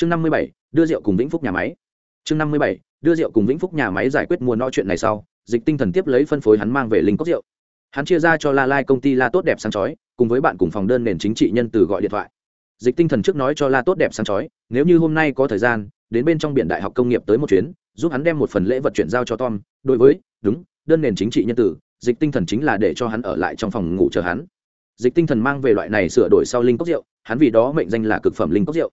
chương năm mươi bảy, đưa rượu cùng vĩnh phúc nhà máy. Chương năm mươi bảy, đưa rượu cùng vĩnh phúc nhà máy giải quyết mua no chuyện này sau, dịch tinh thần tiếp lấy phân phối hắn mang về linh cốc rượu. Hắn chia ra cho la lai công ty la tốt đẹp sáng chói, cùng với bạn cùng phòng đơn nền chính trị nhân từ gọi điện thoại. Dịch tinh thần trước nói cho la tốt đẹp sáng chói, nếu như hôm nay có thời gian, đến bên trong biển đại học công nghiệp tới một chuyến, giúp hắn đem một phần lễ vật chuyển giao cho tom. Đối với, đúng, đơn nền chính trị nhân tử dịch tinh thần chính là để cho hắn ở lại trong phòng ngủ chờ hắn. Dịch tinh thần mang về loại này sửa đổi sau linh cốc rượu, hắn vì đó mệnh danh là cực phẩm linh cốc rượu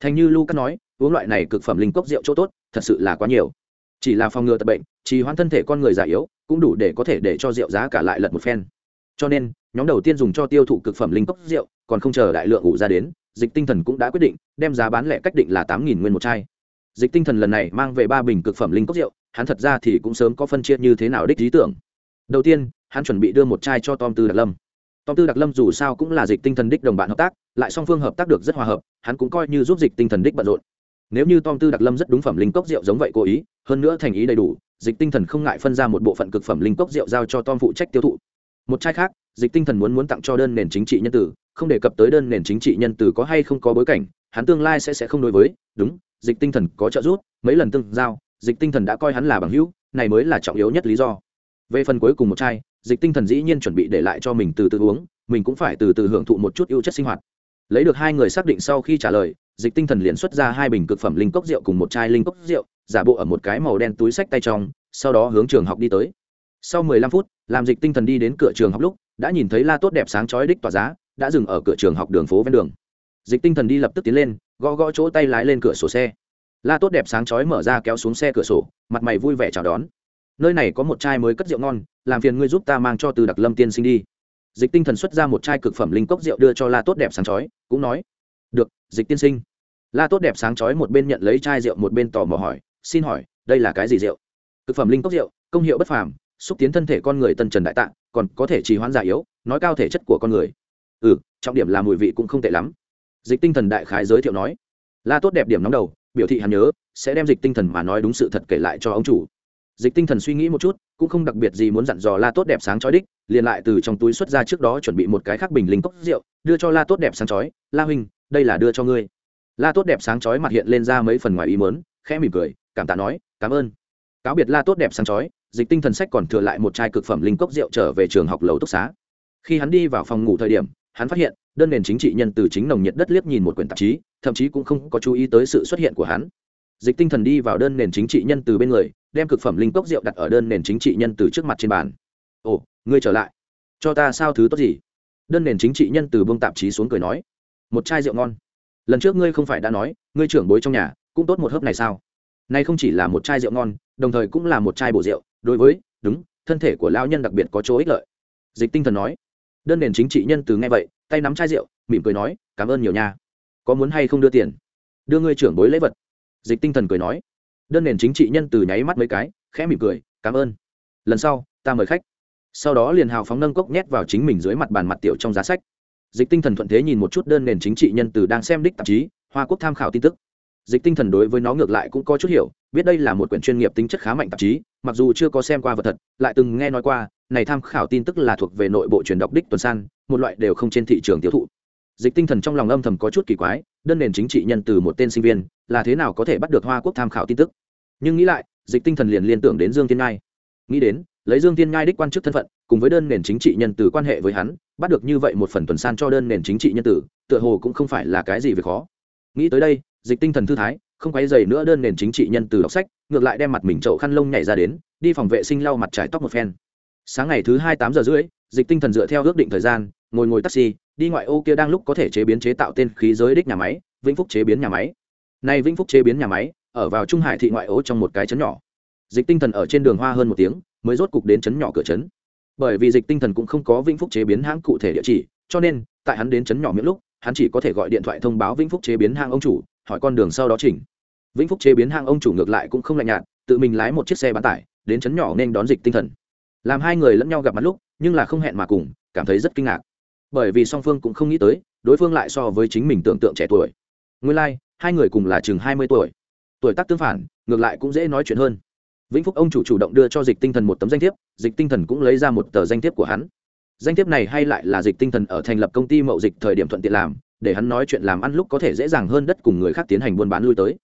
thành như lucas nói, uống loại này cực phẩm linh cốc rượu chỗ tốt, thật sự là quá nhiều. Chỉ là phòng ngừa tập bệnh, trì hoãn thân thể con người già yếu, cũng đủ để có thể để cho rượu giá cả lại lật một phen. Cho nên, nhóm đầu tiên dùng cho tiêu thụ cực phẩm linh cốc rượu, còn không chờ đại lượng ủ ra đến, dịch tinh thần cũng đã quyết định đem giá bán lẻ cách định là tám nghìn nguyên một chai. Dịch tinh thần lần này mang về ba bình cực phẩm linh cốc rượu, hắn thật ra thì cũng sớm có phân chia như thế nào đích lý tưởng. Đầu tiên, hắn chuẩn bị đưa một chai cho tom tư đặc lâm. Tom tư đặc lâm dù sao cũng là dịch tinh thần đích đồng bạn hợp tác lại song phương hợp tác được rất hòa hợp, hắn cũng coi như giúp dịch tinh thần đích bận rộn. Nếu như tom tư đặc lâm rất đúng phẩm linh cốc rượu giống vậy cố ý, hơn nữa thành ý đầy đủ, dịch tinh thần không ngại phân ra một bộ phận cực phẩm linh cốc rượu giao cho tom phụ trách tiêu thụ. Một chai khác, dịch tinh thần muốn muốn tặng cho đơn nền chính trị nhân tử, không đề cập tới đơn nền chính trị nhân tử có hay không có bối cảnh, hắn tương lai sẽ sẽ không đối với, đúng, dịch tinh thần có trợ giúp, mấy lần tương giao, dịch tinh thần đã coi hắn là bằng hữu, này mới là trọng yếu nhất lý do. Về phần cuối cùng một chai, dịch tinh thần dĩ nhiên chuẩn bị để lại cho mình từ từ uống, mình cũng phải từ từ hưởng thụ một chút ưu chất sinh hoạt lấy được hai người xác định sau khi trả lời, dịch tinh thần liền xuất ra hai bình cực phẩm linh cốc rượu cùng một chai linh cốc rượu, giả bộ ở một cái màu đen túi sách tay trong, sau đó hướng trường học đi tới. Sau mười lăm phút, làm dịch tinh thần đi đến cửa trường học lúc, đã nhìn thấy la tốt đẹp sáng chói đích tỏa giá, đã dừng ở cửa trường học đường phố ven đường. Dịch tinh thần đi lập tức tiến lên, gõ gõ chỗ tay lái lên cửa sổ xe. La tốt đẹp sáng chói mở ra kéo xuống xe cửa sổ, mặt mày vui vẻ chào đón. Nơi này có một chai mới cất rượu ngon, làm phiền ngươi giúp ta mang cho từ đặc lâm tiên sinh đi dịch tinh thần xuất ra một chai cực phẩm linh cốc rượu đưa cho la tốt đẹp sáng chói, cũng nói, được, dịch tiên sinh. La tốt đẹp sáng chói một bên nhận lấy chai rượu một bên tò mò hỏi, xin hỏi, đây là cái gì rượu? Cực phẩm linh cốc rượu, công hiệu bất phàm, xúc tiến thân thể con người tân trần đại tạng, còn có thể trì hoãn già yếu, nói cao thể chất của con người. Ừ trọng điểm là mùi vị cũng không tệ lắm. Dịch tinh thần đại khái giới thiệu nói. La tốt đẹp điểm nóng đầu, biểu thị hắn nhớ, sẽ đem dịch tinh thần mà nói đúng sự thật kể lại cho ông chủ dịch tinh thần suy nghĩ một chút, cũng không đặc biệt gì muốn dặn dò la tốt đẹp sáng chói đích, liền lại từ trong túi xuất ra trước đó chuẩn bị một cái khác bình linh cốc rượu, đưa cho la tốt đẹp sáng chói, la huynh, đây là đưa cho ngươi. La tốt đẹp sáng chói mặt hiện lên ra mấy phần ngoài ý mớn khẽ mỉm cười, cảm tạ nói, cảm ơn. Cáo biệt la tốt đẹp sáng chói, dịch tinh thần sách còn thừa lại một chai cực phẩm linh cốc rượu trở về trường học lầu túc xá. Khi hắn đi vào phòng ngủ thời điểm, hắn phát hiện, đơn nền chính trị nhân từ chính nồng nhiệt đất liếc nhìn một quyển tạp chí, thậm chí cũng không có chú ý tới sự xuất hiện của hắn dịch tinh thần đi vào đơn nền chính trị nhân từ bên người, đem cực phẩm linh cốc rượu đặt ở đơn nền chính trị nhân từ trước mặt trên bàn. Ồ, ngươi trở lại. Cho ta sao thứ tốt gì? Đơn nền chính trị nhân từ buông tạp chí xuống cười nói. Một chai rượu ngon. Lần trước ngươi không phải đã nói, ngươi trưởng bối trong nhà, cũng tốt một hớp này sao? Nay không chỉ là một chai rượu ngon, đồng thời cũng là một chai bổ rượu, đối với, đúng, thân thể của lao nhân đặc biệt có chỗ ích lợi. Dịch tinh thần nói. Đơn nền chính trị nhân từ nghe vậy, tay nắm chai rượu, mỉm cười nói, cảm ơn nhiều nha. Có muốn hay không đưa tiền? Đưa ngươi trưởng bối lễ vật dịch tinh thần cười nói, đơn nền chính trị nhân từ nháy mắt mấy cái, khẽ mỉm cười, cảm ơn. Lần sau, ta mời khách. Sau đó liền hào phóng nâng cốc nhét vào chính mình dưới mặt bàn mặt tiểu trong giá sách. Dịch tinh thần thuận thế nhìn một chút đơn nền chính trị nhân từ đang xem đích tạp chí, hoa quốc tham khảo tin tức. Dịch tinh thần đối với nó ngược lại cũng có chút hiểu, biết đây là một quyển chuyên nghiệp tính chất khá mạnh tạp chí, mặc dù chưa có xem qua vật thật, lại từng nghe nói qua, này tham khảo tin tức là thuộc về nội bộ truyền đọc đích tuần san, một loại đều không trên thị trường tiêu thụ. Dịch tinh thần trong lòng âm thầm có chút kỳ quái, đơn nền chính trị nhân từ một tên sinh viên là thế nào có thể bắt được hoa quốc tham khảo tin tức. Nhưng nghĩ lại, dịch tinh thần liền liên tưởng đến dương tiên ngai. Nghĩ đến, lấy dương tiên ngai đích quan chức thân phận, cùng với đơn nền chính trị nhân từ quan hệ với hắn, bắt được như vậy một phần tuần san cho đơn nền chính trị nhân tử, tựa hồ cũng không phải là cái gì về khó. Nghĩ tới đây, dịch tinh thần thư thái, không quấy dày nữa đơn nền chính trị nhân từ đọc sách, ngược lại đem mặt mình trậu khăn lông nhảy ra đến, đi phòng vệ sinh lau mặt trải tóc một phen. Sáng ngày thứ hai tám giờ rưỡi, dịch tinh thần dựa theo ước định thời gian, ngồi ngồi taxi, đi ngoại ô kia đang lúc có thể chế biến chế tạo tên khí giới đích nhà máy, vĩnh phúc chế biến nhà máy nay vĩnh phúc chế biến nhà máy ở vào trung hải thị ngoại ố trong một cái chấn nhỏ. Dịch tinh thần ở trên đường hoa hơn một tiếng mới rốt cục đến chấn nhỏ cửa chấn bởi vì dịch tinh thần cũng không có vĩnh phúc chế biến hãng cụ thể địa chỉ cho nên tại hắn đến chấn nhỏ miễn lúc hắn chỉ có thể gọi điện thoại thông báo vĩnh phúc chế biến hãng ông chủ hỏi con đường sau đó chỉnh. Vĩnh phúc chế biến hãng ông chủ ngược lại cũng không lạnh nhạt tự mình lái một chiếc xe bán tải đến chấn nhỏ nên đón dịch tinh thần. Làm hai người lẫn nhau gặp mặt lúc nhưng là không hẹn mà cùng cảm thấy rất kinh ngạc. Bởi vì song phương cũng không nghĩ tới đối phương lại so với chính mình tưởng tượng trẻ tuổi. Nguyên lai、like, hai người cùng là chừng hai mươi tuổi. Tuổi tác tương phản, ngược lại cũng dễ nói chuyện hơn. Vĩnh phúc ông chủ chủ động đưa cho dịch tinh thần một tấm danh thiếp, dịch tinh thần cũng lấy ra một tờ danh thiếp của hắn. Danh thiếp này hay lại là dịch tinh thần ở thành lập công ty mậu dịch thời điểm thuận tiện làm, để hắn nói chuyện làm ăn lúc có thể dễ dàng hơn đất cùng người khác tiến hành buôn bán lui tới.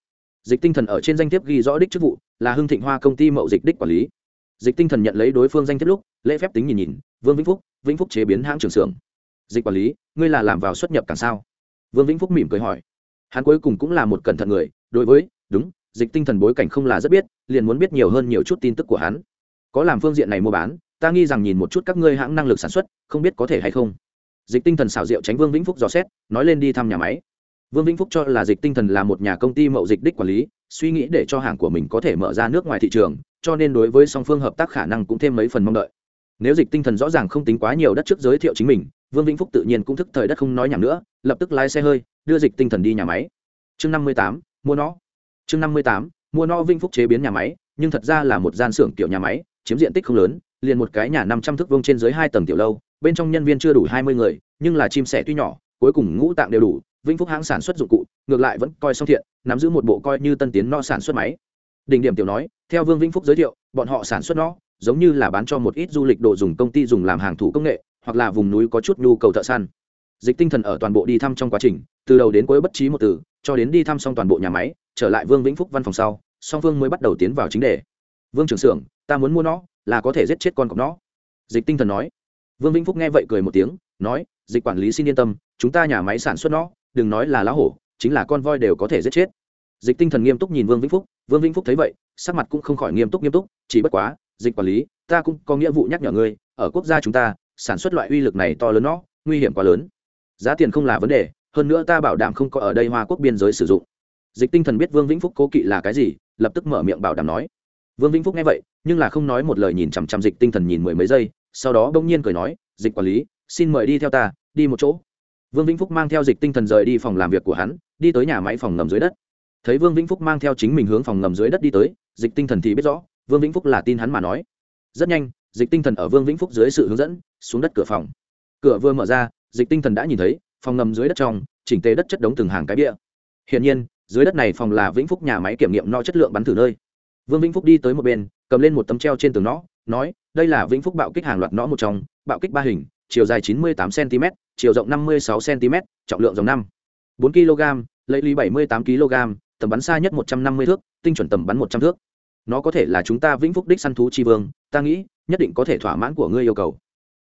Dịch tinh thần ở trên danh thiếp ghi rõ đích chức vụ, là hưng thịnh hoa công ty mậu dịch đích quản lý. Dịch tinh thần nhận lấy đối phương danh thiếp lúc, lễ phép tính nhìn nhìn, vương vĩnh phúc vĩnh phúc chế biến hãng trường xưởng. Dịch quản lý, ngươi là làm vào xuất nhập cảng sao? Vương vĩnh phúc mỉm cười hỏi hắn cuối cùng cũng là một cẩn thận người, đối với, đúng, dịch tinh thần bối cảnh không là rất biết, liền muốn biết nhiều hơn nhiều chút tin tức của hắn. Có làm phương diện này mua bán, ta nghi rằng nhìn một chút các ngươi hãng năng lực sản xuất, không biết có thể hay không. Dịch tinh thần xảo diệu tránh vương vĩnh phúc dò xét, nói lên đi thăm nhà máy. Vương vĩnh phúc cho là dịch tinh thần là một nhà công ty mậu dịch đích quản lý, suy nghĩ để cho hàng của mình có thể mở ra nước ngoài thị trường, cho nên đối với song phương hợp tác khả năng cũng thêm mấy phần mong đợi. Nếu dịch tinh thần rõ ràng không tính quá nhiều đất trước giới thiệu chính mình vương vĩnh phúc tự nhiên cũng thức thời đất không nói nhảm nữa, lập tức lái xe hơi, đưa dịch tinh thần đi nhà máy. Chương năm mươi tám, mua nó. Chương năm mươi tám, mua nó vĩnh phúc chế biến nhà máy, nhưng thật ra là một gian xưởng kiểu nhà máy, chiếm diện tích không lớn, liền một cái nhà năm trăm thước vông trên dưới hai tầng tiểu lâu, bên trong nhân viên chưa đủ hai mươi người, nhưng là chim sẻ tuy nhỏ, cuối cùng ngũ tạng đều đủ, vĩnh phúc hãng sản xuất dụng cụ, ngược lại vẫn coi song thiện, nắm giữ một bộ coi như tân tiến no sản xuất máy. Đỉnh điểm tiểu nói, theo vương vĩnh phúc giới thiệu, bọn họ sản xuất nó, giống như là bán cho một ít du lịch đồ dùng công ty dùng làm hàng thủ công nghệ hoặc là vùng núi có chút nhu cầu thợ săn. Dịch tinh thần ở toàn bộ đi thăm trong quá trình, từ đầu đến cuối bất trí một từ, cho đến đi thăm xong toàn bộ nhà máy, trở lại vương vĩnh phúc văn phòng sau, song vương mới bắt đầu tiến vào chính đề. Vương trưởng xưởng, ta muốn mua nó, là có thể giết chết con cọp nó. Dịch tinh thần nói. Vương vĩnh phúc nghe vậy cười một tiếng, nói, dịch quản lý xin yên tâm, chúng ta nhà máy sản xuất nó, đừng nói là lá hổ, chính là con voi đều có thể giết chết. Dịch tinh thần nghiêm túc nhìn vương vĩnh phúc, vương vĩnh phúc thấy vậy, sắc mặt cũng không khỏi nghiêm túc nghiêm túc, chỉ bất quá, dịch quản lý, ta cũng có nghĩa vụ nhắc nhở ngươi, ở quốc gia chúng ta sản xuất loại uy lực này to lớn nó, nguy hiểm quá lớn. Giá tiền không là vấn đề, hơn nữa ta bảo đảm không có ở đây hoa quốc biên giới sử dụng. Dịch tinh thần biết vương vĩnh phúc cố kỵ là cái gì, lập tức mở miệng bảo đảm nói. Vương vĩnh phúc nghe vậy, nhưng là không nói một lời nhìn chằm chằm dịch tinh thần nhìn mười mấy giây, sau đó bỗng nhiên cười nói, dịch quản lý, xin mời đi theo ta, đi một chỗ. Vương vĩnh phúc mang theo dịch tinh thần rời đi phòng làm việc của hắn, đi tới nhà máy phòng ngầm dưới đất. Thấy vương vĩnh phúc mang theo chính mình hướng phòng ngầm dưới đất đi tới, dịch tinh thần thì biết rõ, vương vĩnh phúc là tin hắn mà nói. Rất nhanh dịch tinh thần ở vương vĩnh phúc dưới sự hướng dẫn, xuống đất cửa phòng. Cửa vừa mở ra, dịch tinh thần đã nhìn thấy, phòng ngầm dưới đất trong, chỉnh tề đất chất đống từng hàng cái bia hiện nhiên, dưới đất này phòng là vĩnh phúc nhà máy kiểm nghiệm no chất lượng bắn thử nơi. Vương vĩnh phúc đi tới một bên, cầm lên một tấm treo trên tường nó, nói, đây là vĩnh phúc bạo kích hàng loạt nó một trong, bạo kích ba hình, chiều dài chín mươi tám cm chiều rộng năm mươi sáu cm trọng lượng dòng năm bốn kg lấy ly bảy mươi tám kg tầm bắn xa nhất một trăm năm mươi thước, tinh chuẩn tầm bắn một trăm thước nó có thể là chúng ta vĩnh phúc đích săn thú chi vương, ta nghĩ, nhất định có thể thỏa mãn của ngươi yêu cầu.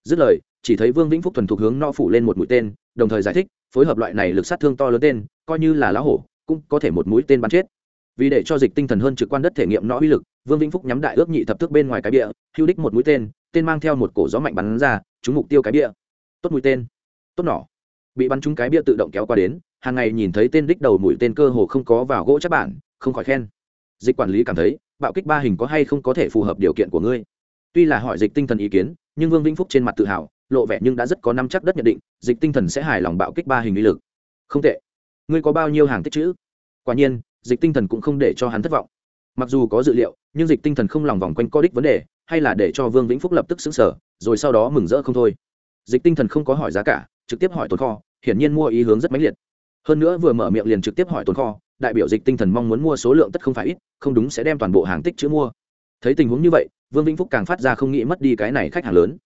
Dứt lời, chỉ thấy vương vĩnh phúc thuần thục hướng no phủ lên một mũi tên, đồng thời giải thích, phối hợp loại này lực sát thương to lớn tên, coi như là lá hổ, cũng có thể một mũi tên bắn chết. Vì để cho dịch tinh thần hơn trực quan đất thể nghiệm nó uy lực, vương vĩnh phúc nhắm đại ước nhị thập thức bên ngoài cái bia hưu đích một mũi tên tên mang theo một cổ gió mạnh bắn ra, trúng mục tiêu cái bia tốt mũi tên. Tốt nỏ. Bị bắn trúng cái bia tự động kéo qua đến, hàng ngày nhìn thấy tên đích đầu mũi tên cơ hồ không có vào gỗ chắc bản, không khỏi khen. Dịch quản lý cảm thấy bạo kích ba hình có hay không có thể phù hợp điều kiện của ngươi. Tuy là hỏi dịch tinh thần ý kiến, nhưng vương vĩnh phúc trên mặt tự hào, lộ vẻ nhưng đã rất có năm chắc đất nhận định, dịch tinh thần sẽ hài lòng bạo kích ba hình uy lực. Không tệ. Ngươi có bao nhiêu hàng tích chữ? Quả nhiên, dịch tinh thần cũng không để cho hắn thất vọng. Mặc dù có dự liệu, nhưng dịch tinh thần không lòng vòng quanh co đích vấn đề, hay là để cho vương vĩnh phúc lập tức xứng sở rồi sau đó mừng rỡ không thôi. Dịch tinh thần không có hỏi giá cả, trực tiếp hỏi tồn kho, hiển nhiên mua ý hướng rất mãnh liệt. Hơn nữa vừa mở miệng liền trực tiếp hỏi tồn kho đại biểu dịch tinh thần mong muốn mua số lượng tất không phải ít, không đúng sẽ đem toàn bộ hàng tích chữ mua. Thấy tình huống như vậy, vương vĩnh phúc càng phát ra không nghĩ mất đi cái này khách hàng lớn.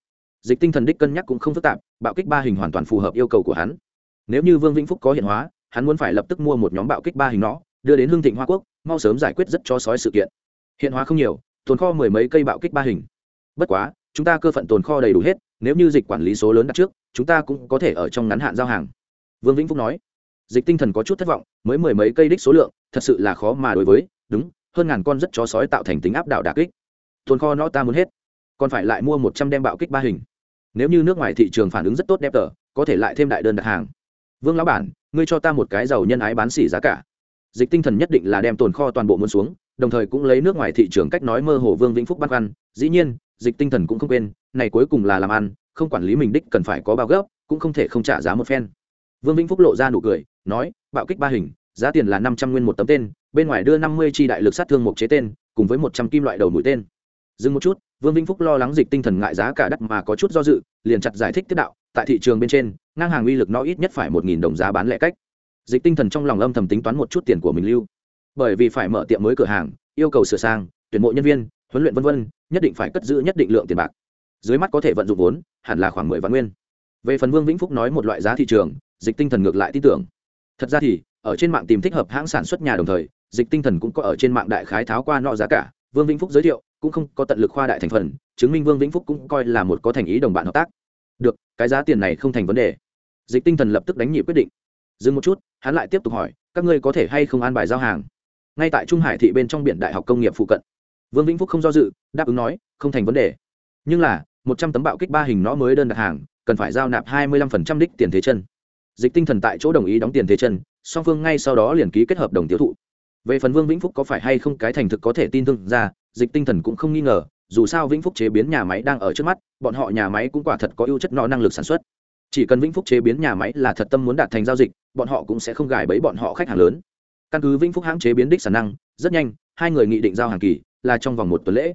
Dịch tinh thần đích cân nhắc cũng không phức tạp, bạo kích ba hình hoàn toàn phù hợp yêu cầu của hắn. Nếu như vương vĩnh phúc có hiện hóa, hắn muốn phải lập tức mua một nhóm bạo kích ba hình nó, đưa đến hương thịnh hoa quốc, mau sớm giải quyết rất cho sói sự kiện. Hiện hóa không nhiều, tồn kho mười mấy cây bạo kích ba hình. Bất quá, chúng ta cơ phận tồn kho đầy đủ hết, nếu như dịch quản lý số lớn đặt trước, chúng ta cũng có thể ở trong ngắn hạn giao hàng. Vương vĩnh phúc nói dịch tinh thần có chút thất vọng, mới mười mấy cây đích số lượng, thật sự là khó mà đối với, đúng, hơn ngàn con rất chó sói tạo thành tính áp đảo đà kích. Tồn kho nó ta muốn hết, còn phải lại mua một trăm đem bạo kích ba hình. Nếu như nước ngoài thị trường phản ứng rất tốt đẹp tờ, có thể lại thêm đại đơn đặt hàng. Vương lão bản, ngươi cho ta một cái giàu nhân ái bán xỉ giá cả. Dịch tinh thần nhất định là đem tồn kho toàn bộ muốn xuống, đồng thời cũng lấy nước ngoài thị trường cách nói mơ hồ vương vĩnh phúc băn khoăn, dĩ nhiên, dịch tinh thần cũng không quên, này cuối cùng là làm ăn, không quản lý mình đích cần phải có bao gấp, cũng không thể không trả giá một phen. Vương vĩnh phúc lộ ra nụ cười nói, bạo kích ba hình, giá tiền là năm trăm nguyên một tấm tên, bên ngoài đưa năm mươi chi đại lực sát thương một chế tên, cùng với một trăm kim loại đầu mũi tên. Dừng một chút, vương vĩnh phúc lo lắng dịch tinh thần ngại giá cả đắt mà có chút do dự, liền chặt giải thích tiết đạo, tại thị trường bên trên, ngang hàng uy lực nó ít nhất phải một nghìn đồng giá bán lẻ cách. Dịch tinh thần trong lòng âm thầm tính toán một chút tiền của mình lưu. Bởi vì phải mở tiệm mới cửa hàng, yêu cầu sửa sang, tuyển mộ nhân viên, huấn luyện v v nhất định phải cất giữ nhất định lượng tiền bạc. Dưới mắt có thể vận dụng vốn, hẳn là khoảng mười vạn nguyên. Về phần vương vĩnh phúc nói một loại giá thị trường, dịch tinh thần ngược lại tin tưởng thật ra thì, ở trên mạng tìm thích hợp hãng sản xuất nhà đồng thời, dịch tinh thần cũng có ở trên mạng đại khái tháo qua nọ giá cả. Vương vĩnh phúc giới thiệu, cũng không có tận lực khoa đại thành phần, chứng minh vương vĩnh phúc cũng coi là một có thành ý đồng bạn hợp tác. Được, cái giá tiền này không thành vấn đề. Dịch tinh thần lập tức đánh nhị quyết định. Dừng một chút, hắn lại tiếp tục hỏi, các ngươi có thể hay không an bài giao hàng? Ngay tại trung hải thị bên trong biển đại học công nghiệp phụ cận. Vương vĩnh phúc không do dự, đáp ứng nói, không thành vấn đề. Nhưng là, một trăm tấm bạo kích ba hình nó mới đơn đặt hàng, cần phải giao nạp hai mươi lăm phần trăm đích tiền thế chân dịch tinh thần tại chỗ đồng ý đóng tiền thế chân, song phương ngay sau đó liền ký kết hợp đồng tiêu thụ. Về phần vương vĩnh phúc có phải hay không cái thành thực có thể tin thương ra, dịch tinh thần cũng không nghi ngờ, dù sao vĩnh phúc chế biến nhà máy đang ở trước mắt, bọn họ nhà máy cũng quả thật có ưu chất nọ năng lực sản xuất. Chỉ cần vĩnh phúc chế biến nhà máy là thật tâm muốn đạt thành giao dịch, bọn họ cũng sẽ không gài bẫy bọn họ khách hàng lớn. Căn cứ vĩnh phúc hãng chế biến đích sản năng, rất nhanh, hai người nghị định giao hàng kỳ, là trong vòng một tuần lễ.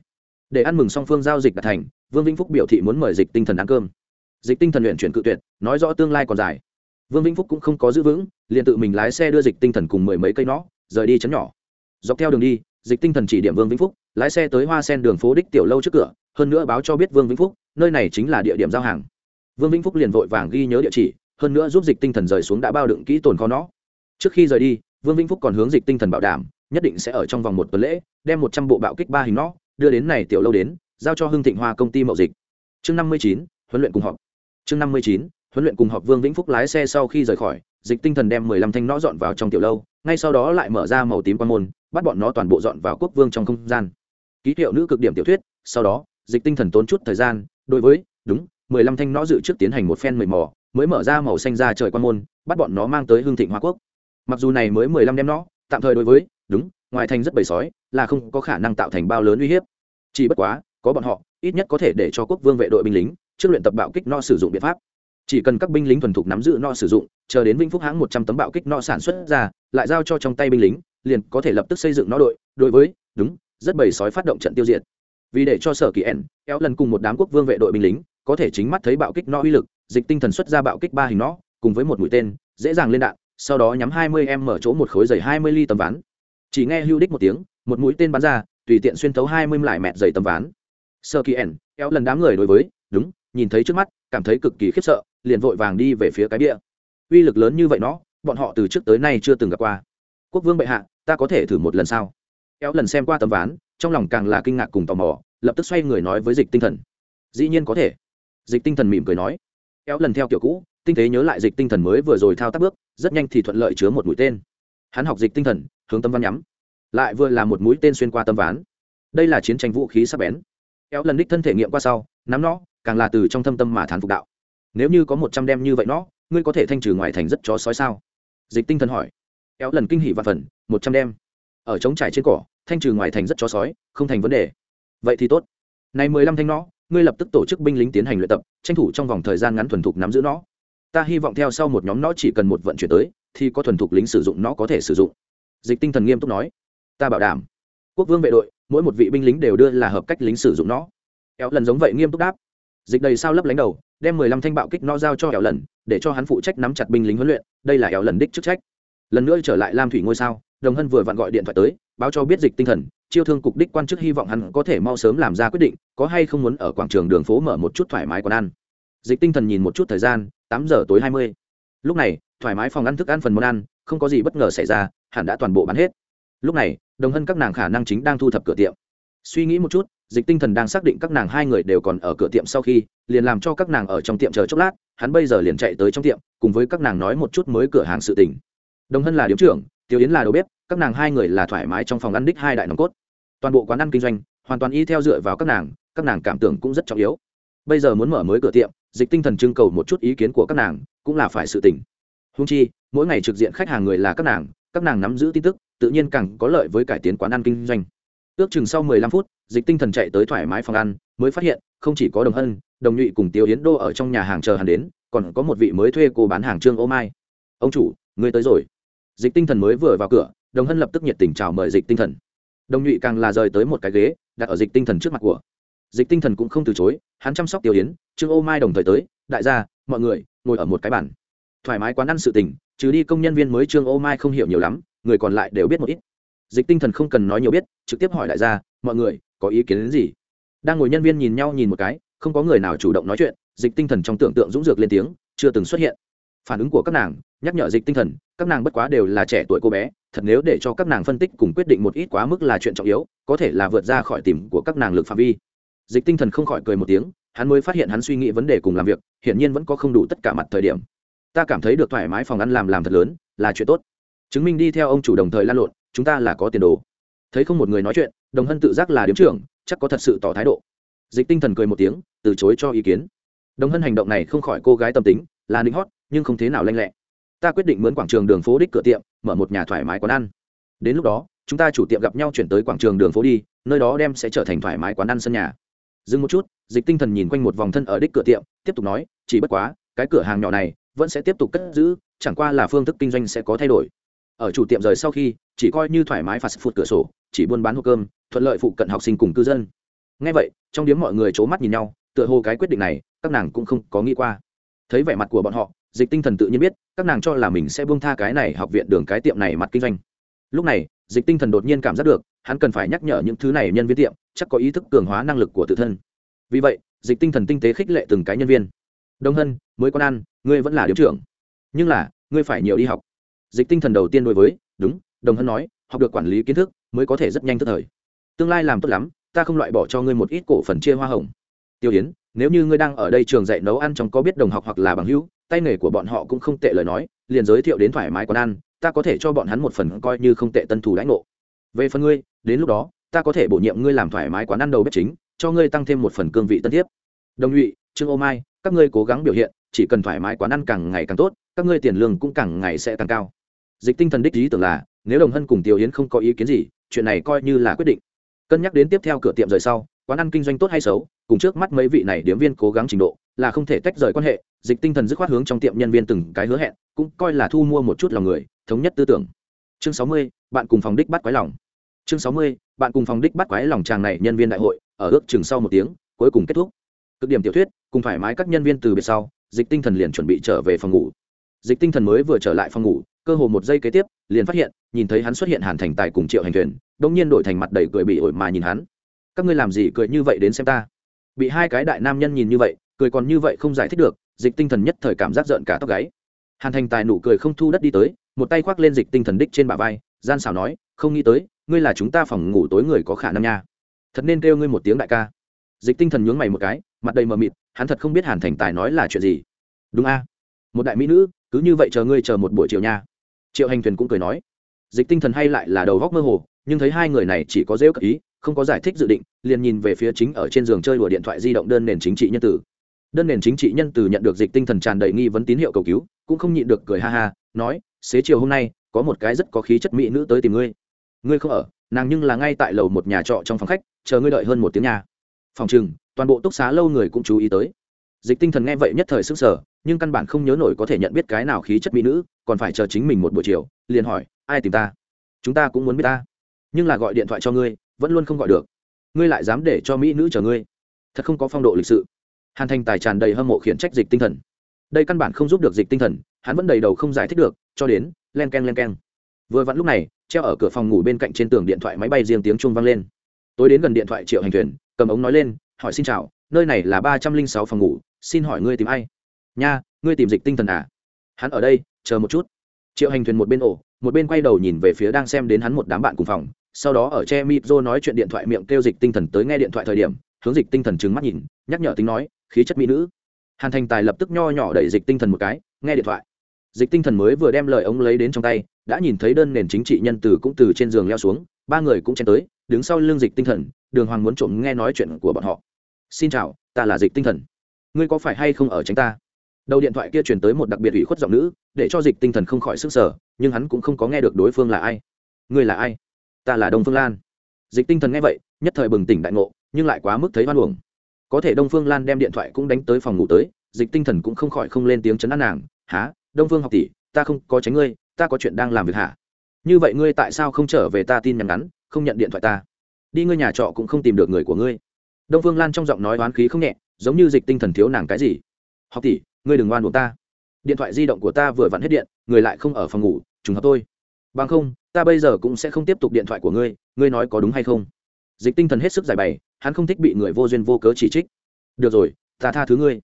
Để ăn mừng song phương giao dịch đạt thành, vương vĩnh phúc biểu thị muốn mời dịch tinh thần ăn cơm. Dịch tinh thần luyện chuyển cự tuyệt, nói rõ tương lai còn dài vương vĩnh phúc cũng không có giữ vững, liền tự mình lái xe đưa dịch tinh thần cùng mười mấy cây nó, rời đi chấn nhỏ. Dọc theo đường đi, dịch tinh thần chỉ điểm vương vĩnh phúc, lái xe tới hoa sen đường phố đích tiểu lâu trước cửa, hơn nữa báo cho biết vương vĩnh phúc, nơi này chính là địa điểm giao hàng. Vương vĩnh phúc liền vội vàng ghi nhớ địa chỉ, hơn nữa giúp dịch tinh thần rời xuống đã bao đựng kỹ tồn kho nó. Trước khi rời đi, vương vĩnh phúc còn hướng dịch tinh thần bảo đảm, nhất định sẽ ở trong vòng một tuần lễ, đem một trăm bộ bạo kích ba hình nó, đưa đến này tiểu lâu đến, giao cho hưng thịnh hoa công ty mậu dịch. Chương năm mươi chín, huấn luyện cùng họp. Chương năm mươi chín huấn luyện cùng họp vương vĩnh phúc lái xe sau khi rời khỏi, dịch tinh thần đem mười lăm thanh nó dọn vào trong tiểu lâu, ngay sau đó lại mở ra màu tím quan môn, bắt bọn nó toàn bộ dọn vào quốc vương trong không gian. Ký hiệu nữ cực điểm tiểu thuyết, sau đó, dịch tinh thần tốn chút thời gian, đối với, đúng, mười lăm thanh nó dự trước tiến hành một phen mười mò, mới mở ra màu xanh ra trời quan môn, bắt bọn nó mang tới hương thịnh hoa quốc. Mặc dù này mới mười lăm đem nó tạm thời đối với, đúng, ngoài thành rất bầy sói, là không có khả năng tạo thành bao lớn uy hiếp. Chỉ bất quá, có bọn họ, ít nhất có thể để cho quốc vương vệ đội binh lính, trước luyện tập bạo kích no sử dụng biện pháp chỉ cần các binh lính thuần thục nắm giữ no sử dụng, chờ đến vĩnh phúc hãng một trăm tấm bạo kích no sản xuất ra, lại giao cho trong tay binh lính, liền có thể lập tức xây dựng nó đội. Đối với, đúng, rất bầy sói phát động trận tiêu diệt. Vì để cho sở kỳ ẻn, kéo lần cùng một đám quốc vương vệ đội binh lính, có thể chính mắt thấy bạo kích no uy lực, dịch tinh thần xuất ra bạo kích ba hình nó cùng với một mũi tên, dễ dàng lên đạn, sau đó nhắm hai mươi em mở chỗ một khối dày hai mươi ly tấm ván. Chỉ nghe hưu đích một tiếng, một mũi tên bắn ra, tùy tiện xuyên thấu hai mươi lại mẹt dày tấm ván. Sơ kỳ ẻn, kéo lần đám người đối với, đúng, nhìn thấy trước mắt, cảm thấy cực kỳ khiếp sợ liền vội vàng đi về phía cái bia. Uy lực lớn như vậy nó, bọn họ từ trước tới nay chưa từng gặp qua. Quốc vương bệ hạ, ta có thể thử một lần sao? Kéo lần xem qua tấm ván, trong lòng càng là kinh ngạc cùng tò mò, lập tức xoay người nói với dịch tinh thần. Dĩ nhiên có thể. Dịch tinh thần mỉm cười nói. Kéo lần theo kiểu cũ, tinh tế nhớ lại dịch tinh thần mới vừa rồi thao tác bước, rất nhanh thì thuận lợi chứa một mũi tên. Hắn học dịch tinh thần, hướng tâm văn nhắm. Lại vừa là một mũi tên xuyên qua tâm ván. Đây là chiến tranh vũ khí sắp bén. Kéo lần đích thân thể nghiệm qua sau, nắm nó, càng là từ trong thâm tâm mà thán phục đạo nếu như có một trăm đem như vậy nó, ngươi có thể thanh trừ ngoài thành rất chó sói sao? Dịch tinh thần hỏi. Éo lần kinh hỉ và phần, một trăm đem. Ở trống trải trên cỏ, thanh trừ ngoài thành rất chó sói, không thành vấn đề. Vậy thì tốt. Này mười lăm thanh nó, ngươi lập tức tổ chức binh lính tiến hành luyện tập, tranh thủ trong vòng thời gian ngắn thuần thục nắm giữ nó. Ta hy vọng theo sau một nhóm nó chỉ cần một vận chuyển tới, thì có thuần thục lính sử dụng nó có thể sử dụng. Dịch tinh thần nghiêm túc nói. Ta bảo đảm. Quốc vương vệ đội, mỗi một vị binh lính đều đưa là hợp cách lính sử dụng nó. Éo lần giống vậy nghiêm túc đáp. Dịch đầy sao lấp lánh đầu đem mười lăm thanh bạo kích nó giao cho kéo lần, để cho hắn phụ trách nắm chặt binh lính huấn luyện, đây là kéo lần đích chức trách. Lần nữa trở lại lam thủy ngôi sao, đồng hân vừa vặn gọi điện thoại tới, báo cho biết dịch tinh thần, chiêu thương cục đích quan chức hy vọng hắn có thể mau sớm làm ra quyết định, có hay không muốn ở quảng trường đường phố mở một chút thoải mái quán ăn. Dịch tinh thần nhìn một chút thời gian, tám giờ tối hai mươi. Lúc này, thoải mái phòng ăn thức ăn phần món ăn, không có gì bất ngờ xảy ra, hẳn đã toàn bộ bán hết. Lúc này, đồng hân các nàng khả năng chính đang thu thập cửa tiệm. Suy nghĩ một chút dịch tinh thần đang xác định các nàng hai người đều còn ở cửa tiệm sau khi, liền làm cho các nàng ở trong tiệm chờ chốc lát, hắn bây giờ liền chạy tới trong tiệm, cùng với các nàng nói một chút mới cửa hàng sự tình. Đồng hân là điếm trưởng, tiểu yến là đầu bếp, các nàng hai người là thoải mái trong phòng ăn đích hai đại nòng cốt. Toàn bộ quán ăn kinh doanh, hoàn toàn y theo dựa vào các nàng các nàng cảm tưởng cũng rất trọng yếu. Bây giờ muốn mở mới cửa tiệm, dịch tinh thần trưng cầu một chút ý kiến của các nàng, cũng là phải sự tỉnh húng chi, mỗi ngày trực diện khách hàng người là các nàng các nàng nắm giữ tin tức, tự nhiên càng có lợi với cải tiến quán ăn kinh doanh ước chừng sau mười lăm phút, dịch tinh thần chạy tới thoải mái phòng ăn, mới phát hiện, không chỉ có đồng hân, đồng nhụy cùng tiêu yến đô ở trong nhà hàng chờ hắn đến, còn có một vị mới thuê cô bán hàng trương ô mai. Ông chủ người tới rồi. Dịch tinh thần mới vừa vào cửa, đồng hân lập tức nhiệt tình chào mời dịch tinh thần. Đồng nhụy càng là rời tới một cái ghế, đặt ở dịch tinh thần trước mặt của. Dịch tinh thần cũng không từ chối, hắn chăm sóc tiêu yến, trương ô mai đồng thời tới, đại gia, mọi người, ngồi ở một cái bàn. Thoải mái quán ăn sự tình, trừ đi công nhân viên mới trương ô mai không hiểu nhiều lắm, người còn lại đều biết một ít dịch tinh thần không cần nói nhiều biết, trực tiếp hỏi đại gia mọi người, có ý kiến đến gì? Đang ngồi nhân viên nhìn nhau nhìn một cái, không có người nào chủ động nói chuyện, dịch tinh thần trong tưởng tượng dũng dược lên tiếng, chưa từng xuất hiện. Phản ứng của các nàng, nhắc nhở dịch tinh thần, các nàng bất quá đều là trẻ tuổi cô bé, thật nếu để cho các nàng phân tích cùng quyết định một ít quá mức là chuyện trọng yếu, có thể là vượt ra khỏi tìm của các nàng lực phạm vi. Dịch tinh thần không khỏi cười một tiếng, hắn mới phát hiện hắn suy nghĩ vấn đề cùng làm việc, hiển nhiên vẫn có không đủ tất cả mặt thời điểm. Ta cảm thấy được thoải mái phòng ăn làm làm thật lớn, là chuyện tốt. Chứng minh đi theo ông chủ đồng thời lan lộn chúng ta là có tiền đồ. Thấy không một người nói chuyện, đồng hân tự giác là điếm trưởng, chắc có thật sự tỏ thái độ. Dịch tinh thần cười một tiếng, từ chối cho ý kiến. Đồng hân hành động này không khỏi cô gái tâm tính, là ninh hót, nhưng không thế nào lanh lẹ. Ta quyết định mướn quảng trường đường phố đích cửa tiệm, mở một nhà thoải mái quán ăn. Đến lúc đó, chúng ta chủ tiệm gặp nhau chuyển tới quảng trường đường phố đi, nơi đó đem sẽ trở thành thoải mái quán ăn sân nhà. Dừng một chút, dịch tinh thần nhìn quanh một vòng thân ở đích cửa tiệm, tiếp tục nói, chỉ bất quá, cái cửa hàng nhỏ này vẫn sẽ tiếp tục cất giữ, chẳng qua là phương thức kinh doanh sẽ có thay đổi. Ở chủ tiệm rời sau khi chỉ coi như thoải mái phạt phụt cửa sổ, chỉ buôn bán hộp cơm, thuận lợi phụ cận học sinh cùng cư dân. Ngay vậy, trong điếm mọi người c h ố mắt nhìn nhau, tựa hồ cái quyết định này, các nàng cũng không có nghĩ qua. Thấy vẻ mặt của bọn họ, dịch tinh thần tự nhiên biết, các nàng cho là mình sẽ buông tha cái này học viện đường cái tiệm này mặt kinh doanh. Lúc này, dịch tinh thần đột nhiên cảm giác được, hắn cần phải nhắc nhở những thứ này nhân viên tiệm, chắc có ý thức cường hóa năng lực của tự thân. Vì vậy, dịch tinh thần tinh tế khích lệ từng cái nhân viên. Đông hân, mới con ăn, ngươi vẫn là điếm trưởng. Nhưng là, ngươi phải nhiều đi học. Dịch tinh thần đầu tiên đối với, đúng đồng hân nói, học được quản lý kiến thức, mới có thể rất nhanh tức thời. Tương lai làm tốt lắm, ta không loại bỏ cho ngươi một ít cổ phần chia hoa hồng. Tiêu yến, nếu như ngươi đang ở đây trường dạy nấu ăn trong có biết đồng học hoặc là bằng hữu, tay nghề của bọn họ cũng không tệ lời nói, liền giới thiệu đến thoải mái quán ăn, ta có thể cho bọn hắn một phần coi như không tệ tân thủ lãnh ngộ. Về phần ngươi, đến lúc đó, ta có thể bổ nhiệm ngươi làm thoải mái quán ăn đầu bếp chính, cho ngươi tăng thêm một phần cương vị tân tiếp đồng nhụy trương ô mai, các ngươi cố gắng biểu hiện, chỉ cần thoải mái quán ăn càng ngày càng tốt, các ngươi tiền lương cũng càng ngày sẽ càng cao dịch tinh thần đích ý tưởng là, nếu đồng hân cùng tiêu yến không có ý kiến gì, chuyện này coi như là quyết định. Cân nhắc đến tiếp theo cửa tiệm rời sau, quán ăn kinh doanh tốt hay xấu, cùng trước mắt mấy vị này điếm viên cố gắng trình độ, là không thể tách rời quan hệ, dịch tinh thần dứt khoát hướng trong tiệm nhân viên từng cái hứa hẹn, cũng coi là thu mua một chút lòng người, thống nhất tư tưởng. Chương sáu mươi, bạn cùng phòng đích bắt quái lòng. Chương sáu mươi, bạn cùng phòng đích bắt quái lòng chàng này nhân viên đại hội, ở ước chừng sau một tiếng, cuối cùng kết thúc. Cực điểm tiểu thuyết, cùng thoải mái các nhân viên từ biệt sau, dịch tinh thần liền chuẩn bị trở về phòng ngủ. Dịch tinh thần mới vừa trở lại phòng ngủ cơ hồ một giây kế tiếp, liền phát hiện, nhìn thấy hắn xuất hiện hàn thành tài cùng triệu hành thuyền, đông nhiên đổi thành mặt đầy cười bị ổi mà nhìn hắn. Các ngươi làm gì cười như vậy đến xem ta? Bị hai cái đại nam nhân nhìn như vậy, cười còn như vậy không giải thích được, dịch tinh thần nhất thời cảm giác rợn cả tóc gáy. Hàn thành tài nụ cười không thu đất đi tới, một tay khoác lên dịch tinh thần đích trên bả vai, gian xảo nói, không nghĩ tới, ngươi là chúng ta phòng ngủ tối người có khả năng nha. Thật nên kêu ngươi một tiếng đại ca. Dịch tinh thần nhướng mày một cái, mặt đầy mờ mịt, hắn thật không biết hàn thành tài nói là chuyện gì. Đúng a. Một đại mỹ nữ, cứ như vậy chờ ngươi chờ một buổi chiều nha triệu hành thuyền cũng cười nói, dịch tinh thần hay lại là đầu góc mơ hồ, nhưng thấy hai người này chỉ có dễ cất ý, không có giải thích dự định, liền nhìn về phía chính ở trên giường chơi đùa điện thoại di động đơn nền chính trị nhân tử. Đơn nền chính trị nhân tử nhận được dịch tinh thần tràn đầy nghi vấn tín hiệu cầu cứu, cũng không nhịn được cười ha ha, nói, xế chiều hôm nay, có một cái rất có khí chất mỹ nữ tới tìm ngươi. Ngươi không ở, nàng nhưng là ngay tại lầu một nhà trọ trong phòng khách, chờ ngươi đợi hơn một tiếng nhà phòng chừng toàn bộ túc xá lâu người cũng chú ý tới. Dịch tinh thần nghe vậy nhất thời sức sở nhưng căn bản không nhớ nổi có thể nhận biết cái nào khí chất mỹ nữ, còn phải chờ chính mình một buổi chiều, liền hỏi, ai tìm ta? Chúng ta cũng muốn biết ta. Nhưng là gọi điện thoại cho ngươi, vẫn luôn không gọi được. Ngươi lại dám để cho mỹ nữ chờ ngươi. Thật không có phong độ lịch sự. Hàn thành tài tràn đầy hâm mộ khiển trách dịch tinh thần. Đây căn bản không giúp được dịch tinh thần, hắn vẫn đầy đầu không giải thích được, cho đến, len k e n len k e n vừa vặn lúc này, treo ở cửa phòng ngủ bên cạnh trên tường điện thoại máy bay riêng tiếng trung vang lên. Tối đến gần điện thoại triệu hành thuyền, cầm ống nói lên, hỏi, xin chào, nơi này là ba trăm linh sáu phòng ngủ, xin hỏi ngươi tìm ai? Nha, ngươi tìm dịch tinh thần à? Hắn ở đây, chờ một chút. Triệu hành thuyền một bên ổ, một bên quay đầu nhìn về phía đang xem đến hắn một đám bạn cùng phòng. Sau đó ở che mịp dô nói chuyện điện thoại miệng kêu dịch tinh thần tới nghe điện thoại thời điểm, hướng dịch tinh thần trừng mắt nhìn, nhắc nhở tính nói, khí chất mỹ nữ. Hàn thành tài lập tức nho nhỏ đẩy dịch tinh thần một cái, nghe điện thoại. Dịch tinh thần mới vừa đem lời ống lấy đến trong tay, đã nhìn thấy đơn nền chính trị nhân từ cũng từ trên giường leo xuống, ba người cũng chen tới, đứng sau lưng dịch tinh thần, đường hoàng muốn trộm nghe nói chuyện của bọn họ. Xin chào, ta là dịch tinh thần. Ngươi có phải hay không ở tránh ta? Đầu điện thoại kia truyền tới một đặc biệt ủy khuất giọng nữ, để cho dịch tinh thần không khỏi sức sở nhưng hắn cũng không có nghe được đối phương là ai. Ngươi là ai? Ta là đông phương lan. Dịch tinh thần nghe vậy, nhất thời bừng tỉnh đại ngộ, nhưng lại quá mức thấy hoan hồng có thể đông phương lan đem điện thoại cũng đánh tới phòng ngủ tới, dịch tinh thần cũng không khỏi không lên tiếng chấn an nàng. Há đông phương học tỷ, ta không có tránh ngươi, ta có chuyện đang làm việc hả? Như vậy ngươi tại sao không trở về ta tin nhắn ngắn, không nhận điện thoại ta? Đi ngươi nhà trọ cũng không tìm được người của ngươi. Đông phương lan trong giọng nói oán khí không nhẹ, giống như dịch tinh thần thiếu nàng cái gì. Học tỷ ngươi đừng oan buộc ta. Điện thoại di động của ta vừa vặn hết điện, người lại không ở phòng ngủ, trùng hợp tôi bằng không, ta bây giờ cũng sẽ không tiếp tục điện thoại của ngươi ngươi nói có đúng hay không? Dịch tinh thần hết sức giải bày, hắn không thích bị người vô duyên vô cớ chỉ trích. Được rồi, ta tha thứ ngươi.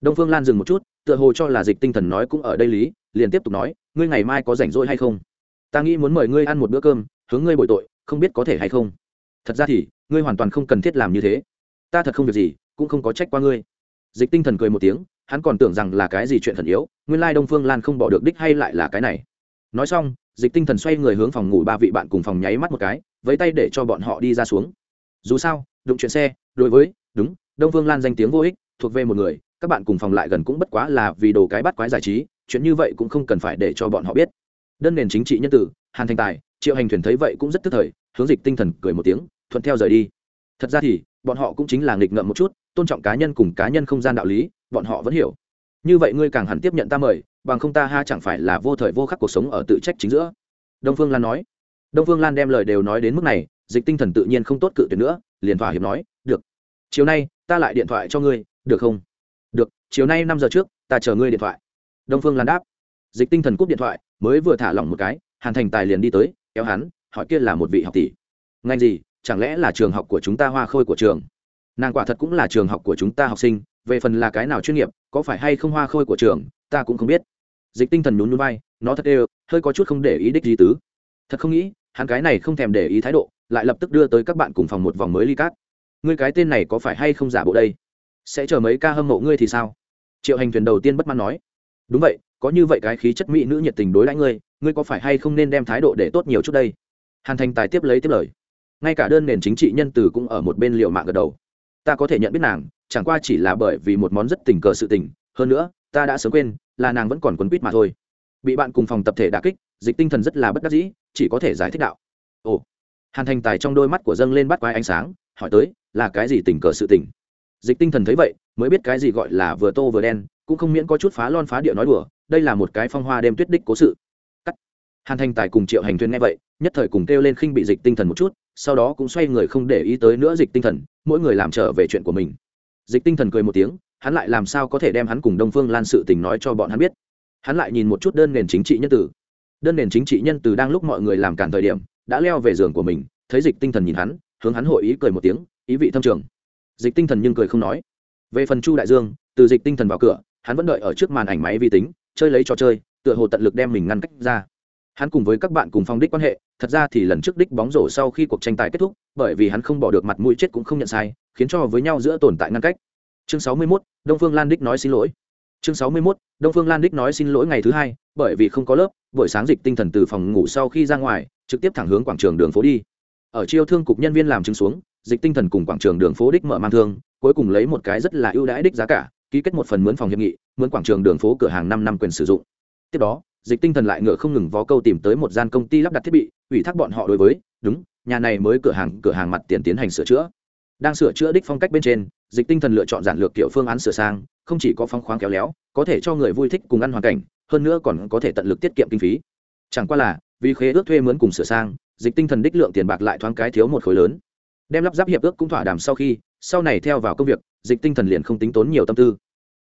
Đông phương lan dừng một chút, tựa hồ cho là dịch tinh thần nói cũng ở đây lý, liền tiếp tục nói, ngươi ngày mai có rảnh rỗi hay không? Ta nghĩ muốn mời ngươi ăn một bữa cơm, hướng ngươi bội tội, không biết có thể hay không? Thật ra thì, ngươi hoàn toàn không cần thiết làm như thế. Ta thật không việc gì, cũng không có trách qua ngươi. Dịch tinh thần cười một tiếng hắn còn tưởng rằng là cái gì chuyện thần yếu, nguyên lai đông phương lan không bỏ được đích hay lại là cái này. Nói xong, dịch tinh thần xoay người hướng phòng ngủ ba vị bạn cùng phòng nháy mắt một cái, với tay để cho bọn họ đi ra xuống. Dù sao, đụng chuyện xe, đối với, đúng, đông phương lan danh tiếng vô ích, thuộc về một người, các bạn cùng phòng lại gần cũng bất quá là vì đồ cái bắt quái giải trí, chuyện như vậy cũng không cần phải để cho bọn họ biết. Đơn nền chính trị nhân tử, hàn thành tài, triệu hành thuyền thấy vậy cũng rất tức thời, hướng dịch tinh thần cười một tiếng, thuận theo rời đi. Thật ra thì bọn họ cũng chính là nghịch ngợm một chút, tôn trọng cá nhân cùng cá nhân không gian đạo lý, bọn họ vẫn hiểu. Như vậy ngươi càng hẳn tiếp nhận ta mời, bằng không ta ha chẳng phải là vô thời vô khắc cuộc sống ở tự trách chính giữa. Đông phương lan nói. Đông phương lan đem lời đều nói đến mức này, dịch tinh thần tự nhiên không tốt cự tuyệt nữa, liền thỏa hiệp nói, được. Chiều nay, ta lại điện thoại cho ngươi, được không? Được, chiều nay năm giờ trước, ta chờ ngươi điện thoại. Đông phương lan đáp. Dịch tinh thần cúp điện thoại, mới vừa thả lỏng một cái, hàn thành tài liền đi tới, kéo hắn, hỏi kia là một vị học tỷ. Ngành gì? Chẳng lẽ là trường học của chúng ta hoa khôi của trường? Nàng quả thật cũng là trường học của chúng ta học sinh, về phần là cái nào chuyên nghiệp, có phải hay không hoa khôi của trường, ta cũng không biết. Dịch tinh thần nhún nhún vai, nó thật đều, hơi có chút không để ý đích gì tứ. Thật không nghĩ, hắn cái này không thèm để ý thái độ, lại lập tức đưa tới các bạn cùng phòng một vòng mới ly cát. Ngươi cái tên này có phải hay không giả bộ đây? Sẽ chờ mấy ca hâm mộ ngươi thì sao? Triệu hành thuyền đầu tiên bất mãn nói. Đúng vậy, có như vậy cái khí chất mỹ nữ nhiệt tình đối đãi ngươi ngươi có phải hay không nên đem thái độ để tốt nhiều chút đây? Hàn thành tài tiếp lấy tiếp lời ngay cả đơn nền chính trị nhân từ cũng ở một bên liệu mạng gật đầu. Ta có thể nhận biết nàng, chẳng qua chỉ là bởi vì một món rất tình cờ sự tình, hơn nữa, ta đã sớm quên, là nàng vẫn còn quấn quýt mà thôi. Bị bạn cùng phòng tập thể đà kích, dịch tinh thần rất là bất đắc dĩ, chỉ có thể giải thích đạo. Ồ. Hàn thành tài trong đôi mắt của dâng lên bắt quái ánh sáng, hỏi tới, là cái gì tình cờ sự tình? Dịch tinh thần thấy vậy, mới biết cái gì gọi là vừa tô vừa đen, cũng không miễn có chút phá lon phá địa nói đùa, đây là một cái phong hoa đêm tuyết đích cố sự. Cắt. Hàn thành tài cùng triệu hành thuyền nghe vậy, nhất thời cùng kêu lên khinh bị dịch tinh thần một chút sau đó cũng xoay người không để ý tới nữa dịch tinh thần, mỗi người làm trở về chuyện của mình. Dịch tinh thần cười một tiếng, hắn lại làm sao có thể đem hắn cùng đông phương lan sự tình nói cho bọn hắn biết? Hắn lại nhìn một chút đơn nền chính trị nhân tử. Đơn nền chính trị nhân tử đang lúc mọi người làm cản thời điểm, đã leo về giường của mình, thấy dịch tinh thần nhìn hắn, hướng hắn hội ý cười một tiếng, ý vị thâm trường. Dịch tinh thần nhưng cười không nói. Về phần chu đại dương, từ dịch tinh thần vào cửa, hắn vẫn đợi ở trước màn ảnh máy vi tính, chơi lấy trò chơi, tựa hồ tận lực đem mình ngăn cách ra hắn cùng với các bạn cùng phong đích quan hệ thật ra thì lần trước đích bóng rổ sau khi cuộc tranh tài kết thúc bởi vì hắn không bỏ được mặt mũi chết cũng không nhận sai khiến cho với nhau giữa tồn tại ngăn cách. Chương sáu mươi 61, đông phương lan đích nói xin lỗi. Chương sáu mươi 61, đông phương lan đích nói xin lỗi ngày thứ hai bởi vì không có lớp buổi sáng dịch tinh thần từ phòng ngủ sau khi ra ngoài trực tiếp thẳng hướng quảng trường đường phố đi. Ở chiêu thương cục nhân viên làm chứng xuống dịch tinh thần cùng quảng trường đường phố đích mở mang thương cuối cùng lấy một cái rất là ưu đãi đích giá cả ký kết một phần mướn phòng hiệp nghị mướn quảng trường đường phố cửa hàng năm năm quyền sử dụng. Tiếp đó dịch tinh thần lại ngựa không ngừng vó câu tìm tới một gian công ty lắp đặt thiết bị, ủy thác bọn họ đối với, đúng, nhà này mới cửa hàng cửa hàng mặt tiền tiến hành sửa chữa. Đang sửa chữa đích phong cách bên trên, dịch tinh thần lựa chọn giản lược kiểu phương án sửa sang, không chỉ có phong khoáng kéo léo, có thể cho người vui thích cùng ăn hoàn cảnh, hơn nữa còn có thể tận lực tiết kiệm kinh phí. Chẳng qua là, vì khế ước thuê mướn cùng sửa sang, dịch tinh thần đích lượng tiền bạc lại thoáng cái thiếu một khối lớn. Đem lắp ráp hiệp ước cũng thỏa đàm sau khi, sau này theo vào công việc, dịch tinh thần liền không tính tốn nhiều tâm tư.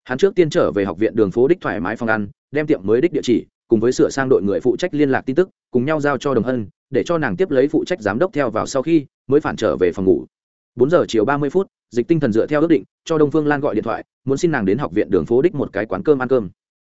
Hắn trước tiên trở về học viện đường phố đích thoải mái phòng ăn, đem tiệm mới đích địa chỉ cùng với sửa sang đội người phụ trách liên lạc tin tức, cùng nhau giao cho đồng hân, để cho nàng tiếp lấy phụ trách giám đốc theo vào sau khi mới phản trở về phòng ngủ. Bốn giờ chiều ba mươi phút, dịch tinh thần dựa theo ước định, cho đông phương lan gọi điện thoại, muốn xin nàng đến học viện đường phố đích một cái quán cơm ăn cơm.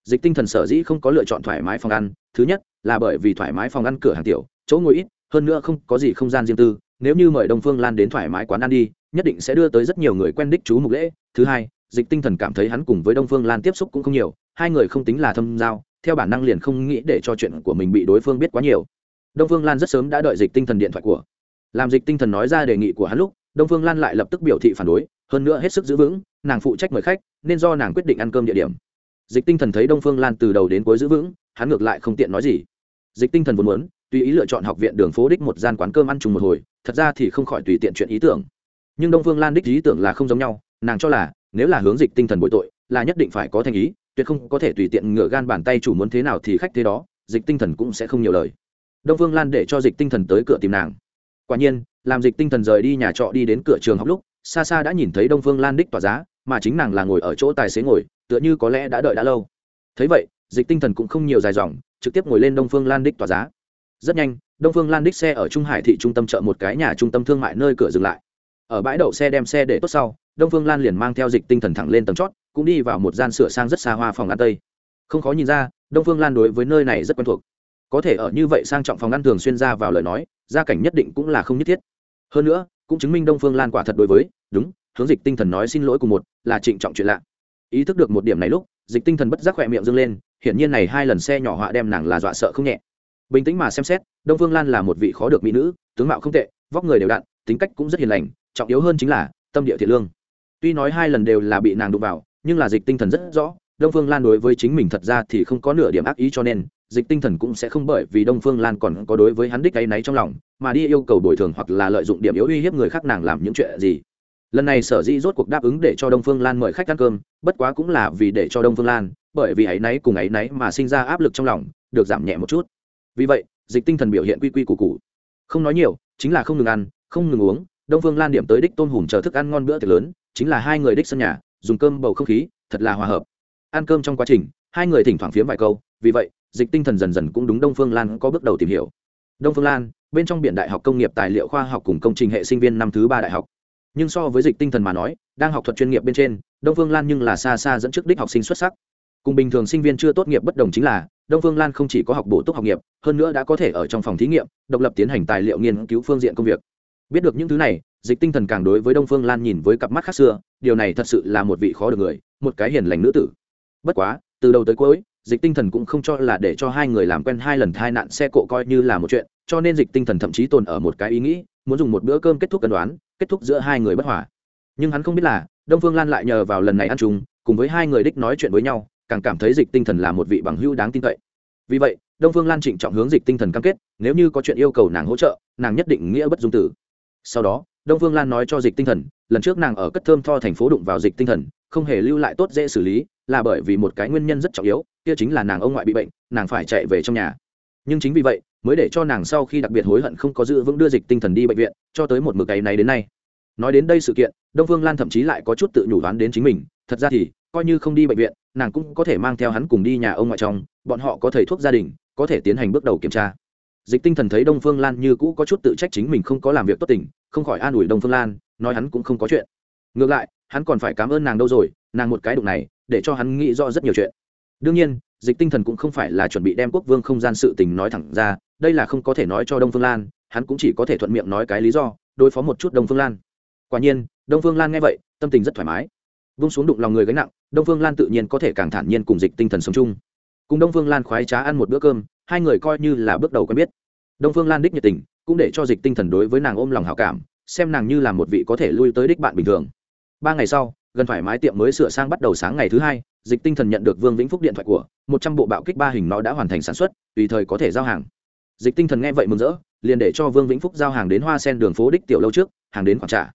Dịch tinh thần sở dĩ không có lựa chọn thoải mái phòng ăn, thứ nhất là bởi vì thoải mái phòng ăn cửa hàng tiểu, chỗ ngồi ít, hơn nữa không có gì không gian riêng tư, nếu như mời đông phương lan đến thoải mái quán ăn đi, nhất định sẽ đưa tới rất nhiều người quen đích chú mục lễ. Thứ hai, dịch tinh thần cảm thấy hắn cùng với đông phương lan tiếp xúc cũng không nhiều, hai người không tính là thâm giao theo bản năng liền không nghĩ để cho chuyện của mình bị đối phương biết quá nhiều. Đông phương lan rất sớm đã đợi dịch tinh thần điện thoại của. Làm dịch tinh thần nói ra đề nghị của hắn lúc, đông phương lan lại lập tức biểu thị phản đối, hơn nữa hết sức giữ vững, nàng phụ trách mời khách, nên do nàng quyết định ăn cơm địa điểm. Dịch tinh thần thấy đông phương lan từ đầu đến cuối giữ vững, hắn ngược lại không tiện nói gì. Dịch tinh thần vốn muốn, tùy ý lựa chọn học viện đường phố đích một gian quán cơm ăn chung một hồi, thật ra thì không khỏi tùy tiện chuyện ý tưởng. Nhưng đông phương lan đích ý tưởng là không giống nhau, nàng cho là, nếu là hướng dịch tinh thần bội tội, là nhất định phải có thành ý tuyệt không có thể tùy tiện ngựa gan bàn tay chủ muốn thế nào thì khách thế đó, dịch tinh thần cũng sẽ không nhiều lời. Đông phương lan để cho dịch tinh thần tới cửa tìm nàng. Quả nhiên, làm dịch tinh thần rời đi nhà trọ đi đến cửa trường học lúc, xa xa đã nhìn thấy đông phương lan đích tỏa giá, mà chính nàng là ngồi ở chỗ tài xế ngồi, tựa như có lẽ đã đợi đã lâu. Thấy vậy, dịch tinh thần cũng không nhiều dài dòng, trực tiếp ngồi lên đông phương lan đích tỏa giá. Rất nhanh, đông phương lan đích xe ở trung hải thị trung tâm chợ một cái nhà trung tâm thương mại nơi cửa dừng lại. Ở bãi đậu xe đem xe để tốt sau, đông phương lan liền mang theo dịch tinh thần thẳng lên tầng chót cũng đi vào một gian sửa sang rất xa hoa phòng ăn tây. Không khó nhìn ra, đông phương lan đối với nơi này rất quen thuộc. Có thể ở như vậy sang trọng phòng ăn thường xuyên ra vào lời nói, gia cảnh nhất định cũng là không nhất thiết. Hơn nữa, cũng chứng minh đông phương lan quả thật đối với, đúng, hướng dịch tinh thần nói xin lỗi cùng một, là trịnh trọng chuyện lạ. Ý thức được một điểm này lúc, dịch tinh thần bất giác khỏe miệng dâng lên, hiển nhiên này hai lần xe nhỏ họa đem nàng là dọa sợ không nhẹ. Bình tĩnh mà xem xét, đông phương lan là một vị khó được mỹ nữ, tướng mạo không tệ, vóc người đều đặn, tính cách cũng rất hiền lành, trọng yếu hơn chính là tâm địa thiện lương. Tuy nói hai lần đều là bị nàng đụng vào nhưng là dịch tinh thần rất rõ, đông phương lan đối với chính mình thật ra thì không có nửa điểm ác ý cho nên, dịch tinh thần cũng sẽ không bởi vì đông phương lan còn có đối với hắn đích áy náy trong lòng, mà đi yêu cầu bồi thường hoặc là lợi dụng điểm yếu uy hiếp người khác nàng làm những chuyện gì. Lần này sở dĩ rốt cuộc đáp ứng để cho đông phương lan mời khách ăn cơm, bất quá cũng là vì để cho đông phương lan, bởi vì áy náy cùng áy náy mà sinh ra áp lực trong lòng, được giảm nhẹ một chút. Vì vậy, dịch tinh thần biểu hiện quy quy củ cụ không nói nhiều, chính là không ngừng ăn, không ngừng uống, đông phương lan điểm tới đích tôn hùm chờ thức ăn ngon bữa tiệc lớn, chính là hai người đích sân nhà dùng cơm bầu không khí, thật là hòa hợp. Ăn cơm trong quá trình, hai người thỉnh thoảng phiếm vài câu, vì vậy, dịch tinh thần dần dần cũng đúng đông phương lan có bước đầu tìm hiểu. Đông phương lan, bên trong biển đại học công nghiệp tài liệu khoa học cùng công trình hệ sinh viên năm thứ ba đại học. Nhưng so với dịch tinh thần mà nói, đang học thuật chuyên nghiệp bên trên, đông phương lan nhưng là xa xa dẫn trước đích học sinh xuất sắc. Cùng bình thường sinh viên chưa tốt nghiệp bất đồng chính là, đông phương lan không chỉ có học bổ túc học nghiệp, hơn nữa đã có thể ở trong phòng thí nghiệm, độc lập tiến hành tài liệu nghiên cứu phương diện công việc. Biết được những thứ này dịch tinh thần càng đối với đông phương lan nhìn với cặp mắt khác xưa, điều này thật sự là một vị khó được người, một cái hiền lành nữ tử. Bất quá, từ đầu tới cuối, dịch tinh thần cũng không cho là để cho hai người làm quen hai lần thai nạn xe cộ coi như là một chuyện, cho nên dịch tinh thần thậm chí tồn ở một cái ý nghĩ, muốn dùng một bữa cơm kết thúc cân đoán, kết thúc giữa hai người bất hòa. Nhưng hắn không biết là, đông phương lan lại nhờ vào lần này ăn chung, cùng với hai người đích nói chuyện với nhau, càng cảm thấy dịch tinh thần là một vị bằng hữu đáng tin cậy. Vì vậy, đông phương lan trịnh trọng hướng dịch tinh thần cam kết, nếu như có chuyện yêu cầu nàng hỗ trợ, nàng nhất định nghĩa bất dung tử. Sau đó đông phương lan nói cho dịch tinh thần, lần trước nàng ở cất thơm tho thành phố đụng vào dịch tinh thần, không hề lưu lại tốt dễ xử lý, là bởi vì một cái nguyên nhân rất trọng yếu, kia chính là nàng ông ngoại bị bệnh, nàng phải chạy về trong nhà. Nhưng chính vì vậy, mới để cho nàng sau khi đặc biệt hối hận không có giữ vững đưa dịch tinh thần đi bệnh viện, cho tới một mực ấy này đến nay. Nói đến đây sự kiện, đông phương lan thậm chí lại có chút tự nhủ đoán đến chính mình, thật ra thì, coi như không đi bệnh viện, nàng cũng có thể mang theo hắn cùng đi nhà ông ngoại trong, bọn họ có thầy thuốc gia đình, có thể tiến hành bước đầu kiểm tra dịch tinh thần thấy đông phương lan như cũ có chút tự trách chính mình không có làm việc tốt tình, không khỏi an ủi đông phương lan, nói hắn cũng không có chuyện. Ngược lại, hắn còn phải cảm ơn nàng đâu rồi, nàng một cái đụng này, để cho hắn nghĩ rõ rất nhiều chuyện. Đương nhiên, dịch tinh thần cũng không phải là chuẩn bị đem quốc vương không gian sự tình nói thẳng ra, đây là không có thể nói cho đông phương lan, hắn cũng chỉ có thể thuận miệng nói cái lý do, đối phó một chút đông phương lan. Quả nhiên, đông phương lan nghe vậy, tâm tình rất thoải mái. Vung xuống đụng lòng người gánh nặng, đông phương lan tự nhiên có thể càng thản nhiên cùng dịch tinh thần sống chung. Cùng đông phương lan khoái trá ăn một bữa cơm hai người coi như là bước đầu quen biết. Đông phương lan đích nhiệt tình, cũng để cho dịch tinh thần đối với nàng ôm lòng hảo cảm, xem nàng như là một vị có thể lui tới đích bạn bình thường. Ba ngày sau, gần thoải mái tiệm mới sửa sang bắt đầu sáng ngày thứ hai, dịch tinh thần nhận được vương vĩnh phúc điện thoại của, một trăm bộ bạo kích ba hình nó đã hoàn thành sản xuất, tùy thời có thể giao hàng. Dịch tinh thần nghe vậy mừng rỡ, liền để cho vương vĩnh phúc giao hàng đến hoa sen đường phố đích tiểu lâu trước, hàng đến khoản trả.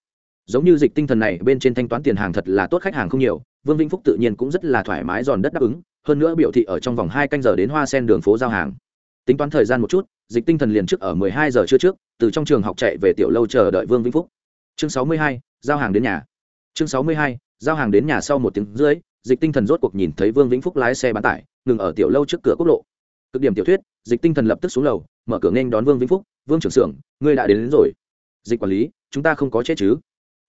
Giống như dịch tinh thần này, bên trên thanh toán tiền hàng thật là tốt khách hàng không nhiều, vương vĩnh phúc tự nhiên cũng rất là thoải mái giòn đất đáp ứng, hơn nữa biểu thị ở trong vòng hai canh giờ đến hoa sen đường phố giao hàng tính toán thời gian một chút dịch tinh thần liền trước ở mười hai giờ trưa trước từ trong trường học chạy về tiểu lâu chờ đợi vương vĩnh phúc. Chương sáu mươi hai giao hàng đến nhà. Chương sáu mươi hai giao hàng đến nhà sau một tiếng rưỡi dịch tinh thần rốt cuộc nhìn thấy vương vĩnh phúc lái xe bán tải ngừng ở tiểu lâu trước cửa quốc lộ. Cực điểm tiểu thuyết dịch tinh thần lập tức xuống lầu mở cửa nghênh đón vương vĩnh phúc vương trưởng xưởng ngươi đã đến, đến rồi. Dịch quản lý chúng ta không có chết chứ?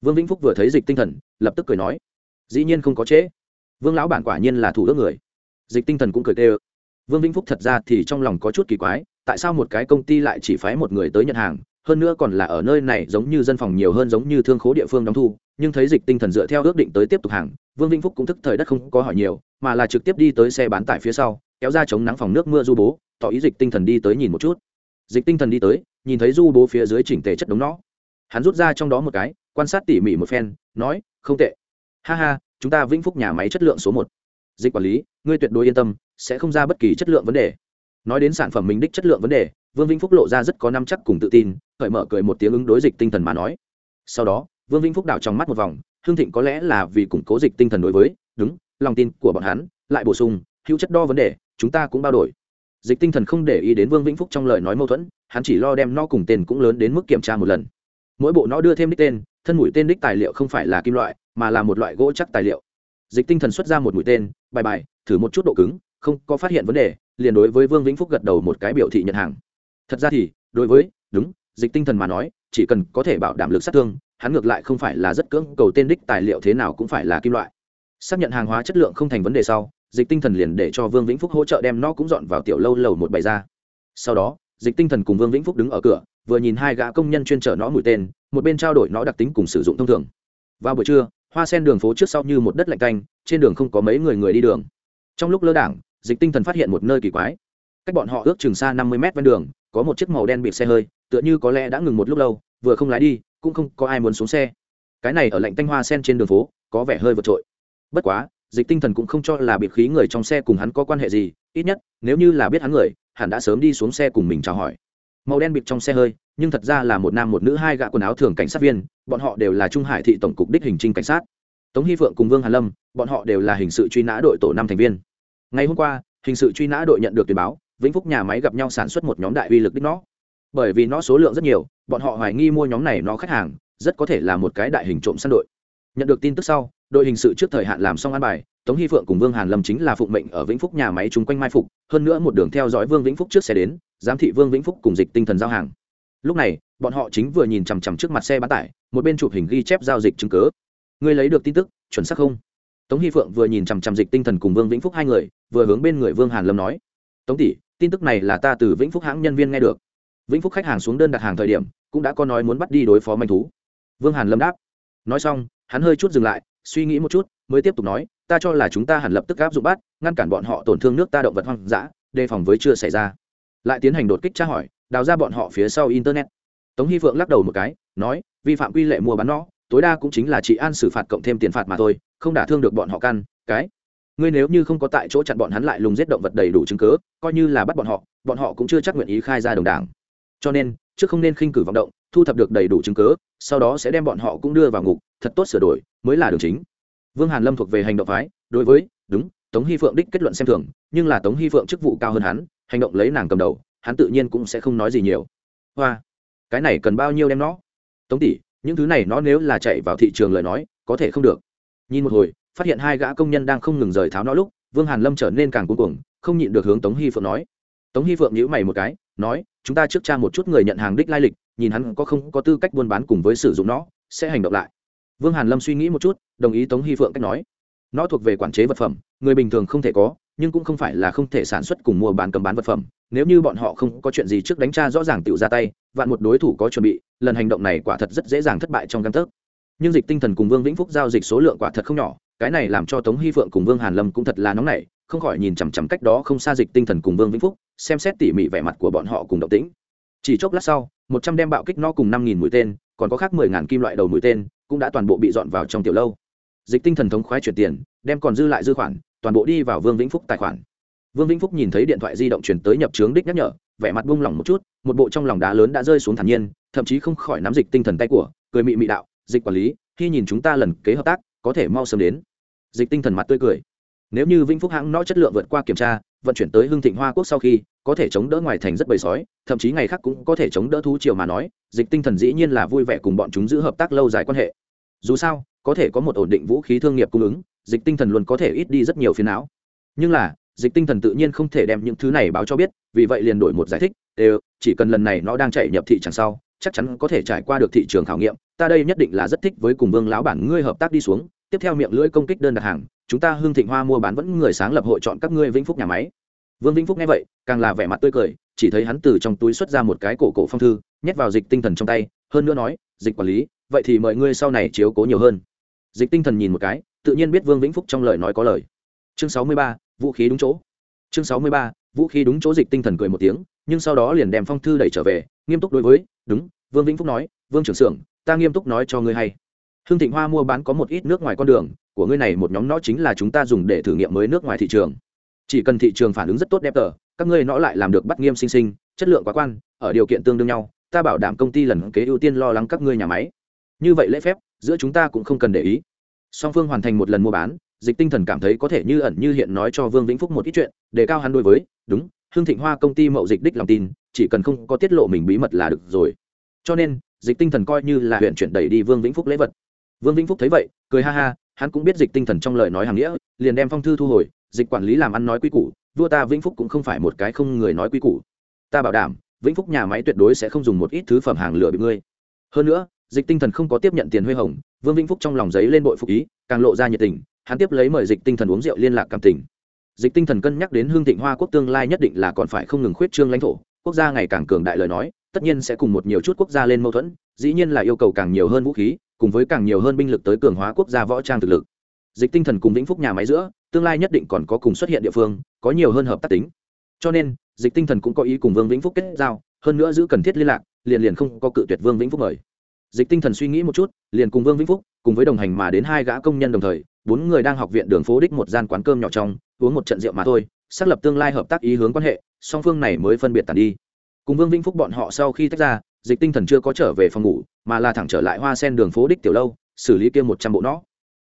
Vương vĩnh phúc vừa thấy dịch tinh thần lập tức cười nói dĩ nhiên không có trễ. Vương lão bản quả nhiên là thủ đức người. Dịch tinh thần cũng cười tê ơ vương vĩnh phúc thật ra thì trong lòng có chút kỳ quái, tại sao một cái công ty lại chỉ phái một người tới nhận hàng, hơn nữa còn là ở nơi này giống như dân phòng nhiều hơn giống như thương khố địa phương đóng thu, nhưng thấy dịch tinh thần dựa theo ước định tới tiếp tục hàng, vương vĩnh phúc cũng thức thời đất không có hỏi nhiều, mà là trực tiếp đi tới xe bán tải phía sau, kéo ra chống nắng phòng nước mưa du bố, tỏ ý dịch tinh thần đi tới nhìn một chút. Dịch tinh thần đi tới, nhìn thấy du bố phía dưới chỉnh tề chất đống nó hắn rút ra trong đó một cái, quan sát tỉ mỉ một phen, nói, không tệ. Ha ha, chúng ta vĩnh phúc nhà máy chất lượng số một dịch quản lý, ngươi tuyệt đối yên tâm, sẽ không ra bất kỳ chất lượng vấn đề. Nói đến sản phẩm mình đích chất lượng vấn đề, vương vĩnh phúc lộ ra rất có năm chắc cùng tự tin, cởi mở cười một tiếng ứng đối dịch tinh thần mà nói. Sau đó, vương vĩnh phúc đảo trong mắt một vòng, hương thịnh có lẽ là vì củng cố dịch tinh thần đối với, đúng, lòng tin của bọn hắn, lại bổ sung, hữu chất đo vấn đề, chúng ta cũng bao đổi. Dịch tinh thần không để ý đến vương vĩnh phúc trong lời nói mâu thuẫn, hắn chỉ lo đem no cùng tên cũng lớn đến mức kiểm tra một lần. Mỗi bộ nó đưa thêm đích tên, thân mũi tên đích tài liệu không phải là kim loại, mà là một loại gỗ chắc tài liệu dịch tinh thần xuất ra một mũi tên, bài bài, thử một chút độ cứng, không có phát hiện vấn đề, liền đối với vương vĩnh phúc gật đầu một cái biểu thị nhận hàng. Thật ra thì, đối với, đúng, dịch tinh thần mà nói, chỉ cần có thể bảo đảm lực sát thương, hắn ngược lại không phải là rất cưỡng cầu tên đích tài liệu thế nào cũng phải là kim loại. Xác nhận hàng hóa chất lượng không thành vấn đề sau, dịch tinh thần liền để cho vương vĩnh phúc hỗ trợ đem nó cũng dọn vào tiểu lâu lầu một bày ra. Sau đó, dịch tinh thần cùng vương vĩnh phúc đứng ở cửa, vừa nhìn hai gã công nhân chuyên trở nó mũi tên, một bên trao đổi nó đặc tính cùng sử dụng thông thường. Vào buổi trưa hoa sen đường phố trước sau như một đất lạnh canh, trên đường không có mấy người người đi đường. Trong lúc lơ đảng, dịch tinh thần phát hiện một nơi kỳ quái. Cách bọn họ ước chừng xa năm mươi mét ven đường, có một chiếc màu đen bị xe hơi, tựa như có lẽ đã ngừng một lúc lâu, vừa không lái đi, cũng không có ai muốn xuống xe. Cái này ở lạnh tanh hoa sen trên đường phố, có vẻ hơi vượt trội. Bất quá, dịch tinh thần cũng không cho là biệt khí người trong xe cùng hắn có quan hệ gì, ít nhất, nếu như là biết hắn người, hẳn đã sớm đi xuống xe cùng mình chào hỏi màu đen bịt trong xe hơi, nhưng thật ra là một nam một nữ hai gã quần áo thường cảnh sát viên, bọn họ đều là trung hải thị tổng cục đích hình trinh cảnh sát. Tống hy phượng cùng vương hàn lâm, bọn họ đều là hình sự truy nã đội tổ năm thành viên. Ngày hôm qua, hình sự truy nã đội nhận được tuyên báo, vĩnh phúc nhà máy gặp nhau sản xuất một nhóm đại uy lực đích nó. Bởi vì nó số lượng rất nhiều, bọn họ hoài nghi mua nhóm này nó khách hàng, rất có thể là một cái đại hình trộm săn đội. Nhận được tin tức sau, đội hình sự trước thời hạn làm xong an bài, tống hy phượng cùng vương hàn lâm chính là phụng mệnh ở vĩnh phúc nhà máy chung quanh mai phục, hơn nữa một đường theo dõi vương vĩnh phúc trước xe đến giám thị vương vĩnh phúc cùng dịch tinh thần giao hàng. Lúc này, bọn họ chính vừa nhìn chằm chằm trước mặt xe bán tải, một bên chụp hình ghi chép giao dịch chứng cớ ngươi lấy được tin tức, chuẩn xác không? Tống hy phượng vừa nhìn chằm chằm dịch tinh thần cùng vương vĩnh phúc hai người, vừa hướng bên người vương hàn lâm nói. Tống tỷ, tin tức này là ta từ vĩnh phúc hãng nhân viên nghe được. Vĩnh phúc khách hàng xuống đơn đặt hàng thời điểm, cũng đã có nói muốn bắt đi đối phó manh thú. Vương hàn lâm đáp. Nói xong, hắn hơi chút dừng lại, suy nghĩ một chút, mới tiếp tục nói, ta cho là chúng ta hẳn lập tức áp dụng bắt, ngăn cản bọn họ tổn thương nước ta động vật hoang dã, đề phòng với chưa xảy ra lại tiến hành đột kích tra hỏi, đào ra bọn họ phía sau internet. Tống hy phượng lắc đầu một cái, nói, vi phạm quy lệ mua bán nó, tối đa cũng chính là chị an xử phạt cộng thêm tiền phạt mà thôi, không đả thương được bọn họ căn, cái. Ngươi nếu như không có tại chỗ chặn bọn hắn lại lùng giết động vật đầy đủ chứng cứ, coi như là bắt bọn họ bọn họ cũng chưa chắc nguyện ý khai ra đồng đảng. Cho nên, trước không nên khinh cử vọng động, thu thập được đầy đủ chứng cứ, sau đó sẽ đem bọn họ cũng đưa vào ngục, thật tốt sửa đổi, mới là đường chính. Vương hàn lâm thuộc về hành động phái, đối với, đúng, tống hy phượng đích kết luận xem thường, nhưng là tống hy phượng chức vụ cao hơn hắn hành động lấy nàng cầm đầu, hắn tự nhiên cũng sẽ không nói gì nhiều. Hoa, cái này cần bao nhiêu đem nó? Tống tỷ, những thứ này nó nếu là chạy vào thị trường lời nói, có thể không được. Nhìn một hồi, phát hiện hai gã công nhân đang không ngừng rời tháo nó lúc, vương hàn lâm trở nên càng cuống cuồng, không nhịn được hướng tống hy phượng nói. Tống hy phượng nhíu mày một cái, nói, chúng ta trước tra một chút người nhận hàng đích lai lịch, nhìn hắn có không có tư cách buôn bán cùng với sử dụng nó, sẽ hành động lại. Vương hàn lâm suy nghĩ một chút, đồng ý tống hy phượng cách nói. Nó thuộc về quản chế vật phẩm, người bình thường không thể có nhưng cũng không phải là không thể sản xuất cùng mua bán cầm bán vật phẩm, nếu như bọn họ không có chuyện gì trước đánh tra rõ ràng tự ra tay, vạn một đối thủ có chuẩn bị, lần hành động này quả thật rất dễ dàng thất bại trong căn tấc. Nhưng dịch tinh thần cùng vương vĩnh phúc giao dịch số lượng quả thật không nhỏ, cái này làm cho tống hy phượng cùng vương hàn lâm cũng thật là nóng nảy, không khỏi nhìn chằm chằm cách đó không xa dịch tinh thần cùng vương vĩnh phúc, xem xét tỉ mỉ vẻ mặt của bọn họ cùng động tĩnh. Chỉ chốc lát sau, một trăm đem bạo kích no cùng năm nghìn mũi tên, còn có khác mười ngàn kim loại đầu mũi tên, cũng đã toàn bộ bị dọn vào trong tiểu lâu. Dịch tinh thần thống khoái chuyển tiền, đem còn dư lại dư khoản toàn bộ đi vào vương vĩnh phúc tài khoản. Vương vĩnh phúc nhìn thấy điện thoại di động chuyển tới nhập trướng đích nhắc nhở, vẻ mặt buông lỏng một chút, một bộ trong lòng đá lớn đã rơi xuống thản nhiên, thậm chí không khỏi nắm dịch tinh thần tay của, cười mị mị đạo, dịch quản lý, khi nhìn chúng ta lần kế hợp tác, có thể mau sớm đến. Dịch tinh thần mặt tươi cười. Nếu như vĩnh phúc hãng nó chất lượng vượt qua kiểm tra, vận chuyển tới hưng thịnh hoa quốc sau khi, có thể chống đỡ ngoài thành rất bầy sói, thậm chí ngày khác cũng có thể chống đỡ thú triều mà nói, dịch tinh thần dĩ nhiên là vui vẻ cùng bọn chúng giữ hợp tác lâu dài quan hệ. Dù sao, có thể có một ổn định vũ khí thương nghiệp cung ứng dịch tinh thần luôn có thể ít đi rất nhiều phiền não. Nhưng là, dịch tinh thần tự nhiên không thể đem những thứ này báo cho biết, vì vậy liền đổi một giải thích đều chỉ cần lần này nó đang chạy nhập thị chẳng sau, chắc chắn có thể trải qua được thị trường khảo nghiệm, ta đây nhất định là rất thích với cùng vương lão bản ngươi hợp tác đi xuống, tiếp theo miệng lưỡi công kích đơn đặt hàng, chúng ta hương thịnh hoa mua bán vẫn người sáng lập hội chọn các ngươi vĩnh phúc nhà máy. Vương vĩnh phúc nghe vậy, càng là vẻ mặt tươi cười, chỉ thấy hắn từ trong túi xuất ra một cái cổ cổ phong thư, nhét vào dịch tinh thần trong tay, hơn nữa nói, dịch quản lý, vậy thì mời ngươi sau này chiếu cố nhiều hơn. Dịch tinh thần nhìn một cái tự nhiên biết vương vĩnh phúc trong lời nói có lời. Chương sáu mươi ba, vũ khí đúng chỗ. Chương sáu mươi ba, vũ khí đúng chỗ dịch tinh thần cười một tiếng, nhưng sau đó liền đem phong thư đẩy trở về, nghiêm túc đối với, đúng, vương vĩnh phúc nói, vương trưởng xưởng, ta nghiêm túc nói cho ngươi hay. Hương thịnh hoa mua bán có một ít nước ngoài con đường, của ngươi này một nhóm nó chính là chúng ta dùng để thử nghiệm mới nước ngoài thị trường. Chỉ cần thị trường phản ứng rất tốt đẹp tờ, các ngươi nó lại làm được bắt nghiêm sinh sinh, chất lượng quá quan, ở điều kiện tương đương nhau, ta bảo đảm công ty lần kế ưu tiên lo lắng các ngươi nhà máy. Như vậy lễ phép, giữa chúng ta cũng không cần để ý song phương hoàn thành một lần mua bán, dịch tinh thần cảm thấy có thể như ẩn như hiện nói cho vương vĩnh phúc một ít chuyện để cao hắn đối với, đúng, hương thịnh hoa công ty mậu dịch đích lòng tin, chỉ cần không có tiết lộ mình bí mật là được rồi. Cho nên, dịch tinh thần coi như là huyện chuyển đẩy đi vương vĩnh phúc lễ vật. Vương vĩnh phúc thấy vậy, cười ha ha, hắn cũng biết dịch tinh thần trong lời nói hàng nghĩa, liền đem phong thư thu hồi, dịch quản lý làm ăn nói quy củ, vua ta vĩnh phúc cũng không phải một cái không người nói quy củ. Ta bảo đảm, vĩnh phúc nhà máy tuyệt đối sẽ không dùng một ít thứ phẩm hàng lửa bị ngươi. Hơn nữa dịch tinh thần không có tiếp nhận tiền huê hồng, vương vĩnh phúc trong lòng giấy lên bội phục ý, càng lộ ra nhiệt tình, hắn tiếp lấy mời dịch tinh thần uống rượu liên lạc cảm tình. Dịch tinh thần cân nhắc đến hương thịnh hoa quốc tương lai nhất định là còn phải không ngừng khuyết trương lãnh thổ, quốc gia ngày càng cường đại lời nói, tất nhiên sẽ cùng một nhiều chút quốc gia lên mâu thuẫn, dĩ nhiên là yêu cầu càng nhiều hơn vũ khí, cùng với càng nhiều hơn binh lực tới cường hóa quốc gia võ trang thực lực. Dịch tinh thần cùng vĩnh phúc nhà máy giữa, tương lai nhất định còn có cùng xuất hiện địa phương, có nhiều hơn hợp tác tính. Cho nên, dịch tinh thần cũng có ý cùng vương vĩnh phúc kết giao, hơn nữa giữ cần thiết liên lạc, liền liền không có cự tuyệt vương vĩnh phúc mời dịch tinh thần suy nghĩ một chút, liền cùng vương vĩnh phúc, cùng với đồng hành mà đến hai gã công nhân đồng thời, bốn người đang học viện đường phố đích một gian quán cơm nhỏ trong, uống một trận rượu mà thôi, xác lập tương lai hợp tác ý hướng quan hệ, song phương này mới phân biệt tàn đi. Cùng vương vĩnh phúc bọn họ sau khi tách ra, dịch tinh thần chưa có trở về phòng ngủ, mà là thẳng trở lại hoa sen đường phố đích tiểu lâu, xử lý kia một trăm bộ nó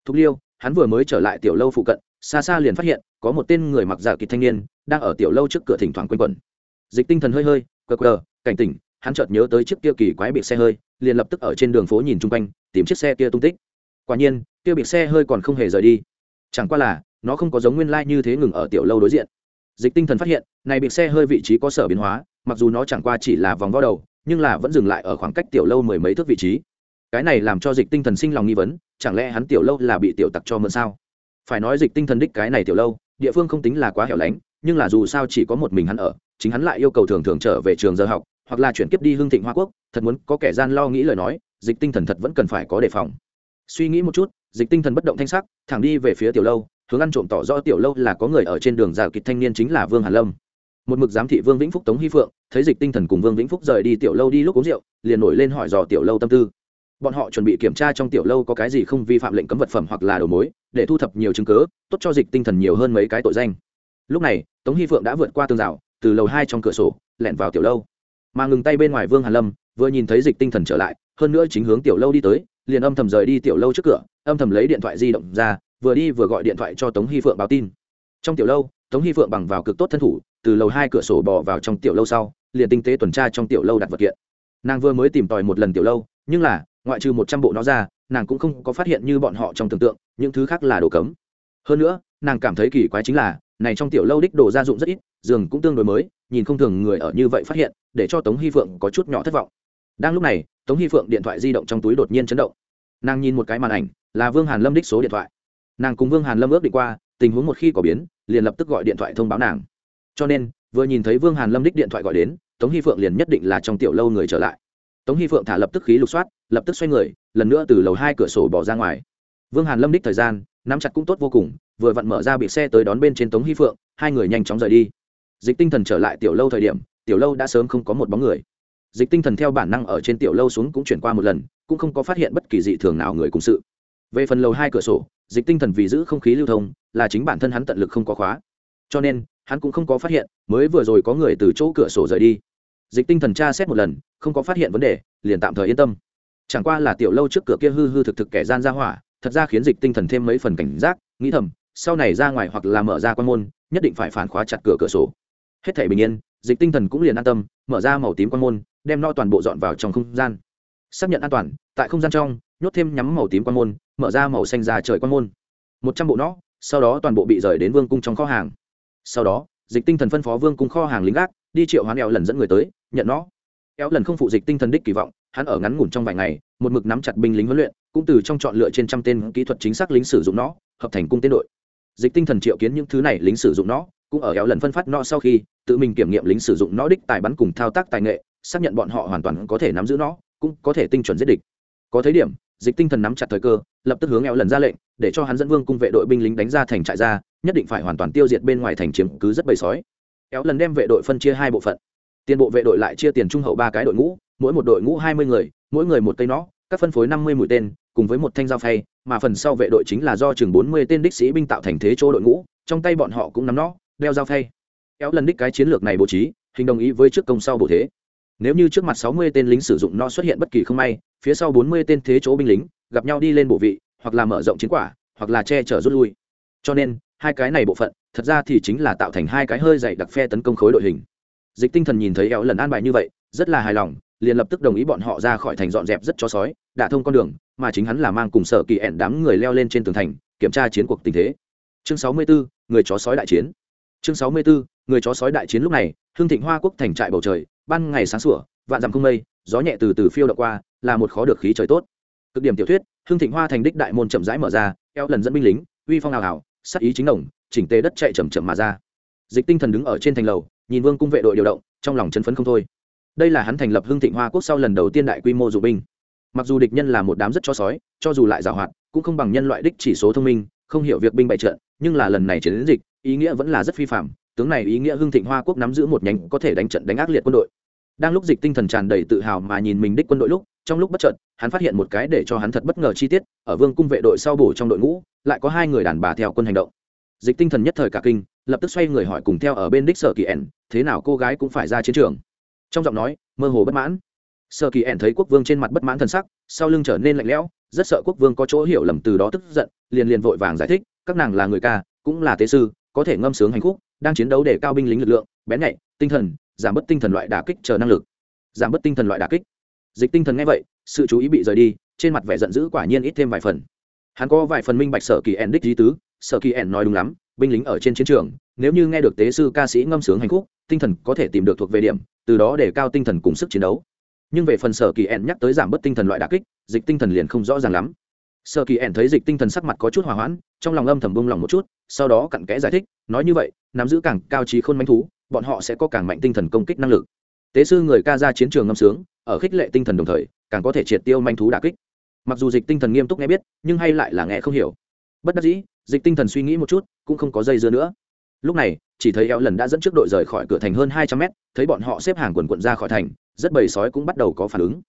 thúc liêu, hắn vừa mới trở lại tiểu lâu phụ cận, xa xa liền phát hiện, có một tên người mặc giả kịch thanh niên, đang ở tiểu lâu trước cửa thỉnh thoảng quanh quẩn. Dịch tinh thần hơi hơi cờ cờ cảnh tỉnh hắn chợt nhớ tới chiếc kia kỳ quái bị xe hơi, liền lập tức ở trên đường phố nhìn chung quanh, tìm chiếc xe kia tung tích. Quả nhiên, kia bị xe hơi còn không hề rời đi. Chẳng qua là, nó không có giống nguyên lai như thế ngừng ở tiểu lâu đối diện. Dịch tinh thần phát hiện, này bị xe hơi vị trí có sở biến hóa, mặc dù nó chẳng qua chỉ là vòng vo đầu, nhưng là vẫn dừng lại ở khoảng cách tiểu lâu mười mấy thước vị trí. Cái này làm cho dịch tinh thần sinh lòng nghi vấn, chẳng lẽ hắn tiểu lâu là bị tiểu tặc cho mượn sao? Phải nói dịch tinh thần đích cái này tiểu lâu, địa phương không tính là quá hẻo lánh, nhưng là dù sao chỉ có một mình hắn ở, chính hắn lại yêu cầu thường thường trở về trường giờ học hoặc là chuyển kiếp đi hương thịnh hoa quốc thật muốn có kẻ gian lo nghĩ lời nói dịch tinh thần thật vẫn cần phải có đề phòng. Suy nghĩ một chút dịch tinh thần bất động thanh sắc thẳng đi về phía tiểu lâu hướng ăn trộm tỏ rõ tiểu lâu là có người ở trên đường rào kịch thanh niên chính là vương hàn lâm. Một mực giám thị vương vĩnh phúc tống hy phượng thấy dịch tinh thần cùng vương vĩnh phúc rời đi tiểu lâu đi lúc uống rượu liền nổi lên hỏi dò tiểu lâu tâm tư. Bọn họ chuẩn bị kiểm tra trong tiểu lâu có cái gì không vi phạm lệnh cấm vật phẩm hoặc là đầu mối để thu thập nhiều chứng cứ, tốt cho dịch tinh thần nhiều hơn mấy cái tội danh. Lúc này tống hy phượng đã vượt qua tường rào từ lầu hai trong cửa sổ lẻn vào tiểu lâu mà ngừng tay bên ngoài vương hàn lâm, vừa nhìn thấy dịch tinh thần trở lại, hơn nữa chính hướng tiểu lâu đi tới, liền âm thầm rời đi tiểu lâu trước cửa, âm thầm lấy điện thoại di động ra, vừa đi vừa gọi điện thoại cho tống hy phượng báo tin. Trong tiểu lâu, tống hy phượng bằng vào cực tốt thân thủ, từ lầu hai cửa sổ bỏ vào trong tiểu lâu sau, liền tinh tế tuần tra trong tiểu lâu đặt vật kiện. Nàng vừa mới tìm tòi một lần tiểu lâu, nhưng là, ngoại trừ một trăm bộ nó ra, nàng cũng không có phát hiện như bọn họ trong tưởng tượng, những thứ khác là đồ cấm. Hơn nữa, nàng cảm thấy kỳ quái chính là, này trong tiểu lâu đích đồ gia dụng rất ít, giường cũng tương đối mới nhìn không thường người ở như vậy phát hiện, để cho tống hy phượng có chút nhỏ thất vọng. Đang lúc này, tống hy phượng điện thoại di động trong túi đột nhiên chấn động. Nàng nhìn một cái màn ảnh, là vương hàn lâm đích số điện thoại. Nàng cùng vương hàn lâm ước định qua, tình huống một khi có biến, liền lập tức gọi điện thoại thông báo nàng. Cho nên, vừa nhìn thấy vương hàn lâm đích điện thoại gọi đến, tống hy phượng liền nhất định là trong tiểu lâu người trở lại. Tống hy phượng thả lập tức khí lục soát, lập tức xoay người, lần nữa từ lầu hai cửa sổ bỏ ra ngoài. Vương hàn lâm đích thời gian, nắm chặt cũng tốt vô cùng, vừa vặn mở ra bị xe tới đón bên trên tống hy phượng, hai người nhanh chóng rời đi dịch tinh thần trở lại tiểu lâu thời điểm, tiểu lâu đã sớm không có một bóng người. Dịch tinh thần theo bản năng ở trên tiểu lâu xuống cũng chuyển qua một lần, cũng không có phát hiện bất kỳ dị thường nào người cùng sự. Về phần lầu hai cửa sổ, dịch tinh thần vì giữ không khí lưu thông, là chính bản thân hắn tận lực không có khóa. Cho nên, hắn cũng không có phát hiện, mới vừa rồi có người từ chỗ cửa sổ rời đi. Dịch tinh thần tra xét một lần, không có phát hiện vấn đề, liền tạm thời yên tâm. Chẳng qua là tiểu lâu trước cửa kia hư hư thực thực kẻ gian ra hỏa, thật ra khiến dịch tinh thần thêm mấy phần cảnh giác, nghĩ thầm, sau này ra ngoài hoặc là mở ra quan môn, nhất định phải phản khóa chặt cửa cửa sổ hết thể bình yên, dịch tinh thần cũng liền an tâm, mở ra màu tím quan môn, đem no toàn bộ dọn vào trong không gian. Xác nhận an toàn, tại không gian trong, nhốt thêm nhắm màu tím quan môn, mở ra màu xanh ra trời quan môn. Một trăm bộ nó, sau đó toàn bộ bị rời đến vương cung trong kho hàng. Sau đó, dịch tinh thần phân phó vương cung kho hàng lính gác, đi triệu hoán eo lần dẫn người tới, nhận nó. Eo lần không phụ dịch tinh thần đích kỳ vọng, hắn ở ngắn ngủn trong vài ngày, một mực nắm chặt binh lính huấn luyện, cũng từ trong chọn lựa trên trăm tên kỹ thuật chính xác lính sử dụng nó, hợp thành cung tên đội. Dịch tinh thần triệu kiến những thứ này lính sử dụng nó cũng ở eo lần phân phát nó sau khi, tự mình kiểm nghiệm lính sử dụng nó đích tài bắn cùng thao tác tài nghệ, xác nhận bọn họ hoàn toàn có thể nắm giữ nó cũng có thể tinh chuẩn giết địch. Có thấy điểm, dịch tinh thần nắm chặt thời cơ, lập tức hướng eo lần ra lệnh, để cho hắn dẫn vương cung vệ đội binh lính đánh ra thành trại ra, nhất định phải hoàn toàn tiêu diệt bên ngoài thành chiếm cứ rất bầy sói. Éo lần đem vệ đội phân chia hai bộ phận. Tiền bộ vệ đội lại chia tiền trung hậu ba cái đội ngũ, mỗi một đội ngũ hai mươi người, mỗi người một cây nó các phân phối năm mươi mũi tên, cùng với một thanh dao phay, mà phần sau vệ đội chính là do chừng bốn mươi tên đích sĩ binh tạo thành thế chỗ đội ngũ, trong tay bọn họ cũng nắm nó đeo dao phay. Kéo lần đích cái chiến lược này bố trí hình đồng ý với trước công sau bổ thế. Nếu như trước mặt sáu mươi tên lính sử dụng nó xuất hiện bất kỳ không may phía sau bốn mươi tên thế chỗ binh lính gặp nhau đi lên bộ vị hoặc là mở rộng chiến quả hoặc là che chở rút lui. Cho nên hai cái này bộ phận thật ra thì chính là tạo thành hai cái hơi dày đặc phe tấn công khối đội hình. Dịch tinh thần nhìn thấy éo lần an bài như vậy rất là hài lòng liền lập tức đồng ý bọn họ ra khỏi thành dọn dẹp rất cho sói đả thông con đường mà chính hắn là mang cùng sở kỳ ẹn đám người leo lên trên tường thành kiểm tra chiến cuộc tình thế. Chương 64, người chó sói đại chiến chương 64, người chó sói đại chiến lúc này hương thịnh hoa quốc thành trại bầu trời ban ngày sáng sủa vạn dặm không mây gió nhẹ từ từ phiêu đậu qua là một khó được khí trời tốt. Cực điểm tiểu thuyết hương thịnh hoa thành đích đại môn chậm rãi mở ra eo lần dẫn binh lính uy phong ảo ảo sắc ý chính đồng chỉnh tề đất chạy chậm chậm mà ra. Dịch tinh thần đứng ở trên thành lầu nhìn vương cung vệ đội điều động trong lòng chấn phấn không thôi. Đây là hắn thành lập hưng thịnh hoa quốc sau lần đầu tiên đại quy mô dụ binh. Mặc dù địch nhân là một đám rất cho sói cho dù lại giàu hoạt cũng không bằng nhân loại đích chỉ số thông minh không hiểu việc binh bại trận nhưng là lần này chiến dịch ý nghĩa vẫn là rất phi phạm, tướng này ý nghĩa hưng thịnh hoa quốc nắm giữ một nhánh có thể đánh trận đánh ác liệt quân đội. Đang lúc dịch tinh thần tràn đầy tự hào mà nhìn mình đích quân đội lúc, trong lúc bất trợt hắn phát hiện một cái để cho hắn thật bất ngờ chi tiết, ở vương cung vệ đội sau bổ trong đội ngũ, lại có hai người đàn bà theo quân hành động. Dịch tinh thần nhất thời cả kinh, lập tức xoay người hỏi cùng theo ở bên đích sở kỳ ẻn thế nào cô gái cũng phải ra chiến trường. Trong giọng nói, mơ hồ bất mãn. Sở kỳ ẻn thấy quốc vương trên mặt bất mãn t sắc, sau lưng trở nên lạnh lẽo, rất sợ quốc vương có chỗ hiểu lầm từ đó tức giận, liền liền vội vàng giải thích, các nàng là người ca, cũng là tế sư có thể ngâm sướng hành khúc, đang chiến đấu để cao binh lính lực lượng, bén nhạy, tinh thần, giảm bớt tinh thần loại đả kích chờ năng lực. Giảm bớt tinh thần loại đả kích. Dịch tinh thần nghe vậy, sự chú ý bị rời đi, trên mặt vẻ giận dữ quả nhiên ít thêm vài phần. Hắn có vài phần minh bạch sở kỳ ẻn đích di tứ, sở kỳ ẻn nói đúng lắm, binh lính ở trên chiến trường, nếu như nghe được tế sư ca sĩ ngâm sướng hành khúc, tinh thần có thể tìm được thuộc về điểm, từ đó để cao tinh thần cùng sức chiến đấu. Nhưng về phần sở kỳ ẻn nhắc tới giảm bớt tinh thần loại đà kích, dịch tinh thần liền không rõ ràng lắm sở kỳ ẻn thấy dịch tinh thần sắc mặt có chút hòa hoãn, trong lòng âm thầm bông lòng một chút, sau đó cặn kẽ giải thích, nói như vậy, nắm giữ càng cao trí khôn manh thú, bọn họ sẽ có càng mạnh tinh thần công kích năng lực. Tế sư người ca ra chiến trường ngâm sướng, ở khích lệ tinh thần đồng thời, càng có thể triệt tiêu manh thú đà kích. Mặc dù dịch tinh thần nghiêm túc nghe biết, nhưng hay lại là nghe không hiểu. Bất đắc dĩ, dịch tinh thần suy nghĩ một chút, cũng không có dây dưa nữa. Lúc này, chỉ thấy eo lần đã dẫn trước đội rời khỏi cửa thành hơn hai trăm mét, thấy bọn họ xếp hàng quần quận ra khỏi thành, rất bầy sói cũng bắt đầu có phản ứng.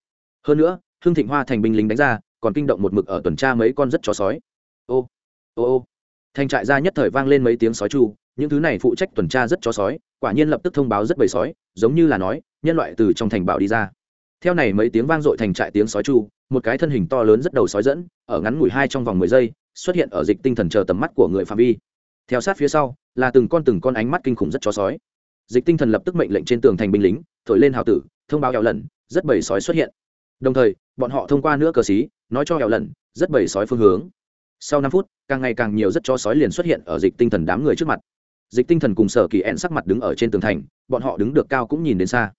Hơn nữa hương thịnh hoa thành binh lính đánh ra còn kinh động một mực ở tuần tra mấy con rất chó sói. Ô ô ô. Thành trại ra nhất thời vang lên mấy tiếng sói chu, những thứ này phụ trách tuần tra rất chó sói, quả nhiên lập tức thông báo rất bầy sói, giống như là nói, nhân loại từ trong thành bảo đi ra. Theo này mấy tiếng vang dội thành trại tiếng sói chu, một cái thân hình to lớn rất đầu sói dẫn, ở ngắn ngủi hai trong vòng mười giây, xuất hiện ở dịch tinh thần chờ tầm mắt của người phạm vi. Theo sát phía sau, là từng con từng con ánh mắt kinh khủng rất chó sói. Dịch tinh thần lập tức mệnh lệnh trên tường thành binh lính, thổi lên hào tử, thông báo eo lần, rất bầy sói xuất hiện đồng thời, bọn họ thông qua nữa cờ xí, nói cho hẹo lần, rất bầy sói phương hướng. Sau năm phút, càng ngày càng nhiều rất chó sói liền xuất hiện ở dịch tinh thần đám người trước mặt. Dịch tinh thần cùng sở kỳ ẹn sắc mặt đứng ở trên tường thành, bọn họ đứng được cao cũng nhìn đến xa.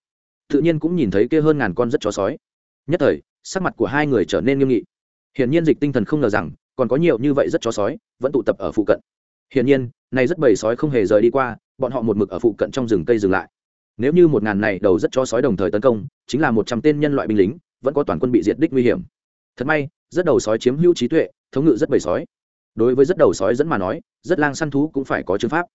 Tự nhiên cũng nhìn thấy kia hơn ngàn con rất chó sói. Nhất thời, sắc mặt của hai người trở nên nghiêm nghị. Hiển nhiên dịch tinh thần không ngờ rằng, còn có nhiều như vậy rất chó sói, vẫn tụ tập ở phụ cận. Hiển nhiên, này rất bầy sói không hề rời đi qua, bọn họ một mực ở phụ cận trong rừng cây dừng lại. Nếu như một ngàn này đầu rất chó sói đồng thời tấn công, chính là một trăm tên nhân loại binh lính vẫn có toàn quân bị diệt đích nguy hiểm. Thật may, rất đầu sói chiếm hữu trí tuệ, thống ngự rất bầy sói. Đối với rất đầu sói dẫn mà nói, rất lang săn thú cũng phải có chứng pháp.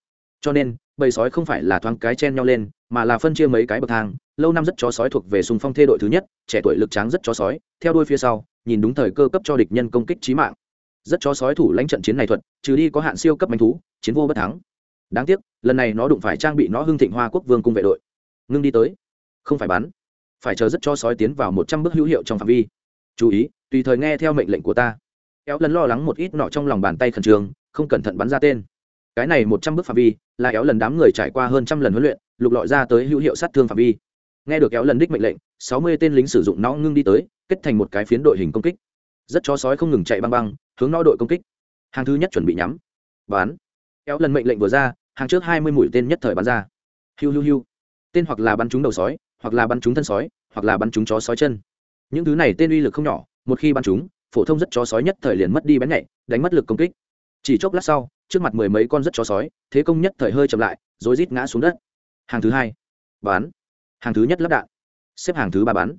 Cho nên, bầy sói không phải là thoáng cái chen nhau lên, mà là phân chia mấy cái bậc thang, lâu năm rất chó sói thuộc về sùng phong thê đội thứ nhất, trẻ tuổi lực tráng rất chó sói, theo đuôi phía sau, nhìn đúng thời cơ cấp cho địch nhân công kích trí mạng. Rất chó sói thủ lãnh trận chiến này thuật, trừ đi có hạn siêu cấp manh thú, chiến vô bất thắng. Đáng tiếc, lần này nó đụng phải trang bị nó hưng thịnh hoa quốc vương cung vệ đội. Ngưng đi tới. Không phải bắn phải chờ rất cho sói tiến vào một trăm bước hữu hiệu trong phạm vi. Chú ý, tùy thời nghe theo mệnh lệnh của ta. Éo lần lo lắng một ít nọ trong lòng bàn tay khẩn trương, không cẩn thận bắn ra tên. Cái này một trăm bước phạm vi, là éo lần đám người trải qua hơn trăm lần huấn luyện, lục lọi ra tới hữu hiệu sát thương phạm vi. Nghe được éo lần đích mệnh lệnh, sáu mươi tên lính sử dụng nó ngưng đi tới, kết thành một cái phiến đội hình công kích. Rất chó sói không ngừng chạy băng băng, hướng nó đội công kích. Hàng thứ nhất chuẩn bị nhắm. Bán Éo lần mệnh lệnh vừa ra, hàng trước hai mươi mũi tên nhất thời bắn ra. Hiu hiu hiu. Tên hoặc là bắn trúng đầu sói hoặc là bắn trúng thân sói, hoặc là bắn trúng chó sói chân. Những thứ này tên uy lực không nhỏ, một khi bắn trúng, phổ thông rất chó sói nhất thời liền mất đi bén nhạy, đánh mất lực công kích. Chỉ chốc lát sau, trước mặt mười mấy con rất chó sói, thế công nhất thời hơi chậm lại rồi rít ngã xuống đất. Hàng thứ hai bán hàng thứ nhất lắp đạn. Xếp hàng thứ ba bắn.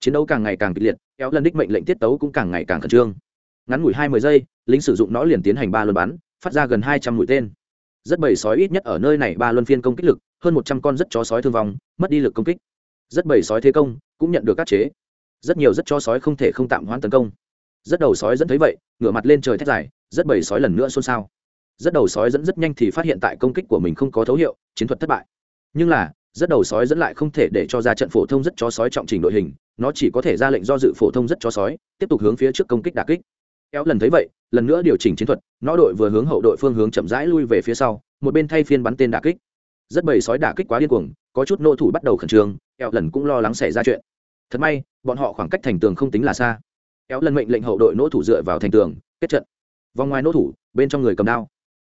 Chiến đấu càng ngày càng kịch liệt, kéo lần đích mệnh lệnh tiết tấu cũng càng ngày càng khẩn trương. Ngắn ngủi hai mươi giây, lính sử dụng nó liền tiến hành ba luân bắn, phát ra gần hai trăm mũi tên. Rất bầy sói ít nhất ở nơi này ba luân phiên công kích lực, hơn một trăm con rất chó sói thương vong, mất đi lực công kích rất bầy sói thế công, cũng nhận được các chế. Rất nhiều rất cho sói không thể không tạm hoãn tấn công. Rất đầu sói dẫn thấy vậy, ngửa mặt lên trời thét dài, rất bầy sói lần nữa xôn xao. Rất đầu sói dẫn rất nhanh thì phát hiện tại công kích của mình không có thấu hiệu, chiến thuật thất bại. Nhưng là, rất đầu sói dẫn lại không thể để cho ra trận phổ thông rất chó sói trọng trình đội hình, nó chỉ có thể ra lệnh do dự phổ thông rất chó sói, tiếp tục hướng phía trước công kích đà kích. Kéo lần thấy vậy, lần nữa điều chỉnh chiến thuật, nó đội vừa hướng hậu đội phương hướng chậm rãi lui về phía sau, một bên thay phiên bắn tên đà kích rất bầy sói đả kích quá điên cuồng, có chút nô thủ bắt đầu khẩn trương, eo lần cũng lo lắng xảy ra chuyện. Thật may, bọn họ khoảng cách thành tường không tính là xa. Eo lần mệnh lệnh hậu đội nỗ thủ dựa vào thành tường, kết trận. Vòng ngoài nỗ thủ, bên trong người cầm đao.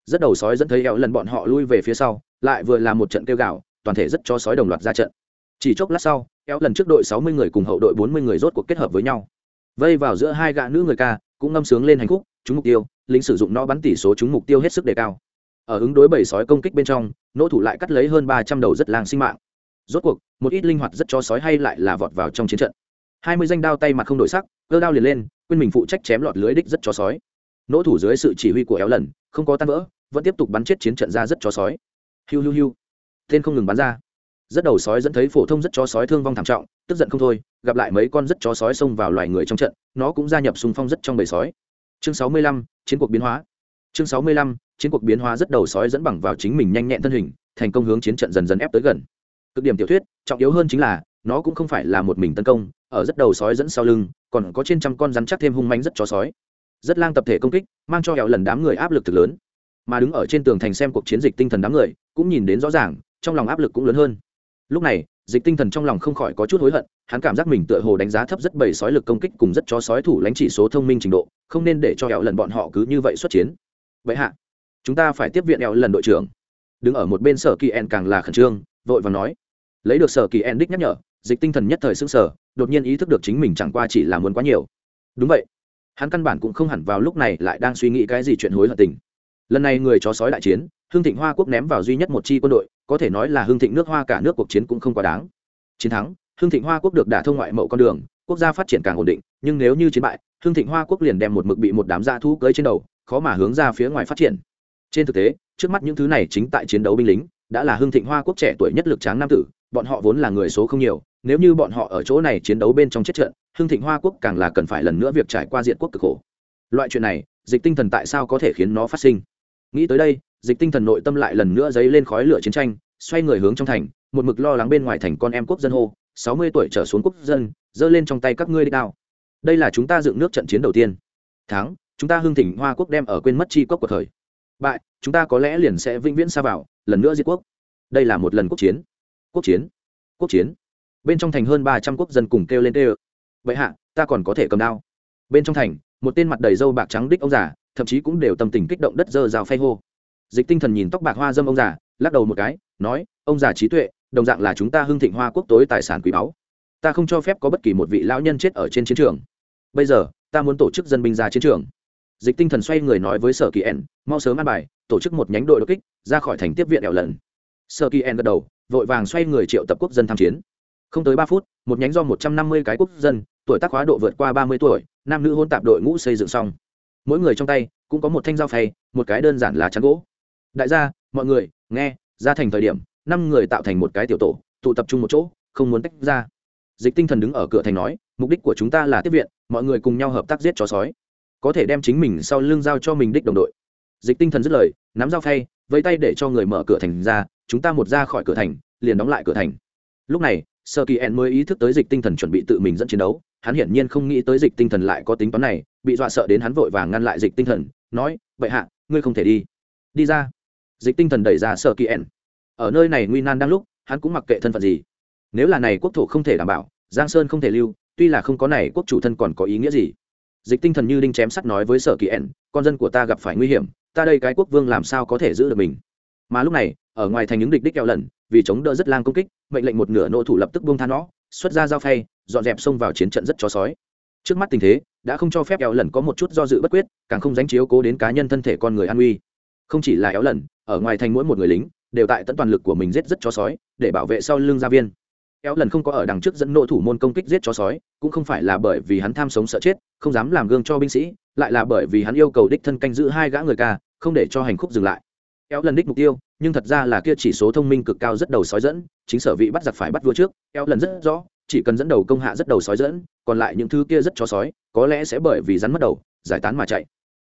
Rất đầu sói dẫn thấy eo lần bọn họ lui về phía sau, lại vừa làm một trận kêu gạo toàn thể rất cho sói đồng loạt ra trận. Chỉ chốc lát sau, eo lần trước đội sáu mươi người cùng hậu đội bốn mươi người rốt cuộc kết hợp với nhau. Vây vào giữa hai gã nữ người ca, cũng ngâm sướng lên hành khúc, chúng mục tiêu, lính sử dụng nó bắn tỷ số trúng mục tiêu hết sức đề cao ở ứng đối bầy sói công kích bên trong, nỗ thủ lại cắt lấy hơn ba trăm đầu rất lang sinh mạng. Rốt cuộc, một ít linh hoạt rất cho sói hay lại là vọt vào trong chiến trận. Hai mươi danh đao tay mặt không đổi sắc, cơ đao liền lên, quên mình phụ trách chém lọt lưới đích rất cho sói. Nỗ thủ dưới sự chỉ huy của éo lần, không có tan vỡ, vẫn tiếp tục bắn chết chiến trận ra rất cho sói. Hiu hiu hiu. Tên không ngừng bắn ra. Rất đầu sói dẫn thấy phổ thông rất chó sói thương vong thảm trọng, tức giận không thôi, gặp lại mấy con rất chó sói xông vào loài người trong trận, nó cũng gia nhập xung phong rất trong bầy sói. Chương sáu mươi lăm, chiến cuộc biến hóa chương sáu mươi lăm, chiến cuộc biến hóa rất đầu sói dẫn bằng vào chính mình nhanh nhẹn thân hình, thành công hướng chiến trận dần dần ép tới gần. Cực điểm tiểu thuyết, trọng yếu hơn chính là, nó cũng không phải là một mình tấn công, ở rất đầu sói dẫn sau lưng, còn có trên trăm con rắn chắc thêm hung manh rất chó sói. Rất lang tập thể công kích, mang cho hẹo lần đám người áp lực thực lớn. Mà đứng ở trên tường thành xem cuộc chiến dịch tinh thần đám người, cũng nhìn đến rõ ràng, trong lòng áp lực cũng lớn hơn. Lúc này, dịch tinh thần trong lòng không khỏi có chút hối hận, hắn cảm giác mình tựa hồ đánh giá thấp rất bầy sói lực công kích cùng rất cho sói thủ lãnh chỉ số thông minh trình độ, không nên để cho hẹo lần bọn họ cứ như vậy xuất chiến vậy hạ. Chúng ta phải tiếp viện eo lần đội trưởng. Đứng ở một bên sở kỳ en càng là khẩn trương, vội và nói. Lấy được sở kỳ en đích nhắc nhở, dịch tinh thần nhất thời xưng sở đột nhiên ý thức được chính mình chẳng qua chỉ là muốn quá nhiều. Đúng vậy. Hắn căn bản cũng không hẳn vào lúc này lại đang suy nghĩ cái gì chuyện hối hận tình. Lần này người chó sói đại chiến hương thịnh hoa quốc ném vào duy nhất một chi quân đội, có thể nói là hương thịnh nước hoa cả nước cuộc chiến cũng không quá đáng. Chiến thắng hương thịnh hoa quốc được đả thông ngoại mậu con đường, quốc gia phát triển càng ổn định, nhưng nếu như chiến bại hương thịnh hoa quốc liền đem một mực bị một đám gia thu cưới trên đầu khó mà hướng ra phía ngoài phát triển. Trên thực tế, trước mắt những thứ này chính tại chiến đấu binh lính, đã là hương thịnh hoa quốc trẻ tuổi nhất lực tráng nam tử, bọn họ vốn là người số không nhiều, nếu như bọn họ ở chỗ này chiến đấu bên trong chết trận hương thịnh hoa quốc càng là cần phải lần nữa việc trải qua diện quốc cực khổ. Loại chuyện này, dịch tinh thần tại sao có thể khiến nó phát sinh? Nghĩ tới đây, dịch tinh thần nội tâm lại lần nữa dấy lên khói lửa chiến tranh, xoay người hướng trong thành, một mực lo lắng bên ngoài thành con em quốc dân hô, sáu mươi tuổi trở xuống quốc dân, giơ lên trong tay các ngươi đi đao. Đây là chúng ta dựng nước trận chiến đầu tiên. Thắng chúng ta hưng thịnh hoa quốc đem ở quên mất chi quốc của thời. Bại, chúng ta có lẽ liền sẽ vĩnh viễn xa vào, lần nữa diệt quốc. Đây là một lần quốc chiến. Quốc chiến. Quốc chiến. Bên trong thành hơn ba trăm quốc dân cùng kêu lên tê vậy hạ, ta còn có thể cầm đao. Bên trong thành, một tên mặt đầy râu bạc trắng đích ông già, thậm chí cũng đều tâm tình kích động đất dơ rào phay hô. Dịch tinh thần nhìn tóc bạc hoa dâm ông già, lắc đầu một cái, nói, ông già trí tuệ, đồng dạng là chúng ta hưng thịnh hoa quốc tối tài sản quý báu. Ta không cho phép có bất kỳ một vị lão nhân chết ở trên chiến trường. Bây giờ, ta muốn tổ chức dân binh ra chiến trường dịch tinh thần xoay người nói với sở kỳ ẻn mau sớm ăn bài, tổ chức một nhánh đội đột kích, ra khỏi thành tiếp viện đèo lần. Sở kỳ ẻn gật đầu, vội vàng xoay người triệu tập quốc dân tham chiến. Không tới ba phút, một nhánh do một trăm năm mươi cái quốc dân, tuổi tác hóa độ vượt qua ba mươi tuổi, nam nữ hôn tạp đội ngũ xây dựng xong. Mỗi người trong tay cũng có một thanh dao phay, một cái đơn giản là chắn gỗ. Đại gia, mọi người, nghe, ra thành thời điểm, năm người tạo thành một cái tiểu tổ, tụ tập trung một chỗ, không muốn tách ra. Dịch tinh thần đứng ở cửa thành nói, mục đích của chúng ta là tiếp viện, mọi người cùng nhau hợp tác giết chó sói có thể đem chính mình sau lưng giao cho mình đích đồng đội. Dịch tinh thần dứt lời, nắm dao phay, vẫy tay để cho người mở cửa thành ra, chúng ta một ra khỏi cửa thành, liền đóng lại cửa thành. Lúc này, sơ kỳ ẹn mới ý thức tới dịch tinh thần chuẩn bị tự mình dẫn chiến đấu, hắn hiển nhiên không nghĩ tới dịch tinh thần lại có tính toán này, bị dọa sợ đến hắn vội vàng ngăn lại dịch tinh thần, nói, vậy hạ, ngươi không thể đi. Đi ra. Dịch tinh thần đẩy ra sơ kỳ ẹn ở nơi này nguy nan đang lúc, hắn cũng mặc kệ thân phận gì. Nếu là này quốc thổ không thể đảm bảo, giang sơn không thể lưu, tuy là không có này quốc chủ thân còn có ý nghĩa gì? Dịch tinh thần như đinh chém sắt nói với sở kỳ ẻn, con dân của ta gặp phải nguy hiểm, ta đây cái quốc vương làm sao có thể giữ được mình? Mà lúc này, ở ngoài thành những địch đích kẹo lần, vì chống đỡ rất lang công kích, mệnh lệnh một nửa nội thủ lập tức buông than nó, xuất ra dao phay, dọn dẹp xông vào chiến trận rất chó sói. Trước mắt tình thế, đã không cho phép éo lần có một chút do dự bất quyết, càng không dánh chiếu cố đến cá nhân thân thể con người an uy không chỉ là éo lần, ở ngoài thành mỗi một người lính, đều tại tận toàn lực của mình giết rất chó sói, để bảo vệ sau lưng gia viên éo lần không có ở đằng trước dẫn nộ thủ môn công kích giết chó sói, cũng không phải là bởi vì hắn tham sống sợ chết, không dám làm gương cho binh sĩ, lại là bởi vì hắn yêu cầu đích thân canh giữ hai gã người ca, không để cho hành khúc dừng lại. Éo lần đích mục tiêu, nhưng thật ra là kia chỉ số thông minh cực cao rất đầu sói dẫn, chính sở vị bắt giặc phải bắt vua trước, éo lần rất rõ, chỉ cần dẫn đầu công hạ rất đầu sói dẫn, còn lại những thứ kia rất chó sói, có lẽ sẽ bởi vì rắn mất đầu, giải tán mà chạy.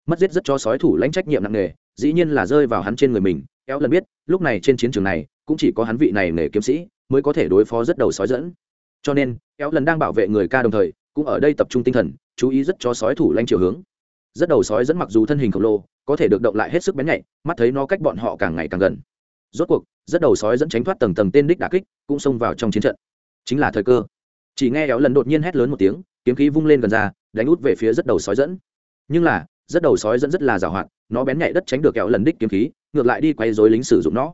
Mất giết rất cho sói thủ lãnh trách nhiệm nặng nề, dĩ nhiên là rơi vào hắn trên người mình. Éo lần biết, lúc này trên chiến trường này, cũng chỉ có hắn vị này nghề kiếm sĩ mới có thể đối phó rất đầu sói dẫn. Cho nên, kéo lần đang bảo vệ người ca đồng thời, cũng ở đây tập trung tinh thần, chú ý rất cho sói thủ lanh chiều hướng. Rất đầu sói dẫn mặc dù thân hình khổng lồ, có thể được động lại hết sức bén nhạy, mắt thấy nó cách bọn họ càng ngày càng gần. Rốt cuộc, rất đầu sói dẫn tránh thoát tầng tầng tên đích đà kích, cũng xông vào trong chiến trận. Chính là thời cơ. Chỉ nghe kéo lần đột nhiên hét lớn một tiếng, kiếm khí vung lên gần ra, đánh út về phía rất đầu sói dẫn. Nhưng là, rất đầu sói dẫn rất là giàu hoạt nó bén nhạy đất tránh được kéo lần đích kiếm khí, ngược lại đi quay dối lính sử dụng nó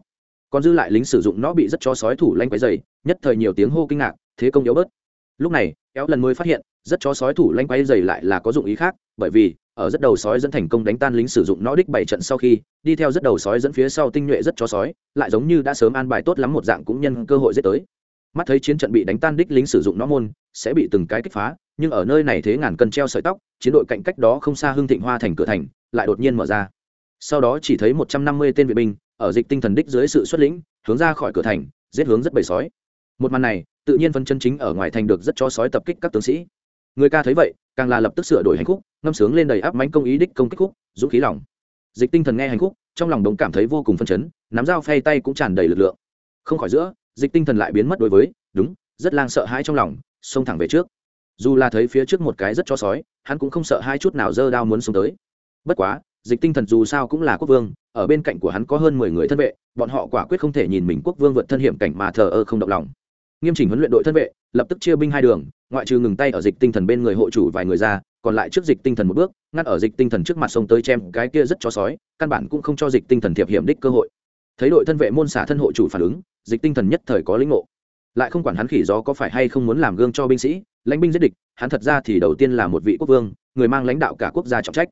còn dư lại lính sử dụng nó bị rất cho sói thủ lanh quấy dày, nhất thời nhiều tiếng hô kinh ngạc, thế công yếu bớt. Lúc này, kéo lần mới phát hiện, rất cho sói thủ lanh quấy dày lại là có dụng ý khác, bởi vì, ở rất đầu sói dẫn thành công đánh tan lính sử dụng nó đích bảy trận sau khi, đi theo rất đầu sói dẫn phía sau tinh nhuệ rất chó sói, lại giống như đã sớm an bài tốt lắm một dạng cũng nhân cơ hội giết tới. Mắt thấy chiến trận bị đánh tan đích lính sử dụng nó môn, sẽ bị từng cái kích phá, nhưng ở nơi này thế ngàn cân treo sợi tóc, chiến đội cạnh cách đó không xa hưng thịnh hoa thành cửa thành, lại đột nhiên mở ra. Sau đó chỉ thấy một trăm năm mươi tên vệ binh ở dịch tinh thần đích dưới sự xuất lĩnh, hướng ra khỏi cửa thành, giết hướng rất bầy sói. Một màn này, tự nhiên phân chân chính ở ngoài thành được rất cho sói tập kích các tướng sĩ. Người ca thấy vậy, càng là lập tức sửa đổi hành khúc, ngâm sướng lên đầy áp mánh công ý đích công kích khúc, dũng khí lòng. Dịch tinh thần nghe hành khúc, trong lòng đống cảm thấy vô cùng phân chấn, nắm dao phay tay cũng tràn đầy lực lượng. Không khỏi giữa, dịch tinh thần lại biến mất đối với, đúng, rất lang sợ hãi trong lòng, xông thẳng về trước. Dù là thấy phía trước một cái rất cho sói, hắn cũng không sợ hai chút nào dơ đao muốn xuống tới. Bất quá dịch tinh thần dù sao cũng là quốc vương, ở bên cạnh của hắn có hơn mười người thân vệ, bọn họ quả quyết không thể nhìn mình quốc vương vượt thân hiểm cảnh mà thờ ơ không động lòng. Nghiêm chỉnh huấn luyện đội thân vệ, lập tức chia binh hai đường, ngoại trừ ngừng tay ở dịch tinh thần bên người hộ chủ vài người ra, còn lại trước dịch tinh thần một bước ngắt ở dịch tinh thần trước mặt sông tới chém cái kia rất cho sói, căn bản cũng không cho dịch tinh thần thiệp hiểm đích cơ hội. Thấy đội thân vệ môn xả thân hộ chủ phản ứng, dịch tinh thần nhất thời có lĩnh ngộ. Lại không quản hắn khỉ gió có phải hay không muốn làm gương cho binh sĩ, lãnh binh giết địch, hắn thật ra thì đầu tiên là một vị quốc vương, người mang lãnh đạo cả quốc gia trọng trách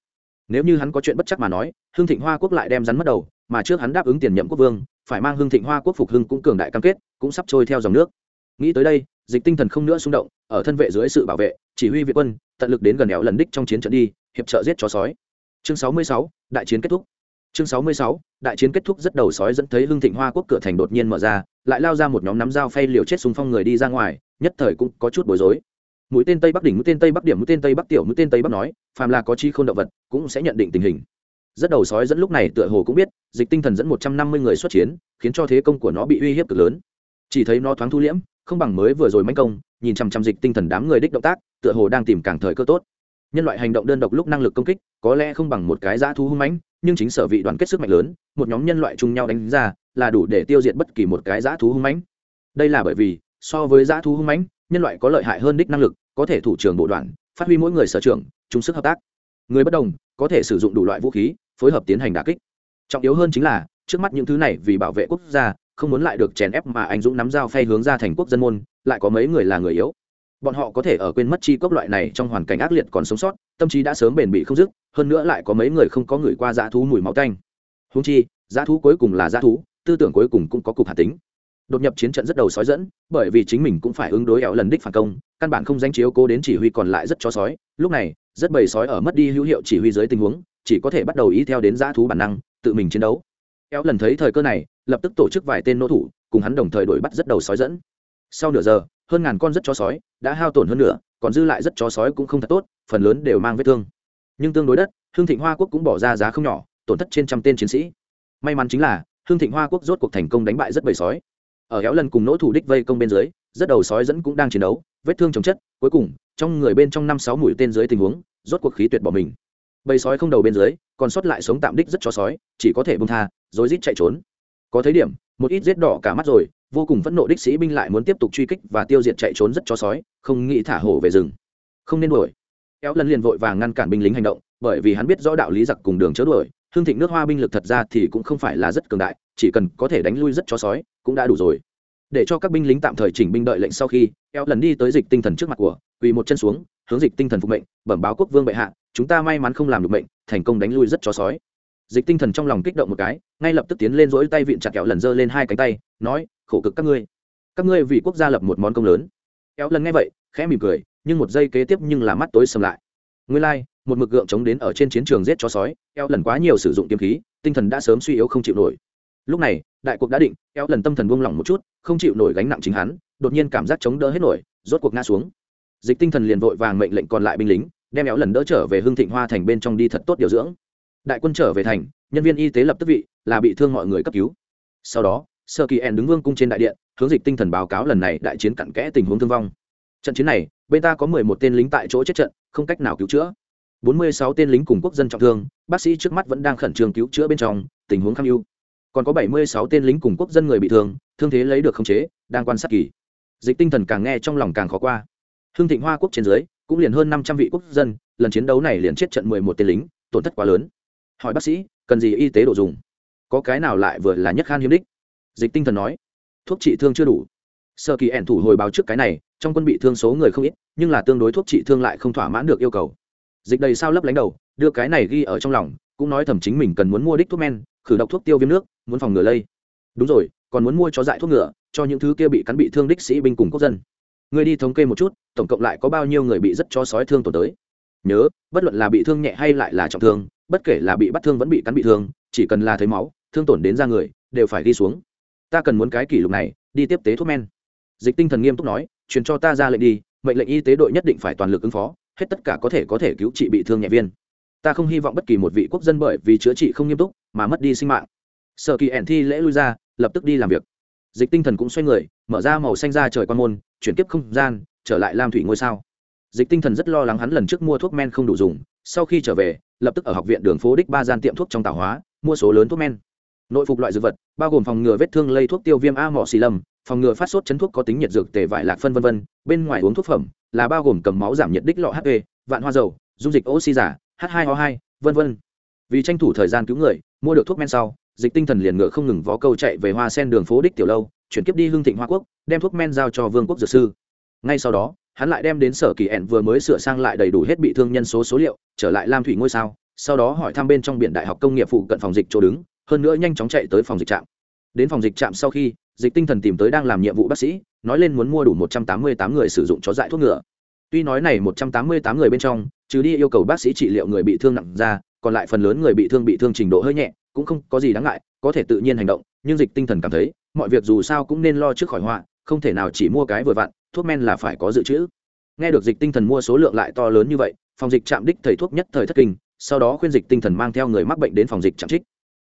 nếu như hắn có chuyện bất chắc mà nói hưng thịnh hoa quốc lại đem rắn mất đầu mà trước hắn đáp ứng tiền nhậm quốc vương phải mang hưng thịnh hoa quốc phục hưng cũng cường đại cam kết cũng sắp trôi theo dòng nước. Nghĩ tới đây dịch tinh thần không nữa xung động ở thân vệ dưới sự bảo vệ chỉ huy việt quân tận lực đến gần đèo lần đích trong chiến trận đi hiệp trợ giết chó sói. Chương 66, đại chiến kết thúc. Chương 66, đại chiến kết thúc rất đầu sói dẫn thấy hưng thịnh hoa quốc cửa thành đột nhiên mở ra lại lao ra một nhóm nắm dao phay liều chết xung phong người đi ra ngoài nhất thời cũng có chút bối rối mũi tên tây bắc đỉnh mũi tên tây bắc điểm mũi tên tây bắc tiểu mũi tên tây bắc nói, phàm là có chi không động vật, cũng sẽ nhận định tình hình. Rất đầu sói dẫn lúc này tựa hồ cũng biết, dịch tinh thần dẫn một trăm năm mươi người xuất chiến, khiến cho thế công của nó bị uy hiếp cực lớn. Chỉ thấy nó thoáng thu liễm, không bằng mới vừa rồi manh công, nhìn chằm chằm dịch tinh thần đám người đích động tác, tựa hồ đang tìm càng thời cơ tốt. Nhân loại hành động đơn độc lúc năng lực công kích, có lẽ không bằng một cái dã thú hung mãnh, nhưng chính sở vị đoàn kết sức mạnh lớn, một nhóm nhân loại chung nhau đánh ra, là đủ để tiêu diệt bất kỳ một cái dã thú hung mãnh. Đây là bởi vì, so với dã thú hung mãnh, nhân loại có lợi hại hơn đích năng lực có thể thủ trưởng bộ đoàn, phát huy mỗi người sở trường, chung sức hợp tác. Người bất đồng, có thể sử dụng đủ loại vũ khí, phối hợp tiến hành đà kích. Trọng yếu hơn chính là, trước mắt những thứ này vì bảo vệ quốc gia, không muốn lại được chèn ép mà anh dũng nắm dao phay hướng ra thành quốc dân môn, lại có mấy người là người yếu. Bọn họ có thể ở quên mất chi cốc loại này trong hoàn cảnh ác liệt còn sống sót, tâm trí đã sớm bền bị không dứt, hơn nữa lại có mấy người không có người qua dã thú mùi máu tanh. Húng chi, dã thú cuối cùng là dã thú, tư tưởng cuối cùng cũng có cục hạt tính đột nhập chiến trận rất đầu sói dẫn bởi vì chính mình cũng phải ứng đối éo lần đích phản công căn bản không danh chiếu cố đến chỉ huy còn lại rất cho sói. Lúc này rất bầy sói ở mất đi hữu hiệu chỉ huy dưới tình huống chỉ có thể bắt đầu ý theo đến dã thú bản năng tự mình chiến đấu. Éo lần thấy thời cơ này lập tức tổ chức vài tên nô thủ cùng hắn đồng thời đuổi bắt rất đầu sói dẫn. Sau nửa giờ hơn ngàn con rất chó sói đã hao tổn hơn nửa, còn dư lại rất chó sói cũng không thật tốt phần lớn đều mang vết thương. Nhưng tương đối đất hương thịnh hoa quốc cũng bỏ ra giá không nhỏ tổn thất trên trăm tên chiến sĩ. May mắn chính là hương thịnh hoa quốc rốt cuộc thành công đánh bại rất bầy sói ở héo lần cùng nỗ thủ đích vây công bên dưới, rất đầu sói dẫn cũng đang chiến đấu, vết thương chồng chất, cuối cùng, trong người bên trong năm sáu mũi tên dưới tình huống, rốt cuộc khí tuyệt bỏ mình. Bầy sói không đầu bên dưới, còn sót lại sống tạm đích rất cho sói, chỉ có thể bông tha, rồi rít chạy trốn. Có thấy điểm, một ít giết đỏ cả mắt rồi, vô cùng phẫn nộ đích sĩ binh lại muốn tiếp tục truy kích và tiêu diệt chạy trốn rất cho sói, không nghĩ thả hổ về rừng. Không nên đuổi. Kéo lần liền vội vàng ngăn cản binh lính hành động, bởi vì hắn biết rõ đạo lý giặc cùng đường chớ đuổi, hương thịnh nước hoa binh lực thật ra thì cũng không phải là rất cường đại chỉ cần có thể đánh lui rất cho sói cũng đã đủ rồi. Để cho các binh lính tạm thời chỉnh binh đợi lệnh sau khi eo lần đi tới dịch tinh thần trước mặt của quỳ một chân xuống hướng dịch tinh thần phục mệnh bẩm báo quốc vương bệ hạ chúng ta may mắn không làm được mệnh thành công đánh lui rất cho sói. Dịch tinh thần trong lòng kích động một cái ngay lập tức tiến lên rỗi tay vịn chặt kẹo lần giơ lên hai cánh tay nói khổ cực các ngươi. Các ngươi vì quốc gia lập một món công lớn. Kéo lần nghe vậy khẽ mỉm cười nhưng một giây kế tiếp nhưng là mắt tối sầm lại. Nguyên lai、like, một mực gượng chống đến ở trên chiến trường giết chó sói eo lần quá nhiều sử dụng kiếm khí tinh thần đã sớm suy yếu không chịu nổi lúc này, đại cuộc đã định eo lần tâm thần buông lỏng một chút, không chịu nổi gánh nặng chính hắn, đột nhiên cảm giác chống đỡ hết nổi, rốt cuộc ngã xuống. Dịch tinh thần liền vội vàng mệnh lệnh còn lại binh lính, đem éo lần đỡ trở về hương thịnh hoa thành bên trong đi thật tốt điều dưỡng. Đại quân trở về thành, nhân viên y tế lập tức vị, là bị thương mọi người cấp cứu. Sau đó, sơ kỳ ẻn đứng vương cung trên đại điện, hướng dịch tinh thần báo cáo lần này đại chiến cặn kẽ tình huống thương vong. Trận chiến này, bên ta có mười một tên lính tại chỗ chết trận, không cách nào cứu chữa. Bốn mươi sáu tên lính cùng quốc dân trọng thương, bác sĩ trước mắt vẫn đang khẩn trương cứu chữa bên trong, tình huống kham ưu còn có bảy mươi sáu tên lính cùng quốc dân người bị thương thương thế lấy được khống chế, đang quan sát kỳ. Dịch tinh thần càng nghe trong lòng càng khó qua. Hưng thịnh hoa quốc trên dưới, cũng liền hơn năm trăm vị quốc dân, lần chiến đấu này liền chết trận mười một tên lính, tổn thất quá lớn. Hỏi bác sĩ, cần gì y tế đồ dùng? Có cái nào lại vừa là nhất khan hiếm đích? Dịch tinh thần nói. Thuốc trị thương chưa đủ. Sơ kỳ ẻn thủ hồi báo trước cái này, trong quân bị thương số người không ít, nhưng là tương đối thuốc trị thương lại không thỏa mãn được yêu cầu. Dịch đầy sao lấp lánh đầu, đưa cái này ghi ở trong lòng, cũng nói thầm chính mình cần muốn mua đích thuốc men khử độc thuốc tiêu viêm nước, muốn phòng ngừa lây. Đúng rồi, còn muốn mua cho dại thuốc ngựa cho những thứ kia bị cắn bị thương đích sĩ binh cùng quốc dân. Người đi thống kê một chút, tổng cộng lại có bao nhiêu người bị rất cho sói thương tổn tới? Nhớ, bất luận là bị thương nhẹ hay lại là trọng thương, bất kể là bị bắt thương vẫn bị cắn bị thương, chỉ cần là thấy máu, thương tổn đến da người, đều phải đi xuống. Ta cần muốn cái kỷ lục này, đi tiếp tế thuốc men. Dịch tinh thần nghiêm túc nói, truyền cho ta ra lệnh đi, mệnh lệnh y tế đội nhất định phải toàn lực ứng phó, hết tất cả có thể có thể cứu trị bị thương nhẹ viên. Ta không hy vọng bất kỳ một vị quốc dân bởi vì chữa trị không nghiêm túc mà mất đi sinh mạng. Sợ kỳ ẻn thi lễ lui ra lập tức đi làm việc. Dịch tinh thần cũng xoay người mở ra màu xanh ra trời quan môn chuyển tiếp không gian trở lại lam thủy ngôi sao. Dịch tinh thần rất lo lắng hắn lần trước mua thuốc men không đủ dùng sau khi trở về lập tức ở học viện đường phố đích ba gian tiệm thuốc trong tạo hóa mua số lớn thuốc men. Nội phục loại dược vật bao gồm phòng ngừa vết thương lây thuốc tiêu viêm a mọ xì lầm, phòng ngừa phát sốt chấn thuốc có tính nhiệt dược tề vải lạc phân vân vân bên ngoài uống thuốc phẩm là bao gồm cầm máu giảm nhiệt đích lọ hp vạn hoa dầu dung dịch oxy giả h 2 o 2 vân vân. Vì tranh thủ thời gian cứu người mua được thuốc men sau, dịch tinh thần liền ngựa không ngừng vó câu chạy về hoa sen đường phố đích tiểu lâu, chuyển kiếp đi hương thịnh hoa quốc, đem thuốc men giao cho vương quốc dược sư. Ngay sau đó, hắn lại đem đến sở kỳ ẹn vừa mới sửa sang lại đầy đủ hết bị thương nhân số số liệu, trở lại lam thủy ngôi sao, sau đó hỏi thăm bên trong biển đại học công nghiệp phụ cận phòng dịch chỗ đứng, hơn nữa nhanh chóng chạy tới phòng dịch trạm. Đến phòng dịch trạm sau khi, dịch tinh thần tìm tới đang làm nhiệm vụ bác sĩ, nói lên muốn mua đủ một trăm tám mươi tám người sử dụng chó dại thuốc ngựa. Tuy nói này một trăm tám mươi tám người bên trong, trừ đi yêu cầu bác sĩ trị liệu người bị thương nặng ra còn lại phần lớn người bị thương bị thương trình độ hơi nhẹ, cũng không có gì đáng ngại, có thể tự nhiên hành động, nhưng dịch tinh thần cảm thấy, mọi việc dù sao cũng nên lo trước khỏi họa, không thể nào chỉ mua cái vừa vặn, thuốc men là phải có dự trữ. Nghe được dịch tinh thần mua số lượng lại to lớn như vậy, phòng dịch chạm đích thầy thuốc nhất thời thất kinh, sau đó khuyên dịch tinh thần mang theo người mắc bệnh đến phòng dịch chạm trích.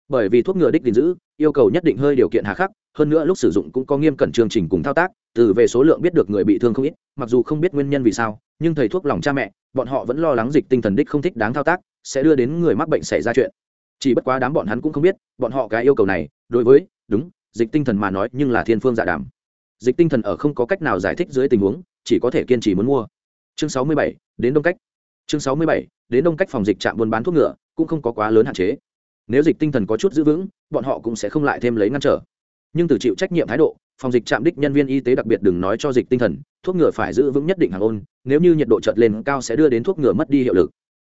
Bởi vì thuốc ngừa đích gìn giữ, yêu cầu nhất định hơi điều kiện hà khắc, hơn nữa lúc sử dụng cũng có nghiêm cẩn chương trình cùng thao tác, từ về số lượng biết được người bị thương không ít, mặc dù không biết nguyên nhân vì sao, nhưng thầy thuốc lòng cha mẹ, bọn họ vẫn lo lắng dịch tinh thần đích không thích đáng thao tác sẽ đưa đến người mắc bệnh xảy ra chuyện. Chỉ bất quá đám bọn hắn cũng không biết, bọn họ cái yêu cầu này, đối với, đúng, dịch tinh thần mà nói, nhưng là thiên phương dạ đàm. Dịch tinh thần ở không có cách nào giải thích dưới tình huống, chỉ có thể kiên trì muốn mua. Chương sáu mươi bảy, đến đông cách. Chương sáu mươi bảy, đến đông cách phòng dịch trạm buôn bán thuốc ngựa, cũng không có quá lớn hạn chế. Nếu dịch tinh thần có chút giữ vững, bọn họ cũng sẽ không lại thêm lấy ngăn trở. Nhưng từ chịu trách nhiệm thái độ, phòng dịch trạm đích nhân viên y tế đặc biệt đừng nói cho dịch tinh thần, thuốc ngựa phải giữ vững nhất định hàng ôn, nếu như nhiệt độ chợt lên cao sẽ đưa đến thuốc ngựa mất đi hiệu lực.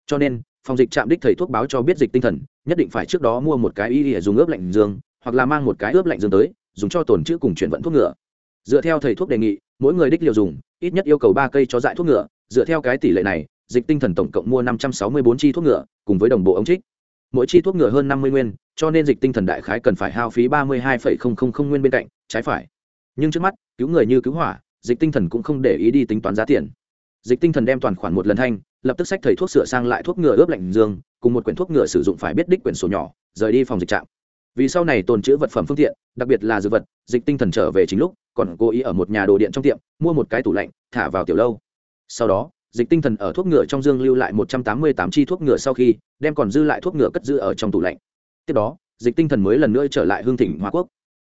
Cho nên phòng dịch trạm đích thầy thuốc báo cho biết dịch tinh thần, nhất định phải trước đó mua một cái y để dùng ướp lạnh dương hoặc là mang một cái ướp lạnh dương tới, dùng cho tồn chữ cùng chuyển vận thuốc ngựa. Dựa theo thầy thuốc đề nghị, mỗi người đích liều dùng, ít nhất yêu cầu ba cây cho dại thuốc ngựa. Dựa theo cái tỷ lệ này, dịch tinh thần tổng cộng mua năm trăm sáu mươi bốn chi thuốc ngựa, cùng với đồng bộ ống trích. Mỗi chi thuốc ngựa hơn năm mươi nguyên, cho nên dịch tinh thần đại khái cần phải hao phí ba mươi hai nguyên bên cạnh, trái phải. Nhưng trước mắt, cứu người như cứu hỏa, dịch tinh thần cũng không để ý đi tính toán giá tiền. Dịch tinh thần đem toàn khoản một lần thanh lập tức sách thầy thuốc sửa sang lại thuốc ngừa ướp lạnh dương, cùng một quyển thuốc ngừa sử dụng phải biết đích quyển sổ nhỏ, rời đi phòng dịch trạm. Vì sau này tồn chữ vật phẩm phương tiện, đặc biệt là dược vật, dịch tinh thần trở về chính lúc, còn cố ý ở một nhà đồ điện trong tiệm, mua một cái tủ lạnh, thả vào tiểu lâu. Sau đó, dịch tinh thần ở thuốc ngựa trong dương lưu lại một trăm tám mươi tám chi thuốc ngựa sau khi, đem còn dư lại thuốc ngựa cất giữ ở trong tủ lạnh. Tiếp đó, dịch tinh thần mới lần nữa trở lại hương thịnh hoa quốc.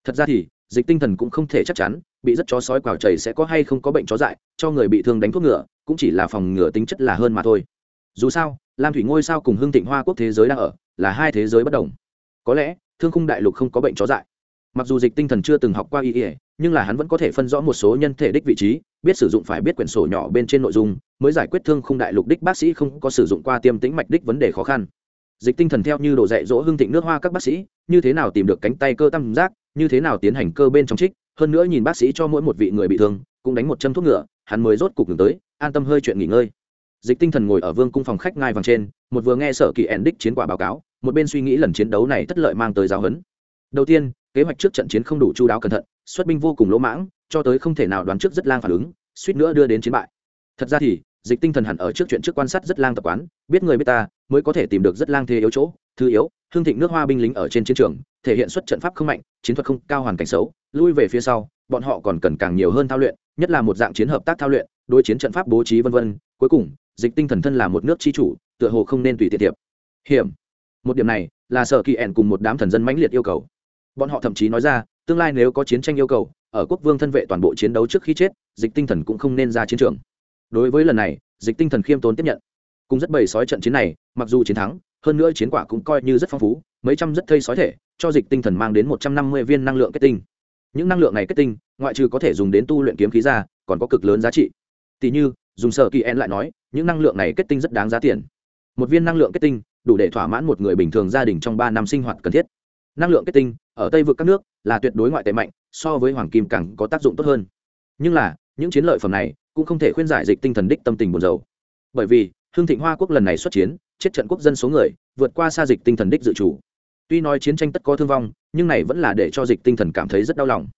Thật ra thì dịch tinh thần cũng không thể chắc chắn, bị rất chó sói quào chảy sẽ có hay không có bệnh chó dại, cho người bị thương đánh thuốc ngựa, cũng chỉ là phòng ngừa tính chất là hơn mà thôi. Dù sao, lam thủy ngôi sao cùng hương thịnh hoa quốc thế giới đang ở, là hai thế giới bất đồng. Có lẽ, thương khung đại lục không có bệnh chó dại. Mặc dù dịch tinh thần chưa từng học qua y ỉa nhưng là hắn vẫn có thể phân rõ một số nhân thể đích vị trí, biết sử dụng phải biết quyển sổ nhỏ bên trên nội dung, mới giải quyết thương khung đại lục đích bác sĩ không có sử dụng qua tiêm tính mạch đích vấn đề khó khăn dịch tinh thần theo như đồ dạy dỗ hương thịnh nước hoa các bác sĩ, như thế nào tìm được cánh tay cơ tam giác, như thế nào tiến hành cơ bên trong trích, hơn nữa nhìn bác sĩ cho mỗi một vị người bị thương, cũng đánh một châm thuốc ngựa, hắn mới rốt cục ngừng tới, an tâm hơi chuyện nghỉ ngơi. Dịch tinh thần ngồi ở vương cung phòng khách ngai vàng trên, một vừa nghe sở kỳ ẻn đích chiến quả báo cáo, một bên suy nghĩ lần chiến đấu này thất lợi mang tới giáo huấn. Đầu tiên, kế hoạch trước trận chiến không đủ chu đáo cẩn thận, xuất binh vô cùng lỗ mãng, cho tới không thể nào đoán trước rất lang phản ứng, suýt nữa đưa đến chiến bại. Thật ra thì dịch tinh thần hẳn ở trước chuyện trước quan sát rất lang tập quán, biết người biết ta, mới có thể tìm được rất lang thế yếu chỗ, thứ yếu, hương thịnh nước hoa binh lính ở trên chiến trường, thể hiện xuất trận pháp không mạnh, chiến thuật không cao hoàn cảnh xấu, lui về phía sau, bọn họ còn cần càng nhiều hơn thao luyện, nhất là một dạng chiến hợp tác thao luyện, đối chiến trận pháp bố trí vân vân, cuối cùng, dịch tinh thần thân là một nước chi chủ, tựa hồ không nên tùy tiện hiệp hiểm. Một điểm này, là sở kỳ ẻn cùng một đám thần dân mãnh liệt yêu cầu. Bọn họ thậm chí nói ra, tương lai nếu có chiến tranh yêu cầu, ở quốc vương thân vệ toàn bộ chiến đấu trước khi chết, dịch tinh thần cũng không nên ra chiến trường đối với lần này, dịch tinh thần khiêm tốn tiếp nhận. Cùng rất bầy sói trận chiến này, mặc dù chiến thắng, hơn nữa chiến quả cũng coi như rất phong phú, mấy trăm rất thây sói thể, cho dịch tinh thần mang đến một trăm năm mươi viên năng lượng kết tinh. Những năng lượng này kết tinh, ngoại trừ có thể dùng đến tu luyện kiếm khí ra, còn có cực lớn giá trị. Tỷ như, dùng sở kỳ en lại nói, những năng lượng này kết tinh rất đáng giá tiền. Một viên năng lượng kết tinh, đủ để thỏa mãn một người bình thường gia đình trong ba năm sinh hoạt cần thiết. Năng lượng kết tinh, ở tây vực các nước, là tuyệt đối ngoại tệ mạnh, so với hoàng kim càng có tác dụng tốt hơn. Nhưng là những chiến lợi phẩm này cũng không thể khuyên giải dịch tinh thần đích tâm tình buồn rầu. Bởi vì hương thịnh hoa quốc lần này xuất chiến, chết trận quốc dân số người, vượt qua xa dịch tinh thần đích dự chủ tuy nói chiến tranh tất có thương vong, nhưng này vẫn là để cho dịch tinh thần cảm thấy rất đau lòng.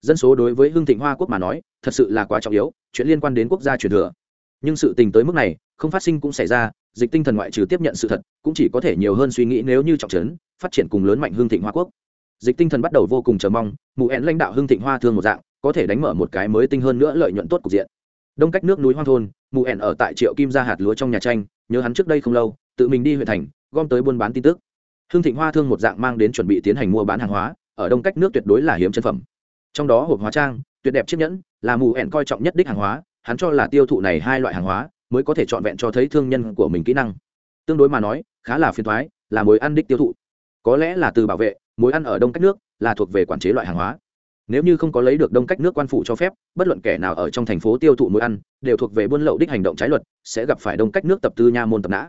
Dân số đối với hương thịnh hoa quốc mà nói, thật sự là quá trọng yếu, chuyện liên quan đến quốc gia truyền thừa. Nhưng sự tình tới mức này, không phát sinh cũng xảy ra, dịch tinh thần ngoại trừ tiếp nhận sự thật, cũng chỉ có thể nhiều hơn suy nghĩ nếu như trọng trấn, phát triển cùng lớn mạnh hương thịnh hoa quốc. Dịch tinh thần bắt đầu vô cùng chờ mong mụ ẹn lãnh đạo hương thịnh hoa thương một dạng có thể đánh mở một cái mới tinh hơn nữa lợi nhuận tốt cục diện. Đông cách nước núi hoang thôn mụ ẹn ở tại triệu kim ra hạt lúa trong nhà tranh, nhớ hắn trước đây không lâu, tự mình đi huyện thành, gom tới buôn bán tin tức. Hương thịnh hoa thương một dạng mang đến chuẩn bị tiến hành mua bán hàng hóa, ở đông cách nước tuyệt đối là hiếm chân phẩm. Trong đó hộp hóa trang, tuyệt đẹp chiếc nhẫn, là mù ẹn coi trọng nhất đích hàng hóa, hắn cho là tiêu thụ này hai loại hàng hóa, mới có thể trọn vẹn cho thấy thương nhân của mình kỹ năng. Tương đối mà nói, khá là phiền thoái là mối ăn đích tiêu thụ. Có lẽ là từ bảo vệ, mối ăn ở đông cách nước là thuộc về quản chế loại hàng hóa nếu như không có lấy được đông cách nước quan phủ cho phép, bất luận kẻ nào ở trong thành phố tiêu thụ mối ăn, đều thuộc về buôn lậu đích hành động trái luật, sẽ gặp phải đông cách nước tập tư nha môn tập nã.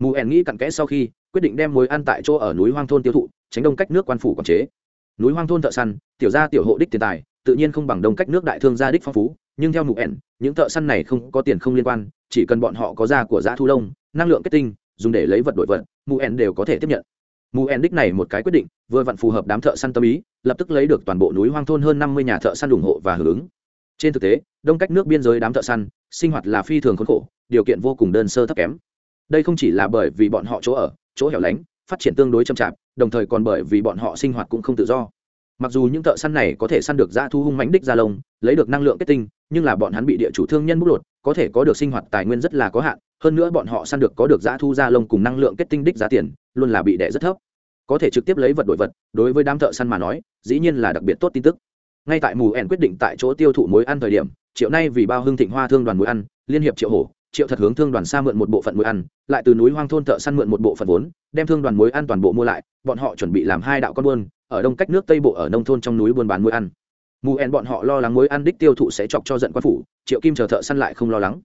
Mù ẻn nghĩ cặn kẽ sau khi, quyết định đem mối ăn tại chỗ ở núi hoang thôn tiêu thụ, tránh đông cách nước quan phủ quản chế. Núi hoang thôn thợ săn, tiểu gia tiểu hộ đích tiền tài, tự nhiên không bằng đông cách nước đại thương gia đích phong phú, nhưng theo mù ẻn những thợ săn này không có tiền không liên quan, chỉ cần bọn họ có da của da thu lông, năng lượng kết tinh, dùng để lấy vật đổi vật, mù ẻn đều có thể tiếp nhận mù ẻn đích này một cái quyết định, vừa vặn phù hợp đám thợ săn tâm ý, lập tức lấy được toàn bộ núi hoang thôn hơn năm mươi nhà thợ săn ủng hộ và hưởng ứng. Trên thực tế, đông cách nước biên giới đám thợ săn, sinh hoạt là phi thường khốn khổ, điều kiện vô cùng đơn sơ thấp kém. Đây không chỉ là bởi vì bọn họ chỗ ở, chỗ hẻo lánh, phát triển tương đối chậm chạp, đồng thời còn bởi vì bọn họ sinh hoạt cũng không tự do. Mặc dù những thợ săn này có thể săn được dã thu hung mãnh đích ra lông, lấy được năng lượng kết tinh, nhưng là bọn hắn bị địa chủ thương nhân bóc lột, có thể có được sinh hoạt tài nguyên rất là có hạn hơn nữa bọn họ săn được có được giá thu ra lông cùng năng lượng kết tinh đích giá tiền, luôn là bị đẻ rất thấp. Có thể trực tiếp lấy vật đổi vật, đối với đám thợ săn mà nói, dĩ nhiên là đặc biệt tốt tin tức. Ngay tại mù ẻn quyết định tại chỗ tiêu thụ mối ăn thời điểm, triệu nay vì bao hưng thịnh hoa thương đoàn mối ăn, liên hiệp triệu hổ, triệu thật hướng thương đoàn xa mượn một bộ phận mối ăn, lại từ núi hoang thôn thợ săn mượn một bộ phận vốn, đem thương đoàn mối ăn toàn bộ mua lại, bọn họ chuẩn bị làm hai đạo con buôn, ở đông cách nước tây bộ ở nông thôn trong núi buôn bán mối ăn. Mù ẻn bọn họ lo lắng mối ăn đích tiêu thụ sẽ chọc cho giận quan phủ, triệu kim chờ thợ săn lại không lo lắng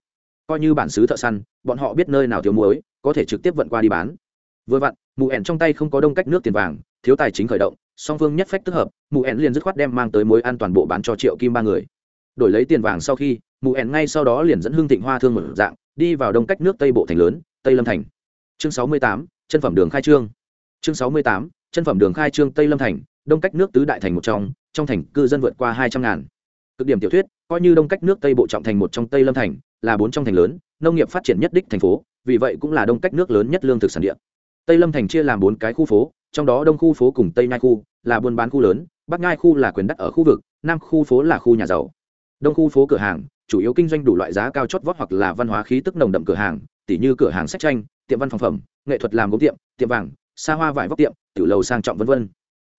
coi như bản xứ thợ săn, bọn họ biết nơi nào thiếu muối, có thể trực tiếp vận qua đi bán. Vừa vặn, mù ẻn trong tay không có đông cách nước tiền vàng, thiếu tài chính khởi động, song phương nhất phách tức hợp, mù ẻn liền dứt khoát đem mang tới mối ăn toàn bộ bán cho triệu kim ba người. Đổi lấy tiền vàng sau khi, mù ẻn ngay sau đó liền dẫn hương thịnh hoa thương một dạng, đi vào đông cách nước tây bộ thành lớn, tây lâm thành. Chương sáu mươi tám, chân phẩm đường khai trương. Chương sáu mươi tám, chân phẩm đường khai trương tây lâm thành, đông cách nước tứ đại thành một trong trong thành cư dân vượt qua hai trăm ngàn. Cực điểm tiểu thuyết, coi như đông cách nước tây bộ trọng thành một trong tây lâm thành là bốn trong thành lớn, nông nghiệp phát triển nhất đích thành phố, vì vậy cũng là đông cách nước lớn nhất lương thực sản địa. Tây lâm thành chia làm bốn cái khu phố, trong đó đông khu phố cùng tây nhai khu là buôn bán khu lớn, bắc nhai khu là quyền đất ở khu vực, nam khu phố là khu nhà giàu. Đông khu phố cửa hàng, chủ yếu kinh doanh đủ loại giá cao chót vót hoặc là văn hóa khí tức nồng đậm cửa hàng, tỉ như cửa hàng sách tranh, tiệm văn phòng phẩm, nghệ thuật làm gốm tiệm tiệm vàng, xa hoa vải vóc tiệm, tiểu lầu sang trọng v v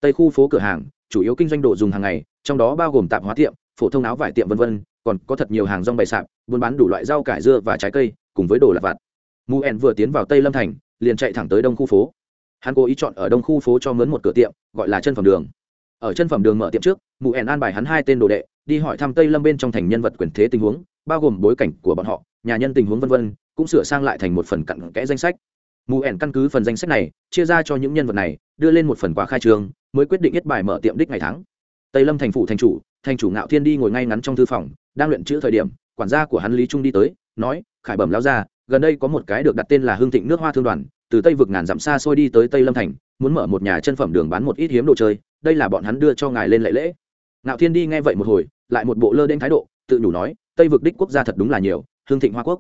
tây khu phố cửa hàng, chủ yếu kinh doanh đồ dùng hàng ngày, trong đó bao gồm tạp hóa tiệm, phổ thông áo vải tiệm v v còn có thật nhiều hàng rong bày sạp, buôn bán đủ loại rau cải dưa và trái cây, cùng với đồ lặt vặt. Mu en vừa tiến vào tây lâm thành, liền chạy thẳng tới đông khu phố. Hắn cố ý chọn ở đông khu phố cho mướn một cửa tiệm, gọi là chân phẩm đường. Ở chân phẩm đường mở tiệm trước mụ ẻn an bài hắn hai tên đồ đệ, đi hỏi thăm tây lâm bên trong thành nhân vật quyền thế tình huống, bao gồm bối cảnh của bọn họ, nhà nhân tình huống vân vân, cũng sửa sang lại thành một phần cặn kẽ danh sách. Mù ẻn căn cứ phần danh sách này, chia ra cho những nhân vật này, đưa lên một phần quà khai trường mới quyết định ít bài mở tiệm đích ngày tháng. Tây lâm thành phủ thành chủ thành chủ ngạo thiên đi ngồi ngay ngắn trong thư phòng đang luyện chữ thời điểm, quản gia của hắn lý trung đi tới, nói, khải bẩm lao ra gần đây có một cái được đặt tên là hương thịnh nước hoa thương đoàn, từ tây vực ngàn dặm xa xôi đi tới tây lâm thành, muốn mở một nhà chân phẩm đường bán một ít hiếm đồ chơi, đây là bọn hắn đưa cho ngài lên lễ lễ. Ngạo thiên đi nghe vậy một hồi, lại một bộ lơ đen thái độ, tự nhủ nói, tây vực đích quốc gia thật đúng là nhiều, hương thịnh hoa quốc.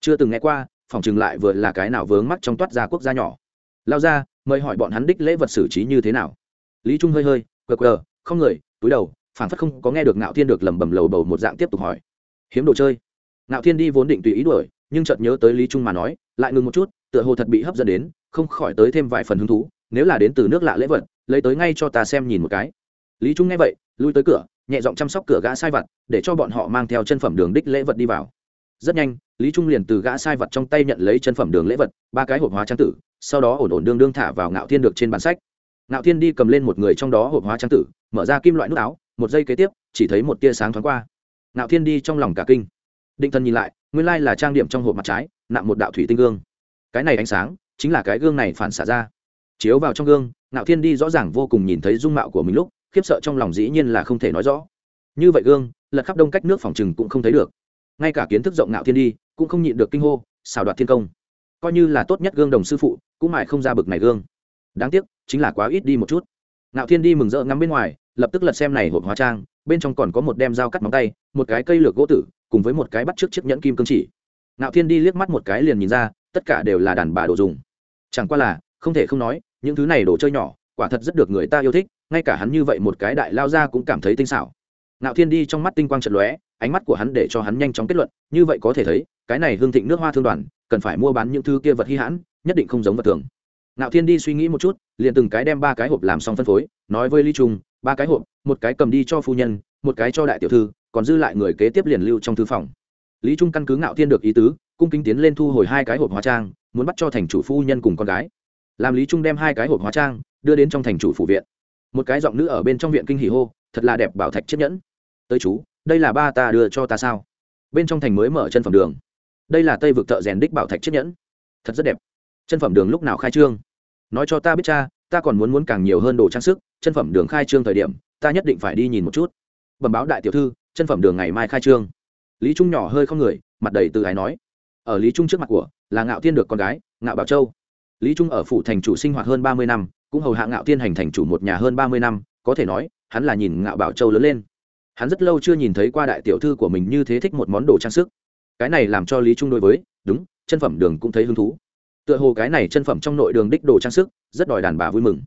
Chưa từng nghe qua, phòng chừng lại vừa là cái nào vướng mắt trong toát ra quốc gia nhỏ. Lao ra mời hỏi bọn hắn đích lễ vật xử trí như thế nào. Lý trung hơi hơi, quờ quờ, không người, túi đầu phản phất không có nghe được ngạo thiên được lẩm bẩm lầu bầu một dạng tiếp tục hỏi. Hiếm đồ chơi. Ngạo thiên đi vốn định tùy ý đuổi, nhưng chợt nhớ tới lý trung mà nói, lại ngừng một chút, tựa hồ thật bị hấp dẫn đến, không khỏi tới thêm vài phần hứng thú, nếu là đến từ nước lạ lễ vật, lấy tới ngay cho ta xem nhìn một cái. Lý trung nghe vậy, lui tới cửa, nhẹ giọng chăm sóc cửa gã sai vật, để cho bọn họ mang theo chân phẩm đường đích lễ vật đi vào. Rất nhanh, lý trung liền từ gã sai vật trong tay nhận lấy chân phẩm đường lễ vật, ba cái hộp hóa trang tử, sau đó ổn ổn đương đương thả vào ngạo thiên được trên bản sách. Ngạo thiên đi cầm lên một người trong đó hộp hóa trang tử, mở ra kim loại nút áo một giây kế tiếp, chỉ thấy một tia sáng thoáng qua. Nạo thiên đi trong lòng cả kinh. Định thần nhìn lại, nguyên lai là trang điểm trong hộp mặt trái nạo một đạo thủy tinh gương. Cái này ánh sáng, chính là cái gương này phản xạ ra. Chiếu vào trong gương Nạo thiên đi rõ ràng vô cùng nhìn thấy dung mạo của mình lúc, khiếp sợ trong lòng dĩ nhiên là không thể nói rõ. Như vậy gương, lật khắp đông cách nước phòng trừng cũng không thấy được. Ngay cả kiến thức rộng Nạo thiên đi, cũng không nhịn được kinh hô xào đoạt thiên công. Coi như là tốt nhất gương đồng sư phụ, cũng mãi không ra bực này gương. Đáng tiếc, chính là quá ít đi một chút. Nạo thiên đi mừng rỡ ngắm bên ngoài lập tức lật xem này hộp hóa trang, bên trong còn có một đem dao cắt móng tay, một cái cây lược gỗ tử, cùng với một cái bắt trước chiếc nhẫn kim cương chỉ. Ngạo thiên đi liếc mắt một cái liền nhìn ra, tất cả đều là đàn bà đồ dùng. Chẳng qua là, không thể không nói, những thứ này đồ chơi nhỏ, quả thật rất được người ta yêu thích, ngay cả hắn như vậy một cái đại lao ra cũng cảm thấy tinh xảo. Ngạo thiên đi trong mắt tinh quang trận lóe, ánh mắt của hắn để cho hắn nhanh chóng kết luận, như vậy có thể thấy, cái này hương thịnh nước hoa thương đoàn, cần phải mua bán những thứ kia vật hy hãn, nhất định không giống vật thường. Ngạo thiên đi suy nghĩ một chút, liền từng cái đem ba cái hộp làm xong phân phối, nói với ly trung ba cái hộp, một cái cầm đi cho phu nhân, một cái cho đại tiểu thư, còn dư lại người kế tiếp liền lưu trong thư phòng. Lý trung căn cứ ngạo thiên được ý tứ, cung kính tiến lên thu hồi hai cái hộp hóa trang, muốn bắt cho thành chủ phu nhân cùng con gái. Làm lý trung đem hai cái hộp hóa trang, đưa đến trong thành chủ phủ viện. Một cái giọng nữ ở bên trong viện kinh hỉ hô, thật là đẹp bảo thạch chiếc nhẫn. Tới chú, đây là ba ta đưa cho ta sao? Bên trong thành mới mở chân phẩm đường. Đây là tây vực thợ rèn đích bảo thạch chiếc nhẫn. Thật rất đẹp. Chân phẩm đường lúc nào khai trương? Nói cho ta biết cha ta còn muốn muốn càng nhiều hơn đồ trang sức, chân phẩm đường khai trương thời điểm, ta nhất định phải đi nhìn một chút. Bẩm báo đại tiểu thư, chân phẩm đường ngày mai khai trương. Lý trung nhỏ hơi không người, mặt đầy từ ái nói. Ở lý trung trước mặt của, là ngạo thiên được con gái, ngạo bảo châu. Lý trung ở phủ thành chủ sinh hoạt hơn ba mươi năm, cũng hầu hạ ngạo thiên hành thành chủ một nhà hơn ba mươi năm, có thể nói, hắn là nhìn ngạo bảo châu lớn lên. Hắn rất lâu chưa nhìn thấy qua đại tiểu thư của mình như thế thích một món đồ trang sức. Cái này làm cho lý trung đối với, đúng, chân phẩm đường cũng thấy hứng thú tựa hồ cái này chân phẩm trong nội đường đích đồ trang sức, rất đòi đàn bà vui mừng.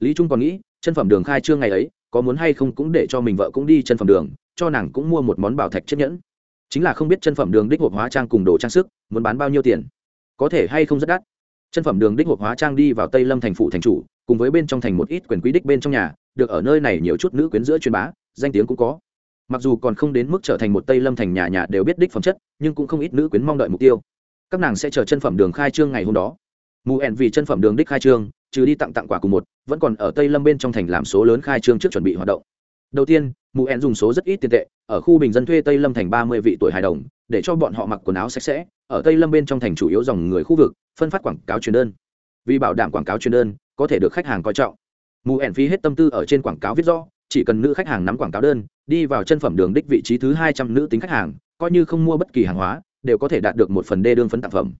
Lý trung còn nghĩ, chân phẩm đường khai trương ngày ấy, có muốn hay không cũng để cho mình vợ cũng đi chân phẩm đường, cho nàng cũng mua một món bảo thạch chiếc nhẫn. Chính là không biết chân phẩm đường đích hộp hóa trang cùng đồ trang sức, muốn bán bao nhiêu tiền? Có thể hay không rất đắt. Chân phẩm đường đích hộp hóa trang đi vào tây lâm thành phủ thành chủ, cùng với bên trong thành một ít quyền quý đích bên trong nhà, được ở nơi này nhiều chút nữ quyến giữa truyền bá, danh tiếng cũng có. Mặc dù còn không đến mức trở thành một tây lâm thành nhà nhà đều biết đích phẩm chất, nhưng cũng không ít nữ quyến mong đợi mục tiêu các nàng sẽ chờ chân phẩm đường khai trương ngày hôm đó. Mù ẻn vì chân phẩm đường đích khai trương, trừ đi tặng tặng quả cùng một, vẫn còn ở tây lâm bên trong thành làm số lớn khai trương trước chuẩn bị hoạt động. Đầu tiên, mù ẻn dùng số rất ít tiền tệ, ở khu bình dân thuê tây lâm thành ba mươi vị tuổi hài đồng, để cho bọn họ mặc quần áo sạch sẽ, ở tây lâm bên trong thành chủ yếu dòng người khu vực, phân phát quảng cáo truyền đơn. Vì bảo đảm quảng cáo truyền đơn, có thể được khách hàng coi trọng. Mù ẻn phí hết tâm tư ở trên quảng cáo viết rõ, chỉ cần nữ khách hàng nắm quảng cáo đơn, đi vào chân phẩm đường đích vị trí thứ hai trăm nữ tính khách hàng, coi như không mua bất kỳ hàng hóa đều có thể đạt được một phần đê đương phấn tặng phẩm.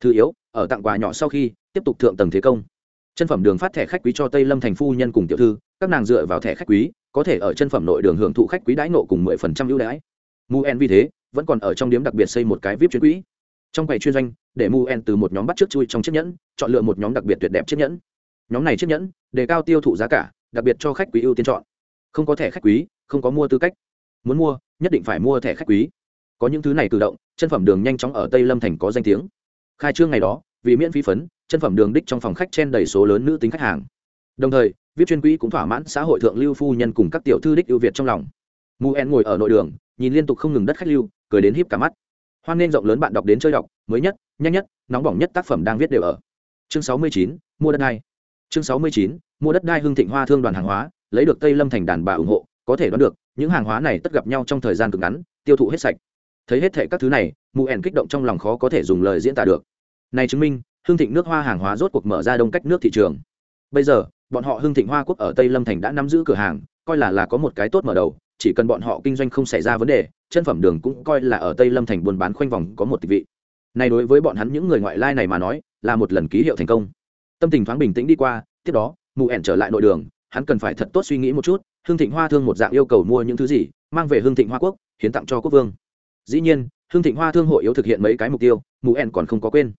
Thứ yếu, ở tặng quà nhỏ sau khi, tiếp tục thượng tầng thế công. Chân phẩm đường phát thẻ khách quý cho tây lâm thành phu nhân cùng tiểu thư, các nàng dựa vào thẻ khách quý, có thể ở chân phẩm nội đường hưởng thụ khách quý đãi nộ cùng mười phần trăm ưu đãi. Mu en vì thế, vẫn còn ở trong điếm đặc biệt xây một cái vip chuyên quỹ. Trong quầy chuyên doanh, để mu en từ một nhóm bắt trước chui trong chiếc nhẫn, chọn lựa một nhóm đặc biệt tuyệt đẹp chiếc nhẫn. Nhóm này chiếc nhẫn, đề cao tiêu thụ giá cả, đặc biệt cho khách quý ưu tiên chọn. Không có thẻ khách quý, không có mua tư cách. Muốn mua, nhất định phải mua thẻ khách quý có những thứ này cử động, chân phẩm đường nhanh chóng ở tây lâm thành có danh tiếng. Khai trương ngày đó, vì miễn phí phấn, chân phẩm đường đích trong phòng khách chen đầy số lớn nữ tính khách hàng. Đồng thời, viết chuyên quỹ cũng thỏa mãn xã hội thượng lưu phu nhân cùng các tiểu thư đích ưu việt trong lòng. Mu en ngồi ở nội đường, nhìn liên tục không ngừng đất khách lưu, cười đến híp cả mắt. Hoan nên rộng lớn bạn đọc đến chơi đọc, mới nhất, nhanh nhất, nóng bỏng nhất tác phẩm đang viết đều ở. Chương sáu mươi chín, mua đất đai. Chương sáu mươi chín, mua đất đai hương thịnh hoa thương đoàn hàng hóa, lấy được tây lâm thành đàn bà ủng hộ, có thể đoán được, những hàng hóa này tất gặp nhau trong thời gian cực ngắn, tiêu thụ hết sạch thấy hết thệ các thứ này, mụ ẻn kích động trong lòng khó có thể dùng lời diễn tả được. Này chứng minh, hương thịnh nước hoa hàng hóa rốt cuộc mở ra đông cách nước thị trường. Bây giờ, bọn họ hương thịnh hoa quốc ở tây lâm thành đã nắm giữ cửa hàng, coi là là có một cái tốt mở đầu, chỉ cần bọn họ kinh doanh không xảy ra vấn đề, chân phẩm đường cũng coi là ở tây lâm thành buôn bán khoanh vòng có một tịch vị. Này đối với bọn hắn những người ngoại lai này mà nói, là một lần ký hiệu thành công. Tâm tình thoáng bình tĩnh đi qua, tiếp đó, mụ ẻn trở lại nội đường, hắn cần phải thật tốt suy nghĩ một chút, hương thịnh hoa thương một dạng yêu cầu mua những thứ gì, mang về hương thịnh hoa quốc, hiến tặng cho quốc vương dĩ nhiên, hương thịnh hoa thương hội yếu thực hiện mấy cái mục tiêu, mù ẻn còn không có quên.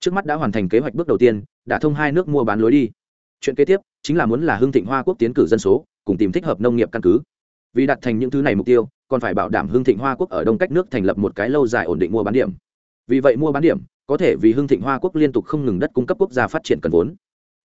Trước mắt đã hoàn thành kế hoạch bước đầu tiên, đã thông hai nước mua bán lối đi. Chuyện kế tiếp chính là muốn là hương thịnh hoa quốc tiến cử dân số, cùng tìm thích hợp nông nghiệp căn cứ. Vì đạt thành những thứ này mục tiêu, còn phải bảo đảm hương thịnh hoa quốc ở đông cách nước thành lập một cái lâu dài ổn định mua bán điểm. Vì vậy mua bán điểm, có thể vì hương thịnh hoa quốc liên tục không ngừng đất cung cấp quốc gia phát triển cần vốn.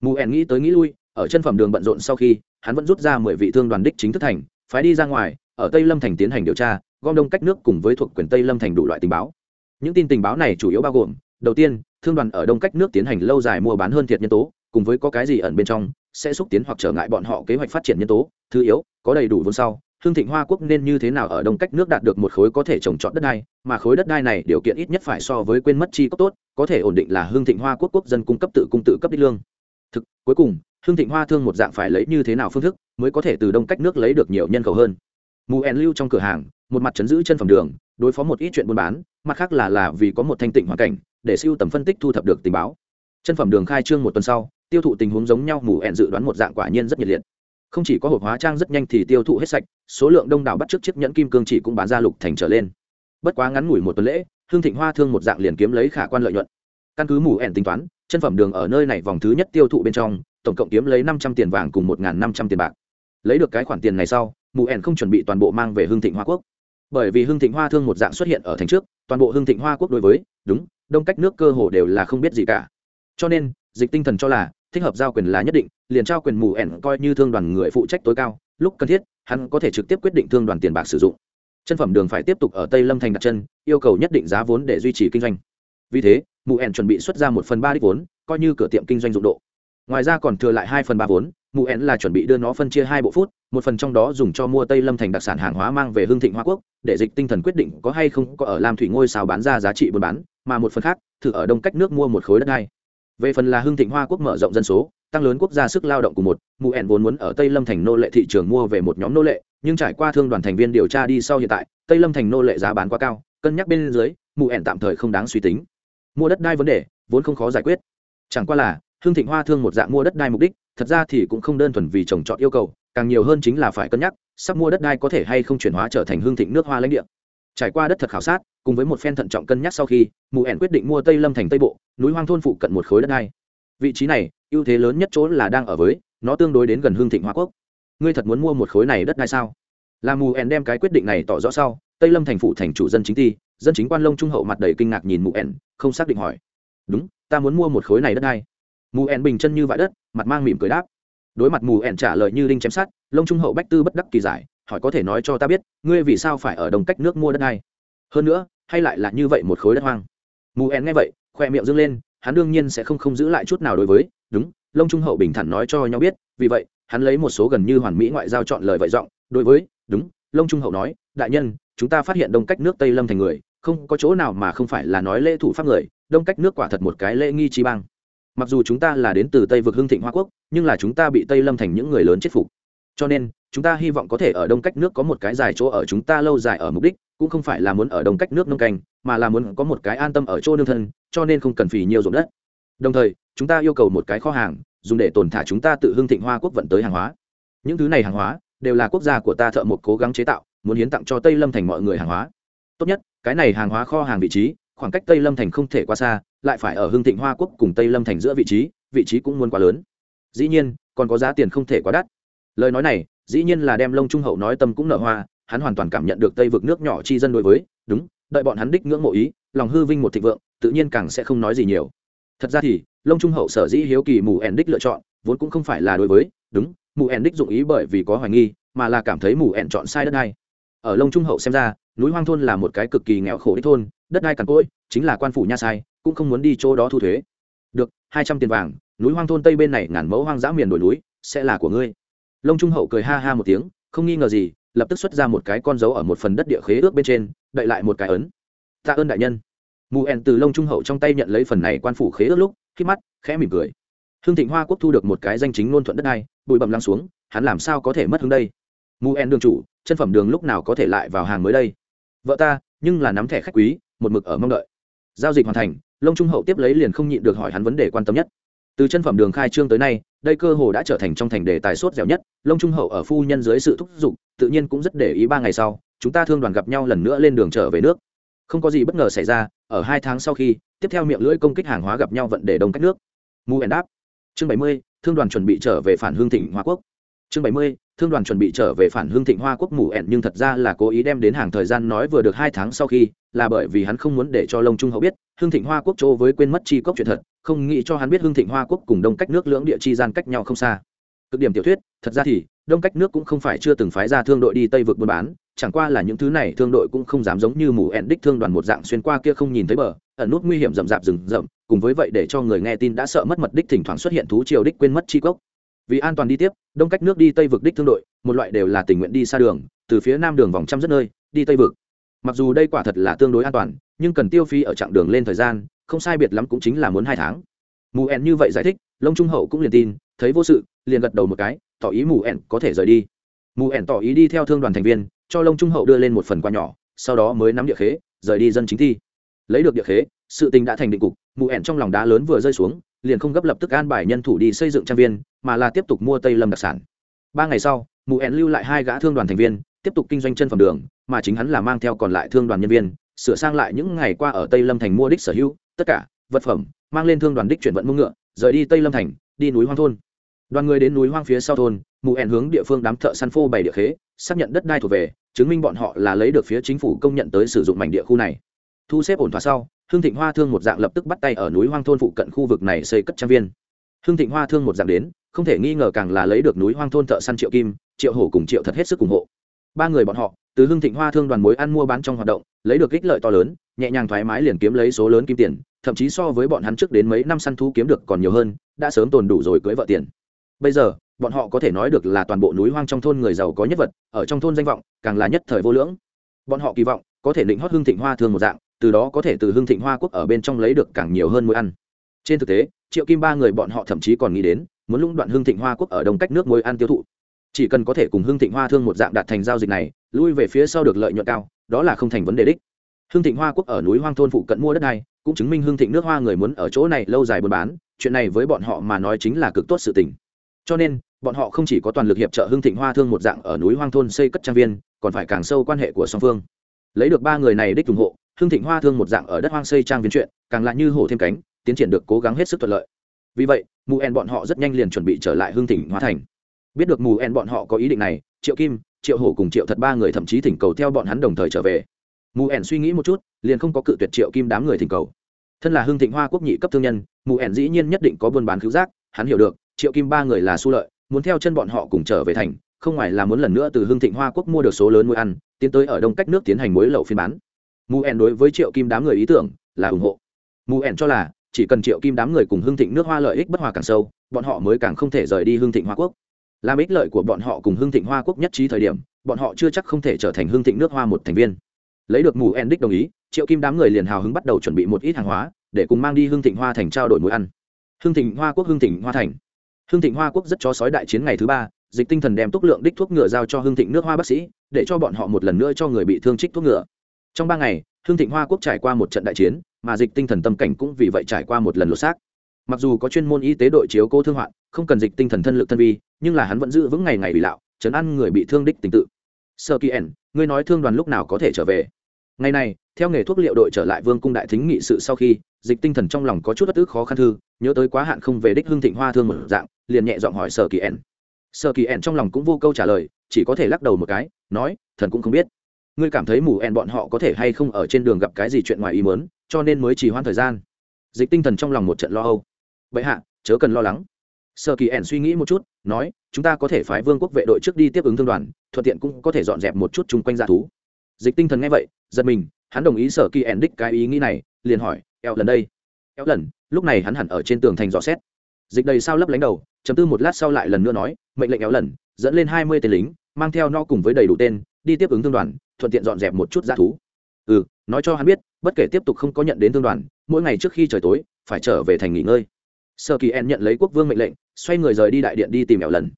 Mù ẻn nghĩ tới nghĩ lui, ở chân phẩm đường bận rộn sau khi, hắn vẫn rút ra mười vị thương đoàn đích chính thức thành, phái đi ra ngoài, ở tây lâm thành tiến hành điều tra gom đông cách nước cùng với thuộc quyền tây lâm thành đủ loại tình báo. Những tin tình báo này chủ yếu bao gồm, đầu tiên, thương đoàn ở đông cách nước tiến hành lâu dài mua bán hơn thiệt nhân tố, cùng với có cái gì ẩn bên trong, sẽ xúc tiến hoặc trở ngại bọn họ kế hoạch phát triển nhân tố. Thứ yếu, có đầy đủ vốn sau, hương thịnh hoa quốc nên như thế nào ở đông cách nước đạt được một khối có thể trồng trọt đất đai, mà khối đất đai này điều kiện ít nhất phải so với quên mất chi cốc tốt, có thể ổn định là hương thịnh hoa quốc quốc dân cung cấp tự cung tự cấp đích lương. Thực, cuối cùng, hương thịnh hoa thương một dạng phải lấy như thế nào phương thức, mới có thể từ đông cách nước lấy được nhiều nhân khẩu hơn. Mù ẻn lưu trong cửa hàng một mặt chấn giữ chân phẩm đường, đối phó một ít chuyện buôn bán, mặt khác là là vì có một thanh tịnh hoàn cảnh, để siêu tầm phân tích thu thập được tình báo. Chân phẩm đường khai trương một tuần sau, tiêu thụ tình huống giống nhau mù ẻn dự đoán một dạng quả nhiên rất nhiệt liệt. Không chỉ có hộp hóa trang rất nhanh thì tiêu thụ hết sạch, số lượng đông đảo bắt trước chiếc nhẫn kim cương chỉ cũng bán ra lục thành trở lên. Bất quá ngắn ngủi một tuần lễ, hương thịnh hoa thương một dạng liền kiếm lấy khả quan lợi nhuận. Căn cứ mù ẻn tính toán, chân phẩm đường ở nơi này vòng thứ nhất tiêu thụ bên trong, tổng cộng kiếm lấy năm trăm tiền vàng cùng một năm trăm tiền bạc. Lấy được cái khoản tiền này sau, mù ẻn không chuẩn bị toàn bộ mang về hương thịnh hoa quốc bởi vì hưng thịnh hoa thương một dạng xuất hiện ở thành trước, toàn bộ hưng thịnh hoa quốc đối với, đúng, đông cách nước cơ hồ đều là không biết gì cả. Cho nên, dịch tinh thần cho là, thích hợp giao quyền là nhất định, liền trao quyền mù ẻn coi như thương đoàn người phụ trách tối cao, lúc cần thiết, hắn có thể trực tiếp quyết định thương đoàn tiền bạc sử dụng. Chân phẩm đường phải tiếp tục ở tây lâm thành đặt chân, yêu cầu nhất định giá vốn để duy trì kinh doanh. Vì thế, mù ẻn chuẩn bị xuất ra một phần ba đích vốn, coi như cửa tiệm kinh doanh dụng độ ngoài ra còn thừa lại hai phần ba vốn, mụ ẻn là chuẩn bị đưa nó phân chia hai bộ phút, một phần trong đó dùng cho mua tây lâm thành đặc sản hàng hóa mang về hương thịnh hoa quốc, để dịch tinh thần quyết định có hay không có ở lam thủy ngôi sao bán ra giá trị buôn bán, mà một phần khác, thử ở đông cách nước mua một khối đất đai về phần là hương thịnh hoa quốc mở rộng dân số, tăng lớn quốc gia sức lao động của một, mụ ẻn vốn muốn ở tây lâm thành nô lệ thị trường mua về một nhóm nô lệ, nhưng trải qua thương đoàn thành viên điều tra đi sau hiện tại, tây lâm thành nô lệ giá bán quá cao, cân nhắc bên dưới, mụ ẻn tạm thời không đáng suy tính. Mua đất đai vấn đề, vốn không khó giải quyết. Chẳng qua là hương thịnh hoa thương một dạng mua đất đai mục đích, thật ra thì cũng không đơn thuần vì trồng trọt yêu cầu, càng nhiều hơn chính là phải cân nhắc, sắp mua đất đai có thể hay không chuyển hóa trở thành hương thịnh nước hoa lãnh địa. Trải qua đất thật khảo sát, cùng với một phen thận trọng cân nhắc sau khi, mù ẻn quyết định mua tây lâm thành tây bộ, núi hoang thôn phụ cận một khối đất đai. Vị trí này, ưu thế lớn nhất chỗ là đang ở với, nó tương đối đến gần hương thịnh hoa quốc. Ngươi thật muốn mua một khối này đất đai sao? Là mù ẻn đem cái quyết định này tỏ rõ sau, tây lâm thành phụ thành chủ dân chính ty dân chính quan lông trung hậu mặt đầy kinh ngạc nhìn mù ẻn, không xác định hỏi. Đúng, ta muốn mua một khối này đất đai mù ẻn bình chân như vải đất, mặt mang mỉm cười đáp. Đối mặt mù ẻn trả lời như đinh chém sát lông trung hậu bách tư bất đắc kỳ giải, hỏi có thể nói cho ta biết, ngươi vì sao phải ở đồng cách nước mua đất này? hơn nữa, hay lại là như vậy một khối đất hoang. Mù ẻn nghe vậy, khoe miệng dâng lên, hắn đương nhiên sẽ không không giữ lại chút nào đối với, đúng, lông trung hậu bình thản nói cho nhau biết, vì vậy, hắn lấy một số gần như hoàn mỹ ngoại giao chọn lời vậy giọng, đối với, đúng, lông trung hậu nói, đại nhân, chúng ta phát hiện đông cách nước tây lâm thành người, không có chỗ nào mà không phải là nói lễ thủ pháp người đông cách nước quả thật một cái lễ nghi chi bang mặc dù chúng ta là đến từ tây vực hưng thịnh hoa quốc, nhưng là chúng ta bị tây lâm thành những người lớn chết phục. Cho nên, chúng ta hy vọng có thể ở đông cách nước có một cái dài chỗ ở chúng ta lâu dài ở mục đích, cũng không phải là muốn ở đông cách nước nông canh mà là muốn có một cái an tâm ở chỗ nương thân, cho nên không cần phì nhiều ruộng đất. Đồng thời, chúng ta yêu cầu một cái kho hàng, dùng để tồn thả chúng ta tự hưng thịnh hoa quốc vận tới hàng hóa. Những thứ này hàng hóa, đều là quốc gia của ta thợ một cố gắng chế tạo, muốn hiến tặng cho tây lâm thành mọi người hàng hóa. Tốt nhất, cái này hàng hóa kho hàng vị trí, khoảng cách tây lâm thành không thể quá xa lại phải ở hưng thịnh hoa quốc cùng tây lâm thành giữa vị trí vị trí cũng muốn quá lớn. Dĩ nhiên, còn có giá tiền không thể quá đắt. Lời nói này, dĩ nhiên là đem lông trung hậu nói tâm cũng nở hoa, hắn hoàn toàn cảm nhận được tây vực nước nhỏ chi dân đối với, đúng, đợi bọn hắn đích ngưỡng mộ ý, lòng hư vinh một thịnh vượng, tự nhiên càng sẽ không nói gì nhiều. Thật ra thì lông trung hậu sở dĩ hiếu kỳ mù ẻn đích lựa chọn, vốn cũng không phải là đối với, đúng, mù ẻn đích dụng ý bởi vì có hoài nghi, mà là cảm thấy mù ẻn chọn sai đất đai. Ở lông trung hậu xem ra, núi hoang thôn là một cái cực kỳ nghèo khổ đích thôn, đất đai cằn cỗi, chính là quan phủ nha sai cũng không muốn đi chỗ đó thu thuế. Được, hai trăm tiền vàng, núi hoang thôn tây bên này ngàn mẫu hoang dã miền đồi núi, sẽ là của ngươi. Lông trung hậu cười ha ha một tiếng, không nghi ngờ gì, lập tức xuất ra một cái con dấu ở một phần đất địa khế ước bên trên, đậy lại một cái ấn. Tạ ơn đại nhân. Mù ẻn từ lông trung hậu trong tay nhận lấy phần này quan phủ khế ước lúc khi mắt, khẽ mỉm cười. Hương thịnh hoa quốc thu được một cái danh chính ngôn thuận đất này bụi bầm lăng xuống, hắn làm sao có thể mất hương đây? Mù ẻn đường chủ, chân phẩm đường lúc nào có thể lại vào hàng mới đây? Vợ ta, nhưng là nắm thẻ khách quý, một mực ở mong đợi. Giao dịch hoàn thành lông trung hậu tiếp lấy liền không nhịn được hỏi hắn vấn đề quan tâm nhất. Từ chân phẩm đường khai trương tới nay, đây cơ hồ đã trở thành trong thành đề tài sốt dẻo nhất, lông trung hậu ở phu nhân dưới sự thúc giục, tự nhiên cũng rất để ý ba ngày sau, chúng ta thương đoàn gặp nhau lần nữa lên đường trở về nước. Không có gì bất ngờ xảy ra, ở hai tháng sau khi, tiếp theo miệng lưỡi công kích hàng hóa gặp nhau vận để đông cách nước. Mu ẩn đáp. Chương bảy mươi, thương đoàn chuẩn bị trở về phản hương thịnh hoa quốc chương bảy mươi, thương đoàn chuẩn bị trở về phản hương thịnh hoa quốc mù ẹn nhưng thật ra là cố ý đem đến hàng thời gian nói vừa được hai tháng sau khi, là bởi vì hắn không muốn để cho lông trung hậu biết, hương thịnh hoa quốc chỗ với quên mất chi cốc chuyện thật, không nghĩ cho hắn biết hương thịnh hoa quốc cùng đông cách nước lưỡng địa chi gian cách nhau không xa. Cực điểm tiểu thuyết, thật ra thì, đông cách nước cũng không phải chưa từng phái ra thương đội đi tây vực buôn bán, chẳng qua là những thứ này thương đội cũng không dám giống như mù ẹn đích thương đoàn một dạng xuyên qua kia không nhìn thấy bờ, ẩn nút nguy hiểm rậm rạp rừng rậm, cùng với vậy để cho người nghe tin đã sợ mất mật đích thỉnh thoảng xuất hiện thú triều đích quên mất chi cốc vì an toàn đi tiếp, đông cách nước đi tây vực đích thương đội, một loại đều là tình nguyện đi xa đường, từ phía nam đường vòng trăm rất nơi, đi tây vực. Mặc dù đây quả thật là tương đối an toàn, nhưng cần tiêu phí ở chặng đường lên thời gian, không sai biệt lắm cũng chính là muốn hai tháng. Mù ẻn như vậy giải thích lông trung hậu cũng liền tin, thấy vô sự, liền gật đầu một cái, tỏ ý mù ẻn có thể rời đi. Mù ẻn tỏ ý đi theo thương đoàn thành viên, cho lông trung hậu đưa lên một phần quà nhỏ, sau đó mới nắm địa khế, rời đi dân chính thi. Lấy được địa khế, sự tình đã thành định cục, mù ẻn trong lòng đá lớn vừa rơi xuống, liền không gấp lập tức an bài nhân thủ đi xây dựng trang viên mà là tiếp tục mua tây lâm đặc sản. Ba ngày sau, mụ ẻn lưu lại hai gã thương đoàn thành viên, tiếp tục kinh doanh chân phẩm đường, mà chính hắn là mang theo còn lại thương đoàn nhân viên, sửa sang lại những ngày qua ở tây lâm thành mua đích sở hữu, tất cả, vật phẩm, mang lên thương đoàn đích chuyển vận mông ngựa, rời đi tây lâm thành, đi núi hoang thôn. Đoàn người đến núi hoang phía sau thôn mù ẻn hướng địa phương đám thợ săn phô bày địa khế, xác nhận đất đai thuộc về, chứng minh bọn họ là lấy được phía chính phủ công nhận tới sử dụng mảnh địa khu này. Thu xếp ổn thỏa sau hương thịnh hoa thương một dạng lập tức bắt tay ở núi hoang thôn phụ cận khu vực này xây cất trang viên. Hương thịnh hoa thương một dạng đến không thể nghi ngờ càng là lấy được núi hoang thôn thợ săn triệu kim, triệu hổ cùng triệu thật hết sức ủng hộ. Ba người bọn họ, từ hương thịnh hoa thương đoàn mối ăn mua bán trong hoạt động, lấy được ích lợi to lớn, nhẹ nhàng thoải mái liền kiếm lấy số lớn kim tiền, thậm chí so với bọn hắn trước đến mấy năm săn thú kiếm được còn nhiều hơn, đã sớm tồn đủ rồi cưới vợ tiền. Bây giờ, bọn họ có thể nói được là toàn bộ núi hoang trong thôn người giàu có nhất vật, ở trong thôn danh vọng càng là nhất thời vô lưỡng. Bọn họ kỳ vọng, có thể định hót hương thịnh hoa thương một dạng, từ đó có thể từ hương thịnh hoa quốc ở bên trong lấy được càng nhiều hơn mối ăn. Trên thực tế, triệu kim ba người bọn họ thậm chí còn nghĩ đến muốn lũng đoạn hương thịnh hoa quốc ở đông cách nước mối ăn tiêu thụ. Chỉ cần có thể cùng hương thịnh hoa thương một dạng đạt thành giao dịch này, lui về phía sau được lợi nhuận cao, đó là không thành vấn đề đích. Hương thịnh hoa quốc ở núi hoang thôn phụ cận mua đất này, cũng chứng minh hương thịnh nước hoa người muốn ở chỗ này lâu dài buôn bán, chuyện này với bọn họ mà nói chính là cực tốt sự tình. Cho nên, bọn họ không chỉ có toàn lực hiệp trợ hương thịnh hoa thương một dạng ở núi hoang thôn xây cất trang viên, còn phải càng sâu quan hệ của song phương. Lấy được ba người này đích ủng hộ, hương thịnh hoa thương một dạng ở đất hoang xây trang viên chuyện, càng lại như hổ thêm cánh, tiến triển được cố gắng hết sức thuận lợi vì vậy, mù en bọn họ rất nhanh liền chuẩn bị trở lại hương thịnh hóa thành. Biết được mù en bọn họ có ý định này, triệu kim, triệu hổ cùng triệu thật ba người thậm chí thỉnh cầu theo bọn hắn đồng thời trở về. Mù ẻn suy nghĩ một chút, liền không có cự tuyệt triệu kim đám người thỉnh cầu. Thân là hương thịnh hoa quốc nhị cấp thương nhân, mù ẻn dĩ nhiên nhất định có buôn bán cứu giác, hắn hiểu được, triệu kim ba người là su lợi, muốn theo chân bọn họ cùng trở về thành, không ngoài là muốn lần nữa từ hương thịnh hoa quốc mua được số lớn muối ăn, tiến tới ở đông cách nước tiến hành muối lậu phiên bán. Mù ẻn đối với triệu kim đám người ý tưởng là ủng hộ. Mù ẻn cho là chỉ cần triệu kim đám người cùng hương thịnh nước hoa lợi ích bất hòa càng sâu, bọn họ mới càng không thể rời đi hương thịnh hoa quốc. Làm ích lợi của bọn họ cùng hương thịnh hoa quốc nhất trí thời điểm, bọn họ chưa chắc không thể trở thành hương thịnh nước hoa một thành viên. Lấy được mù en đích đồng ý, triệu kim đám người liền hào hứng bắt đầu chuẩn bị một ít hàng hóa, để cùng mang đi hương thịnh hoa thành trao đổi mũi ăn. Hương thịnh hoa quốc hương thịnh hoa thành. Hương thịnh hoa quốc rất cho sói đại chiến ngày thứ ba, dịch tinh thần đem túc lượng đích thuốc ngựa giao cho hương thịnh nước hoa bác sĩ, để cho bọn họ một lần nữa cho người bị thương trích thuốc ngựa. Trong ba ngày hương thịnh hoa quốc trải qua một trận đại chiến mà dịch tinh thần tâm cảnh cũng vì vậy trải qua một lần lột xác. Mặc dù có chuyên môn y tế đội chiếu cô thương hoạn, không cần dịch tinh thần thân lực thân vi, nhưng là hắn vẫn giữ vững ngày ngày bị lạo, chấn ăn người bị thương đích tình tự. Sơ kỳ ẩn, ngươi nói thương đoàn lúc nào có thể trở về? Ngày này, theo nghề thuốc liệu đội trở lại vương cung đại thính nghị sự sau khi, dịch tinh thần trong lòng có chút bất ức khó khăn thư, nhớ tới quá hạn không về đích hương thịnh hoa thương một dạng, liền nhẹ giọng hỏi sở kỳ ẩn. Sở kỳ ẩn trong lòng cũng vô câu trả lời, chỉ có thể lắc đầu một cái, nói, thần cũng không biết ngươi cảm thấy mù ẹn bọn họ có thể hay không ở trên đường gặp cái gì chuyện ngoài ý mớn cho nên mới chỉ hoãn thời gian. Dịch tinh thần trong lòng một trận lo âu. Vậy hạ, chớ cần lo lắng. Sở kỳ ẻn suy nghĩ một chút, nói, chúng ta có thể phái vương quốc vệ đội trước đi tiếp ứng thương đoàn, thuận tiện cũng có thể dọn dẹp một chút chung quanh g thú. Dịch tinh thần nghe vậy, giật mình, hắn đồng ý sở kỳ ẻn đích cái ý nghĩ này, liền hỏi, eo lần đây? Eo lần, lúc này hắn hẳn ở trên tường thành dò xét. Dịch đầy sao lấp lánh đầu chấm tư một lát sau lại lần nữa nói, mệnh lệnh éo lần, dẫn lên hai mươi tên lính, mang theo no cùng với đầy đủ tên, đi tiếp ứng thương đoàn thuận tiện dọn dẹp một chút g thú. Ừ nói cho hắn biết, bất kể tiếp tục không có nhận đến thương đoàn, mỗi ngày trước khi trời tối, phải trở về thành nghỉ ngơi. Sơ kỳ en nhận lấy quốc vương mệnh lệnh, xoay người rời đi đại điện đi tìm mẹo lần.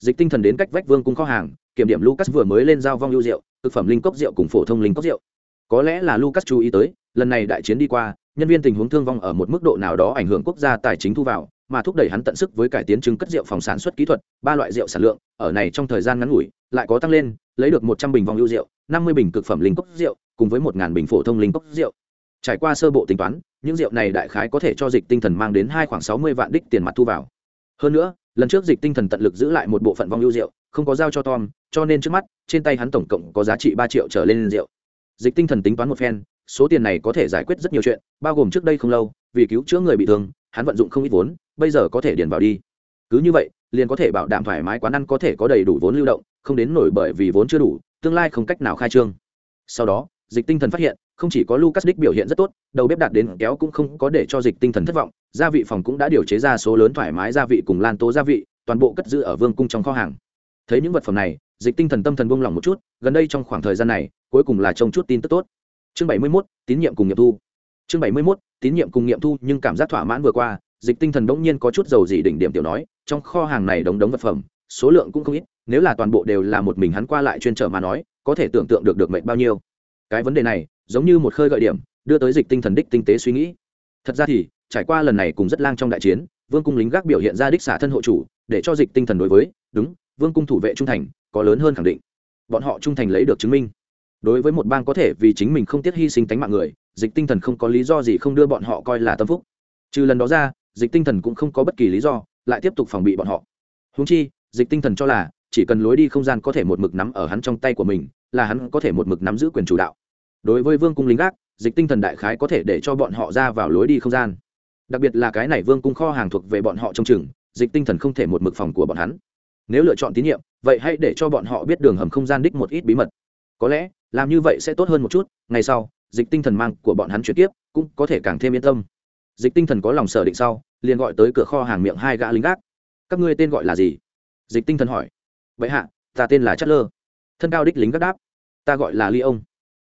Dịch tinh thần đến cách vách vương cung kho hàng, kiểm điểm lucas vừa mới lên giao vong lưu rượu, thực phẩm linh cốc rượu cùng phổ thông linh cốc rượu. Có lẽ là lucas chú ý tới, lần này đại chiến đi qua, nhân viên tình huống thương vong ở một mức độ nào đó ảnh hưởng quốc gia tài chính thu vào, mà thúc đẩy hắn tận sức với cải tiến chứng cất rượu phòng sản xuất kỹ thuật, ba loại rượu sản lượng, ở này trong thời gian ngắn ngủi, lại có tăng lên, lấy được một trăm bình vong lưu rượu năm mươi bình cực phẩm linh cốc rượu, cùng với một bình phổ thông linh cốc rượu. Trải qua sơ bộ tính toán, những rượu này đại khái có thể cho dịch tinh thần mang đến hai khoảng sáu mươi vạn đích tiền mặt thu vào. Hơn nữa, lần trước dịch tinh thần tận lực giữ lại một bộ phận vong lưu rượu, không có giao cho tom, cho nên trước mắt, trên tay hắn tổng cộng có giá trị ba triệu trở lên rượu. Dịch tinh thần tính toán một phen, số tiền này có thể giải quyết rất nhiều chuyện, bao gồm trước đây không lâu, vì cứu chữa người bị thương, hắn vận dụng không ít vốn, bây giờ có thể điền vào đi. Cứ như vậy, liền có thể bảo đảm thoải mái quán ăn có thể có đầy đủ vốn lưu động, không đến nổi bởi vì vốn chưa đủ tương lai không cách nào khai trương. Sau đó dịch tinh thần phát hiện không chỉ có lucas đích biểu hiện rất tốt đầu bếp đạt đến kéo cũng không có để cho dịch tinh thần thất vọng gia vị phòng cũng đã điều chế ra số lớn thoải mái gia vị cùng lan tố gia vị toàn bộ cất giữ ở vương cung trong kho hàng. Thấy những vật phẩm này dịch tinh thần tâm thần buông lỏng một chút gần đây trong khoảng thời gian này cuối cùng là trông chút tin tức tốt. Chương bảy mươi 71, tín nhiệm cùng nghiệm thu. Chương bảy mươi 71, tín nhiệm cùng nghiệm thu nhưng cảm giác thỏa mãn vừa qua dịch tinh thần đỗng nhiên có chút dầu gì đỉnh điểm tiểu nói trong kho hàng này đống đống vật phẩm số lượng cũng không ít, nếu là toàn bộ đều là một mình hắn qua lại chuyên trở mà nói, có thể tưởng tượng được được mệnh bao nhiêu. Cái vấn đề này, giống như một khơi gợi điểm, đưa tới dịch tinh thần đích tinh tế suy nghĩ. Thật ra thì, trải qua lần này cùng rất lang trong đại chiến, vương cung lính gác biểu hiện ra đích xả thân hộ chủ, để cho dịch tinh thần đối với, đúng, vương cung thủ vệ trung thành, có lớn hơn khẳng định. Bọn họ trung thành lấy được chứng minh. Đối với một bang có thể vì chính mình không tiếc hy sinh tánh mạng người, dịch tinh thần không có lý do gì không đưa bọn họ coi là tâm phúc. Trừ lần đó ra, dịch tinh thần cũng không có bất kỳ lý do, lại tiếp tục phòng bị bọn họ. Húng chi dịch tinh thần cho là, chỉ cần lối đi không gian có thể một mực nắm ở hắn trong tay của mình, là hắn có thể một mực nắm giữ quyền chủ đạo. Đối với vương cung lính gác, dịch tinh thần đại khái có thể để cho bọn họ ra vào lối đi không gian. Đặc biệt là cái này vương cung kho hàng thuộc về bọn họ trong chừng, dịch tinh thần không thể một mực phòng của bọn hắn. Nếu lựa chọn tín nhiệm, vậy hãy để cho bọn họ biết đường hầm không gian đích một ít bí mật. Có lẽ, làm như vậy sẽ tốt hơn một chút, ngày sau, dịch tinh thần mang của bọn hắn chuyển tiếp, cũng có thể càng thêm yên tâm. Dịch tinh thần có lòng sở định sau, liền gọi tới cửa kho hàng miệng hai gã lính gác. Các ngươi tên gọi là gì? Dịch tinh thần hỏi. Vậy hạ, ta tên là chất lơ. Thân cao đích lính gác đáp. Ta gọi là ly ông.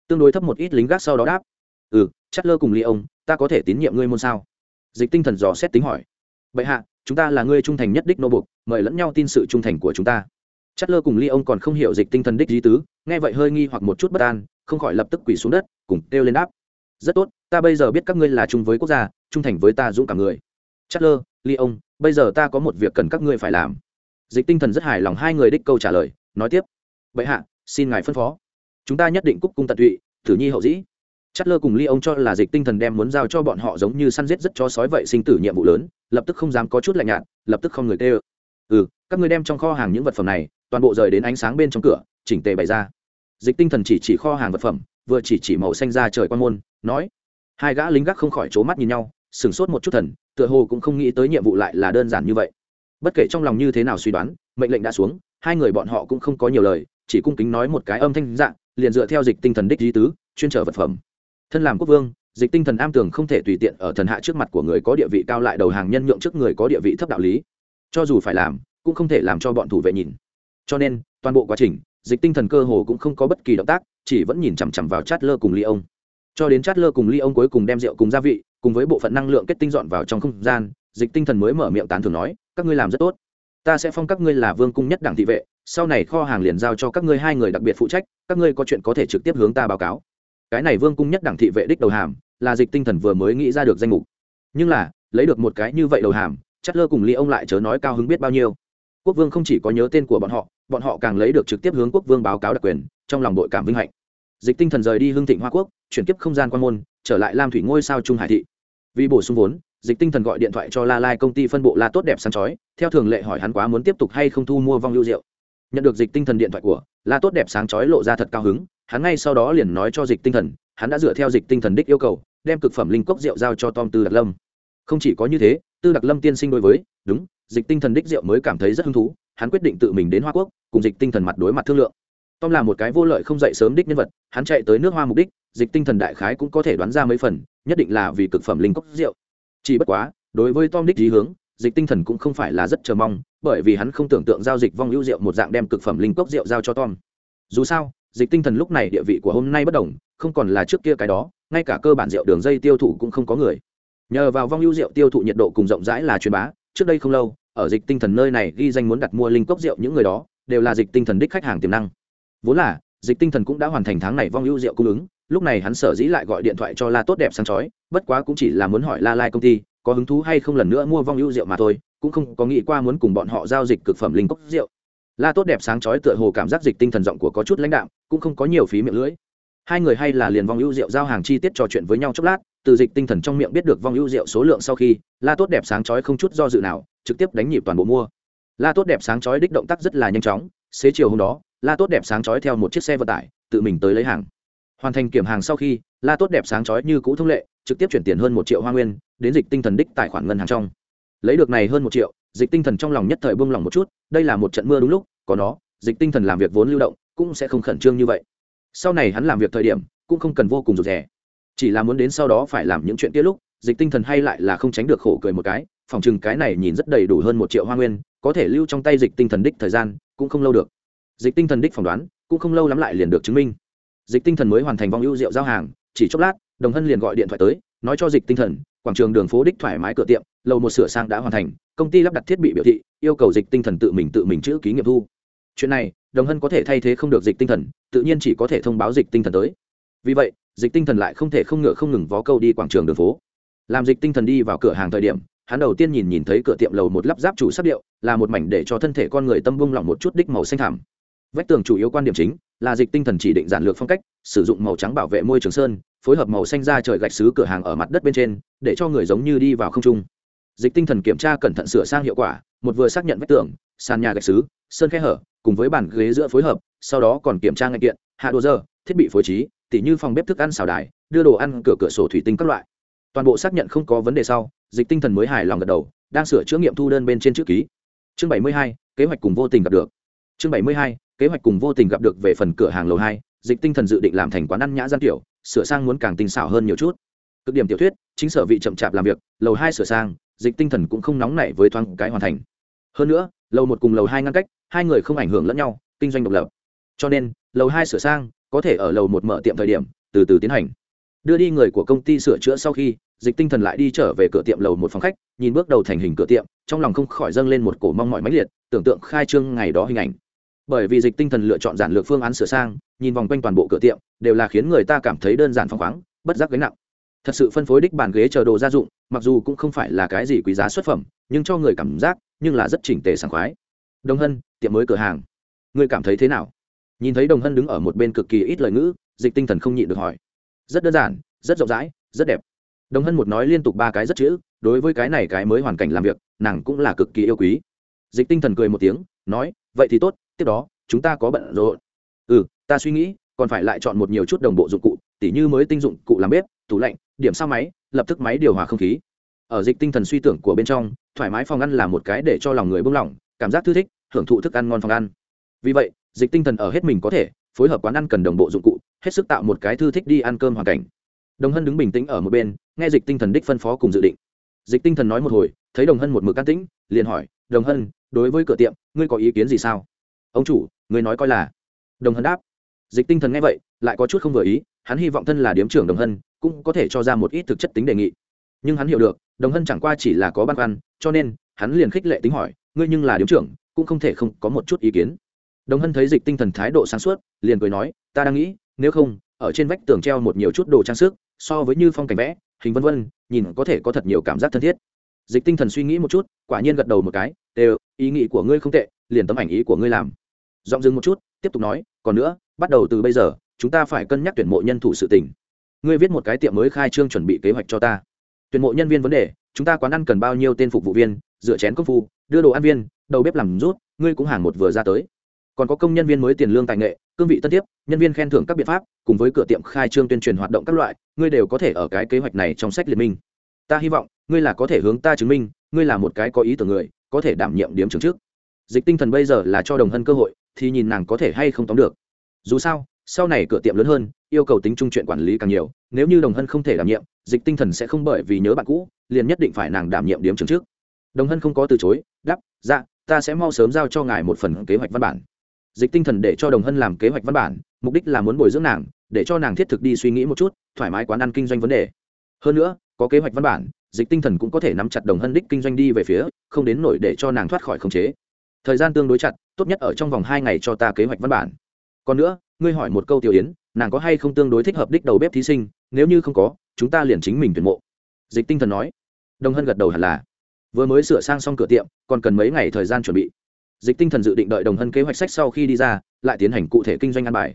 Tương đối thấp một ít lính gác sau đó đáp. Ừ chất lơ cùng ly ông, ta có thể tín nhiệm ngươi môn sao? Dịch tinh thần dò xét tính hỏi. Vậy hạ, chúng ta là ngươi trung thành nhất đích nô bục, mời lẫn nhau tin sự trung thành của chúng ta. Chất lơ cùng ly ông còn không hiểu dịch tinh thần đích lý tứ, nghe vậy hơi nghi hoặc một chút bất an, không khỏi lập tức quỳ xuống đất, cùng kêu lên đáp. Rất tốt, ta bây giờ biết các ngươi là chung với quốc gia, trung thành với ta dũng cảm người. Chất lơ, ly ông, bây giờ ta có một việc cần các ngươi phải làm dịch tinh thần rất hài lòng hai người đích câu trả lời, nói tiếp. Vậy hạ, xin ngài phân phó. Chúng ta nhất định cúc cung tận tụy, thử nhi hậu dĩ. Chất lơ cùng ly ông cho là dịch tinh thần đem muốn giao cho bọn họ giống như săn giết rất cho sói vậy sinh tử nhiệm vụ lớn, lập tức không dám có chút lạnh nhạt, lập tức không người tê ơ. Ừ các ngươi đem trong kho hàng những vật phẩm này, toàn bộ rời đến ánh sáng bên trong cửa, chỉnh tề bày ra. Dịch tinh thần chỉ chỉ kho hàng vật phẩm, vừa chỉ chỉ màu xanh ra trời quan môn, nói. Hai gã lính gác không khỏi c mắt nhìn nhau, sửng sốt một chút thần, tựa hồ cũng không nghĩ tới nhiệm vụ lại là đơn giản như vậy bất kể trong lòng như thế nào suy đoán, mệnh lệnh đã xuống, hai người bọn họ cũng không có nhiều lời, chỉ cung kính nói một cái âm thanh dạng, liền dựa theo dịch tinh thần đích di tứ, chuyên trở vật phẩm. Thân làm quốc vương, dịch tinh thần am tường không thể tùy tiện ở thần hạ trước mặt của người có địa vị cao lại đầu hàng nhân nhượng trước người có địa vị thấp đạo lý. Cho dù phải làm, cũng không thể làm cho bọn thủ vệ nhìn. Cho nên, toàn bộ quá trình, dịch tinh thần cơ hồ cũng không có bất kỳ động tác, chỉ vẫn nhìn chằm chằm vào chát lơ cùng ly ông. Cho đến chát lơ cùng ly ông cuối cùng đem rượu cùng gia vị, cùng với bộ phận năng lượng kết tinh dọn vào trong không gian, dịch tinh thần mới mở miệng tán thường nói các ngươi làm rất tốt. Ta sẽ phong các ngươi là vương cung nhất đảng thị vệ, sau này kho hàng liền giao cho các ngươi hai người đặc biệt phụ trách, các ngươi có chuyện có thể trực tiếp hướng ta báo cáo. Cái này vương cung nhất đảng thị vệ đích đầu hàm, là dịch tinh thần vừa mới nghĩ ra được danh mục. Nhưng là, lấy được một cái như vậy đầu hàm chất lơ cùng ly ông lại chớ nói cao hứng biết bao nhiêu. Quốc vương không chỉ có nhớ tên của bọn họ bọn họ càng lấy được trực tiếp hướng quốc vương báo cáo đặc quyền, trong lòng đội cảm vinh hạnh. Dịch tinh thần rời đi hương thịnh hoa quốc, chuyển tiếp không gian quan môn, trở lại lam thủy ngôi sao trung hải thị. Vì bổ sung vốn dịch tinh thần gọi điện thoại cho la lai công ty phân bộ la tốt đẹp sáng chói, theo thường lệ hỏi hắn quá muốn tiếp tục hay không thu mua vong lưu rượu. Nhận được dịch tinh thần điện thoại của, la tốt đẹp sáng chói lộ ra thật cao hứng, hắn ngay sau đó liền nói cho dịch tinh thần, hắn đã dựa theo dịch tinh thần đích yêu cầu, đem cực phẩm linh cốc rượu giao cho tom tư đặc lâm. Không chỉ có như thế, tư đặc lâm tiên sinh đối với, đúng, dịch tinh thần đích rượu mới cảm thấy rất hứng thú, hắn quyết định tự mình đến hoa quốc, cùng dịch tinh thần mặt đối mặt thương lượng. Tom là một cái vô lợi không dậy sớm đích nhân vật, hắn chạy tới nước hoa mục đích, dịch tinh thần đại khái cũng có thể đoán ra mấy phần, nhất định là vì cực phẩm linh cốc rượu chỉ bất quá, đối với tom đích dí hướng, dịch tinh thần cũng không phải là rất chờ mong, bởi vì hắn không tưởng tượng giao dịch vong hữu rượu một dạng đem cực phẩm linh cốc rượu giao cho tom. Dù sao, dịch tinh thần lúc này địa vị của hôm nay bất đồng, không còn là trước kia cái đó, ngay cả cơ bản rượu đường dây tiêu thụ cũng không có người. Nhờ vào vong hữu rượu tiêu thụ nhiệt độ cùng rộng rãi là truyền bá, trước đây không lâu, ở dịch tinh thần nơi này ghi danh muốn đặt mua linh cốc rượu những người đó, đều là dịch tinh thần đích khách hàng tiềm năng. Vốn là, dịch tinh thần cũng đã hoàn thành tháng này vong hữu rượu cung ứng lúc này hắn sở dĩ lại gọi điện thoại cho la tốt đẹp sáng chói, bất quá cũng chỉ là muốn hỏi la lai công ty, có hứng thú hay không lần nữa mua vong hữu rượu mà thôi, cũng không có nghĩ qua muốn cùng bọn họ giao dịch cực phẩm linh cốc rượu. La tốt đẹp sáng chói tựa hồ cảm giác dịch tinh thần giọng của có chút lãnh đạm, cũng không có nhiều phí miệng lưỡi. Hai người hay là liền vong ưu rượu giao hàng chi tiết trò chuyện với nhau chốc lát, từ dịch tinh thần trong miệng biết được vong ưu rượu số lượng sau khi, la tốt đẹp sáng chói không chút do dự nào, trực tiếp đánh nhịp toàn bộ mua. La tốt đẹp sáng chói đích động tác rất là nhanh chóng, xế chiều hôm đó, la tốt đẹp sáng chói theo một chiếc xe vận tải, tự mình tới lấy hàng hoàn thành kiểm hàng sau khi, la tốt đẹp sáng chói như cũ thông lệ, trực tiếp chuyển tiền hơn một triệu hoa nguyên, đến dịch tinh thần đích tài khoản ngân hàng trong. Lấy được này hơn một triệu, dịch tinh thần trong lòng nhất thời buông lòng một chút, đây là một trận mưa đúng lúc, có nó, dịch tinh thần làm việc vốn lưu động, cũng sẽ không khẩn trương như vậy. Sau này hắn làm việc thời điểm, cũng không cần vô cùng rụt rè. Chỉ là muốn đến sau đó phải làm những chuyện kia lúc, dịch tinh thần hay lại là không tránh được khổ cười một cái, phòng chừng cái này nhìn rất đầy đủ hơn một triệu hoa nguyên, có thể lưu trong tay dịch tinh thần đích thời gian, cũng không lâu được. Dịch tinh thần đích phỏng đoán, cũng không lâu lắm lại liền được chứng minh dịch tinh thần mới hoàn thành vong ưu rượu giao hàng, chỉ chốc lát, đồng hân liền gọi điện thoại tới, nói cho dịch tinh thần, quảng trường đường phố đích thoải mái cửa tiệm, lầu một sửa sang đã hoàn thành, công ty lắp đặt thiết bị biểu thị, yêu cầu dịch tinh thần tự mình tự mình chữ ký nghiệm thu. Chuyện này, đồng hân có thể thay thế không được dịch tinh thần, tự nhiên chỉ có thể thông báo dịch tinh thần tới. Vì vậy, dịch tinh thần lại không thể không ngựa không ngừng vó câu đi quảng trường đường phố. Làm dịch tinh thần đi vào cửa hàng thời điểm, hắn đầu tiên nhìn nhìn thấy cửa tiệm lầu một lắp ráp chủ sắc điệu, là một mảnh để cho thân thể con người tâm bung lỏng một chút đích màu xanh thảm vách tường chủ yếu quan điểm chính là dịch tinh thần chỉ định giản lược phong cách, sử dụng màu trắng bảo vệ môi trường sơn, phối hợp màu xanh ra trời gạch xứ cửa hàng ở mặt đất bên trên, để cho người giống như đi vào không trung. Dịch tinh thần kiểm tra cẩn thận sửa sang hiệu quả, một vừa xác nhận vách tường, sàn nhà gạch xứ, sơn khe hở, cùng với bàn ghế giữa phối hợp, sau đó còn kiểm tra ngạch kiện, hạ đồ dơ thiết bị phối trí, tỉ như phòng bếp thức ăn xào đài, đưa đồ ăn, cửa cửa sổ thủy tinh các loại. Toàn bộ xác nhận không có vấn đề sau, dịch tinh thần mới hài lòng gật đầu, đang sửa chữa nghiệm thu đơn bên trên chữ ký. Chương bảy mươi hai, kế hoạch cùng vô tình gặp được. Chương bảy mươi hai kế hoạch cùng vô tình gặp được về phần cửa hàng lầu hai, dịch tinh thần dự định làm thành quán ăn nhã gian tiểu, sửa sang muốn càng tinh xảo hơn nhiều chút. Cực điểm tiểu thuyết, chính sở vị chậm chạp làm việc, lầu hai sửa sang, dịch tinh thần cũng không nóng nảy với thoáng cái hoàn thành. Hơn nữa, lầu một cùng lầu hai ngăn cách, hai người không ảnh hưởng lẫn nhau, kinh doanh độc lập. Cho nên, lầu hai sửa sang, có thể ở lầu một mở tiệm thời điểm, từ từ tiến hành. Đưa đi người của công ty sửa chữa sau khi, dịch tinh thần lại đi trở về cửa tiệm lầu một phòng khách, nhìn bước đầu thành hình cửa tiệm, trong lòng không khỏi dâng lên một cổ mong mỏi mãnh liệt, tưởng tượng khai trương ngày đó hình ảnh bởi vì dịch tinh thần lựa chọn giản lược phương án sửa sang, nhìn vòng quanh toàn bộ cửa tiệm, đều là khiến người ta cảm thấy đơn giản phăng khoáng, bất giác gánh nặng. Thật sự phân phối đích bàn ghế chờ đồ gia dụng, mặc dù cũng không phải là cái gì quý giá xuất phẩm, nhưng cho người cảm giác, nhưng là rất chỉnh tề sảng khoái. Đồng hân, tiệm mới cửa hàng. Ngươi cảm thấy thế nào? Nhìn thấy đồng hân đứng ở một bên cực kỳ ít lời ngữ, dịch tinh thần không nhịn được hỏi. Rất đơn giản, rất rộng rãi, rất đẹp. Đồng hân một nói liên tục ba cái rất chữ, đối với cái này cái mới hoàn cảnh làm việc, nàng cũng là cực kỳ yêu quý. Dịch tinh thần cười một tiếng, nói, vậy thì tốt tiếp đó, chúng ta có bận rộn. Ừ ta suy nghĩ, còn phải lại chọn một nhiều chút đồng bộ dụng cụ, tỉ như mới tinh dụng cụ làm bếp, tủ lạnh, điểm sao máy, lập tức máy điều hòa không khí. Ở dịch tinh thần suy tưởng của bên trong, thoải mái phòng ăn là một cái để cho lòng người buông lỏng, cảm giác thư thích, hưởng thụ thức ăn ngon phòng ăn. Vì vậy, dịch tinh thần ở hết mình có thể, phối hợp quán ăn cần đồng bộ dụng cụ, hết sức tạo một cái thư thích đi ăn cơm hoàn cảnh. Đồng hân đứng bình tĩnh ở một bên, nghe dịch tinh thần đích phân phó cùng dự định. Dịch tinh thần nói một hồi, thấy đồng hân một mực can tĩnh, liền hỏi, đồng hân, đối với cửa tiệm, ngươi có ý kiến gì sao? Ông chủ người nói coi là. Đồng hân đáp. Dịch tinh thần nghe vậy, lại có chút không vừa ý, hắn hy vọng thân là điếm trưởng đồng hân, cũng có thể cho ra một ít thực chất tính đề nghị. Nhưng hắn hiểu được, đồng hân chẳng qua chỉ là có băn khoăn, cho nên hắn liền khích lệ tính hỏi, ngươi nhưng là điếm trưởng, cũng không thể không có một chút ý kiến. Đồng hân thấy dịch tinh thần thái độ sáng suốt, liền cười nói, ta đang nghĩ, nếu không, ở trên vách tường treo một nhiều chút đồ trang sức, so với như phong cảnh vẽ, hình vân vân, nhìn có thể có thật nhiều cảm giác thân thiết. Dịch tinh thần suy nghĩ một chút, quả nhiên gật đầu một cái, đều, ý nghĩ của ngươi không tệ, liền tấm ảnh ý của ngươi làm dọn dừng một chút, tiếp tục nói, còn nữa, bắt đầu từ bây giờ, chúng ta phải cân nhắc tuyển mộ nhân thủ sự tình. Ngươi viết một cái tiệm mới khai trương chuẩn bị kế hoạch cho ta. Tuyển mộ nhân viên vấn đề, chúng ta quán ăn cần bao nhiêu tên phục vụ viên, dựa chén công phu, đưa đồ ăn viên, đầu bếp làm rút, ngươi cũng hàng một vừa ra tới. Còn có công nhân viên mới tiền lương tài nghệ, cương vị tân tiếp, nhân viên khen thưởng các biện pháp, cùng với cửa tiệm khai trương tuyên truyền hoạt động các loại, ngươi đều có thể ở cái kế hoạch này trong sách liệt minh. Ta hy vọng, ngươi là có thể hướng ta chứng minh, ngươi là một cái có ý tưởng người, có thể đảm nhiệm điểm trưởng trước dịch tinh thần bây giờ là cho đồng hân cơ hội thì nhìn nàng có thể hay không tóm được. Dù sao sau này cửa tiệm lớn hơn yêu cầu tính trung chuyện quản lý càng nhiều nếu như đồng hân không thể đảm nhiệm dịch tinh thần sẽ không bởi vì nhớ bạn cũ liền nhất định phải nàng đảm nhiệm điểm trường trước. Đồng hân không có từ chối đáp, dạ ta sẽ mau sớm giao cho ngài một phần kế hoạch văn bản. Dịch tinh thần để cho đồng hân làm kế hoạch văn bản mục đích là muốn bồi dưỡng nàng để cho nàng thiết thực đi suy nghĩ một chút thoải mái quán ăn kinh doanh vấn đề. Hơn nữa có kế hoạch văn bản dịch tinh thần cũng có thể nắm chặt đồng hân đích kinh doanh đi về phía không đến nổi để cho nàng thoát khỏi khống chế thời gian tương đối chặt, tốt nhất ở trong vòng hai ngày cho ta kế hoạch văn bản. Còn nữa, ngươi hỏi một câu tiểu yến, nàng có hay không tương đối thích hợp đích đầu bếp thí sinh, nếu như không có, chúng ta liền chính mình tuyển mộ. Dịch tinh thần nói. Đồng hân gật đầu hẳn là. Vừa mới sửa sang xong cửa tiệm, còn cần mấy ngày thời gian chuẩn bị. Dịch tinh thần dự định đợi đồng hân kế hoạch sách sau khi đi ra, lại tiến hành cụ thể kinh doanh ăn bài.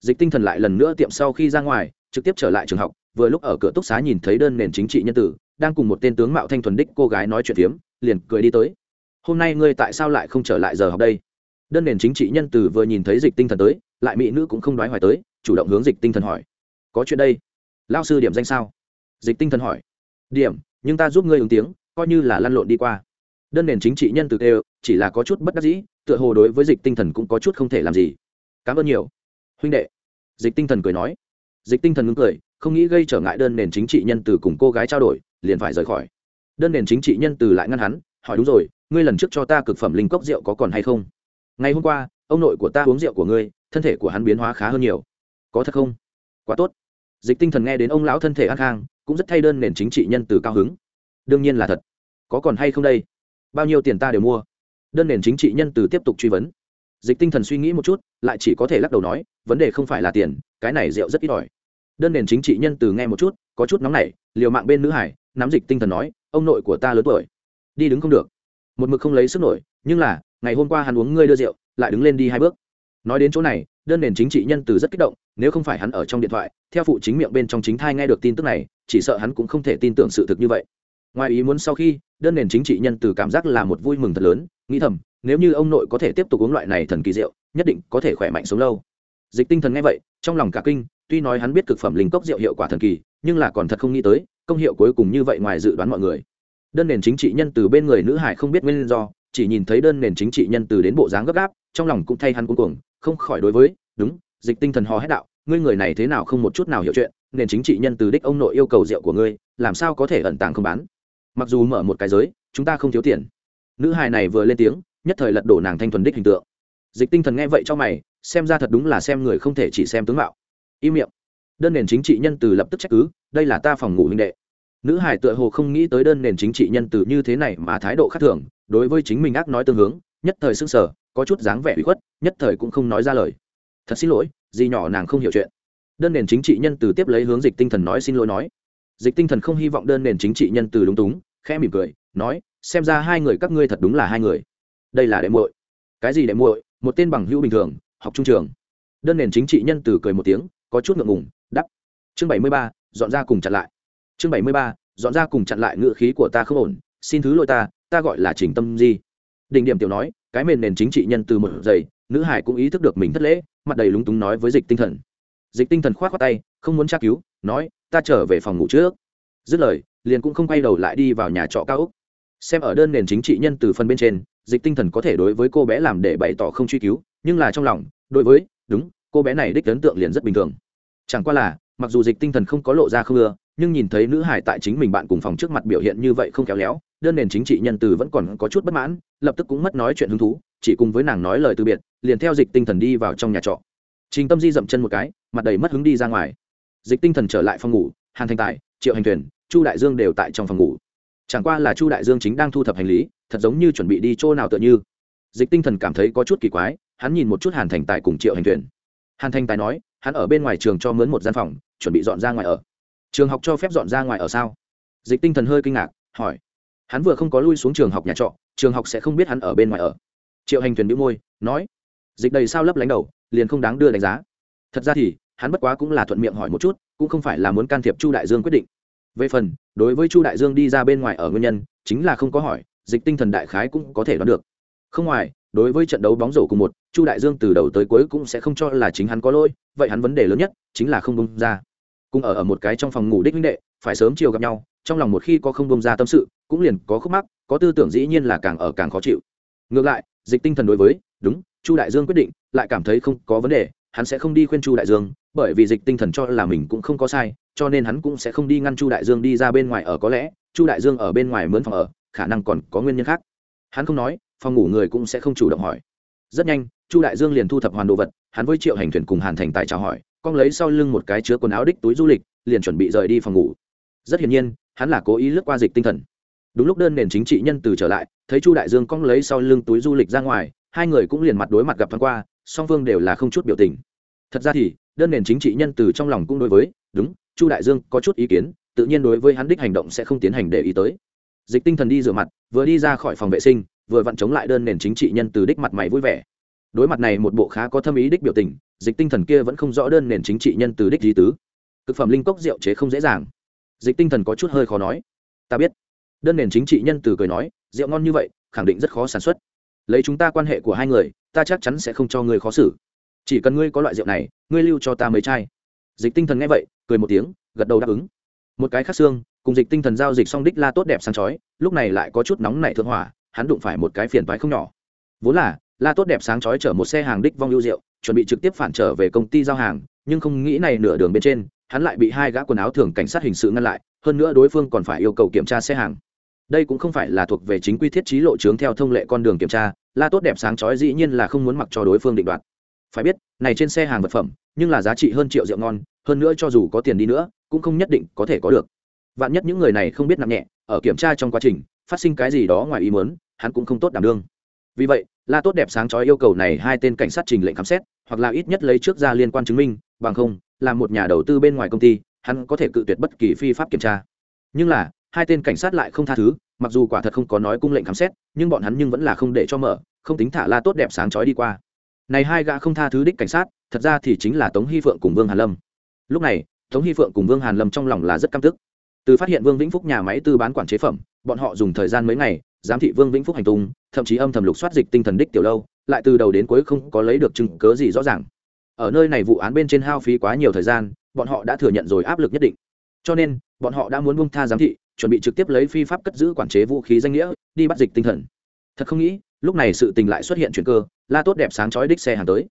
Dịch tinh thần lại lần nữa tiệm sau khi ra ngoài, trực tiếp trở lại trường học, vừa lúc ở cửa túc xá nhìn thấy đơn nền chính trị nhân tử, đang cùng một tên tướng mạo thanh thuần đích cô gái nói chuyện phiếm, liền cười đi tới hôm nay ngươi tại sao lại không trở lại giờ học đây? Đơn nền chính trị nhân tử vừa nhìn thấy dịch tinh thần tới, lại mỹ nữ cũng không đoái hoài tới, chủ động hướng dịch tinh thần hỏi. Có chuyện đây. Lao sư điểm danh sao? Dịch tinh thần hỏi. Điểm, nhưng ta giúp ngươi ứng tiếng, coi như là lăn lộn đi qua. Đơn nền chính trị nhân từ kêu, chỉ là có chút bất đắc dĩ, tựa hồ đối với dịch tinh thần cũng có chút không thể làm gì. Cảm ơn nhiều. Huynh đệ. Dịch tinh thần cười nói. Dịch tinh thần ngưng cười, không nghĩ gây trở ngại đơn nền chính trị nhân từ cùng cô gái trao đổi, liền phải rời khỏi. Đơn nền chính trị nhân từ lại ngăn hắn, hỏi đúng rồi ngươi lần trước cho ta cực phẩm linh cốc rượu có còn hay không? Ngày hôm qua, ông nội của ta uống rượu của ngươi, thân thể của hắn biến hóa khá hơn nhiều. Có thật không? Quá tốt. Dịch tinh thần nghe đến ông lão thân thể an khang, cũng rất thay đơn nền chính trị nhân từ cao hứng. Đương nhiên là thật. Có còn hay không đây? Bao nhiêu tiền ta đều mua. Đơn nền chính trị nhân từ tiếp tục truy vấn. Dịch tinh thần suy nghĩ một chút, lại chỉ có thể lắc đầu nói, vấn đề không phải là tiền, cái này rượu rất ít ỏi. Đơn nền chính trị nhân từ nghe một chút, có chút nóng nảy, liều mạng bên nữ hải, nắm dịch tinh thần nói, ông nội của ta lớn tuổi. Đi đứng không được một mực không lấy sức nổi, nhưng là, ngày hôm qua hắn uống ngươi đưa rượu, lại đứng lên đi hai bước. Nói đến chỗ này, đơn nền chính trị nhân từ rất kích động, nếu không phải hắn ở trong điện thoại, theo phụ chính miệng bên trong chính thai nghe được tin tức này, chỉ sợ hắn cũng không thể tin tưởng sự thực như vậy. Ngoài ý muốn sau khi, đơn nền chính trị nhân từ cảm giác là một vui mừng thật lớn, nghĩ thầm, nếu như ông nội có thể tiếp tục uống loại này thần kỳ rượu, nhất định có thể khỏe mạnh sống lâu. Dịch tinh thần nghe vậy, trong lòng cả kinh, tuy nói hắn biết cực phẩm linh cốc rượu hiệu quả thần kỳ, nhưng là còn thật không nghĩ tới, công hiệu cuối cùng như vậy ngoài dự đoán mọi người đơn nền chính trị nhân từ bên người nữ hải không biết nguyên do, chỉ nhìn thấy đơn nền chính trị nhân từ đến bộ dáng gấp gáp, trong lòng cũng thay hắn cuống cuồng, không khỏi đối với, đúng, dịch tinh thần hò hét đạo, ngươi người này thế nào không một chút nào hiểu chuyện, nền chính trị nhân từ đích ông nội yêu cầu rượu của ngươi, làm sao có thể ẩn tàng không bán? Mặc dù mở một cái giới, chúng ta không thiếu tiền. Nữ hài này vừa lên tiếng, nhất thời lật đổ nàng thanh thuần đích hình tượng. Dịch tinh thần nghe vậy cho mày, xem ra thật đúng là xem người không thể chỉ xem tướng mạo. Im miệng. Đơn nền chính trị nhân từ lập tức trách cứ, đây là ta phòng ngủ huynh đệ nữ hải tựa hồ không nghĩ tới đơn nền chính trị nhân từ như thế này mà thái độ khác thường, đối với chính mình ác nói tương hướng, nhất thời sưng sở có chút dáng vẻ ủy khuất, nhất thời cũng không nói ra lời. Thật xin lỗi gì nhỏ nàng không hiểu chuyện. Đơn nền chính trị nhân từ tiếp lấy hướng dịch tinh thần nói xin lỗi nói. Dịch tinh thần không hy vọng đơn nền chính trị nhân từ lúng túng, khẽ mỉm cười, nói, xem ra hai người các ngươi thật đúng là hai người. Đây là đệ muội. Cái gì đệ muội? Một tên bằng hữu bình thường, học trung trường. Đơn nền chính trị nhân từ cười một tiếng, có chút ngượng ngùng đắp chương bảy mươi ba, dọn ra cùng chặn lại chương bảy mươi ba, dọn ra cùng chặn lại ngựa khí của ta không ổn, xin thứ lỗi ta ta gọi là trình tâm di. Đỉnh điểm tiểu nói, cái mền nền chính trị nhân từ một giây, nữ hải cũng ý thức được mình thất lễ, mặt đầy lúng túng nói với dịch tinh thần. Dịch tinh thần k h o á t khoác tay, không muốn tra cứu, nói, ta trở về phòng ngủ trước. Dứt lời, liền cũng không quay đầu lại đi vào nhà trọ cao úc xem ở đơn nền chính trị nhân từ phần bên trên, dịch tinh thần có thể đối với cô bé làm để bày tỏ không truy cứu, nhưng là trong lòng, đối với, đúng, cô bé này đích ấn tượng liền rất bình thường. Chẳng qua là, mặc dù dịch tinh thần không có lộ ra không ưa nhưng nhìn thấy nữ hải tại chính mình bạn cùng phòng trước mặt biểu hiện như vậy không khéo léo, đơn nền chính trị nhân từ vẫn còn có chút bất mãn, lập tức cũng mất nói chuyện hứng thú, chỉ cùng với nàng nói lời từ biệt, liền theo dịch tinh thần đi vào trong nhà trọ. Trình tâm di dậm chân một cái, mặt đầy mất hứng đi ra ngoài. Dịch tinh thần trở lại phòng ngủ, hàn thành tài, triệu hành thuyền, chu đại dương đều tại trong phòng ngủ. Chẳng qua là chu đại dương chính đang thu thập hành lý, thật giống như chuẩn bị đi chỗ nào tựa như. Dịch tinh thần cảm thấy có chút kỳ quái, hắn nhìn một chút hàn thành tài cùng triệu hành thuyền. Hàn thành tài nói, hắn ở bên ngoài trường cho mướn một gian phòng, chuẩn bị dọn ra ngoài ở trường học cho phép dọn ra ngoài ở sao? Dịch tinh thần hơi kinh ngạc, hỏi. Hắn vừa không có lui xuống trường học nhà trọ, trường học sẽ không biết hắn ở bên ngoài ở. Triệu hành thuyền đĩu môi, nói. Dịch đầy sao lấp lánh đầu, liền không đáng đưa đánh giá. Thật ra thì, hắn bất quá cũng là thuận miệng hỏi một chút, cũng không phải là muốn can thiệp chu đại dương quyết định. Về phần, đối với chu đại dương đi ra bên ngoài ở nguyên nhân, chính là không có hỏi, dịch tinh thần đại khái cũng có thể đoán được. Không ngoài, đối với trận đấu bóng rổ cùng một, chu đại dương từ đầu tới cuối cũng sẽ không cho là chính hắn có lỗi, vậy hắn vấn đề lớn nhất chính là không bông ra cùng ở ở một cái trong phòng ngủ đích minh đệ, phải sớm chiều gặp nhau, trong lòng một khi có không bông ra tâm sự, cũng liền có khúc mắc, có tư tưởng dĩ nhiên là càng ở càng khó chịu. Ngược lại, dịch tinh thần đối với, đúng, chu đại dương quyết định, lại cảm thấy không có vấn đề, hắn sẽ không đi khuyên chu đại dương, bởi vì dịch tinh thần cho là mình cũng không có sai, cho nên hắn cũng sẽ không đi ngăn chu đại dương đi ra bên ngoài ở có lẽ, chu đại dương ở bên ngoài mướn phòng ở, khả năng còn có nguyên nhân khác. Hắn không nói, phòng ngủ người cũng sẽ không chủ động hỏi. Rất nhanh, chu đại dương liền thu thập hoàn đồ vật, hắn với triệu hành thuyền cùng hàn thành tài chào hỏi con lấy sau lưng một cái chứa quần áo đích túi du lịch, liền chuẩn bị rời đi phòng ngủ. Rất hiển nhiên, hắn là cố ý lướt qua dịch tinh thần. Đúng lúc đơn nền chính trị nhân từ trở lại, thấy chu đại dương cong lấy sau lưng túi du lịch ra ngoài, hai người cũng liền mặt đối mặt gặp thoáng qua, song phương đều là không chút biểu tình. Thật ra thì, đơn nền chính trị nhân từ trong lòng cũng đối với, đúng, chu đại dương có chút ý kiến, tự nhiên đối với hắn đích hành động sẽ không tiến hành để ý tới. Dịch tinh thần đi rửa mặt, vừa đi ra khỏi phòng vệ sinh, vừa vặn chống lại đơn nền chính trị nhân từ đích mặt mày vui vẻ đối mặt này một bộ khá có thâm ý đích biểu tình, dịch tinh thần kia vẫn không rõ đơn nền chính trị nhân từ đích di tứ. Thực phẩm linh cốc rượu chế không dễ dàng. Dịch tinh thần có chút hơi khó nói. Ta biết. Đơn nền chính trị nhân từ cười nói, rượu ngon như vậy, khẳng định rất khó sản xuất. Lấy chúng ta quan hệ của hai người, ta chắc chắn sẽ không cho ngươi khó xử. Chỉ cần ngươi có loại rượu này, ngươi lưu cho ta mấy chai. Dịch tinh thần nghe vậy, cười một tiếng, gật đầu đáp ứng. Một cái khác xương, cùng dịch tinh thần giao dịch song đích la tốt đẹp sáng chói, lúc này lại có chút nóng nảy thượng hỏa, hắn đụng phải một cái phiền toái không nhỏ. Vốn là la tốt đẹp sáng chói chở một xe hàng đích vong ưu rượu, chuẩn bị trực tiếp phản trở về công ty giao hàng, nhưng không nghĩ này nửa đường bên trên, hắn lại bị hai gã quần áo thường cảnh sát hình sự ngăn lại, hơn nữa đối phương còn phải yêu cầu kiểm tra xe hàng. Đây cũng không phải là thuộc về chính quy thiết trí lộ trướng theo thông lệ con đường kiểm tra, la tốt đẹp sáng chói dĩ nhiên là không muốn mặc cho đối phương định đoạt. Phải biết, này trên xe hàng vật phẩm, nhưng là giá trị hơn triệu rượu ngon, hơn nữa cho dù có tiền đi nữa, cũng không nhất định có thể có được. Vạn nhất những người này không biết nặng nhẹ, ở kiểm tra trong quá trình, phát sinh cái gì đó ngoài ý muốn, hắn cũng không tốt đảm đương. Vì vậy la tốt đẹp sáng chói yêu cầu này hai tên cảnh sát trình lệnh khám xét, hoặc là ít nhất lấy trước ra liên quan chứng minh, bằng không, là một nhà đầu tư bên ngoài công ty, hắn có thể cự tuyệt bất kỳ phi pháp kiểm tra. Nhưng là, hai tên cảnh sát lại không tha thứ, mặc dù quả thật không có nói cung lệnh khám xét, nhưng bọn hắn nhưng vẫn là không để cho mở, không tính thả la tốt đẹp sáng chói đi qua. Này hai gã không tha thứ đích cảnh sát, thật ra thì chính là tống hy phượng cùng vương hàn lâm. Lúc này, tống hy phượng cùng vương hàn lâm trong lòng là rất căm tức. Từ phát hiện vương vĩnh phúc nhà máy tư bán quản chế phẩm, bọn họ dùng thời gian mấy ngày giám thị vương vĩnh phúc hành tung, thậm chí âm thầm lục soát dịch tinh thần đích tiểu lâu, lại từ đầu đến cuối không có lấy được chứng cớ gì rõ ràng. Ở nơi này vụ án bên trên hao phí quá nhiều thời gian, bọn họ đã thừa nhận rồi áp lực nhất định. Cho nên, bọn họ đã muốn bung tha giám thị, chuẩn bị trực tiếp lấy phi pháp cất giữ quản chế vũ khí danh nghĩa, đi bắt dịch tinh thần. Thật không nghĩ, lúc này sự tình lại xuất hiện chuyện cơ, la tốt đẹp sáng chói đích xe hàng tới.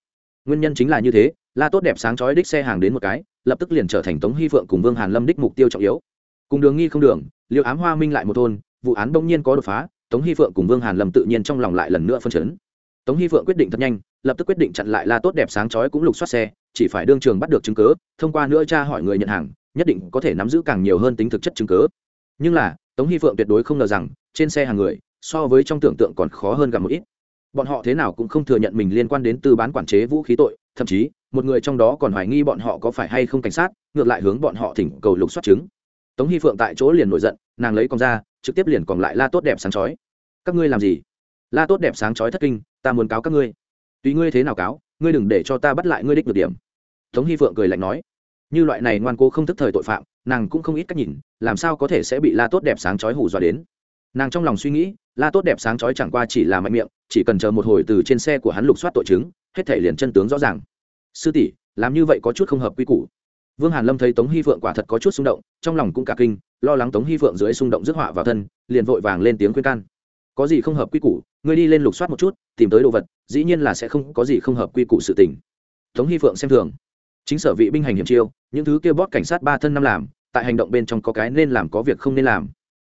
Nguyên nhân chính là như thế, la tốt đẹp sáng chói đích xe hàng đến một cái, lập tức liền trở thành tống hy phượng cùng vương hàn lâm đích mục tiêu trọng yếu. Cùng đường nghi không đường liệu ám hoa minh lại một thôn, vụ án đông nhiên có đột phá tống hy phượng cùng vương hàn lâm tự nhiên trong lòng lại lần nữa phân chấn. Tống hy phượng quyết định thật nhanh, lập tức quyết định chặn lại la tốt đẹp sáng chói cũng lục soát xe, chỉ phải đương trường bắt được chứng cớ thông qua nữa tra hỏi người nhận hàng, nhất định có thể nắm giữ càng nhiều hơn tính thực chất chứng cớ nhưng là, tống hy phượng tuyệt đối không ngờ rằng, trên xe hàng người, so với trong tưởng tượng còn khó hơn gặp một ít. Bọn họ thế nào cũng không thừa nhận mình liên quan đến tư bán quản chế vũ khí tội, thậm chí, một người trong đó còn hoài nghi bọn họ có phải hay không cảnh sát, ngược lại hướng bọn họ thỉnh cầu lục soát chứng. Tống hy phượng tại chỗ liền nổi giận, nàng lấy con ra trực tiếp liền còn lại la tốt đẹp sáng chói. Các ngươi làm gì? La tốt đẹp sáng chói thất kinh, ta muốn cáo các ngươi. Tùy ngươi thế nào cáo, ngươi đừng để cho ta bắt lại ngươi đích được điểm. Tống hy phượng cười lạnh nói. Như loại này ngoan cố không thức thời tội phạm, nàng cũng không ít cách nhìn, làm sao có thể sẽ bị la tốt đẹp sáng chói hù dọa đến. Nàng trong lòng suy nghĩ, la tốt đẹp sáng chói chẳng qua chỉ là mạnh miệng, chỉ cần chờ một hồi từ trên xe của hắn lục soát tội chứng, hết thể liền chân tướng rõ ràng. Sư tỷ, làm như vậy có chút không hợp quy củ vương hàn lâm thấy tống hy phượng quả thật có chút xung động, trong lòng cũng cả kinh, lo lắng tống hy phượng dưới xung động rước họa vào thân, liền vội vàng lên tiếng khuyên can. Có gì không hợp quy củ, ngươi đi lên lục soát một chút, tìm tới đồ vật, dĩ nhiên là sẽ không có gì không hợp quy củ sự tình. Tống hy phượng xem thường. Chính sở vị binh hành hiểm chiêu, những thứ kia bót cảnh sát ba thân năm làm, tại hành động bên trong có cái nên làm có việc không nên làm.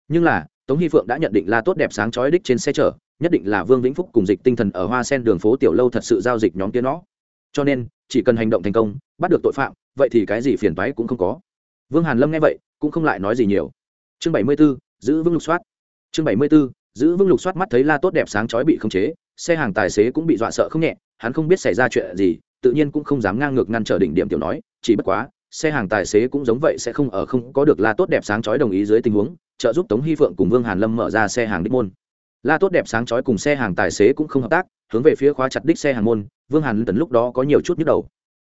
Nhưng là, tống hy phượng đã nhận định là tốt đẹp sáng chói đích trên xe chở, nhất định là vương vĩnh phúc cùng dịch tinh thần ở hoa sen đường phố tiểu lâu thật sự giao dịch nhóm kia nó. Cho nên, chỉ cần hành động thành công, bắt được tội phạm vậy thì cái gì phiền toái cũng không có. Vương hàn lâm nghe vậy cũng không lại nói gì nhiều. Chương bảy mươi 74, giữ vững lục soát. Chương bảy mươi 74, giữ vững lục soát mắt thấy la tốt đẹp sáng chói bị khống chế xe hàng tài xế cũng bị dọa sợ không nhẹ hắn không biết xảy ra chuyện gì tự nhiên cũng không dám ngang ngược ngăn trở đỉnh điểm tiểu nói chỉ bất quá xe hàng tài xế cũng giống vậy sẽ không ở không có được la tốt đẹp sáng chói đồng ý dưới tình huống trợ giúp tống hy phượng cùng vương hàn lâm mở ra xe hàng đích môn. La tốt đẹp sáng chói cùng xe hàng tài xế cũng không hợp tác hướng về phía khóa chặt đích xe hàng môn vương hàn tấn lúc đó có nhiều chút nhức đầu.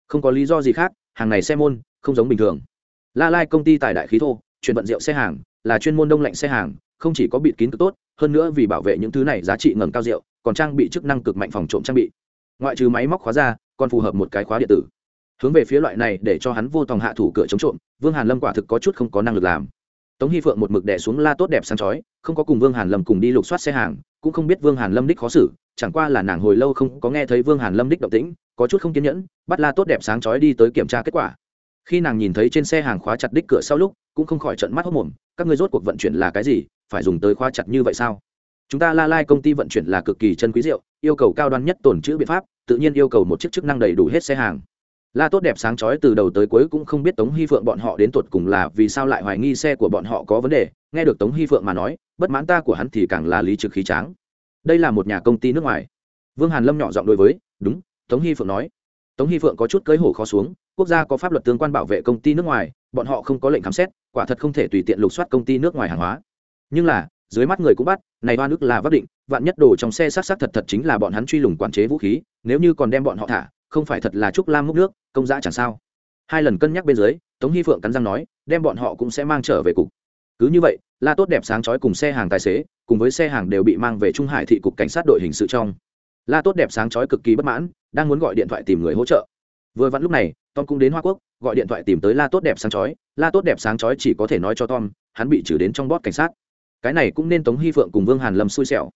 Không có lý do gì khác hàng này xe môn, không giống bình thường. La lai công ty tài đại khí thô chuyển vận rượu xe hàng, là chuyên môn đông lạnh xe hàng, không chỉ có bịt kín cực tốt, hơn nữa vì bảo vệ những thứ này giá trị ngầm cao rượu, còn trang bị chức năng cực mạnh phòng trộm trang bị. Ngoại trừ máy móc khóa ra, còn phù hợp một cái khóa điện tử. Hướng về phía loại này để cho hắn vô tòng hạ thủ cửa chống trộm, vương hàn lâm quả thực có chút không có năng lực làm. Tống hy phượng một mực đẻ xuống la tốt đẹp sáng chói, không có cùng vương hàn lâm cùng đi lục soát xe hàng cũng không biết vương hàn lâm đích khó xử, chẳng qua là nàng hồi lâu không có nghe thấy vương hàn lâm đích động tĩnh, có chút không kiên nhẫn, bắt la tốt đẹp sáng chói đi tới kiểm tra kết quả. Khi nàng nhìn thấy trên xe hàng khóa chặt đích cửa sau lúc, cũng không khỏi trận mắt hốc mồm, các ngươi rốt cuộc vận chuyển là cái gì, phải dùng tới khóa chặt như vậy sao? Chúng ta la lai công ty vận chuyển là cực kỳ chân quý rượu, yêu cầu cao đoan nhất tồn chữ biện pháp, tự nhiên yêu cầu một chiếc chức năng đầy đủ hết xe hàng. La tốt đẹp sáng chói từ đầu tới cuối cũng không biết tống hy phượng bọn họ đến tuột cùng là vì sao lại hoài nghi xe của bọn họ có vấn đề nghe được tống hy phượng mà nói, bất mãn ta của hắn thì càng là lý trực khí tráng. Đây là một nhà công ty nước ngoài. Vương hàn lâm nhỏ giọng đối với, đúng, tống hy phượng nói. Tống hy phượng có chút cưới hổ khó xuống, quốc gia có pháp luật tương quan bảo vệ công ty nước ngoài, bọn họ không có lệnh khám xét, quả thật không thể tùy tiện lục soát công ty nước ngoài hàng hóa. Nhưng là, dưới mắt người cũng bắt, này ba nước là vác định, vạn nhất đồ trong xe xác xác thật thật chính là bọn hắn truy lùng quản chế vũ khí, nếu như còn đem bọn họ thả, không phải thật là trúc lam múc nước, công giá chẳng sao. Hai lần cân nhắc bên dưới, tống hy phượng cắn răng nói, đem bọn họ cũng sẽ mang trở về cục cứ như vậy, la tốt đẹp sáng chói cùng xe hàng tài xế, cùng với xe hàng đều bị mang về trung hải thị cục cảnh sát đội hình sự trong. La tốt đẹp sáng chói cực kỳ bất mãn, đang muốn gọi điện thoại tìm người hỗ trợ. Vừa vặn lúc này, tom cũng đến hoa quốc, gọi điện thoại tìm tới la tốt đẹp sáng chói. La tốt đẹp sáng chói chỉ có thể nói cho tom, hắn bị trừ đến trong bót cảnh sát. Cái này cũng nên tống hy phượng cùng vương hàn lâm xui xẻo.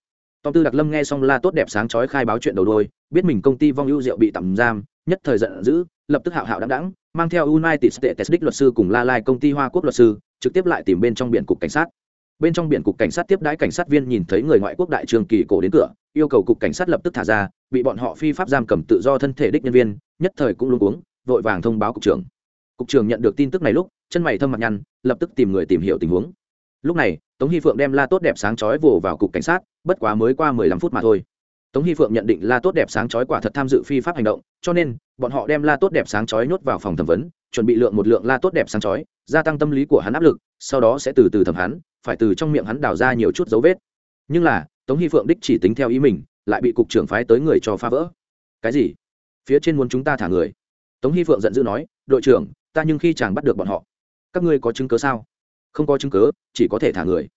Tom tư đặc lâm nghe xong la tốt đẹp sáng chói khai báo chuyện đầu đôi biết mình công ty vong ưu rượu bị tạm giam, nhất thời giận dữ, lập tức hạo hạo đáng đáng mang theo united states đích luật sư cùng la lai công ty hoa quốc luật sư trực tiếp lại tìm bên trong biển cục cảnh sát. Bên trong biển cục cảnh sát tiếp đãi cảnh sát viên nhìn thấy người ngoại quốc đại trường kỳ cổ đến cửa yêu cầu cục cảnh sát lập tức thả ra bị bọn họ phi pháp giam cầm tự do thân thể đích nhân viên nhất thời cũng luống cuống, vội vàng thông báo cục trưởng. Cục trưởng nhận được tin tức này lúc chân mày thâm mặt nhăn lập tức tìm người tìm hiểu tình huống. Lúc này tống Hi phượng đem la tốt đẹp sáng chói vồ vào cục cảnh sát bất quá mới qua mười lăm phút mà thôi tống hy phượng nhận định la tốt đẹp sáng chói quả thật tham dự phi pháp hành động, cho nên, bọn họ đem la tốt đẹp sáng chói nhốt vào phòng thẩm vấn, chuẩn bị lượng một lượng la tốt đẹp sáng chói, gia tăng tâm lý của hắn áp lực, sau đó sẽ từ từ thẩm hắn, phải từ trong miệng hắn đào ra nhiều chút dấu vết. Nhưng là, tống hy phượng đích chỉ tính theo ý mình, lại bị cục trưởng phái tới người cho phá vỡ. Cái gì? Phía trên muốn chúng ta thả người. Tống hy phượng giận dữ nói, đội trưởng, ta nhưng khi chàng bắt được bọn họ, các ngươi có chứng cớ sao? Không có chứng cớ chỉ có thể thả người.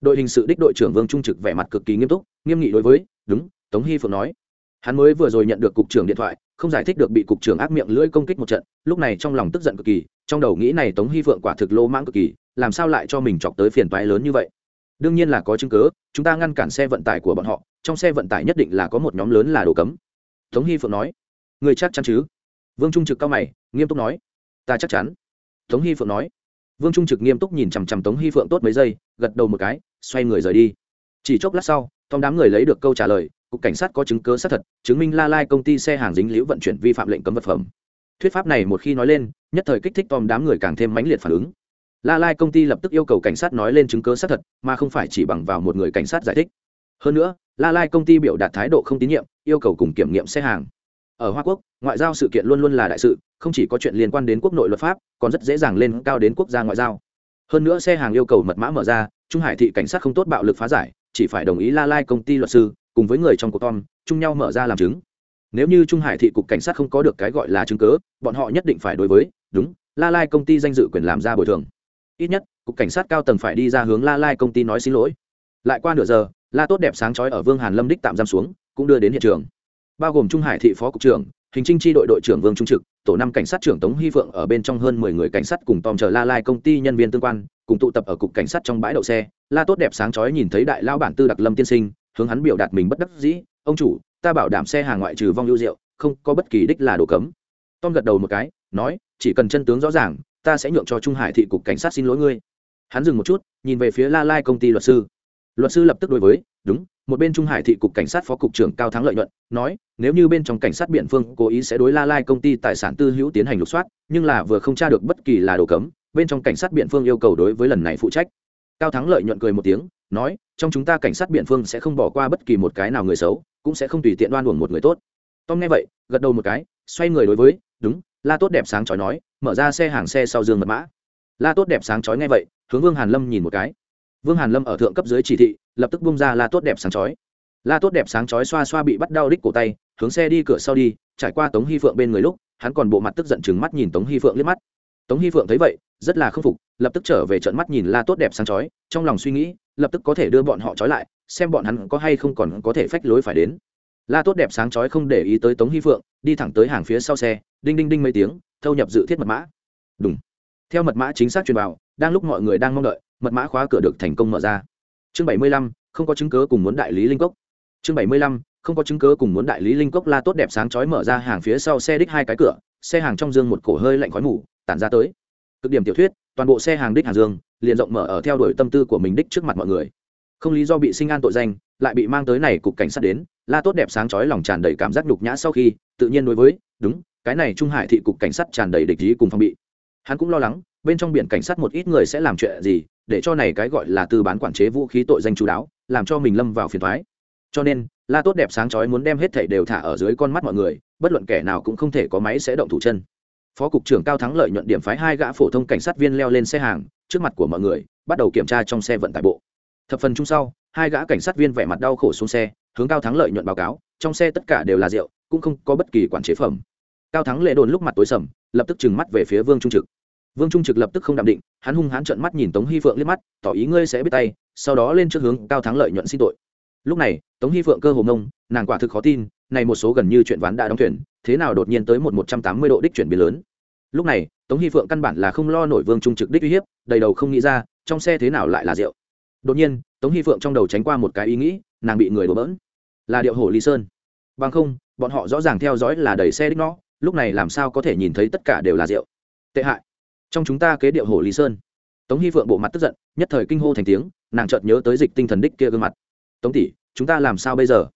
Đội hình sự đích đội trưởng vương trung trực vẻ mặt cực kỳ nghiêm túc, nghiêm nghị đối với, đúng tống hy phượng nói. Hắn mới vừa rồi nhận được cục trưởng điện thoại không giải thích được bị cục trưởng ác miệng lưỡi công kích một trận lúc này trong lòng tức giận cực kỳ trong đầu nghĩ này tống hy phượng quả thực lô mãng cực kỳ làm sao lại cho mình chọc tới phiền toái lớn như vậy? Đương nhiên là có chứng cứ, chúng ta ngăn cản xe vận tải của bọn họ trong xe vận tải nhất định là có một nhóm lớn là đồ cấm. Tống hy phượng nói. Người chắc chắn chứ? Vương trung trực cao mày nghiêm túc nói. Ta chắc chắn. Tống hy phượng nói. Vương trung trực nghiêm túc nhìn chằm chằm tống hy phượng tốt mấy giây gật đầu một cái xoay người rời đi. Chỉ chốc lát sau tom đám người lấy được câu trả lời cục cảnh sát có chứng cứ xác thật, chứng minh la lai công ty xe hàng dính liễu vận chuyển vi phạm lệnh cấm vật phẩm. Thuyết pháp này một khi nói lên, nhất thời kích thích tòm đám người càng thêm mãnh liệt phản ứng. La lai công ty lập tức yêu cầu cảnh sát nói lên chứng cứ xác thật, mà không phải chỉ bằng vào một người cảnh sát giải thích. Hơn nữa, la lai công ty biểu đạt thái độ không tín nhiệm, yêu cầu cùng kiểm nghiệm xe hàng. Ở hoa quốc, ngoại giao sự kiện luôn luôn là đại sự, không chỉ có chuyện liên quan đến quốc nội luật pháp, còn rất dễ dàng lên cao đến quốc gia ngoại giao. Hơn nữa xe hàng yêu cầu mật mã mở ra, trung hải thị cảnh sát không tốt bạo lực phá giải, chỉ phải đồng ý la lai công ty luật sư cùng với người trong cuộc tom chung nhau mở ra làm chứng. Nếu như trung hải thị cục cảnh sát không có được cái gọi là chứng cớ bọn họ nhất định phải đối với, đúng, la lai công ty danh dự quyền làm ra bồi thường. Ít nhất, cục cảnh sát cao tầng phải đi ra hướng la lai công ty nói xin lỗi. Lại qua nửa giờ, la tốt đẹp sáng chói ở vương hàn lâm đích tạm giam xuống, cũng đưa đến hiện trường. Bao gồm trung hải thị phó cục trưởng, hình trinh tri đội đội trưởng vương trung trực, tổ năm cảnh sát trưởng tống hy phượng ở bên trong hơn mười người cảnh sát cùng tòm chờ la lai công ty nhân viên tương quan, cùng tụ tập ở cục cảnh sát trong bãi đậu xe. La tốt đẹp sáng chói nhìn thấy đại lao bản tư đặc lâm tiên sinh hướng hắn biểu đạt mình bất đắc dĩ, ông chủ, ta bảo đảm xe hàng ngoại trừ vong lưu rượu, không có bất kỳ đích là đồ cấm. Tom gật đầu một cái, nói, chỉ cần chân tướng rõ ràng, ta sẽ nhượng cho trung hải thị cục cảnh sát xin lỗi ngươi. Hắn dừng một chút, nhìn về phía la lai công ty luật sư. Luật sư lập tức đối với, đúng, một bên trung hải thị cục cảnh sát phó cục trưởng cao thắng lợi nhuận, nói, nếu như bên trong cảnh sát biện phương cố ý sẽ đối la lai công ty tài sản tư hữu tiến hành lục soát, nhưng là vừa không tra được bất kỳ là đồ cấm, bên trong cảnh sát biện phương yêu cầu đối với lần này phụ trách cao thắng lợi nhuận cười một tiếng, nói, trong chúng ta cảnh sát biện phương sẽ không bỏ qua bất kỳ một cái nào người xấu, cũng sẽ không tùy tiện đoan uổng một người tốt. Tom nghe vậy, gật đầu một cái, xoay người đối với, đúng, la tốt đẹp sáng chói nói, mở ra xe hàng xe sau giường mật mã. La tốt đẹp sáng chói nghe vậy, hướng vương hàn lâm nhìn một cái. Vương hàn lâm ở thượng cấp dưới chỉ thị, lập tức bung ra la tốt đẹp sáng chói. La tốt đẹp sáng chói xoa xoa bị bắt đau đích cổ tay, hướng xe đi cửa sau đi, trải qua tống hy phượng bên người lúc, hắn còn bộ mặt tức giận chừng mắt nhìn tống hy phượng liếc mắt. Tống hy phượng thấy vậy rất là khâm phục, lập tức trở về trận mắt nhìn la tốt đẹp sáng chói, trong lòng suy nghĩ, lập tức có thể đưa bọn họ trói lại, xem bọn hắn có hay không còn có thể phách lối phải đến. La tốt đẹp sáng chói không để ý tới tống hy phượng, đi thẳng tới hàng phía sau xe, đinh đinh đinh mấy tiếng, thâu nhập dự thiết mật mã. Đúng theo mật mã chính xác truyền vào, đang lúc mọi người đang mong đợi, mật mã khóa cửa được thành công mở ra. Chương bảy mươi lăm, không có chứng cớ cùng muốn đại lý linh cốc. Chương bảy mươi lăm, không có chứng cớ cùng muốn đại lý linh cốc la tốt đẹp sáng chói mở ra hàng phía sau xe đích hai cái cửa, xe hàng trong dương một cổ hơi lạnh khói mù, tản ra tới cực điểm tiểu thuyết, toàn bộ xe hàng đích hàng dương, liền rộng mở ở theo đuổi tâm tư của mình đích trước mặt mọi người. Không lý do bị sinh an tội danh, lại bị mang tới này cục cảnh sát đến, la tốt đẹp sáng chói lòng tràn đầy cảm giác nhục nhã sau khi, tự nhiên đối với, đúng, cái này trung hải thị cục cảnh sát tràn đầy địch ý cùng phòng bị. Hắn cũng lo lắng, bên trong biển cảnh sát một ít người sẽ làm chuyện gì, để cho này cái gọi là tư bán quản chế vũ khí tội danh chú đáo, làm cho mình lâm vào phiền thoái cho nên, la tốt đẹp sáng chói muốn đem hết thảy đều thả ở dưới con mắt mọi người, bất luận kẻ nào cũng không thể có máy sẽ động thủ chân phó cục trưởng cao thắng lợi nhuận điểm phái hai gã phổ thông cảnh sát viên leo lên xe hàng, trước mặt của mọi người, bắt đầu kiểm tra trong xe vận tải bộ. Thập phần chung sau, hai gã cảnh sát viên vẻ mặt đau khổ xuống xe, hướng cao thắng lợi nhuận báo cáo, trong xe tất cả đều là rượu, cũng không có bất kỳ quản chế phẩm. Cao thắng lệ đồn lúc mặt tối sầm, lập tức trừng mắt về phía vương trung trực. Vương trung trực lập tức không đạm định, hắn hung hãn trợn mắt nhìn tống hy phượng liếc mắt, tỏ ý ngươi sẽ biết tay, sau đó lên trước hướng cao thắng lợi nhuận xin tội. Lúc này, tống hy phượng cơ hồ ngông, nàng quả thực khó tin, này một số gần như chuyện ván đã đóng thuyền, thế nào đột nhiên tới một một trăm tám mươi độ đích chuyển biến lớn lúc này, tống hy phượng căn bản là không lo nổi vương trung trực đích uy hiếp, đầy đầu không nghĩ ra, trong xe thế nào lại là rượu. Đột nhiên, tống hy phượng trong đầu tránh qua một cái ý nghĩ, nàng bị người đổ bỡn. Là điệu hồ ly sơn. Bằng không, bọn họ rõ ràng theo dõi là đẩy xe đích nó, lúc này làm sao có thể nhìn thấy tất cả đều là rượu. Tệ hại. Trong chúng ta kế điệu hồ ly sơn. Tống hy phượng bộ mặt tức giận, nhất thời kinh hô thành tiếng, nàng chợt nhớ tới dịch tinh thần đích kia gương mặt. Tống tỷ, chúng ta làm sao bây giờ?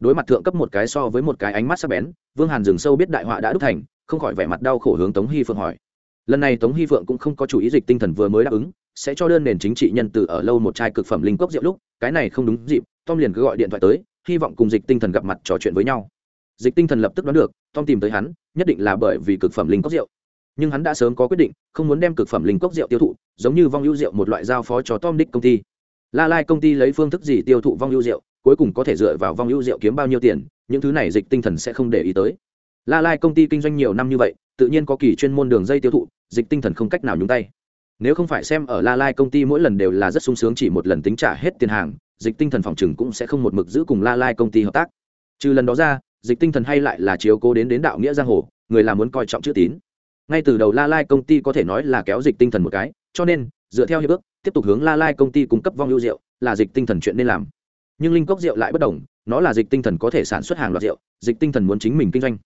Đối mặt thượng cấp một cái so với một cái ánh mắt sắc bén, vương hàn dừng sâu biết đại họa đã đúc thành không khỏi vẻ mặt đau khổ hướng tống hy phượng hỏi. Lần này tống hy phượng cũng không có chủ ý dịch tinh thần vừa mới đáp ứng, sẽ cho đơn nền chính trị nhân từ ở lâu một chai cực phẩm linh cốc rượu lúc, cái này không đúng dịp, tom liền cứ gọi điện thoại tới, hy vọng cùng dịch tinh thần gặp mặt trò chuyện với nhau. Dịch tinh thần lập tức đoán được, tom tìm tới hắn, nhất định là bởi vì cực phẩm linh cốc rượu. Nhưng hắn đã sớm có quyết định, không muốn đem cực phẩm linh cốc rượu tiêu thụ, giống như vong ưu rượu một loại giao phó cho tom đích công ty. La lai công ty lấy phương thức gì tiêu thụ vong ưu rượu, cuối cùng có thể dựa vào vong ưu rượu kiếm bao nhiêu tiền, những thứ này dịch tinh thần sẽ không để ý tới la lai công ty kinh doanh nhiều năm như vậy, tự nhiên có kỳ chuyên môn đường dây tiêu thụ, dịch tinh thần không cách nào nhúng tay. Nếu không phải xem ở la lai công ty mỗi lần đều là rất sung sướng chỉ một lần tính trả hết tiền hàng, dịch tinh thần phòng chừng cũng sẽ không một mực giữ cùng la lai công ty hợp tác. Trừ lần đó ra, dịch tinh thần hay lại là chiếu cố đến đến đạo nghĩa giang hồ, người là muốn coi trọng chữ tín. Ngay từ đầu la lai công ty có thể nói là kéo dịch tinh thần một cái, cho nên, dựa theo hiệp ước, tiếp tục hướng la lai công ty cung cấp vong ưu rượu, là dịch tinh thần chuyện nên làm. Nhưng linh cốc rượu lại bất đồng, nó là dịch tinh thần có thể sản xuất hàng loạt rượu, dịch tinh thần muốn chính mình kinh doanh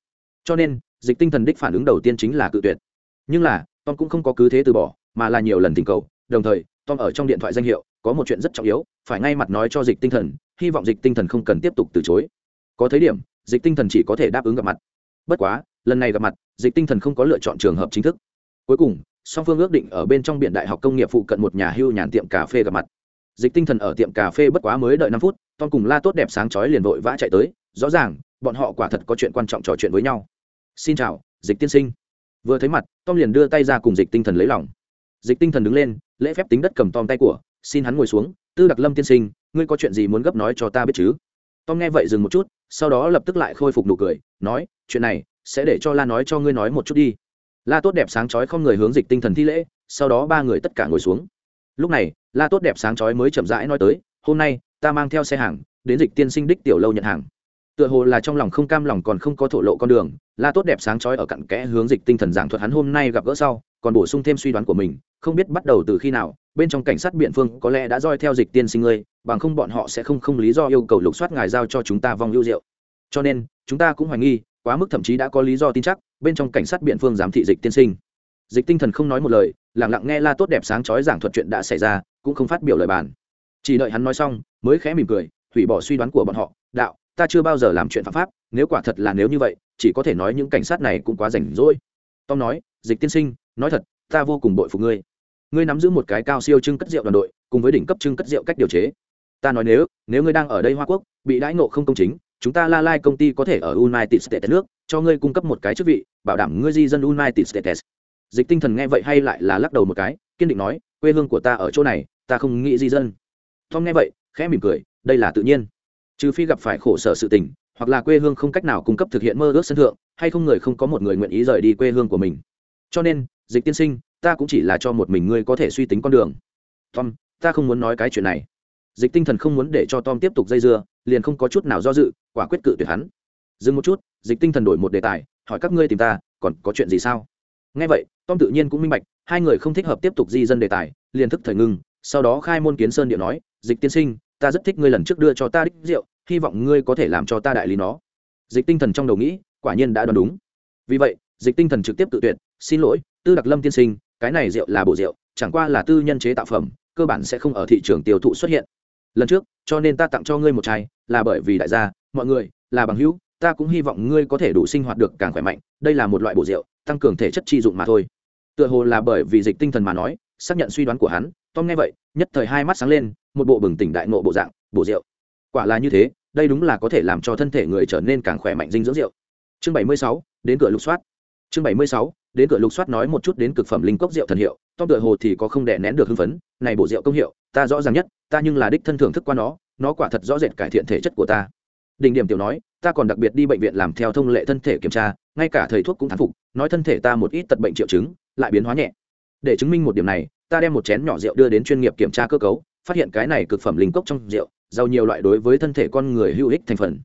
cho nên, dịch tinh thần đích phản ứng đầu tiên chính là cự tuyệt. Nhưng là, tom cũng không có cứ thế từ bỏ, mà là nhiều lần tình cầu, đồng thời, tom ở trong điện thoại danh hiệu, có một chuyện rất trọng yếu, phải ngay mặt nói cho dịch tinh thần, hy vọng dịch tinh thần không cần tiếp tục từ chối. Có thấy điểm, dịch tinh thần chỉ có thể đáp ứng gặp mặt. Bất quá, lần này gặp mặt, dịch tinh thần không có lựa chọn trường hợp chính thức. Cuối cùng, song phương ước định ở bên trong biển đại học công nghiệp phụ cận một nhà hưu nhàn tiệm cà phê gặp mặt. Dịch tinh thần ở tiệm cà phê bất quá mới đợi năm phút, tom cùng la tốt đẹp sáng chói liền vội vã chạy tới, rõ ràng, bọn họ quả thật có chuyện quan trọng trò chuyện với nhau xin chào, dịch tiên sinh. Vừa thấy mặt, tom liền đưa tay ra cùng dịch tinh thần lấy lòng. Dịch tinh thần đứng lên, lễ phép tính đất cầm tom tay của, xin hắn ngồi xuống, tư đặc lâm tiên sinh, ngươi có chuyện gì muốn gấp nói cho ta biết chứ? Tom nghe vậy dừng một chút, sau đó lập tức lại khôi phục nụ cười, nói, chuyện này sẽ để cho la nói cho ngươi nói một chút đi. La tốt đẹp sáng chói không người hướng dịch tinh thần thi lễ, sau đó ba người tất cả ngồi xuống. Lúc này, la tốt đẹp sáng chói mới chậm rãi nói tới, hôm nay, ta mang theo xe hàng, đến dịch tiên sinh đích tiểu lâu nhận hàng tựa hồ là trong lòng không cam lòng còn không có thổ lộ con đường, la tốt đẹp sáng chói ở cặn kẽ hướng dịch tinh thần giảng thuật hắn hôm nay gặp gỡ sau, còn bổ sung thêm suy đoán của mình, không biết bắt đầu từ khi nào, bên trong cảnh sát biện phương có lẽ đã roi theo dịch tiên sinh ngươi, bằng không bọn họ sẽ không không lý do yêu cầu lục soát ngài giao cho chúng ta vong lưu diệu. Cho nên, chúng ta cũng hoài nghi, quá mức thậm chí đã có lý do tin chắc, bên trong cảnh sát biện phương giám thị dịch tiên sinh. Dịch tinh thần không nói một lời lẳng lặng nghe la tốt đẹp sáng chói giảng thuật chuyện đã xảy ra, cũng không phát biểu lời bàn. Chỉ đợi hắn nói xong, mới khẽ mỉm cười, hủy bỏ suy đoán của bọn họ, đạo ta chưa bao giờ làm chuyện phạm pháp, nếu quả thật là nếu như vậy, chỉ có thể nói những cảnh sát này cũng quá rảnh rỗi. Tom nói, dịch tiên sinh, nói thật, ta vô cùng bội phục ngươi. Ngươi nắm giữ một cái cao siêu trưng cất rượu đoàn đội, cùng với đỉnh cấp trưng cất rượu cách điều chế. Ta nói nếu nếu ngươi đang ở đây hoa quốc, bị đãi nộ không công chính, chúng ta la lai công ty có thể ở united states nước, cho ngươi cung cấp một cái chức vị, bảo đảm ngươi di dân united states. Dịch tinh thần nghe vậy hay lại là lắc đầu một cái, kiên định nói, quê hương của ta ở chỗ này, ta không nghĩ di dân. Tom nghe vậy, khẽ mỉm cười, đây là tự nhiên trừ phi gặp phải khổ sở sự tình, hoặc là quê hương không cách nào cung cấp thực hiện mơ ước sân thượng, hay không người không có một người nguyện ý rời đi quê hương của mình. Cho nên, dịch tiên sinh, ta cũng chỉ là cho một mình ngươi có thể suy tính con đường. Tom, ta không muốn nói cái chuyện này. Dịch tinh thần không muốn để cho tom tiếp tục dây dưa, liền không có chút nào do dự, quả quyết cự tuyệt hắn. Dừng một chút, dịch tinh thần đổi một đề tài, hỏi các ngươi tìm ta, còn có chuyện gì sao? Nghe vậy, tom tự nhiên cũng minh bạch, hai người không thích hợp tiếp tục di dân đề tài, liền thức thời ngưng, sau đó khai môn kiến sơn điện nói, dịch tiên sinh ta rất thích ngươi lần trước đưa cho ta đích rượu, hy vọng ngươi có thể làm cho ta đại lý nó. Dịch tinh thần trong đầu nghĩ, quả nhiên đã đoán đúng. Vì vậy, dịch tinh thần trực tiếp tự tuyệt, xin lỗi, tư đặc lâm tiên sinh, cái này rượu là bộ rượu, chẳng qua là tư nhân chế tạo phẩm, cơ bản sẽ không ở thị trường tiêu thụ xuất hiện. Lần trước, cho nên ta tặng cho ngươi một chai, là bởi vì đại gia, mọi người, là bằng hữu, ta cũng hy vọng ngươi có thể đủ sinh hoạt được càng khỏe mạnh, đây là một loại bộ rượu, tăng cường thể chất chi dụng mà thôi. Tựa hồ là bởi vì dịch tinh thần mà nói xác nhận suy đoán của hắn, tom nghe vậy, nhất thời hai mắt sáng lên, một bộ bừng tỉnh đại nộ bộ dạng bộ rượu. Quả là như thế, đây đúng là có thể làm cho thân thể người trở nên càng khỏe mạnh dinh dưỡng rượu. Chương bảy mươi sáu, đến cửa lục soát. Chương bảy mươi sáu, đến cửa lục soát nói một chút đến cực phẩm linh cốc rượu thần hiệu, tom tựa hồ thì có không đè nén được hưng phấn, này bộ rượu công hiệu, ta rõ ràng nhất, ta nhưng là đích thân thưởng thức qua nó nó quả thật rõ rệt cải thiện thể chất của ta. Đỉnh điểm tiểu nói, ta còn đặc biệt đi bệnh viện làm theo thông lệ thân thể kiểm tra, ngay cả thầy thuốc cũng thán phục, nói thân thể ta một ít tật bệnh triệu chứng, lại biến hóa nhẹ để chứng minh một điểm này, ta đem một chén nhỏ rượu đưa đến chuyên nghiệp kiểm tra cơ cấu, phát hiện cái này cực phẩm linh cốc trong rượu, giàu nhiều loại đối với thân thể con người hữu ích thành phần.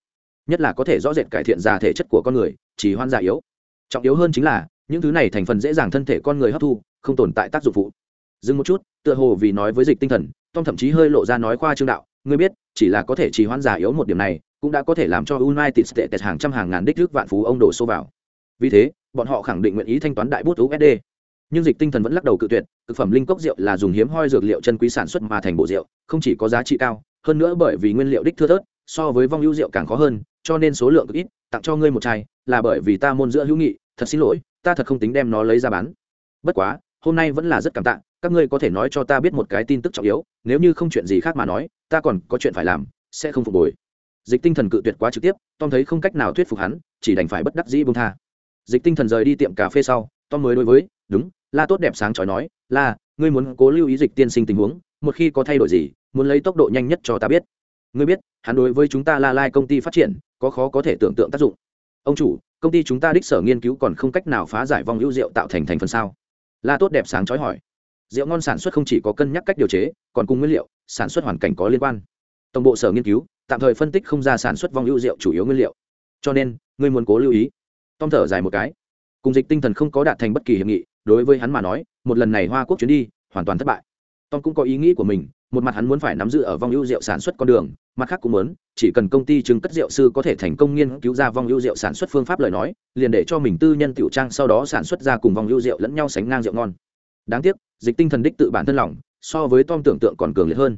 Nhất là có thể rõ rệt cải thiện già thể chất của con người, chỉ hoan già yếu. Trọng yếu hơn chính là, những thứ này thành phần dễ dàng thân thể con người hấp thu, không tồn tại tác dụng phụ. Dừng một chút, tựa hồ vì nói với dịch tinh thần, tom thậm chí hơi lộ ra nói khoa trương đạo, ngươi biết, chỉ là có thể trì hoãn già yếu một điểm này, cũng đã có thể làm cho united states hàng trăm hàng ngàn đích thước vạn phú ông đổ xô vào. Vì thế, bọn họ khẳng định nguyện ý thanh toán đại bút usd nhưng dịch tinh thần vẫn lắc đầu cự tuyệt, thực phẩm linh cốc rượu là dùng hiếm hoi dược liệu chân quý sản xuất mà thành bộ rượu, không chỉ có giá trị cao, hơn nữa bởi vì nguyên liệu đích thưa thớt, so với vong hữu rượu càng khó hơn, cho nên số lượng cực ít, tặng cho ngươi một chai, là bởi vì ta môn giữa hữu nghị, thật xin lỗi, ta thật không tính đem nó lấy ra bán. Bất quá, hôm nay vẫn là rất cảm tạ, các ngươi có thể nói cho ta biết một cái tin tức trọng yếu, nếu như không chuyện gì khác mà nói, ta còn có chuyện phải làm, sẽ không phục hồi. Dịch tinh thần cự tuyệt quá trực tiếp, tom thấy không cách nào thuyết phục hắn, chỉ đành phải bất đắc dĩ bông tha. Dịch tinh thần rời đi tiệm cà phê sau, tom mới đối với, đúng la tốt đẹp sáng chói nói, la, ngươi muốn cố lưu ý dịch tiên sinh tình huống, một khi có thay đổi gì, muốn lấy tốc độ nhanh nhất cho ta biết. Ngươi biết, hắn đối với chúng ta la lai công ty phát triển, có khó có thể tưởng tượng tác dụng. Ông chủ, công ty chúng ta đích sở nghiên cứu còn không cách nào phá giải vong hữu rượu tạo thành thành phần sao? La tốt đẹp sáng chói hỏi. Rượu ngon sản xuất không chỉ có cân nhắc cách điều chế, còn cùng nguyên liệu, sản xuất hoàn cảnh có liên quan. Tổng bộ sở nghiên cứu, tạm thời phân tích không ra sản xuất vong hữu rượu chủ yếu nguyên liệu. Cho nên, ngươi muốn cố lưu ý. Tom thở dài một cái. Cùng dịch tinh thần không có đạt thành bất kỳ hiệp nghị đối với hắn mà nói, một lần này hoa quốc chuyến đi, hoàn toàn thất bại. Tom cũng có ý nghĩ của mình, một mặt hắn muốn phải nắm giữ ở vong ưu rượu sản xuất con đường, mặt khác cũng muốn, chỉ cần công ty chứng cất rượu sư có thể thành công nghiên cứu ra vong ưu rượu sản xuất phương pháp lời nói, liền để cho mình tư nhân tiểu trang sau đó sản xuất ra cùng vong ưu rượu lẫn nhau sánh ngang rượu ngon. Đáng tiếc, dịch tinh thần đích tự bản thân lòng, so với tom tưởng tượng còn cường liệt hơn.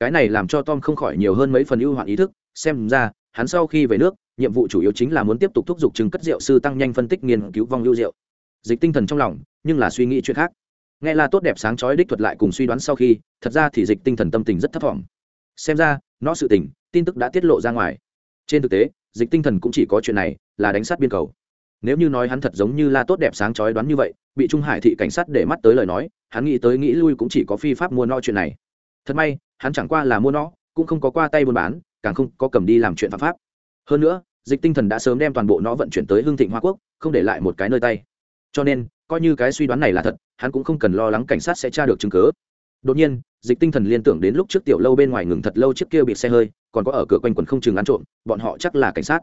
Cái này làm cho tom không khỏi nhiều hơn mấy phần ưu hoạn ý thức, xem ra, hắn sau khi về nước, nhiệm vụ chủ yếu chính là muốn tiếp tục thúc giục chứng cất rượu sư tăng nhanh phân tích nghiên cứu vong ưu rượu. Dịch tinh thần trong lòng nhưng là suy nghĩ chuyện khác. Nghe là tốt đẹp sáng chói đích thuật lại cùng suy đoán sau khi, thật ra thì dịch tinh thần tâm tình rất thấp thỏm. Xem ra, nó sự tình, tin tức đã tiết lộ ra ngoài. Trên thực tế, dịch tinh thần cũng chỉ có chuyện này, là đánh sát biên cầu. Nếu như nói hắn thật giống như la tốt đẹp sáng chói đoán như vậy, bị trung hải thị cảnh sát để mắt tới lời nói, hắn nghĩ tới nghĩ lui cũng chỉ có phi pháp mua no chuyện này. Thật may, hắn chẳng qua là mua nó cũng không có qua tay buôn bán, càng không có cầm đi làm chuyện phạm pháp. Hơn nữa, dịch tinh thần đã sớm đem toàn bộ nó vận chuyển tới hương thịnh hoa quốc, không để lại một cái nơi tay. Cho nên coi như cái suy đoán này là thật, hắn cũng không cần lo lắng cảnh sát sẽ tra được chứng cứ. Đột nhiên, dịch tinh thần liên tưởng đến lúc trước tiểu lâu bên ngoài ngừng thật lâu chiếc kia bị xe hơi, còn có ở cửa quanh quần không chừng ăn trộm, bọn họ chắc là cảnh sát.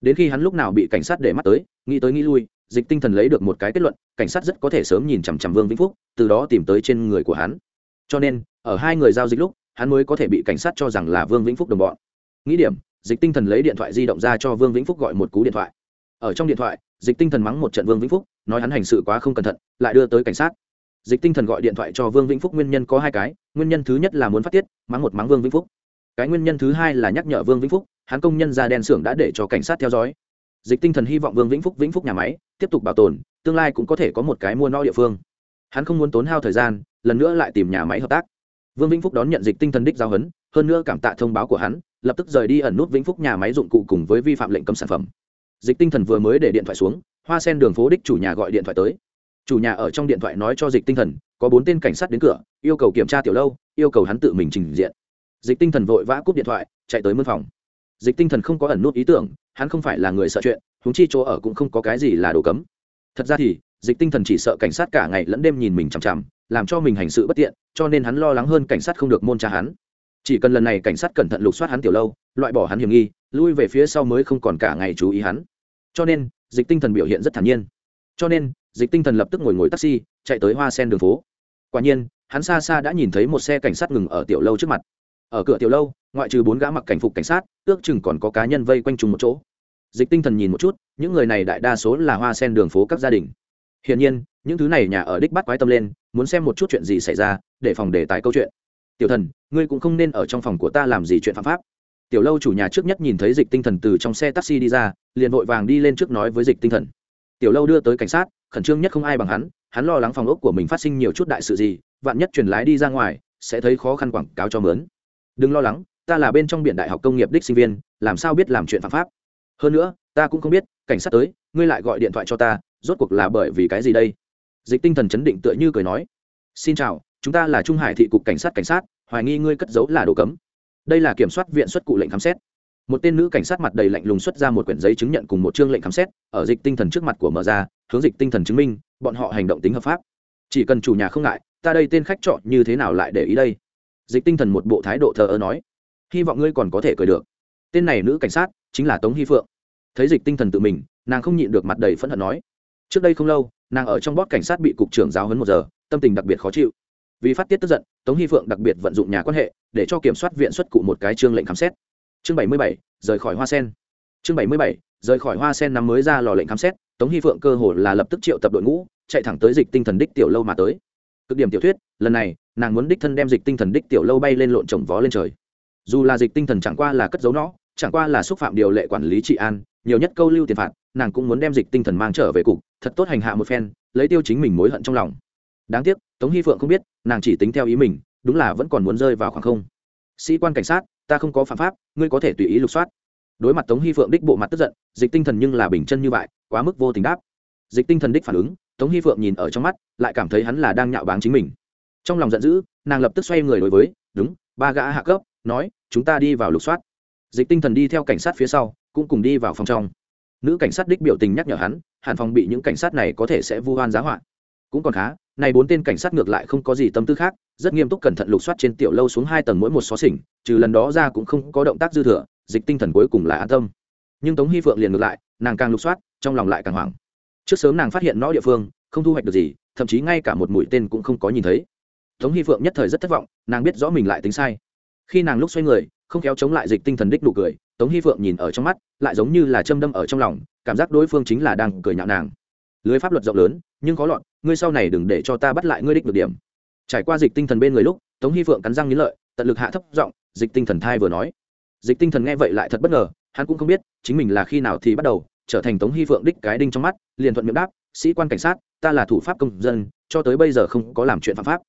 Đến khi hắn lúc nào bị cảnh sát để mắt tới, nghĩ tới nghĩ lui, dịch tinh thần lấy được một cái kết luận, cảnh sát rất có thể sớm nhìn chằm chằm vương vĩnh phúc, từ đó tìm tới trên người của hắn. Cho nên, ở hai người giao dịch lúc, hắn mới có thể bị cảnh sát cho rằng là vương vĩnh phúc đồng bọn. Nghĩ điểm, dịch tinh thần lấy điện thoại di động ra cho vương vĩnh phúc gọi một cú điện thoại. Ở trong điện thoại dịch tinh thần mắng một trận vương vĩnh phúc, nói hắn hành sự quá không cẩn thận, lại đưa tới cảnh sát. Dịch tinh thần gọi điện thoại cho vương vĩnh phúc, nguyên nhân có hai cái, nguyên nhân thứ nhất là muốn phát tiết, mắng một mắng vương vĩnh phúc. Cái nguyên nhân thứ hai là nhắc nhở vương vĩnh phúc, hắn công nhân ra đen xưởng đã để cho cảnh sát theo dõi. Dịch tinh thần hy vọng vương vĩnh phúc vĩnh phúc nhà máy, tiếp tục bảo tồn, tương lai cũng có thể có một cái mua no địa phương. Hắn không muốn tốn hao thời gian, lần nữa lại tìm nhà máy hợp tác. Vương vĩnh phúc đón nhận dịch tinh thần đích giao hấn hơn nữa cảm tạ thông báo của hắn, lập tức rời đi ẩn nút vĩnh phúc nhà máy dụng cụ cùng với vi phạm lệnh cấm sản phẩm dịch tinh thần vừa mới để điện thoại xuống, hoa sen đường phố đích chủ nhà gọi điện thoại tới. Chủ nhà ở trong điện thoại nói cho dịch tinh thần, có bốn tên cảnh sát đến cửa, yêu cầu kiểm tra tiểu lâu, yêu cầu hắn tự mình trình diện. Dịch tinh thần vội vã cúp điện thoại, chạy tới mân phòng. Dịch tinh thần không có ẩn nút ý tưởng, hắn không phải là người sợ chuyện húng chi chỗ ở cũng không có cái gì là đồ cấm. Thật ra thì, dịch tinh thần chỉ sợ cảnh sát cả ngày lẫn đêm nhìn mình chằm chằm, làm cho mình hành sự bất tiện, cho nên hắn lo lắng hơn cảnh sát không được môn tra hắn chỉ cần lần này cảnh sát cẩn thận lục soát hắn tiểu lâu, loại bỏ hắn hiểm nghi, lui về phía sau mới không còn cả ngày chú ý hắn. Cho nên, dịch tinh thần biểu hiện rất thản nhiên. Cho nên, dịch tinh thần lập tức ngồi ngồi taxi, chạy tới hoa sen đường phố. Quả nhiên, hắn xa xa đã nhìn thấy một xe cảnh sát ngừng ở tiểu lâu trước mặt. Ở cửa tiểu lâu, ngoại trừ bốn gã mặc cảnh phục cảnh sát, ước chừng còn có cá nhân vây quanh chung một chỗ. Dịch tinh thần nhìn một chút, những người này đại đa số là hoa sen đường phố các gia đình. Hiển nhiên, những thứ này nhà ở đích bắt quái tâm lên, muốn xem một chút chuyện gì xảy ra, để phòng đề tài câu chuyện tiểu thần, ngươi cũng không nên ở trong phòng của ta làm gì chuyện phạm pháp. Tiểu lâu chủ nhà trước nhất nhìn thấy dịch tinh thần từ trong xe taxi đi ra, liền vội vàng đi lên trước nói với dịch tinh thần. Tiểu lâu đưa tới cảnh sát, khẩn trương nhất không ai bằng hắn hắn lo lắng phòng ốc của mình phát sinh nhiều chút đại sự gì, vạn nhất truyền lái đi ra ngoài, sẽ thấy khó khăn quảng cáo cho mướn. Đừng lo lắng, ta là bên trong biển đại học công nghiệp đích sinh viên, làm sao biết làm chuyện phạm pháp. Hơn nữa, ta cũng không biết, cảnh sát tới, ngươi lại gọi điện thoại cho ta, rốt cuộc là bởi vì cái gì đây? Dịch tinh thần chấn định tựa như cười nói. Xin chào chúng ta là trung hải thị cục cảnh sát cảnh sát, hoài nghi ngươi cất giấu là đồ cấm. Đây là kiểm soát viện xuất cụ lệnh khám xét. Một tên nữ cảnh sát mặt đầy lạnh lùng xuất ra một quyển giấy chứng nhận cùng một chương lệnh khám xét, ở dịch tinh thần trước mặt của mở ra, hướng dịch tinh thần chứng minh, bọn họ hành động tính hợp pháp. Chỉ cần chủ nhà không ngại, ta đây tên khách trọ như thế nào lại để ý đây? Dịch tinh thần một bộ thái độ thờ ơ nói. Hy vọng ngươi còn có thể cười được. Tên này nữ cảnh sát chính là tống hy phượng. Thấy dịch tinh thần tự mình, nàng không nhịn được mặt đầy phẫn hận nói. Trước đây không lâu, nàng ở trong bót cảnh sát bị cục trưởng giáo hấn một giờ, tâm tình đặc biệt khó chịu vì phát tiết tức giận, tống hy phượng đặc biệt vận dụng nhà quan hệ để cho kiểm soát viện xuất cụ một cái chương lệnh khám xét. Chương bảy mươi bảy, rời khỏi hoa sen. Chương bảy mươi bảy, rời khỏi hoa sen năm mới ra lò lệnh khám xét, tống hy phượng cơ hồ là lập tức triệu tập đội ngũ, chạy thẳng tới dịch tinh thần đích tiểu lâu mà tới. Cực điểm tiểu thuyết, lần này, nàng muốn đích thân đem dịch tinh thần đích tiểu lâu bay lên lộn trồng vó lên trời. Dù là dịch tinh thần chẳng qua là cất giấu nó, chẳng qua là xúc phạm điều lệ quản lý trị an, nhiều nhất câu lưu tiền phạt, nàng cũng muốn đem dịch tinh thần mang trở về cục, thật tốt hành hạ một phen, lấy tiêu chính mình mối hận trong lòng đáng tiếc, tống hy phượng không biết, nàng chỉ tính theo ý mình, đúng là vẫn còn muốn rơi vào khoảng không. Sĩ quan cảnh sát, ta không có phạm pháp, ngươi có thể tùy ý lục soát. Đối mặt tống hy phượng đích bộ mặt tức giận, dịch tinh thần nhưng là bình chân như vậy, quá mức vô tình đáp. Dịch tinh thần đích phản ứng, tống hy phượng nhìn ở trong mắt, lại cảm thấy hắn là đang nhạo báng chính mình. Trong lòng giận dữ, nàng lập tức xoay người đối với, đúng, ba gã hạ cấp, nói, chúng ta đi vào lục soát. Dịch tinh thần đi theo cảnh sát phía sau, cũng cùng đi vào phòng trong. Nữ cảnh sát đích biểu tình nhắc nhở hắn hàn phòng bị những cảnh sát này có thể sẽ vu oan giá hoạn cũng còn khá, này bốn tên cảnh sát ngược lại không có gì tâm tư khác, rất nghiêm túc cẩn thận lục soát trên tiểu lâu xuống hai tầng mỗi một xó xỉnh, trừ lần đó ra cũng không có động tác dư thừa, dịch tinh thần cuối cùng là an tâm. Nhưng tống hy phượng liền ngược lại, nàng càng lục soát, trong lòng lại càng hoảng. Trước sớm nàng phát hiện nó địa phương, không thu hoạch được gì, thậm chí ngay cả một mũi tên cũng không có nhìn thấy. Tống hy phượng nhất thời rất thất vọng, nàng biết rõ mình lại tính sai. Khi nàng lúc xoay người, không kéo chống lại dịch tinh thần đích nụ cười, tống hy phượng nhìn ở trong mắt, lại giống như là châm đâm ở trong lòng, cảm giác đối phương chính là đang cười nhạo nàng. Lưới pháp luật rộng lớn, nhưng có lọt ngươi sau này đừng để cho ta bắt lại ngươi đích được điểm. Trải qua dịch tinh thần bên người lúc, tống hy phượng cắn răng nghĩ lợi, tận lực hạ thấp giọng, dịch tinh thần thai vừa nói. Dịch tinh thần nghe vậy lại thật bất ngờ, hắn cũng không biết, chính mình là khi nào thì bắt đầu, trở thành tống hy phượng đích cái đinh trong mắt, liền thuận miệng đáp, sĩ quan cảnh sát, ta là thủ pháp công dân, cho tới bây giờ không có làm chuyện phạm pháp.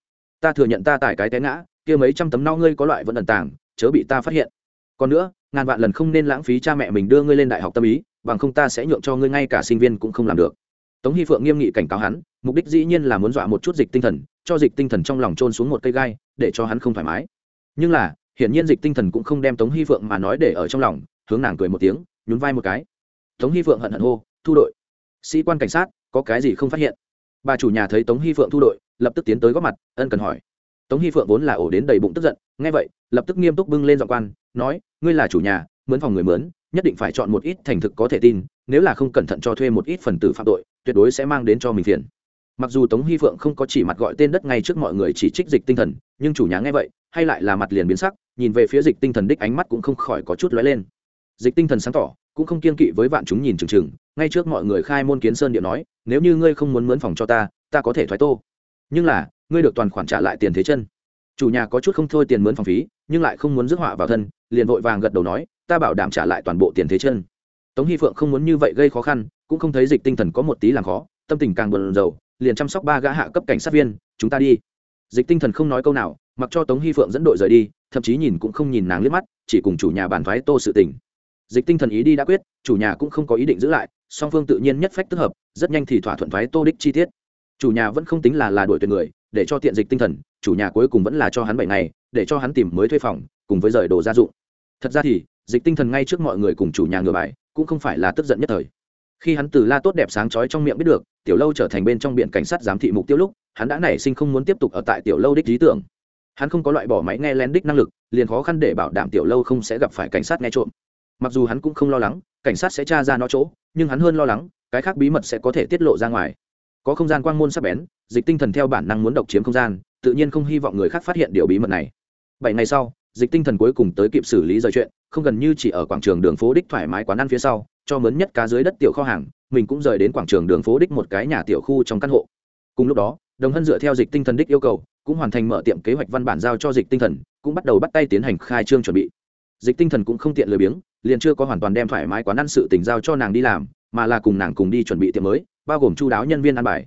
Ta thừa nhận ta tải cái té ngã, kia mấy trăm tấm no ngươi có loại vẫn ẩn tàng, chớ bị ta phát hiện. Còn nữa, ngàn vạn lần không nên lãng phí cha mẹ mình đưa ngươi lên đại học tâm ý, bằng không ta sẽ nhượng cho ngươi ngay cả sinh viên cũng không làm được tống hy phượng nghiêm nghị cảnh cáo hắn, mục đích dĩ nhiên là muốn dọa một chút dịch tinh thần, cho dịch tinh thần trong lòng trôn xuống một cây gai, để cho hắn không thoải mái. Nhưng là, hiển nhiên dịch tinh thần cũng không đem tống hy phượng mà nói để ở trong lòng, hướng nàng cười một tiếng, nhún vai một cái. Tống hy phượng hận hận hô, thu đội, sĩ quan cảnh sát, có cái gì không phát hiện? Bà chủ nhà thấy tống hy phượng thu đội, lập tức tiến tới góp mặt, ân cần hỏi. Tống hy phượng vốn là ổ đến đầy bụng tức giận, nghe vậy, lập tức nghiêm túc bưng lên dọn quan, nói, ngươi là chủ nhà, mướn phòng người mướn nhất định phải chọn một ít thành thực có thể tin, nếu là không cẩn thận cho thuê một ít phần tử phạm tội, tuyệt đối sẽ mang đến cho mình phiền. Mặc dù tống hy phượng không có chỉ mặt gọi tên đất ngay trước mọi người chỉ trích dịch tinh thần, nhưng chủ nhà nghe vậy, hay lại là mặt liền biến sắc, nhìn về phía dịch tinh thần đích ánh mắt cũng không khỏi có chút lóe lên. Dịch tinh thần sáng tỏ, cũng không kiên kỵ với vạn chúng nhìn chừng chừng, ngay trước mọi người khai môn kiến sơn điện nói, nếu như ngươi không muốn mướn phòng cho ta ta có thể thoái tô. Nhưng là, ngươi được toàn khoản trả lại tiền thế chân. Chủ nhà có chút không thôi tiền mướn phòng phí, nhưng lại không muốn rước họa vào thân, liền vội vàng gật đầu nói ta bảo đảm trả lại toàn bộ tiền thế chân. Tống hy phượng không muốn như vậy gây khó khăn, cũng không thấy dịch tinh thần có một tí làm khó, tâm tình càng buồn rầu, liền chăm sóc ba gã hạ cấp cảnh sát viên, chúng ta đi. Dịch tinh thần không nói câu nào, mặc cho tống hy phượng dẫn đội rời đi, thậm chí nhìn cũng không nhìn nàng liếc mắt, chỉ cùng chủ nhà bàn thoái tô sự tình. Dịch tinh thần ý đi đã quyết, chủ nhà cũng không có ý định giữ lại, song phương tự nhiên nhất phách tức hợp, rất nhanh thì thỏa thuận thoái tô đích chi tiết. Chủ nhà vẫn không tính là là đuổi tuyệt người, để cho tiện dịch tinh thần, chủ nhà cuối cùng vẫn là cho hắn bảy ngày, để cho hắn tìm mới thuê phòng, cùng với rời đồ gia dụng. Thật ra thì dịch tinh thần ngay trước mọi người cùng chủ nhà ngừa bài, cũng không phải là tức giận nhất thời. Khi hắn từ la tốt đẹp sáng chói trong miệng biết được, tiểu lâu trở thành bên trong biển cảnh sát giám thị mục tiêu lúc, hắn đã nảy sinh không muốn tiếp tục ở tại tiểu lâu đích lý tưởng. Hắn không có loại bỏ máy nghe lén đích năng lực, liền khó khăn để bảo đảm tiểu lâu không sẽ gặp phải cảnh sát nghe trộm. Mặc dù hắn cũng không lo lắng, cảnh sát sẽ tra ra nó chỗ, nhưng hắn hơn lo lắng, cái khác bí mật sẽ có thể tiết lộ ra ngoài. Có không gian quang môn sắp bén, dịch tinh thần theo bản năng muốn độc chiếm không gian, tự nhiên không hy vọng người khác phát hiện điều bí mật này. Bảy ngày sau dịch tinh thần cuối cùng tới kịp xử lý rời chuyện, không gần như chỉ ở quảng trường đường phố đích thoải mái quán ăn phía sau, cho mướn nhất cá dưới đất tiểu kho hàng, mình cũng rời đến quảng trường đường phố đích một cái nhà tiểu khu trong căn hộ. Cùng lúc đó, đồng hân dựa theo dịch tinh thần đích yêu cầu, cũng hoàn thành mở tiệm kế hoạch văn bản giao cho dịch tinh thần, cũng bắt đầu bắt tay tiến hành khai trương chuẩn bị. Dịch tinh thần cũng không tiện lười biếng, liền chưa có hoàn toàn đem thoải mái quán ăn sự tình giao cho nàng đi làm, mà là cùng nàng cùng đi chuẩn bị tiệm mới, bao gồm chu đáo nhân viên ăn bài.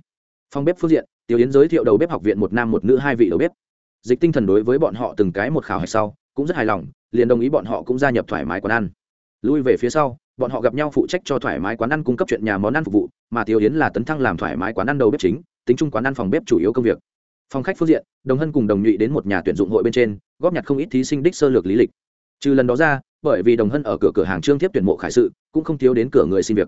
Phòng bếp phương diện, tiểu yến giới thiệu đầu bếp học viện một nam một nữ hai vị đầu bếp dịch tinh thần đối với bọn họ từng cái một khảo hạch sau, cũng rất hài lòng, liền đồng ý bọn họ cũng gia nhập thoải mái quán ăn. Lui về phía sau, bọn họ gặp nhau phụ trách cho thoải mái quán ăn cung cấp chuyện nhà món ăn phục vụ, mà tiêu yến là tấn thăng làm thoải mái quán ăn đầu bếp chính, tính chung quán ăn phòng bếp chủ yếu công việc. Phòng khách phương diện, đồng hân cùng đồng nhụy đến một nhà tuyển dụng hội bên trên, góp nhặt không ít thí sinh đích sơ lược lý lịch. Trừ lần đó ra, bởi vì đồng hân ở cửa cửa hàng trương tiếp tuyển mộ khải sự, cũng không thiếu đến cửa người xin việc.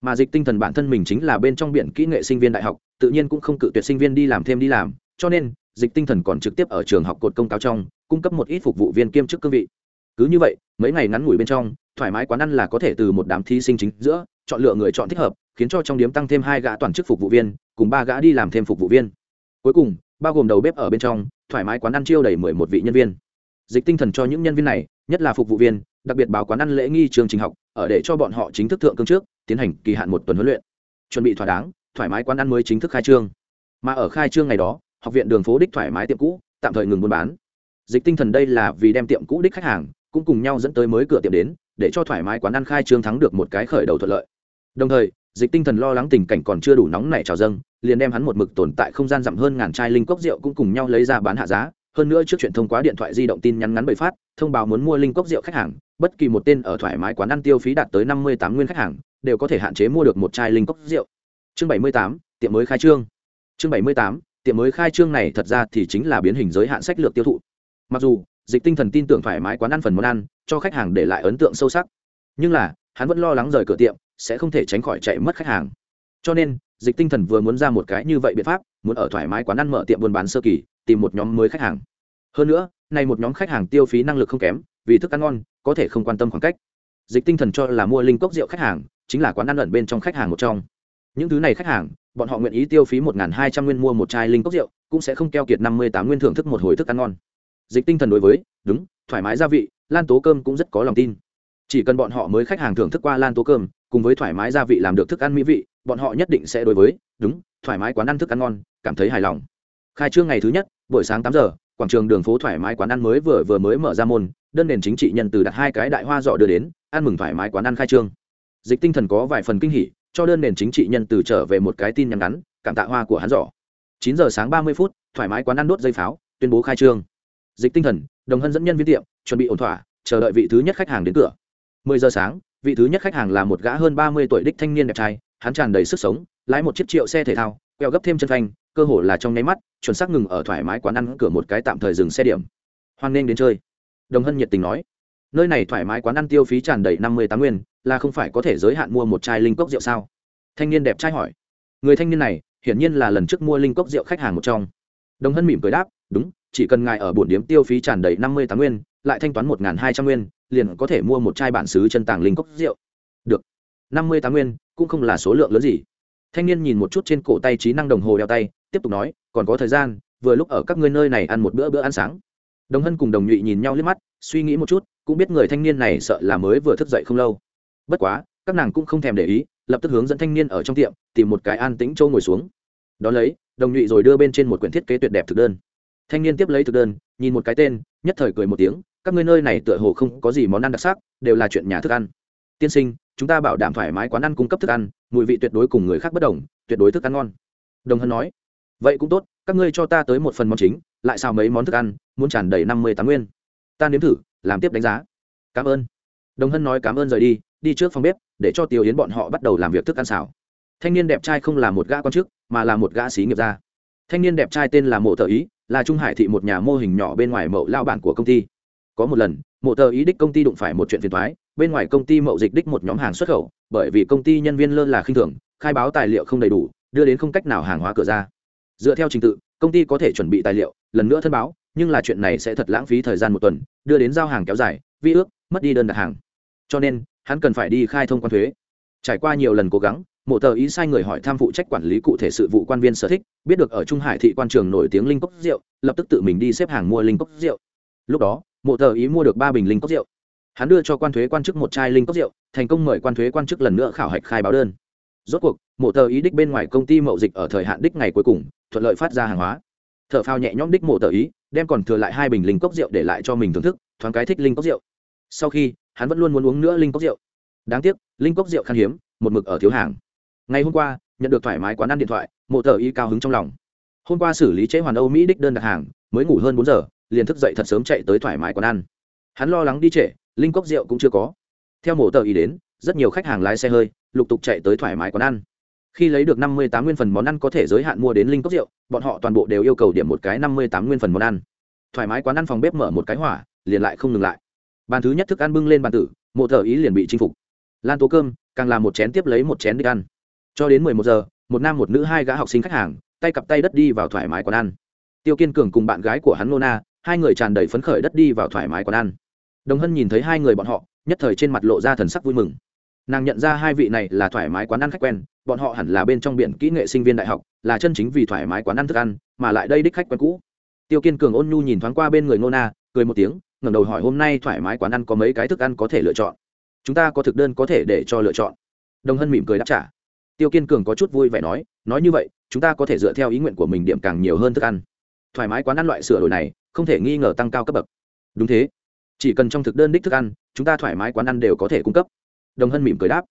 Mà dịch tinh thần bản thân mình chính là bên trong biển kỹ nghệ sinh viên đại học, tự nhiên cũng không cự tuyệt sinh viên đi làm thêm đi làm, cho nên dịch tinh thần còn trực tiếp ở trường học cột công cáo trong, cung cấp một ít phục vụ viên kiêm chức cương vị. Cứ như vậy, mấy ngày ngắn ngủi bên trong, thoải mái quán ăn là có thể từ một đám thí sinh chính giữa, chọn lựa người chọn thích hợp, khiến cho trong điếm tăng thêm hai gã toàn chức phục vụ viên, cùng ba gã đi làm thêm phục vụ viên. Cuối cùng, bao gồm đầu bếp ở bên trong, thoải mái quán ăn chiêu đầy mười một vị nhân viên. Dịch tinh thần cho những nhân viên này, nhất là phục vụ viên, đặc biệt báo quán ăn lễ nghi trường trình học, ở để cho bọn họ chính thức thượng cương trước, tiến hành kỳ hạn một tuần huấn luyện. Chuẩn bị thỏa đáng, thoải mái quán ăn mới chính thức khai trương. Mà ở khai trương ngày đó học viện đường phố đích thoải mái tiệm cũ, tạm thời ngừng buôn bán. Dịch tinh thần đây là vì đem tiệm cũ đích khách hàng, cũng cùng nhau dẫn tới mới cửa tiệm đến, để cho thoải mái quán ăn khai trương thắng được một cái khởi đầu thuận lợi. Đồng thời, dịch tinh thần lo lắng tình cảnh còn chưa đủ nóng nảy trào dâng, liền đem hắn một mực tồn tại không gian giảm hơn ngàn chai linh cốc rượu cũng cùng nhau lấy ra bán hạ giá. Hơn nữa trước chuyện thông qua điện thoại di động tin nhắn ngắn bày phát, thông báo muốn mua linh cốc rượu khách hàng, bất kỳ một tên ở thoải mái quán ăn tiêu phí đạt tới năm mươi tám nguyên khách hàng, đều có thể hạn chế mua được một chai linh cốc rượu. Chương bảy mươi tám, tiệm mới khai trương. Chương bảy mươi tám tiệm mới khai trương này thật ra thì chính là biến hình giới hạn sách lược tiêu thụ. Mặc dù, dịch tinh thần tin tưởng thoải mái quán ăn phần món ăn, cho khách hàng để lại ấn tượng sâu sắc. Nhưng là, hắn vẫn lo lắng rời cửa tiệm, sẽ không thể tránh khỏi chạy mất khách hàng. Cho nên, dịch tinh thần vừa muốn ra một cái như vậy biện pháp, muốn ở thoải mái quán ăn mở tiệm buôn bán sơ kỳ, tìm một nhóm mới khách hàng. Hơn nữa nay một nhóm khách hàng tiêu phí năng lực không kém, vì thức ăn ngon, có thể không quan tâm khoảng cách. Dịch tinh thần cho là mua linh cốc rượu khách hàng, chính là quán ăn ẩn bên trong khách hàng một trong những thứ này khách hàng, bọn họ nguyện ý tiêu phí một hai trăm nguyên mua một chai linh cốc rượu, cũng sẽ không keo kiệt năm mươi tám nguyên thưởng thức một hồi thức ăn ngon. Dịch tinh thần đối với, đúng, thoải mái gia vị, lan tố cơm cũng rất có lòng tin. Chỉ cần bọn họ mới khách hàng thưởng thức qua lan tố cơm, cùng với thoải mái gia vị làm được thức ăn mỹ vị, bọn họ nhất định sẽ đối với, đúng, thoải mái quán ăn thức ăn ngon, cảm thấy hài lòng. Khai trương ngày thứ nhất, buổi sáng tám giờ, quảng trường đường phố thoải mái quán ăn mới vừa vừa mới mở ra môn, đơn nền chính trị nhân từ đặt hai cái đại hoa dọ đưa đến, ăn mừng thoải mái quán ăn khai trương. Dịch tinh thần có vài phần kinh hỉ cho đơn nền chính trị nhân từ trở về một cái tin nhắn ngắn, cảm tạ hoa của hắn giỏ chín giờ sáng ba mươi phút, thoải mái quán ăn đốt dây pháo, tuyên bố khai trương. Dịch tinh thần, đồng hân dẫn nhân viên tiệm, chuẩn bị ổn thỏa, chờ đợi vị thứ nhất khách hàng đến cửa. Mười giờ sáng, vị thứ nhất khách hàng là một gã hơn ba mươi tuổi đích thanh niên đẹp trai, hắn tràn đầy sức sống, lái một chiếc triệu xe thể thao, queo gấp thêm chân phanh, cơ hồ là trong nháy mắt, chuẩn xác ngừng ở thoải mái quán ăn cửa một cái tạm thời dừng xe điểm. Hoan nghênh đến chơi. Đồng hân nhiệt tình nói nơi này thoải mái quán ăn tiêu phí tràn đầy năm mươi tám nguyên, là không phải có thể giới hạn mua một chai linh cốc rượu sao? Thanh niên đẹp trai hỏi. Người thanh niên này, hiển nhiên là lần trước mua linh cốc rượu khách hàng một trong. Đồng hân mỉm cười đáp, đúng, chỉ cần ngài ở bổn điếm tiêu phí tràn đầy năm mươi tám nguyên, lại thanh toán một hai trăm nguyên, liền có thể mua một chai bản xứ chân tàng linh cốc rượu. Được, năm mươi tám nguyên cũng không là số lượng lớn gì. Thanh niên nhìn một chút trên cổ tay trí năng đồng hồ đeo tay, tiếp tục nói, còn có thời gian, vừa lúc ở các ngươi nơi này ăn một bữa bữa ăn sáng. Đồng hân cùng đồng nhụy nhìn nhau liếc mắt suy nghĩ một chút, cũng biết người thanh niên này sợ là mới vừa thức dậy không lâu. Bất quá, các nàng cũng không thèm để ý, lập tức hướng dẫn thanh niên ở trong tiệm, tìm một cái an tĩnh châu ngồi xuống. Đ ó lấy, đồng nhụy rồi đưa bên trên một quyển thiết kế tuyệt đẹp thực đơn. Thanh niên tiếp lấy thực đơn, nhìn một cái tên, nhất thời cười một tiếng, các ngươi nơi này tựa hồ không có gì món ăn đặc sắc, đều là chuyện nhà thức ăn. Tiên sinh, chúng ta bảo đảm thoải mái quán ăn cung cấp thức ăn, mùi vị tuyệt đối cùng người khác bất đồng, tuyệt đối thức ăn ngon. Đồng hân nói, vậy cũng tốt, các ngươi cho ta tới một phần món chính, lại sao mấy món thức ăn, muốn tràn đầy năm mươi tám nguyên ta nếm thử, làm tiếp đánh giá. Cảm ơn. Đồng hân nói cảm ơn rời đi đi trước phòng bếp, để cho tiêu yến bọn họ bắt đầu làm việc thức ăn xảo thanh niên đẹp trai không là một gã con chức, mà là một gã xí nghiệp gia. Thanh niên đẹp trai tên là mộ thợ ý, là trung hải thị một nhà mô hình nhỏ bên ngoài mậu lao bản của công ty. Có một lần, mộ thợ ý đích công ty đụng phải một chuyện phiền thoái bên ngoài công ty mậu dịch đích một nhóm hàng xuất khẩu, bởi vì công ty nhân viên lơ là khinh thường, khai báo tài liệu không đầy đủ, đưa đến không cách nào hàng hóa cửa ra. Dựa theo trình tự, công ty có thể chuẩn bị tài liệu, lần nữa thân báo nhưng là chuyện này sẽ thật lãng phí thời gian một tuần, đưa đến giao hàng kéo dài, vi ước, mất đi đơn đặt hàng. Cho nên, hắn cần phải đi khai thông quan thuế. Trải qua nhiều lần cố gắng, mộ tờ ý sai người hỏi tham phụ trách quản lý cụ thể sự vụ quan viên sở thích, biết được ở trung hải thị quan trường nổi tiếng linh cốc rượu, lập tức tự mình đi xếp hàng mua linh cốc rượu. Lúc đó, mộ tờ ý mua được ba bình linh cốc rượu. Hắn đưa cho quan thuế quan chức một chai linh cốc rượu, thành công mời quan thuế quan chức lần nữa khảo hạch khai báo đơn. Rốt cuộc, mộ tờ ý đích bên ngoài công ty mậu dịch ở thời hạn đích ngày cuối cùng, thuận lợi phát ra hàng hóa. T h ở phao nhẹ nhõm đích mộ tờ ý đem còn thừa lại hai bình linh cốc rượu để lại cho mình thưởng thức, thoáng cái thích linh cốc rượu. Sau khi, hắn vẫn luôn muốn uống nữa linh cốc rượu. Đáng tiếc, linh cốc rượu khan hiếm, một mực ở thiếu hàng. Ngày hôm qua, nhận được thoải mái quán ăn điện thoại, mộ thợ y cao hứng trong lòng. Hôm qua xử lý chế hoàn âu mỹ đích đơn đặt hàng, mới ngủ hơn bốn giờ, liền thức dậy thật sớm chạy tới thoải mái quán ăn. Hắn lo lắng đi trễ, linh cốc rượu cũng chưa có. Theo mộ tờ y đến, rất nhiều khách hàng lái xe hơi, lục tục chạy tới thoải mái quán ăn khi lấy được năm mươi tám nguyên phần món ăn có thể giới hạn mua đến linh cốc rượu bọn họ toàn bộ đều yêu cầu điểm một cái năm mươi tám nguyên phần món ăn. Thoải mái quán ăn phòng bếp mở một cái hỏa liền lại không ngừng lại. Bàn thứ nhất thức ăn bưng lên bàn tử mộ thợ ý liền bị chinh phục. Lan tố cơm càng làm một chén tiếp lấy một chén đi ăn. Cho đến mười một giờ một nam một nữ hai gã học sinh khách hàng tay cặp tay đất đi vào thoải mái quán ăn. Tiêu kiên cường cùng bạn gái của hắn Luna, hai người tràn đầy phấn khởi đất đi vào thoải mái quán ăn. Đồng hân nhìn thấy hai người bọn họ nhất thời trên mặt lộ ra thần sắc vui mừng nàng nhận ra hai vị này là thoải mái quán ăn khách quen, bọn họ hẳn là bên trong biển kỹ nghệ sinh viên đại học, là chân chính vì thoải mái quán ăn thức ăn, mà lại đây đích khách quen cũ. Tiêu kiên cường ôn nhu nhìn thoáng qua bên người ngô na, cười một tiếng, ngẩng đầu hỏi hôm nay thoải mái quán ăn có mấy cái thức ăn có thể lựa chọn? Chúng ta có thực đơn có thể để cho lựa chọn. Đồng hân mỉm cười đáp trả. Tiêu kiên cường có chút vui vẻ nói nói như vậy, chúng ta có thể dựa theo ý nguyện của mình điểm càng nhiều hơn thức ăn. Thoải mái quán ăn loại sửa đổi này, không thể nghi ngờ tăng cao cấp bậc. Đúng thế. Chỉ cần trong thực đơn đích thức ăn, chúng ta thoải mái quán ăn đều có thể cung cấp đồng hân mỉm cười đáp.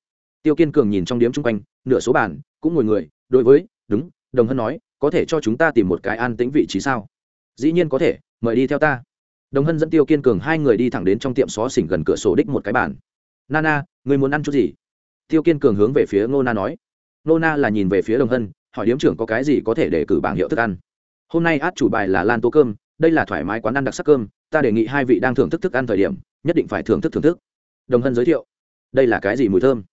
Tiêu kiên cường nhìn trong điếm chung quanh, nửa số bàn, cũng ngồi người, đối với, đúng, đồng hân nói, có thể cho chúng ta tìm một cái an tĩnh vị trí sao? Dĩ nhiên có thể, mời đi theo ta. Đồng hân dẫn tiêu kiên cường hai người đi thẳng đến trong tiệm xó xỉnh gần cửa sổ đích một cái bàn. Nana người muốn ăn chút gì? Tiêu kiên cường hướng về phía ngô na nói. Ngô na là nhìn về phía đồng hân, hỏi điếm trưởng có cái gì có thể để cử bảng hiệu thức ăn. Hôm nay át chủ bài là lan tố cơm, đây là thoải mái quán ăn đặc sắc cơm, ta đề nghị hai vị đang thưởng thức thức ăn thời điểm, nhất định phải thưởng thức thưởng thức. Đồng hân giới thiệu đây là cái gì mùi thơm?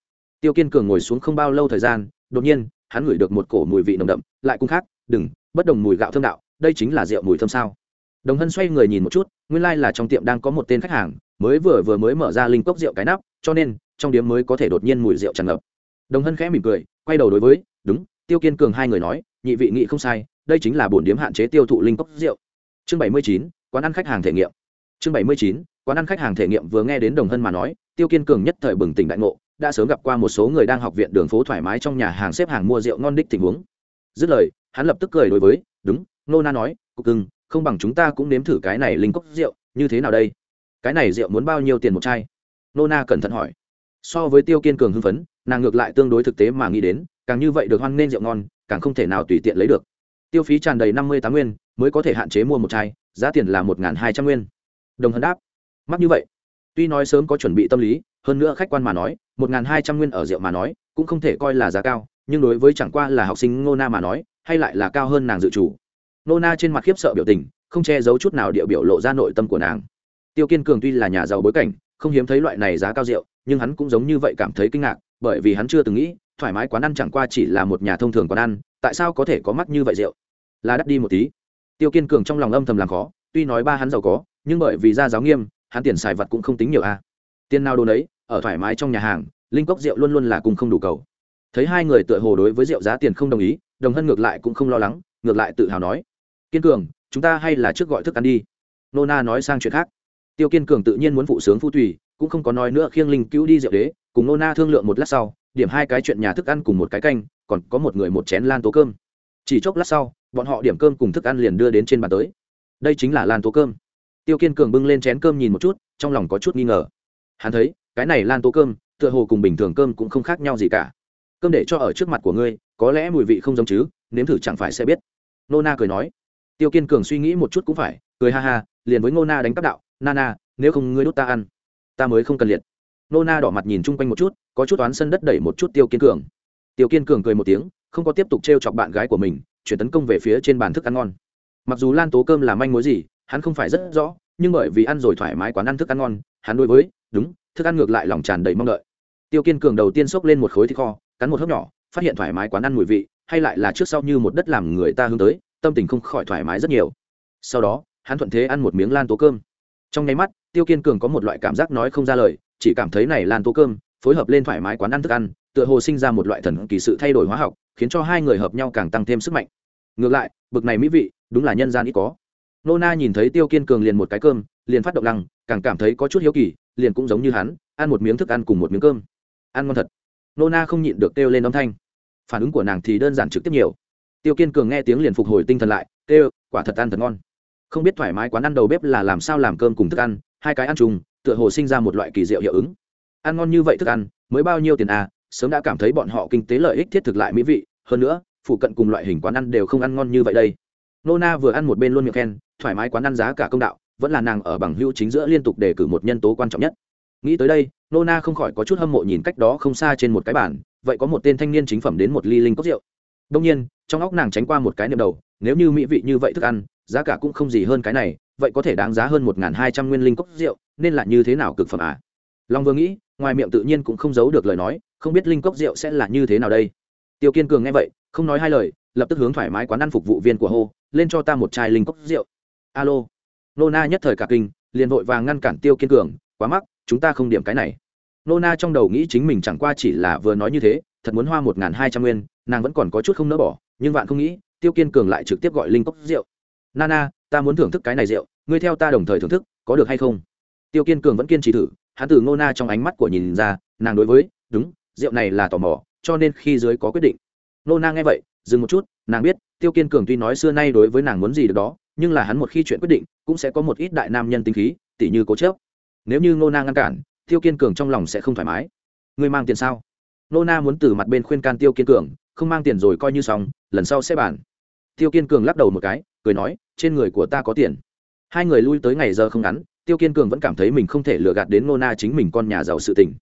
Tiêu kiên cường ngồi xuống không bao lâu thời gian, đột nhiên, hắn ngửi được một cổ mùi vị nồng đậm, lại cung khác, đừng, bất đồng mùi gạo thơm đạo, đây chính là rượu mùi thơm sao? Đồng hân xoay người nhìn một chút, nguyên lai、like、là trong tiệm đang có một tên khách hàng, mới vừa vừa mới mở ra linh cốc rượu cái nắp, cho nên, trong điếm mới có thể đột nhiên mùi rượu tràn ngập. Đồng hân khẽ mỉm cười, quay đầu đối với, đúng, tiêu kiên cường hai người nói, nhị vị nghị không sai, đây chính là bổn điếm hạn chế tiêu thụ linh cốc rượu. Chương bảy mươi chín, quán ăn khách hàng thể nghiệm. Chương bảy mươi chín quán ăn khách hàng thể nghiệm vừa nghe đến đồng hân mà nói, tiêu kiên cường nhất thời bừng tỉnh đại ngộ, đã sớm gặp qua một số người đang học viện đường phố thoải mái trong nhà hàng xếp hàng mua rượu ngon đích tình huống. Dứt lời, hắn lập tức cười đối với, đúng, nô na nói, cục cưng, không bằng chúng ta cũng nếm thử cái này linh cốc rượu, như thế nào đây? Cái này rượu muốn bao nhiêu tiền một chai? Nô na cẩn thận hỏi. So với tiêu kiên cường hưng phấn, nàng ngược lại tương đối thực tế mà nghĩ đến, càng như vậy được hoan nên rượu ngon, càng không thể nào tùy tiện lấy được. Tiêu phí tràn đầy năm mươi tám nguyên, mới có thể hạn chế mua một chai, giá tiền là một hai trăm nguyên. Đồng hân đáp mắc như vậy. Tuy nói sớm có chuẩn bị tâm lý, hơn nữa khách quan mà nói, một hai trăm nguyên ở rượu mà nói, cũng không thể coi là giá cao, nhưng đối với chẳng qua là học sinh ngô na mà nói, hay lại là cao hơn nàng dự chủ ngô na trên mặt khiếp sợ biểu tình, không che giấu chút nào địa biểu lộ ra nội tâm của nàng. Tiêu kiên cường tuy là nhà giàu bối cảnh, không hiếm thấy loại này giá cao rượu, nhưng hắn cũng giống như vậy cảm thấy kinh ngạc, bởi vì hắn chưa từng nghĩ, thoải mái quán ăn chẳng qua chỉ là một nhà thông thường quán ăn, tại sao có thể có mắc như vậy rượu? Là đắt đi một tí. Tiêu kiên cường trong lòng âm thầm làm khó, tuy nói ba hắn giàu có, nhưng bởi vì gia giáo nghiêm hắn tiền xài vật cũng không tính nhiều a. Tiền nào đồ đấy ở thoải mái trong nhà hàng, linh cốc rượu luôn luôn là cùng không đủ cầu. Thấy hai người tựa hồ đối với rượu giá tiền không đồng ý, đồng hân ngược lại cũng không lo lắng, ngược lại tự hào nói, kiên cường, chúng ta hay là trước gọi thức ăn đi. Nô na nói sang chuyện khác. Tiêu kiên cường tự nhiên muốn phụ sướng phu tùy, cũng không có nói nữa khiêng linh cứu đi rượu đế, cùng nô na thương lượng một lát sau, điểm hai cái chuyện nhà thức ăn cùng một cái canh, còn có một người một chén lan tố cơm. Chỉ chốc lát sau, bọn họ điểm cơm cùng thức ăn liền đưa đến trên bàn tới. Đây chính là lan tố cơm tiêu kiên cường bưng lên chén cơm nhìn một chút, trong lòng có chút nghi ngờ. Hắn thấy, cái này lan tố cơm, tựa hồ cùng bình thường cơm cũng không khác nhau gì cả. Cơm để cho ở trước mặt của ngươi, có lẽ mùi vị không giống chứ, nếm thử chẳng phải sẽ biết. Nô na cười nói. Tiêu kiên cường suy nghĩ một chút cũng phải, cười ha ha, liền với ngô na đánh cắp đạo na na nếu không ngươi đốt ta ăn, ta mới không cần liệt. Nô na đỏ mặt nhìn chung quanh một chút, có chút oán sân đất đẩy một chút tiêu kiên cường. Tiêu kiên cường cười một tiếng, không có tiếp tục t r e o chọc bạn gái của mình, chuyển tấn công về phía trên bàn thức ăn ngon. Mặc dù lan tố cơm là manh mối gì hắn không phải rất rõ, nhưng bởi vì ăn rồi thoải mái quán ăn thức ăn ngon, hắn đối với, đúng, thức ăn ngược lại lòng tràn đầy mong đợi. Tiêu kiên cường đầu tiên xốc lên một khối thịt kho, cắn một hớp nhỏ, phát hiện thoải mái quán ăn mùi vị, hay lại là trước sau như một đất làm người ta hướng tới, tâm tình không khỏi thoải mái rất nhiều. Sau đó, hắn thuận thế ăn một miếng lan tố cơm. Trong nháy mắt, tiêu kiên cường có một loại cảm giác nói không ra lời, chỉ cảm thấy này lan tố cơm, phối hợp lên thoải mái quán ăn thức ăn, tựa hồ sinh ra một loại thần kỳ sự thay đổi hóa học, khiến cho hai người hợp nhau càng tăng thêm sức mạnh. Ngược lại, bực này mỹ vị, đúng là nhân gian ít có nô na nhìn thấy tiêu kiên cường liền một cái cơm, liền phát động lăng, càng cảm thấy có chút hiếu kỳ, liền cũng giống như hắn, ăn một miếng thức ăn cùng một miếng cơm. Ăn ngon thật. Nô na không nhịn được kêu lên âm thanh. Phản ứng của nàng thì đơn giản trực tiếp nhiều. Tiêu kiên cường nghe tiếng liền phục hồi tinh thần lại, kêu, quả thật ăn thật ngon. Không biết thoải mái quán ăn đầu bếp là làm sao làm cơm cùng thức ăn, hai cái ăn chung, tựa hồ sinh ra một loại kỳ diệu hiệu ứng. Ăn ngon như vậy thức ăn, mới bao nhiêu tiền à sớm đã cảm thấy bọn họ kinh tế lợi ích thiết thực lại mỹ vị, hơn nữa, phụ cận cùng loại hình quán ăn đều không ăn ngon như vậy đây. Nô na vừa ăn một bên luôn miệng khen thoải mái quán ăn giá cả công đạo, vẫn là nàng ở bằng hữu chính giữa liên tục đề cử một nhân tố quan trọng nhất. Nghĩ tới đây nô na không khỏi có chút hâm mộ nhìn cách đó không xa trên một cái bàn, vậy có một tên thanh niên chính phẩm đến một ly linh cốc rượu. Đông nhiên, trong óc nàng tránh qua một cái niệm đầu, nếu như mỹ vị như vậy thức ăn, giá cả cũng không gì hơn cái này, vậy có thể đáng giá hơn một hai trăm nguyên linh cốc rượu, nên là như thế nào cực phẩm à? Long vừa nghĩ, ngoài miệng tự nhiên cũng không giấu được lời nói, không biết linh cốc rượu sẽ là như thế nào đây. Tiêu kiên cường nghe vậy, không nói hai lời, lập tức hướng thoải mái quán ăn phục vụ viên của hô, lên cho ta một chai linh cốc rượu alo. Nô na nhất thời cả kinh, liền vội vàng ngăn cản tiêu kiên cường, quá mắc, chúng ta không điểm cái này. Nô na trong đầu nghĩ chính mình chẳng qua chỉ là vừa nói như thế, thật muốn hoa một n g h n hai trăm nguyên, nàng vẫn còn có chút không nỡ bỏ, nhưng vạn không nghĩ, tiêu kiên cường lại trực tiếp gọi linh cốc rượu. Nana ta muốn thưởng thức cái này rượu, ngươi theo ta đồng thời thưởng thức, có được hay không? Tiêu kiên cường vẫn kiên trì thử, hắn từ ngô na trong ánh mắt của nhìn ra, nàng đối với, đúng, rượu này là tò mò, cho nên khi dưới có quyết định. Ngô na nghe vậy, dừng một chút, nàng biết, tiêu kiên cường tuy nói xưa nay đối với nàng muốn gì được đó nhưng là hắn một khi chuyện quyết định, cũng sẽ có một ít đại nam nhân tính khí, tỉ như cố chớp. Nếu như nô na ngăn cản, tiêu kiên cường trong lòng sẽ không thoải mái. Ngươi mang tiền sao? Nô na muốn từ mặt bên khuyên can tiêu kiên cường, không mang tiền rồi coi như xong, lần sau sẽ bàn. Tiêu kiên cường lắc đầu một cái, cười nói, trên người của ta có tiền. Hai người lui tới ngày giờ không ngắn, tiêu kiên cường vẫn cảm thấy mình không thể lừa gạt đến nô na chính mình con nhà giàu sự tình.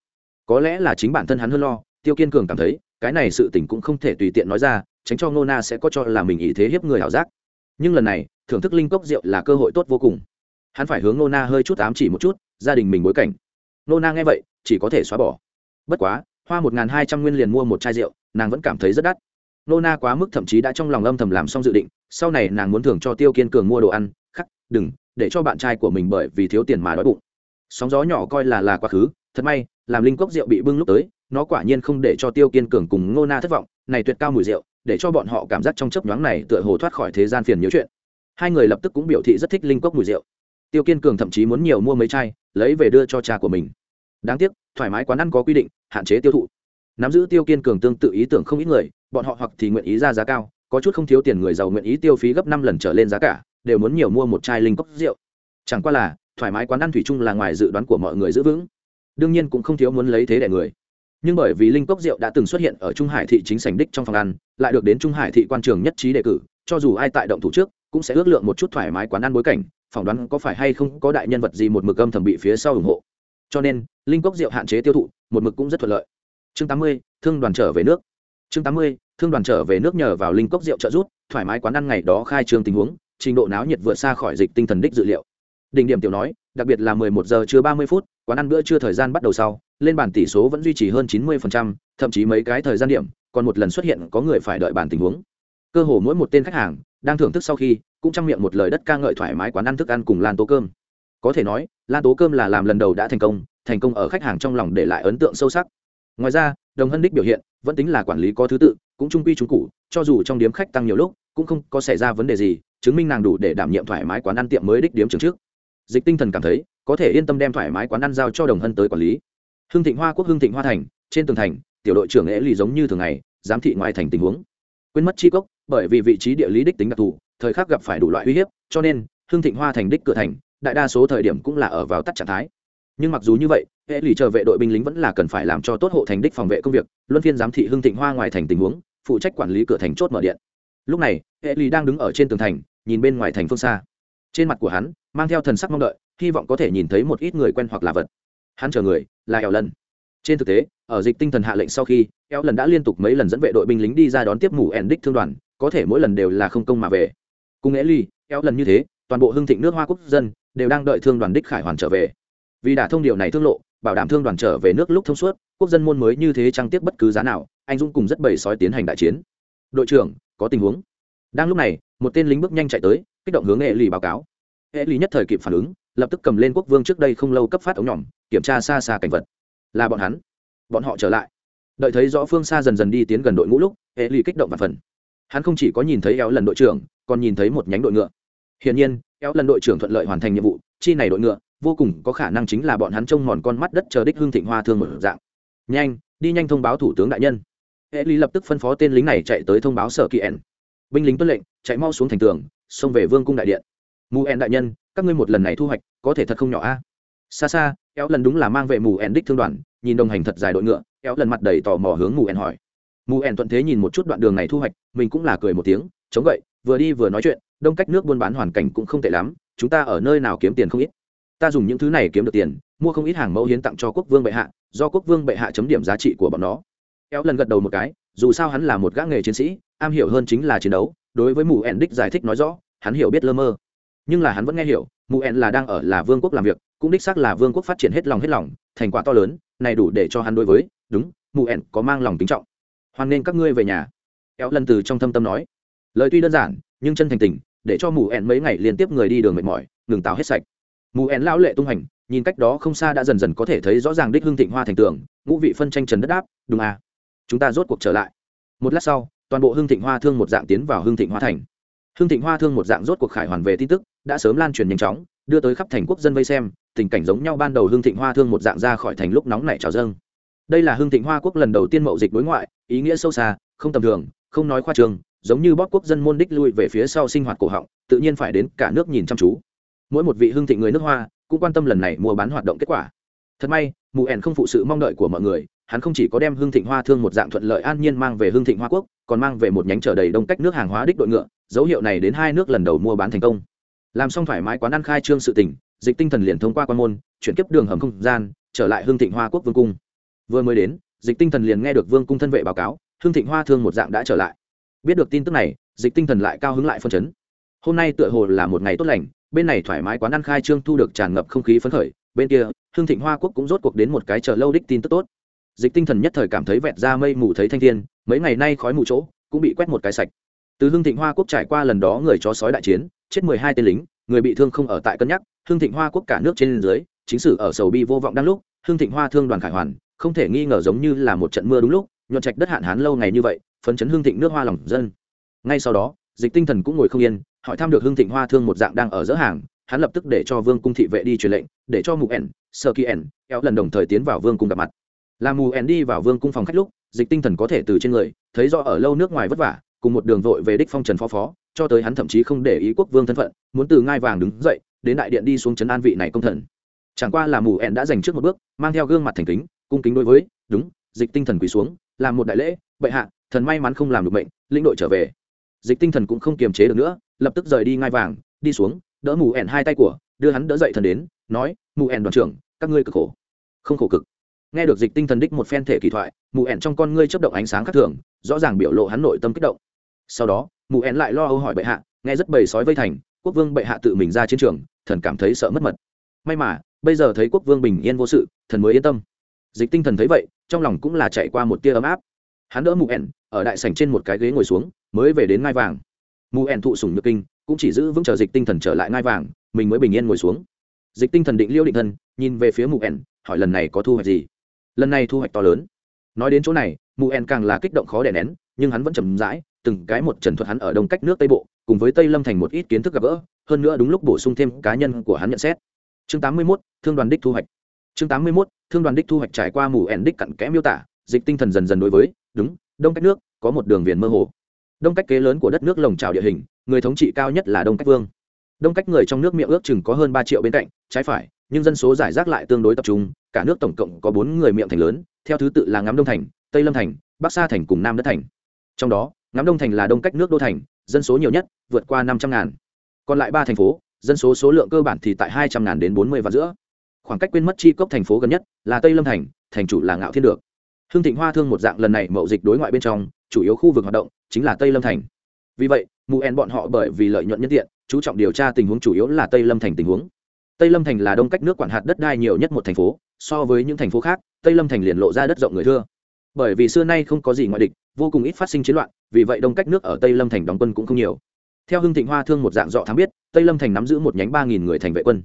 Có lẽ là chính bản thân hắn hơn lo, tiêu kiên cường cảm thấy, cái này sự tình cũng không thể tùy tiện nói ra, tránh cho nô na sẽ có cho là mình ý thế hiếp người ảo giác nhưng lần này, thưởng thức linh cốc rượu là cơ hội tốt vô cùng. Hắn phải hướng Nona na hơi chút ám chỉ một chút, gia đình mình bối cảnh. Nona na nghe vậy, chỉ có thể xóa bỏ. Bất quá, hoa một hai trăm nguyên liền mua một chai rượu, nàng vẫn cảm thấy rất đắt. Nona na quá mức thậm chí đã trong lòng âm thầm làm xong dự định, sau này nàng muốn thưởng cho tiêu kiên cường mua đồ ăn, khắc, đừng, để cho bạn trai của mình bởi vì thiếu tiền mà đói bụng. Sóng gió nhỏ coi là là quá khứ, thật may, làm linh cốc rượu bị bưng lúc tới, nó quả nhiên không để cho tiêu kiên cường cùng Nona na thất vọng, này tuyệt cao mùi rượu để cho bọn họ cảm giác trong chớp nhoáng này tựa hồ thoát khỏi thế gian phiền nhiễu chuyện. Hai người lập tức cũng biểu thị rất thích linh cốc mùi rượu. Tiêu kiên cường thậm chí muốn nhiều mua mấy chai, lấy về đưa cho cha của mình. Đáng tiếc, thoải mái quán ăn có quy định, hạn chế tiêu thụ. Nắm giữ tiêu kiên cường tương tự ý tưởng không ít người, bọn họ hoặc thì nguyện ý ra giá cao, có chút không thiếu tiền người giàu nguyện ý tiêu phí gấp năm lần trở lên giá cả, đều muốn nhiều mua một chai linh cốc rượu. Chẳng qua là, thoải mái quán ăn thủy chung là ngoài dự đoán của mọi người giữ vững. Đương nhiên cũng không thiếu muốn lấy thế đẻ người nhưng bởi vì linh cốc rượu đã từng xuất hiện ở trung hải thị chính sành đích trong phòng ăn, lại được đến trung hải thị quan trường nhất trí đề cử, cho dù ai tại động thủ trước, cũng sẽ ước lượng một chút thoải mái quán ăn bối cảnh, phỏng đoán có phải hay không có đại nhân vật gì một mực âm thầm bị phía sau ủng hộ. Cho nên, linh cốc rượu hạn chế tiêu thụ, một mực cũng rất thuận lợi. Chương tám mươi, thương đoàn trở về nước. Chương tám mươi, thương đoàn trở về nước nhờ vào linh cốc rượu trợ rút thoải mái quán ăn ngày đó khai trương tình huống, trình độ náo nhiệt vượt xa khỏi dịch tinh thần đích dự liệu. Đỉnh điểm tiểu nói, đặc biệt là 11 giờ trưa 30 phút, quán ăn bữa trưa thời gian bắt đầu sau lên bàn tỷ số vẫn duy trì hơn 90%, thậm chí mấy cái thời gian điểm còn một lần xuất hiện có người phải đợi bàn tình huống. Cơ hồ mỗi một tên khách hàng đang thưởng thức sau khi cũng trong miệng một lời đất ca ngợi thoải mái quán ăn thức ăn cùng lan tố cơm. Có thể nói lan tố cơm là làm lần đầu đã thành công thành công ở khách hàng trong lòng để lại ấn tượng sâu sắc. Ngoài ra đồng hân đích biểu hiện vẫn tính là quản lý có thứ tự cũng trung quy trung cụ cho dù trong điểm khách tăng nhiều lúc cũng không có xảy ra vấn đề gì chứng minh nàng đủ để đảm nhiệm thoải mái quán ăn tiệm mới đích điểm trường trước. Dịch tinh thần cảm thấy có thể yên tâm đem thoải mái quán ăn giao cho đồng hân tới quản lý hưng thịnh hoa quốc hưng thịnh hoa thành, trên tường thành, tiểu đội trưởng ế lì giống như thường ngày, giám thị ngoài thành tình huống. Quên mất chi cốc, bởi vì vị trí địa lý đích tính đặc thù, thời khắc gặp phải đủ loại uy hiếp, cho nên, hưng thịnh hoa thành đích cửa thành, đại đa số thời điểm cũng là ở vào tắt trạng thái. Nhưng mặc dù như vậy hệ lì chờ vệ đội binh lính vẫn là cần phải làm cho tốt hộ thành đích phòng vệ công việc, luân phiên giám thị hưng thịnh hoa ngoài thành tình huống, phụ trách quản lý cửa thành chốt mở điện. Lúc này hệ lì đang đứng ở trên tường thành, nhìn bên ngoài thành phương xa. Trên mặt của hắn, mang theo thần sắc mong đợi, hy vọng có thể nhìn thấy một ít người quen hoặc là vật hắn chờ người, là eo lần. Trên thực tế, ở dịch tinh thần hạ lệnh sau khi, eo lần đã liên tục mấy lần dẫn vệ đội binh lính đi ra đón tiếp mù ẻn đích thương đoàn, có thể mỗi lần đều là không công mà về. Cùng ế ly, eo lần như thế, toàn bộ hưng thịnh nước hoa quốc dân đều đang đợi thương đoàn đích khải hoàn trở về. Vì đã thông điều này thương lộ, bảo đảm thương đoàn trở về nước lúc thông suốt, quốc dân môn mới như thế trang tiếp bất cứ giá nào, anh dũng cùng rất bầy sói tiến hành đại chiến. Đội trưởng, có tình huống. Đang lúc này, một tên lính bước nhanh chạy tới, kích động hướng hệ lì báo cáo. Hệ lì nhất thời kịp phản ứng lập tức cầm lên quốc vương trước đây không lâu cấp phát ống nhỏm, kiểm tra xa xa cảnh vật. Là bọn hắn. Bọn họ trở lại. Đợi thấy rõ phương xa dần dần đi tiến gần đội ngũ lúc, hệ lụy kích động và phần. Hắn không chỉ có nhìn thấy éo lần đội trưởng, còn nhìn thấy một nhánh đội ngựa. Hiển nhiên, éo lần đội trưởng thuận lợi hoàn thành nhiệm vụ, chi này đội ngựa, vô cùng có khả năng chính là bọn hắn trông mòn con mắt đất chờ đích hương thịnh hoa thương một dạng. Nhanh, đi nhanh thông báo thủ tướng đại nhân. Hệ lý lập tức phân phó tên lính này chạy tới thông báo sở kỳ ẻn. Binh lính tuân lệnh, chạy mau xuống thành tường, xông về vương cung đại điện mù En đại nhân, các ngươi một lần này thu hoạch, có thể thật không nhỏ a. Xa xa éo lần đúng là mang về mù En đích thương đoàn, nhìn đồng hành thật dài đội ngựa éo lần mặt đầy tò mò hướng mù En hỏi. Mù En thuận thế nhìn một chút đoạn đường này thu hoạch, mình cũng là cười một tiếng, chống gậy vừa đi vừa nói chuyện, đông cách nước buôn bán hoàn cảnh cũng không tệ lắm, chúng ta ở nơi nào kiếm tiền không ít. Ta dùng những thứ này kiếm được tiền, mua không ít hàng mẫu hiến tặng cho quốc vương bệ hạ, do quốc vương bệ hạ chấm điểm giá trị của bọn nó. Éo lần gật đầu một cái, dù sao hắn là một gã nghề chiến sĩ, am hiểu hơn chính là chiến đấu, đối với mù En đích giải thích nói rõ, hắn hiểu biết lơ mơ nhưng là hắn vẫn nghe hiểu mụ ẻn là đang ở là vương quốc làm việc, cũng đích xác là vương quốc phát triển hết lòng hết lòng, thành quả to lớn, này đủ để cho hắn đối với, đúng mụ ẻn có mang lòng kính trọng. Hoan nên các ngươi về nhà. Éo lần từ trong thâm tâm nói. Lời tuy đơn giản, nhưng chân thành tình, để cho mù ẻn mấy ngày liên tiếp người đi đường mệt mỏi, ngừng tào hết sạch. Mù ẻn lão lệ tung hành, nhìn cách đó không xa đã dần dần có thể thấy rõ ràng đích hương thịnh hoa thành tường, ngũ vị phân tranh trần đất đáp, đúng à chúng ta rốt cuộc trở lại. Một lát sau, toàn bộ hương thịnh hoa thương một dạng tiến vào hương thịnh hoa thành hương thịnh hoa thương một dạng rốt cuộc khải hoàn về tin tức, đã sớm lan truyền nhanh chóng, đưa tới khắp thành quốc dân vây xem, tình cảnh giống nhau ban đầu hương thịnh hoa thương một dạng ra khỏi thành lúc nóng nảy trào dâng. Đây là hương thịnh hoa quốc lần đầu tiên mậu dịch đối ngoại, ý nghĩa sâu xa, không tầm thường, không nói khoa trường, giống như bóp quốc dân môn đích lui về phía sau sinh hoạt cổ họng, tự nhiên phải đến cả nước nhìn chăm chú. Mỗi một vị hương Thịnh người nước hoa, cũng quan tâm lần này mua bán hoạt động kết quả. Thật may, mù ẻn không phụ sự mong đợi của mọi người hắn không chỉ có đem hương thịnh hoa thương một dạng thuận lợi an nhiên mang về hương thịnh hoa quốc, còn mang về một nhánh chở đầy đông cách nước hàng hóa đích đội ngựa, dấu hiệu này đến hai nước lần đầu mua bán thành công. Làm xong thoải mái quán ăn khai trương sự tỉnh dịch tinh thần liền thông qua quan môn, chuyển kiếp đường hầm không gian, trở lại hương thịnh hoa quốc vương cung. Vừa mới đến, dịch tinh thần liền nghe được vương cung thân vệ báo cáo, hương thịnh hoa thương một dạng đã trở lại. Biết được tin tức này, dịch tinh thần lại cao hứng lại phân chấn. Hôm nay tựa hồ là một ngày tốt lành, bên này thoải mái quán ăn khai trương thu được tràn ngập không khí phấn khởi, bên kia, hương thịnh hoa quốc cũng rốt cuộc đến một cái chờ lâu đích tin tức tốt dịch tinh thần nhất thời cảm thấy vẹt ra mây mù thấy thanh thiên, mấy ngày nay khói mù chỗ cũng bị quét một cái sạch. Từ hương thịnh hoa quốc trải qua lần đó người chó sói đại chiến, chết mười hai tên lính, người bị thương không ở tại cân nhắc hương thịnh hoa quốc cả nước trên dưới, chính sử ở sầu bi vô vọng đang lúc hương thịnh hoa thương đoàn khải hoàn, không thể nghi ngờ giống như là một trận mưa đúng lúc, nhuận trạch đất hạn hán lâu ngày như vậy, phấn chấn hương thịnh nước hoa lòng dân. Ngay sau đó, dịch tinh thần cũng ngồi không yên, hỏi thăm được hương thịnh hoa thương một dạng đang ở giữa hàng, hắn lập tức để cho vương cung thị vệ đi truyền lệnh, để cho mục ẻn sơ kỳ ẻn kéo lần đồng thời tiến vào vương cung gặp mặt làm mù ẻn đi vào vương cung phòng khách lúc, dịch tinh thần có thể từ trên người, thấy rõ ở lâu nước ngoài vất vả, cùng một đường vội về đích phong trần phó phó, cho tới hắn thậm chí không để ý quốc vương thân phận, muốn từ ngai vàng đứng dậy, đến đại điện đi xuống trấn an vị này công thần. Chẳng qua là mù ẻn đã dành trước một bước, mang theo gương mặt thành kính, cung kính đối với, đúng, dịch tinh thần quỳ xuống, làm một đại lễ, bệ hạ, thần may mắn không làm được bệnh lĩnh đội trở về. Dịch tinh thần cũng không kiềm chế được nữa, lập tức rời đi ngai vàng, đi xuống, đỡ mù ẻn hai tay của, đưa hắn đỡ dậy thần đến, nói, mù ẻn đoàn trưởng, các ngươi cực khổ. Không khổ cực nghe được dịch tinh thần đích một phen thể kỳ thoại mù ẻn trong con ngươi chấp động ánh sáng khác thường, rõ ràng biểu lộ hắn nội tâm kích động. Sau đó mù ẻn lại lo âu hỏi bệ hạ, nghe rất bầy sói vây thành, quốc vương bệ hạ tự mình ra chiến trường, thần cảm thấy sợ mất mật. May mà, bây giờ thấy quốc vương bình yên vô sự, thần mới yên tâm. Dịch tinh thần thấy vậy, trong lòng cũng là chạy qua một tia ấm áp. Hắn đỡ mù ẻn, ở đại sảnh trên một cái ghế ngồi xuống, mới về đến ngai vàng. Mù ẻn thụ sùng nhược kinh, cũng chỉ giữ vững chờ dịch tinh thần trở lại ngai vàng, mình mới bình yên ngồi xuống. Dịch tinh thần định liêu định thân nhìn về phía mù ẻn, hỏi lần này có thu hoạch gì? Lần này thu hoạch to lớn. Nói đến chỗ này mù en càng là kích động khó đè nén nhưng hắn vẫn chầm rãi từng cái một trần thuật hắn ở đông cách nước tây bộ cùng với tây lâm thành một ít kiến thức gặp gỡ hơn nữa đúng lúc bổ sung thêm cá nhân của hắn nhận xét. Chương 81, thương đoàn đích thu hoạch. Chương 81, thương đoàn đích thu hoạch trải qua mù ẻn đích cặn kẽ miêu tả dịch tinh thần dần dần đối với đúng đông cách nước có một đường viền mơ hồ. Đông cách kế lớn của đất nước lồng trào địa hình người thống trị cao nhất là đông cách vương. Đông cách người trong nước miệng ước chừng có hơn ba triệu bên cạnh trái phải nhưng dân số giải rác lại tương đối tập trung, cả nước tổng cộng có bốn người miệng thành lớn, theo thứ tự là ngắm đông thành, tây lâm thành, bắc sa thành cùng nam đất thành. Trong đó, ngắm đông thành là đông cách nước đô thành, dân số nhiều nhất, vượt qua năm trăm ngàn. Còn lại ba thành phố, dân số số lượng cơ bản thì tại hai trăm ngàn đến bốn mươi và giữa. Khoảng cách quên mất chi cốc thành phố gần nhất là tây lâm thành thành chủ là ngạo thiên được. Hương thịnh hoa thương một dạng lần này mậu dịch đối ngoại bên trong, chủ yếu khu vực hoạt động chính là tây lâm thành. Vì vậy, mụ en bọn họ bởi vì lợi nhuận nhân tiện, chú trọng điều tra tình huống chủ yếu là tây lâm thành tình huống tây lâm thành là đông cách nước quản hạt đất đai nhiều nhất một thành phố, so với những thành phố khác, tây lâm thành liền lộ ra đất rộng người thưa. Bởi vì xưa nay không có gì ngoại địch, vô cùng ít phát sinh chiến loạn, vì vậy đông cách nước ở tây lâm thành đóng quân cũng không nhiều. Theo hưng thịnh hoa thương một dạng dọ thám biết, tây lâm thành nắm giữ một nhánh ba nghìn người thành vệ quân.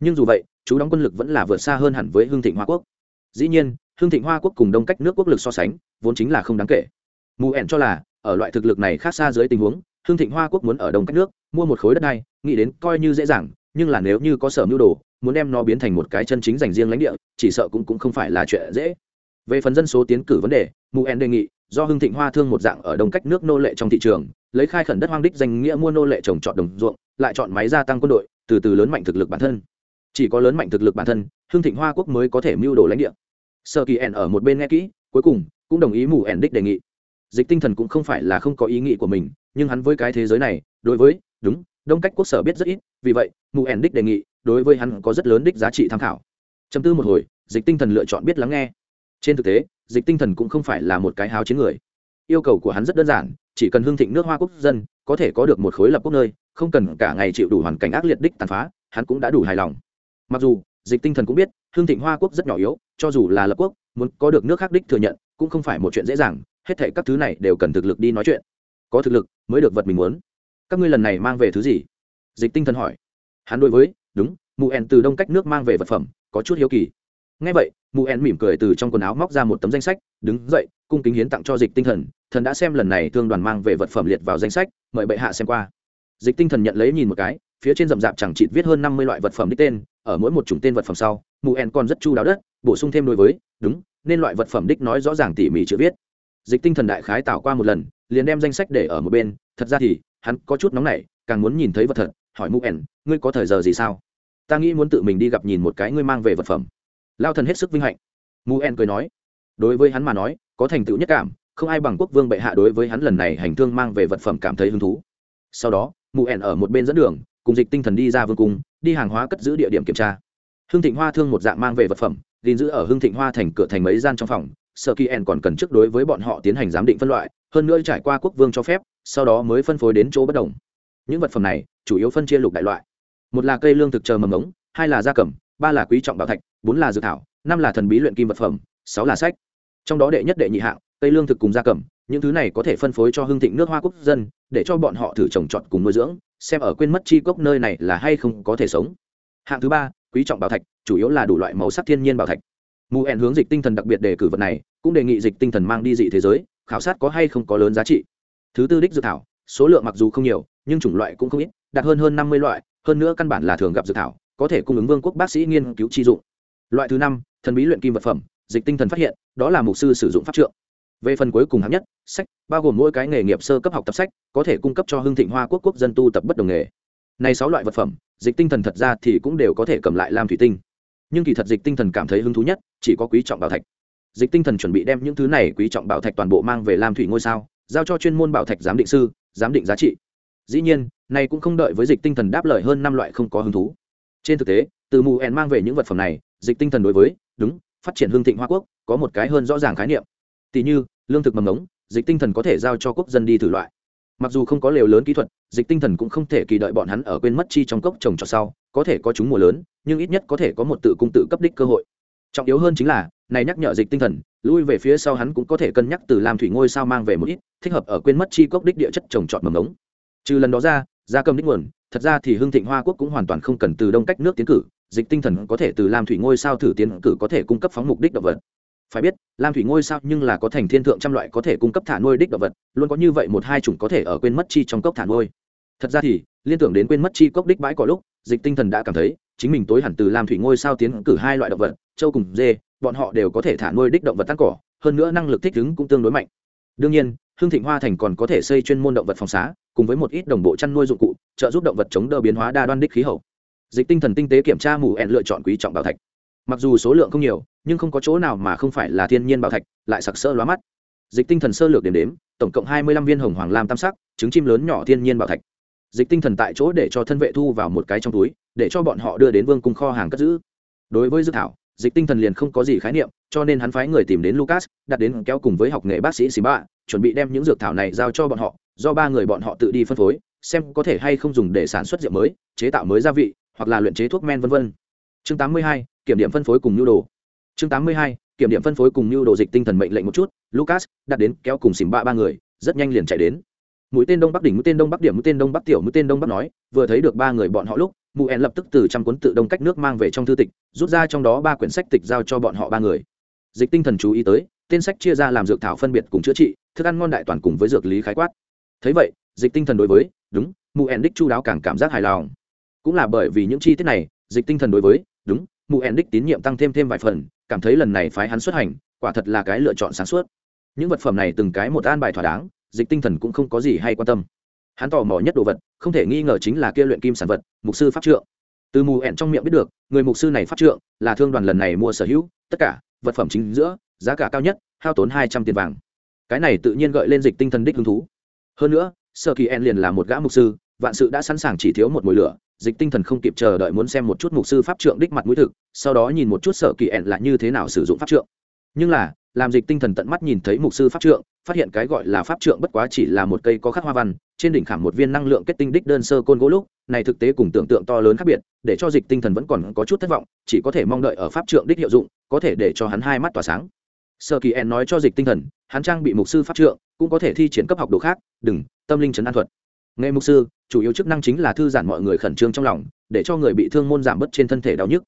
Nhưng dù vậy, chú đóng quân lực vẫn là vượt xa hơn hẳn với hưng thịnh hoa quốc. Dĩ nhiên, hưng thịnh hoa quốc cùng đông cách nước quốc lực so sánh, vốn chính là không đáng kể. Mù ẻn cho là, ở loại thực lực này khác xa dưới tình huống, hưng thịnh hoa quốc muốn ở đông cách nước mua một khối đất này nghĩ đến coi như dễ dàng nhưng là nếu như có sở mưu đồ, muốn đem nó biến thành một cái chân chính dành riêng lãnh địa, chỉ sợ cũng cũng không phải là chuyện dễ. Về phần dân số tiến cử vấn đề mù en đề nghị, do hưng thịnh hoa thương một dạng ở đông cách nước nô lệ trong thị trường, lấy khai khẩn đất hoang đích danh nghĩa mua nô lệ trồng trọt đồng ruộng, lại chọn máy gia tăng quân đội, từ từ lớn mạnh thực lực bản thân. Chỉ có lớn mạnh thực lực bản thân, hưng thịnh hoa quốc mới có thể mưu đồ lãnh địa. Sơ kỳ ẻn ở một bên nghe kỹ, cuối cùng cũng đồng ý mù ẻn đích đề nghị. Dịch tinh thần cũng không phải là không có ý nghĩ của mình, nhưng hắn với cái thế giới này, đối với, đúng đông cách quốc sở biết rất ít, vì vậy mù ẻn đích đề nghị, đối với hắn có rất lớn đích giá trị tham khảo. Chấm tư một hồi, dịch tinh thần lựa chọn biết lắng nghe. Trên thực tế, dịch tinh thần cũng không phải là một cái háo chiến người. Yêu cầu của hắn rất đơn giản, chỉ cần hương thịnh nước hoa quốc dân, có thể có được một khối lập quốc nơi, không cần cả ngày chịu đủ hoàn cảnh ác liệt đích tàn phá, hắn cũng đã đủ hài lòng. Mặc dù, dịch tinh thần cũng biết, hương thịnh hoa quốc rất nhỏ yếu, cho dù là lập quốc, muốn có được nước khác đích thừa nhận, cũng không phải một chuyện dễ dàng, hết thể các thứ này đều cần thực lực đi nói chuyện. Có thực lực mới được vật mình muốn các ngươi lần này mang về thứ gì? Dịch tinh thần hỏi. Hắn đối với, đúng mụ ẻn từ đông cách nước mang về vật phẩm, có chút hiếu kỳ. Ngay vậy mụ ẻn mỉm cười từ trong quần áo móc ra một tấm danh sách, đứng dậy, cung kính hiến tặng cho dịch tinh thần. Thần đã xem lần này thương đoàn mang về vật phẩm liệt vào danh sách, mời bệ hạ xem qua. Dịch tinh thần nhận lấy nhìn một cái, phía trên rậm rạp chẳng chịt viết hơn năm mươi loại vật phẩm đích tên, ở mỗi một chủng tên vật phẩm sau mụ ẻn còn rất chu đáo đất, bổ sung thêm đối với, đúng, nên loại vật phẩm đích nói rõ ràng tỉ mỉ chữ viết. Dịch tinh thần đại khái tạo qua một lần, liền đem danh sách để ở một bên, thật ra thì hắn có chút nóng nảy, càng muốn nhìn thấy vật thật, hỏi mụ ẻn ngươi có thời giờ gì sao? Ta nghĩ muốn tự mình đi gặp nhìn một cái ngươi mang về vật phẩm. Lao thần hết sức vinh hạnh. Mù en cười nói, đối với hắn mà nói, có thành tựu nhất cảm, không ai bằng quốc vương bệ hạ đối với hắn lần này hành thương mang về vật phẩm cảm thấy hứng thú. Sau đó mù ẻn ở một bên dẫn đường, cùng dịch tinh thần đi ra vương cung, đi hàng hóa cất giữ địa điểm kiểm tra. Hương thịnh hoa thương một dạng mang về vật phẩm, gìn giữ ở hương thịnh hoa thành cửa thành mấy gian trong phòng sở kỳ ẻn còn cần trước đối với bọn họ tiến hành giám định phân loại, hơn nữa trải qua quốc vương cho phép sau đó mới phân phối đến chỗ bất đồng. Những vật phẩm này, chủ yếu phân chia lục đại loại. Một là cây lương thực chờ mầm ống, hai là gia cầm, ba là quý trọng bảo thạch, bốn là dự thảo, năm là thần bí luyện kim vật phẩm, sáu là sách. Trong đó đệ nhất đệ nhị hạng, cây lương thực cùng gia cầm, những thứ này có thể phân phối cho hương thịnh nước hoa quốc dân, để cho bọn họ thử trồng trọt cùng nuôi dưỡng, xem ở quên mất chi cốc nơi này là hay không có thể sống. Hạng thứ ba, quý trọng bảo thạch, chủ yếu là đủ loại màu sắc thiên nhiên bảo thạch. Mù ẹn hướng dịch tinh thần đặc biệt đề cử vật này, cũng đề nghị dịch tinh thần mang đi dị thế giới, khảo sát có hay không có lớn giá trị thứ tư đích dự thảo, số lượng mặc dù không nhiều, nhưng chủng loại cũng không ít, đạt hơn hơn năm mươi loại, hơn nữa căn bản là thường gặp dự thảo, có thể cung ứng vương quốc bác sĩ nghiên cứu chi dụng. Loại thứ năm, thần bí luyện kim vật phẩm, dịch tinh thần phát hiện, đó là mục sư sử dụng pháp trượng. Về phần cuối cùng hạng nhất, sách, bao gồm mỗi cái nghề nghiệp sơ cấp học tập sách, có thể cung cấp cho hưng thịnh hoa quốc quốc dân tu tập bất đồng nghề. Này sáu loại vật phẩm, dịch tinh thần thật ra thì cũng đều có thể cầm lại làm thủy tinh. Nhưng kỳ thật dịch tinh thần cảm thấy hứng thú nhất, chỉ có quý trọng bảo thạch. Dịch tinh thần chuẩn bị đem những thứ này quý trọng bảo thạch toàn bộ mang về làm thủy ngôi sao giao cho chuyên môn bảo thạch giám định sư, giám định giá trị. Dĩ nhiên, này cũng không đợi với dịch tinh thần đáp lời hơn năm loại không có hứng thú. Trên thực tế, từ mù ẻn mang về những vật phẩm này, dịch tinh thần đối với, đúng, phát triển hương thịnh hoa quốc, có một cái hơn rõ ràng khái niệm. Tỷ như, lương thực mầm ống dịch tinh thần có thể giao cho quốc dân đi thử loại. Mặc dù không có lều lớn kỹ thuật, dịch tinh thần cũng không thể kỳ đợi bọn hắn ở quên mất chi trong cốc trồng cho sau, có thể có chúng mùa lớn, nhưng ít nhất có thể có một tự cung tự cấp đích cơ hội. Trọng yếu hơn chính là, này nhắc nhở dịch tinh thần lui về phía sau hắn cũng có thể cân nhắc từ làm thủy ngôi sao mang về một ít, thích hợp ở quên mất chi cốc đích địa chất trồng trọt mầm ống trừ lần đó ra, gia cầm đích nguồn, thật ra thì hưng thịnh hoa quốc cũng hoàn toàn không cần từ đông cách nước tiến cử, dịch tinh thần có thể từ lam thủy ngôi sao thử tiến cử có thể cung cấp phóng mục đích động vật. Phải biết, lam thủy ngôi sao nhưng là có thành thiên thượng trăm loại có thể cung cấp thả nuôi đích động vật, luôn có như vậy một hai chủng có thể ở quên mất chi trong cốc thả nuôi. Thật ra thì, liên tưởng đến quên mất chi cốc đích bãi có lúc, dịch tinh thần đã cảm thấy, chính mình tối hẳn từ lam thủy ngôi sao tiến cử hai loại động vật, châu cùng dê bọn họ đều có thể thả nuôi đích động vật tăng cỏ, hơn nữa năng lực thích ứng cũng tương đối mạnh. Đương nhiên hương thịnh hoa thành còn có thể xây chuyên môn động vật phòng xá, cùng với một ít đồng bộ chăn nuôi dụng cụ, trợ giúp động vật chống đỡ biến hóa đa đoan đích khí hậu. Dịch tinh thần tinh tế kiểm tra mù ẹn lựa chọn quý trọng bảo thạch. Mặc dù số lượng không nhiều, nhưng không có chỗ nào mà không phải là thiên nhiên bảo thạch, lại sặc sỡ lóa mắt. Dịch tinh thần sơ lược điểm đếm, tổng cộng hai mươi lăm viên hồng hoàng lam tam sắc, trứng chim lớn nhỏ thiên nhiên bảo thạch. Dịch tinh thần tại chỗ để cho thân vệ thu vào một cái trong túi, để cho bọn họ đưa đến vương cung kho hàng cất giữ. Đối với dự thảo dịch tinh thần liền không có gì khái niệm cho nên hắn phái người tìm đến lucas đặt đến kéo cùng với học nghề bác sĩ xì bạ chuẩn bị đem những dược thảo này giao cho bọn họ do ba người bọn họ tự đi phân phối xem có thể hay không dùng để sản xuất rượu mới chế tạo mới gia vị hoặc là luyện chế thuốc men v v chương 82, kiểm điểm phân phối cùng nhu đồ. Chương 82, kiểm điểm phân phối cùng nhu đồ dịch tinh thần mệnh lệnh một chút lucas đặt đến kéo cùng xìm bạ ba người rất nhanh liền chạy đến. Mũi tên đông bắc đỉnh mũi tên đông bắc điểm mũi tên đông bắc tiểu mũi tên đông bắc nói vừa thấy được ba người bọn họ lúc mụ en lập tức từ trăm cuốn tự đông cách nước mang về trong thư tịch, rút ra trong đó ba quyển sách tịch giao cho bọn họ ba người. Dịch tinh thần chú ý tới, tên sách chia ra làm dược thảo phân biệt cùng chữa trị, thức ăn ngon đại toàn cùng với dược lý khái quát. Thấy vậy, dịch tinh thần đối với, đúng, mụ en đích chu đáo càng cảm giác hài lòng. Cũng là bởi vì những chi tiết này, dịch tinh thần đối với, đúng, mụ en đích tín nhiệm tăng thêm thêm vài phần, cảm thấy lần này phái hắn xuất hành, quả thật là cái lựa chọn sáng suốt. Những vật phẩm này từng cái một an bài thỏa đáng, dịch tinh thần cũng không có gì hay quan tâm hắn tò mò nhất đồ vật, không thể nghi ngờ chính là kia luyện kim sản vật, mục sư pháp trượng. Từ mù ẹn trong miệng biết được, người mục sư này pháp trượng là thương đoàn lần này mua sở hữu, tất cả vật phẩm chính giữa, giá cả cao nhất, hao tốn hai trăm tiền vàng. Cái này tự nhiên gợi lên dịch tinh thần đích hứng thú. Hơn nữa, sơ kỳ en liền là một gã mục sư, vạn sự đã sẵn sàng chỉ thiếu một mùi lửa, dịch tinh thần không kịp chờ đợi muốn xem một chút mục sư pháp trượng đích mặt mũi thực, sau đó nhìn một chút sở kỳ ẹn là như thế nào sử dụng pháp trượng. Nhưng là, làm dịch tinh thần tận mắt nhìn thấy mục sư pháp trượng, phát hiện cái gọi là pháp trượng bất quá chỉ là một cây có khắc hoa văn trên đỉnh khảm một viên năng lượng kết tinh đích đơn sơ côn gỗ lúc, này thực tế cùng tưởng tượng to lớn khác biệt, để cho dịch tinh thần vẫn còn có chút thất vọng, chỉ có thể mong đợi ở pháp trượng đích hiệu dụng, có thể để cho hắn hai mắt tỏa sáng. Sơ kỳ en nói cho dịch tinh thần, hắn trang bị mục sư pháp trượng, cũng có thể thi triển cấp học đồ khác, đừng, tâm linh trấn an thuật. Nghề mục sư, chủ yếu chức năng chính là thư giãn mọi người khẩn trương trong lòng, để cho người bị thương môn giảm bớt trên thân thể đau nhức.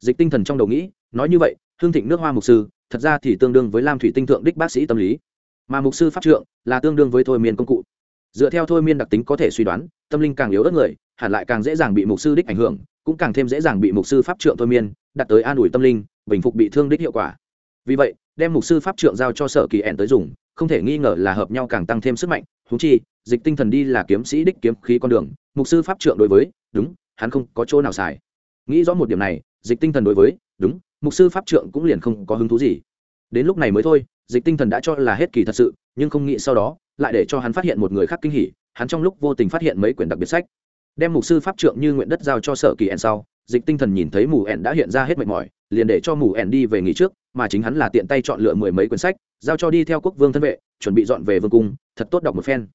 Dịch tinh thần trong đầu nghĩ, nói như vậy, hương thịnh nước hoa mục sư, thật ra thì tương đương với lam thủy tinh thượng đích bác sĩ tâm lý. Mà mục sư pháp trượng là tương đương với thôi miên công cụ dựa theo thôi miên đặc tính có thể suy đoán, tâm linh càng yếu ớt người, hẳn lại càng dễ dàng bị mục sư đích ảnh hưởng, cũng càng thêm dễ dàng bị mục sư pháp trượng thôi miên đặt tới an ủi tâm linh, bình phục bị thương đích hiệu quả. Vì vậy, đem mục sư pháp trượng giao cho sở kỳ ẻn tới dùng, không thể nghi ngờ là hợp nhau càng tăng thêm sức mạnh thú chi, dịch tinh thần đi là kiếm sĩ đích kiếm khí con đường, mục sư pháp trượng đối với, đúng, hắn không có chỗ nào xài. Nghĩ rõ một điểm này, dịch tinh thần đối với, đúng, mục sư pháp trượng cũng liền không có hứng thú gì. Đến lúc này mới thôi dịch tinh thần đã cho là hết kỳ thật sự, nhưng không nghĩ sau đó, lại để cho hắn phát hiện một người khác kinh hỉ, hắn trong lúc vô tình phát hiện mấy quyển đặc biệt sách. Đem mục sư pháp trượng như nguyện đất giao cho sở kỳ ẹn sau, dịch tinh thần nhìn thấy mù ẹn đã hiện ra hết mệt mỏi, liền để cho mù ẹn đi về nghỉ trước, mà chính hắn là tiện tay chọn lựa mười mấy quyển sách, giao cho đi theo quốc vương thân vệ, chuẩn bị dọn về vương cung, thật tốt đọc một phen.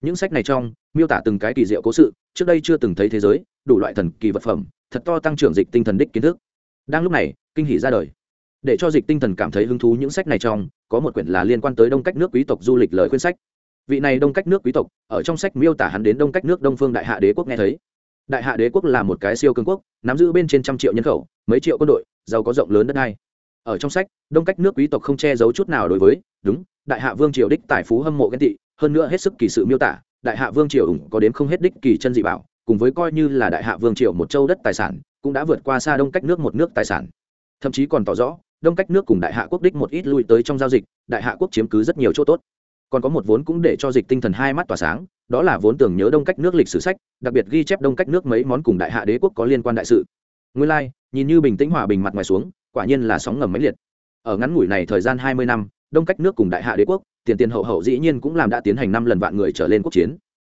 Những sách này trong, miêu tả từng cái kỳ diệu cố sự, trước đây chưa từng thấy thế giới, đủ loại thần kỳ vật phẩm, thật to tăng trưởng dịch tinh thần đích kiến thức. Đang lúc này, kinh hỷ ra đời. Để cho dịch tinh thần cảm thấy hứng thú những sách này trong có một quyển là liên quan tới đông cách nước quý tộc du lịch lời khuyên sách. Vị này đông cách nước quý tộc, ở trong sách miêu tả hắn đến đông cách nước đông phương đại hạ đế quốc nghe thấy. Đại hạ đế quốc là một cái siêu cường quốc, nắm giữ bên trên trăm triệu nhân khẩu, mấy triệu quân đội, giàu có rộng lớn đất đai. Ở trong sách, đông cách nước quý tộc không che giấu chút nào đối với, đúng, đại hạ vương triều đích tài phú hâm mộ ghen tị, hơn nữa hết sức kỳ sự miêu tả, đại hạ vương triều ủng có đến không hết đích kỳ chân dị bảo, cùng với coi như là đại hạ vương triều một châu đất tài sản, cũng đã vượt qua xa đông cách nước một nước tài sản. Thậm chí còn tỏ rõ đông cách nước cùng đại hạ quốc đích một ít lui tới trong giao dịch đại hạ quốc chiếm cứ rất nhiều chỗ tốt. Còn có một vốn cũng để cho dịch tinh thần hai mắt tỏa sáng đó là vốn tưởng nhớ đông cách nước lịch sử sách đặc biệt ghi chép đông cách nước mấy món cùng đại hạ đế quốc có liên quan đại sự. Nguyên lai、like, nhìn như bình tĩnh hòa bình mặt ngoài xuống quả nhiên là sóng ngầm máy liệt. Ở ngắn ngủi này thời gian hai mươi năm đông cách nước cùng đại hạ đế quốc tiền tiền hậu hậu dĩ nhiên cũng làm đã tiến hành năm lần vạn người trở lên quốc chiến.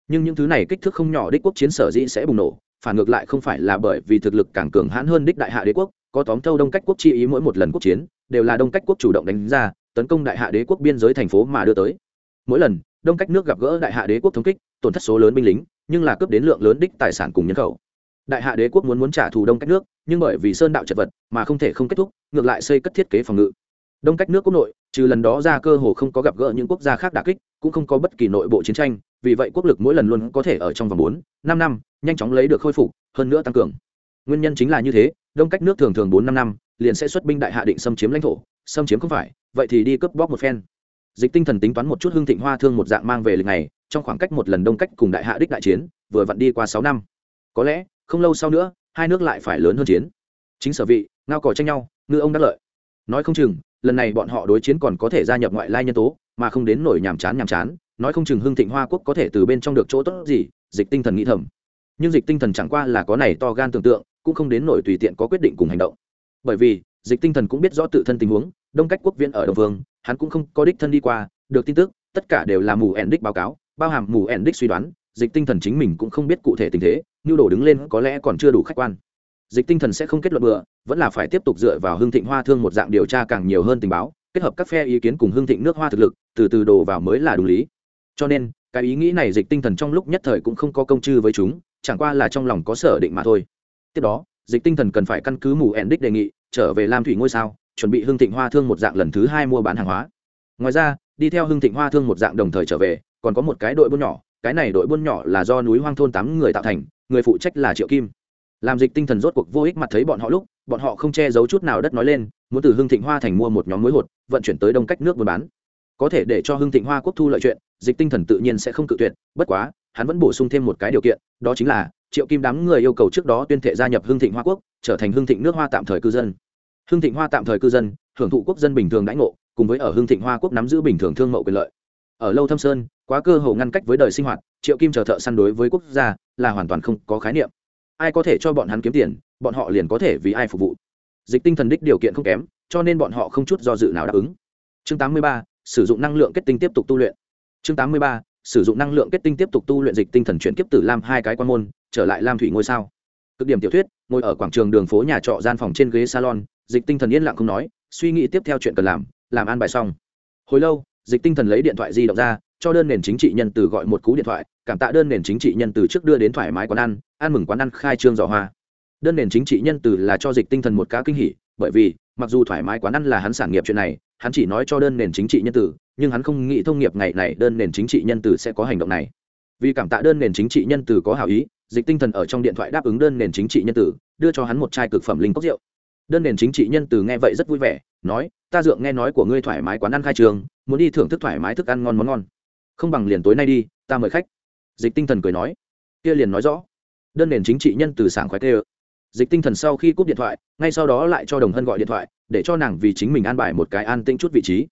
Nhưng những thứ này kích thước không nhỏ đích quốc chiến sở dĩ sẽ bùng nổ phản ngược lại không phải là bởi vì thực lực càng cường hãn hơn đích đại hạ đế quốc có tóm thâu đông cách quốc chi ý mỗi một lần quốc chiến, đều là đông cách quốc chủ động đánh ra, tấn công đại hạ đế quốc biên giới thành phố mà đưa tới. Mỗi lần, đông cách nước gặp gỡ đại hạ đế quốc thống kích, tổn thất số lớn binh lính, nhưng là cướp đến lượng lớn đích tài sản cùng nhân khẩu. Đại hạ đế quốc muốn muốn trả thù đông cách nước, nhưng bởi vì sơn đạo chật vật mà không thể không kết thúc, ngược lại xây cất thiết kế phòng ngự. Đông cách nước quốc nội, trừ lần đó ra cơ hồ không có gặp gỡ những quốc gia khác đà kích, cũng không có bất kỳ nội bộ chiến tranh, vì vậy quốc lực mỗi lần luôn có thể ở trong vòng bốn, năm năm, nhanh chóng lấy được khôi phục, hơn nữa tăng cường. Nguyên nhân chính là như thế đông cách nước thường thường bốn năm năm, liền sẽ xuất binh đại hạ định xâm chiếm lãnh thổ, xâm chiếm không phải, vậy thì đi cướp bóc một phen. Dịch tinh thần tính toán một chút hương thịnh hoa thương một dạng mang về lịch này trong khoảng cách một lần đông cách cùng đại hạ đích đại chiến, vừa vặn đi qua sáu năm. Có lẽ, không lâu sau nữa, hai nước lại phải lớn hơn chiến. Chính sở vị, ngao cò tranh nhau, ngư ông đắc lợi. Nói không chừng, lần này bọn họ đối chiến còn có thể gia nhập ngoại lai nhân tố, mà không đến nổi nhàm chán nhàm chán, nói không chừng hưng thịnh hoa quốc có thể từ bên trong được chỗ tốt gì, dịch tinh thần nghĩ thầm. Nhưng dịch tinh thần chẳng qua là có này to gan tưởng tượng cũng không đến nổi tùy tiện có quyết định cùng hành động. Bởi vì, dịch tinh thần cũng biết rõ tự thân tình huống, đông cách quốc viên ở đồng vương, hắn cũng không có đích thân đi qua, được tin tức, tất cả đều là mù ẻn đích báo cáo, bao hàm mù ẻn đích suy đoán, dịch tinh thần chính mình cũng không biết cụ thể tình thế nhu đồ đứng lên có lẽ còn chưa đủ khách quan. Dịch tinh thần sẽ không kết luận bừa, vẫn là phải tiếp tục dựa vào hương thịnh hoa thương một dạng điều tra càng nhiều hơn tình báo, kết hợp các phe ý kiến cùng hương thịnh nước hoa thực lực, từ từ đổ vào mới là đúng lý. Cho nên, cái ý nghĩ này dịch tinh thần trong lúc nhất thời cũng không có công chư với chúng, chẳng qua là trong lòng có sở định mà thôi tiếp đó, dịch tinh thần cần phải căn cứ mù ẻn đích đề nghị, trở về lam thủy ngôi sao, chuẩn bị hương thịnh hoa thương một dạng lần thứ hai mua bán hàng hóa. Ngoài ra, đi theo hương thịnh hoa thương một dạng đồng thời trở về, còn có một cái đội buôn nhỏ, cái này đội buôn nhỏ là do núi hoang thôn tám người tạo thành, người phụ trách là triệu kim. Làm dịch tinh thần rốt cuộc vô ích mặt thấy bọn họ lúc, bọn họ không che giấu chút nào đất nói lên, muốn từ hưng thịnh hoa thành mua một nhóm muối hột, vận chuyển tới đông cách nước buôn bán. Có thể để cho hưng thịnh hoa quốc thu lợi chuyện, dịch tinh thần tự nhiên sẽ không cự tuyệt, bất quá, hắn vẫn bổ sung thêm một cái điều kiện, đó chính là triệu kim đám người yêu cầu trước đó tuyên thệ gia nhập hưng thịnh hoa quốc trở thành hưng thịnh nước hoa tạm thời cư dân. Hưng thịnh hoa tạm thời cư dân hưởng thụ quốc dân bình thường đãi ngộ cùng với ở hưng thịnh hoa quốc nắm giữ bình thường thương mậu quyền lợi. Ở lâu thâm sơn quá cơ hồ ngăn cách với đời sinh hoạt triệu kim chờ thợ săn đối với quốc gia là hoàn toàn không có khái niệm. Ai có thể cho bọn hắn kiếm tiền bọn họ liền có thể vì ai phục vụ. Dịch tinh thần đích điều kiện không kém cho nên bọn họ không chút do dự nào đáp ứng. Chương 83, sử dụng năng lượng kết tinh tiếp tục tu luyện. Chương 83, sử dụng năng lượng kết tinh tiếp tục tu luyện dịch tinh thần chuyển kiếp từ lam hai cái quan môn, trở lại lam thủy ngôi sao. Cực điểm tiểu thuyết, ngồi ở quảng trường đường phố nhà trọ gian phòng trên ghế salon, dịch tinh thần yên lặng không nói, suy nghĩ tiếp theo chuyện cần làm làm an bài xong. Hồi lâu, dịch tinh thần lấy điện thoại di động ra, cho đơn nền chính trị nhân từ gọi một cú điện thoại, cảm tạ đơn nền chính trị nhân từ trước đưa đến thoải mái quán ăn ăn mừng quán ăn khai trương giỏ hoa. Đơn nền chính trị nhân từ là cho dịch tinh thần một cá kinh hỉ, bởi vì, mặc dù thoải mái quán ăn là hắn sản nghiệp chuyện này, hắn chỉ nói cho đơn nền chính trị nhân tử nhưng hắn không nghĩ thông nghiệp ngày này đơn nền chính trị nhân tử sẽ có hành động này. Vì cảm tạ đơn nền chính trị nhân tử có hảo ý, dịch tinh thần ở trong điện thoại đáp ứng đơn nền chính trị nhân tử đưa cho hắn một chai cực phẩm linh cốc rượu. Đơn nền chính trị nhân tử nghe vậy rất vui vẻ, nói, ta dượng nghe nói của ngươi thoải mái quán ăn khai trường, muốn đi thưởng thức thoải mái thức ăn ngon món ngon. Không bằng liền tối nay đi, ta mời khách. Dịch tinh thần cười nói. Kia liền nói rõ. Đơn nền chính trị nhân từ sảng khoái tê ơ dịch tinh thần sau khi cúp điện thoại, ngay sau đó lại cho đồng hân gọi điện thoại, để cho nàng vì chính mình an bài một cái an tĩnh chút vị trí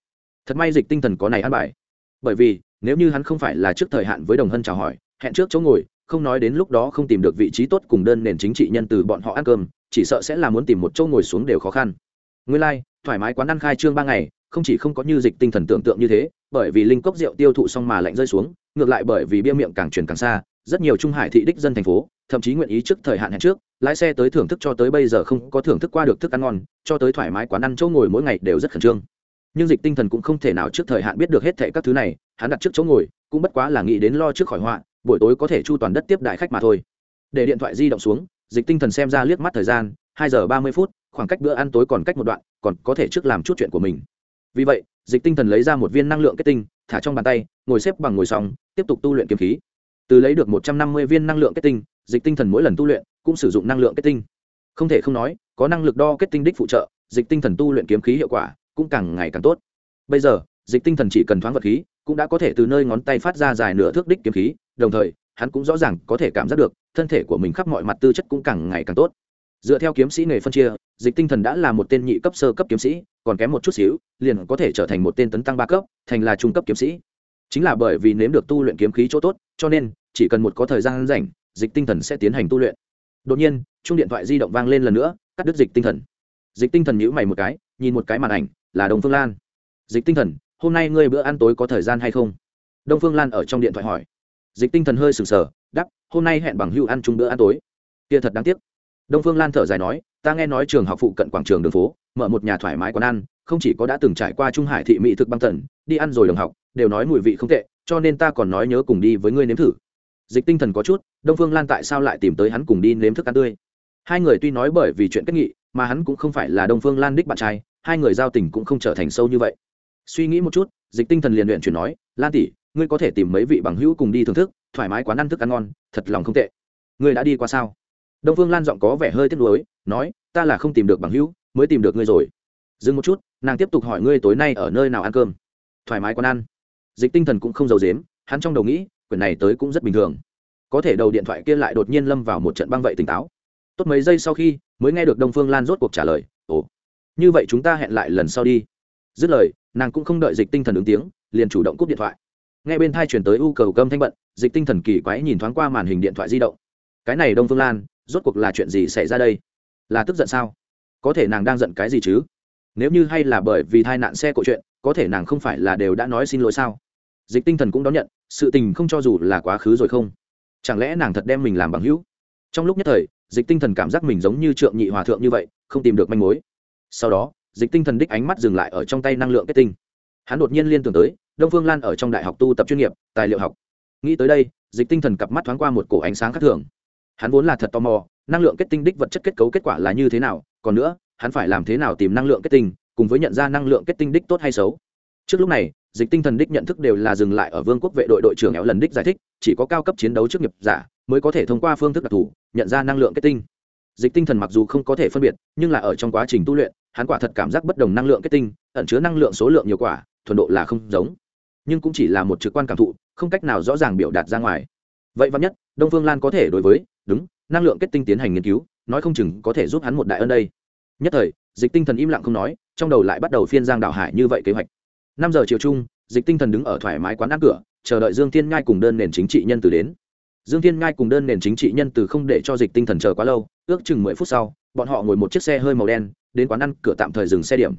thật may dịch tinh thần có này an bài. Bởi vì nếu như hắn không phải là trước thời hạn với đồng hân chào hỏi hẹn trước chỗ ngồi không nói đến lúc đó không tìm được vị trí tốt cùng đơn nền chính trị nhân từ bọn họ ăn cơm chỉ sợ sẽ là muốn tìm một chỗ ngồi xuống đều khó khăn. Nguyên lai、like, thoải mái quán ăn khai trương ba ngày không chỉ không có như dịch tinh thần tưởng tượng như thế bởi vì linh cốc rượu tiêu thụ xong mà lạnh rơi xuống ngược lại bởi vì bia miệng càng truyền càng xa rất nhiều trung hải thị đích dân thành phố thậm chí nguyện ý trước thời hạn hẹn trước lái xe tới thưởng thức cho tới bây giờ không có thưởng thức qua được thức ăn ngon cho tới thoải mái quán ăn chỗ ngồi mỗi ngày đều rất khẩn trương nhưng dịch tinh thần cũng không thể nào trước thời hạn biết được hết thệ các thứ này, hắn đặt trước chỗ ngồi, cũng bất quá là nghĩ đến lo trước khỏi họa, buổi tối có thể chu toàn đất tiếp đại khách mà thôi. Để điện thoại di động xuống, dịch tinh thần xem ra liếc mắt thời gian, hai giờ ba mươi phút, khoảng cách bữa ăn tối còn cách một đoạn, còn có thể trước làm chút chuyện của mình. Vì vậy, dịch tinh thần lấy ra một viên năng lượng kết tinh, thả trong bàn tay, ngồi xếp bằng ngồi xong, tiếp tục tu luyện kiếm khí. Từ lấy được một trăm năm mươi viên năng lượng kết tinh, dịch tinh thần mỗi lần tu luyện cũng sử dụng năng lượng kết tinh. Không thể không nói, có năng lực đo kết tinh đích phụ trợ, dịch tinh thần tu luyện kiếm khí hiệu quả cũng càng ngày càng tốt. Bây giờ, dịch tinh thần chỉ cần thoáng vật khí, cũng đã có thể từ nơi ngón tay phát ra dài nửa thước đích kiếm khí, đồng thời, hắn cũng rõ ràng có thể cảm giác được, thân thể của mình khắp mọi mặt tư chất cũng càng ngày càng tốt. Dựa theo kiếm sĩ nghề phân chia, dịch tinh thần đã là một tên nhị cấp sơ cấp kiếm sĩ, còn kém một chút xíu, liền có thể trở thành một tên tấn tăng ba cấp, thành là trung cấp kiếm sĩ. Chính là bởi vì nếm được tu luyện kiếm khí chỗ tốt, cho nên, chỉ cần một có thời gian rảnh, dịch tinh thần sẽ tiến hành tu luyện. Đột nhiên chung điện thoại di động vang lên lần nữa, cắt đứt dịch tinh thần. Dịch tinh thần nhữ mày một cái, nhìn một cái màn ảnh là đồng phương lan. Dịch tinh thần, hôm nay ngươi bữa ăn tối có thời gian hay không? Đông phương lan ở trong điện thoại hỏi. Dịch tinh thần hơi sừng sờ đắp hôm nay hẹn bằng hưu ăn chung bữa ăn tối. Kia thật đáng tiếc. Đông phương lan thở dài nói, ta nghe nói trường học phụ cận quảng trường đường phố, mở một nhà thoải mái quán ăn, không chỉ có đã từng trải qua trung hải thị mỹ thực băng tần, đi ăn rồi đồng học, đều nói mùi vị không tệ, cho nên ta còn nói nhớ cùng đi với ngươi nếm thử. Dịch tinh thần có chút, đông phương lan tại sao lại tìm tới hắn cùng đi nếm thức ăn tươi? Hai người tuy nói bởi vì chuyện kết nghị, mà hắn cũng không phải là đông phương lan đích bạn trai hai người giao tình cũng không trở thành sâu như vậy. Suy nghĩ một chút, dịch tinh thần liền luyện chuyển nói, lan tỷ, ngươi có thể tìm mấy vị bằng hữu cùng đi thưởng thức, thoải mái quán ăn thức ăn ngon, thật lòng không tệ. Ngươi đã đi qua sao? Đông phương lan giọng có vẻ hơi tiếc nuối, nói, ta là không tìm được bằng hữu, mới tìm được ngươi rồi. Dừng một chút, nàng tiếp tục hỏi ngươi tối nay ở nơi nào ăn cơm. Thoải mái quán ăn. Dịch tinh thần cũng không giàu dếm hắn trong đầu nghĩ, quyển này tới cũng rất bình thường. Có thể đầu điện thoại kia lại đột nhiên lâm vào một trận băng vậy tỉnh táo. Tốt mấy giây sau khi, mới nghe được đông phương lan rốt cuộc trả lời, ồ như vậy chúng ta hẹn lại lần sau đi. Dứt lời, nàng cũng không đợi dịch tinh thần ứng tiếng, liền chủ động cúp điện thoại. Nghe bên thai chuyển tới u cầu cơm thanh bận, dịch tinh thần kỳ quái nhìn thoáng qua màn hình điện thoại di động. Cái này đông phương lan, rốt cuộc là chuyện gì xảy ra đây? Là tức giận sao? Có thể nàng đang giận cái gì chứ? Nếu như hay là bởi vì tai nạn xe cộ chuyện, có thể nàng không phải là đều đã nói xin lỗi sao? Dịch tinh thần cũng đón nhận, sự tình không cho dù là quá khứ rồi không? Chẳng lẽ nàng thật đem mình làm bằng hữu? Trong lúc nhất thời, dịch tinh thần cảm giác mình giống như trượng nhị hòa thượng như vậy, không tìm được manh mối sau đó, dịch tinh thần đích ánh mắt dừng lại ở trong tay năng lượng kết tinh. Hắn đột nhiên liên tưởng tới, đông phương lan ở trong đại học tu tập chuyên nghiệp, tài liệu học. Nghĩ tới đây, dịch tinh thần cặp mắt thoáng qua một cổ ánh sáng khác thường. Hắn vốn là thật tò mò, năng lượng kết tinh đích vật chất kết cấu kết quả là như thế nào, còn nữa, hắn phải làm thế nào tìm năng lượng kết tinh, cùng với nhận ra năng lượng kết tinh đích tốt hay xấu. Trước lúc này, dịch tinh thần đích nhận thức đều là dừng lại ở vương quốc vệ đội đội trưởng éo lần đích giải thích, chỉ có cao cấp chiến đấu trước nghiệp giả mới có thể thông qua phương thức đặc thù nhận ra năng lượng kết tinh. Dịch tinh thần mặc dù không có thể phân biệt, nhưng là ở trong quá trình tu luyện hắn quả thật cảm giác bất đồng năng lượng kết tinh, ẩn chứa năng lượng số lượng nhiều quả, thuần độ là không giống. Nhưng cũng chỉ là một trực quan cảm thụ, không cách nào rõ ràng biểu đạt ra ngoài. Vậy văn nhất, đông phương lan có thể đối với, đúng, năng lượng kết tinh tiến hành nghiên cứu, nói không chừng có thể giúp hắn một đại ân đây. Nhất thời, dịch tinh thần im lặng không nói, trong đầu lại bắt đầu phiên giang đạo hải như vậy kế hoạch. Năm giờ chiều chung, dịch tinh thần đứng ở thoải mái quán ăn cửa, chờ đợi dương thiên ngai cùng đơn nền chính trị nhân từ đến. Dương thiên ngai cùng đơn nền chính trị nhân từ không để cho dịch tinh thần chờ quá lâu, ước chừng mười phút sau, bọn họ ngồi một chiếc xe hơi màu đen đến quán ăn, cửa tạm thời dừng xe điểm.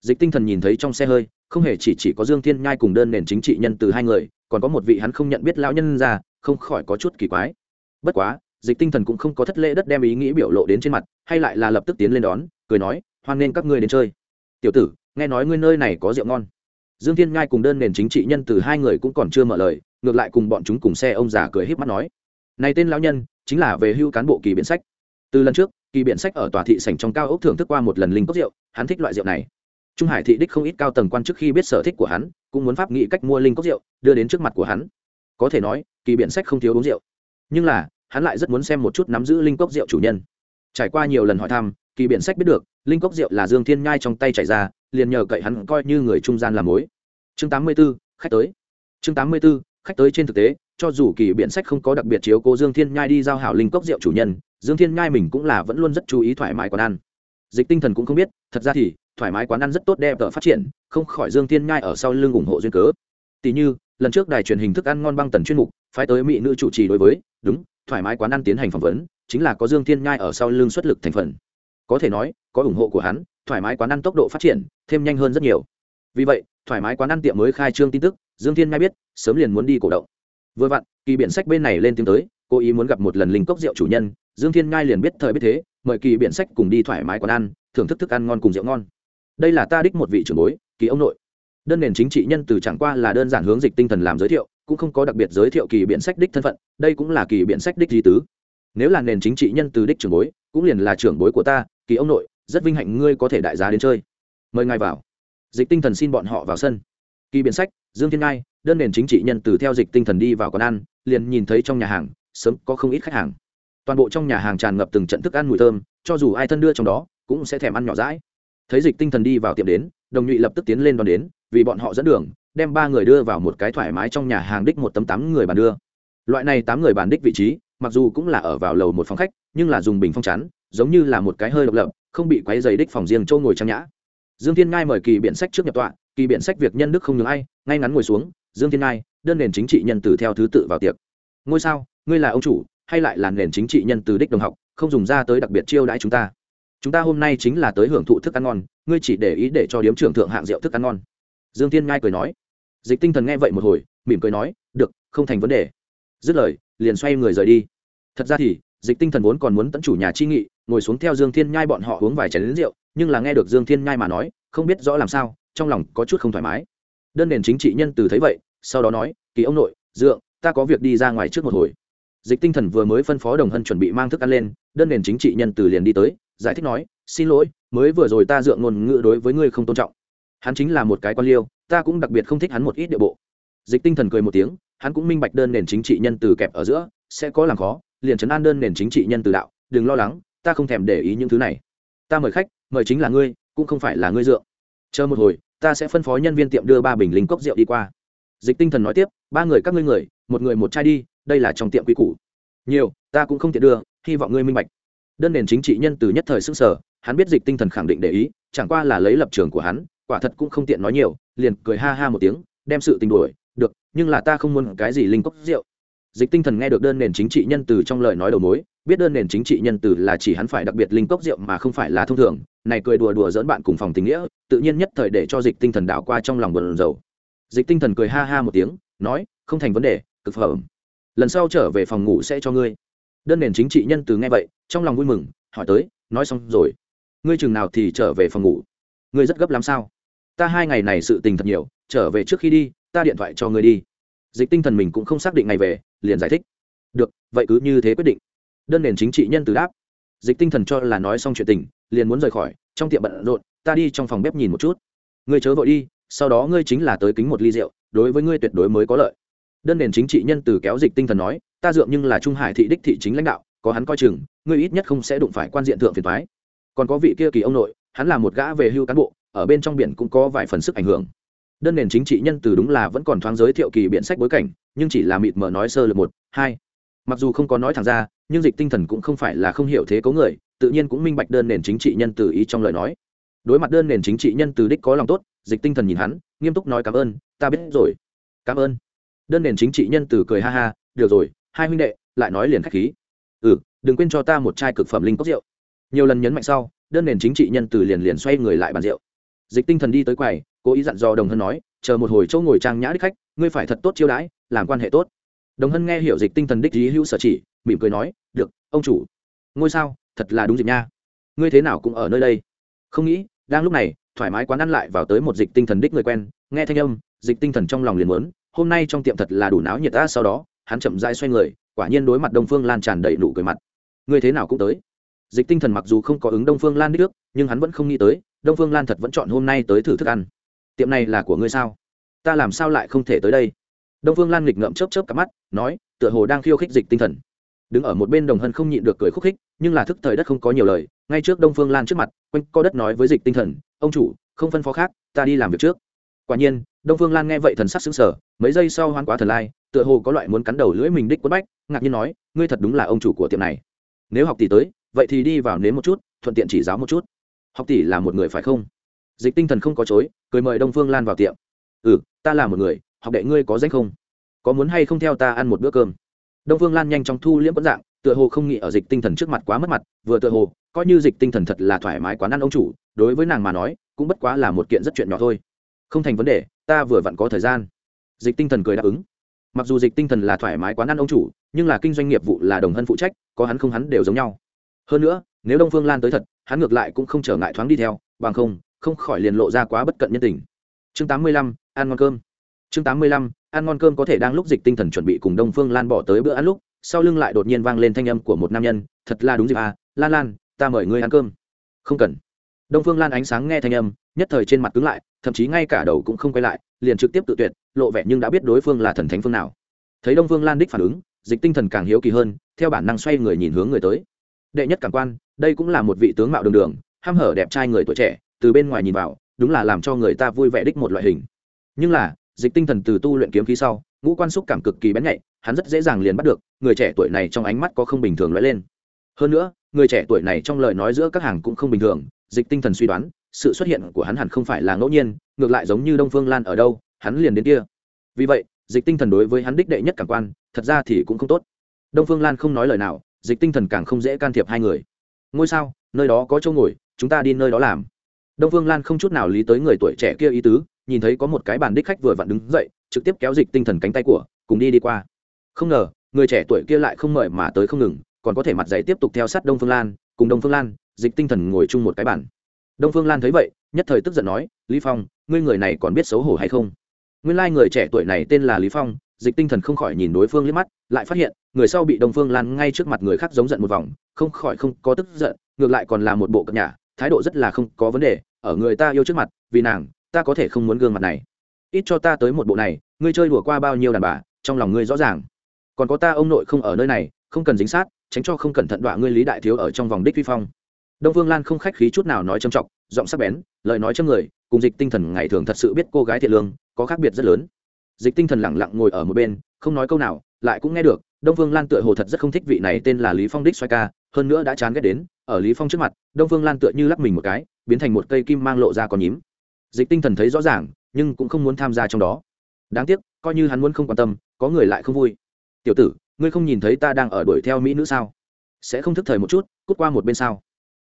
Dịch tinh thần nhìn thấy trong xe hơi, không hề chỉ chỉ có dương thiên nhai cùng đơn nền chính trị nhân từ hai người, còn có một vị hắn không nhận biết lão nhân ra, không khỏi có chút kỳ quái. Bất quá, dịch tinh thần cũng không có thất lễ đất đem ý nghĩ biểu lộ đến trên mặt, hay lại là lập tức tiến lên đón, cười nói, hoan nghênh các ngươi đến chơi. Tiểu tử, nghe nói ngươi nơi này có rượu ngon. Dương thiên Nhai cùng đơn nền chính trị nhân từ hai người cũng còn chưa mở lời, ngược lại cùng bọn chúng cùng xe ông già cười h í p mắt nói, này tên lão nhân, chính là về hưu cán bộ kỳ biện sách. Từ lần trước kỳ biện sách ở tòa thị sảnh trong cao ốc thưởng thức qua một lần linh cốc rượu hắn thích loại rượu này. Trung hải thị đích không ít cao tầng quan trước khi biết sở thích của hắn cũng muốn pháp nghĩ cách mua linh cốc rượu đưa đến trước mặt của hắn. Có thể nói kỳ biện sách không thiếu uống rượu. Nhưng là hắn lại rất muốn xem một chút nắm giữ linh cốc rượu chủ nhân. Trải qua nhiều lần hỏi thăm kỳ biện sách biết được linh cốc rượu là dương thiên nhai trong tay chảy ra liền nhờ cậy hắn coi như người trung gian làm mối. Chương 84, khách tới. Chương 84, khách tới trên thực tế cho dù kỳ biện sách không có đặc biệt chiếu cố dương thiên nhai đi giao hảo linh cốc rượu chủ nhân, dương thiên nhai mình cũng là vẫn luôn rất chú ý thoải mái quán ăn. Dịch tinh thần cũng không biết, thật ra thì, thoải mái quán ăn rất tốt đẹp tợ phát triển, không khỏi dương thiên nhai ở sau lưng ủng hộ duyên cớ. Tỷ như, lần trước đài truyền hình thức ăn ngon băng tần chuyên mục, phái tới mỹ nữ chủ trì đối với, đúng, thoải mái quán ăn tiến hành phỏng vấn, chính là có dương thiên nhai ở sau lưng xuất lực thành phần. Có thể nói, có ủng hộ của hắn, thoải mái quán ăn tốc độ phát triển, thêm nhanh hơn rất nhiều. Vì vậy, thoải mái quán ăn tiệm mới khai trương tin tức, dương thiên nhai biết, sớm liền muốn đi cổ động vừa vặn, kỳ biện sách bên này lên tiếng tới cô ý muốn gặp một lần linh cốc rượu chủ nhân, dương thiên nhai liền biết thời biết thế, mời kỳ biện sách cùng đi thoải mái quán ăn, thưởng thức thức ăn ngon cùng rượu ngon. Đây là ta đích một vị trưởng bối, kỳ ông nội. Đơn nền chính trị nhân từ chẳng qua là đơn giản hướng dịch tinh thần làm giới thiệu, cũng không có đặc biệt giới thiệu kỳ biện sách đích thân phận, đây cũng là kỳ biện sách đích di tứ. Nếu là nền chính trị nhân từ đích trưởng bối, cũng liền là trưởng bối của ta, kỳ ông nội, rất vinh hạnh ngươi có thể đại giá đến chơi. Mời ngài vào. Dịch tinh thần xin bọn họ vào sân. Kỳ biện sách, dương thiên ngai đơn nền chính trị nhân từ theo dịch tinh thần đi vào quán ăn, liền nhìn thấy trong nhà hàng, sớm có không ít khách hàng. Toàn bộ trong nhà hàng tràn ngập từng trận thức ăn mùi thơm, cho dù ai thân đưa trong đó, cũng sẽ thèm ăn nhỏ rãi thấy dịch tinh thần đi vào tiệm đến, đồng nhụy lập tức tiến lên đón đến, vì bọn họ dẫn đường, đem ba người đưa vào một cái thoải mái trong nhà hàng đích một tấm tám người bàn đưa. Loại này tám người bàn đích vị trí, mặc dù cũng là ở vào lầu một phòng khách, nhưng là dùng bình phong chắn, giống như là một cái hơi độc lập, không bị quấy dày đích phòng riêng châu ngồi trang nhã. Dương thiên ngai mời kỳ biện sách trước nhập tọa, kỳ biện sách việc nhân đức không nhường ai, ngay ngắn ngồi xuống dương thiên ngai, đơn nền chính trị nhân từ theo thứ tự vào tiệc. Ngôi sao, ngươi là ông chủ, hay lại là nền chính trị nhân từ đích đồng học, không dùng ra tới đặc biệt chiêu đãi chúng ta. Chúng ta hôm nay chính là tới hưởng thụ thức ăn ngon, ngươi chỉ để ý để cho điếm trưởng thượng hạng rượu thức ăn ngon. Dương thiên ngai cười nói. Dịch tinh thần nghe vậy một hồi, mỉm cười nói, được, không thành vấn đề. Dứt lời, liền xoay người rời đi. Thật ra thì, dịch tinh thần vốn còn muốn tận chủ nhà chi nghị, ngồi xuống theo dương thiên nhai bọn họ uống vài chén lính rượu, nhưng là nghe được dương thiên nhai mà nói, không biết rõ làm sao, trong lòng có chút không thoải mái đơn nền chính trị nhân từ thấy vậy, sau đó nói, kỳ ông nội, dượng, ta có việc đi ra ngoài trước một hồi. Dịch tinh thần vừa mới phân phó đồng hân chuẩn bị mang thức ăn lên, đơn nền chính trị nhân từ liền đi tới, giải thích nói, xin lỗi, mới vừa rồi ta dựa ngôn ngữ đối với ngươi không tôn trọng. Hắn chính là một cái quan liêu, ta cũng đặc biệt không thích hắn một ít địa bộ. Dịch tinh thần cười một tiếng, hắn cũng minh bạch đơn nền chính trị nhân từ kẹp ở giữa, sẽ có làm khó, liền chấn an đơn nền chính trị nhân từ đạo, đừng lo lắng, ta không thèm để ý những thứ này. Ta mời khách, mời chính là ngươi, cũng không phải là ngươi dựa chờ một hồi ta sẽ phân phó nhân viên tiệm đưa ba bình linh cốc rượu đi qua. Dịch tinh thần nói tiếp, ba người các ngươi người, một người một chai đi, đây là trong tiệm quý cũ nhiều, ta cũng không tiện đưa, hy vọng ngươi minh bạch. Đơn nền chính trị nhân từ nhất thời s ư n g sở hắn biết dịch tinh thần khẳng định để ý, chẳng qua là lấy lập trường của hắn, quả thật cũng không tiện nói nhiều, liền cười ha ha một tiếng, đem sự tình đuổi, được, nhưng là ta không muốn cái gì linh cốc rượu. Dịch tinh thần nghe được đơn nền chính trị nhân từ trong lời nói đầu mối biết đơn nền chính trị nhân từ là chỉ hắn phải đặc biệt linh cốc rượu mà không phải là thông thường, này cười đùa đùa dẫn bạn cùng phòng tình nghĩa, tự nhiên nhất thời để cho dịch tinh thần đảo qua trong lòng buồn rầu. dịch tinh thần cười ha ha một tiếng, nói, không thành vấn đề, cực phẩm. Lần sau trở về phòng ngủ sẽ cho ngươi. Đơn nền chính trị nhân từ nghe vậy, trong lòng vui mừng, hỏi tới, nói xong rồi. Ngươi chừng nào thì trở về phòng ngủ? Ngươi rất gấp lắm sao? Ta hai ngày này sự tình thật nhiều, trở về trước khi đi, ta điện thoại cho ngươi đi. Dịch tinh thần mình cũng không xác định ngày về, liền giải thích. Được, vậy cứ như thế quyết định đơn nền chính trị nhân từ đáp. Dịch tinh thần cho là nói xong chuyện tình, liền muốn rời khỏi, trong tiệm bận rộn, ta đi trong phòng bếp nhìn một chút. Ngươi chớ vội đi, sau đó ngươi chính là tới kính một ly rượu, đối với ngươi tuyệt đối mới có lợi. Đơn nền chính trị nhân từ kéo dịch tinh thần nói, ta dượng nhưng là trung hải thị đích thị chính lãnh đạo, có hắn coi chừng, ngươi ít nhất không sẽ đụng phải quan diện thượng phiền thoái còn có vị kia kỳ ông nội, hắn là một gã về hưu cán bộ, ở bên trong biển cũng có vài phần sức ảnh hưởng. Đơn nền chính trị nhân từ đúng là vẫn còn thoáng giới thiệu kỳ biện sách bối cảnh, nhưng chỉ là mịt mờ nói sơ lược một, hai mặc dù không có nói thẳng ra, nhưng dịch tinh thần cũng không phải là không hiểu thế cấu người, tự nhiên cũng minh bạch đơn nền chính trị nhân từ ý trong lời nói. Đối mặt đơn nền chính trị nhân từ đích có lòng tốt, dịch tinh thần nhìn hắn, nghiêm túc nói cảm ơn, ta biết rồi. Cảm ơn. Đơn nền chính trị nhân từ cười ha ha, được rồi, hai huynh đệ, lại nói liền khách khí. Ừ đừng quên cho ta một chai cực phẩm linh cốc rượu. Nhiều lần nhấn mạnh sau, đơn nền chính trị nhân từ liền liền xoay người lại bàn rượu. Dịch tinh thần đi tới quầy, cố ý dặn dò đồng hơn nói, chờ một hồi chỗ ngồi trang nhã đích khách, ngươi phải thật tốt chiêu đãi, làm quan hệ tốt đồng hân nghe hiểu dịch tinh thần đích lý hữu sở chỉ, mỉm cười nói, được, ông chủ. Ngôi sao? Thật là đúng dịp nha. Ngươi thế nào cũng ở nơi đây. Không nghĩ, đang lúc này, thoải mái quán ăn lại vào tới một dịch tinh thần đích người quen, nghe thanh âm, dịch tinh thần trong lòng liền muốn, hôm nay trong tiệm thật là đủ náo nhiệt ta sau đó. Hắn chậm rãi xoay người, quả nhiên đối mặt đông phương lan tràn đầy nụ cười mặt. Ngươi thế nào cũng tới. Dịch tinh thần mặc dù không có ứng đông phương lan đích trước nhưng hắn vẫn không nghĩ tới, đông phương lan thật vẫn chọn hôm nay tới thử thức ăn. Tiệm này là của ngươi sao? Ta làm sao lại không thể tới đây? Đông phương lan nghịch ngợm chớp chớp cặp mắt, nói, tựa hồ đang khiêu khích dịch tinh thần. Đứng ở một bên đồng hân không nhịn được cười khúc khích, nhưng là thức thời đất không có nhiều lời, ngay trước đông phương lan trước mặt, quanh co đất nói với dịch tinh thần, ông chủ, không phân phó khác, ta đi làm việc trước. Quả nhiên, đông phương lan nghe vậy thần sắc xứng sở mấy giây sau hoan quá thần lai, tựa hồ có loại muốn cắn đầu lưỡi mình đích quất bách, ngạc nhiên nói, ngươi thật đúng là ông chủ của tiệm này. Nếu học tỷ tới, vậy thì đi vào nếm một chút, thuận tiện chỉ giáo một chút. Học tỷ là một người phải không? Dịch tinh thần không có chối, cười mời đông phương lan vào tiệm. Ừ ta là một người học đệ ngươi có danh không? Có muốn hay không theo ta ăn một bữa cơm? Đông phương lan nhanh chóng thu liễm quẫn dạng, tựa hồ không nghĩ ở dịch tinh thần trước mặt quá mất mặt, vừa tựa hồ, coi như dịch tinh thần thật là thoải mái quán ăn ông chủ, đối với nàng mà nói, cũng bất quá là một kiện rất chuyện nhỏ thôi. Không thành vấn đề, ta vừa vặn có thời gian. Dịch tinh thần cười đáp ứng. Mặc dù dịch tinh thần là thoải mái quán ăn ông chủ, nhưng là kinh doanh nghiệp vụ là đồng hân phụ trách, có hắn không hắn đều giống nhau. Hơn nữa, nếu đông phương lan tới thật, hắn ngược lại cũng không trở ngại thoáng đi theo, bằng không không khỏi liền lộ ra quá bất cận nhân tình. Chương tám mươi lăm, ăn ngon cơm chương tám mươi lăm, ăn ngon cơm có thể đang lúc dịch tinh thần chuẩn bị cùng đông phương lan bỏ tới bữa ăn lúc, sau lưng lại đột nhiên vang lên thanh âm của một nam nhân, thật là đúng dịp à lan lan, ta mời ngươi ăn cơm. Không cần. Đông phương lan ánh sáng nghe thanh âm, nhất thời trên mặt cứng lại, thậm chí ngay cả đầu cũng không quay lại, liền trực tiếp tự tuyệt, lộ vẻ nhưng đã biết đối phương là thần thánh phương nào. Thấy đông phương lan đích phản ứng, dịch tinh thần càng hiếu kỳ hơn, theo bản năng xoay người nhìn hướng người tới. Đệ nhất cảm quan, đây cũng là một vị tướng mạo đường đường, ham hở đẹp trai người tuổi trẻ, từ bên ngoài nhìn vào, đúng là làm cho người ta vui vẻ đích một loại hình. Nhưng là dịch tinh thần từ tu luyện kiếm khí sau, ngũ quan xúc cảm cực kỳ bén nhạy, hắn rất dễ dàng liền bắt được, người trẻ tuổi này trong ánh mắt có không bình thường lóe lên. Hơn nữa, người trẻ tuổi này trong lời nói giữa các hàng cũng không bình thường, dịch tinh thần suy đoán, sự xuất hiện của hắn hẳn không phải là ngẫu nhiên, ngược lại giống như đông phương lan ở đâu, hắn liền đến kia. Vì vậy, dịch tinh thần đối với hắn đích đệ nhất cảm quan, thật ra thì cũng không tốt. Đông phương lan không nói lời nào, dịch tinh thần càng không dễ can thiệp hai người. Ngôi sao, nơi đó có chỗ ngồi, chúng ta đi nơi đó làm. Đông phương lan không chút nào lý tới người tuổi trẻ kia ý tứ nhìn thấy có một cái bàn đích khách vừa vặn đứng dậy, trực tiếp kéo dịch tinh thần cánh tay của, cùng đi đi qua. Không ngờ, người trẻ tuổi kia lại không mời mà tới không ngừng, còn có thể mặt giấy tiếp tục theo sát đông phương lan, cùng đông phương lan, dịch tinh thần ngồi chung một cái bàn. Đông phương lan thấy vậy, nhất thời tức giận nói, lý phong, ngươi người này còn biết xấu hổ hay không? Nguyên lai like người trẻ tuổi này tên là lý phong, dịch tinh thần không khỏi nhìn đối phương liếc mắt, lại phát hiện, người sau bị đông phương lan ngay trước mặt người khác giống giận một vòng, không khỏi không có tức giận, ngược lại còn là một bộ cập nhà thái độ rất là không có vấn đề, ở người ta yêu trước mặt, vì nàng ta có thể không muốn gương mặt này. Ít cho ta tới một bộ này, ngươi chơi đùa qua bao nhiêu đàn bà, trong lòng ngươi rõ ràng. Còn có ta ông nội không ở nơi này, không cần dính sát, tránh cho không cẩn thận đọa ngươi lý đại thiếu ở trong vòng đích vi phong. Đông vương lan không khách khí chút nào nói trầm trọng, giọng sắc bén, lời nói châm người, cùng dịch tinh thần ngày thường thật sự biết cô gái thiện lương, có khác biệt rất lớn. Dịch tinh thần lẳng lặng ngồi ở một bên, không nói câu nào, lại cũng nghe được, đông Vương lan tựa hồ thật rất không thích vị này tên là lý phong đích xoay ca, hơn nữa đã chán ghét đến, ở lý phong trước mặt, đông Vương lan tựa như lắc mình một cái, biến thành một cây kim mang lộ ra còn nhím dịch tinh thần thấy rõ ràng, nhưng cũng không muốn tham gia trong đó. Đáng tiếc, coi như hắn muốn không quan tâm, có người lại không vui. Tiểu tử, ngươi không nhìn thấy ta đang ở đuổi theo mỹ nữ sao? Sẽ không thức thời một chút, cút qua một bên sao?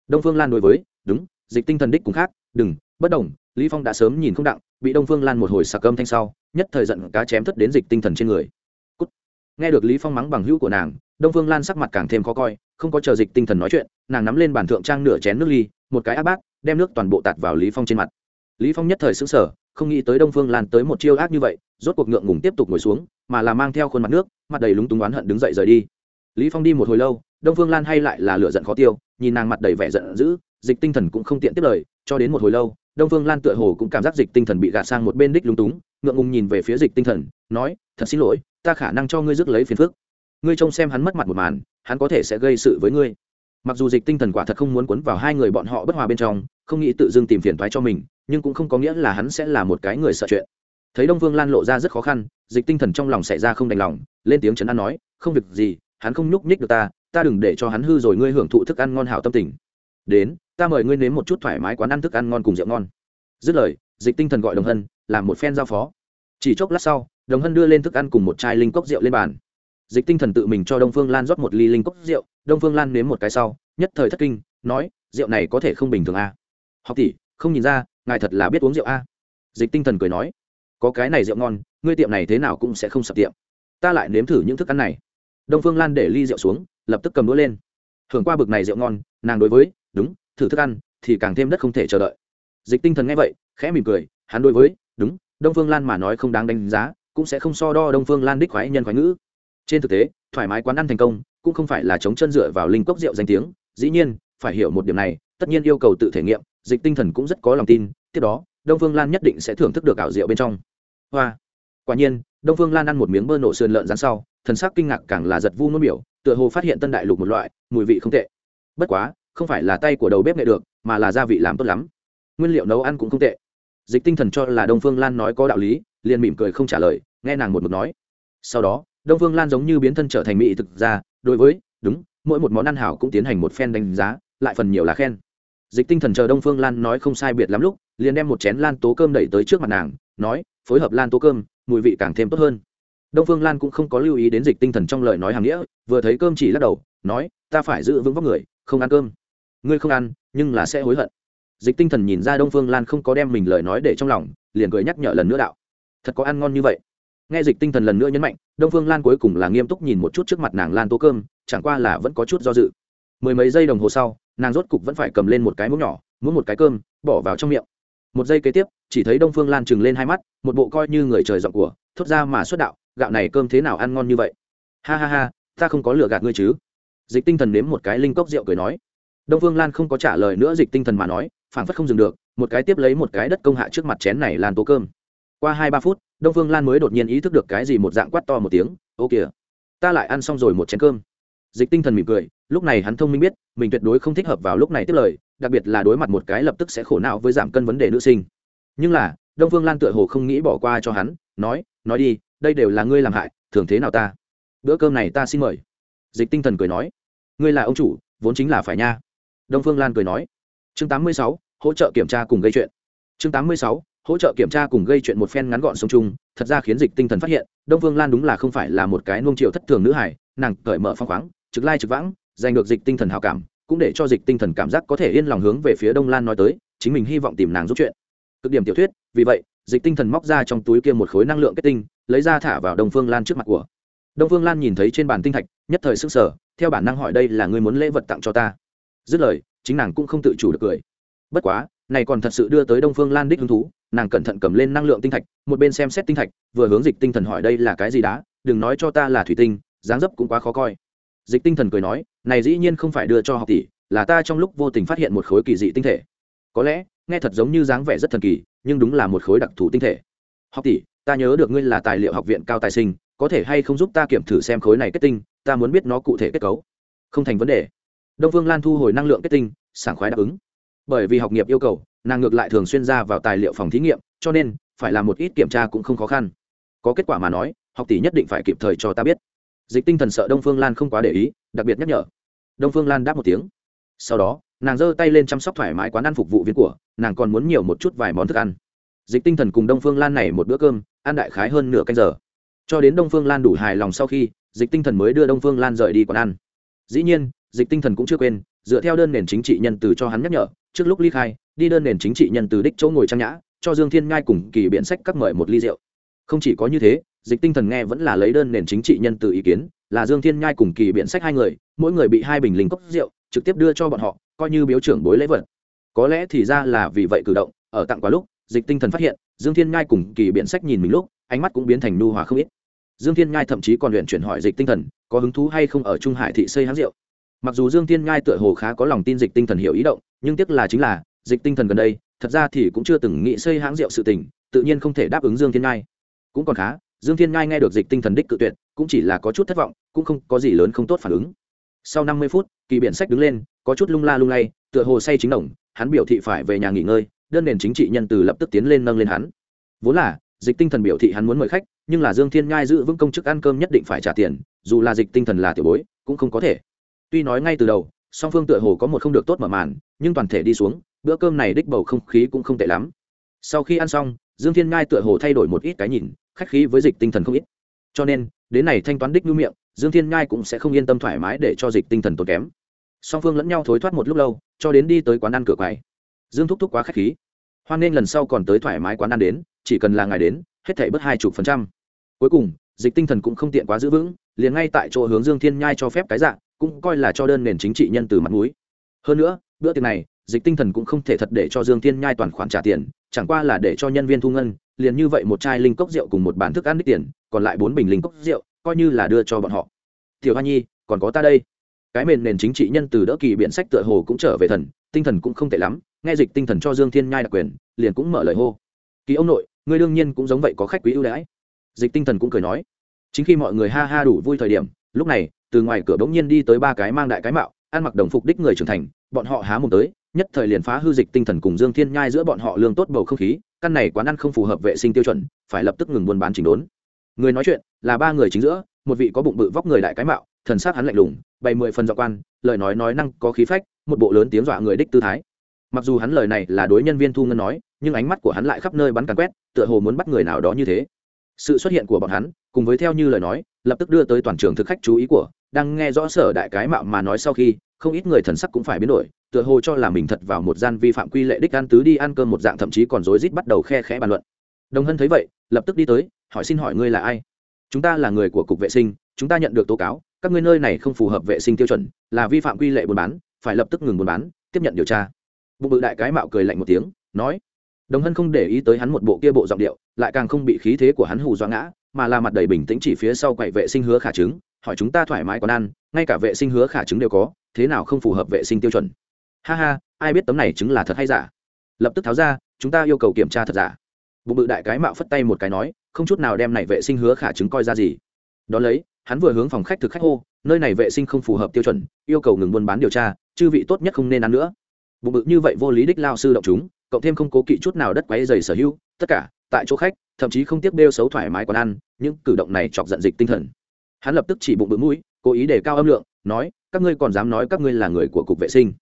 Đông phương lan đối với, đúng, dịch tinh thần đích cũng khác, đừng, bất đồng, lý phong đã sớm nhìn không đặng, bị đông phương lan một hồi sạc cơm thanh sau, nhất thời giận cá chém thất đến dịch tinh thần trên người. Cút. nghe được lý phong mắng bằng hữu của nàng, đông phương lan sắc mặt càng thêm khó coi, không có chờ dịch tinh thần nói chuyện, nàng nắm lên bàn thượng trang nửa chén nước ly, một cái áp bát, đem nước toàn bộ tạt vào lý phong trên mặt lý phong nhất thời sững sờ, không nghĩ tới đông phương lan tới một chiêu ác như vậy, rốt cuộc ngượng ngùng tiếp tục ngồi xuống, mà là mang theo khuôn mặt nước, mặt đầy lúng túng oán hận đứng dậy rời đi. Lý phong đi một hồi lâu, đông phương lan hay lại là lửa giận khó tiêu, nhìn nàng mặt đầy vẻ giận dữ, dịch tinh thần cũng không tiện tiếp lời, cho đến một hồi lâu, đông phương lan tựa hồ cũng cảm giác dịch tinh thần bị gạt sang một bên đích lúng túng, ngượng ngùng nhìn về phía dịch tinh thần, nói, thật xin lỗi, ta khả năng cho ngươi rước lấy phiền phức. Ngươi trông xem hắn mất mặt một màn, hắn có thể sẽ gây sự với ngươi. Mặc dù dịch tinh thần quả thật không muốn cuốn vào hai người bọn họ bất hòa bên trong, không nghĩ tự dưng tìm phiền thoái cho mình nhưng cũng không có nghĩa là hắn sẽ là một cái người sợ chuyện. Thấy đông vương lan lộ ra rất khó khăn, dịch tinh thần trong lòng xảy ra không đành lòng, lên tiếng chấn an nói, không việc gì, hắn không nhúc nhích được ta ta đừng để cho hắn hư rồi ngươi hưởng thụ thức ăn ngon hảo tâm tình. Đến, ta mời ngươi nếm một chút thoải mái quán ăn thức ăn ngon cùng rượu ngon. Dứt lời, dịch tinh thần gọi đồng hân, làm một phen giao phó. Chỉ chốc lát sau, đồng hân đưa lên thức ăn cùng một chai linh cốc rượu lên bàn. Dịch tinh thần tự mình cho đông phương lan rót một ly linh cốc rượu, đông phương lan nếm một cái sau, nhất thời thất kinh, nói, rượu này có thể không bình thường a à? học tỷ, không nhìn ra ngài thật là biết uống rượu a. À? dịch tinh thần cười nói, có cái này rượu ngon, ngươi tiệm này thế nào cũng sẽ không sập tiệm. Ta lại nếm thử những thức ăn này. Đông phương lan để ly rượu xuống, lập tức cầm đũa lên. Hưởng qua bực này rượu ngon, nàng đối với, đúng, thử thức ăn, thì càng thêm đất không thể chờ đợi. Dịch tinh thần nghe vậy, khẽ mỉm cười, hắn đối với, đúng, đông phương lan mà nói không đáng đánh giá, cũng sẽ không so đo đông phương lan đích khoái nhân khoái ngữ. Trên thực tế, thoải mái quán ăn thành công, cũng không phải là chống chân dựa vào linh cốc rượu danh tiếng. Dĩ nhiên, phải hiểu một điểm này, tất nhiên yêu cầu tự thể nghiệm, dịch tinh thần cũng rất có lòng tin tiếp đó, đông phương lan nhất định sẽ thưởng thức được ảo rượu bên trong. Hoa. Quả nhiên, đông phương lan ăn một miếng bơ nổ sườn lợn rán sau, thần sắc kinh ngạc càng là giật vu nôn biểu, tựa hồ phát hiện tân đại lục một loại, mùi vị không tệ. Bất quá, không phải là tay của đầu bếp nghệ được, mà là gia vị làm tốt lắm. Nguyên liệu nấu ăn cũng không tệ. Dịch tinh thần cho là đông phương lan nói có đạo lý, liền mỉm cười không trả lời, nghe nàng một mực nói. Sau đó, đông phương lan giống như biến thân trở thành mỹ thực ra đối với, đúng, mỗi một món ăn hảo cũng tiến hành một phen đánh giá, lại phần nhiều là khen. Dịch tinh thần chờ đông phương lan nói không sai biệt lắm lúc liền đem một chén lan tố cơm đẩy tới trước mặt nàng, nói, phối hợp lan tố cơm, mùi vị càng thêm tốt hơn. Đông phương lan cũng không có lưu ý đến dịch tinh thần trong lời nói hàng nghĩa, vừa thấy cơm chỉ lắc đầu, nói, ta phải giữ vững vóc người, không ăn cơm. Ngươi không ăn, nhưng là sẽ hối hận. Dịch tinh thần nhìn ra đông phương lan không có đem mình lời nói để trong lòng, liền cười nhắc nhở lần nữa đạo, thật có ăn ngon như vậy. Nghe dịch tinh thần lần nữa nhấn mạnh, đông phương lan cuối cùng là nghiêm túc nhìn một chút trước mặt nàng lan tố cơm, chẳng qua là vẫn có chút do dự. Mười mấy giây đồng hồ sau, nàng rốt cục vẫn phải cầm lên một cái muỗng nhỏ, muỗng một cái cơm, bỏ vào trong miệng một giây kế tiếp, chỉ thấy đông phương lan chừng lên hai mắt, một bộ coi như người trời giọng của, thốt ra mà xuất đạo, gạo này cơm thế nào ăn ngon như vậy? Ha ha ha, ta không có lừa gạt ngươi chứ. Dịch tinh thần nếm một cái linh cốc rượu cười nói. Đông phương lan không có trả lời nữa dịch tinh thần mà nói phản phất không dừng được, một cái tiếp lấy một cái đất công hạ trước mặt chén này lan tố cơm. Qua hai ba phút, đông phương lan mới đột nhiên ý thức được cái gì một dạng quát to một tiếng, ô kìa, ta lại ăn xong rồi một chén cơm. Dịch tinh thần mỉm cười, lúc này hắn thông minh biết, mình tuyệt đối không thích hợp vào lúc này tiếp lời đặc biệt là đối mặt một cái lập tức sẽ khổ não với giảm cân vấn đề nữ sinh. Nhưng là đông phương lan tựa hồ không nghĩ bỏ qua cho hắn nói nói đi đây đều là ngươi làm hại thường thế nào ta? Bữa cơm này ta xin mời. Dịch tinh thần cười nói ngươi là ông chủ vốn chính là phải nha. Đông phương lan cười nói chương 86, hỗ trợ kiểm tra cùng gây chuyện. Chương 86, hỗ trợ kiểm tra cùng gây chuyện một phen ngắn gọn sống chung thật ra khiến dịch tinh thần phát hiện đông phương lan đúng là không phải là một cái nuông chiều thất thường nữ hải nàng cởi mở phong khoáng trực lai trực vãng giành được dịch tinh thần hào cảm cũng để cho dịch tinh thần cảm giác có thể yên lòng hướng về phía đông lan nói tới, chính mình hy vọng tìm nàng giúp chuyện. Cực điểm tiểu thuyết, vì vậy, dịch tinh thần móc ra trong túi kia một khối năng lượng kết tinh, lấy ra thả vào đông phương lan trước mặt của. Đông phương lan nhìn thấy trên bàn tinh thạch, nhất thời sức sở theo bản năng hỏi đây là người muốn lễ vật tặng cho ta. Dứt lời, chính nàng cũng không tự chủ được cười. Bất quá, này còn thật sự đưa tới đông phương lan đích hứng thú, nàng cẩn thận cầm lên năng lượng tinh thạch, một bên xem xét tinh thạch, vừa hướng dịch tinh thần hỏi đây là cái gì đá, đừng nói cho ta là thủy tinh, dáng dấp cũng quá khó coi dịch tinh thần cười nói, này dĩ nhiên không phải đưa cho học tỷ, là ta trong lúc vô tình phát hiện một khối kỳ dị tinh thể. Có lẽ, nghe thật giống như dáng vẻ rất thần kỳ, nhưng đúng là một khối đặc thù tinh thể. Học tỷ, ta nhớ được ngươi là tài liệu học viện cao tài sinh, có thể hay không giúp ta kiểm thử xem khối này kết tinh, ta muốn biết nó cụ thể kết cấu. Không thành vấn đề. Đông phương lan thu hồi năng lượng kết tinh, sảng khoái đáp ứng. Bởi vì học nghiệp yêu cầu, nàng ngược lại thường xuyên ra vào tài liệu phòng thí nghiệm, cho nên, phải làm một ít kiểm tra cũng không khó khăn. Có kết quả mà nói, học tỷ nhất định phải kịp thời cho ta biết dịch tinh thần sợ đông phương lan không quá để ý, đặc biệt nhắc nhở. Đông phương lan đáp một tiếng. Sau đó, nàng giơ tay lên chăm sóc thoải mái quán ăn phục vụ viên của, nàng còn muốn nhiều một chút vài món thức ăn. Dịch tinh thần cùng đông phương lan này một bữa cơm, ăn đại khái hơn nửa canh giờ. Cho đến đông phương lan đủ hài lòng sau khi, dịch tinh thần mới đưa đông phương lan rời đi quán ăn. Dĩ nhiên, dịch tinh thần cũng chưa quên, dựa theo đơn nền chính trị nhân từ cho hắn nhắc nhở, trước lúc ly khai, đi đơn nền chính trị nhân từ đích chỗ ngồi trang nhã, cho dương thiên ngai cùng kỳ biện sách các mời một ly rượu. Không chỉ có như thế dịch tinh thần nghe vẫn là lấy đơn nền chính trị nhân từ ý kiến, là dương thiên nhai cùng kỳ biện sách hai người, mỗi người bị hai bình linh cốc rượu, trực tiếp đưa cho bọn họ, coi như biếu trưởng bối lễ vật. Có lẽ thì ra là vì vậy cử động, ở tặng quá lúc, dịch tinh thần phát hiện, dương thiên nhai cùng kỳ biện sách nhìn mình lúc, ánh mắt cũng biến thành nu hòa không ít. Dương thiên nhai thậm chí còn luyện chuyển hỏi dịch tinh thần, có hứng thú hay không ở trung hải thị xây hãng rượu. Mặc dù dương thiên nhai tựa hồ khá có lòng tin dịch tinh thần hiểu ý động, nhưng tiếc là chính là, dịch tinh thần gần đây, thật ra thì cũng chưa từng nghĩ xây hãng rượu sự tình, tự nhiên không thể đáp ứng dương thiên nhai. Cũng còn khá dương thiên nhai nghe được dịch tinh thần đích cự tuyệt, cũng chỉ là có chút thất vọng, cũng không có gì lớn không tốt phản ứng. Sau năm mươi phút, kỳ biện sách đứng lên, có chút lung la lung lay, tựa hồ say chính đồng, hắn biểu thị phải về nhà nghỉ ngơi, đơn nền chính trị nhân từ lập tức tiến lên nâng lên hắn. Vốn là, dịch tinh thần biểu thị hắn muốn mời khách, nhưng là dương thiên nhai giữ vững công chức ăn cơm nhất định phải trả tiền, dù là dịch tinh thần là tiểu bối, cũng không có thể. Tuy nói ngay từ đầu, song phương tựa hồ có một không được tốt mở màn, nhưng toàn thể đi xuống, bữa cơm này đích bầu không khí cũng không tệ lắm. Sau khi ăn xong, dương thiên ngai tựa hồ thay đổi một ít cái nhìn khách khí với dịch tinh thần không ít. Cho nên, đến này thanh toán đích ngư miệng, dương thiên ngai cũng sẽ không yên tâm thoải mái để cho dịch tinh thần tốn kém. Song phương lẫn nhau thối thoát một lúc lâu, cho đến đi tới quán ăn cửa quầy. Dương thúc thúc quá khách khí. Hoan nghênh lần sau còn tới thoải mái quán ăn đến, chỉ cần là ngày đến, hết thảy bớt hai chục phần trăm. Cuối cùng, dịch tinh thần cũng không tiện quá giữ vững, liền ngay tại chỗ hướng dương thiên nhai cho phép cái dạng cũng coi là cho đơn nền chính trị nhân từ mặt mũi. Hơn nữa, bữa tiệc này, dịch tinh thần cũng không thể thật để cho dương thiên nhai toàn khoản trả tiền, chẳng qua là để cho nhân viên thu ngân liền như vậy một chai linh cốc rượu cùng một bản thức ăn đích tiền, còn lại bốn bình linh cốc rượu, coi như là đưa cho bọn họ. Tiểu hoa nhi, còn có ta đây. Cái mền nền chính trị nhân từ đỡ kỳ biện sách tựa hồ cũng trở về thần, tinh thần cũng không tệ lắm, nghe dịch tinh thần cho dương thiên nhai đặc quyền, liền cũng mở lời hô. Kỳ ông nội, ngươi đương nhiên cũng giống vậy có khách quý ưu đãi. Dịch tinh thần cũng cười nói. Chính khi mọi người ha ha đủ vui thời điểm, lúc này, từ ngoài cửa bỗng nhiên đi tới ba cái mang đại cái mạo, ăn mặc đồng phục đích người trưởng thành, bọn họ há mồm tới nhất thời liền phá hư dịch tinh thần cùng dương thiên nhai giữa bọn họ lương tốt bầu không khí, căn này quán ăn không phù hợp vệ sinh tiêu chuẩn, phải lập tức ngừng buôn bán chỉnh đốn. Người nói chuyện là ba người chính giữa, một vị có bụng bự vóc người đại cái mạo, thần sắc hắn lạnh lùng, bày mười phần dọ quan, lời nói nói năng có khí phách, một bộ lớn tiếng dọa người đích tư thái. Mặc dù hắn lời này là đối nhân viên thu ngân nói, nhưng ánh mắt của hắn lại khắp nơi bắn càn quét, tựa hồ muốn bắt người nào đó như thế. Sự xuất hiện của bọn hắn, cùng với theo như lời nói, lập tức đưa tới toàn trường thực khách chú ý của đang nghe rõ sở đại cái mạo mà nói sau khi, không ít người thần sắc cũng phải biến đổi, tựa hồ cho là mình thật vào một gian vi phạm quy lệ đích ăn tứ đi ăn cơm một dạng, thậm chí còn rối rít bắt đầu khe khẽ bàn luận. Đồng hân thấy vậy, lập tức đi tới, hỏi xin hỏi ngươi là ai? Chúng ta là người của cục vệ sinh, chúng ta nhận được tố cáo, các ngươi nơi này không phù hợp vệ sinh tiêu chuẩn, là vi phạm quy lệ buôn bán, phải lập tức ngừng buôn bán, tiếp nhận điều tra. Bụng bự đại cái mạo cười lạnh một tiếng, nói. Đồng hân không để ý tới hắn một bộ kia bộ giọng điệu, lại càng không bị khí thế của hắn hù doa ngã, mà là mặt đầy bình tĩnh chỉ phía sau quậy vệ sinh hứa khả chứng hỏi chúng ta thoải mái còn ăn, ngay cả vệ sinh hứa khả chứng đều có, thế nào không phù hợp vệ sinh tiêu chuẩn? Ha ha, ai biết tấm này chứng là thật hay giả? Lập tức tháo ra, chúng ta yêu cầu kiểm tra thật giả. Bụng bự đại cái mạo phất tay một cái nói, không chút nào đem này vệ sinh hứa khả chứng coi ra gì. Đ ó lấy, hắn vừa hướng phòng khách thực khách hô, nơi này vệ sinh không phù hợp tiêu chuẩn, yêu cầu ngừng buôn bán điều tra, chư vị tốt nhất không nên ăn nữa. Bụng bự như vậy vô lý đích lao sư động chúng, cộng thêm không cố kỵ chút nào đất quáy dày sở hữu, tất cả, tại chỗ khách, thậm chí không tiếc đeo xấu thoải mái còn ăn, những cử động này chọc giận dịch tinh thần hắn lập tức chỉ bụng bự mũi, cố ý để cao âm lượng, nói, các ngươi còn dám nói các ngươi là người của cục vệ sinh.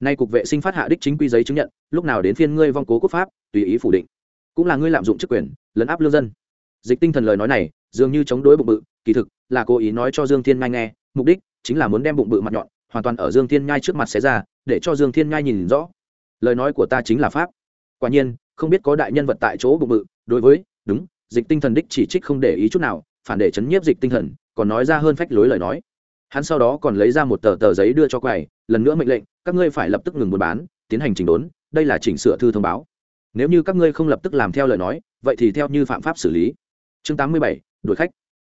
Nay cục vệ sinh phát hạ đích chính quy giấy chứng nhận, lúc nào đến phiên ngươi vong cố quốc pháp, tùy ý phủ định. Cũng là ngươi lạm dụng chức quyền, lấn áp lương dân. Dịch tinh thần lời nói này, dường như chống đối bụng bự, kỳ thực là cố ý nói cho dương thiên nhai nghe, mục đích chính là muốn đem bụng bự mặt nhọn, hoàn toàn ở dương thiên ngay trước mặt xé ra, để cho dương thiên ngay nhìn rõ. Lời nói của ta chính là pháp. Quả nhiên, không biết có đại nhân vật tại chỗ bụng bự, đối với, đúng, dịch tinh thần đích chỉ trích không để ý chút nào, phản để chấn nhiếp dịch tinh thần còn nói ra hơn phách lối lời nói. Hắn sau đó còn lấy ra một tờ tờ giấy đưa cho quầy lần nữa mệnh lệnh các ngươi phải lập tức ngừng buôn bán tiến hành chỉnh đốn đây là chỉnh sửa thư thông báo. Nếu như các ngươi không lập tức làm theo lời nói vậy thì theo như phạm pháp xử lý. Chương 87, đuổi khách.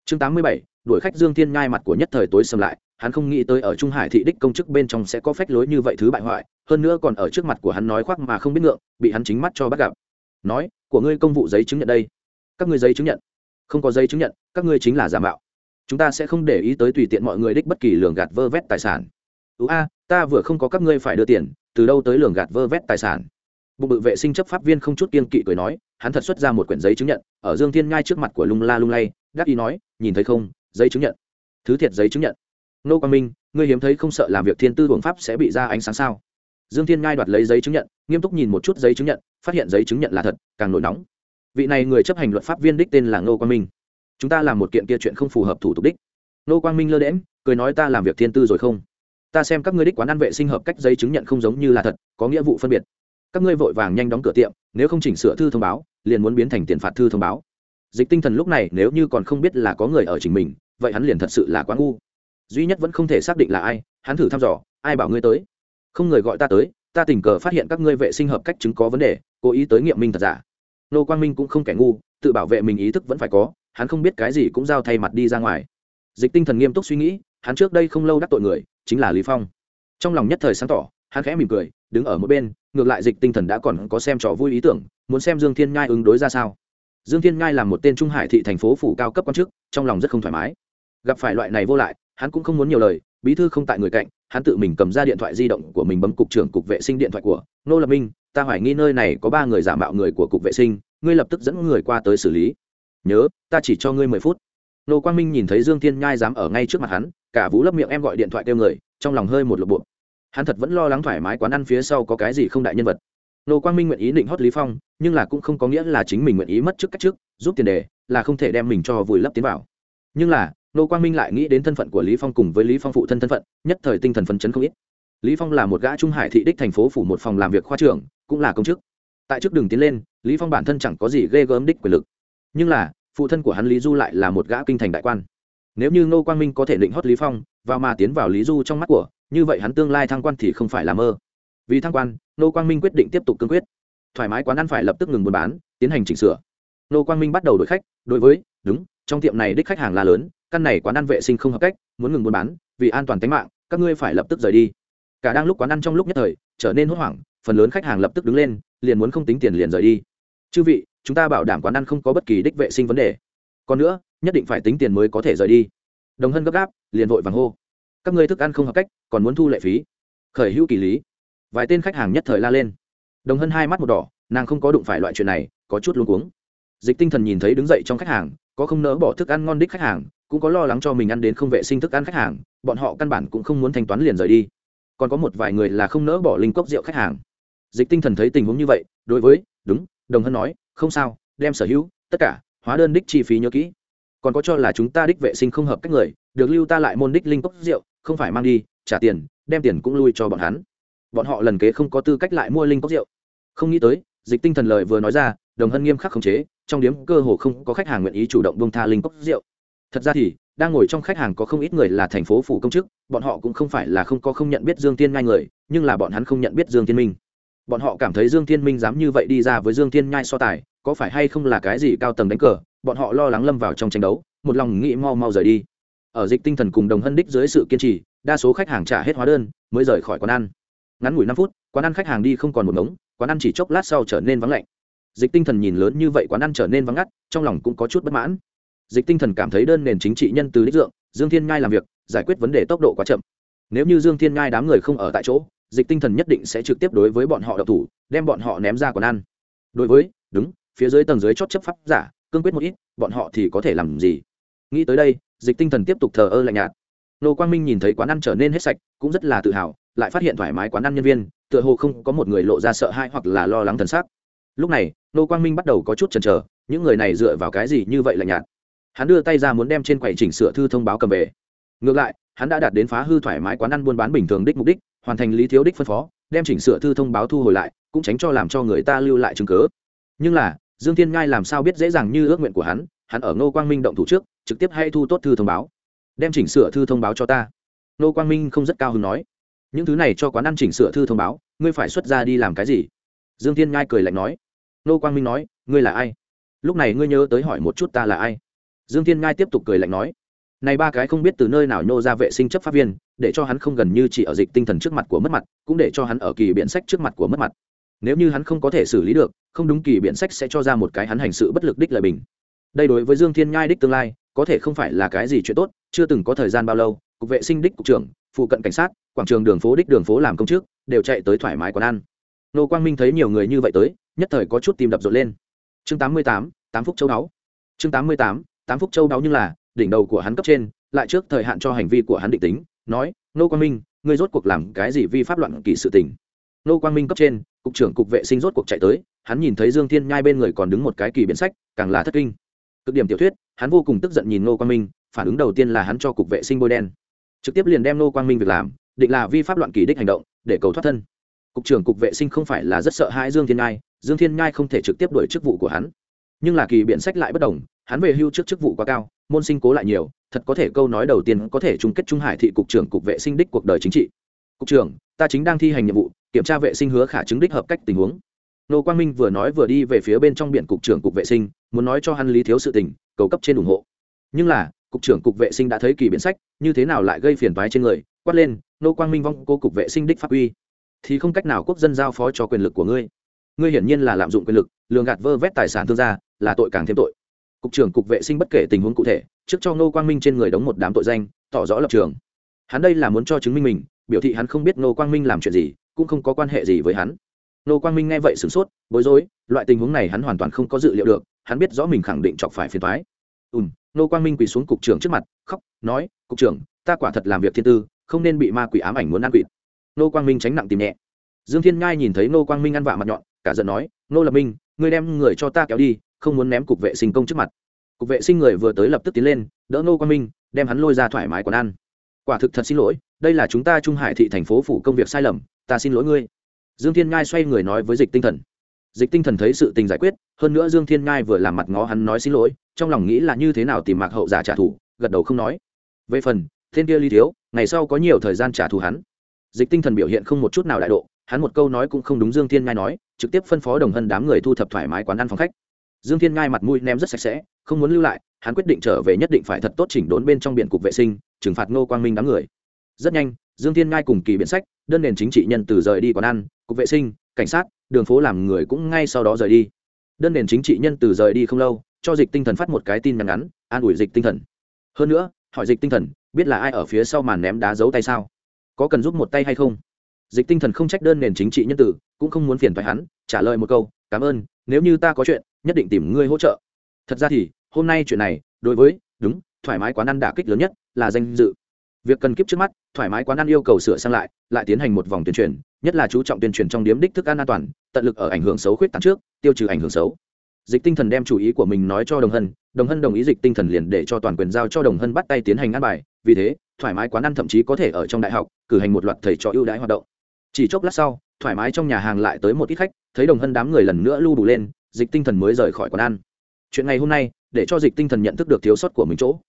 Chương 87, đuổi khách dương thiên nhai mặt của nhất thời tối sầm lại hắn không nghĩ tới ở trung hải thị đích công chức bên trong sẽ có phách lối như vậy thứ bại hoại hơn nữa còn ở trước mặt của hắn nói khoác mà không biết ngượng bị hắn chính mắt cho bắt gặp. Nói của ngươi công vụ giấy chứng nhận đây. Các ngươi giấy chứng nhận. Không có giấy chứng nhận các ngươi chính là giả mạo chúng ta sẽ không để ý tới tùy tiện mọi người đích bất kỳ lường gạt vơ vét tài sản. Ú a, ta vừa không có các ngươi phải đưa tiền, từ đâu tới lường gạt vơ vét tài sản? Bụng bự vệ sinh chấp pháp viên không chút kiên kỵ cười nói, hắn thật xuất ra một quyển giấy chứng nhận, ở dương thiên ngai trước mặt của lung la lung lay, đắc ý nói, nhìn thấy không, giấy chứng nhận. Thứ thiệt giấy chứng nhận. Nô quang minh, ngươi hiếm thấy không sợ làm việc thiên tư hưởng pháp sẽ bị ra ánh sáng sao? Dương thiên ngai đoạt lấy giấy chứng nhận, nghiêm túc nhìn một chút giấy chứng nhận, phát hiện giấy chứng nhận là thật, càng nổi nóng. Vị này người chấp hành luật pháp viên đích tên là nô quang minh chúng ta làm một kiện kia chuyện không phù hợp thủ tục đích. Nô quang minh lơ đễm cười nói ta làm việc thiên tư rồi không? Ta xem các ngươi đích quán ăn vệ sinh hợp cách giấy chứng nhận không giống như là thật, có nghĩa vụ phân biệt. Các ngươi vội vàng nhanh đóng cửa tiệm, nếu không chỉnh sửa thư thông báo, liền muốn biến thành tiền phạt thư thông báo. Dịch tinh thần lúc này nếu như còn không biết là có người ở chính mình, vậy hắn liền thật sự là quá ngu. Duy nhất vẫn không thể xác định là ai, hắn thử thăm dò, ai bảo ngươi tới? Không người gọi ta tới, ta tình cờ phát hiện các ngươi vệ sinh hợp cách chứng có vấn đề, cố ý tới nghiệm minh thật giả. Nô quang minh cũng không kẻ ngu, tự bảo vệ mình ý thức vẫn phải có hắn không biết cái gì cũng giao thay mặt đi ra ngoài. Dịch tinh thần nghiêm túc suy nghĩ, hắn trước đây không lâu đắc tội người, chính là lý phong. Trong lòng nhất thời sáng tỏ, hắn khẽ mỉm cười, đứng ở một bên, ngược lại dịch tinh thần đã còn có xem trò vui ý tưởng, muốn xem dương thiên nhai ứng đối ra sao. Dương thiên nhai là một tên trung hải thị thành phố phủ cao cấp quan chức, trong lòng rất không thoải mái. Gặp phải loại này vô lại, hắn cũng không muốn nhiều lời, bí thư không tại người cạnh, hắn tự mình cầm ra điện thoại di động của mình bấm cục trưởng cục vệ sinh điện thoại của, nô lập minh, ta hoài nghi nơi này có ba người giả mạo người của cục vệ sinh, ngươi lập tức dẫn người qua tới xử lý nhớ, ta chỉ cho ngươi mười phút. Nô quang minh nhìn thấy dương thiên nhai dám ở ngay trước mặt hắn, cả vũ lấp miệng em gọi điện thoại kêu người, trong lòng hơi một lộp bộ hắn thật vẫn lo lắng thoải mái quán ăn phía sau có cái gì không đại nhân vật. Nô quang minh nguyện ý định hót lý phong, nhưng là cũng không có nghĩa là chính mình nguyện ý mất trước cách trước, giúp tiền đề, là không thể đem mình cho vùi lấp tiến vào. Nhưng là, nô quang minh lại nghĩ đến thân phận của lý phong cùng với lý phong phụ thân thân phận, nhất thời tinh thần phấn chấn không ít. Lý phong là một gã trung hải thị đích thành phố phủ một phòng làm việc khoa trưởng, cũng là công chức. Tại trước đường tiến lên, lý phong bản thân chẳng có gì ghê gớm đích quyền lực. Nhưng là phụ thân của hắn lý du lại là một gã kinh thành đại quan. Nếu như ngô quang minh có thể định hót lý phong và mà tiến vào lý du trong mắt của, như vậy hắn tương lai thăng quan thì không phải là mơ. Vì thăng quan, ngô quang minh quyết định tiếp tục cương quyết. Thoải mái quán ăn phải lập tức ngừng buôn bán, tiến hành chỉnh sửa. Ngô quang minh bắt đầu đổi khách, đối với, đúng, trong tiệm này đích khách hàng là lớn, căn này quán ăn vệ sinh không hợp cách, muốn ngừng buôn bán, vì an toàn tính mạng, các ngươi phải lập tức rời đi. Cả đang lúc quán ăn trong lúc nhất thời, trở nên hốt hoảng, phần lớn khách hàng lập tức đứng lên, liền muốn không tính tiền liền rời đi chư vị, chúng ta bảo đảm quán ăn không có bất kỳ đích vệ sinh vấn đề. Còn nữa, nhất định phải tính tiền mới có thể rời đi. Đồng hân gấp gáp, liền vội vàng hô. Các ngươi thức ăn không hợp cách, còn muốn thu lệ phí. Khởi hữu kỳ lý. Vài tên khách hàng nhất thời la lên. Đồng hân hai mắt một đỏ, nàng không có đụng phải loại chuyện này, có chút luống cuống. Dịch tinh thần nhìn thấy đứng dậy trong khách hàng, có không nỡ bỏ thức ăn ngon đích khách hàng, cũng có lo lắng cho mình ăn đến không vệ sinh thức ăn khách hàng, bọn họ căn bản cũng không muốn thanh toán liền rời đi. Còn có một vài người là không nỡ bỏ linh cốc rượu khách hàng. Dịch tinh thần thấy tình huống như vậy, đối với, đúng đồng hân nói, không sao, đem sở hữu, tất cả, hóa đơn đích chi phí nhớ kỹ. Còn có cho là chúng ta đích vệ sinh không hợp cách người, được lưu ta lại môn đích linh cốc rượu, không phải mang đi, trả tiền, đem tiền cũng lui cho bọn hắn. Bọn họ lần kế không có tư cách lại mua linh cốc rượu. Không nghĩ tới, dịch tinh thần lời vừa nói ra, đồng hân nghiêm khắc khống chế, trong điếm cơ hồ không có khách hàng nguyện ý chủ động bông tha linh cốc rượu. Thật ra thì, đang ngồi trong khách hàng có không ít người là thành phố phủ công chức, bọn họ cũng không phải là không có không nhận biết dương tiên nhai người, nhưng là bọn hắn không nhận biết dương tiên minh bọn họ cảm thấy dương Thiên minh dám như vậy đi ra với dương Thiên nhai so tài, có phải hay không là cái gì cao tầng đánh cờ? Bọn họ lo lắng lâm vào trong tranh đấu, một lòng nghĩ mau mau rời đi. Ở dịch tinh thần cùng đồng hân đích dưới sự kiên trì, đa số khách hàng trả hết hóa đơn, mới rời khỏi quán ăn. Ngắn ngủi năm phút, quán ăn khách hàng đi không còn một ngống, quán ăn chỉ chốc lát sau trở nên vắng lạnh. Dịch tinh thần nhìn lớn như vậy quán ăn trở nên vắng ngắt, trong lòng cũng có chút bất mãn. Dịch tinh thần cảm thấy đơn nền chính trị nhân từ đích dượng, dương thiên ngai làm việc, giải quyết vấn đề tốc độ quá chậm. Nếu như dương thiên ngai đám người không ở tại chỗ dịch tinh thần nhất định sẽ trực tiếp đối với bọn họ đậu thủ, đem bọn họ ném ra quán ăn. Đối với, đúng, phía dưới tầng dưới chót chấp pháp giả, cương quyết một ít, bọn họ thì có thể làm gì? Nghĩ tới đây, dịch tinh thần tiếp tục thờ ơ lạnh nhạt. Nô quang minh nhìn thấy quán ăn trở nên hết sạch, cũng rất là tự hào, lại phát hiện thoải mái quán ăn nhân viên, tựa hồ không có một người lộ ra sợ hãi hoặc là lo lắng thần sắc. Lúc này nô quang minh bắt đầu có chút chần chờ, những người này dựa vào cái gì như vậy lạnh nhạt? Hắn đưa tay ra muốn đem trên quầy chỉnh sửa thư thông báo cầm về. Ngược lại, hắn đã đạt đến phá hư thoải mái quán ăn buôn bán bình thường đích mục đích hoàn thành lý thiếu đích phân phó, đem chỉnh sửa thư thông báo thu hồi lại, cũng tránh cho làm cho người ta lưu lại chứng cớ nhưng là, dương thiên ngai làm sao biết dễ dàng như ước nguyện của hắn hắn ở ngô quang minh động thủ trước, trực tiếp hay thu tốt thư thông báo. Đem chỉnh sửa thư thông báo cho ta. Ngô quang minh không rất cao hứng nói. Những thứ này cho quán ăn chỉnh sửa thư thông báo, ngươi phải xuất ra đi làm cái gì? Dương thiên ngai cười lạnh nói. Ngô quang minh nói, ngươi là ai? Lúc này ngươi nhớ tới hỏi một chút ta là ai? Dương thiên ngai tiếp tục cười lạnh nói này ba cái không biết từ nơi nào nhô ra vệ sinh chấp pháp viên, để cho hắn không gần như chỉ ở dịch tinh thần trước mặt của mất mặt, cũng để cho hắn ở kỳ biện sách trước mặt của mất mặt. Nếu như hắn không có thể xử lý được, không đúng kỳ biện sách sẽ cho ra một cái hắn hành sự bất lực đích lời bình. Đây đối với dương thiên nhai đích tương lai, có thể không phải là cái gì chuyện tốt, chưa từng có thời gian bao lâu, cục vệ sinh đích cục trưởng, phụ cận cảnh sát, quảng trường đường phố đích đường phố làm công chức đều chạy tới thoải mái quán ăn. Nô quang minh thấy nhiều người như vậy tới, nhất thời có chút tìm đập rộn lên. Chương tám mươi tám tám châu đáo chương tám mươi tám tám châu đáo nhưng là đỉnh đầu của hắn cấp trên, lại trước thời hạn cho hành vi của hắn định tính, nói nô quang minh, ngươi rốt cuộc làm cái gì vi pháp loạn kỳ sự tình? Nô quang minh cấp trên, cục trưởng cục vệ sinh rốt cuộc chạy tới, hắn nhìn thấy dương thiên nhai bên người còn đứng một cái kỳ biến sách, càng là thất kinh. Cực điểm tiểu thuyết, hắn vô cùng tức giận nhìn nô quang minh, phản ứng đầu tiên là hắn cho cục vệ sinh bôi đen. Trực tiếp liền đem nô quang minh việc làm, định là vi pháp loạn kỳ đích hành động, để cầu thoát thân. Cục trưởng cục vệ sinh không phải là rất sợ hãi dương thiên nhai, dương thiên nhai không thể trực tiếp đổi chức vụ của hắn. Nhưng là kỳ biện sách lại bất đồng hắn về hưu trước chức vụ quá cao, môn sinh cố lại nhiều, thật có thể câu nói đầu tiên có thể chung kết trung hải thị cục trưởng cục vệ sinh đích cuộc đời chính trị. Cục trưởng, ta chính đang thi hành nhiệm vụ, kiểm tra vệ sinh hứa khả chứng đích hợp cách tình huống. Nô quang minh vừa nói vừa đi về phía bên trong biển cục trưởng cục vệ sinh, muốn nói cho hắn lý thiếu sự tình, cầu cấp trên ủng hộ. Nhưng là, cục trưởng cục vệ sinh đã thấy kỳ biện sách, như thế nào lại gây phiền toái trên người, quát lên, nô quang minh vong cô cục vệ sinh đích pháp uy, thì không cách nào quốc dân giao phó cho quyền lực của ngươi. Ngươi hiển nhiên là lạm dụng quyền lực, lường gạt vơ vét tài sản thương gia, là tội càng thêm tội cục trưởng cục vệ sinh bất kể tình huống cụ thể, trước cho Ngô quang minh trên người đóng một đám tội danh, tỏ rõ lập trường. Hắn đây là muốn cho chứng minh mình, biểu thị hắn không biết Ngô quang minh làm chuyện gì, cũng không có quan hệ gì với hắn. Ngô quang minh nghe vậy sửng sốt, bối rối, loại tình huống này hắn hoàn toàn không có dự liệu được, hắn biết rõ mình khẳng định chọc phải phiền thoái ùm Ngô quang minh quỳ xuống cục trưởng trước mặt, khóc, nói, cục trưởng, ta quả thật làm việc thiên tư, không nên bị ma quỷ ám ảnh muốn ăn quỵt. Ngô quang minh tránh nặng tìm nhẹ. Dương thiên ngai nhìn thấy Ngô quang minh ăn vạ mặt nhọn, cả giận nói nô lập minh, ngươi đem người cho ta kéo đi không muốn ném cục vệ sinh công trước mặt. Cục vệ sinh người vừa tới lập tức tiến lên, đỡ nô quang minh, đem hắn lôi ra thoải mái quán ăn. Quả thực thật xin lỗi, đây là chúng ta trung hải thị thành phố phủ công việc sai lầm, ta xin lỗi ngươi. Dương thiên ngai xoay người nói với dịch tinh thần. Dịch tinh thần thấy sự tình giải quyết, hơn nữa dương thiên ngai vừa làm mặt ngó hắn nói xin lỗi, trong lòng nghĩ là như thế nào tìm mạc hậu giả trả thù, gật đầu không nói. Về phần thiên kia ly thiếu, ngày sau có nhiều thời gian trả thù hắn. Dịch tinh thần biểu hiện không một chút nào đại độ, hắn một câu nói cũng không đúng dương thiên ngai nói, trực tiếp phân phó đồng hân đám người thu thập thoải mái quán ăn phòng khách dương thiên ngai mặt mũi ném rất sạch sẽ, không muốn lưu lại, hắn quyết định trở về nhất định phải thật tốt chỉnh đốn bên trong biển cục vệ sinh, trừng phạt ngô quang minh đám người. Rất nhanh, dương thiên ngai cùng kỳ biện sách, đơn nền chính trị nhân từ rời đi quán ăn, cục vệ sinh, cảnh sát, đường phố làm người cũng ngay sau đó rời đi. Đơn nền chính trị nhân từ rời đi không lâu, cho dịch tinh thần phát một cái tin nhắn ngắn, an ủi dịch tinh thần. Hơn nữa, hỏi dịch tinh thần, biết là ai ở phía sau màn ném đá giấu tay sao? Có cần giúp một tay hay không? Dịch tinh thần không trách đơn nền chính trị nhân tử, cũng không muốn phiền thoái hắn, trả lời một câu, cảm ơn, nếu như ta có chuyện, nhất định tìm ngươi hỗ trợ. Thật ra thì, hôm nay chuyện này, đối với, đúng, thoải mái quán ăn đả kích lớn nhất là danh dự. Việc cần kiếp trước mắt, thoải mái quán ăn yêu cầu sửa sang lại lại tiến hành một vòng tuyên truyền, nhất là chú trọng tuyên truyền trong điếm đích thức ăn an toàn, tận lực ở ảnh hưởng xấu khuyết tán trước, tiêu trừ ảnh hưởng xấu. Dịch tinh thần đem chủ ý của mình nói cho đồng hân đồng hân đồng ý dịch tinh thần liền để cho toàn quyền giao cho đồng hân bắt tay tiến hành ăn bài, vì thế, thoải mái quán ăn thậm chí có thể ở trong đại học, cử hành một loạt thầy trò ưu đãi hoạt động chỉ chốc lát sau, thoải mái trong nhà hàng lại tới một ít khách, thấy đồng hân đám người lần nữa lưu đủ lên, dịch tinh thần mới rời khỏi quán ăn. Chuyện ngày hôm nay, để cho dịch tinh thần nhận thức được thiếu sót của mình chỗ.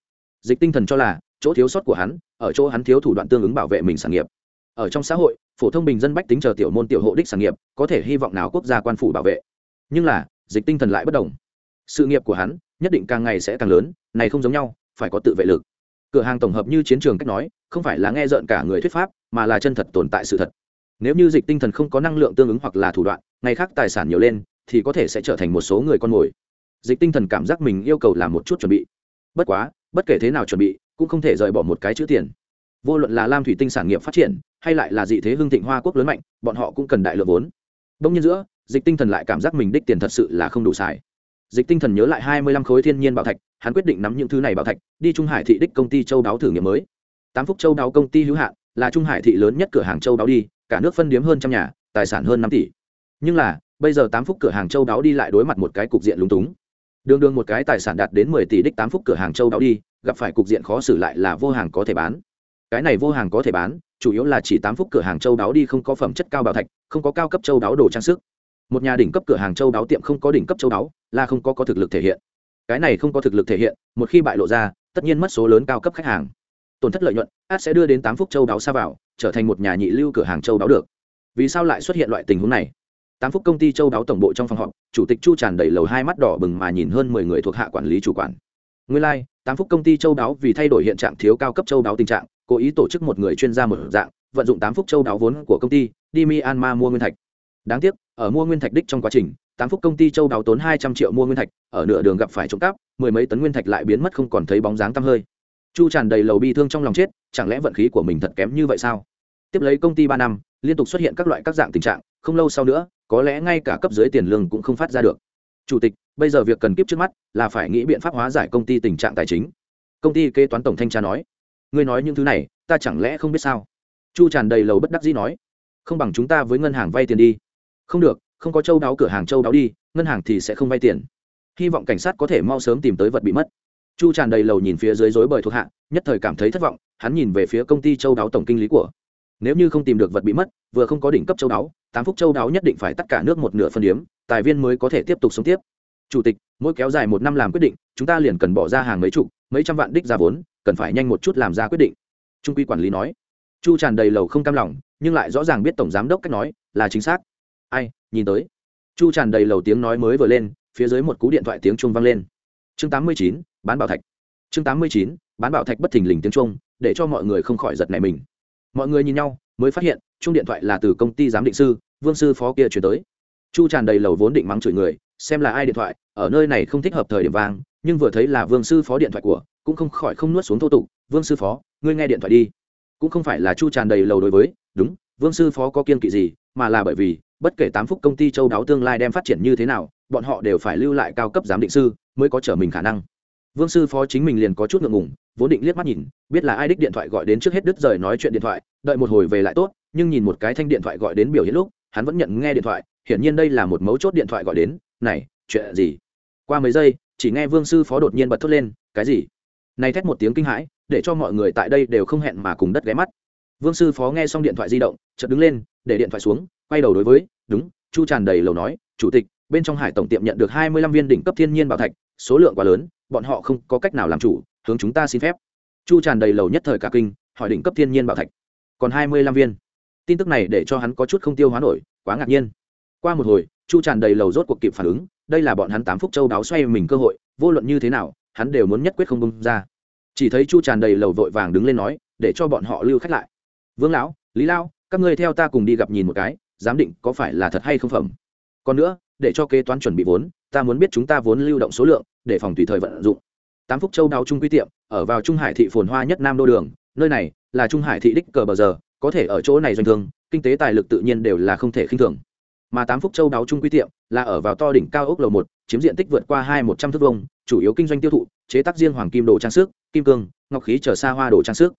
Dịch tinh thần cho là, chỗ thiếu sót của hắn, ở chỗ hắn thiếu thủ đoạn tương ứng bảo vệ mình sản nghiệp. Ở trong xã hội, phổ thông bình dân bách tính chờ tiểu môn tiểu hộ đích sản nghiệp, có thể hy vọng nào quốc gia quan phủ bảo vệ. Nhưng là, dịch tinh thần lại bất đồng. Sự nghiệp của hắn, nhất định càng ngày sẽ càng lớn, này không giống nhau, phải có tự vệ lực. Cửa hàng tổng hợp như chiến trường cách nói, không phải là nghe rợn cả người thuyết pháp, mà là chân thật tồn tại sự thật nếu như dịch tinh thần không có năng lượng tương ứng hoặc là thủ đoạn, ngày khác tài sản nhiều lên, thì có thể sẽ trở thành một số người con mồi. Dịch tinh thần cảm giác mình yêu cầu làm một chút chuẩn bị. Bất quá, bất kể thế nào chuẩn bị, cũng không thể rời bỏ một cái chữ tiền. Vô luận là lam thủy tinh sản nghiệp phát triển, hay lại là dị thế hương thịnh hoa quốc lớn mạnh, bọn họ cũng cần đại lượng vốn. Đông nhiên giữa, dịch tinh thần lại cảm giác mình đích tiền thật sự là không đủ xài. Dịch tinh thần nhớ lại hai mươi lăm khối thiên nhiên bảo thạch, hắn quyết định nắm những thứ này bảo thạch, đi trung hải thị đích công ty châu đáo thử nghiệm mới. Tám phúc châu đáo công ty hữu hạn, là trung hải thị lớn nhất cửa hàng châu đáo đi cả nước phân điếm hơn trăm nhà, tài sản hơn năm tỷ. Nhưng là, bây giờ tám phúc cửa hàng châu đáo đi lại đối mặt một cái cục diện lúng túng. Đường đường một cái tài sản đạt đến mười tỷ đích tám phúc cửa hàng châu đáo đi, gặp phải cục diện khó xử lại là vô hàng có thể bán. Cái này vô hàng có thể bán, chủ yếu là chỉ tám phúc cửa hàng châu đáo đi không có phẩm chất cao bảo thạch, không có cao cấp châu đáo đồ trang sức. Một nhà đỉnh cấp cửa hàng châu đáo tiệm không có đỉnh cấp châu đáo, là không có có thực lực thể hiện. Cái này không có thực lực thể hiện, một khi bại lộ ra, tất nhiên mất số lớn cao cấp khách hàng tổn thất lợi nhuận át sẽ đưa đến tám phúc châu đáo xa vào trở thành một nhà nhị lưu cửa hàng châu đáo được. Vì sao lại xuất hiện loại tình huống này? Tám phúc công ty châu đáo tổng bộ trong phòng họp chủ tịch chu tràn đầy lầu hai mắt đỏ bừng mà nhìn hơn mười người thuộc hạ quản lý chủ quản. Nguyên lai、like, tám phúc công ty châu đáo vì thay đổi hiện trạng thiếu cao cấp châu đáo tình trạng cố ý tổ chức một người chuyên gia một dạng vận dụng tám phúc châu đáo vốn của công ty đi myanmar mua nguyên thạch. Đáng tiếc ở mua nguyên thạch đích trong quá trình tám phúc công ty châu đáo tốn hai trăm triệu mua nguyên thạch ở nửa đường gặp phải trộm cắp mười mấy tấn nguyên thạch lại biến mất không còn thấy bóng dáng tăm hơi chu tràn đầy lầu bi thương trong lòng chết, chẳng lẽ vận khí của mình thật kém như vậy sao? Tiếp lấy công ty ba năm, liên tục xuất hiện các loại các dạng tình trạng, không lâu sau nữa, có lẽ ngay cả cấp dưới tiền lương cũng không phát ra được. Chủ tịch, bây giờ việc cần kiếp trước mắt là phải nghĩ biện pháp hóa giải công ty tình trạng tài chính. Công ty kế toán tổng thanh tra nói, ngươi nói những thứ này, ta chẳng lẽ không biết sao? Chu tràn đầy lầu bất đắc dĩ nói, không bằng chúng ta với ngân hàng vay tiền đi. Không được, không có châu đáo cửa hàng châu đáo đi, ngân hàng thì sẽ không vay tiền. Hy vọng cảnh sát có thể mau sớm tìm tới vật bị mất chu tràn đầy lầu nhìn phía dưới rối bời thuộc hạ, nhất thời cảm thấy thất vọng, hắn nhìn về phía công ty châu đáo tổng kinh lý của. Nếu như không tìm được vật bị mất, vừa không có đỉnh cấp châu đáo, tám phúc châu đáo nhất định phải tất cả nước một nửa phân điếm, tài viên mới có thể tiếp tục sống tiếp. Chủ tịch, mỗi kéo dài một năm làm quyết định, chúng ta liền cần bỏ ra hàng mấy chục, mấy trăm vạn đích ra vốn, cần phải nhanh một chút làm ra quyết định. Trung quy quản lý nói. Chu tràn đầy lầu không cam lòng, nhưng lại rõ ràng biết tổng giám đốc cách nói, là chính xác. Ai, nhìn tới. Chu tràn đầy lầu tiếng nói mới vừa lên, phía dưới một cú điện thoại tiếng trung vang lên. Chương tám mươi chín bán bảo thạch. Chương tám mươi chín, bán bảo thạch bất thình lình tiếng trung, để cho mọi người không khỏi giật này mình. Mọi người nhìn nhau, mới phát hiện, chung điện thoại là từ công ty giám định sư, vương sư phó kia chuyển tới. Chu tràn đầy lầu vốn định mắng chửi người, xem là ai điện thoại, ở nơi này không thích hợp thời điểm vàng nhưng vừa thấy là vương sư phó điện thoại của, cũng không khỏi không nuốt xuống thô tục, vương sư phó, ngươi nghe điện thoại đi. Cũng không phải là chu tràn đầy lầu đối với, đúng, vương sư phó có kiên kỵ gì, mà là bởi vì, bất kể tám phúc công ty châu đáo tương lai đem phát triển như thế nào, bọn họ đều phải lưu lại cao cấp giám định sư, mới có trở mình khả năng vương sư phó chính mình liền có chút ngượng ngùng, vốn định liếc mắt nhìn, biết là ai đích điện thoại gọi đến trước hết đứt rời nói chuyện điện thoại, đợi một hồi về lại tốt, nhưng nhìn một cái thanh điện thoại gọi đến biểu hiện lúc, hắn vẫn nhận nghe điện thoại, hiển nhiên đây là một mấu chốt điện thoại gọi đến, này, chuyện gì? Qua mấy giây, chỉ nghe vương sư phó đột nhiên bật thốt lên, cái gì? Này thét một tiếng kinh hãi, để cho mọi người tại đây đều không hẹn mà cùng đất ghé mắt. Vương sư phó nghe xong điện thoại di động, chợt đứng lên, để điện thoại xuống, quay đầu đối với, đúng, chu tràn đầy lầu nói, chủ tịch, bên trong hải tổng tiệm nhận được hai mươi lăm viên đỉnh cấp thiên nhiên bảo thạch, số lượng quá lớn bọn họ không có cách nào làm chủ, hướng chúng ta xin phép. Chu tràn đầy lầu nhất thời cả kinh, hỏi đỉnh cấp thiên nhiên bảo thạch. Còn hai mươi lăm viên. Tin tức này để cho hắn có chút không tiêu hóa nổi, quá ngạc nhiên. Qua một hồi, chu tràn đầy lầu rốt cuộc kịp phản ứng, đây là bọn hắn tám phúc châu đáo xoay mình cơ hội, vô luận như thế nào, hắn đều muốn nhất quyết không bông ra. Chỉ thấy chu tràn đầy lầu vội vàng đứng lên nói, để cho bọn họ lưu khách lại. Vương lão, lý lao các ngươi theo ta cùng đi gặp nhìn một cái, giám định có phải là thật hay không phẩm. Còn nữa, để cho kế toán chuẩn bị vốn, ta muốn biết chúng ta vốn lưu động số lượng để phòng tùy thời vận dụng. Tám phúc châu đào trung quy tiệm, ở vào trung hải thị phồn hoa nhất nam đô đường, nơi này là trung hải thị đích cờ bờ giờ, có thể ở chỗ này doanh thương, kinh tế tài lực tự nhiên đều là không thể khinh thường. Mà tám phúc châu đáo trung quy tiệm là ở vào to đỉnh cao ốc lầu một, chiếm diện tích vượt qua hai một trăm thước vông chủ yếu kinh doanh tiêu thụ, chế tác riêng hoàng kim đồ trang sức, kim cương, ngọc khí trở xa hoa đồ trang sức.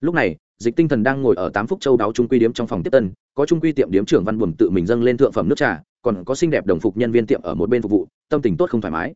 Lúc này, dịch tinh thần đang ngồi ở tám phúc châu đáo trung quy điếm trong phòng tiếp tân, có trung quy tiệm điếm trưởng văn buồm tự mình dâng lên thượng phẩm nước trà, còn có xinh đẹp đồng phục nhân viên tiệm ở một bên phục vụ, tâm tình tốt không thoải mái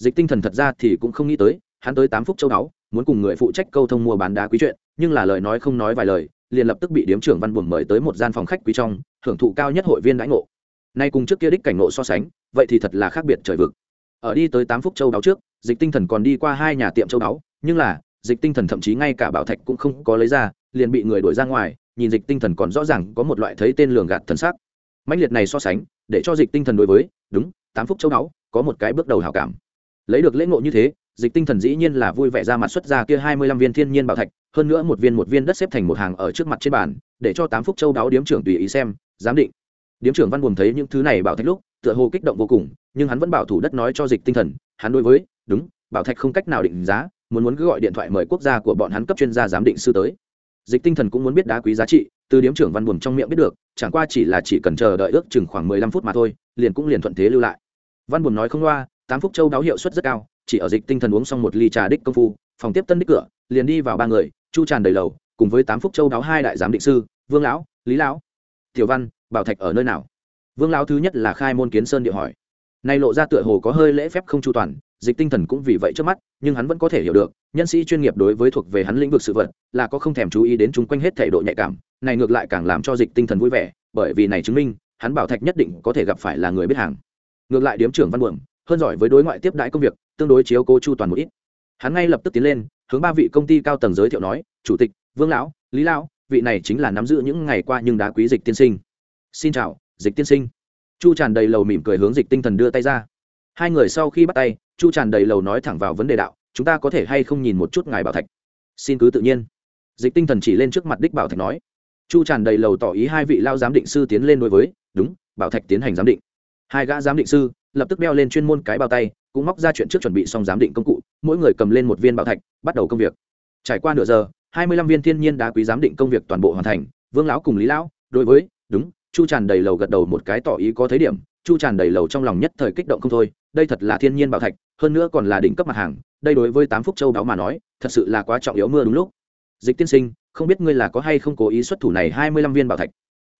dịch tinh thần thật ra thì cũng không nghĩ tới, hắn tới tám phút châu đáo muốn cùng người phụ trách câu thông mua bán đá quý chuyện, nhưng là lời nói không nói vài lời, liền lập tức bị điếm trưởng văn buồn mời tới một gian phòng khách quý trong, hưởng thụ cao nhất hội viên đãi ngộ. Nay cùng trước kia đích cảnh ngộ so sánh, vậy thì thật là khác biệt trời vực. Ở đi tới tám phút châu đáo trước, dịch tinh thần còn đi qua hai nhà tiệm châu đáo nhưng là, dịch tinh thần thậm chí ngay cả bảo thạch cũng không có lấy ra, liền bị người đuổi ra ngoài, nhìn dịch tinh thần còn rõ ràng có một loại thấy tên lường gạt thần sắc. Mãnh liệt này so sánh, để cho dịch tinh thần đối với, đúng, tám phút châu đáo có một cái bước đầu hảo cảm lấy được lễ ngộ như thế, dịch tinh thần dĩ nhiên là vui vẻ ra mặt xuất ra kia hai mươi lăm viên thiên nhiên bảo thạch, hơn nữa một viên một viên đất xếp thành một hàng ở trước mặt trên bàn, để cho tám phúc châu đáo điếm trưởng tùy ý xem, giám định. Điếm trưởng văn buồn thấy những thứ này bảo thạch lúc, tựa hồ kích động vô cùng, nhưng hắn vẫn bảo thủ đất nói cho dịch tinh thần, hắn đối với, đúng, bảo thạch không cách nào định giá, muốn muốn cứ gọi điện thoại mời quốc gia của bọn hắn cấp chuyên gia giám định sư tới. Dịch tinh thần cũng muốn biết đá quý giá trị, từ điếm trưởng văn buồn trong miệng biết được, chẳng qua chỉ là chỉ cần chờ đợi ước chừng khoảng mười lăm phút mà thôi, liền cũng liền thuận thế lưu lại. Văn buồn nói không loa tám phúc châu đáo hiệu suất rất cao, chỉ ở dịch tinh thần uống xong một ly trà đích công phu, phòng tiếp tân đích cửa, liền đi vào ba người, chu tràn đầy lầu, cùng với tám phúc châu đáo hai đại giám định sư, vương lão, lý lão, tiểu văn, bảo thạch ở nơi nào? Vương lão thứ nhất là khai môn kiến sơn địa hỏi. Nay lộ ra tựa hồ có hơi lễ phép không chu toàn, dịch tinh thần cũng vì vậy trước mắt, nhưng hắn vẫn có thể hiểu được, nhân sĩ chuyên nghiệp đối với thuộc về hắn lĩnh vực sự vật, là có không thèm chú ý đến chung quanh hết thể độ nhạy cảm, này ngược lại càng làm cho dịch tinh thần vui vẻ, bởi vì này chứng minh, hắn bảo thạch nhất định có thể gặp phải là người biết hàng. Ngược lại điếm trưởng văn buồng hơn giỏi với đối ngoại tiếp đãi công việc, tương đối chiếu cố chu toàn một ít. Hắn ngay lập tức tiến lên, hướng ba vị công ty cao tầng giới thiệu nói, chủ tịch, vương lão, lý lão, vị này chính là nắm giữ những ngày qua nhưng đá quý dịch tiên sinh. Xin chào, dịch tiên sinh. Chu tràn đầy lầu mỉm cười hướng dịch tinh thần đưa tay ra. Hai người sau khi bắt tay, chu tràn đầy lầu nói thẳng vào vấn đề đạo, chúng ta có thể hay không nhìn một chút ngài bảo thạch? Xin cứ tự nhiên. Dịch tinh thần chỉ lên trước mặt đích bảo thạch nói. Chu tràn đầy lầu tỏ ý hai vị lao giám định sư tiến lên đối với, đúng, bảo thạch tiến hành giám định. Hai gã giám định sư lập tức đeo lên chuyên môn cái bao tay, cũng móc ra chuyện trước chuẩn bị xong giám định công cụ, mỗi người cầm lên một viên bảo thạch, bắt đầu công việc. Trải qua nửa giờ, hai mươi lăm viên thiên nhiên đá quý giám định công việc toàn bộ hoàn thành, vương lão cùng lý lão, đối với, đúng, chu tràn đầy lầu gật đầu một cái tỏ ý có thấy điểm, chu tràn đầy lầu trong lòng nhất thời kích động không thôi, đây thật là thiên nhiên bảo thạch, hơn nữa còn là đỉnh cấp mặt hàng, đây đối với tám phúc châu báo mà nói, thật sự là quá trọng yếu mưa đúng lúc. Dịch tiên sinh, không biết ngươi là có hay không cố ý xuất thủ này hai mươi lăm viên bảo thạch?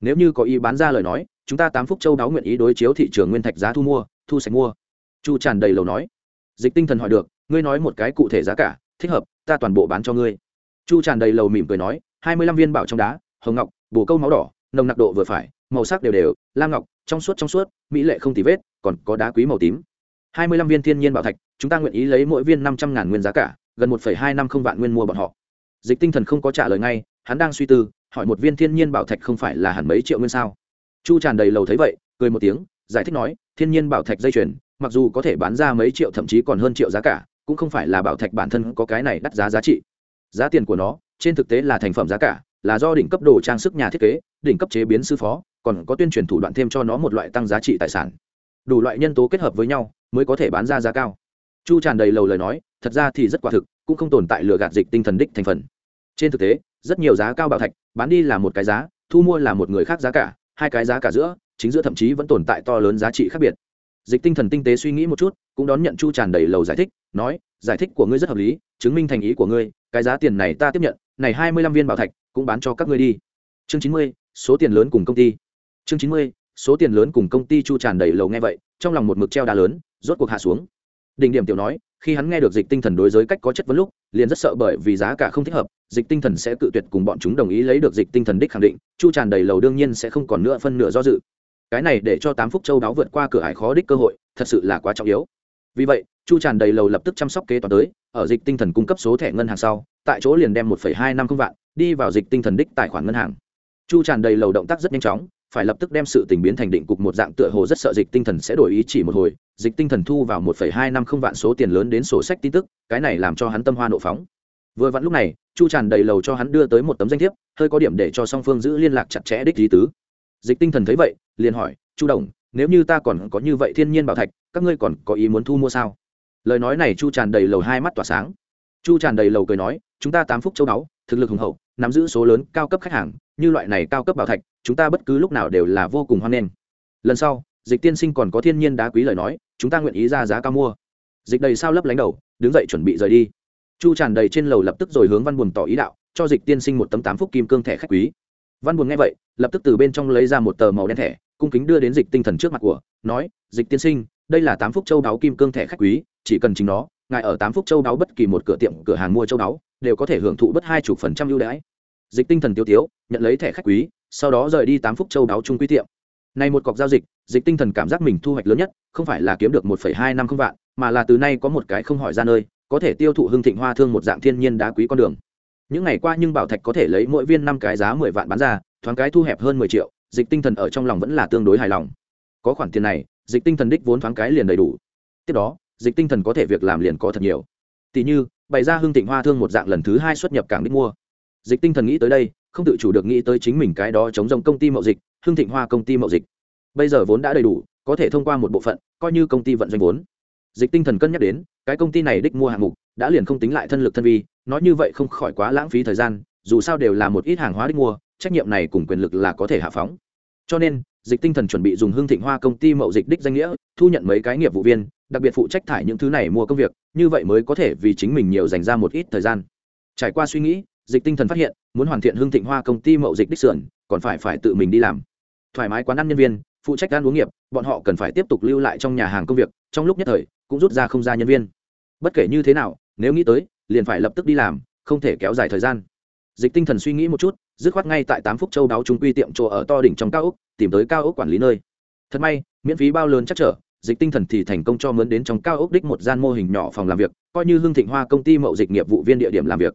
Nếu như có ý bán ra lời nói, chúng ta tám phúc châu đáo nguyện ý đối chiếu thị trường nguyên thạch giá thu mua thu sạch mua. Chu tràn đầy lầu nói. Dịch tinh thần hỏi được, ngươi nói một cái cụ thể giá cả, thích hợp, ta toàn bộ bán cho ngươi. Chu tràn đầy lầu mỉm cười nói, hai mươi lăm viên bảo trong đá, hồng ngọc, bồ câu máu đỏ, nồng nặc độ vừa phải, màu sắc đều đều, lam ngọc, trong suốt trong suốt, mỹ lệ không tì vết, còn có đá quý màu tím. hai mươi lăm viên thiên nhiên bảo thạch, chúng ta nguyện ý lấy mỗi viên năm trăm ngàn nguyên giá cả, gần một phẩy hai năm không vạn nguyên mua bọn họ. Dịch tinh thần không có trả lời ngay, hắn đang suy tư, hỏi một viên thiên nhiên bảo thạch không phải là hẳn mấy triệu nguyên sao? Chu tràn đầy lầu thấy vậy, cười một tiếng, giải thích nói thiên nhiên bảo thạch dây chuyền, mặc dù có thể bán ra mấy triệu thậm chí còn hơn triệu giá cả, cũng không phải là bảo thạch bản thân có cái này đắt giá giá trị. Giá tiền của nó, trên thực tế là thành phẩm giá cả, là do đỉnh cấp đồ trang sức nhà thiết kế, đỉnh cấp chế biến sư phó, còn có tuyên truyền thủ đoạn thêm cho nó một loại tăng giá trị tài sản. Đủ loại nhân tố kết hợp với nhau, mới có thể bán ra giá cao. Chu tràn đầy lầu lời nói, thật ra thì rất quả thực, cũng không tồn tại lừa gạt dịch tinh thần đích thành phần. Trên thực tế, rất nhiều giá cao bảo thạch, bán đi là một cái giá, thu mua là một người khác giá cả, hai cái giá cả giữa chính giữa thậm chí vẫn tồn tại to lớn giá trị khác biệt. Dịch tinh thần tinh tế suy nghĩ một chút, cũng đón nhận chu tràn đầy lầu giải thích, nói, giải thích của ngươi rất hợp lý, chứng minh thành ý của ngươi, cái giá tiền này ta tiếp nhận, này hai mươi lăm viên bảo thạch, cũng bán cho các ngươi đi. Chương chín mươi, số tiền lớn cùng công ty. Chương chín mươi, số tiền lớn cùng công ty chu tràn đầy lầu nghe vậy, trong lòng một mực treo đá lớn, rốt cuộc hạ xuống. Đỉnh điểm tiểu nói, khi hắn nghe được dịch tinh thần đối giới cách có chất vấn lúc, liền rất sợ bởi vì giá cả không thích hợp, dịch tinh thần sẽ cự tuyệt cùng bọn chúng đồng ý lấy được dịch tinh thần đích khẳng định, chu tràn đầy lầu đương nhiên sẽ không còn nữa phân nửa do dự cái này để cho tám phúc châu đáo vượt qua cửa ải khó đích cơ hội, thật sự là quá trọng yếu. Vì vậy, chu tràn đầy lầu lập tức chăm sóc kế toán tới, ở dịch tinh thần cung cấp số thẻ ngân hàng sau, tại chỗ liền đem một hai năm không vạn đi vào dịch tinh thần đích tài khoản ngân hàng. Chu tràn đầy lầu động tác rất nhanh chóng, phải lập tức đem sự tình biến thành định cục một dạng tựa hồ rất sợ dịch tinh thần sẽ đổi ý chỉ một hồi, dịch tinh thần thu vào một hai năm không vạn số tiền lớn đến sổ sách tin tức, cái này làm cho hắn tâm hoa nộ phóng. Vừa vặn lúc này, chu tràn đầy lầu cho hắn đưa tới một tấm danh thiếp, hơi có điểm để cho song phương giữ liên lạc chặt chẽ đích lý tứ dịch tinh thần thấy vậy, liền hỏi, chu đồng, nếu như ta còn có như vậy thiên nhiên bảo thạch, các ngươi còn có ý muốn thu mua sao? Lời nói này chu tràn đầy lầu hai mắt tỏa sáng. Chu tràn đầy lầu cười nói, chúng ta tám phúc châu đáo thực lực hùng hậu, nắm giữ số lớn cao cấp khách hàng, như loại này cao cấp bảo thạch, chúng ta bất cứ lúc nào đều là vô cùng hoan nghênh. Lần sau, dịch tiên sinh còn có thiên nhiên đá quý lời nói, chúng ta nguyện ý ra giá cao mua. Dịch đầy sao lấp lánh đầu, đứng dậy chuẩn bị rời đi. Chu tràn đầy trên lầu lập tức rồi hướng văn buồn tỏ ý đạo, cho dịch tiên sinh một tấm tám phúc kim cương thẻ khách quý văn buồn nghe vậy, lập tức từ bên trong lấy ra một tờ màu đen thẻ, cung kính đưa đến dịch tinh thần trước mặt của, nói, dịch tiên sinh, đây là tám phúc châu đáo kim cương thẻ khách quý, chỉ cần chính nó, ngài ở tám phúc châu đáo bất kỳ một cửa tiệm, cửa hàng mua châu đáo, đều có thể hưởng thụ bất hai chục phần trăm ưu đãi. Dịch tinh thần tiêu tiếu, nhận lấy thẻ khách quý, sau đó rời đi tám phúc châu đáo trung quý tiệm. Này một cọc giao dịch dịch tinh thần cảm giác mình thu hoạch lớn nhất, không phải là kiếm được một phẩy hai năm không vạn, mà là từ nay có một cái không hỏi ra nơi, có thể tiêu thụ hưng thịnh hoa thương một dạng thiên nhiên đá quý con đường những ngày qua nhưng bảo thạch có thể lấy mỗi viên năm cái giá mười vạn bán ra, thoáng cái thu hẹp hơn mười triệu, dịch tinh thần ở trong lòng vẫn là tương đối hài lòng. Có khoản tiền này, dịch tinh thần đích vốn thoáng cái liền đầy đủ. Tiếp đó, dịch tinh thần có thể việc làm liền có thật nhiều. Tỷ như, bày ra hưng thịnh hoa thương một dạng lần thứ hai xuất nhập cảng đích mua. Dịch tinh thần nghĩ tới đây, không tự chủ được nghĩ tới chính mình cái đó chống rồng công ty mậu dịch hưng thịnh hoa công ty mậu dịch. Bây giờ vốn đã đầy đủ, có thể thông qua một bộ phận, coi như công ty vận doanh vốn. Dịch tinh thần cân nhắc đến, cái công ty này đích mua hạng mục đã liền không tính lại thân lực thân vi, nói như vậy không khỏi quá lãng phí thời gian, dù sao đều là một ít hàng hóa đích mua, trách nhiệm này cùng quyền lực là có thể hạ phóng. Cho nên, dịch tinh thần chuẩn bị dùng hương thịnh hoa công ty mậu dịch đích danh nghĩa, thu nhận mấy cái nghiệp vụ viên, đặc biệt phụ trách thải những thứ này mua công việc, như vậy mới có thể vì chính mình nhiều dành ra một ít thời gian. Trải qua suy nghĩ, dịch tinh thần phát hiện, muốn hoàn thiện hương thịnh hoa công ty mậu dịch đích sườn, còn phải phải tự mình đi làm. Thoải mái quán ăn nhân viên, phụ trách ăn uống nghiệp, bọn họ cần phải tiếp tục lưu lại trong nhà hàng công việc, trong lúc nhất thời, cũng rút ra không ra nhân viên bất kể như thế nào, nếu nghĩ tới, liền phải lập tức đi làm, không thể kéo dài thời gian. Dịch tinh thần suy nghĩ một chút, dứt khoát ngay tại tám phúc châu đáo trung quy tiệm chỗ ở to đỉnh trong cao ốc, tìm tới cao ốc quản lý nơi. Thật may, miễn phí bao lớn chắc trở, dịch tinh thần thì thành công cho mướn đến trong cao ốc đích một gian mô hình nhỏ phòng làm việc, coi như hương thịnh hoa công ty mậu dịch nghiệp vụ viên địa điểm làm việc.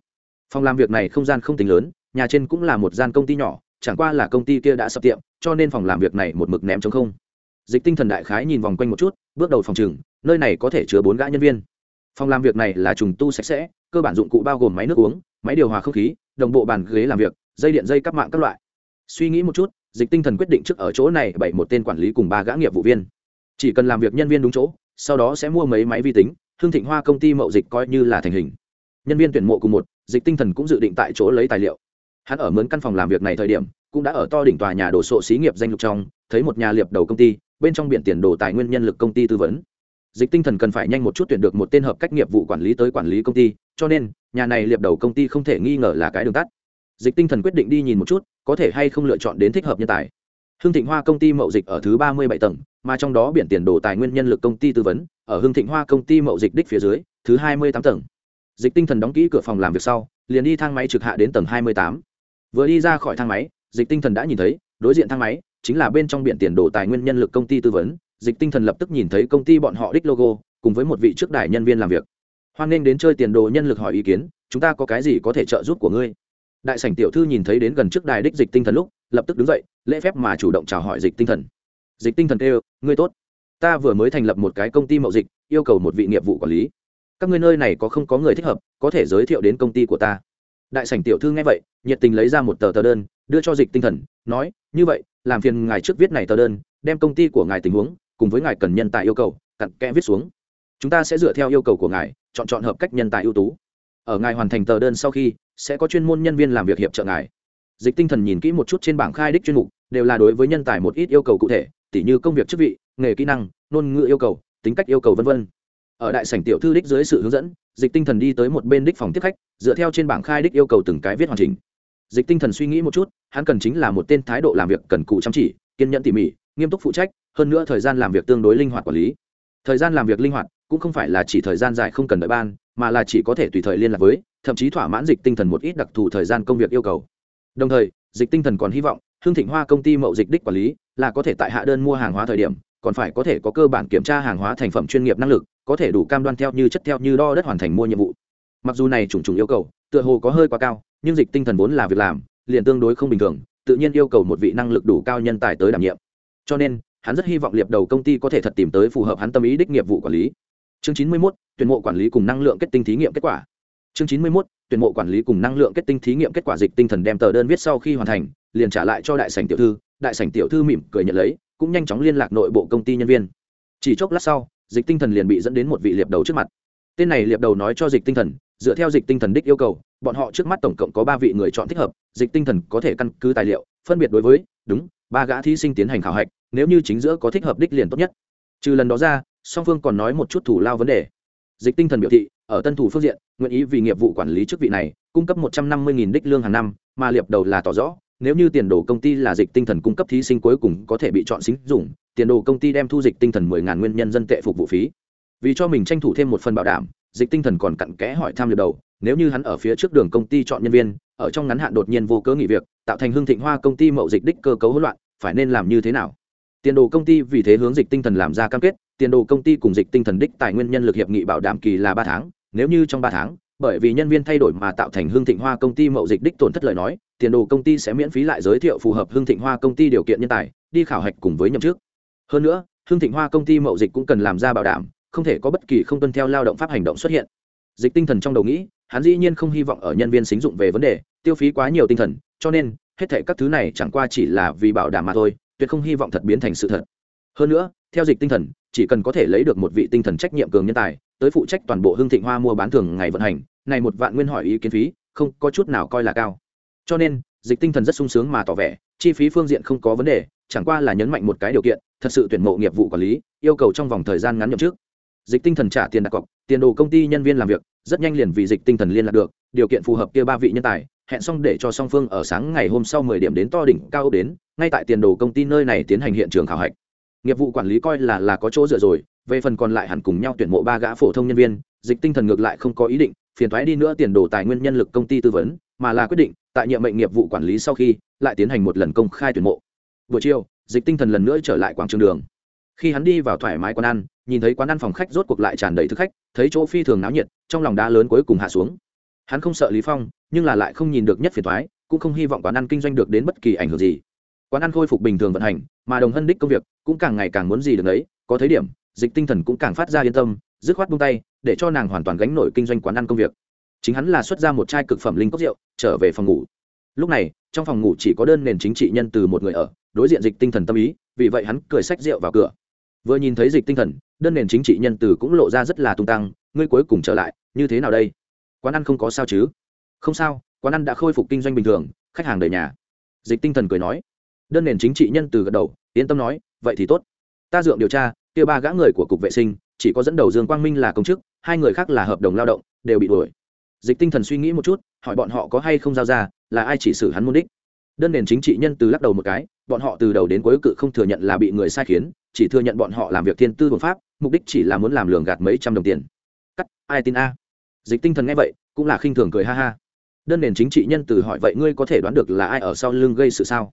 Phòng làm việc này không gian không tính lớn, nhà trên cũng là một gian công ty nhỏ, chẳng qua là công ty kia đã sập tiệm, cho nên phòng làm việc này một mực ném chống không. Dịch tinh thần đại khái nhìn vòng quanh một chút, bước đầu phòng chừng nơi này có thể chứa bốn gã nhân viên phòng làm việc này là trùng tu sạch sẽ, cơ bản dụng cụ bao gồm máy nước uống, máy điều hòa không khí, đồng bộ bàn ghế làm việc, dây điện dây cắp mạng các loại. Suy nghĩ một chút, dịch tinh thần quyết định trước ở chỗ này bảy một tên quản lý cùng ba gã nghiệp vụ viên. Chỉ cần làm việc nhân viên đúng chỗ, sau đó sẽ mua mấy máy vi tính, hương thịnh hoa công ty mậu dịch coi như là thành hình. Nhân viên tuyển mộ cùng một, dịch tinh thần cũng dự định tại chỗ lấy tài liệu. Hắn ở mướn căn phòng làm việc này thời điểm, cũng đã ở to đỉnh tòa nhà đồ sộ xí nghiệp danh lục trong, thấy một nhà liệp đầu công ty, bên trong biển tiền đồ tài nguyên nhân lực công ty tư vấn dịch tinh thần cần phải nhanh một chút tuyển được một tên hợp cách nghiệp vụ quản lý tới quản lý công ty, cho nên, nhà này liệp đầu công ty không thể nghi ngờ là cái đường tắt. Dịch tinh thần quyết định đi nhìn một chút, có thể hay không lựa chọn đến thích hợp nhân tài. Hương thịnh hoa công ty mậu dịch ở thứ ba mươi bảy tầng, mà trong đó biển tiền đồ tài nguyên nhân lực công ty tư vấn, ở hương thịnh hoa công ty mậu dịch đích phía dưới, thứ hai mươi tám tầng. Dịch tinh thần đóng kỹ cửa phòng làm việc sau, liền đi thang máy trực hạ đến tầng hai mươi tám. Vừa đi ra khỏi thang máy, dịch tinh thần đã nhìn thấy, đối diện thang máy chính là bên trong biển tiền đồ tài nguyên nhân lực công ty tư vấn dịch tinh thần lập tức nhìn thấy công ty bọn họ đích logo, cùng với một vị trước đài nhân viên làm việc. Hoan nghênh đến chơi tiền đồ nhân lực hỏi ý kiến, chúng ta có cái gì có thể trợ giúp của ngươi? Đại sảnh tiểu thư nhìn thấy đến gần trước đài đích dịch tinh thần lúc, lập tức đứng dậy, lễ phép mà chủ động chào hỏi dịch tinh thần. Dịch tinh thần kêu, ngươi tốt. Ta vừa mới thành lập một cái công ty mậu dịch, yêu cầu một vị nghiệp vụ quản lý. Các ngươi nơi này có không có người thích hợp, có thể giới thiệu đến công ty của ta. Đại sảnh tiểu thư nghe vậy, nhiệt tình lấy ra một tờ tờ đơn, đưa cho dịch tinh thần, nói, như vậy, làm phiền ngài trước viết này tờ đơn, đem công ty của ngài tình huống cùng với ngài cần nhân tài yêu cầu, cặn kẽ viết xuống. Chúng ta sẽ dựa theo yêu cầu của ngài, chọn chọn hợp cách nhân tài ưu tú. Ở ngài hoàn thành tờ đơn sau khi, sẽ có chuyên môn nhân viên làm việc hiệp trợ ngài. Dịch tinh thần nhìn kỹ một chút trên bảng khai đích chuyên mục, đều là đối với nhân tài một ít yêu cầu cụ thể, tỉ như công việc chức vị, nghề kỹ năng, ngôn ngữ yêu cầu, tính cách yêu cầu v v ở đại sảnh tiểu thư đích dưới sự hướng dẫn, dịch tinh thần đi tới một bên đích phòng tiếp khách, dựa theo trên bảng khai đích yêu cầu từng cái viết hoàn chỉnh. Dịch tinh thần suy nghĩ một chút, hắn cần chính là một tên thái độ làm việc cần cụ chăm chỉ, kiên nhẫn tỉ mỉ, nghiêm túc phụ trách hơn nữa thời gian làm việc tương đối linh hoạt quản lý. Thời gian làm việc linh hoạt cũng không phải là chỉ thời gian dài không cần đợi ban, mà là chỉ có thể tùy thời liên lạc với, thậm chí thỏa mãn dịch tinh thần một ít đặc thù thời gian công việc yêu cầu. Đồng thời, dịch tinh thần còn hy vọng, hương thịnh hoa công ty mậu dịch đích quản lý là có thể tại hạ đơn mua hàng hóa thời điểm, còn phải có thể có cơ bản kiểm tra hàng hóa thành phẩm chuyên nghiệp năng lực, có thể đủ cam đoan theo như chất theo như đo đất hoàn thành mua nhiệm vụ. Mặc dù này trùng trùng yêu cầu, tựa hồ có hơi quá cao, nhưng dịch tinh thần vốn là việc làm, liền tương đối không bình thường, tự nhiên yêu cầu một vị năng lực đủ cao nhân tài tới đảm nhiệm. Cho nên hắn rất hy vọng liệp đầu công ty có thể thật tìm tới phù hợp hắn tâm ý đích nghiệp vụ quản lý. Chương chín mươi 91, tuyển mộ quản lý cùng năng lượng kết tinh thí nghiệm kết quả. Chương chín mươi 91, tuyển mộ quản lý cùng năng lượng kết tinh thí nghiệm kết quả dịch tinh thần đem tờ đơn viết sau khi hoàn thành liền trả lại cho đại sảnh tiểu thư. Đại sảnh tiểu thư mỉm cười nhận lấy cũng nhanh chóng liên lạc nội bộ công ty nhân viên. Chỉ chốc lát sau dịch tinh thần liền bị dẫn đến một vị liệp đầu trước mặt. Tên này liệp đầu nói cho dịch tinh thần dựa theo dịch tinh thần đích yêu cầu bọn họ trước mắt tổng cộng có ba vị người chọn thích hợp dịch tinh thần có thể căn cứ tài liệu phân biệt đối với đúng ba gã thí sinh tiến hành khảo hạch nếu như chính giữa có thích hợp đích liền tốt nhất. Trừ lần đó ra, song phương còn nói một chút thủ lao vấn đề. Dịch tinh thần biểu thị, ở tân thủ phương diện, nguyện ý vì nghiệp vụ quản lý chức vị này, cung cấp một trăm năm mươi đích lương hàng năm, mà liệp đầu là tỏ rõ, nếu như tiền đồ công ty là dịch tinh thần cung cấp thí sinh cuối cùng có thể bị chọn xính dùng tiền đồ công ty đem thu dịch tinh thần mười ngàn nguyên nhân dân tệ phục vụ phí. Vì cho mình tranh thủ thêm một phần bảo đảm, dịch tinh thần còn cặn kẽ hỏi tham liệp đầu, nếu như hắn ở phía trước đường công ty chọn nhân viên, ở trong ngắn hạn đột nhiên vô cớ nghỉ việc, tạo thành hương thịnh hoa công ty mậu dịch đích cơ cấu hỗn loạn, phải nên làm như thế nào? Tiền đồ công ty vì thế hướng dịch tinh thần làm ra cam kết, tiền đồ công ty cùng dịch tinh thần đích tài nguyên nhân lực hiệp nghị bảo đảm kỳ là ba tháng, nếu như trong ba tháng, bởi vì nhân viên thay đổi mà tạo thành hương thịnh hoa công ty mậu dịch đích tổn thất lời nói, tiền đồ công ty sẽ miễn phí lại giới thiệu phù hợp hương thịnh hoa công ty điều kiện nhân tài, đi khảo hạch cùng với nhậm chức. Hơn nữa hương thịnh hoa công ty mậu dịch cũng cần làm ra bảo đảm, không thể có bất kỳ không tuân theo lao động pháp hành động xuất hiện. Dịch tinh thần trong đầu nghĩ, hắn dĩ nhiên không hy vọng ở nhân viên xính dụng về vấn đề, tiêu phí quá nhiều tinh thần, cho nên, hết thảy các thứ này chẳng qua chỉ là vì bảo đảm mà thôi tuyệt không hy vọng thật biến thành sự thật. Hơn nữa, theo dịch tinh thần, chỉ cần có thể lấy được một vị tinh thần trách nhiệm cường nhân tài, tới phụ trách toàn bộ hương thịnh hoa mua bán thường ngày vận hành, này một vạn nguyên hỏi ý kiến phí, không có chút nào coi là cao. Cho nên, dịch tinh thần rất sung sướng mà tỏ vẻ, chi phí phương diện không có vấn đề, chẳng qua là nhấn mạnh một cái điều kiện, thật sự tuyển mộ nghiệp vụ quản lý, yêu cầu trong vòng thời gian ngắn nhậm trước dịch tinh thần trả tiền đặt cọc, tiền đồ công ty nhân viên làm việc, rất nhanh liền vì dịch tinh thần liên lạc được, điều kiện phù hợp kia ba vị nhân tài, hẹn xong để cho song phương ở sáng ngày hôm sau mười điểm đến to đỉnh cao ốc đến ngay tại tiền đồ công ty nơi này tiến hành hiện trường khảo hạch. Nghiệp vụ quản lý coi là là có chỗ dựa rồi, về phần còn lại hẳn cùng nhau tuyển mộ ba gã phổ thông nhân viên, dịch tinh thần ngược lại không có ý định, phiền thoái đi nữa tiền đồ tài nguyên nhân lực công ty tư vấn, mà là quyết định, tại nhiệm mệnh nghiệp vụ quản lý sau khi, lại tiến hành một lần công khai tuyển mộ. Buổi chiều, dịch tinh thần lần nữa trở lại quảng trường đường. Khi hắn đi vào thoải mái quán ăn, nhìn thấy quán ăn phòng khách rốt cuộc lại tràn đầy thức khách, thấy chỗ phi thường náo nhiệt, trong lòng đá lớn cuối cùng hạ xuống. Hắn không sợ lý phong, nhưng là lại không nhìn được nhất phiền thoái cũng không hy vọng quán ăn kinh doanh được đến bất kỳ ảnh hưởng gì quán ăn khôi phục bình thường vận hành, mà đồng hân đích công việc cũng càng ngày càng muốn gì được ấy có thấy điểm, dịch tinh thần cũng càng phát ra yên tâm, dứt khoát buông tay, để cho nàng hoàn toàn gánh nổi kinh doanh quán ăn công việc. Chính hắn là xuất ra một chai cực phẩm linh cốc rượu, trở về phòng ngủ. Lúc này, trong phòng ngủ chỉ có đơn nền chính trị nhân từ một người ở, đối diện dịch tinh thần tâm ý, vì vậy hắn cười xách rượu vào cửa. Vừa nhìn thấy dịch tinh thần, đơn nền chính trị nhân từ cũng lộ ra rất là tung tăng, ngươi cuối cùng trở lại, như thế nào đây? Quán ăn không có sao chứ? Không sao, quán ăn đã khôi phục kinh doanh bình thường, khách hàng đời nhà. Dịch tinh thần cười nói đơn nền chính trị nhân từ gật đầu, yên tâm nói, vậy thì tốt. Ta dượng điều tra, kia ba gã người của cục vệ sinh, chỉ có dẫn đầu dương quang minh là công chức, hai người khác là hợp đồng lao động, đều bị đuổi. Dịch tinh thần suy nghĩ một chút, hỏi bọn họ có hay không giao ra, là ai chỉ xử hắn môn đích. Đơn nền chính trị nhân từ lắc đầu một cái, bọn họ từ đầu đến cuối cự không thừa nhận là bị người sai khiến, chỉ thừa nhận bọn họ làm việc thiên tư hợp pháp, mục đích chỉ là muốn làm lường gạt mấy trăm đồng tiền. Cắt, ai tin a? Dịch tinh thần nghe vậy, cũng là khinh thường cười ha ha. Đơn nền chính trị nhân từ hỏi, vậy ngươi có thể đoán được là ai ở sau lưng gây sự sao?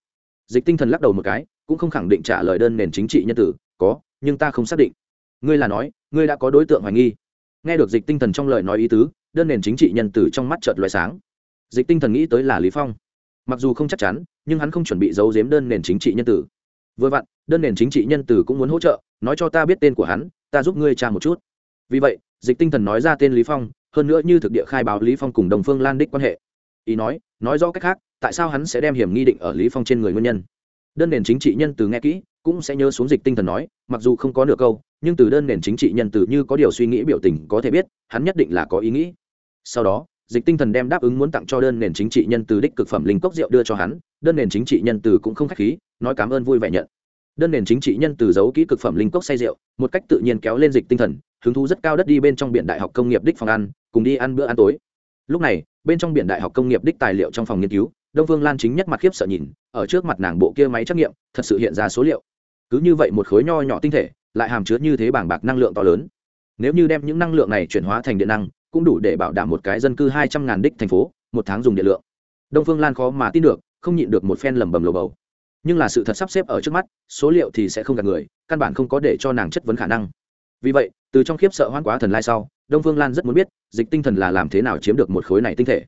Dịch tinh thần lắc đầu một cái, cũng không khẳng định trả lời đơn nền chính trị nhân tử, có, nhưng ta không xác định. Ngươi là nói, ngươi đã có đối tượng hoài nghi. Nghe được dịch tinh thần trong lời nói ý tứ, đơn nền chính trị nhân tử trong mắt chợt loại sáng. Dịch tinh thần nghĩ tới là lý phong. Mặc dù không chắc chắn, nhưng hắn không chuẩn bị giấu giếm đơn nền chính trị nhân tử. Vừa vặn, đơn nền chính trị nhân tử cũng muốn hỗ trợ, nói cho ta biết tên của hắn, ta giúp ngươi tra một chút. Vì vậy, dịch tinh thần nói ra tên lý phong, hơn nữa như thực địa khai báo lý phong cùng đồng phương lan đích quan hệ ý nói nói rõ cách khác, tại sao hắn sẽ đem hiểm nghi định ở lý phong trên người nguyên nhân? Đơn nền chính trị nhân từ nghe kỹ, cũng sẽ nhớ xuống dịch tinh thần nói, mặc dù không có nửa câu, nhưng từ đơn nền chính trị nhân từ như có điều suy nghĩ biểu tình có thể biết, hắn nhất định là có ý nghĩ. Sau đó, dịch tinh thần đem đáp ứng muốn tặng cho đơn nền chính trị nhân từ đích cực phẩm linh cốc rượu đưa cho hắn, đơn nền chính trị nhân từ cũng không khách khí, nói cảm ơn vui vẻ nhận. Đơn nền chính trị nhân từ giấu kỹ cực phẩm linh cốc say rượu, một cách tự nhiên kéo lên dịch tinh thần, hứng thú rất cao đất đi bên trong biển đại học công nghiệp đích phòng ăn, cùng đi ăn bữa ăn tối. Lúc này bên trong biển đại học công nghiệp đích tài liệu trong phòng nghiên cứu, đông phương lan chính nhất mặt khiếp sợ nhìn, ở trước mặt nàng bộ kia máy trắc nghiệm, thật sự hiện ra số liệu. Cứ như vậy một khối nho nhỏ tinh thể, lại hàm chứa như thế bảng bạc năng lượng to lớn. Nếu như đem những năng lượng này chuyển hóa thành điện năng, cũng đủ để bảo đảm một cái dân cư hai trăm ngàn đích thành phố, một tháng dùng điện lượng. Đông phương lan khó mà tin được, không nhịn được một phen lầm bầm lồ bầu. Nhưng là sự thật sắp xếp ở trước mắt, số liệu thì sẽ không gạt người, căn bản không có để cho nàng chất vấn khả năng. Vì vậy, từ trong khiếp sợ hoan quá thần lai sau đông phương lan rất muốn biết, dịch tinh thần là làm thế nào chiếm được một khối này tinh thể.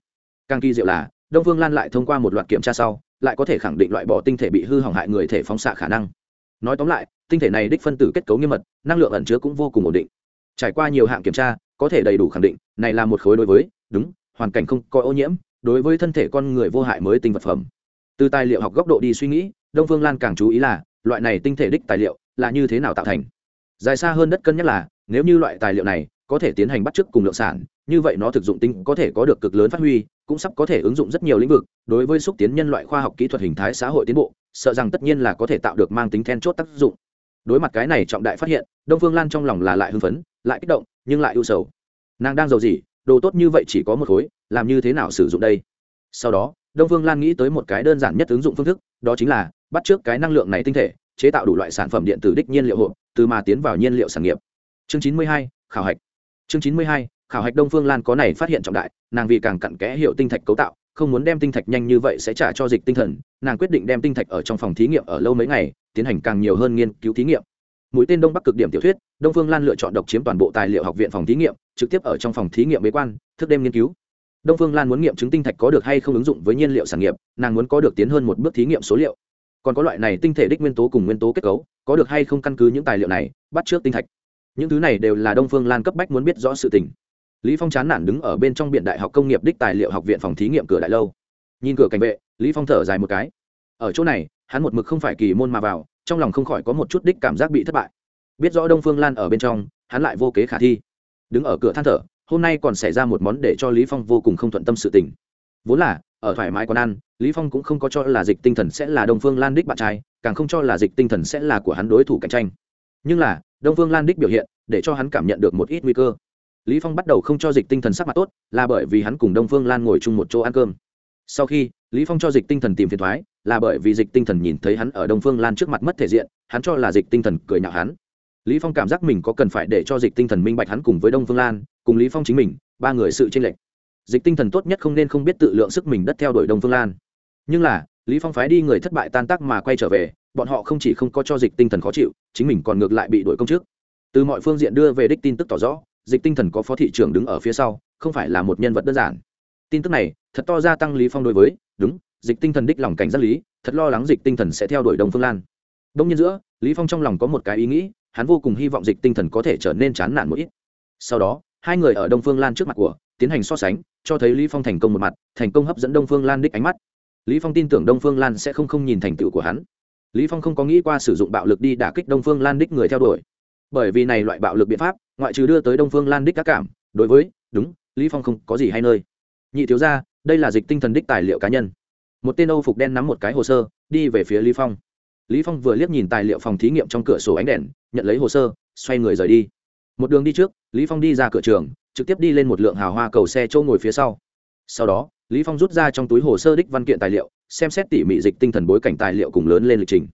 Càng kỳ diệu là, đông phương lan lại thông qua một loạt kiểm tra sau, lại có thể khẳng định loại bỏ tinh thể bị hư hỏng hại người thể phóng xạ khả năng. Nói tóm lại, tinh thể này đích phân tử kết cấu nghiêm mật, năng lượng ẩn chứa cũng vô cùng ổn định. Trải qua nhiều hạng kiểm tra, có thể đầy đủ khẳng định, này là một khối đối với, đúng, hoàn cảnh không có ô nhiễm, đối với thân thể con người vô hại mới tinh vật phẩm. Từ tài liệu học góc độ đi suy nghĩ, đông phương lan càng chú ý là, loại này tinh thể đích tài liệu là như thế nào tạo thành. Dài xa hơn đất cân nhắc là, nếu như loại tài liệu này có thể tiến hành bắt chước cùng lượng sản, như vậy nó thực dụng tính có thể có được cực lớn phát huy, cũng sắp có thể ứng dụng rất nhiều lĩnh vực, đối với xúc tiến nhân loại khoa học kỹ thuật hình thái xã hội tiến bộ, sợ rằng tất nhiên là có thể tạo được mang tính then chốt tác dụng. Đối mặt cái này trọng đại phát hiện, đông phương lan trong lòng là lại hưng phấn, lại kích động, nhưng lại ưu sầu. Nàng đang giàu gì, đồ tốt như vậy chỉ có một khối, làm như thế nào sử dụng đây? Sau đó, đông phương lan nghĩ tới một cái đơn giản nhất ứng dụng phương thức, đó chính là bắt trước cái năng lượng này tinh thể, chế tạo đủ loại sản phẩm điện tử đích nhiên liệu hộp, từ mà tiến vào nhiên liệu sản nghiệp. Chương chín mươi hai, khảo hạch chương chín mươi hai, khảo hạch đông phương lan có này phát hiện trọng đại, nàng vì càng cặn kẽ hiệu tinh thạch cấu tạo, không muốn đem tinh thạch nhanh như vậy sẽ trả cho dịch tinh thần, nàng quyết định đem tinh thạch ở trong phòng thí nghiệm ở lâu mấy ngày, tiến hành càng nhiều hơn nghiên cứu thí nghiệm. Mũi tên đông bắc cực điểm tiểu thuyết, đông phương lan lựa chọn độc chiếm toàn bộ tài liệu học viện phòng thí nghiệm, trực tiếp ở trong phòng thí nghiệm bế quan, thức đêm nghiên cứu. Đông phương lan muốn nghiệm chứng tinh thạch có được hay không ứng dụng với nhiên liệu sản nghiệp, nàng muốn có được tiến hơn một bước thí nghiệm số liệu. Còn có loại này tinh thể đích nguyên tố cùng nguyên tố kết cấu, có được hay không căn cứ những tài liệu này, bắt trước tinh thạch những thứ này đều là đông phương lan cấp bách muốn biết rõ sự tình. Lý phong chán nản đứng ở bên trong biển đại học công nghiệp đích tài liệu học viện phòng thí nghiệm cửa đại lâu. Nhìn cửa cảnh vệ, lý phong thở dài một cái. Ở chỗ này, hắn một mực không phải kỳ môn mà vào, trong lòng không khỏi có một chút đích cảm giác bị thất bại. Biết rõ đông phương lan ở bên trong, hắn lại vô kế khả thi. Đứng ở cửa than thở, hôm nay còn xảy ra một món để cho lý phong vô cùng không thuận tâm sự tình. Vốn là, ở thoải mái quán ăn, lý phong cũng không có cho là dịch tinh thần sẽ là đông phương lan đích bạn trai, càng không cho là dịch tinh thần sẽ là của hắn đối thủ cạnh tranh. Nhưng là đông phương lan đích biểu hiện, để cho hắn cảm nhận được một ít nguy cơ. Lý phong bắt đầu không cho dịch tinh thần sắc mặt tốt, là bởi vì hắn cùng đông phương lan ngồi chung một chỗ ăn cơm. Sau khi, lý phong cho dịch tinh thần tìm phiền thoái, là bởi vì dịch tinh thần nhìn thấy hắn ở đông phương lan trước mặt mất thể diện, hắn cho là dịch tinh thần cười nhạo hắn. Lý phong cảm giác mình có cần phải để cho dịch tinh thần minh bạch hắn cùng với đông phương lan, cùng lý phong chính mình, ba người sự chênh lệch. Dịch tinh thần tốt nhất không nên không biết tự lượng sức mình đất theo đuổi đông phương lan. Nhưng là lý phong phái đi người thất bại tan tác mà quay trở về, bọn họ không chỉ không có cho dịch tinh thần khó chịu, chính mình còn ngược lại bị đuổi công trước. Từ mọi phương diện đưa về đích tin tức tỏ rõ, dịch tinh thần có phó thị trưởng đứng ở phía sau, không phải là một nhân vật đơn giản. Tin tức này, thật to gia tăng lý phong đối với, đúng, dịch tinh thần đích lòng cảnh giác lý, thật lo lắng dịch tinh thần sẽ theo đuổi đông phương lan. Đông nhiên giữa, lý phong trong lòng có một cái ý nghĩ, hắn vô cùng hy vọng dịch tinh thần có thể trở nên chán nản một ít. Sau đó, hai người ở đông phương lan trước mặt của, tiến hành so sánh, cho thấy lý phong thành công một mặt, thành công hấp dẫn đông phương lan đích ánh mắt lý phong tin tưởng đông phương lan sẽ không không nhìn thành tựu của hắn. Lý phong không có nghĩ qua sử dụng bạo lực đi đả kích đông phương lan đích người theo đuổi. Bởi vì này loại bạo lực biện pháp, ngoại trừ đưa tới đông phương lan đích các cảm, đối với, đúng, lý phong không có gì hay nơi. Nhị thiếu gia, đây là dịch tinh thần đích tài liệu cá nhân. Một tên âu phục đen nắm một cái hồ sơ, đi về phía lý phong. Lý phong vừa liếc nhìn tài liệu phòng thí nghiệm trong cửa sổ ánh đèn, nhận lấy hồ sơ, xoay người rời đi. Một đường đi trước, lý phong đi ra cửa trường, trực tiếp đi lên một lượng hào hoa cầu xe chỗ ngồi phía sau. Sau đó lý phong rút ra trong túi hồ sơ đích văn kiện tài liệu, xem xét tỉ mỉ dịch tinh thần bối cảnh tài liệu cùng lớn lên lịch trình.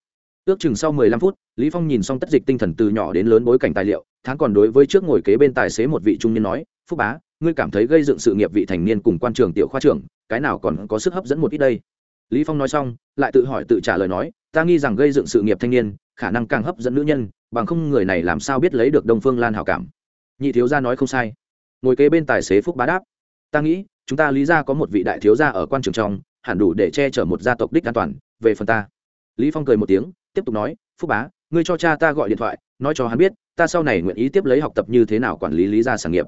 Ước chừng sau 15 phút, lý phong nhìn xong tất dịch tinh thần từ nhỏ đến lớn bối cảnh tài liệu, tháng còn đối với trước ngồi kế bên tài xế một vị trung niên nói, phúc bá, ngươi cảm thấy gây dựng sự nghiệp vị thành niên cùng quan trường tiểu khoa trưởng, cái nào còn có sức hấp dẫn một ít đây? Lý phong nói xong, lại tự hỏi tự trả lời nói, ta nghi rằng gây dựng sự nghiệp thanh niên, khả năng càng hấp dẫn nữ nhân, bằng không người này làm sao biết lấy được đông phương lan hảo cảm. Nhị thiếu gia nói không sai. Ngồi kế bên tài xế phúc bá đáp, ta nghĩ chúng ta lý ra có một vị đại thiếu gia ở quan trường trong, hẳn đủ để che chở một gia tộc đích an toàn, về phần ta. Lý phong cười một tiếng, tiếp tục nói, phúc bá, ngươi cho cha ta gọi điện thoại, nói cho hắn biết, ta sau này nguyện ý tiếp lấy học tập như thế nào quản lý lý gia sản nghiệp.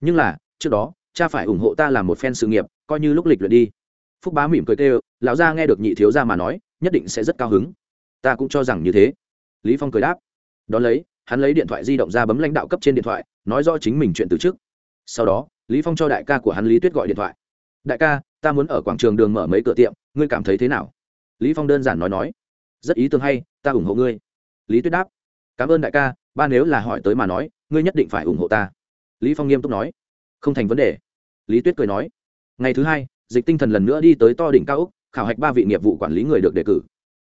Nhưng là, trước đó, cha phải ủng hộ ta làm một phen sự nghiệp, coi như lúc lịch luyện đi. Phúc bá mỉm cười kêu, lão gia nghe được nhị thiếu gia mà nói, nhất định sẽ rất cao hứng. Ta cũng cho rằng như thế. Lý phong cười đáp. Đón lấy, hắn lấy điện thoại di động ra bấm lãnh đạo cấp trên điện thoại, nói rõ chính mình chuyện từ trước. Sau đó lý phong cho đại ca của hắn lý tuyết gọi điện thoại. Đại ca, ta muốn ở quảng trường đường mở mấy cửa tiệm, ngươi cảm thấy thế nào? Lý phong đơn giản nói nói. Rất ý tưởng hay, ta ủng hộ ngươi. Lý tuyết đáp. Cảm ơn đại ca, ba nếu là hỏi tới mà nói, ngươi nhất định phải ủng hộ ta. Lý phong nghiêm túc nói. Không thành vấn đề. Lý tuyết cười nói. Ngày thứ hai, dịch tinh thần lần nữa đi tới to đỉnh cao úc khảo hạch ba vị nghiệp vụ quản lý người được đề cử.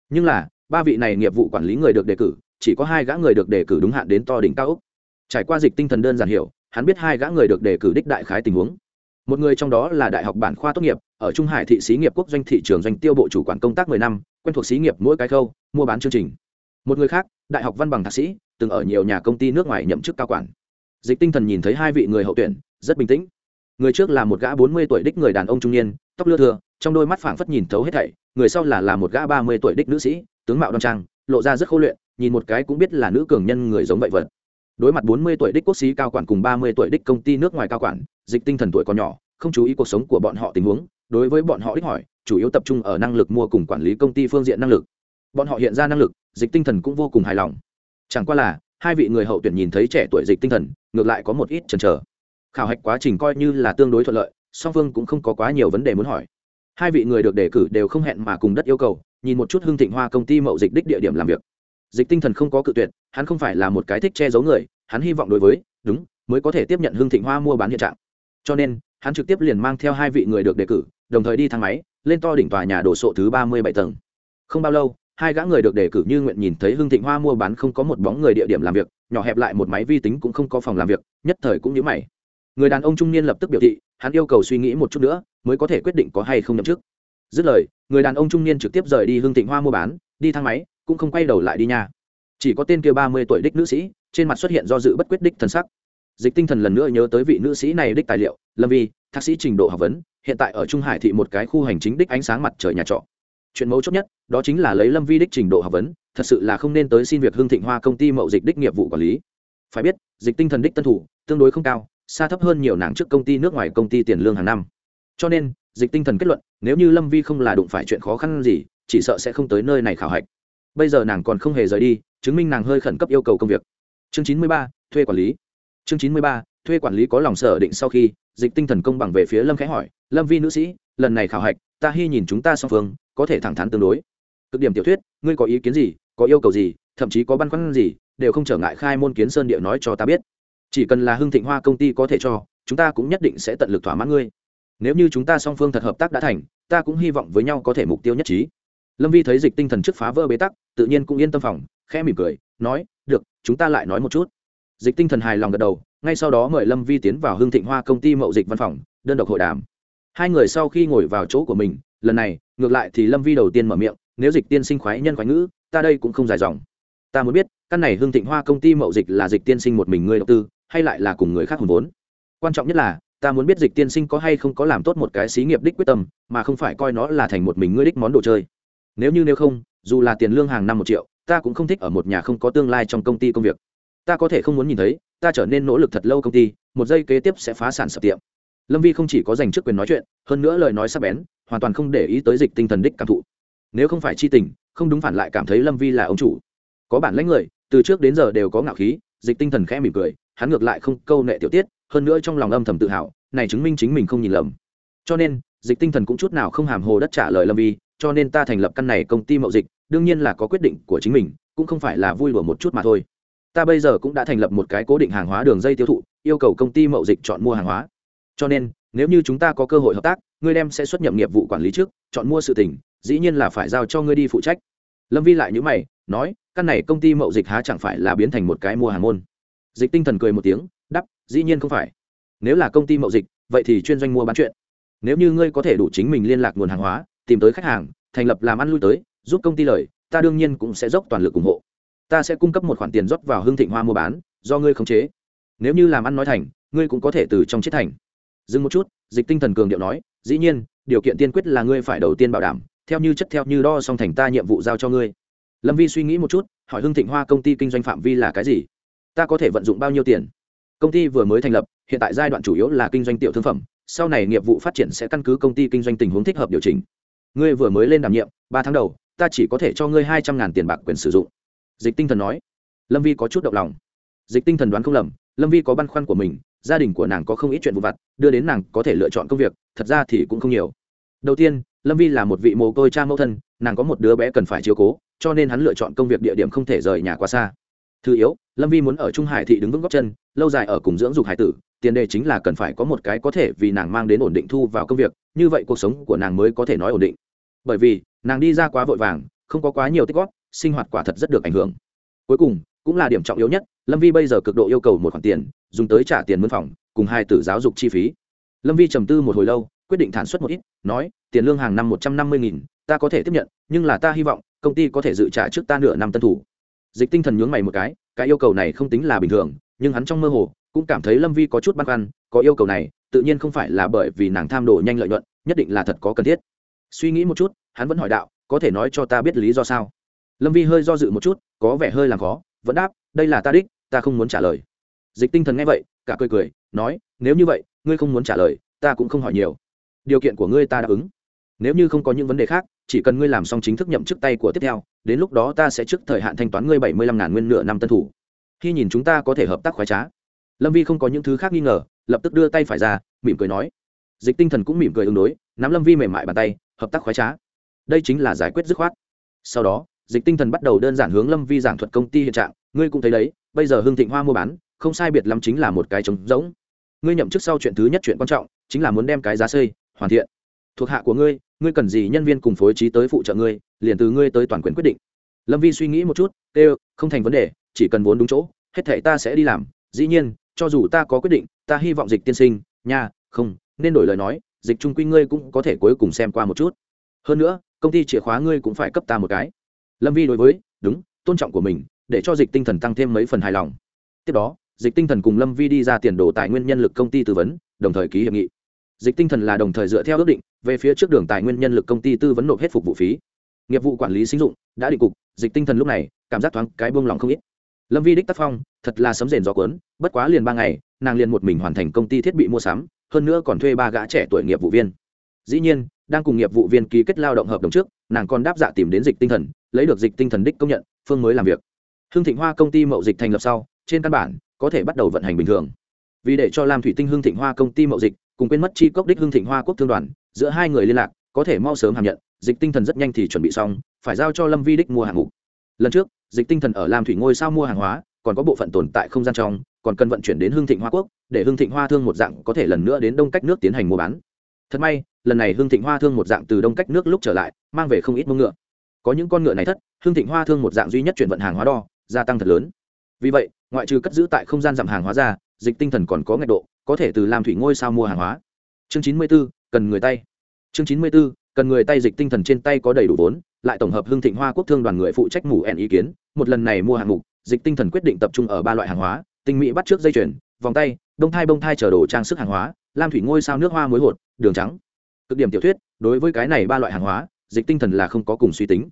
Nhưng là, ba vị này nghiệp vụ quản lý người được đề cử, chỉ có hai gã người được đề cử đúng hạn đến to đỉnh cao úc trải qua dịch tinh thần đơn giản hiểu hắn biết hai gã người được đề cử đích đại khái tình huống. Một người trong đó là đại học bản khoa tốt nghiệp, ở trung hải thị xí nghiệp quốc doanh thị trường doanh tiêu bộ chủ quản công tác mười năm, quen thuộc xí nghiệp mỗi cái khâu, mua bán chương trình. Một người khác, đại học văn bằng thạc sĩ, từng ở nhiều nhà công ty nước ngoài nhậm chức cao quản. Dịch tinh thần nhìn thấy hai vị người hậu tuyển, rất bình tĩnh. Người trước là một gã bốn mươi tuổi đích người đàn ông trung niên, tóc lưa thừa trong đôi mắt phảng phất nhìn thấu hết thảy, người sau là là một gã ba mươi tuổi đích nữ sĩ, tướng mạo đoan trang, lộ ra rất khô luyện, nhìn một cái cũng biết là nữ cường nhân người giống vậy vật đối mặt bốn mươi tuổi đích quốc sĩ cao quản cùng ba mươi tuổi đích công ty nước ngoài cao quản, dịch tinh thần tuổi còn nhỏ, không chú ý cuộc sống của bọn họ tình huống, đối với bọn họ đích hỏi, chủ yếu tập trung ở năng lực mua cùng quản lý công ty phương diện năng lực. Bọn họ hiện ra năng lực, dịch tinh thần cũng vô cùng hài lòng. Chẳng qua là, hai vị người hậu tuyển nhìn thấy trẻ tuổi dịch tinh thần, ngược lại có một ít chần chờ. Khảo hạch quá trình coi như là tương đối thuận lợi, song phương cũng không có quá nhiều vấn đề muốn hỏi. Hai vị người được đề cử đều không hẹn mà cùng đất yêu cầu, nhìn một chút hương thịnh hoa công ty mậu dịch đích địa điểm làm việc. Dịch tinh thần không có cự tuyệt hắn không phải là một cái thích che giấu người, hắn hy vọng đối với, đúng, mới có thể tiếp nhận hương thịnh hoa mua bán hiện trạng. Cho nên, hắn trực tiếp liền mang theo hai vị người được đề cử, đồng thời đi thang máy, lên to đỉnh tòa nhà đổ sộ thứ ba mươi bảy tầng. Không bao lâu, hai gã người được đề cử như nguyện nhìn thấy Hương thịnh hoa mua bán không có một bóng người địa điểm làm việc, nhỏ hẹp lại một máy vi tính cũng không có phòng làm việc, nhất thời cũng như mày. Người đàn ông trung niên lập tức biểu thị, hắn yêu cầu suy nghĩ một chút nữa, mới có thể quyết định có hay không nhậm chức. Dứt lời, người đàn ông trung niên trực tiếp rời đi Hương thịnh hoa mua bán, đi thang máy, cũng không quay đầu lại đi nhà chỉ có tên kia ba mươi tuổi đích nữ sĩ, trên mặt xuất hiện do dự bất quyết đích thân sắc. Dịch tinh thần lần nữa nhớ tới vị nữ sĩ này đích tài liệu, lâm vi, thạc sĩ trình độ học vấn, hiện tại ở trung hải thị một cái khu hành chính đích ánh sáng mặt trời nhà trọ. Chuyện mấu chốt nhất, đó chính là lấy lâm vi đích trình độ học vấn, thật sự là không nên tới xin việc hương thịnh hoa công ty mậu dịch đích nghiệp vụ quản lý. Phải biết, dịch tinh thần đích tân thủ, tương đối không cao, xa thấp hơn nhiều nàng trước công ty nước ngoài công ty tiền lương hàng năm. Cho nên, dịch tinh thần kết luận, nếu như lâm vi không là đụng phải chuyện khó khăn gì, chỉ sợ sẽ không tới nơi này khảo hạch bây giờ nàng còn không hề rời đi, chứng minh nàng hơi khẩn cấp yêu cầu công việc. Chương chín mươi ba, thuê quản lý. Chương chín mươi ba, thuê quản lý có lòng sở định sau khi, dịch tinh thần công bằng về phía lâm khẽ hỏi, lâm vi nữ sĩ, lần này khảo hạch, ta hy nhìn chúng ta song phương, có thể thẳng thắn tương đối. Cực điểm tiểu thuyết, ngươi có ý kiến gì, có yêu cầu gì, thậm chí có băn khoăn gì, đều không trở ngại khai môn kiến sơn địa nói cho ta biết. Chỉ cần là hưng thịnh hoa công ty có thể cho, chúng ta cũng nhất định sẽ tận lực thỏa mãn ngươi. Nếu như chúng ta song phương thật hợp tác đã thành, ta cũng hy vọng với nhau có thể mục tiêu nhất trí lâm vi thấy dịch tinh thần trước phá vỡ bế tắc, tự nhiên cũng yên tâm phòng, khẽ mỉm cười, nói, được, chúng ta lại nói một chút. Dịch tinh thần hài lòng gật đầu, ngay sau đó mời lâm vi tiến vào hưng thịnh hoa công ty mậu dịch văn phòng, đơn độc hội đàm. Hai người sau khi ngồi vào chỗ của mình, lần này, ngược lại thì lâm vi đầu tiên mở miệng, nếu dịch tiên sinh khoái nhân khoái ngữ, ta đây cũng không dài dòng. Ta muốn biết, căn này hưng thịnh hoa công ty mậu dịch là dịch tiên sinh một mình người đầu tư, hay lại là cùng người khác hùn vốn? Quan trọng nhất là, ta muốn biết dịch tiên sinh có hay không có làm tốt một cái xí nghiệp đích quyết tâm, mà không phải coi nó là thành một mình ngươi đích món đồ chơi nếu như nếu không, dù là tiền lương hàng năm một triệu, ta cũng không thích ở một nhà không có tương lai trong công ty công việc. Ta có thể không muốn nhìn thấy, ta trở nên nỗ lực thật lâu công ty, một giây kế tiếp sẽ phá sản sập tiệm. Lâm vi không chỉ có dành chức quyền nói chuyện, hơn nữa lời nói sắp bén, hoàn toàn không để ý tới dịch tinh thần đích cảm thụ. Nếu không phải chi tình, không đúng phản lại cảm thấy lâm vi là ông chủ. Có bản lãnh người, từ trước đến giờ đều có ngạo khí, dịch tinh thần khẽ mỉm cười, hắn ngược lại không câu nệ tiểu tiết, hơn nữa trong lòng âm thầm tự hào, này chứng minh chính mình không nhìn lầm. Cho nên, dịch tinh thần cũng chút nào không hàm hồ đất trả lời lâm vi cho nên ta thành lập căn này công ty mậu dịch, đương nhiên là có quyết định của chính mình, cũng không phải là vui đùa một chút mà thôi. Ta bây giờ cũng đã thành lập một cái cố định hàng hóa đường dây tiêu thụ, yêu cầu công ty mậu dịch chọn mua hàng hóa. Cho nên, nếu như chúng ta có cơ hội hợp tác, ngươi đem sẽ xuất nhậm nghiệp vụ quản lý trước, chọn mua sự tình, dĩ nhiên là phải giao cho ngươi đi phụ trách. Lâm vi lại nhữ mày, nói, căn này công ty mậu dịch há chẳng phải là biến thành một cái mua hàng môn? Dịch tinh thần cười một tiếng đắp dĩ nhiên không phải. Nếu là công ty mậu dịch, vậy thì chuyên doanh mua bán chuyện. Nếu như ngươi có thể đủ chính mình liên lạc nguồn hàng hóa tìm tới khách hàng, thành lập làm ăn lui tới, giúp công ty lời, ta đương nhiên cũng sẽ dốc toàn lực ủng hộ. Ta sẽ cung cấp một khoản tiền rót vào hương thịnh hoa mua bán, do ngươi khống chế. Nếu như làm ăn nói thành, ngươi cũng có thể từ trong chết thành. Dừng một chút, dịch tinh thần cường điệu nói, dĩ nhiên, điều kiện tiên quyết là ngươi phải đầu tiên bảo đảm, theo như chất theo như đo xong thành ta nhiệm vụ giao cho ngươi. Lâm vi suy nghĩ một chút, hỏi hưng thịnh hoa công ty kinh doanh phạm vi là cái gì? Ta có thể vận dụng bao nhiêu tiền? Công ty vừa mới thành lập, hiện tại giai đoạn chủ yếu là kinh doanh tiểu thương phẩm, sau này nghiệp vụ phát triển sẽ căn cứ công ty kinh doanh tình huống thích hợp điều chỉnh ngươi vừa mới lên đảm nhiệm, ba tháng đầu, ta chỉ có thể cho ngươi hai trăm ngàn tiền bạc quyền sử dụng. Dịch tinh thần nói. Lâm vi có chút động lòng. Dịch tinh thần đoán không lầm, lâm vi có băn khoăn của mình, gia đình của nàng có không ít chuyện vụ vặt, đưa đến nàng có thể lựa chọn công việc, thật ra thì cũng không nhiều. Đầu tiên, lâm vi là một vị mồ côi cha mẫu thân, nàng có một đứa bé cần phải chiều cố, cho nên hắn lựa chọn công việc địa điểm không thể rời nhà quá xa. Thứ yếu, lâm vi muốn ở trung hải thị đứng vững góc chân, lâu dài ở cùng dưỡng dục hải tử, tiền đề chính là cần phải có một cái có thể vì nàng mang đến ổn định thu vào công việc, như vậy cuộc sống của nàng mới có thể nói ổn định bởi vì nàng đi ra quá vội vàng, không có quá nhiều tích góp, sinh hoạt quả thật rất được ảnh hưởng. Cuối cùng, cũng là điểm trọng yếu nhất, lâm vi bây giờ cực độ yêu cầu một khoản tiền, dùng tới trả tiền mân phòng, cùng hai tử giáo dục chi phí. Lâm vi trầm tư một hồi lâu, quyết định thản xuất một ít, nói, tiền lương hàng năm một trăm năm mươi nghìn, ta có thể tiếp nhận, nhưng là ta hy vọng, công ty có thể dự trả trước ta nửa năm tân thủ. Dịch tinh thần nhướng mày một cái cái yêu cầu này không tính là bình thường, nhưng hắn trong mơ hồ cũng cảm thấy lâm vi có chút băn khoăn, có yêu cầu này, tự nhiên không phải là bởi vì nàng tham đồ nhanh lợi nhuận, nhất định là thật có cần thiết. Suy nghĩ một chút hắn vẫn hỏi đạo, có thể nói cho ta biết lý do sao? Lâm vi hơi do dự một chút, có vẻ hơi làm khó, vẫn đáp, đây là ta đích, ta không muốn trả lời. Dịch tinh thần nghe vậy, cả cười cười, nói, nếu như vậy, ngươi không muốn trả lời, ta cũng không hỏi nhiều. Điều kiện của ngươi ta đáp ứng. Nếu như không có những vấn đề khác, chỉ cần ngươi làm xong chính thức nhậm chức tay của tiếp theo, đến lúc đó ta sẽ trước thời hạn thanh toán ngươi bảy mươi lăm ngàn nguyên nửa năm tân thủ. Khi nhìn chúng ta có thể hợp tác khoái trá. Lâm vi không có những thứ khác nghi ngờ, lập tức đưa tay phải ra, mỉm cười nói. Dịch tinh thần cũng mỉm cười ứng đối, nắm lâm vi mềm mại bàn tay, hợp tác khoái trá đây chính là giải quyết dứt khoát. Sau đó, dịch tinh thần bắt đầu đơn giản hướng lâm vi giảng thuật công ty hiện trạng. Ngươi cũng thấy đấy, bây giờ hương thịnh hoa mua bán, không sai biệt lắm chính là một cái trống rỗng. Ngươi nhậm chức sau chuyện thứ nhất chuyện quan trọng, chính là muốn đem cái giá xây, hoàn thiện. Thuộc hạ của ngươi ngươi cần gì nhân viên cùng phối trí tới phụ trợ ngươi, liền từ ngươi tới toàn quyền quyết định. Lâm vi suy nghĩ một chút kêu không thành vấn đề, chỉ cần vốn đúng chỗ, hết thể ta sẽ đi làm. Dĩ nhiên, cho dù ta có quyết định, ta hy vọng dịch tiên sinh, nha, không, nên đổi lời nói, dịch trung quy ngươi cũng có thể cuối cùng xem qua một chút. Hơn nữa công ty chìa khóa ngươi cũng phải cấp ta một cái. Lâm vi đối với, đúng, tôn trọng của mình, để cho dịch tinh thần tăng thêm mấy phần hài lòng. Tiếp đó, dịch tinh thần cùng lâm vi đi ra tiền đồ tài nguyên nhân lực công ty tư vấn, đồng thời ký hiệp nghị. Dịch tinh thần là đồng thời dựa theo ước định, về phía trước đường tài nguyên nhân lực công ty tư vấn nộp hết phục vụ phí. Nghiệp vụ quản lý sinh dụng đã định cục, dịch tinh thần lúc này cảm giác thoáng cái buông lòng không ít. Lâm vi đích tác phong, thật là sấm rền gió cuốn, bất quá liền ba ngày, nàng liền một mình hoàn thành công ty thiết bị mua sắm, hơn nữa còn thuê ba gã trẻ tuổi nghiệp vụ viên. Dĩ nhiên đang cùng nghiệp vụ viên ký kết lao động hợp đồng trước, nàng còn đáp dạ tìm đến dịch tinh thần, lấy được dịch tinh thần đích công nhận, phương mới làm việc. Hưng thịnh hoa công ty mậu dịch thành lập sau, trên căn bản, có thể bắt đầu vận hành bình thường. Vì để cho làm thủy tinh hưng thịnh hoa công ty mậu dịch, cùng quên mất chi cốc đích hưng thịnh hoa quốc thương đoàn, giữa hai người liên lạc, có thể mau sớm hàm nhận, dịch tinh thần rất nhanh thì chuẩn bị xong, phải giao cho lâm vi đích mua hàng ngục lần trước, dịch tinh thần ở lam thủy ngôi sao mua hàng hóa, còn có bộ phận tồn tại không gian trong, còn cần vận chuyển đến hưng thịnh hoa quốc, để hưng thịnh hoa thương một dạng có thể lần nữa đến đông cách nước tiến hành mua bán. Thật may lần này hương thịnh hoa thương một dạng từ đông cách nước lúc trở lại, mang về không ít mông ngựa. Có những con ngựa này thất, hương thịnh hoa thương một dạng duy nhất chuyển vận hàng hóa đo, gia tăng thật lớn. Vì vậy, ngoại trừ cất giữ tại không gian giảm hàng hóa ra, dịch tinh thần còn có ngạch độ, có thể từ làm thủy ngôi sao mua hàng hóa. Chương chín mươi b ố cần người tay. Chương chín mươi b ố cần người tay dịch tinh thần trên tay có đầy đủ vốn, lại tổng hợp hưng thịnh hoa quốc thương đoàn người phụ trách mủ ẻn ý kiến, một lần này mua hàng mục, dịch tinh thần quyết định tập trung ở ba loại hàng hóa, tinh mỹ bắt trước dây chuyền, vòng tay đông thai bông thai chở đồ trang sức hàng hóa, lam thủy ngôi sao nước hoa muối hột, đường trắng cực điểm tiểu thuyết, đối với cái này ba loại hàng hóa, dịch tinh thần là không có cùng suy tính.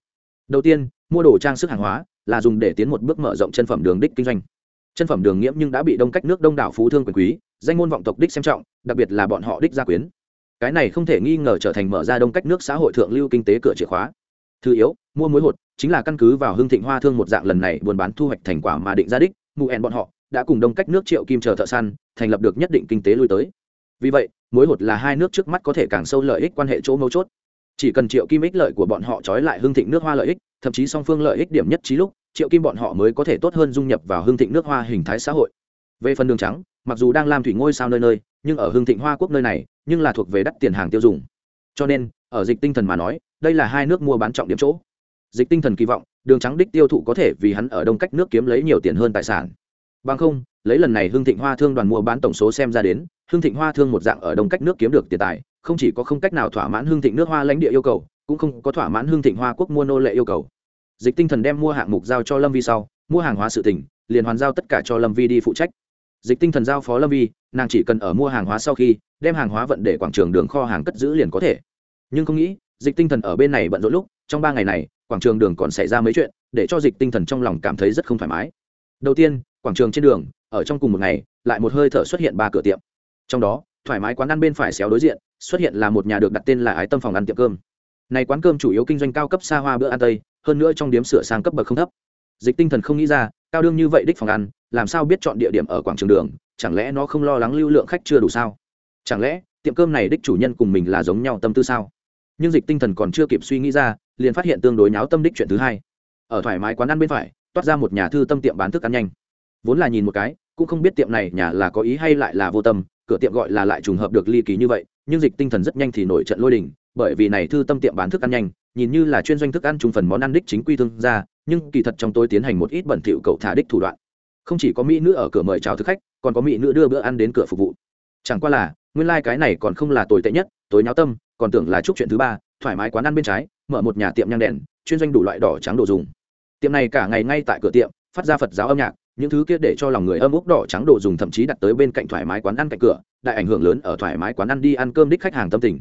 Đầu tiên, mua đồ trang sức hàng hóa là dùng để tiến một bước mở rộng chân phẩm đường đích kinh doanh. Chân phẩm đường nghiễm nhưng đã bị đông cách nước đông đảo phú thương quyền quý, danh môn vọng tộc đích xem trọng, đặc biệt là bọn họ đích gia quyến. Cái này không thể nghi ngờ trở thành mở ra đông cách nước xã hội thượng lưu kinh tế cửa chìa khóa. Thứ yếu, mua muối hột chính là căn cứ vào hương thịnh hoa thương một dạng lần này buôn bán thu hoạch thành quả mà định ra đích, mù ẹn bọn họ đã cùng đông cách nước triệu kim chờ thợ săn, thành lập được nhất định kinh tế lui tới vì vậy, mối hột là hai nước trước mắt có thể càng sâu lợi ích quan hệ chỗ mấu chốt. Chỉ cần triệu kim ích lợi của bọn họ trói lại hương thịnh nước hoa lợi ích, thậm chí song phương lợi ích điểm nhất trí lúc, triệu kim bọn họ mới có thể tốt hơn dung nhập vào hương thịnh nước hoa hình thái xã hội. Về phần đường trắng, mặc dù đang làm thủy ngôi sao nơi nơi, nhưng ở hương thịnh hoa quốc nơi này, nhưng là thuộc về đắt tiền hàng tiêu dùng. Cho nên, ở dịch tinh thần mà nói, đây là hai nước mua bán trọng điểm chỗ. Dịch tinh thần kỳ vọng, đường trắng đích tiêu thụ có thể vì hắn ở đông cách nước kiếm lấy nhiều tiền hơn tài sản. Bằng không lấy lần này hương thịnh hoa thương đoàn mua bán tổng số xem ra đến hương thịnh hoa thương một dạng ở đông cách nước kiếm được tiền tài, không chỉ có không cách nào thỏa mãn hương thịnh nước hoa lãnh địa yêu cầu, cũng không có thỏa mãn hương thịnh hoa quốc mua nô lệ yêu cầu. Dịch tinh thần đem mua hạng mục giao cho lâm vi sau, mua hàng hóa sự tỉnh liền hoàn giao tất cả cho lâm vi đi phụ trách. Dịch tinh thần giao phó lâm vi, nàng chỉ cần ở mua hàng hóa sau khi, đem hàng hóa vận để quảng trường đường kho hàng cất giữ liền có thể. Nhưng không nghĩ, dịch tinh thần ở bên này bận rộn lúc, trong ba ngày này, quảng trường đường còn xảy ra mấy chuyện, để cho dịch tinh thần trong lòng cảm thấy rất không thoải mái. Đầu tiên quảng trường trên đường, ở trong cùng một ngày, lại một hơi thở xuất hiện ba cửa tiệm. Trong đó, thoải mái quán ăn bên phải xéo đối diện, xuất hiện là một nhà được đặt tên là ái tâm phòng ăn tiệm cơm. Này quán cơm chủ yếu kinh doanh cao cấp xa hoa bữa ăn tây, hơn nữa trong điếm sửa sang cấp bậc không thấp. Dịch tinh thần không nghĩ ra, cao đương như vậy đích phòng ăn, làm sao biết chọn địa điểm ở quảng trường đường, chẳng lẽ nó không lo lắng lưu lượng khách chưa đủ sao? Chẳng lẽ, tiệm cơm này đích chủ nhân cùng mình là giống nhau tâm tư sao? Nhưng dịch tinh thần còn chưa kịp suy nghĩ ra, liền phát hiện tương đối nháo tâm đích chuyện thứ hai. Ở thoải mái quán ăn bên phải, toát ra một nhà thư tâm tiệm bán thức ăn nhanh vốn là nhìn một cái, cũng không biết tiệm này nhà là có ý hay lại là vô tâm, cửa tiệm gọi là lại trùng hợp được ly kỳ như vậy, nhưng dịch tinh thần rất nhanh thì nổi trận lôi đình, bởi vì này thư tâm tiệm bán thức ăn nhanh, nhìn như là chuyên doanh thức ăn trùng phần món ăn đích chính quy thương ra nhưng kỳ thật trong tôi tiến hành một ít bẩn thỉu cậu thả đích thủ đoạn. Không chỉ có mỹ nữ ở cửa mời chào thực khách, còn có mỹ nữ đưa bữa ăn đến cửa phục vụ. Chẳng qua là, nguyên lai、like、cái này còn không là tồi tệ nhất, tối nháo tâm, còn tưởng là chúc chuyện thứ ba, thoải mái quán ăn bên trái, mở một nhà tiệm nhang đèn, chuyên doanh đủ loại đỏ trắng đồ dùng. Tiệm này cả ngày ngay tại cửa tiệm, phát ra phật giáo âm nhạc những thứ kia để cho lòng người âm úc đỏ trắng đồ dùng thậm chí đặt tới bên cạnh thoải mái quán ăn cạnh cửa, đại ảnh hưởng lớn ở thoải mái quán ăn đi ăn cơm đích khách hàng tâm tình.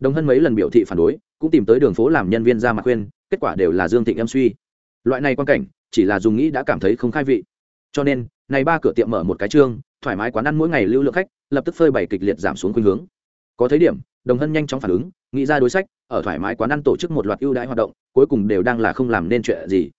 Đồng hân mấy lần biểu thị phản đối, cũng tìm tới đường phố làm nhân viên ra mặt khuyên, kết quả đều là dương thịnh âm suy. Loại này quan cảnh, chỉ là dùng nghĩ đã cảm thấy không khai vị. Cho nên, này ba cửa tiệm mở một cái trương, thoải mái quán ăn mỗi ngày lưu lượng khách, lập tức phơi bày kịch liệt giảm xuống khuynh hướng. Có thấy điểm, đồng hân nhanh chóng phản ứng, nghĩ ra đối sách, ở thoải mái quán ăn tổ chức một loạt ưu đãi hoạt động, cuối cùng đều đang là không làm nên chuyện gì.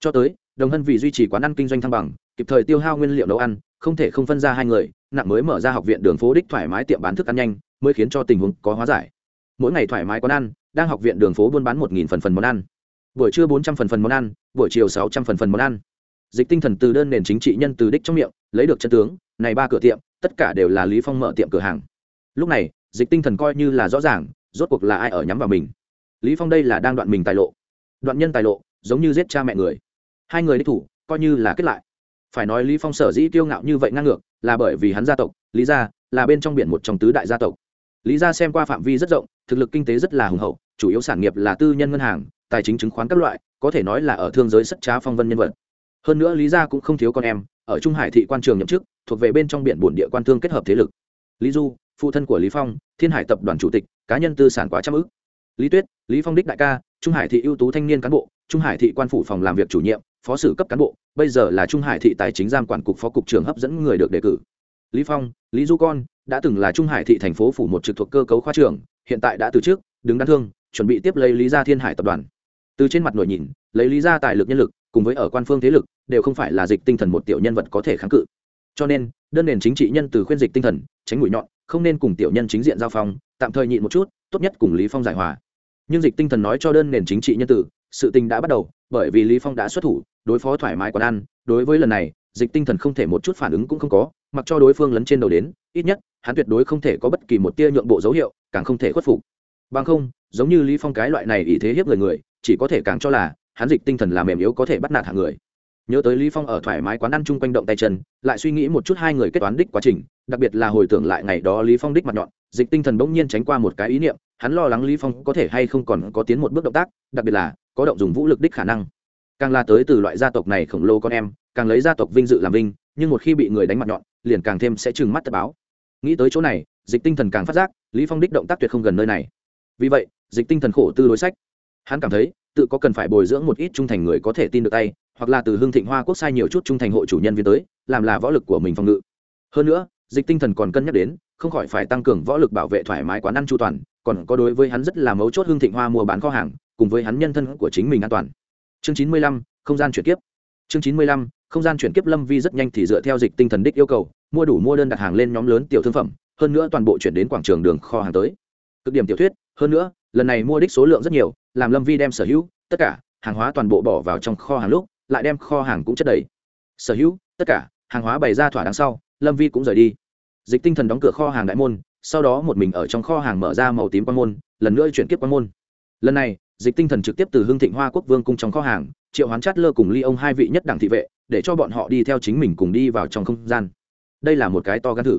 Cho tới, đồng hân vì duy trì quán ăn kinh doanh thăng bằng kịp thời tiêu hao nguyên liệu nấu ăn, không thể không phân ra hai người, nặng mới mở ra học viện đường phố đích thoải mái tiệm bán thức ăn nhanh, mới khiến cho tình huống có hóa giải. Mỗi ngày thoải mái quán ăn, đang học viện đường phố buôn bán một nghìn phần phần món ăn. Buổi trưa bốn trăm phần phần món ăn, buổi chiều sáu trăm phần phần món ăn. Dịch tinh thần từ đơn nền chính trị nhân từ đích trong miệng, lấy được chân tướng, này ba cửa tiệm, tất cả đều là lý phong mở tiệm cửa hàng. Lúc này, dịch tinh thần coi như là rõ ràng, rốt cuộc là ai ở nhắm vào mình. Lý phong đây là đang đoạn mình tài lộ. Đoạn nhân tài lộ, giống như giết cha mẹ người. Hai người đi thủ, coi như là kết lại phải nói lý phong sở dĩ kiêu ngạo như vậy ngang ngược, là bởi vì hắn gia tộc, lý gia, là bên trong biển một trong tứ đại gia tộc. Lý gia xem qua phạm vi rất rộng, thực lực kinh tế rất là hùng hậu, chủ yếu sản nghiệp là tư nhân ngân hàng, tài chính chứng khoán các loại, có thể nói là ở thương giới sất trá phong vân nhân vật. Hơn nữa lý gia cũng không thiếu con em, ở trung hải thị quan trường nhậm chức, thuộc về bên trong biển bổn địa quan thương kết hợp thế lực. Lý du, phụ thân của lý phong, thiên hải tập đoàn chủ tịch, cá nhân tư sản quá trăm ức. Lý tuyết, lý phong đích đại ca, trung hải thị ưu tú thanh niên cán bộ, trung hải thị quan phủ phòng làm việc chủ nhiệm phó sử cấp cán bộ, bây giờ là trung hải thị tài chính giam quản cục phó cục trưởng hấp dẫn người được đề cử. Lý phong, lý du con đã từng là trung hải thị thành phố phủ một trực thuộc cơ cấu khoa trưởng, hiện tại đã từ trước đứng đáng thương, chuẩn bị tiếp lấy lý gia thiên hải tập đoàn. Từ trên mặt nổi nhìn, lấy lý gia tài lực nhân lực, cùng với ở quan phương thế lực, đều không phải là dịch tinh thần một tiểu nhân vật có thể kháng cự. Cho nên, đơn nền chính trị nhân từ khuyên dịch tinh thần, tránh mũi nhọn, không nên cùng tiểu nhân chính diện giao phong, tạm thời nhịn một chút, tốt nhất cùng lý phong giải hòa. Nhưng dịch tinh thần nói cho đơn nền chính trị nhân tử sự tình đã bắt đầu, bởi vì lý phong đã xuất thủ, đối phó thoải mái quán ăn, đối với lần này, dịch tinh thần không thể một chút phản ứng cũng không có, mặc cho đối phương lấn trên đầu đến, ít nhất, hắn tuyệt đối không thể có bất kỳ một tia nhượng bộ dấu hiệu, càng không thể khuất phục. Bằng không, giống như lý phong cái loại này ý thế hiếp người người, chỉ có thể càng cho là, hắn dịch tinh thần là mềm yếu có thể bắt nạt hạng người. Nhớ tới lý phong ở thoải mái quán ăn chung quanh động tay chân, lại suy nghĩ một chút hai người kết toán đích quá trình, đặc biệt là hồi tưởng lại ngày đó lý phong đích mặt nhọn, dịch tinh thần bỗng nhiên tránh qua một cái ý niệm, hắn lo lắng lý phong có thể hay không còn có tiến một bước động tác, đặc biệt là có động dùng vũ lực đích khả năng. Càng là tới từ loại gia tộc này khổng lồ con em, càng lấy gia tộc vinh dự làm vinh, nhưng một khi bị người đánh mặt nhọn, liền càng thêm sẽ trừng mắt tất báo. Nghĩ tới chỗ này, dịch tinh thần càng phát giác, lý phong đích động tác tuyệt không gần nơi này. Vì vậy, dịch tinh thần khổ tư đối sách. Hắn cảm thấy, tự có cần phải bồi dưỡng một ít trung thành người có thể tin được tay, hoặc là từ hương thịnh hoa quốc sai nhiều chút trung thành hộ chủ nhân viên tới, làm là võ lực của mình phòng ngự. Hơn nữa, dịch tinh thần còn cân nhắc đến, không khỏi phải tăng cường võ lực bảo vệ thoải mái quán ăn chu toàn, còn có đối với hắn rất là mấu chốt hương thịnh hoa mua bán kho hàng cùng với hắn nhân thân của chính mình an toàn. Chương chín mươi lăm, không gian chuyển kiếp. Chương chín mươi lăm, không gian chuyển kiếp lâm vi rất nhanh thì dựa theo dịch tinh thần đích yêu cầu, mua đủ mua đơn đặt hàng lên nhóm lớn tiểu thương phẩm, hơn nữa toàn bộ chuyển đến quảng trường đường kho hàng tới. Cực điểm tiểu thuyết, hơn nữa, lần này mua đích số lượng rất nhiều, làm lâm vi đem sở hữu, tất cả, hàng hóa toàn bộ bỏ vào trong kho hàng lúc, lại đem kho hàng cũng chất đầy. Sở hữu, tất cả, hàng hóa bày ra thỏa đằng sau, lâm vi cũng rời đi. Dịch tinh thần đóng cửa kho hàng đại môn, sau đó một mình ở trong kho hàng mở ra màu tím quan môn, lần nữa chuyển kiếp quan môn. Lần này dịch tinh thần trực tiếp từ hương thịnh hoa quốc vương cung trong kho hàng, triệu hoán chát lơ cùng ly ông hai vị nhất đảng thị vệ, để cho bọn họ đi theo chính mình cùng đi vào trong không gian. Đây là một cái to gan thử.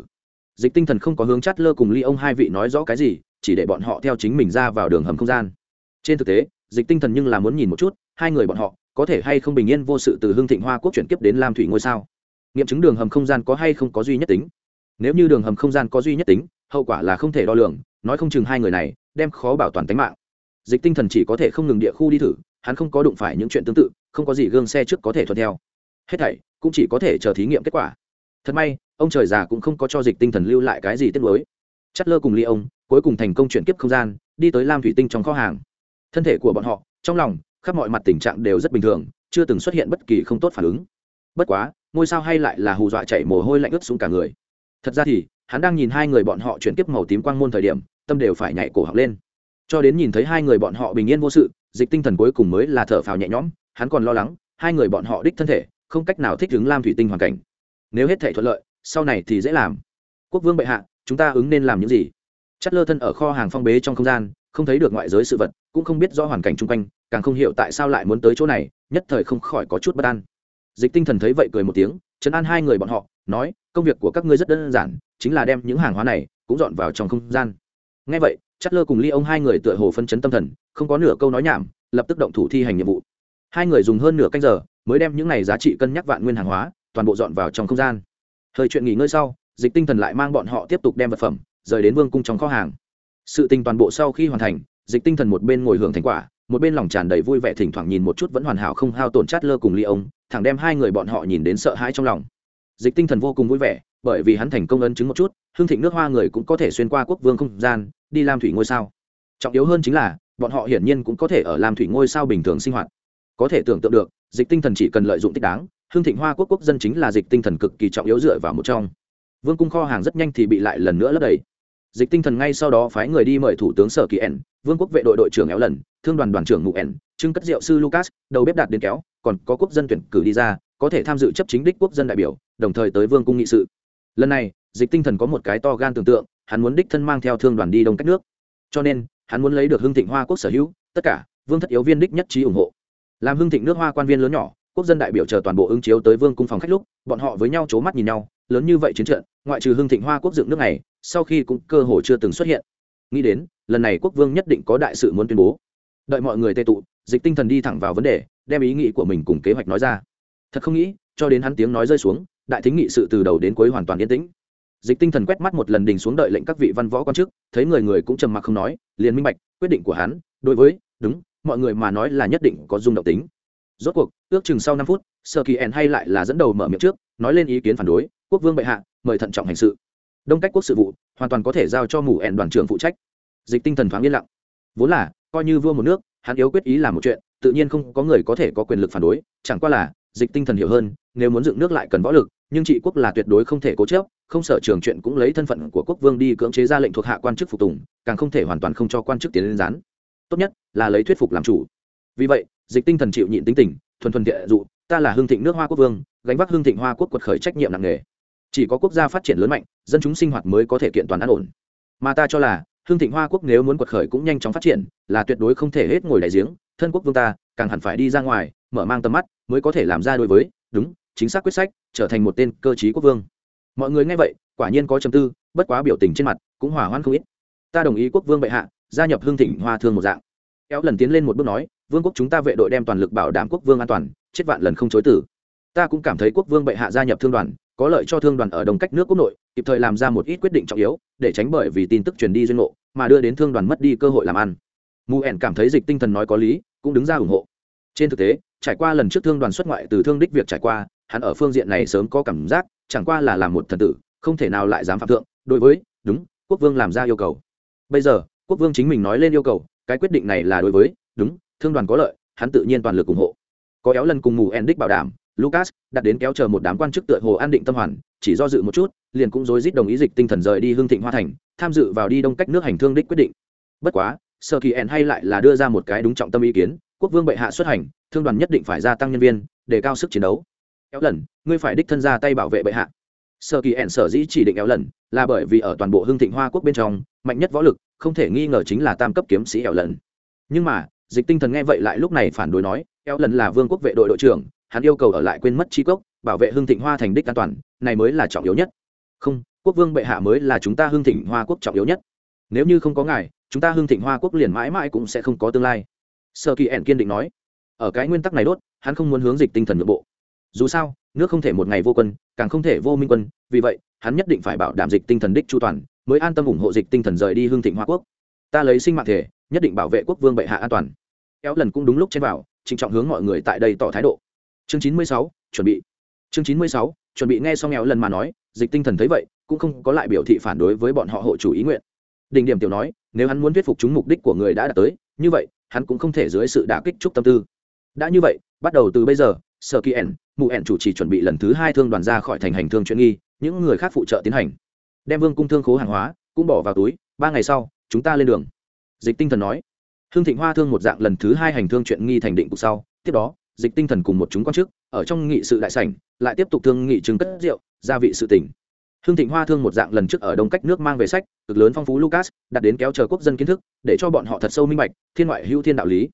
Dịch tinh thần không có hướng chát lơ cùng ly ông hai vị nói rõ cái gì, chỉ để bọn họ theo chính mình ra vào đường hầm không gian. Trên thực tế, dịch tinh thần nhưng là muốn nhìn một chút, hai người bọn họ, có thể hay không bình yên vô sự từ hương thịnh hoa quốc chuyển kiếp đến lam thủy ngôi sao. Nghiệm chứng đường hầm không gian có hay không có duy nhất tính. Nếu như đường hầm không gian có duy nhất tính, hậu quả là không thể đo lường, nói không chừng hai người này, đem khó bảo toàn tính mạng dịch tinh thần chỉ có thể không ngừng địa khu đi thử, hắn không có đụng phải những chuyện tương tự, không có gì gương xe trước có thể thuận theo. Hết thảy cũng chỉ có thể chờ thí nghiệm kết quả. Thật may, ông trời già cũng không có cho dịch tinh thần lưu lại cái gì tiếc nuối. Chất lơ cùng ly ông, cuối cùng thành công chuyển kiếp không gian, đi tới lam thủy tinh trong kho hàng. Thân thể của bọn họ, trong lòng, khắp mọi mặt tình trạng đều rất bình thường, chưa từng xuất hiện bất kỳ không tốt phản ứng. Bất quá, ngôi sao hay lại là hù dọa chảy mồ hôi lạnh ướt xuống cả người. Thật ra thì, hắn đang nhìn hai người bọn họ chuyển kiếp màu tím quang môn thời điểm, tâm đều phải nhảy cổ học lên cho đến nhìn thấy hai người bọn họ bình yên vô sự, dịch tinh thần cuối cùng mới là thở phào nhẹ nhõm, hắn còn lo lắng, hai người bọn họ đích thân thể, không cách nào thích ứng lam thủy tinh hoàn cảnh. Nếu hết thể thuận lợi, sau này thì dễ làm. Quốc vương bệ hạ, chúng ta ứng nên làm những gì? Chất lơ thân ở kho hàng phong bế trong không gian, không thấy được ngoại giới sự vật, cũng không biết rõ hoàn cảnh chung quanh, càng không hiểu tại sao lại muốn tới chỗ này, nhất thời không khỏi có chút bất an. Dịch tinh thần thấy vậy cười một tiếng chấn an hai người bọn họ, nói, công việc của các ngươi rất đơn giản, chính là đem những hàng hóa này cũng dọn vào trong không gian ngay vậy chất lơ cùng ly ông hai người tựa hồ phân chấn tâm thần, không có nửa câu nói nhảm, lập tức động thủ thi hành nhiệm vụ. Hai người dùng hơn nửa canh giờ mới đem những này giá trị cân nhắc vạn nguyên hàng hóa, toàn bộ dọn vào trong không gian. Thời chuyện nghỉ ngơi sau, dịch tinh thần lại mang bọn họ tiếp tục đem vật phẩm rời đến vương cung trong kho hàng. Sự tình toàn bộ sau khi hoàn thành, dịch tinh thần một bên ngồi hưởng thành quả, một bên lòng tràn đầy vui vẻ thỉnh thoảng nhìn một chút vẫn hoàn hảo không hao tổn chát lơ cùng ly ông, thẳng đem hai người bọn họ nhìn đến sợ hãi trong lòng. Dịch tinh thần vô cùng vui vẻ bởi vì hắn thành công ấn chứng một chút hương thịnh nước hoa người cũng có thể xuyên qua quốc vương không gian, đi làm thủy ngôi sao. Trọng yếu hơn chính là, bọn họ hiển nhiên cũng có thể ở làm thủy ngôi sao bình thường sinh hoạt. Có thể tưởng tượng được, dịch tinh thần chỉ cần lợi dụng thích đáng hương thịnh hoa quốc quốc dân chính là dịch tinh thần cực kỳ trọng yếu dựa vào một trong. Vương cung kho hàng rất nhanh thì bị lại lần nữa lấp đầy. Dịch tinh thần ngay sau đó phái người đi mời thủ tướng sở kỳ ẩn vương quốc vệ đội đội trưởng éo lần, thương đoàn đoàn trưởng mụ ẩn trưng cất diệu sư lucas, đầu bếp đạt đến kéo, còn có quốc dân tuyển cử đi ra, có thể tham dự chấp chính đích quốc dân đại biểu, đồng thời tới vương cung nghị sự lần này, dịch tinh thần có một cái to gan tưởng tượng, hắn muốn đích thân mang theo thương đoàn đi đông cách nước. Cho nên, hắn muốn lấy được hưng thịnh hoa quốc sở hữu, tất cả, vương thất yếu viên đích nhất trí ủng hộ. Làm hưng thịnh nước hoa quan viên lớn nhỏ, quốc dân đại biểu chờ toàn bộ ứng chiếu tới vương cung phòng khách lúc, bọn họ với nhau c h ố mắt nhìn nhau, lớn như vậy chiến trận, ngoại trừ hưng thịnh hoa quốc dựng nước này, sau khi cũng cơ hồ chưa từng xuất hiện. Nghĩ đến, lần này quốc vương nhất định có đại sự muốn tuyên bố. Đợi mọi người tệ tụ, dịch tinh thần đi thẳng vào vấn đề, đem ý nghĩ của mình cùng kế hoạch nói ra. Thật không nghĩ, cho đến hắn tiếng nói rơi xuống đại thính nghị sự từ đầu đến cuối hoàn toàn yên tĩnh. Dịch tinh thần quét mắt một lần đình xuống đợi lệnh các vị văn võ quan chức, thấy người người cũng trầm mặc không nói, liền minh bạch, quyết định của hắn, đối với, đúng, mọi người mà nói là nhất định có dung động tính. Rốt cuộc, ước chừng sau năm phút sơ kỳ ẻn hay lại là dẫn đầu mở miệng trước, nói lên ý kiến phản đối, quốc vương bệ hạ, mời thận trọng hành sự. Đông cách quốc sự vụ, hoàn toàn có thể giao cho mù ẻn đoàn trưởng phụ trách. Dịch tinh thần thoáng yên lặng. Vốn là, coi như vua một nước, hắn yếu quyết ý làm một chuyện, tự nhiên không có người có thể có quyền lực phản đối, chẳng qua là dịch tinh thần hiểu hơn, nếu muốn dựng nước lại cần võ lực, nhưng trị quốc là tuyệt đối không thể cố chấp, không sợ trường chuyện cũng lấy thân phận của quốc vương đi cưỡng chế ra lệnh thuộc hạ quan chức phục tùng, càng không thể hoàn toàn không cho quan chức tiến lên gián. Tốt nhất là lấy thuyết phục làm chủ. Vì vậy, dịch tinh thần chịu nhịn tính tình, thuần thuần địa dụ, ta là hương thịnh nước hoa quốc vương, gánh vác hương thịnh hoa quốc quật khởi trách nhiệm nặng nề. Chỉ có quốc gia phát triển lớn mạnh, dân chúng sinh hoạt mới có thể kiện toàn an ổn. Mà ta cho là hương thịnh hoa quốc nếu muốn quật khởi cũng nhanh chóng phát triển, là tuyệt đối không thể hết ngồi đại giếng, thân quốc vương ta, càng hẳn phải đi ra ngoài mở mang tầm mắt, mới có thể làm ra đối với, đúng, chính xác quyết sách, trở thành một tên cơ chí quốc vương. Mọi người nghe vậy, quả nhiên có chầm tư, bất quá biểu tình trên mặt cũng hỏa hoãn không ít. Ta đồng ý quốc vương bệ hạ, gia nhập hương thịnh hoa thương một dạng. Kéo lần tiến lên một bước nói, vương quốc chúng ta vệ đội đem toàn lực bảo đảm quốc vương an toàn, chết vạn lần không chối tử ta cũng cảm thấy quốc vương bệ hạ gia nhập thương đoàn, có lợi cho thương đoàn ở đồng cách nước quốc nội, kịp thời làm ra một ít quyết định trọng yếu, để tránh bởi vì tin tức truyền đi duyên ngộ, mà đưa đến thương đoàn mất đi cơ hội làm ăn. Mù ẻn cảm thấy dịch tinh thần nói có lý, cũng đứng ra ủng hộ. Trên thực tế trải qua lần trước thương đoàn xuất ngoại từ thương đích việc trải qua, hắn ở phương diện này sớm có cảm giác, chẳng qua là làm một thần tử, không thể nào lại dám phạm thượng. Đối với, đúng, quốc vương làm ra yêu cầu. Bây giờ, quốc vương chính mình nói lên yêu cầu, cái quyết định này là đối với, đúng, thương đoàn có lợi, hắn tự nhiên toàn lực ủng hộ. Có éo lần cùng mù En đích bảo đảm, lucas đặt đến kéo chờ một đám quan chức tựa hồ an định tâm hoàn, chỉ do dự một chút, liền cũng rối rít đồng ý dịch tinh thần rời đi hương thịnh hoa thành, tham dự vào đi đông cách nước hành thương đích quyết định. Bất quá, sơ kỳ En hay lại là đưa ra một cái đúng trọng tâm ý kiến quốc vương bệ hạ xuất hành, thương đoàn nhất định phải gia tăng nhân viên, để cao sức chiến đấu. Éo lần, ngươi phải đích thân ra tay bảo vệ bệ hạ. Sở kỳ ẻn sở dĩ chỉ định éo lần, là bởi vì ở toàn bộ hương thịnh hoa quốc bên trong, mạnh nhất võ lực, không thể nghi ngờ chính là tam cấp kiếm sĩ éo lần. Nhưng mà, dịch tinh thần nghe vậy lại lúc này phản đối nói éo lần là vương quốc vệ đội đội trưởng, hắn yêu cầu ở lại quên mất tri cốc bảo vệ hương thịnh hoa thành đích an toàn, này mới là trọng yếu nhất. Không, quốc vương bệ hạ mới là chúng ta hương thịnh hoa quốc trọng yếu nhất. Nếu như không có ngài, chúng ta hương thịnh hoa quốc liền mãi mãi cũng sẽ không có tương lai sơ kỳ ẻn kiên định nói, ở cái nguyên tắc này đốt, hắn không muốn hướng dịch tinh thần nội bộ. Dù sao, nước không thể một ngày vô quân, càng không thể vô minh quân, vì vậy, hắn nhất định phải bảo đảm dịch tinh thần đích chu toàn, mới an tâm ủng hộ dịch tinh thần rời đi hương thịnh hoa quốc. Ta lấy sinh mạng thể, nhất định bảo vệ quốc vương bệ hạ an toàn. Kéo lần cũng đúng lúc trên vào, trịnh trọng hướng mọi người tại đây tỏ thái độ. Chương chín mươi sáu, chuẩn bị. Chương chín mươi sáu, chuẩn bị nghe xong nghèo lần mà nói, dịch tinh thần thấy vậy, cũng không có lại biểu thị phản đối với bọn họ hộ chủ ý nguyện. Đỉnh điểm tiểu nói, nếu hắn muốn thuyết phục chúng mục đích của người đã đạt tới, như vậy hắn cũng không thể dưới sự đả kích trúc tâm tư. Đã như vậy, bắt đầu từ bây giờ, sở kỳ ẻn mụ ẻn chủ trì chuẩn bị lần thứ hai thương đoàn ra khỏi thành hành thương chuyện nghi, những người khác phụ trợ tiến hành. Đem vương cung thương khố hàng hóa, cũng bỏ vào túi, ba ngày sau, chúng ta lên đường. Dịch tinh thần nói. Hương thịnh hoa thương một dạng lần thứ hai hành thương chuyện nghi thành định cục sau, tiếp đó, dịch tinh thần cùng một chúng quan chức, ở trong nghị sự đại sảnh, lại tiếp tục thương nghị chứng cất rượu, gia vị sự tỉnh hương thịnh hoa thương một dạng lần trước ở đông cách nước mang về sách, cực lớn phong phú lucas, đặt đến kéo chờ quốc dân kiến thức, để cho bọn họ thật sâu minh bạch, thiên ngoại hữu thiên đạo lý.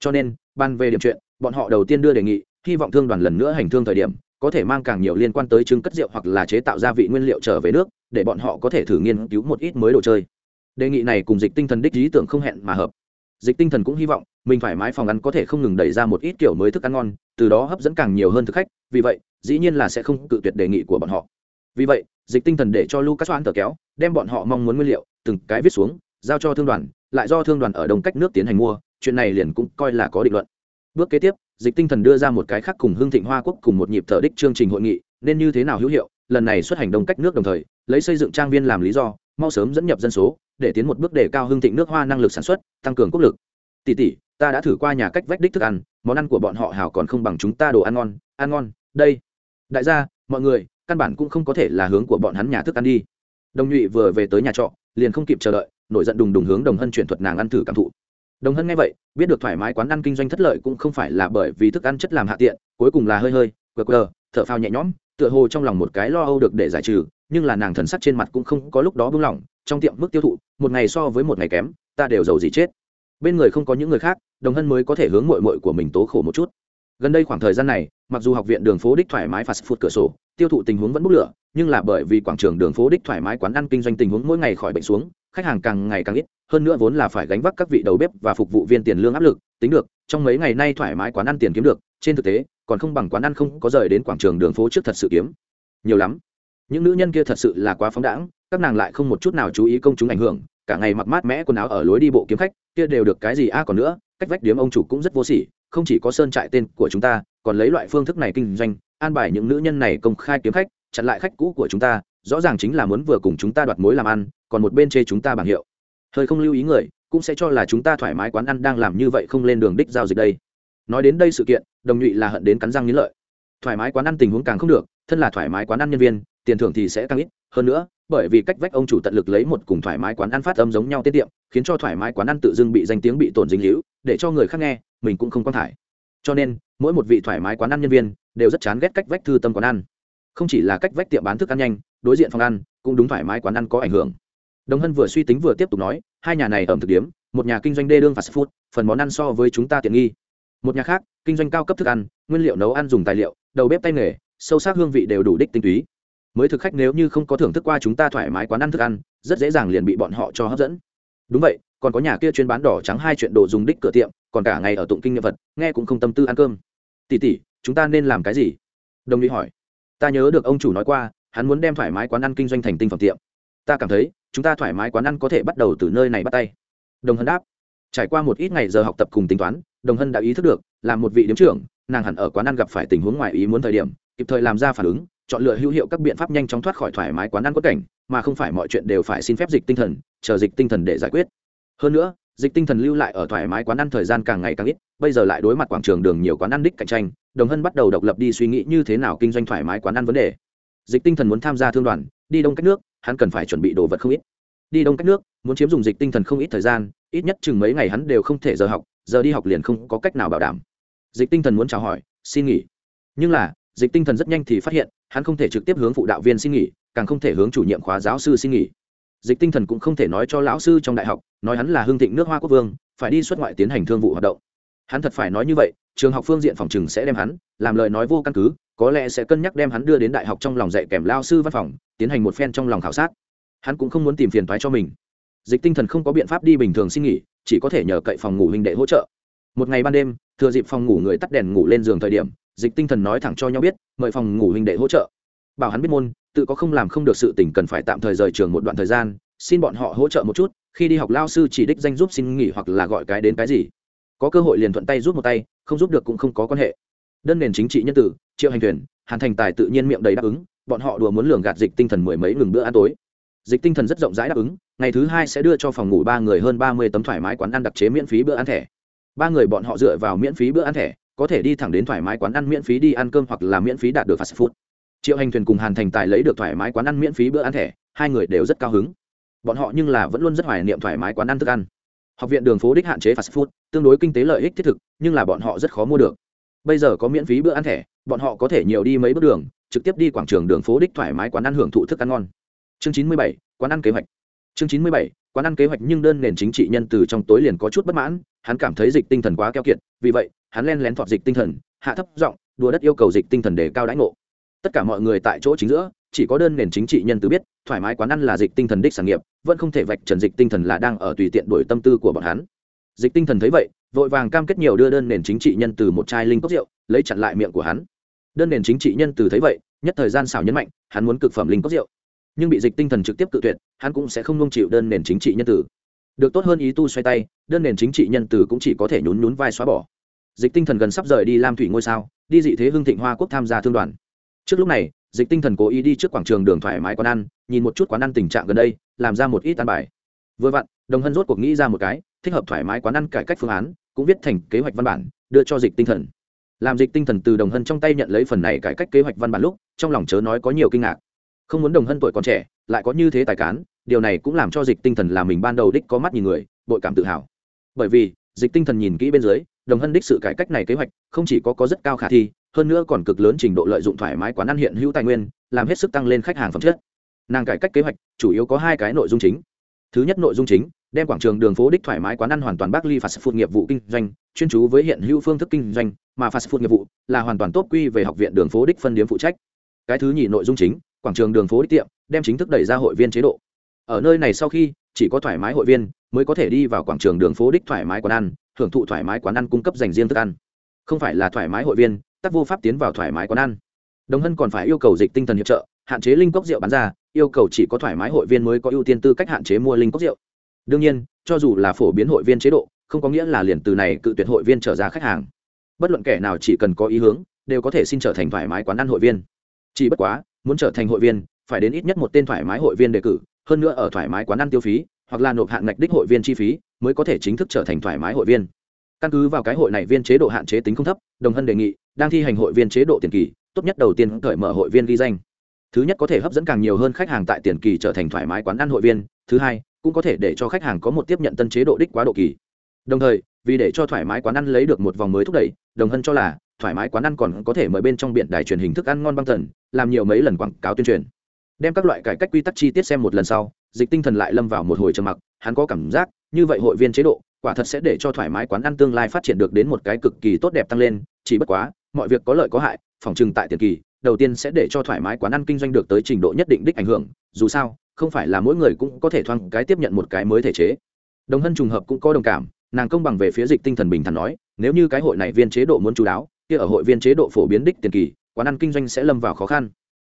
Cho nên, ban về điểm chuyện, bọn họ đầu tiên đưa đề nghị, hy vọng thương đoàn lần nữa hành thương thời điểm, có thể mang càng nhiều liên quan tới chứng cất rượu hoặc là chế tạo gia vị nguyên liệu trở về nước, để bọn họ có thể thử nghiên cứu một ít mới đồ chơi. Đề nghị này cùng dịch tinh thần đích lý tưởng không hẹn mà hợp. Dịch tinh thần cũng hy vọng, mình phải mái phòng ăn có thể không ngừng đẩy ra một ít kiểu mới thức ăn ngon, từ đó hấp dẫn càng nhiều hơn thực khách, vì vậy, dĩ nhiên là sẽ không cự tuyệt đề nghị của bọn họ. Vì vậy dịch tinh thần để cho lucas oan tờ kéo, đem bọn họ mong muốn nguyên liệu, từng cái viết xuống, giao cho thương đoàn, lại do thương đoàn ở đồng cách nước tiến hành mua, chuyện này liền cũng coi là có định luận. Bước kế tiếp, dịch tinh thần đưa ra một cái khác cùng hương thịnh hoa quốc cùng một nhịp thở đích chương trình hội nghị, nên như thế nào hữu hiệu, lần này xuất hành đông cách nước đồng thời, lấy xây dựng trang viên làm lý do, mau sớm dẫn nhập dân số, để tiến một bước đề cao hương thịnh nước hoa năng lực sản xuất, tăng cường quốc lực. Tỷ tỷ, ta đã thử qua nhà cách vách đích thức ăn, món ăn của bọn họ hào còn không bằng chúng ta đồ ăn ngon ăn ngon, đây. Đại gia, mọi người căn bản cũng không có thể là hướng của bọn hắn nhà thức ăn đi. Đồng nhụy vừa về tới nhà trọ, liền không kịp chờ đợi, nổi giận đùng đùng hướng đồng hân chuyển thuật nàng ăn thử cảm thụ. Đồng hân nghe vậy, biết được thoải mái quán ăn kinh doanh thất lợi cũng không phải là bởi vì thức ăn chất làm hạ tiện, cuối cùng là hơi hơi, quờ quờ, thở phao nhẹ nhõm, tựa hồ trong lòng một cái lo âu được để giải trừ, nhưng là nàng thần sắc trên mặt cũng không có lúc đó buông lỏng, trong tiệm mức tiêu thụ, một ngày so với một ngày kém, ta đều giàu gì chết. Bên người không có những người khác, đồng hân mới có thể hướng mội mội của mình tố khổ một chút gần đây khoảng thời gian này, mặc dù học viện đường phố đích thoải mái phạt phụt cửa sổ, tiêu thụ tình huống vẫn bốc lửa, nhưng là bởi vì quảng trường đường phố đích thoải mái quán ăn kinh doanh tình huống mỗi ngày khỏi bệnh xuống, khách hàng càng ngày càng ít, hơn nữa vốn là phải gánh vác các vị đầu bếp và phục vụ viên tiền lương áp lực, tính được, trong mấy ngày nay thoải mái quán ăn tiền kiếm được, trên thực tế, còn không bằng quán ăn không có rời đến quảng trường đường phố trước thật sự kiếm. Nhiều lắm. Những nữ nhân kia thật sự là quá phóng đãng, các nàng lại không một chút nào chú ý công chúng ảnh hưởng, cả ngày mặc mát mẽ quần áo ở lối đi bộ kiếm khách, kia đều được cái gì a còn nữa, cách vách điếm ông chủ cũng rất vô sỉ không chỉ có sơn trại tên của chúng ta, còn lấy loại phương thức này kinh doanh, an bài những nữ nhân này công khai kiếm khách, chặn lại khách cũ của chúng ta, rõ ràng chính là muốn vừa cùng chúng ta đoạt mối làm ăn, còn một bên chê chúng ta bảng hiệu. Hơi không lưu ý người, cũng sẽ cho là chúng ta thoải mái quán ăn đang làm như vậy không lên đường đích giao dịch đây. Nói đến đây sự kiện, đồng nhụy là hận đến cắn răng nghĩ lợi. Thoải mái quán ăn tình huống càng không được, thân là thoải mái quán ăn nhân viên, tiền thưởng thì sẽ càng ít, hơn nữa, bởi vì cách vách ông chủ tận lực lấy một cùng thoải mái quán ăn phát âm giống nhau tiết tiệm khiến cho thoải mái quán ăn tự dưng bị danh tiếng bị tổn dính hữu để cho người khác nghe, mình cũng không quan thải. Cho nên, mỗi một vị thoải mái quán ăn nhân viên đều rất chán ghét cách vách thư tâm quán ăn. Không chỉ là cách vách tiệm bán thức ăn nhanh, đối diện phòng ăn cũng đúng thoải mái quán ăn có ảnh hưởng. Đồng hân vừa suy tính vừa tiếp tục nói, hai nhà này ẩm thực điếm một nhà kinh doanh đê đương fast food, phần món ăn so với chúng ta tiện nghi. Một nhà khác, kinh doanh cao cấp thức ăn, nguyên liệu nấu ăn dùng tài liệu, đầu bếp tay nghề, sâu sắc hương vị đều đủ đích tinh túy. Mới thực khách nếu như không có thưởng thức qua chúng ta thoải mái quán ăn thức ăn, rất dễ dàng liền bị bọn họ cho hấp dẫn. Đúng vậy còn có nhà kia chuyên bán đỏ trắng hai chuyện đồ dùng đích cửa tiệm, còn cả ngày ở tụng kinh nghiệm vật nghe cũng không tâm tư ăn cơm. Tỉ tỉ chúng ta nên làm cái gì? Đồng lý hỏi. Ta nhớ được ông chủ nói qua, hắn muốn đem thoải mái quán ăn kinh doanh thành tinh phẩm tiệm. Ta cảm thấy, chúng ta thoải mái quán ăn có thể bắt đầu từ nơi này bắt tay. Đồng hân đáp. Trải qua một ít ngày giờ học tập cùng tính toán, đồng hân đã ý thức được, là một vị điếm trưởng, nàng hẳn ở quán ăn gặp phải tình huống ngoài ý muốn thời điểm, kịp thời làm ra phản ứng, chọn lựa hữu hiệu các biện pháp nhanh chóng thoát khỏi thoải mái quán ăn quất cảnh, mà không phải mọi chuyện đều phải xin phép dịch tinh thần, chờ dịch tinh thần để giải quyết hơn nữa, dịch tinh thần lưu lại ở thoải mái quán ăn thời gian càng ngày càng ít, bây giờ lại đối mặt quảng trường đường nhiều quán ăn đích cạnh tranh, đồng hân bắt đầu độc lập đi suy nghĩ như thế nào kinh doanh thoải mái quán ăn vấn đề. Dịch tinh thần muốn tham gia thương đoàn, đi đông cách nước, hắn cần phải chuẩn bị đồ vật không ít. Đi đông cách nước, muốn chiếm dùng dịch tinh thần không ít thời gian, ít nhất chừng mấy ngày hắn đều không thể giờ học, giờ đi học liền không có cách nào bảo đảm. Dịch tinh thần muốn chào hỏi, xin nghỉ. Nhưng là, dịch tinh thần rất nhanh thì phát hiện, hắn không thể trực tiếp hướng phụ đạo viên xin nghỉ, càng không thể hướng chủ nhiệm khóa giáo sư xin nghỉ dịch tinh thần cũng không thể nói cho lão sư trong đại học, nói hắn là hương thịnh nước hoa quốc vương, phải đi xuất ngoại tiến hành thương vụ hoạt động. Hắn thật phải nói như vậy, trường học phương diện phòng chừng sẽ đem hắn, làm lời nói vô căn cứ, có lẽ sẽ cân nhắc đem hắn đưa đến đại học trong lòng dạy kèm lao sư văn phòng, tiến hành một phen trong lòng khảo sát. Hắn cũng không muốn tìm phiền toái cho mình. Dịch tinh thần không có biện pháp đi bình thường xin nghỉ, chỉ có thể nhờ cậy phòng ngủ hình đệ hỗ trợ. Một ngày ban đêm, thừa dịp phòng ngủ người tắt đèn ngủ lên giường thời điểm, dịch tinh thần nói thẳng cho nhau biết, mời phòng ngủ hình đệ hỗ trợ bảo hắn biết môn, tự có không làm không được sự tỉnh cần phải tạm thời rời trường một đoạn thời gian, xin bọn họ hỗ trợ một chút, khi đi học lao sư chỉ đích danh giúp xin nghỉ hoặc là gọi cái đến cái gì. Có cơ hội liền thuận tay giúp một tay, không giúp được cũng không có quan hệ. Đơn nền chính trị nhân tử, triệu hành thuyền, hàn thành tài tự nhiên miệng đầy đáp ứng, bọn họ đùa muốn lường gạt dịch tinh thần mười mấy ngừng bữa ăn tối. Dịch tinh thần rất rộng rãi đáp ứng, ngày thứ hai sẽ đưa cho phòng ngủ ba người hơn ba mươi tấm thoải mái quán ăn đặc chế miễn phí bữa ăn thẻ. Ba người bọn họ dựa vào miễn phí bữa ăn thẻ, có thể đi thẳng đến thoải mái quán ăn miễn phí đi ăn cơm hoặc là miễn phí đạt được fast food triệu hành thuyền cùng hàn thành tài lấy được thoải mái quán ăn miễn phí bữa ăn thẻ, hai người đều rất cao hứng. Bọn họ nhưng là vẫn luôn rất hoài niệm thoải mái quán ăn thức ăn. Học viện đường phố đích hạn chế fast food, tương đối kinh tế lợi ích thiết thực, nhưng là bọn họ rất khó mua được. Bây giờ có miễn phí bữa ăn thẻ, bọn họ có thể nhiều đi mấy bước đường, trực tiếp đi quảng trường đường phố đích thoải mái quán ăn hưởng thụ thức ăn ngon. Chương chín mươi bảy, quán ăn kế hoạch. Chương chín mươi bảy, quán ăn kế hoạch nhưng đơn nền chính trị nhân từ trong tối liền có chút bất mãn, hắn cảm thấy dịch tinh thần quá keo kiệt, vì vậy, hắn len lén thọt dịch tinh thần, hạ thấp giọng, đùa đất yêu cầu dịch tinh thần để cao đãi ngộ tất cả mọi người tại chỗ chính giữa, chỉ có đơn nền chính trị nhân từ biết, thoải mái quán ăn là dịch tinh thần đích sản nghiệp, vẫn không thể vạch trần dịch tinh thần là đang ở tùy tiện đổi tâm tư của bọn hắn. Dịch tinh thần thấy vậy, vội vàng cam kết nhiều đưa đơn nền chính trị nhân từ một chai linh cốc rượu, lấy chặn lại miệng của hắn. Đơn nền chính trị nhân từ thấy vậy, nhất thời gian xảo nhấn mạnh, hắn muốn cực phẩm linh cốc rượu. Nhưng bị dịch tinh thần trực tiếp cự tuyệt, hắn cũng sẽ không nung chịu đơn nền chính trị nhân tử được tốt hơn ý tu xoay tay, đơn nền chính trị nhân tử cũng chỉ có thể nhún nhún vai xóa bỏ. Dịch tinh thần gần sắp rời đi lam thủy ngôi sao, đi dị thế hưng thịnh hoa quốc tham gia thương đoàn trước lúc này, dịch tinh thần cố ý đi trước quảng trường đường thoải mái quán ăn, nhìn một chút quán ăn tình trạng gần đây, làm ra một ít ăn bài. Vừa vặn, đồng hân rốt cuộc nghĩ ra một cái, thích hợp thoải mái quán ăn cải cách phương án, cũng viết thành kế hoạch văn bản, đưa cho dịch tinh thần. Làm dịch tinh thần từ đồng hân trong tay nhận lấy phần này cải cách kế hoạch văn bản lúc, trong lòng chớ nói có nhiều kinh ngạc. Không muốn đồng hân tuổi còn trẻ, lại có như thế tài cán, điều này cũng làm cho dịch tinh thần là mình ban đầu đích có mắt nhìn người, bội cảm tự hào. Bởi vì, dịch tinh thần nhìn kỹ bên dưới, đồng hân đích sự cải cách này kế hoạch, không chỉ có có rất cao khả thi hơn nữa còn cực lớn trình độ lợi dụng thoải mái quán ăn hiện hữu tài nguyên, làm hết sức tăng lên khách hàng phẩm chất. Nàng cải cách kế hoạch, chủ yếu có hai cái nội dung chính. Thứ nhất nội dung chính, đem quảng trường đường phố đích thoải mái quán ăn hoàn toàn bác ly fast food nghiệp vụ kinh doanh, chuyên chú với hiện hữu phương thức kinh doanh, mà fast food nghiệp vụ là hoàn toàn tốt quy về học viện đường phố đích phân điếm phụ trách. Cái thứ nhì nội dung chính, quảng trường đường phố đích tiệm, đem chính thức đẩy ra hội viên chế độ. Ở nơi này sau khi, chỉ có thoải mái hội viên mới có thể đi vào quảng trường đường phố đích thoải mái quán ăn, hưởng thụ thoải mái quán ăn cung cấp dành riêng thức ăn. Không phải là thoải mái hội viên tắc vô pháp tiến vào thoải mái quán ăn. Đồng hân còn phải yêu cầu dịch tinh thần hiệp trợ, hạn chế linh cốc rượu bán ra, yêu cầu chỉ có thoải mái hội viên mới có ưu tiên tư cách hạn chế mua linh cốc rượu. Đương nhiên, cho dù là phổ biến hội viên chế độ, không có nghĩa là liền từ này cự tuyệt hội viên trở ra khách hàng. Bất luận kẻ nào chỉ cần có ý hướng, đều có thể xin trở thành thoải mái quán ăn hội viên. Chỉ bất quá, muốn trở thành hội viên, phải đến ít nhất một tên thoải mái hội viên đề cử, hơn nữa ở thoải mái quán ăn tiêu phí, hoặc là nộp hạn ngạch đích hội viên chi phí, mới có thể chính thức trở thành thoải mái hội viên căn cứ vào cái hội này viên chế độ hạn chế tính không thấp, đồng hân đề nghị, đang thi hành hội viên chế độ tiền kỳ, tốt nhất đầu tiên cởi mở hội viên ghi danh. Thứ nhất có thể hấp dẫn càng nhiều hơn khách hàng tại tiền kỳ trở thành thoải mái quán ăn hội viên, thứ hai, cũng có thể để cho khách hàng có một tiếp nhận tân chế độ đích quá độ kỳ. Đồng thời, vì để cho thoải mái quán ăn lấy được một vòng mới thúc đẩy, đồng hân cho là, thoải mái quán ăn còn có thể mời bên trong biển đài truyền hình thức ăn ngon băng thần làm nhiều mấy lần quảng cáo tuyên truyền. Đem các loại cải cách quy tắc chi tiết xem một lần sau, dịch tinh thần lại lâm vào một hồi trầm mặc, hắn có cảm giác, như vậy hội viên chế độ quả thật sẽ để cho thoải mái quán ăn tương lai phát triển được đến một cái cực kỳ tốt đẹp tăng lên, chỉ bất quá, mọi việc có lợi có hại, phòng trừng tại tiền kỳ, đầu tiên sẽ để cho thoải mái quán ăn kinh doanh được tới trình độ nhất định đích ảnh hưởng, dù sao, không phải là mỗi người cũng có thể thoang cái tiếp nhận một cái mới thể chế. Đồng hân trùng hợp cũng có đồng cảm, nàng công bằng về phía dịch tinh thần bình thản nói, nếu như cái hội này viên chế độ muốn chú đáo, kia ở hội viên chế độ phổ biến đích tiền kỳ, quán ăn kinh doanh sẽ lâm vào khó khăn.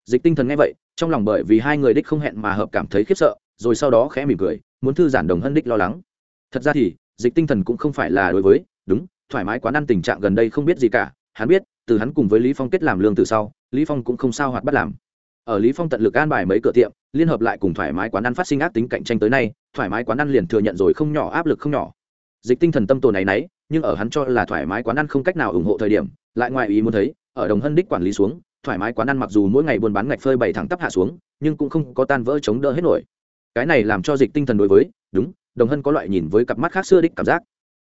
Dịch tinh thần nghe vậy, trong lòng bởi vì hai người đích không hẹn mà hợp cảm thấy khiếp sợ, rồi sau đó khẽ mỉm cười, muốn thư giản đồng hân đích lo lắng. Thật ra thì dịch tinh thần cũng không phải là đối với, đúng, thoải mái quán ăn tình trạng gần đây không biết gì cả, hắn biết, từ hắn cùng với lý phong kết làm lương từ sau, lý phong cũng không sao hoạt bắt làm. Ở lý phong tận lực an bài mấy cửa tiệm, liên hợp lại cùng thoải mái quán ăn phát sinh ác tính cạnh tranh tới nay, thoải mái quán ăn liền thừa nhận rồi không nhỏ áp lực không nhỏ. Dịch tinh thần tâm tổ này nấy, nhưng ở hắn cho là thoải mái quán ăn không cách nào ủng hộ thời điểm, lại ngoài ý muốn thấy, ở đồng hân đích quản lý xuống, thoải mái quán ăn mặc dù mỗi ngày buôn bán ngạch phơi bảy thẳng tắp hạ xuống, nhưng cũng không có tan vỡ chống đỡ hết nổi. Cái này làm cho dịch tinh thần đối với, đúng đồng hân có loại nhìn với cặp mắt khác xưa đích cảm giác.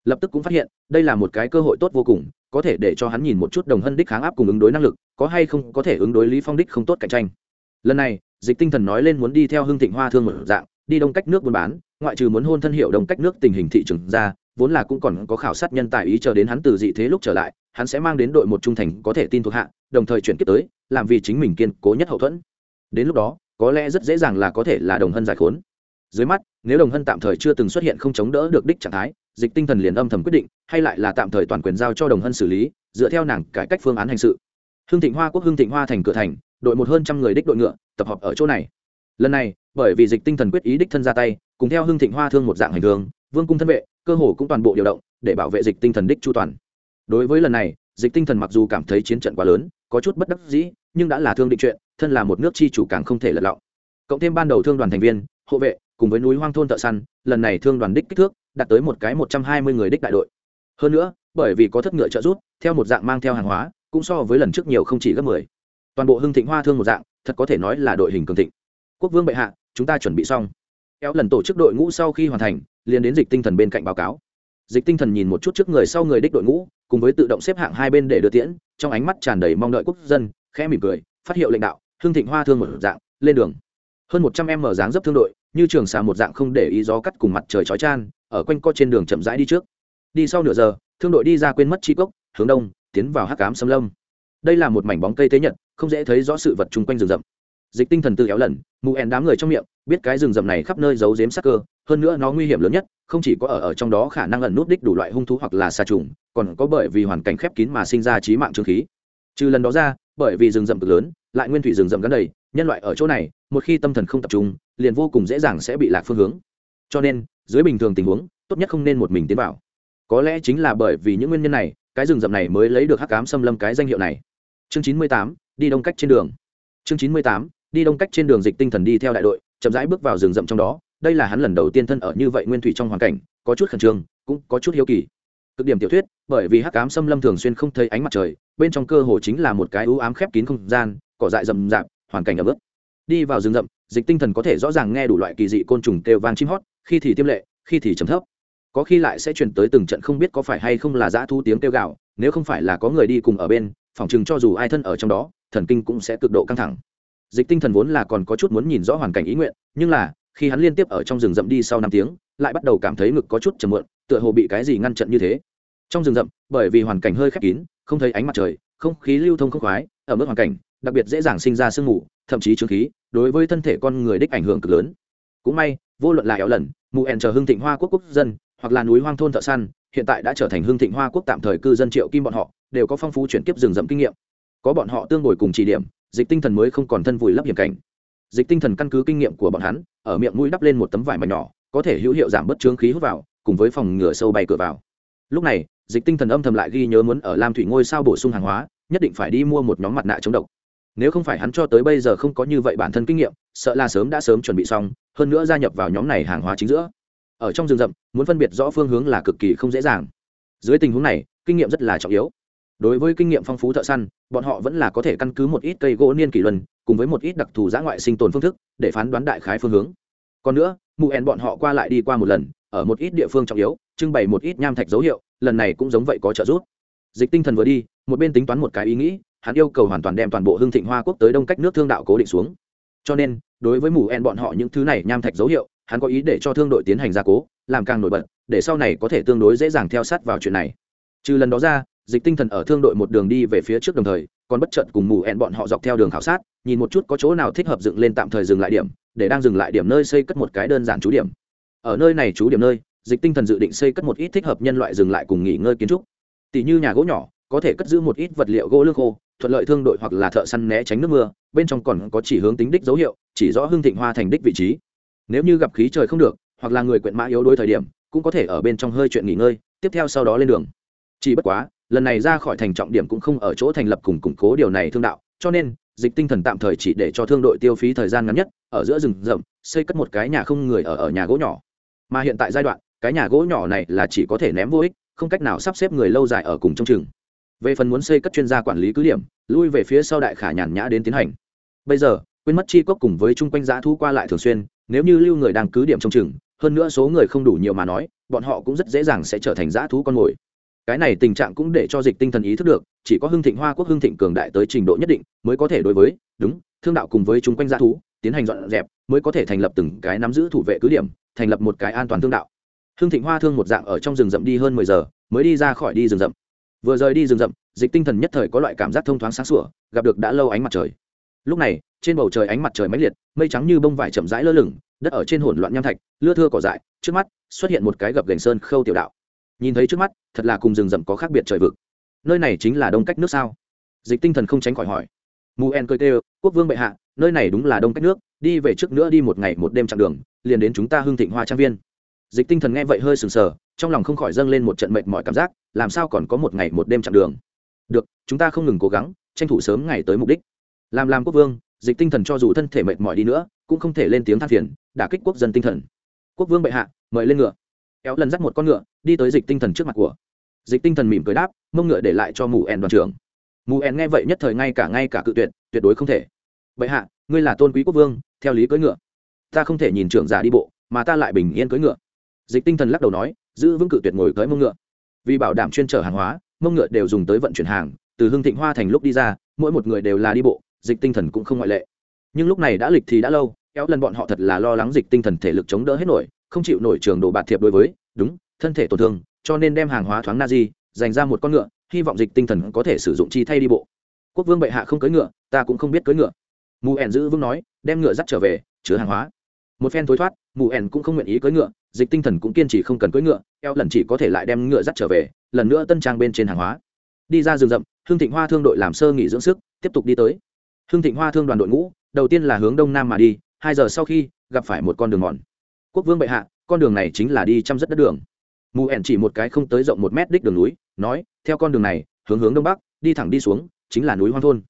Lập tức cũng phát hiện, đây là một cái cơ hội tốt vô cùng, có thể để cho hắn nhìn một chút đồng hân đích kháng áp cùng ứng đối năng lực, có hay không có thể ứng đối lý phong đích không tốt cạnh tranh. Lần này, dịch tinh thần nói lên muốn đi theo hương thịnh hoa thương một dạng, đi đông cách nước buôn bán, ngoại trừ muốn hôn thân hiệu đông cách nước tình hình thị trường ra, vốn là cũng còn có khảo sát nhân tài ý chờ đến hắn từ dị thế lúc trở lại, hắn sẽ mang đến đội một trung thành có thể tin thuộc hạ, đồng thời chuyển kiếp tới, làm vì chính mình kiên cố nhất hậu thuẫn. Đến lúc đó, có lẽ rất dễ dàng là có thể là đồng hân giải khốn dưới mắt, nếu đồng hân tạm thời chưa từng xuất hiện không chống đỡ được đích trạng thái, dịch tinh thần liền âm thầm quyết định, hay lại là tạm thời toàn quyền giao cho đồng hân xử lý, dựa theo nàng cải cách phương án hành sự. Hương thịnh hoa quốc hương thịnh hoa thành cửa thành, đội một hơn trăm người đích đội ngựa, tập hợp ở chỗ này. Lần này, bởi vì dịch tinh thần quyết ý đích thân ra tay, cùng theo hương thịnh hoa thương một dạng hành thương vương cung thân vệ, cơ hồ cũng toàn bộ điều động, để bảo vệ dịch tinh thần đích chu toàn. Đối với lần này, dịch tinh thần mặc dù cảm thấy chiến trận quá lớn, có chút bất đắc dĩ, nhưng đã là thương định chuyện, thân là một nước chi chủ càng không thể lật lọng. Cộng thêm ban đầu thương đoàn thành viên, hộ vệ cùng với núi hoang thôn thợ săn, lần này thương đoàn đích kích thước đạt tới một cái một trăm hai mươi người đích đại đội. Hơn nữa, bởi vì có thất ngựa trợ rút theo một dạng mang theo hàng hóa, cũng so với lần trước nhiều không chỉ gấp mười. Toàn bộ hưng thịnh hoa thương một dạng, thật có thể nói là đội hình cường thịnh. Quốc vương bệ hạ, chúng ta chuẩn bị xong. Kéo lần tổ chức đội ngũ sau khi hoàn thành, liền đến dịch tinh thần bên cạnh báo cáo. Dịch tinh thần nhìn một chút trước người sau người đích đội ngũ, cùng với tự động xếp hạng hai bên để đưa tiễn, trong ánh mắt tràn đầy mong đợi quốc dân, khẽ mỉm cười, phát hiệu lãnh đạo, hưng thịnh hoa thương một dạng, lên đường hơn một trăm em mở dáng dấp thương đội, như trường xà một dạng không để ý gió cắt cùng mặt trời chói chan, ở quanh co trên đường chậm rãi đi trước. Đi sau nửa giờ, thương đội đi ra quên mất chi cốc, hướng đông, tiến vào hắc cám xâm lâm. Đây là một mảnh bóng cây thế nhật, không dễ thấy rõ sự vật chung quanh rừng rậm. Dịch tinh thần tự éo lần mụ ẻn đám người trong miệng, biết cái rừng rậm này khắp nơi giấu giếm sắc cơ, hơn nữa nó nguy hiểm lớn nhất, không chỉ có ở ở trong đó khả năng ẩn nút đích đủ loại hung thú hoặc là xa trùng, còn có bởi vì hoàn cảnh khép kín mà sinh ra trí mạng trương khí. Trừ lần đó ra, bởi vì rừng rậm cực lớn, lại nguyên thủy rừng rậm gắn đầy, nhân loại ở chỗ này một khi tâm thần không tập trung, liền vô cùng dễ dàng sẽ bị lạc phương hướng. Cho nên, dưới bình thường tình huống, tốt nhất không nên một mình tiến vào. Có lẽ chính là bởi vì những nguyên nhân này, cái rừng rậm này mới lấy được hắc cám xâm lâm cái danh hiệu này. Chương chín mươi tám, đi đông cách trên đường. Chương chín mươi tám, đi đông cách trên đường dịch tinh thần đi theo đại đội, chậm rãi bước vào rừng rậm trong đó. Đây là hắn lần đầu tiên thân ở như vậy nguyên thủy trong hoàn cảnh, có chút khẩn trương, cũng có chút hiếu kỳ. Cực điểm tiểu thuyết, bởi vì hắc cám xâm lâm thường xuyên không thấy ánh mặt trời, bên trong cơ hồ chính là một cái ưu ám khép kín không gian, cỏ dại rậm rạp, hoàn cảnh ẩm ướt đi vào rừng rậm, dịch tinh thần có thể rõ ràng nghe đủ loại kỳ dị côn trùng kêu vang chim hót, khi thì tiêm lệ, khi thì chấm thấp. Có khi lại sẽ chuyển tới từng trận không biết có phải hay không là dã thu tiếng kêu gạo nếu không phải là có người đi cùng ở bên phỏng chừng cho dù ai thân ở trong đó, thần kinh cũng sẽ cực độ căng thẳng. Dịch tinh thần vốn là còn có chút muốn nhìn rõ hoàn cảnh ý nguyện, nhưng là, khi hắn liên tiếp ở trong rừng rậm đi sau năm tiếng, lại bắt đầu cảm thấy ngực có chút chầm mượn tựa hồ bị cái gì ngăn chặn như thế. Trong rừng rậm, bởi vì hoàn cảnh hơi khép kín, không thấy ánh mặt trời, không khí lưu thông không khoái, ở mức hoàn cảnh, đặc biệt dễ dàng sinh ra sương mù, thậm chí trướng khí đối với thân thể con người đích ảnh hưởng cực lớn. Cũng may, vô luận là éo lần, mù ẻn chờ hưng thịnh hoa quốc quốc dân, hoặc là núi hoang thôn thợ săn, hiện tại đã trở thành hưng thịnh hoa quốc tạm thời cư dân triệu kim bọn họ, đều có phong phú chuyển kiếp rừng rậm kinh nghiệm. Có bọn họ tương bồi cùng chỉ điểm, dịch tinh thần mới không còn thân vùi lấp hiểm cảnh. Dịch tinh thần căn cứ kinh nghiệm của bọn hắn, ở miệng mũi đắp lên một tấm vải mảnh nhỏ, có thể hữu hiệu giảm bớt trướng khí hút vào, cùng với phòng ngừa sâu bay cửa vào. Lúc này, dịch tinh thần âm thầm lại ghi nhớ muốn ở lam thủy ngôi sao bổ sung hàng hóa, nhất định phải đi mua một nhóm mặt nạ chống độc nếu không phải hắn cho tới bây giờ không có như vậy bản thân kinh nghiệm, sợ là sớm đã sớm chuẩn bị xong, hơn nữa gia nhập vào nhóm này hàng hóa chính giữa. Ở trong rừng rậm, muốn phân biệt rõ phương hướng là cực kỳ không dễ dàng. Dưới tình huống này, kinh nghiệm rất là trọng yếu. Đối với kinh nghiệm phong phú thợ săn, bọn họ vẫn là có thể căn cứ một ít cây gỗ niên kỷ luân, cùng với một ít đặc thù giã ngoại sinh tồn phương thức, để phán đoán đại khái phương hướng. Còn nữa, mụ ẻn bọn họ qua lại đi qua một lần, ở một ít địa phương trọng yếu, trưng bày một ít nham thạch dấu hiệu, lần này cũng giống vậy có trợ giúp. Dịch tinh thần vừa đi, một bên tính toán một cái ý nghĩ hắn yêu cầu hoàn toàn đem toàn bộ hương thịnh hoa quốc tới đông cách nước thương đạo cố định xuống. Cho nên, đối với mù en bọn họ những thứ này nham thạch dấu hiệu, hắn có ý để cho thương đội tiến hành gia cố, làm càng nổi bật, để sau này có thể tương đối dễ dàng theo sát vào chuyện này. Trừ lần đó ra, dịch tinh thần ở thương đội một đường đi về phía trước đồng thời, còn bất chợt cùng mù en bọn họ dọc theo đường khảo sát, nhìn một chút có chỗ nào thích hợp dựng lên tạm thời dừng lại điểm, để đang dừng lại điểm nơi xây cất một cái đơn giản trú điểm. Ở nơi này trú điểm nơi, dịch tinh thần dự định xây cất một ít thích hợp nhân loại dừng lại cùng nghỉ ngơi kiến trúc. Tỷ như nhà gỗ nhỏ có thể cất giữ một ít vật liệu gỗ lương khô, thuận lợi thương đội hoặc là thợ săn né tránh nước mưa, bên trong còn có chỉ hướng tính đích dấu hiệu, chỉ rõ hương thịnh hoa thành đích vị trí. Nếu như gặp khí trời không được, hoặc là người quyện mã yếu đuối thời điểm, cũng có thể ở bên trong hơi chuyện nghỉ ngơi, tiếp theo sau đó lên đường. Chỉ bất quá, lần này ra khỏi thành trọng điểm cũng không ở chỗ thành lập cùng củng cố điều này thương đạo, cho nên, dịch tinh thần tạm thời chỉ để cho thương đội tiêu phí thời gian ngắn nhất, ở giữa rừng rậm, xây cất một cái nhà không người ở ở nhà gỗ nhỏ. Mà hiện tại giai đoạn, cái nhà gỗ nhỏ này là chỉ có thể ném vô ích, không cách nào sắp xếp người lâu dài ở cùng trong trường về phần muốn xây cất chuyên gia quản lý cứ điểm, lui về phía sau đại khả nhàn nhã đến tiến hành. Bây giờ, quên mất chi cốc cùng với chung quanh giã thu qua lại thường xuyên, nếu như lưu người đang cứ điểm trong chừng, hơn nữa số người không đủ nhiều mà nói, bọn họ cũng rất dễ dàng sẽ trở thành giã thú con mồi. Cái này tình trạng cũng để cho dịch tinh thần ý thức được, chỉ có hưng thịnh hoa quốc hưng thịnh cường đại tới trình độ nhất định mới có thể đối với, đúng, thương đạo cùng với chung quanh giã thú, tiến hành dọn dẹp mới có thể thành lập từng cái nắm giữ thủ vệ cứ điểm, thành lập một cái an toàn thương đạo. Hưng thịnh hoa thương một dạng ở trong rừng rậm đi hơn mười giờ, mới đi ra khỏi đi rừng rậm vừa rời đi rừng rậm, dịch tinh thần nhất thời có loại cảm giác thông thoáng sáng sủa, gặp được đã lâu ánh mặt trời. Lúc này, trên bầu trời ánh mặt trời mãnh liệt, mây trắng như bông vải chậm rãi lơ lửng, đất ở trên hỗn loạn nham thạch, lưa thưa cỏ dại, trước mắt xuất hiện một cái gập gành sơn khâu tiểu đạo. Nhìn thấy trước mắt, thật là cùng rừng rậm có khác biệt trời vực. Nơi này chính là đông cách nước sao? Dịch tinh thần không tránh khỏi hỏi. Mù en cười tê quốc vương bệ hạ, nơi này đúng là đông cách nước, đi về trước nữa đi một ngày một đêm chặng đường, liền đến chúng ta hưng thịnh hoa trang viên. Dịch tinh thần nghe vậy hơi sừng sờ trong lòng không khỏi dâng lên một trận mệt mỏi cảm giác, làm sao còn có một ngày một đêm chặng đường. Được, chúng ta không ngừng cố gắng, tranh thủ sớm ngày tới mục đích. Làm làm quốc vương, dịch tinh thần cho dù thân thể mệt mỏi đi nữa, cũng không thể lên tiếng than phiền, đả kích quốc dân tinh thần. Quốc vương bệ hạ, mời lên ngựa. Kéo lần dắt một con ngựa, đi tới dịch tinh thần trước mặt của. Dịch tinh thần mỉm cười đáp, mông ngựa để lại cho mù en đoàn trưởng. Mù en nghe vậy nhất thời ngay cả ngay cả cự tuyệt tuyệt đối không thể. Bệ hạ, ngươi là tôn quý quốc vương, theo lý cưỡi ngựa. Ta không thể nhìn trưởng giả đi bộ, mà ta lại bình yên cưỡi ngựa. Dịch tinh thần lắc đầu nói giữ vững cự tuyệt ngồi tới mông ngựa. Vì bảo đảm chuyên trở hàng hóa, mông ngựa đều dùng tới vận chuyển hàng, từ hưng thịnh hoa thành lúc đi ra, mỗi một người đều là đi bộ, dịch tinh thần cũng không ngoại lệ. Nhưng lúc này đã lịch thì đã lâu, kéo lần bọn họ thật là lo lắng dịch tinh thần thể lực chống đỡ hết nổi, không chịu nổi trường đồ bạt thiệp đối với, đúng, thân thể tổn thương, cho nên đem hàng hóa thoáng na di, dành ra một con ngựa, hy vọng dịch tinh thần có thể sử dụng chi thay đi bộ. Quốc vương bệ hạ không cưỡi ngựa, ta cũng không biết cưỡi ngựa. Mù ẻn giữ vương nói, đem ngựa dắt trở về, chứa hàng hóa. Một phen thối thoát, mù ẻn cũng không nguyện ý cưỡi ngựa dịch tinh thần cũng kiên trì không cần cưỡi ngựa, eo lần chỉ có thể lại đem ngựa dắt trở về, lần nữa tân trang bên trên hàng hóa. Đi ra rừng rậm, hương thịnh hoa thương đội làm sơ nghỉ dưỡng sức, tiếp tục đi tới. Hương thịnh hoa thương đoàn đội ngũ, đầu tiên là hướng đông nam mà đi, hai giờ sau khi gặp phải một con đường mòn. Quốc vương bệ hạ, con đường này chính là đi chăm dứt đất đường. Mù ẻn chỉ một cái không tới rộng một mét đích đường núi, nói, theo con đường này, hướng hướng đông bắc, đi thẳng đi xuống, chính là núi hoang thôn.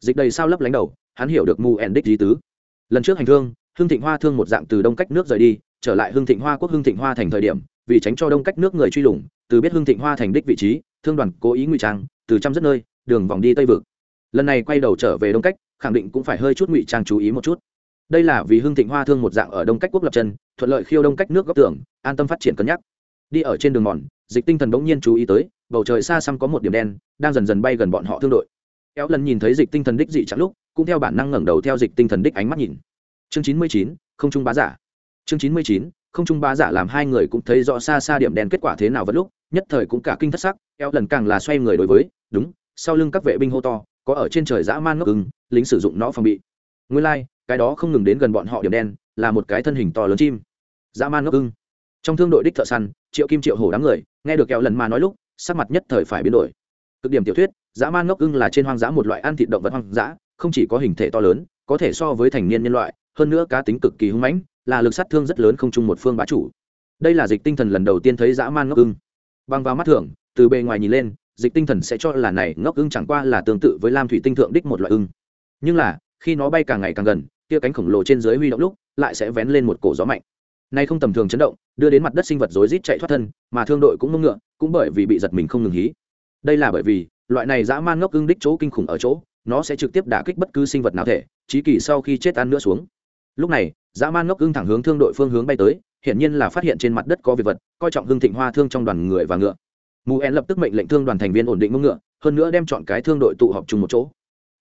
Dịch đầy sao lấp lánh đầu, hắn hiểu được mù ẻn đích di tứ. Lần trước hành thương, hương thịnh hoa thương một dạng từ đông cách nước rời đi trở lại hương thịnh hoa quốc hương thịnh hoa thành thời điểm, vì tránh cho đông cách nước người truy lùng, từ biết hương thịnh hoa thành đích vị trí, thương đoàn cố ý ngụy trang, từ trăm rất nơi, đường vòng đi tây vực. Lần này quay đầu trở về đông cách, khẳng định cũng phải hơi chút ngụy trang chú ý một chút. Đây là vì hương thịnh hoa thương một dạng ở đông cách quốc lập chân, thuận lợi khiêu đông cách nước góc tường, an tâm phát triển cân nhắc. Đi ở trên đường mòn, dịch tinh thần bỗng nhiên chú ý tới, bầu trời xa xăm có một điểm đen, đang dần dần bay gần bọn họ thương đội. Kéo lần nhìn thấy dịch tinh thần đích dị chẳng lúc, cũng theo bản năng ngẩng đầu theo dịch tinh thần đích ánh mắt nhìn. Chương chín mươi chín, không trung bá giả chương chín mươi chín không trung ba giả làm hai người cũng thấy rõ xa xa điểm đen kết quả thế nào vẫn lúc nhất thời cũng cả kinh thất sắc eo lần càng là xoay người đối với đúng sau lưng các vệ binh hô to có ở trên trời dã man ngốc ưng lính sử dụng nó phòng bị. Nguyên lai、like, cái đó không ngừng đến gần bọn họ điểm đen là một cái thân hình to lớn chim. Dã man ngốc ưng. Trong thương đội đích thợ săn triệu kim triệu hổ đám người nghe được kẹo lần mà nói lúc sắc mặt nhất thời phải biến đổi. Cực điểm tiểu thuyết dã man ngốc ưng là trên hoang dã một loại ăn thịt động vật hoang dã không chỉ có hình thể to lớn có thể so với thành niên nhân loại hơn nữa cá tính cực kỳ hung mãnh là lực sát thương rất lớn không chung một phương bá chủ. Đây là dịch tinh thần lần đầu tiên thấy dã man ngốc ưng. Bằng vào mắt thường từ bề ngoài nhìn lên, dịch tinh thần sẽ cho là này ngốc ưng chẳng qua là tương tự với lam thủy tinh thượng đích một loại ưng. Nhưng là, khi nó bay càng ngày càng gần, kia cánh khổng lồ trên dưới huy động lúc, lại sẽ vén lên một cổ gió mạnh. Nay không tầm thường chấn động, đưa đến mặt đất sinh vật rối rít chạy thoát thân, mà thương đội cũng mông ngựa, cũng bởi vì bị giật mình không ngừng hí. Đây là bởi vì, loại này dã man ngốc ưng đích chỗ kinh khủng ở chỗ, nó sẽ trực tiếp đả kích bất cứ sinh vật nào thể, chí kỳ sau khi chết ăn nữa xuống lúc này dã man ngốc ưng thẳng hướng thương đội phương hướng bay tới hiển nhiên là phát hiện trên mặt đất có việc vật coi trọng hưng thịnh hoa thương trong đoàn người và ngựa. Mù en lập tức mệnh lệnh thương đoàn thành viên ổn định mông ngựa hơn nữa đem chọn cái thương đội tụ họp chung một chỗ.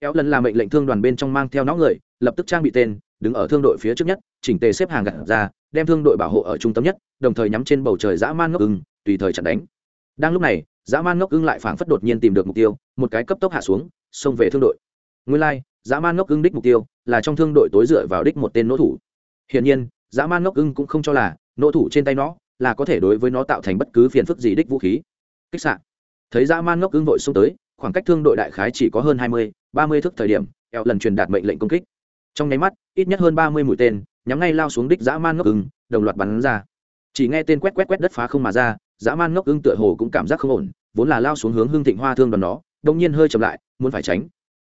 Kéo lần là mệnh lệnh thương đoàn bên trong mang theo nó người lập tức trang bị tên đứng ở thương đội phía trước nhất chỉnh tề xếp hàng gặt ra đem thương đội bảo hộ ở trung tâm nhất đồng thời nhắm trên bầu trời dã man ngốc ưng tùy thời chặn đánh. Đang lúc này dã man ngốc ưng lại phảng phất đột nhiên tìm được mục tiêu một cái cấp tốc hạ xuống xông về thương đội. Nguyên lai、like, dã man ngốc ưng đích mục tiêu là trong thương đội tối dựa vào đích một tên nỗ thủ. Hiển nhiên, dã man ngốc ưng cũng không cho là nỗ thủ trên tay nó là có thể đối với nó tạo thành bất cứ phiền phức gì đích vũ khí. Kích sạn thấy dã man ngốc ưng vội xông tới, khoảng cách thương đội đại khái chỉ có hơn hai mươi, ba mươi thước thời điểm, eo lần truyền đạt mệnh lệnh công kích. Trong nháy mắt, ít nhất hơn ba mươi mũi tên, nhắm ngay lao xuống đích dã man ngốc ưng, đồng loạt bắn ra. Chỉ nghe tên quét quét quét đất phá không mà ra, dã man ngốc ưng tựa hồ cũng cảm giác không ổn, vốn là lao xuống hướng hương thịnh hoa thương đoàn nó đông nhiên hơi chậm lại, muốn phải tránh.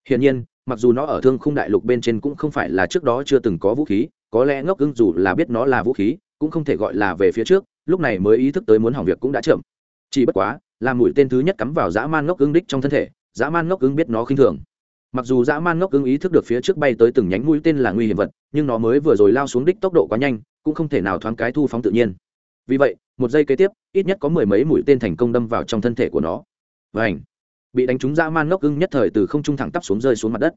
Hiển nhiên mặc dù nó ở thương khung đại lục bên trên cũng không phải là trước đó chưa từng có vũ khí, có lẽ ngốc ưng dù là biết nó là vũ khí, cũng không thể gọi là về phía trước, lúc này mới ý thức tới muốn hỏng việc cũng đã chậm. Chỉ bất quá, là mũi tên thứ nhất cắm vào dã man ngốc ưng đích trong thân thể, dã man ngốc ưng biết nó khinh thường. Mặc dù dã man ngốc ưng ý thức được phía trước bay tới từng nhánh mũi tên là nguy hiểm vật, nhưng nó mới vừa rồi lao xuống đích tốc độ quá nhanh, cũng không thể nào thoáng cái thu phóng tự nhiên. Vì vậy, một giây kế tiếp, ít nhất có mười mấy mũi tên thành công đâm vào trong thân thể của nó. Và ảnh bị đánh trúng dã man ngốc ưng nhất thời từ không trung thẳng tắp xuống rơi xuống mặt đất.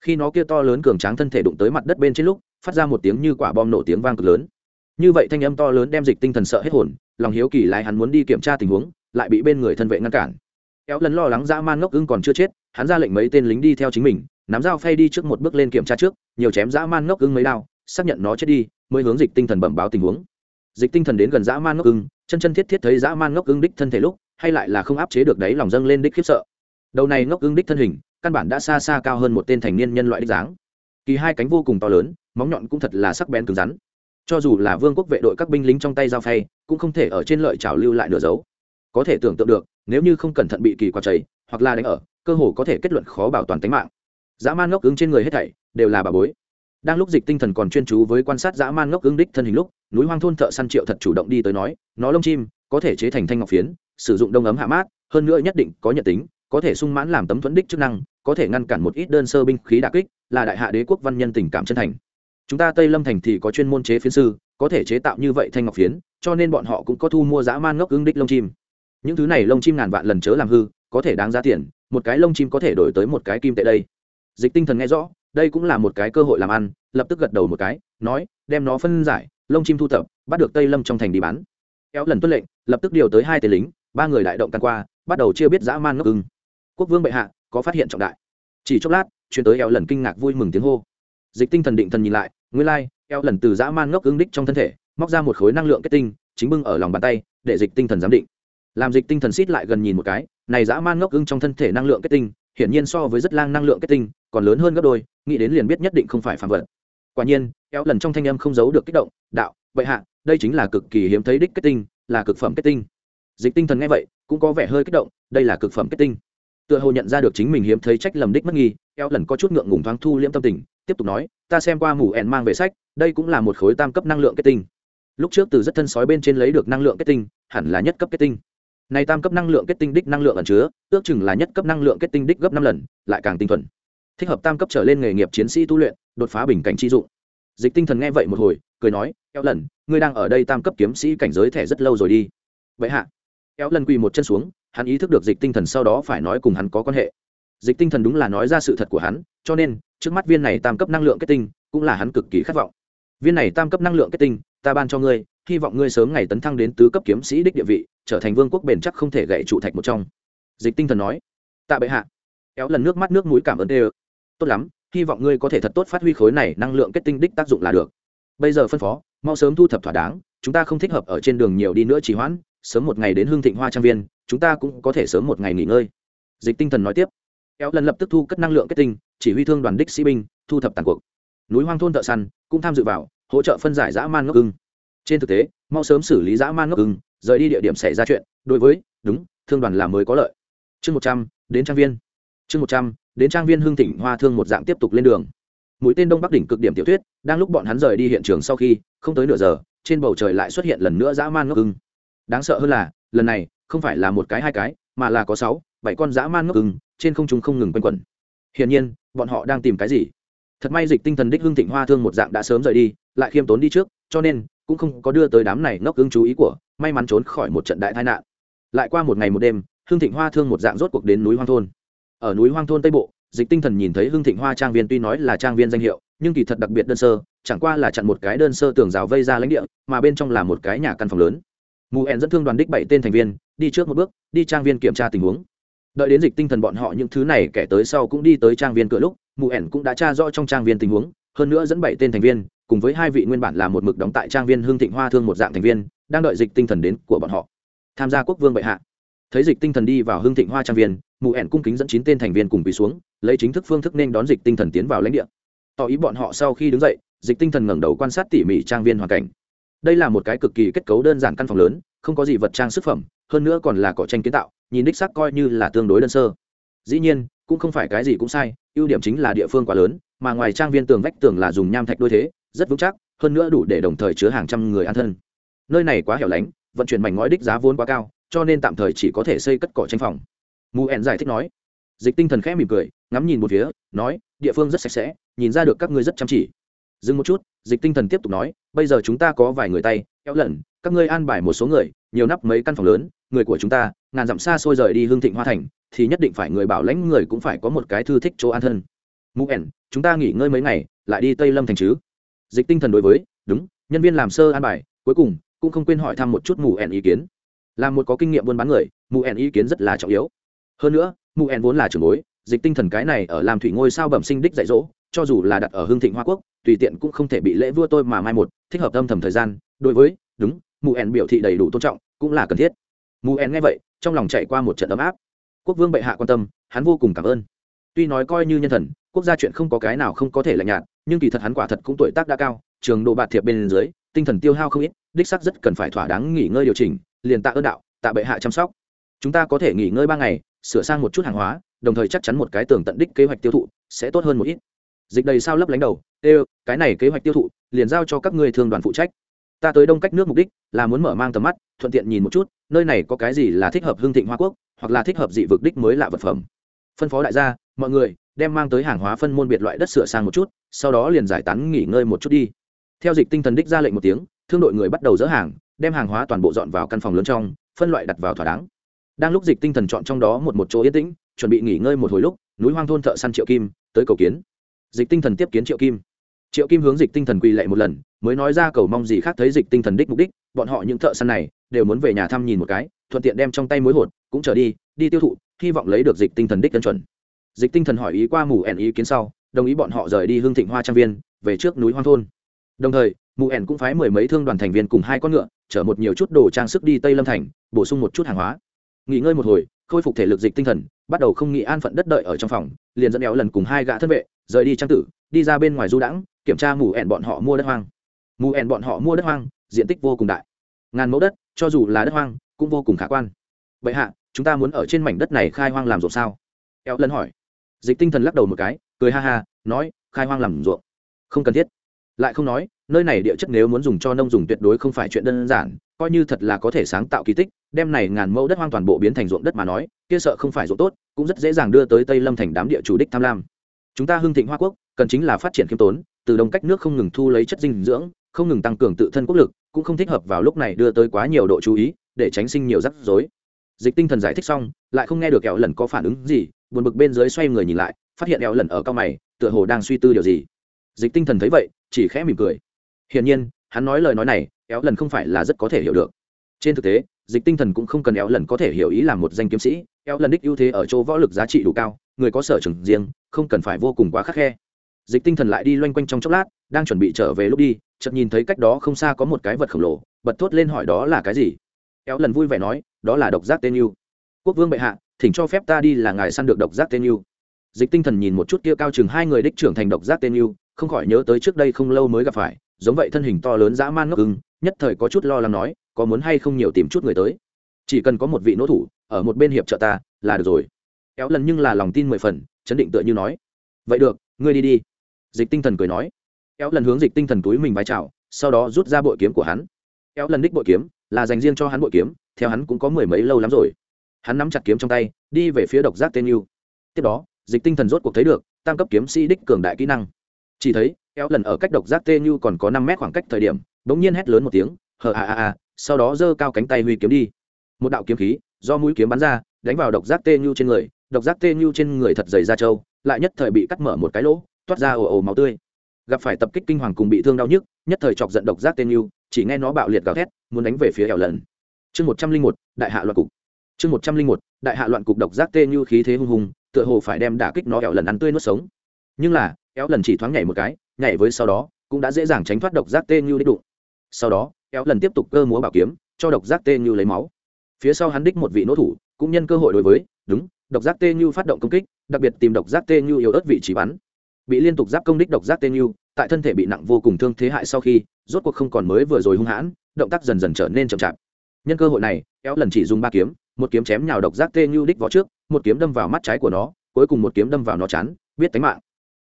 Khi nó kia to lớn cường tráng thân thể đụng tới mặt đất bên trên lúc, phát ra một tiếng như quả bom nổ tiếng vang cực lớn. Như vậy thanh âm to lớn đem dịch tinh thần sợ hết hồn, lòng hiếu kỳ lại hắn muốn đi kiểm tra tình huống, lại bị bên người thân vệ ngăn cản. Kéo lần lo lắng dã man ngốc ưng còn chưa chết, hắn ra lệnh mấy tên lính đi theo chính mình, nắm dao phay đi trước một bước lên kiểm tra trước, nhiều chém dã man ngốc ưng mấy đao, xác nhận nó chết đi, mới hướng dịch tinh thần bẩm báo tình huống. Dịch tinh thần đến gần dã man ngốc ưng, chân chân thiết thiết thấy dã man ngốc ưng đích thân thể lúc, hay lại là không áp chế được đấy lòng dâng lên đích khiếp sợ đầu này ngốc ưng đích thân hình, căn bản đã xa xa cao hơn một tên thành niên nhân loại đích dáng. Kỳ hai cánh vô cùng to lớn, móng nhọn cũng thật là sắc bén cứng rắn. Cho dù là vương quốc vệ đội các binh lính trong tay dao phay, cũng không thể ở trên lợi trào lưu lại nửa dấu. Có thể tưởng tượng được, nếu như không cẩn thận bị kỳ quạt chảy, hoặc là đánh ở, cơ hồ có thể kết luận khó bảo toàn tính mạng. Dã man ngốc ứng trên người hết thảy, đều là bà bối. Đang lúc dịch tinh thần còn chuyên chú với quan sát dã man ngốc ứng đích thân hình lúc, núi hoang thôn thợ săn triệu thật chủ động đi tới nói, nó lông chim, có thể chế thành thanh ngọc phiến, sử dụng đông ấm hạ mát, hơn nữa nhất định có nhận tính có thể sung mãn làm tấm thuẫn đích chức năng, có thể ngăn cản một ít đơn sơ binh khí đà kích, là đại hạ đế quốc văn nhân tình cảm chân thành. Chúng ta tây lâm thành thì có chuyên môn chế phiến sư, có thể chế tạo như vậy thanh ngọc phiến, cho nên bọn họ cũng có thu mua dã man ngốc ứng đích lông chim. Những thứ này lông chim ngàn vạn lần chớ làm hư, có thể đáng giá tiền, một cái lông chim có thể đổi tới một cái kim tệ đây. Dịch tinh thần nghe rõ, đây cũng là một cái cơ hội làm ăn, lập tức gật đầu một cái, nói, đem nó phân giải, lông chim thu thập, bắt được tây lâm trong thành đi bán. Kéo lần tuân lệnh, lập tức điều tới hai tên lính, ba người đại động căn qua, bắt đầu chưa biết dã man ngốc ưng quốc vương bệ hạ có phát hiện trọng đại chỉ chốc lát chuyển tới eo lần kinh ngạc vui mừng tiếng hô dịch tinh thần định thần nhìn lại nguyên lai eo lần từ dã man ngốc ứng đích trong thân thể móc ra một khối năng lượng kết tinh chính bưng ở lòng bàn tay để dịch tinh thần giám định làm dịch tinh thần xít lại gần nhìn một cái này dã man ngốc ưng trong thân thể năng lượng kết tinh hiển nhiên so với rất lang năng lượng kết tinh còn lớn hơn gấp đôi nghĩ đến liền biết nhất định không phải phạm vật quả nhiên kéo lần trong thanh âm không giấu được kích động đạo bệ hạ đây chính là cực kỳ hiếm thấy đích kết tinh là cực phẩm kết tinh dịch tinh thần nghe vậy cũng có vẻ hơi kích động đây là cực phẩm kết tinh tựa hồ nhận ra được chính mình hiếm thấy trách lầm đích mất nghi, eo lần có chút ngượng ngùng thoáng thu liễm tâm tình, tiếp tục nói, ta xem qua mù ẻn mang về sách, đây cũng là một khối tam cấp năng lượng kết tinh. Lúc trước từ rất thân sói bên trên lấy được năng lượng kết tinh, hẳn là nhất cấp kết tinh. Này tam cấp năng lượng kết tinh đích năng lượng ẩn chứa, ước chừng là nhất cấp năng lượng kết tinh đích gấp năm lần, lại càng tinh thuần. Thích hợp tam cấp trở lên nghề nghiệp chiến sĩ tu luyện, đột phá bình cảnh chi dụng. Dịch tinh thần nghe vậy một hồi, cười nói, eo lần, ngươi đang ở đây tam cấp kiếm sĩ cảnh giới thẻ rất lâu rồi đi. Vậy hạ. Eo lần quỳ một chân xuống hắn ý thức được dịch tinh thần sau đó phải nói cùng hắn có quan hệ. Dịch tinh thần đúng là nói ra sự thật của hắn, cho nên, trước mắt viên này tam cấp năng lượng kết tinh cũng là hắn cực kỳ khát vọng. Viên này tam cấp năng lượng kết tinh, ta ban cho ngươi, hy vọng ngươi sớm ngày tấn thăng đến tứ cấp kiếm sĩ đích địa vị, trở thành vương quốc bền chắc không thể gậy trụ thạch một trong. Dịch tinh thần nói, tạ bệ hạ. Éo lần nước mắt nước mũi cảm ơn tê tốt lắm, hy vọng ngươi có thể thật tốt phát huy khối này năng lượng kết tinh đích tác dụng là được. Bây giờ phân phó, mau sớm thu thập thỏa đáng, chúng ta không thích hợp ở trên đường nhiều đi nữa chỉ hoãn sớm một ngày đến hương thịnh hoa trang viên, chúng ta cũng có thể sớm một ngày nghỉ ngơi. Dịch tinh thần nói tiếp. Kéo lần lập tức thu cất năng lượng kết tinh, chỉ huy thương đoàn đích sĩ binh, thu thập tàn cuộc. Núi hoang thôn thợ săn cũng tham dự vào, hỗ trợ phân giải dã man ngốc ưng. Trên thực tế, mau sớm xử lý dã man ngốc ưng, rời đi địa điểm xảy ra chuyện, đối với, đúng, thương đoàn là mới có lợi. Chương một trăm, đến trang viên. Chương một trăm, đến trang viên hương thịnh hoa thương một dạng tiếp tục lên đường. Mũi tên đông bắc đỉnh cực điểm tiểu thuyết, đang lúc bọn hắn rời đi hiện trường sau khi, không tới nửa giờ, trên bầu trời lại xuất hiện lần nữa dã man ngốc ưng đáng sợ hơn là, lần này, không phải là một cái, hai cái, mà là có sáu, bảy con dã man ngốc ưng, trên không trung không ngừng quanh quẩn. Hiển nhiên, bọn họ đang tìm cái gì? Thật may dịch tinh thần đích hương thịnh hoa thương một dạng đã sớm rời đi, lại khiêm tốn đi trước, cho nên, cũng không có đưa tới đám này ngốc ưng chú ý của, may mắn trốn khỏi một trận đại tai nạn. Lại qua một ngày một đêm, hương thịnh hoa thương một dạng rốt cuộc đến núi hoang thôn. Ở núi hoang thôn tây bộ, dịch tinh thần nhìn thấy hương thịnh hoa trang viên tuy nói là trang viên danh hiệu, nhưng kỳ thật đặc biệt đơn sơ, chẳng qua là chặn một cái đơn sơ tường rào vây ra lãnh địa, mà bên trong là một cái nhà căn phòng lớn mù ẻn dẫn thương đoàn đích bảy tên thành viên, đi trước một bước, đi trang viên kiểm tra tình huống. Đợi đến dịch tinh thần bọn họ những thứ này kẻ tới sau cũng đi tới trang viên cửa lúc, mù ẻn cũng đã tra rõ trong trang viên tình huống, hơn nữa dẫn bảy tên thành viên, cùng với hai vị nguyên bản là một mực đóng tại trang viên hương thịnh hoa thương một dạng thành viên, đang đợi dịch tinh thần đến của bọn họ. Tham gia quốc vương bệ hạ. Thấy dịch tinh thần đi vào hương thịnh hoa trang viên, mù ẻn cung kính dẫn chín tên thành viên cùng quỳ xuống, lấy chính thức phương thức nên đón dịch tinh thần tiến vào lãnh địa. Tỏ ý bọn họ sau khi đứng dậy, dịch tinh thần ngẩng đầu quan sát tỉ mỉ trang viên hoàn cảnh đây là một cái cực kỳ kết cấu đơn giản căn phòng lớn, không có gì vật trang sức phẩm, hơn nữa còn là cỏ tranh kiến tạo, nhìn đích sắc coi như là tương đối đơn sơ. Dĩ nhiên, cũng không phải cái gì cũng sai, ưu điểm chính là địa phương quá lớn, mà ngoài trang viên tường vách tường là dùng nham thạch đôi thế, rất vững chắc, hơn nữa đủ để đồng thời chứa hàng trăm người an thân. Nơi này quá hẻo lánh, vận chuyển mảnh ngói đích giá vốn quá cao, cho nên tạm thời chỉ có thể xây cất cỏ tranh phòng. Mù ẻn giải thích nói. Dịch tinh thần khẽ mỉm cười, ngắm nhìn một phía, nói, địa phương rất sạch sẽ, nhìn ra được các ngươi rất chăm chỉ dừng một chút dịch tinh thần tiếp tục nói bây giờ chúng ta có vài người tay kéo lẩn, các ngươi an bài một số người nhiều nắp mấy căn phòng lớn người của chúng ta ngàn dặm xa xôi rời đi hương thịnh hoa thành thì nhất định phải người bảo lãnh người cũng phải có một cái thư thích chỗ an thân. Mũ ẻn chúng ta nghỉ ngơi mấy ngày lại đi tây lâm thành chứ? Dịch tinh thần đối với đúng nhân viên làm sơ an bài cuối cùng cũng không quên hỏi thăm một chút mù ẻn ý kiến. Là một có kinh nghiệm buôn bán người mù ẻn ý kiến rất là trọng yếu. Hơn nữa mù ẻn vốn là trưởng bối dịch tinh thần cái này ở làm thủy ngôi sao bẩm sinh đích dạy dỗ cho dù là đặt ở hương thịnh hoa quốc tùy tiện cũng không thể bị lễ vua tôi mà mai một, thích hợp âm thầm thời gian, đối với, đúng mù ẻn biểu thị đầy đủ tôn trọng, cũng là cần thiết. Mù ẻn nghe vậy, trong lòng chạy qua một trận ấm áp. Quốc vương bệ hạ quan tâm, hắn vô cùng cảm ơn. Tuy nói coi như nhân thần, quốc gia chuyện không có cái nào không có thể lạnh nhạt, nhưng kỳ thật hắn quả thật cũng tuổi tác đã cao, trường độ bạt thiệp bên dưới, tinh thần tiêu hao không ít, đích sắc rất cần phải thỏa đáng nghỉ ngơi điều chỉnh, liền tạ ơn đạo, tạ bệ hạ chăm sóc. Chúng ta có thể nghỉ ngơi ba ngày, sửa sang một chút hàng hóa, đồng thời chắc chắn một cái tường tận đích kế hoạch tiêu thụ, sẽ tốt hơn một ít dịch đầy sao lấp lánh đầu, ê, cái này kế hoạch tiêu thụ, liền giao cho các ngươi thương đoàn phụ trách. Ta tới đông cách nước mục đích là muốn mở mang tầm mắt, thuận tiện nhìn một chút, nơi này có cái gì là thích hợp hương thịnh hoa quốc, hoặc là thích hợp dị vực đích mới lạ vật phẩm. Phân phó đại gia, mọi người, đem mang tới hàng hóa phân môn biệt loại đất sửa sang một chút, sau đó liền giải tán nghỉ ngơi một chút đi. Theo dịch tinh thần đích ra lệnh một tiếng, thương đội người bắt đầu dỡ hàng, đem hàng hóa toàn bộ dọn vào căn phòng lớn trong, phân loại đặt vào thỏa đáng. Đang lúc dịch tinh thần chọn trong đó một một chỗ yên tĩnh, chuẩn bị nghỉ ngơi một hồi lúc, núi hoang thôn thợ săn triệu kim tới cầu kiến dịch tinh thần tiếp kiến triệu kim. Triệu kim hướng dịch tinh thần quỳ lệ một lần, mới nói ra cầu mong gì khác thấy dịch tinh thần đích mục đích, bọn họ những thợ săn này đều muốn về nhà thăm nhìn một cái, thuận tiện đem trong tay mối hột cũng trở đi đi tiêu thụ, hy vọng lấy được dịch tinh thần đích tân chuẩn. Dịch tinh thần hỏi ý qua mù ẻn ý kiến sau, đồng ý bọn họ rời đi hương thịnh hoa trang viên, về trước núi hoang thôn. Đồng thời, mù ẻn cũng phái mười mấy thương đoàn thành viên cùng hai con ngựa, chở một nhiều chút đồ trang sức đi tây lâm thành, bổ sung một chút hàng hóa. Nghỉ ngơi một hồi, khôi phục thể lực dịch tinh thần, bắt đầu không nghĩ an phận đất đợi ở trong phòng, liền dẫn éo lần cùng hai gã thân vệ rời đi trang tử, đi ra bên ngoài du đãng, kiểm tra mù ẻn bọn họ mua đất hoang. Mù ẻn bọn họ mua đất hoang, diện tích vô cùng đại. Ngàn mẫu đất, cho dù là đất hoang, cũng vô cùng khả quan. Vậy hạ, chúng ta muốn ở trên mảnh đất này khai hoang làm ruộng sao? Eo lân hỏi. Dịch tinh thần lắc đầu một cái, cười ha ha, nói, khai hoang làm ruộng. Không cần thiết. Lại không nói, nơi này địa chất nếu muốn dùng cho nông dùng tuyệt đối không phải chuyện đơn giản, coi như thật là có thể sáng tạo kỳ tích, đem này ngàn mẫu đất hoang toàn bộ biến thành ruộng đất mà nói, kia sợ không phải ruộng tốt, cũng rất dễ dàng đưa tới tây lâm thành đám địa chủ đích tham lam chúng ta hưng thịnh hoa quốc, cần chính là phát triển khiêm tốn, từ đông cách nước không ngừng thu lấy chất dinh dưỡng, không ngừng tăng cường tự thân quốc lực, cũng không thích hợp vào lúc này đưa tới quá nhiều độ chú ý, để tránh sinh nhiều rắc rối. Dịch tinh thần giải thích xong, lại không nghe được kẹo lần có phản ứng gì, buồn bực bên dưới xoay người nhìn lại, phát hiện kẹo lần ở cao mày, tựa hồ đang suy tư điều gì. Dịch tinh thần thấy vậy, chỉ khẽ mỉm cười. Hiển nhiên, hắn nói lời nói này éo lần không phải là rất có thể hiểu được. Trên thực tế, dịch tinh thần cũng không cần éo lần có thể hiểu ý làm một danh kiếm sĩ éo lần đích ưu thế ở chỗ võ lực giá trị đủ cao người có sở trường riêng, không cần phải vô cùng quá khắc khe. Dịch tinh thần lại đi loanh quanh trong chốc lát, đang chuẩn bị trở về lúc đi, chợt nhìn thấy cách đó không xa có một cái vật khổng lồ, bật thốt lên hỏi đó là cái gì? Éo lần vui vẻ nói, đó là độc giác tên yêu. Quốc vương bệ hạ, thỉnh cho phép ta đi là ngài săn được độc giác tên yêu. Dịch tinh thần nhìn một chút kia cao chừng hai người đích trưởng thành độc giác tên yêu, không khỏi nhớ tới trước đây không lâu mới gặp phải, giống vậy thân hình to lớn dã man ngốc ưng, nhất thời có chút lo lắng nói, có muốn hay không nhiều tìm chút người tới. Chỉ cần có một vị nỗ thủ, ở một bên hiệp trợ ta, là được rồi éo lần nhưng là lòng tin mười phần, chấn định tựa như nói. Vậy được, ngươi đi đi. Dịch tinh thần cười nói. Éo lần hướng dịch tinh thần túi mình vái chào, sau đó rút ra bội kiếm của hắn. Éo lần đích bội kiếm, là dành riêng cho hắn bội kiếm, theo hắn cũng có mười mấy lâu lắm rồi. Hắn nắm chặt kiếm trong tay, đi về phía độc giác tên yêu. Tiếp đó, dịch tinh thần rốt cuộc thấy được, tam cấp kiếm sĩ đích cường đại kỹ năng. Chỉ thấy éo lần ở cách độc giác tên yêu còn có năm mét khoảng cách thời điểm, bỗng nhiên hét lớn một tiếng, hờ à à à sau đó giơ cao cánh tay huy kiếm đi. Một đạo kiếm khí, do mũi kiếm bắn ra, đánh vào độc giác tên yêu trên người độc giác tên như trên người thật dày da trâu, lại nhất thời bị cắt mở một cái lỗ, toát ra ồ ồ máu tươi. Gặp phải tập kích kinh hoàng cùng bị thương đau nhức, nhất thời chọc giận độc giác tên như, chỉ nghe nó bạo liệt gào thét, muốn đánh về phía éo lần. Chương một trăm linh một, đại hạ loạn cục. Chương một trăm linh một, đại hạ loạn cục độc giác tên như khí thế hung hùng, tựa hồ phải đem đả kích nó éo lần ăn tươi nuốt sống. Nhưng là éo lần chỉ thoáng nhảy một cái, nhảy với sau đó, cũng đã dễ dàng tránh thoát độc giác tê như đích đụng. Sau đó éo lần tiếp tục cơ múa bảo kiếm, cho độc giác tê như lấy máu. Phía sau hắn đích một vị nỗ thủ cũng nhân cơ hội đối với, đúng, độc giác tê như phát động công kích, đặc biệt tìm độc giác tê như yếu ớt vị trí bắn. Bị liên tục giáp công đích độc giác tê như, tại thân thể bị nặng vô cùng thương thế hại sau khi, rốt cuộc không còn mới vừa rồi hung hãn, động tác dần dần trở nên chậm chạp. Nhân cơ hội này, éo lần chỉ dùng ba kiếm, một kiếm chém nhào độc giác tê như đích vỏ trước, một kiếm đâm vào mắt trái của nó, cuối cùng một kiếm đâm vào nó chán, biết tánh mạng.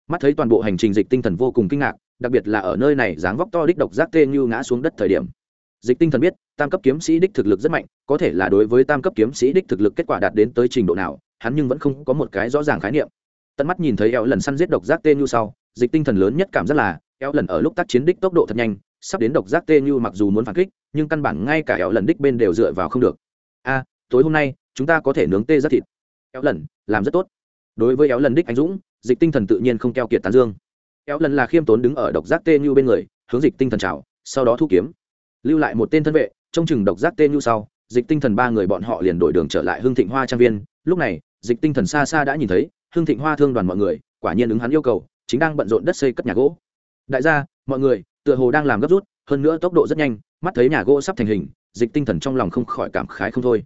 Mắt thấy toàn bộ hành trình dịch tinh thần vô cùng kinh ngạc, đặc biệt là ở nơi này dáng vóc to đích độc giác tê như ngã xuống đất thời điểm dịch tinh thần biết, tam cấp kiếm sĩ đích thực lực rất mạnh, có thể là đối với tam cấp kiếm sĩ đích thực lực kết quả đạt đến tới trình độ nào, hắn nhưng vẫn không có một cái rõ ràng khái niệm. Tận mắt nhìn thấy eo lần săn giết độc giác tê như sau, dịch tinh thần lớn nhất cảm giác là, eo lần ở lúc tác chiến đích tốc độ thật nhanh, sắp đến độc giác tê như mặc dù muốn phản kích, nhưng căn bản ngay cả eo lần đích bên đều dựa vào không được. A, tối hôm nay, chúng ta có thể nướng tê rất thịt. Eo lần, làm rất tốt. Đối với eo lần đích anh dũng, dịch tinh thần tự nhiên không keo kiệt tán dương. Eo lần là khiêm tốn đứng ở độc giác tê như bên người, hướng dịch tinh thần chào, sau đó thu kiếm lưu lại một tên thân vệ trong chừng độc giác tên như sau, dịch tinh thần ba người bọn họ liền đổi đường trở lại hương thịnh hoa trang viên. Lúc này, dịch tinh thần xa xa đã nhìn thấy, hương thịnh hoa thương đoàn mọi người, quả nhiên ứng hắn yêu cầu, chính đang bận rộn đất xây cất nhà gỗ. Đại gia, mọi người, tựa hồ đang làm gấp rút, hơn nữa tốc độ rất nhanh, mắt thấy nhà gỗ sắp thành hình, dịch tinh thần trong lòng không khỏi cảm khái không thôi.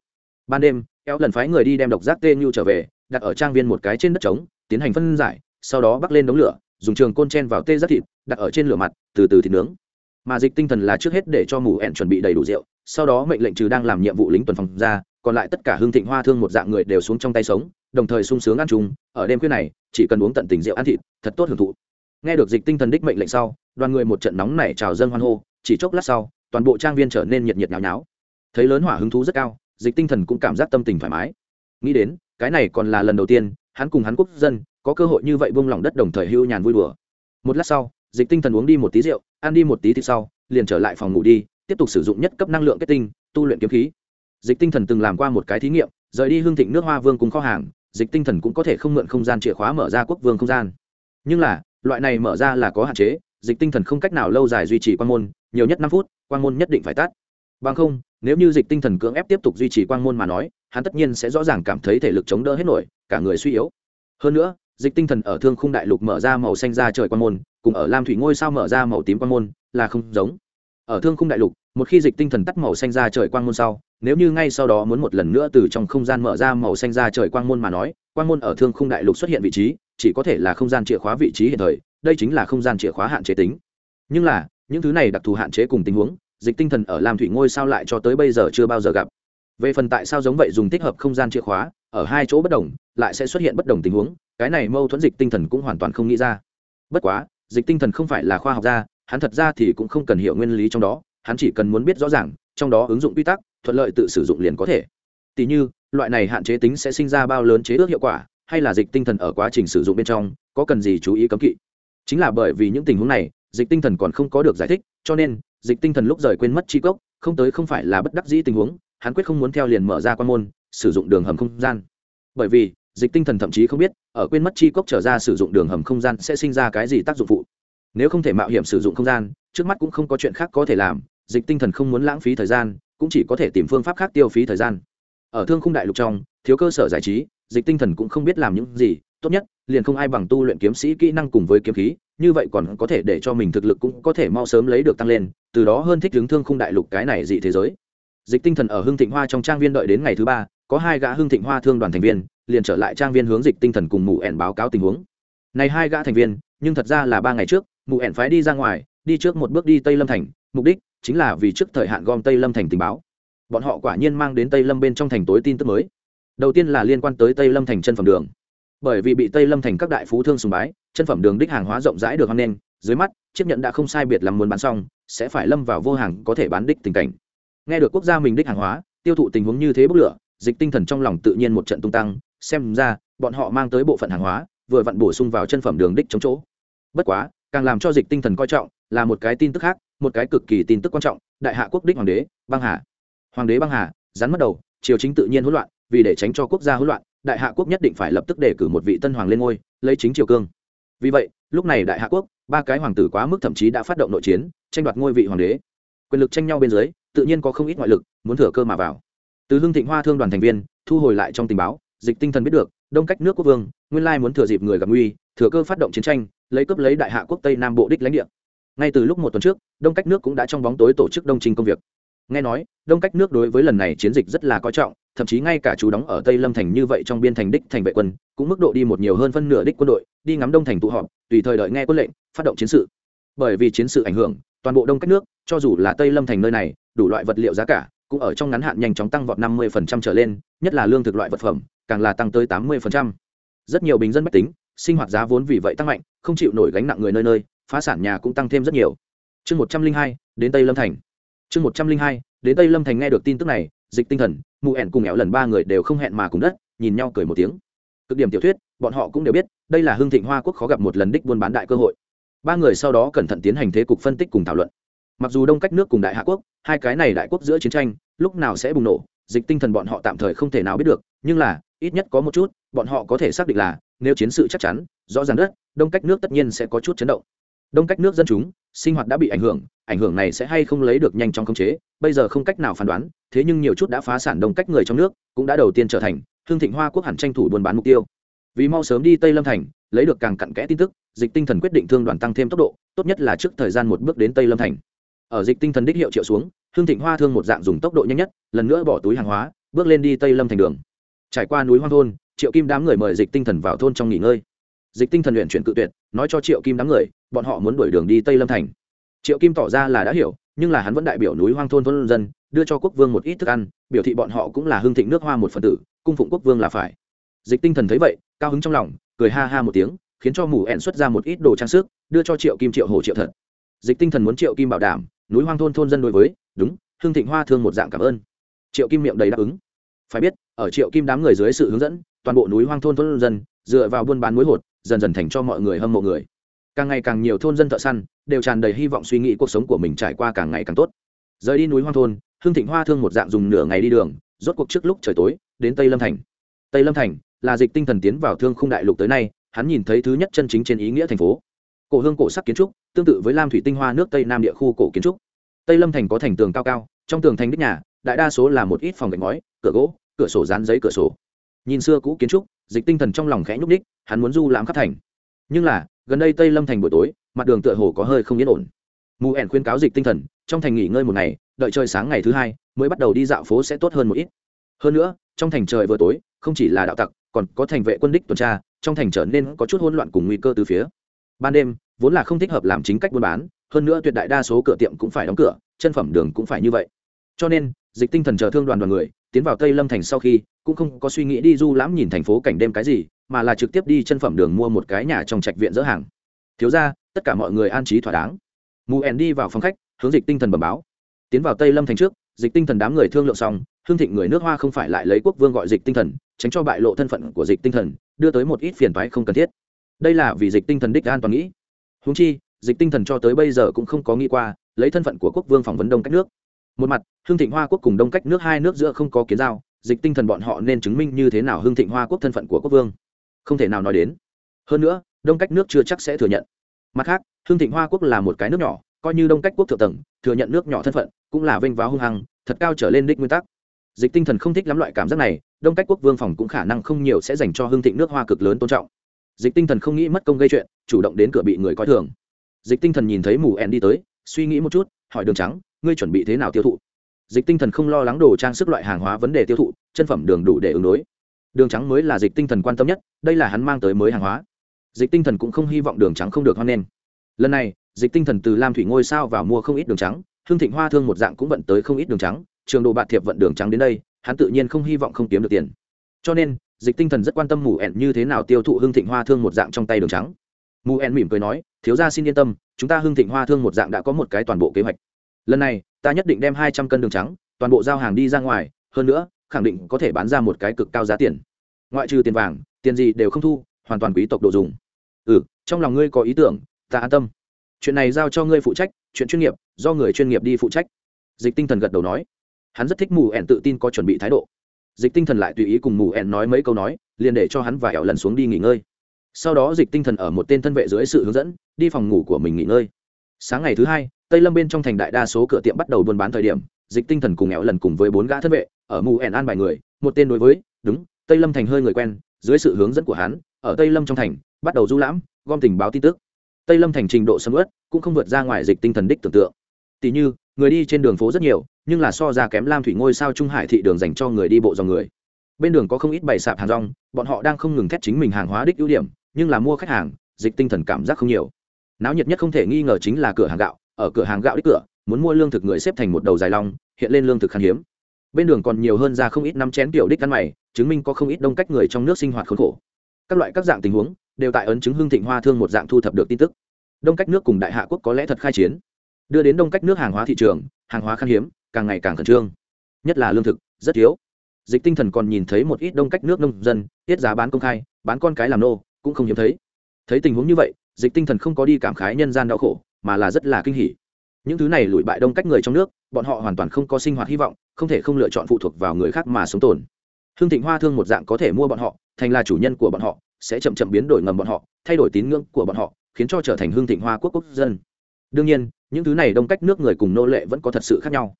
Ban đêm eo lần phái người đi đem độc giác tên như trở về, đặt ở trang viên một cái trên đất trống, tiến hành phân giải, sau đó bắc lên đống lửa, dùng trường côn chen vào tê giác thịt, đặt ở trên lửa mặt, từ từ thịt nướng mà dịch tinh thần là trước hết để cho mù ẹn chuẩn bị đầy đủ rượu, sau đó mệnh lệnh trừ đang làm nhiệm vụ lính tuần phòng ra, còn lại tất cả hương thịnh hoa thương một dạng người đều xuống trong tay sống, đồng thời sung sướng ăn chung, ở đêm khuya này, chỉ cần uống tận tình rượu ăn thịt, thật tốt hưởng thụ. Nghe được dịch tinh thần đích mệnh lệnh sau, đoàn người một trận nóng này trào dân hoan hô, chỉ chốc lát sau, toàn bộ trang viên trở nên nhiệt nhiệt nháo nháo. Thấy lớn hỏa hứng thú rất cao, dịch tinh thần cũng cảm giác tâm tình thoải mái. Nghĩ đến, cái này còn là lần đầu tiên, hắn cùng hắn quốc dân, có cơ hội như vậy buông lỏng đất đồng thời hưu nhàn vui đùa. Một lát sau, dịch tinh thần uống đi một tí rượu ăn đi một tí thì sau, liền trở lại phòng ngủ đi, tiếp tục sử dụng nhất cấp năng lượng kết tinh, tu luyện kiếm khí. Dịch tinh thần từng làm qua một cái thí nghiệm, rời đi hương thịnh nước hoa vương cùng kho hàng, dịch tinh thần cũng có thể không mượn không gian chìa khóa mở ra quốc vương không gian. Nhưng là, loại này mở ra là có hạn chế, dịch tinh thần không cách nào lâu dài duy trì quan môn, nhiều nhất năm phút quan môn nhất định phải tắt. Bằng không, nếu như dịch tinh thần cưỡng ép tiếp tục duy trì quan môn mà nói, hắn tất nhiên sẽ rõ ràng cảm thấy thể lực chống đỡ hết nổi, cả người suy yếu. Hơn nữa dịch tinh thần ở thương khung đại lục mở ra màu xanh ra trời quan môn, cùng ở lam thủy ngôi sao mở ra màu tím quan môn là không giống. Ở thương khung đại lục, một khi dịch tinh thần tắt màu xanh ra trời quang môn sau, nếu như ngay sau đó muốn một lần nữa từ trong không gian mở ra màu xanh ra trời quang môn mà nói quang môn ở thương khung đại lục xuất hiện vị trí, chỉ có thể là không gian chìa khóa vị trí hiện thời, đây chính là không gian chìa khóa hạn chế tính. Nhưng là, những thứ này đặc thù hạn chế cùng tình huống, dịch tinh thần ở lam thủy ngôi sao lại cho tới bây giờ chưa bao giờ gặp. Về phần tại sao giống vậy dùng tích hợp không gian chìa khóa, ở hai chỗ bất đồng lại sẽ xuất hiện bất đồng tình huống, cái này mâu thuẫn dịch tinh thần cũng hoàn toàn không nghĩ ra. Bất quá, dịch tinh thần không phải là khoa học gia, hắn thật ra thì cũng không cần hiểu nguyên lý trong đó, hắn chỉ cần muốn biết rõ ràng, trong đó ứng dụng quy tắc, thuận lợi tự sử dụng liền có thể. Tỉ như, loại này hạn chế tính sẽ sinh ra bao lớn chế ước hiệu quả, hay là dịch tinh thần ở quá trình sử dụng bên trong, có cần gì chú ý cấm kỵ? Chính là bởi vì những tình huống này, dịch tinh thần còn không có được giải thích, cho nên, dịch tinh thần lúc rời quên mất chi cốc, không tới không phải là bất đắc dĩ tình huống, hắn quyết không muốn theo liền mở ra quan môn, sử dụng đường hầm không gian. Bởi vì dịch tinh thần thậm chí không biết, ở quên mất chi cốc trở ra sử dụng đường hầm không gian sẽ sinh ra cái gì tác dụng phụ. Nếu không thể mạo hiểm sử dụng không gian, trước mắt cũng không có chuyện khác có thể làm, dịch tinh thần không muốn lãng phí thời gian, cũng chỉ có thể tìm phương pháp khác tiêu phí thời gian. Ở thương khung đại lục trong, thiếu cơ sở giải trí, dịch tinh thần cũng không biết làm những gì, tốt nhất, liền không ai bằng tu luyện kiếm sĩ kỹ năng cùng với kiếm khí, như vậy còn có thể để cho mình thực lực cũng có thể mau sớm lấy được tăng lên, từ đó hơn thích hướng thương khung đại lục cái này dị thế giới. Dịch tinh thần ở hưng thịnh hoa trong trang viên đợi đến ngày thứ ba, có hai gã hưng thịnh hoa thương đoàn thành viên liền trở lại trang viên hướng dịch tinh thần cùng mụ ẻn báo cáo tình huống. Này hai gã thành viên, nhưng thật ra là ba ngày trước mụ ẻn phái đi ra ngoài, đi trước một bước đi tây lâm thành, mục đích chính là vì trước thời hạn gom tây lâm thành tình báo. Bọn họ quả nhiên mang đến tây lâm bên trong thành tối tin tức mới. Đầu tiên là liên quan tới tây lâm thành chân phẩm đường. Bởi vì bị tây lâm thành các đại phú thương sùng bái, chân phẩm đường đích hàng hóa rộng rãi được hoan lên dưới mắt, chiếc nhận đã không sai biệt làm muốn bán xong, sẽ phải lâm vào vô hàng có thể bán đích tình cảnh. Nghe được quốc gia mình đích hàng hóa, tiêu thụ tình huống như thế bốc lửa, dịch tinh thần trong lòng tự nhiên một trận tung tăng xem ra, bọn họ mang tới bộ phận hàng hóa, vừa vặn bổ sung vào chân phẩm đường đích chống chỗ. Bất quá, càng làm cho dịch tinh thần coi trọng, là một cái tin tức khác, một cái cực kỳ tin tức quan trọng, đại hạ quốc đích hoàng đế, băng hà. Hoàng đế băng hà, rắn mất đầu, triều chính tự nhiên hỗn loạn, vì để tránh cho quốc gia hỗn loạn, đại hạ quốc nhất định phải lập tức đề cử một vị tân hoàng lên ngôi, lấy chính triều cương. Vì vậy, lúc này đại hạ quốc, ba cái hoàng tử quá mức thậm chí đã phát động nội chiến, tranh đoạt ngôi vị hoàng đế. Quyền lực tranh nhau bên dưới, tự nhiên có không ít ngoại lực, muốn thừa cơ mà vào. Từ hưng thịnh hoa thương đoàn thành viên, thu hồi lại trong tình báo dịch tinh thần biết được, đông cách nước quốc vương, nguyên lai muốn thừa dịp người gặp nguy, thừa cơ phát động chiến tranh, lấy cướp lấy đại hạ quốc tây nam bộ đích lãnh địa. Ngay từ lúc một tuần trước, đông cách nước cũng đã trong bóng tối tổ chức đông trình công việc. Nghe nói, đông cách nước đối với lần này chiến dịch rất là coi trọng, thậm chí ngay cả chú đóng ở tây lâm thành như vậy trong biên thành đích thành vệ quân, cũng mức độ đi một nhiều hơn phân nửa đích quân đội, đi ngắm đông thành tụ họp, tùy thời đợi nghe quân lệnh, phát động chiến sự. Bởi vì chiến sự ảnh hưởng, toàn bộ đông cách nước, cho dù là tây lâm thành nơi này, đủ loại vật liệu giá cả cũng ở trong ngắn hạn nhanh chóng tăng vọt 50% trở lên nhất là lương thực loại vật phẩm càng là tăng tới 80%. rất nhiều bình dân bất tính sinh hoạt giá vốn vì vậy tăng mạnh không chịu nổi gánh nặng người nơi nơi phá sản nhà cũng tăng thêm rất nhiều. Chương 102, đến tây lâm thành. Chương 102, đến tây lâm thành nghe được tin tức này dịch tinh thần mụ ẻn cùng éo lần ba người đều không hẹn mà cùng đất nhìn nhau cười một tiếng. Cực điểm tiểu thuyết bọn họ cũng đều biết đây là hương thịnh hoa quốc khó gặp một lần đích buôn bán đại cơ hội. Ba người sau đó cẩn thận tiến hành thế cục phân tích cùng thảo luận mặc dù đông cách nước cùng đại hạ quốc, hai cái này đại quốc giữa chiến tranh, lúc nào sẽ bùng nổ, dịch tinh thần bọn họ tạm thời không thể nào biết được, nhưng là, ít nhất có một chút, bọn họ có thể xác định là, nếu chiến sự chắc chắn, rõ ràng đất đông cách nước tất nhiên sẽ có chút chấn động. Đông cách nước dân chúng, sinh hoạt đã bị ảnh hưởng ảnh hưởng này sẽ hay không lấy được nhanh trong khống chế, bây giờ không cách nào phán đoán, thế nhưng nhiều chút đã phá sản đông cách người trong nước, cũng đã đầu tiên trở thành, thương thịnh hoa quốc hẳn tranh thủ buôn bán mục tiêu. Vì mau sớm đi tây lâm thành, lấy được càng cặn kẽ tin tức, dịch tinh thần quyết định thương đoàn tăng thêm tốc độ, tốt nhất là trước thời gian một bước đến tây lâm thành ở dịch tinh thần đích hiệu triệu xuống, hương thịnh hoa thương một dạng dùng tốc độ nhanh nhất, lần nữa bỏ túi hàng hóa, bước lên đi tây lâm thành đường. Trải qua núi hoang thôn, triệu kim đám người mời dịch tinh thần vào thôn trong nghỉ ngơi. Dịch tinh thần luyện chuyển cự tuyệt, nói cho triệu kim đám người, bọn họ muốn đuổi đường đi tây lâm thành. Triệu kim tỏ ra là đã hiểu, nhưng là hắn vẫn đại biểu núi hoang thôn thôn dân, đưa cho quốc vương một ít thức ăn, biểu thị bọn họ cũng là hương thịnh nước hoa một phần tử, cung phụng quốc vương là phải. Dịch tinh thần thấy vậy, cao hứng trong lòng, cười ha ha một tiếng, khiến cho mù ẹn xuất ra một ít đồ trang sức, đưa cho triệu kim triệu hồ triệu thật. Dịch tinh thần muốn triệu kim bảo đảm núi hoang thôn thôn dân đối với, đúng, hương thịnh hoa thương một dạng cảm ơn. Triệu kim miệng đầy đáp ứng. Phải biết, ở triệu kim đám người dưới sự hướng dẫn, toàn bộ núi hoang thôn thôn dân, dựa vào buôn bán muối hột, dần dần thành cho mọi người hâm mộ người. Càng ngày càng nhiều thôn dân thợ săn, đều tràn đầy hy vọng suy nghĩ cuộc sống của mình trải qua càng ngày càng tốt. Rời đi núi hoang thôn, hương thịnh hoa thương một dạng dùng nửa ngày đi đường, rốt cuộc trước lúc trời tối, đến tây lâm thành. Tây lâm thành là dịch tinh thần tiến vào thương khung đại lục tới nay, hắn nhìn thấy thứ nhất chân chính trên ý nghĩa thành phố cổ hương cổ sắc kiến trúc, tương tự với lam thủy tinh hoa nước tây nam địa khu cổ kiến trúc. Tây lâm thành có thành tường cao cao, trong tường thành đích nhà, đại đa số là một ít phòng gạch ngói, cửa gỗ, cửa sổ dán giấy cửa sổ. Nhìn xưa cũ kiến trúc, dịch tinh thần trong lòng khẽ nhúc ních hắn muốn du lãm khắp thành. Nhưng là, gần đây tây lâm thành buổi tối, mặt đường tựa hồ có hơi không yên ổn. Mù ẻn khuyên cáo dịch tinh thần, trong thành nghỉ ngơi một ngày, đợi trời sáng ngày thứ hai, mới bắt đầu đi dạo phố sẽ tốt hơn một ít. Hơn nữa, trong thành trời vừa tối, không chỉ là đạo tặc, còn có thành vệ quân đích tuần tra, trong thành trở nên có chút hỗn loạn cùng nguy cơ từ phía ban đêm, vốn là không thích hợp làm chính cách buôn bán, hơn nữa tuyệt đại đa số cửa tiệm cũng phải đóng cửa, chân phẩm đường cũng phải như vậy. Cho nên, dịch tinh thần chờ thương đoàn đoàn người, tiến vào tây lâm thành sau khi, cũng không có suy nghĩ đi du lãm nhìn thành phố cảnh đêm cái gì, mà là trực tiếp đi chân phẩm đường mua một cái nhà trong trạch viện dỡ hàng. Thiếu ra tất cả mọi người an trí thỏa đáng. Mù ẻn đi vào phòng khách, hướng dịch tinh thần bẩm báo. Tiến vào tây lâm thành trước, dịch tinh thần đám người thương lượng xong, hương thịnh người nước hoa không phải lại lấy quốc vương gọi dịch tinh thần, tránh cho bại lộ thân phận của dịch tinh thần, đưa tới một ít phiền toái không cần thiết đây là vì dịch tinh thần đích an toàn nghĩ. Húng chi, dịch tinh thần cho tới bây giờ cũng không có nghĩ qua, lấy thân phận của quốc vương phỏng vấn đông cách nước. Một mặt hương thịnh hoa quốc cùng đông cách nước hai nước giữa không có kiến giao, dịch tinh thần bọn họ nên chứng minh như thế nào hương thịnh hoa quốc thân phận của quốc vương? Không thể nào nói đến. Hơn nữa, đông cách nước chưa chắc sẽ thừa nhận. Mặt khác hương thịnh hoa quốc là một cái nước nhỏ, coi như đông cách quốc thượng tầng, thừa nhận nước nhỏ thân phận, cũng là vênh váo hung hăng, thật cao trở lên đích nguyên tắc. Dịch tinh thần không thích lắm loại cảm giác này, đông cách quốc vương phòng cũng khả năng không nhiều sẽ dành cho hương thịnh nước hoa cực lớn tôn trọng dịch tinh thần không nghĩ mất công gây chuyện, chủ động đến cửa bị người coi thường. Dịch tinh thần nhìn thấy mù ẹn đi tới, suy nghĩ một chút, hỏi đường trắng, ngươi chuẩn bị thế nào tiêu thụ? Dịch tinh thần không lo lắng đồ trang sức loại hàng hóa vấn đề tiêu thụ, chân phẩm đường đủ để ứng đối. Đường trắng mới là dịch tinh thần quan tâm nhất, đây là hắn mang tới mới hàng hóa. Dịch tinh thần cũng không hy vọng đường trắng không được hoan nghênh. Lần này, dịch tinh thần từ lam thủy ngôi sao vào mua không ít đường trắng, hương thịnh hoa thương một dạng cũng vận tới không ít đường trắng, trường đồ bạt thiệp vận đường trắng đến đây, hắn tự nhiên không hy vọng không kiếm được tiền. Cho nên dịch tinh thần rất quan tâm mù ẹn như thế nào tiêu thụ hương thịnh hoa thương một dạng trong tay đường trắng. Mù ẹn mỉm cười nói, thiếu gia xin yên tâm, chúng ta hương thịnh hoa thương một dạng đã có một cái toàn bộ kế hoạch. Lần này, ta nhất định đem hai trăm cân đường trắng, toàn bộ giao hàng đi ra ngoài, hơn nữa, khẳng định có thể bán ra một cái cực cao giá tiền. Ngoại trừ tiền vàng, tiền gì đều không thu, hoàn toàn quý tộc đồ dùng. Ừ trong lòng ngươi có ý tưởng, ta an tâm. Chuyện này giao cho ngươi phụ trách, chuyện chuyên nghiệp, do người chuyên nghiệp đi phụ trách. Dịch tinh thần gật đầu nói. Hắn rất thích mù ẻn tự tin có chuẩn bị thái độ dịch tinh thần lại tùy ý cùng mù ẻn nói mấy câu nói, liền để cho hắn và ẻo lần xuống đi nghỉ ngơi. Sau đó dịch tinh thần ở một tên thân vệ dưới sự hướng dẫn, đi phòng ngủ của mình nghỉ ngơi. Sáng ngày thứ hai, tây lâm bên trong thành đại đa số cửa tiệm bắt đầu buôn bán thời điểm, dịch tinh thần cùng ẻo lần cùng với bốn gã thân vệ, ở mù ẻn an bài người, một tên đối với, đúng, tây lâm thành hơi người quen. Dưới sự hướng dẫn của hắn, ở tây lâm trong thành, bắt đầu du lãm, gom tình báo tin tức. Tây lâm thành trình độ sầm ớt cũng không vượt ra ngoài dịch tinh thần đích tưởng tượng. Tỷ như người đi trên đường phố rất nhiều, nhưng là so ra kém lam thủy ngôi sao trung hải thị đường dành cho người đi bộ dòng người. Bên đường có không ít bày sạp hàng rong, bọn họ đang không ngừng thét chính mình hàng hóa đích ưu điểm, nhưng là mua khách hàng, dịch tinh thần cảm giác không nhiều. Náo nhiệt nhất không thể nghi ngờ chính là cửa hàng gạo, ở cửa hàng gạo đích cửa, muốn mua lương thực người xếp thành một đầu dài long, hiện lên lương thực khan hiếm. Bên đường còn nhiều hơn ra không ít năm chén tiểu đích ăn mày, chứng minh có không ít đông cách người trong nước sinh hoạt khốn khổ. Các loại các dạng tình huống, đều tại ấn chứng hương thịnh hoa thương một dạng thu thập được tin tức. Đông cách nước cùng đại hạ quốc có lẽ thật khai chiến đưa đến đông cách nước hàng hóa thị trường, hàng hóa khan hiếm, càng ngày càng khẩn trương. Nhất là lương thực, rất thiếu. Dịch tinh thần còn nhìn thấy một ít đông cách nước nông dân, tiết giá bán công khai, bán con cái làm nô, cũng không hiếm thấy. Thấy tình huống như vậy, dịch tinh thần không có đi cảm khái nhân gian đau khổ, mà là rất là kinh hỉ. Những thứ này lùi bại đông cách người trong nước, bọn họ hoàn toàn không có sinh hoạt hy vọng, không thể không lựa chọn phụ thuộc vào người khác mà sống tồn. Hương thịnh hoa thương một dạng có thể mua bọn họ, thành là chủ nhân của bọn họ, sẽ chậm chậm biến đổi ngầm bọn họ, thay đổi tín ngưỡng của bọn họ, khiến cho trở thành hương thịnh hoa quốc quốc dân. Đương nhiên những thứ này đông cách nước người cùng nô lệ vẫn có thật sự khác nhau.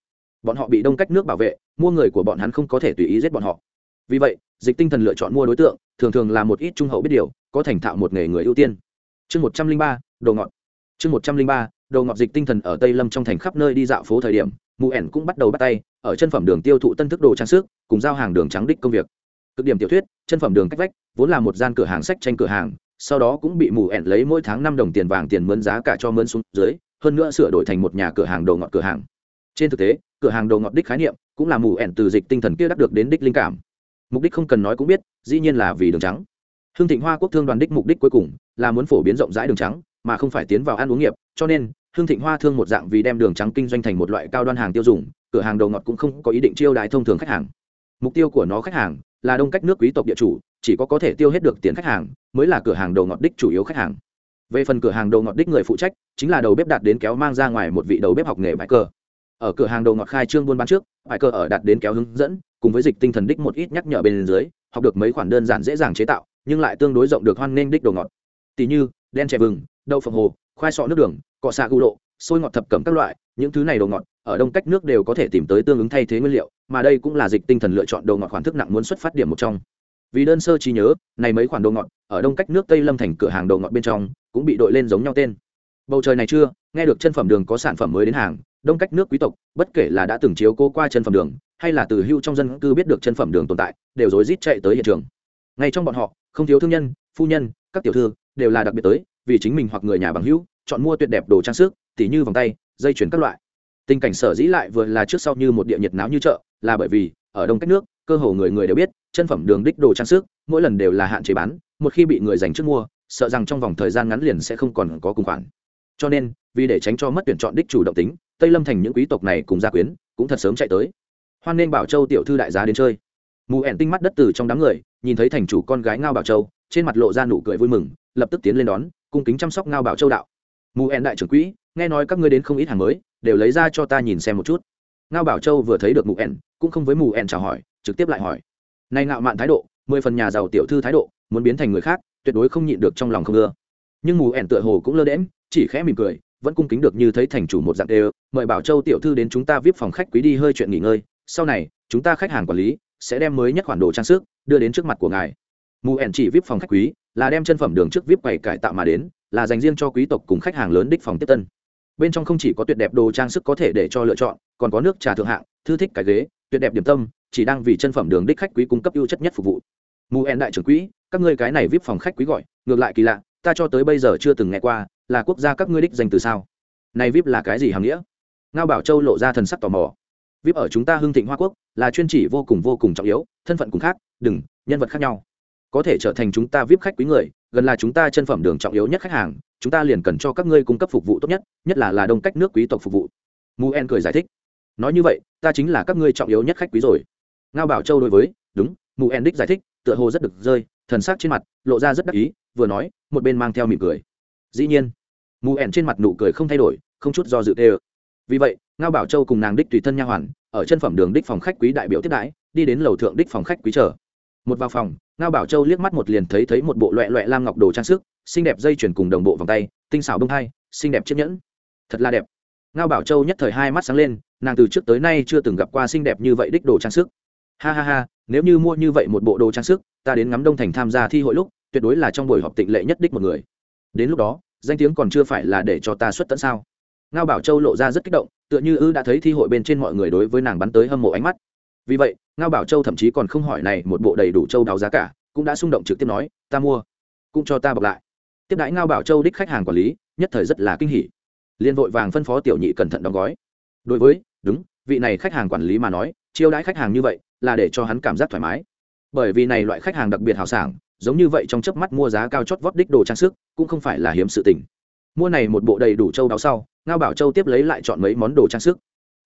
Bọn họ bị đông cách nước bảo vệ, mua người của bọn hắn không có thể tùy ý giết bọn họ. Vì vậy, dịch tinh thần lựa chọn mua đối tượng, thường thường là một ít trung hậu biết điều, có thành thạo một nghề người ưu tiên. Chương một trăm linh ba, đồ ngọt. Chương một trăm linh ba, đồ ngọt dịch tinh thần ở tây lâm trong thành khắp nơi đi dạo phố thời điểm mù ẻn cũng bắt đầu bắt tay ở chân phẩm đường tiêu thụ tân thức đồ trang sức, cùng giao hàng đường trắng đích công việc. Cực điểm tiểu thuyết, chân phẩm đường cách vách, vốn là một gian cửa hàng sách tranh cửa hàng, sau đó cũng bị mù ẻn lấy mỗi tháng năm đồng tiền vàng tiền mướn giá cả cho mướn xuống dưới hơn nữa sửa đổi thành một nhà cửa hàng đồ ngọt cửa hàng. Trên thực tế, cửa hàng đồ ngọt đích khái niệm cũng là mù ẻn từ dịch tinh thần kia đắc được đến đích linh cảm. Mục đích không cần nói cũng biết, dĩ nhiên là vì đường trắng. Hương thịnh hoa quốc thương đoàn đích mục đích cuối cùng là muốn phổ biến rộng rãi đường trắng, mà không phải tiến vào ăn uống nghiệp, cho nên hương thịnh hoa thương một dạng vì đem đường trắng kinh doanh thành một loại cao đoan hàng tiêu dùng, cửa hàng đồ ngọt cũng không có ý định chiêu đãi thông thường khách hàng. Mục tiêu của nó khách hàng là đông cách nước quý tộc địa chủ, chỉ có có thể tiêu hết được tiền khách hàng mới là cửa hàng đồ ngọt đích chủ yếu khách hàng về phần cửa hàng đồ ngọt đích người phụ trách, chính là đầu bếp đạt đến kéo mang ra ngoài một vị đầu bếp học nghề bãi cờ. Ở cửa hàng đồ ngọt khai trương buôn bán trước bãi cờ ở đạt đến kéo hướng dẫn, cùng với dịch tinh thần đích một ít nhắc nhở bên dưới, học được mấy khoản đơn giản dễ dàng chế tạo, nhưng lại tương đối rộng được hoan nghênh đích đồ ngọt. Tỷ như, đen chè vừng, đậu phộng hồ, khoai sọ nước đường, cọ xạ gu độ sôi ngọt thập cẩm các loại, những thứ này đồ ngọt, ở đông cách nước đều có thể tìm tới tương ứng thay thế nguyên liệu, mà đây cũng là dịch tinh thần lựa chọn đồ ngọt khoản thức nặng muốn xuất phát điểm một trong. Vì đơn sơ trí nhớ, này mấy khoản đồ ngọt, ở đông cách nước tây lâm thành cửa hàng đồ ngọt bên trong cũng bị đội lên giống nhau tên. Bầu trời này chưa, nghe được chân phẩm đường có sản phẩm mới đến hàng, đông cách nước quý tộc, bất kể là đã từng chiếu cố qua chân phẩm đường, hay là từ hưu trong dân cư biết được chân phẩm đường tồn tại, đều rối rít chạy tới hiện trường. Ngay trong bọn họ, không thiếu thương nhân, phu nhân, các tiểu thư, đều là đặc biệt tới, vì chính mình hoặc người nhà bằng hữu, chọn mua tuyệt đẹp đồ trang sức, tỉ như vòng tay, dây chuyền các loại. Tình cảnh sở dĩ lại vừa là trước sau như một địa nhiệt náo như chợ, là bởi vì, ở đông cách nước, cơ hồ người người đều biết, chân phẩm đường đích đồ trang sức, mỗi lần đều là hạn chế bán, một khi bị người dành trước mua sợ rằng trong vòng thời gian ngắn liền sẽ không còn có cùng khoản. Cho nên, vì để tránh cho mất tuyển chọn đích chủ động tính, tây lâm thành những quý tộc này cùng gia quyến cũng thật sớm chạy tới. Hoan nên bảo châu tiểu thư đại giá đến chơi. Mù ẻn tinh mắt đất từ trong đám người, nhìn thấy thành chủ con gái ngao bảo châu, trên mặt lộ ra nụ cười vui mừng, lập tức tiến lên đón, cung kính chăm sóc ngao bảo châu đạo. Mù ẻn đại trưởng quỹ, nghe nói các ngươi đến không ít hàng mới, đều lấy ra cho ta nhìn xem một chút. Ngao bảo châu vừa thấy được mù ẻn, cũng không với mù ẻn chào hỏi, trực tiếp lại hỏi. Nay ngạo mạn thái độ, mười phần nhà giàu tiểu thư thái độ muốn biến thành người khác, tuyệt đối không nhịn được trong lòng không ưa. Nhưng mù ẻn tựa hồ cũng lơ đễm chỉ khẽ mỉm cười, vẫn cung kính được như thấy thành chủ một dạng đều, mời bảo châu tiểu thư đến chúng ta vip phòng khách quý đi hơi chuyện nghỉ ngơi, sau này, chúng ta khách hàng quản lý sẽ đem mới nhất khoản đồ trang sức đưa đến trước mặt của ngài. Mù ẻn chỉ vip phòng khách quý là đem chân phẩm đường trước vip quầy cải tạo mà đến, là dành riêng cho quý tộc cùng khách hàng lớn đích phòng tiếp tân. Bên trong không chỉ có tuyệt đẹp đồ trang sức có thể để cho lựa chọn, còn có nước trà thượng hạng, thư thích cái ghế, tuyệt đẹp điểm tâm, chỉ đang vì chân phẩm đường đích khách quý cung cấp ưu chất nhất phục vụ. Mù ẻn đại trưởng quỹ các ngươi cái này vip phòng khách quý gọi, ngược lại kỳ lạ, ta cho tới bây giờ chưa từng nghe qua, là quốc gia các ngươi đích dành từ sao? Này vip là cái gì hàm nghĩa? Ngao bảo châu lộ ra thần sắc tò mò. Vip ở chúng ta hưng thịnh hoa quốc là chuyên chỉ vô cùng vô cùng trọng yếu, thân phận cùng khác, đừng, nhân vật khác nhau. Có thể trở thành chúng ta vip khách quý người, gần là chúng ta chân phẩm đường trọng yếu nhất khách hàng, chúng ta liền cần cho các ngươi cung cấp phục vụ tốt nhất nhất là là đông cách nước quý tộc phục vụ. Mu en cười giải thích. Nói như vậy, ta chính là các ngươi trọng yếu nhất khách quý rồi. Ngao bảo châu đối với, đúng, mu en đích giải thích, tựa hồ rất được rơi thần sắc trên mặt lộ ra rất đắc ý, vừa nói, một bên mang theo mỉm cười. Dĩ nhiên, mù ẻn trên mặt nụ cười không thay đổi, không chút do dự tê ơ. Vì vậy, ngao bảo châu cùng nàng đích tùy thân nha hoàn, ở chân phẩm đường đích phòng khách quý đại biểu tiếp đãi, đi đến lầu thượng đích phòng khách quý chờ. Một vào phòng, ngao bảo châu liếc mắt một liền thấy thấy một bộ loẹ loẹ lam ngọc đồ trang sức, xinh đẹp dây chuyển cùng đồng bộ vòng tay, tinh xảo bông hai xinh đẹp chiếc nhẫn. Thật là đẹp. Ngao bảo châu nhất thời hai mắt sáng lên, nàng từ trước tới nay chưa từng gặp qua xinh đẹp như vậy đích đồ trang sức ha ha ha, nếu như mua như vậy một bộ đồ trang sức, ta đến ngắm đông thành tham gia thi hội lúc, tuyệt đối là trong buổi họp tịnh lệ nhất đích một người. Đến lúc đó, danh tiếng còn chưa phải là để cho ta xuất tận sao? Ngao bảo châu lộ ra rất kích động, tựa như ư đã thấy thi hội bên trên mọi người đối với nàng bắn tới hâm mộ ánh mắt. Vì vậy, ngao bảo châu thậm chí còn không hỏi này một bộ đầy đủ châu đáo giá cả, cũng đã xung động trực tiếp nói, ta mua, cũng cho ta bọc lại. Tiếp đãi ngao bảo châu đích khách hàng quản lý, nhất thời rất là kinh hỉ. Liên vội vàng phân phó tiểu nhị cẩn thận đóng gói. Đối với, đúng, vị này khách hàng quản lý mà nói chiêu đãi khách hàng như vậy là để cho hắn cảm giác thoải mái. Bởi vì này loại khách hàng đặc biệt hào sảng, giống như vậy trong chớp mắt mua giá cao chót vót đích đồ trang sức, cũng không phải là hiếm sự tình. Mua này một bộ đầy đủ châu đáo sau, ngao bảo châu tiếp lấy lại chọn mấy món đồ trang sức.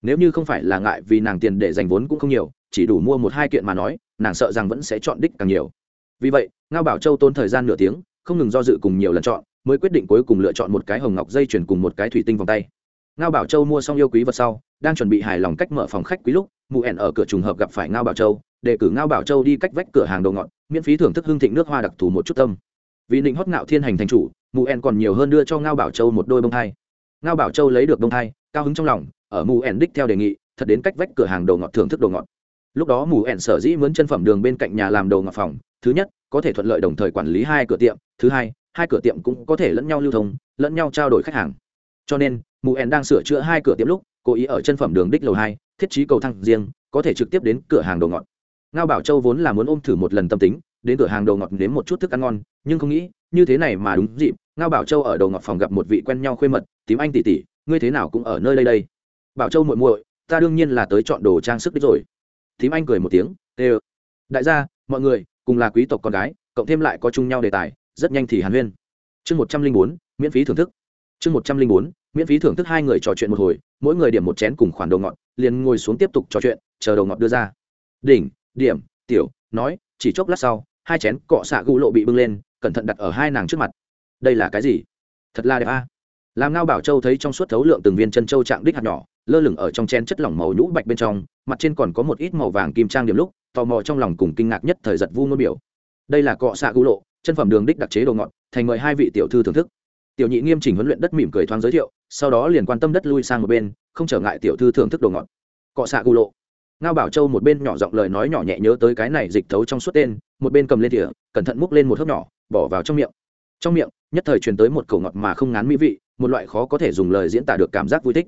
Nếu như không phải là ngại vì nàng tiền để dành vốn cũng không nhiều, chỉ đủ mua một hai kiện mà nói, nàng sợ rằng vẫn sẽ chọn đích càng nhiều. Vì vậy, ngao bảo châu tốn thời gian nửa tiếng, không ngừng do dự cùng nhiều lần chọn, mới quyết định cuối cùng lựa chọn một cái hồng ngọc dây chuyền cùng một cái thủy tinh vòng tay ngao bảo châu mua xong yêu quý vật sau, đang chuẩn bị hài lòng cách mở phòng khách quý lúc, mụ ẻn ở cửa trùng hợp gặp phải ngao bảo châu, để cử ngao bảo châu đi cách vách cửa hàng đồ ngọt, miễn phí thưởng thức hương thịnh nước hoa đặc thù một chút tâm. Vì định hót ngạo thiên hành thành chủ, mụ ẻn còn nhiều hơn đưa cho ngao bảo châu một đôi bông thai. Ngao bảo châu lấy được bông thai, cao hứng trong lòng, ở mù ẻn đích theo đề nghị, thật đến cách vách cửa hàng đồ ngọt thưởng thức đồ ngọt. Lúc đó mù ẻn sở dĩ mướn chân phẩm đường bên cạnh nhà làm đồ ngọt phòng, thứ nhất, có thể thuận lợi đồng thời quản lý hai cửa tiệm, thứ hai hai cửa tiệm cũng có thể lẫn nhau lưu thông, lẫn nhau trao đổi khách hàng. Cho nên mụ ẻn đang sửa chữa hai cửa tiệm lúc cố ý ở chân phẩm đường đích lầu hai, thiết trí cầu thang riêng, có thể trực tiếp đến cửa hàng đồ ngọt. Ngao bảo châu vốn là muốn ôm thử một lần tâm tính, đến cửa hàng đồ ngọt nếm một chút thức ăn ngon, nhưng không nghĩ, như thế này mà đúng dịp, ngao bảo châu ở đồ ngọt phòng gặp một vị quen nhau khuê mật, tím anh tỷ tỷ, ngươi thế nào cũng ở nơi đây đây. Bảo châu muội muội, ta đương nhiên là tới chọn đồ trang sức đích rồi. Tím anh cười một tiếng ê đại gia, mọi người, cùng là quý tộc con gái, cộng thêm lại có chung nhau đề tài, rất nhanh thì hàn huyên. Chương một trăm linh bốn, miễn phí thưởng thức. Chương một trăm linh bốn miễn phí thưởng thức hai người trò chuyện một hồi, mỗi người điểm một chén cùng khoản đồ ngọt, liền ngồi xuống tiếp tục trò chuyện, chờ đồ ngọt đưa ra. Đỉnh, điểm, tiểu, nói, chỉ chốc lát sau, hai chén cọ xạ gụ lộ bị bưng lên, cẩn thận đặt ở hai nàng trước mặt. Đây là cái gì? Thật là đẹp a. Làm ngao bảo châu thấy trong suốt thấu lượng từng viên chân châu trạng đích hạt nhỏ, lơ lửng ở trong chén chất lỏng màu nhũ bạch bên trong, mặt trên còn có một ít màu vàng kim trang điểm lúc, tò mò trong lòng cùng kinh ngạc nhất thời giật vu ngôn biểu. Đây là cọ xạ gụ lộ, chân phẩm đường đích đặc chế đồ ngọt, thành mời hai vị tiểu thư thưởng thức tiểu nhị nghiêm chỉnh huấn luyện đất mỉm cười thoáng giới thiệu, sau đó liền quan tâm đất lui sang một bên, không trở ngại tiểu thư thưởng thức đồ ngọt. Cọ xạ gù lộ. Ngao bảo châu một bên nhỏ giọng lời nói nhỏ nhẹ nhớ tới cái này dịch thấu trong suốt tên, một bên cầm lên tỉa cẩn thận múc lên một hớp nhỏ, bỏ vào trong miệng. Trong miệng, nhất thời truyền tới một cầu ngọt mà không ngán mỹ vị, một loại khó có thể dùng lời diễn tả được cảm giác vui thích.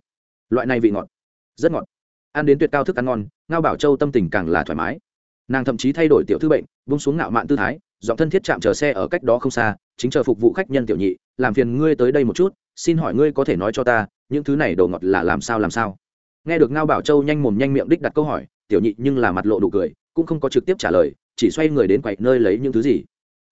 Loại này vị ngọt, rất ngọt. Ăn đến tuyệt cao thức ăn ngon, ngao bảo châu tâm tình càng là thoải mái. Nàng thậm chí thay đổi tiểu thư bệnh vung xuống ngạo mạn tư thái giọng thân thiết chạm chờ xe ở cách đó không xa, chính chờ phục vụ khách nhân tiểu nhị, làm phiền ngươi tới đây một chút, xin hỏi ngươi có thể nói cho ta, những thứ này đồ ngọt là làm sao làm sao? Nghe được ngao bảo châu nhanh mồm nhanh miệng đích đặt câu hỏi, tiểu nhị nhưng là mặt lộ đủ cười, cũng không có trực tiếp trả lời, chỉ xoay người đến quậy nơi lấy những thứ gì.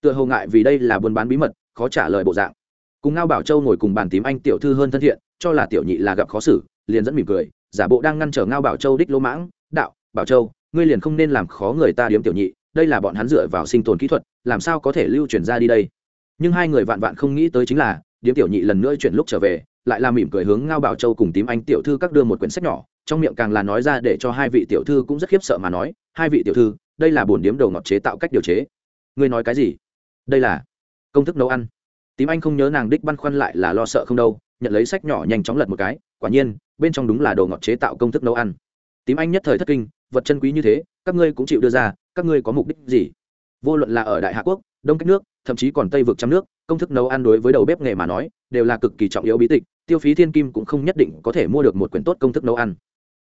Tựa hồ ngại vì đây là buôn bán bí mật, khó trả lời bộ dạng. Cùng ngao bảo châu ngồi cùng bàn tím anh tiểu thư hơn thân thiện, cho là tiểu nhị là gặp khó xử, liền dẫn mỉm cười, giả bộ đang ngăn trở ngao bảo châu đích lỗ mãng, đạo, bảo châu, ngươi liền không nên làm khó người ta điếm tiểu nhị đây là bọn hắn dựa vào sinh tồn kỹ thuật, làm sao có thể lưu truyền ra đi đây? Nhưng hai người vạn vạn không nghĩ tới chính là, điếm tiểu nhị lần nữa chuyển lúc trở về, lại là mỉm cười hướng ngao bảo châu cùng tím anh tiểu thư các đưa một quyển sách nhỏ, trong miệng càng là nói ra để cho hai vị tiểu thư cũng rất khiếp sợ mà nói, hai vị tiểu thư, đây là bồn điếm đầu ngọt chế tạo cách điều chế. Ngươi nói cái gì? Đây là công thức nấu ăn. Tím anh không nhớ nàng đích băn khoăn lại là lo sợ không đâu, nhận lấy sách nhỏ nhanh chóng lật một cái, quả nhiên, bên trong đúng là đồ ngọt chế tạo công thức nấu ăn. Tím anh nhất thời thất kinh, vật chân quý như thế các ngươi cũng chịu đưa ra, các ngươi có mục đích gì? Vô luận là ở đại hạ quốc, đông cách nước, thậm chí còn tây vực trăm nước, công thức nấu ăn đối với đầu bếp nghề mà nói, đều là cực kỳ trọng yếu bí tịch, tiêu phí thiên kim cũng không nhất định có thể mua được một quyển tốt công thức nấu ăn.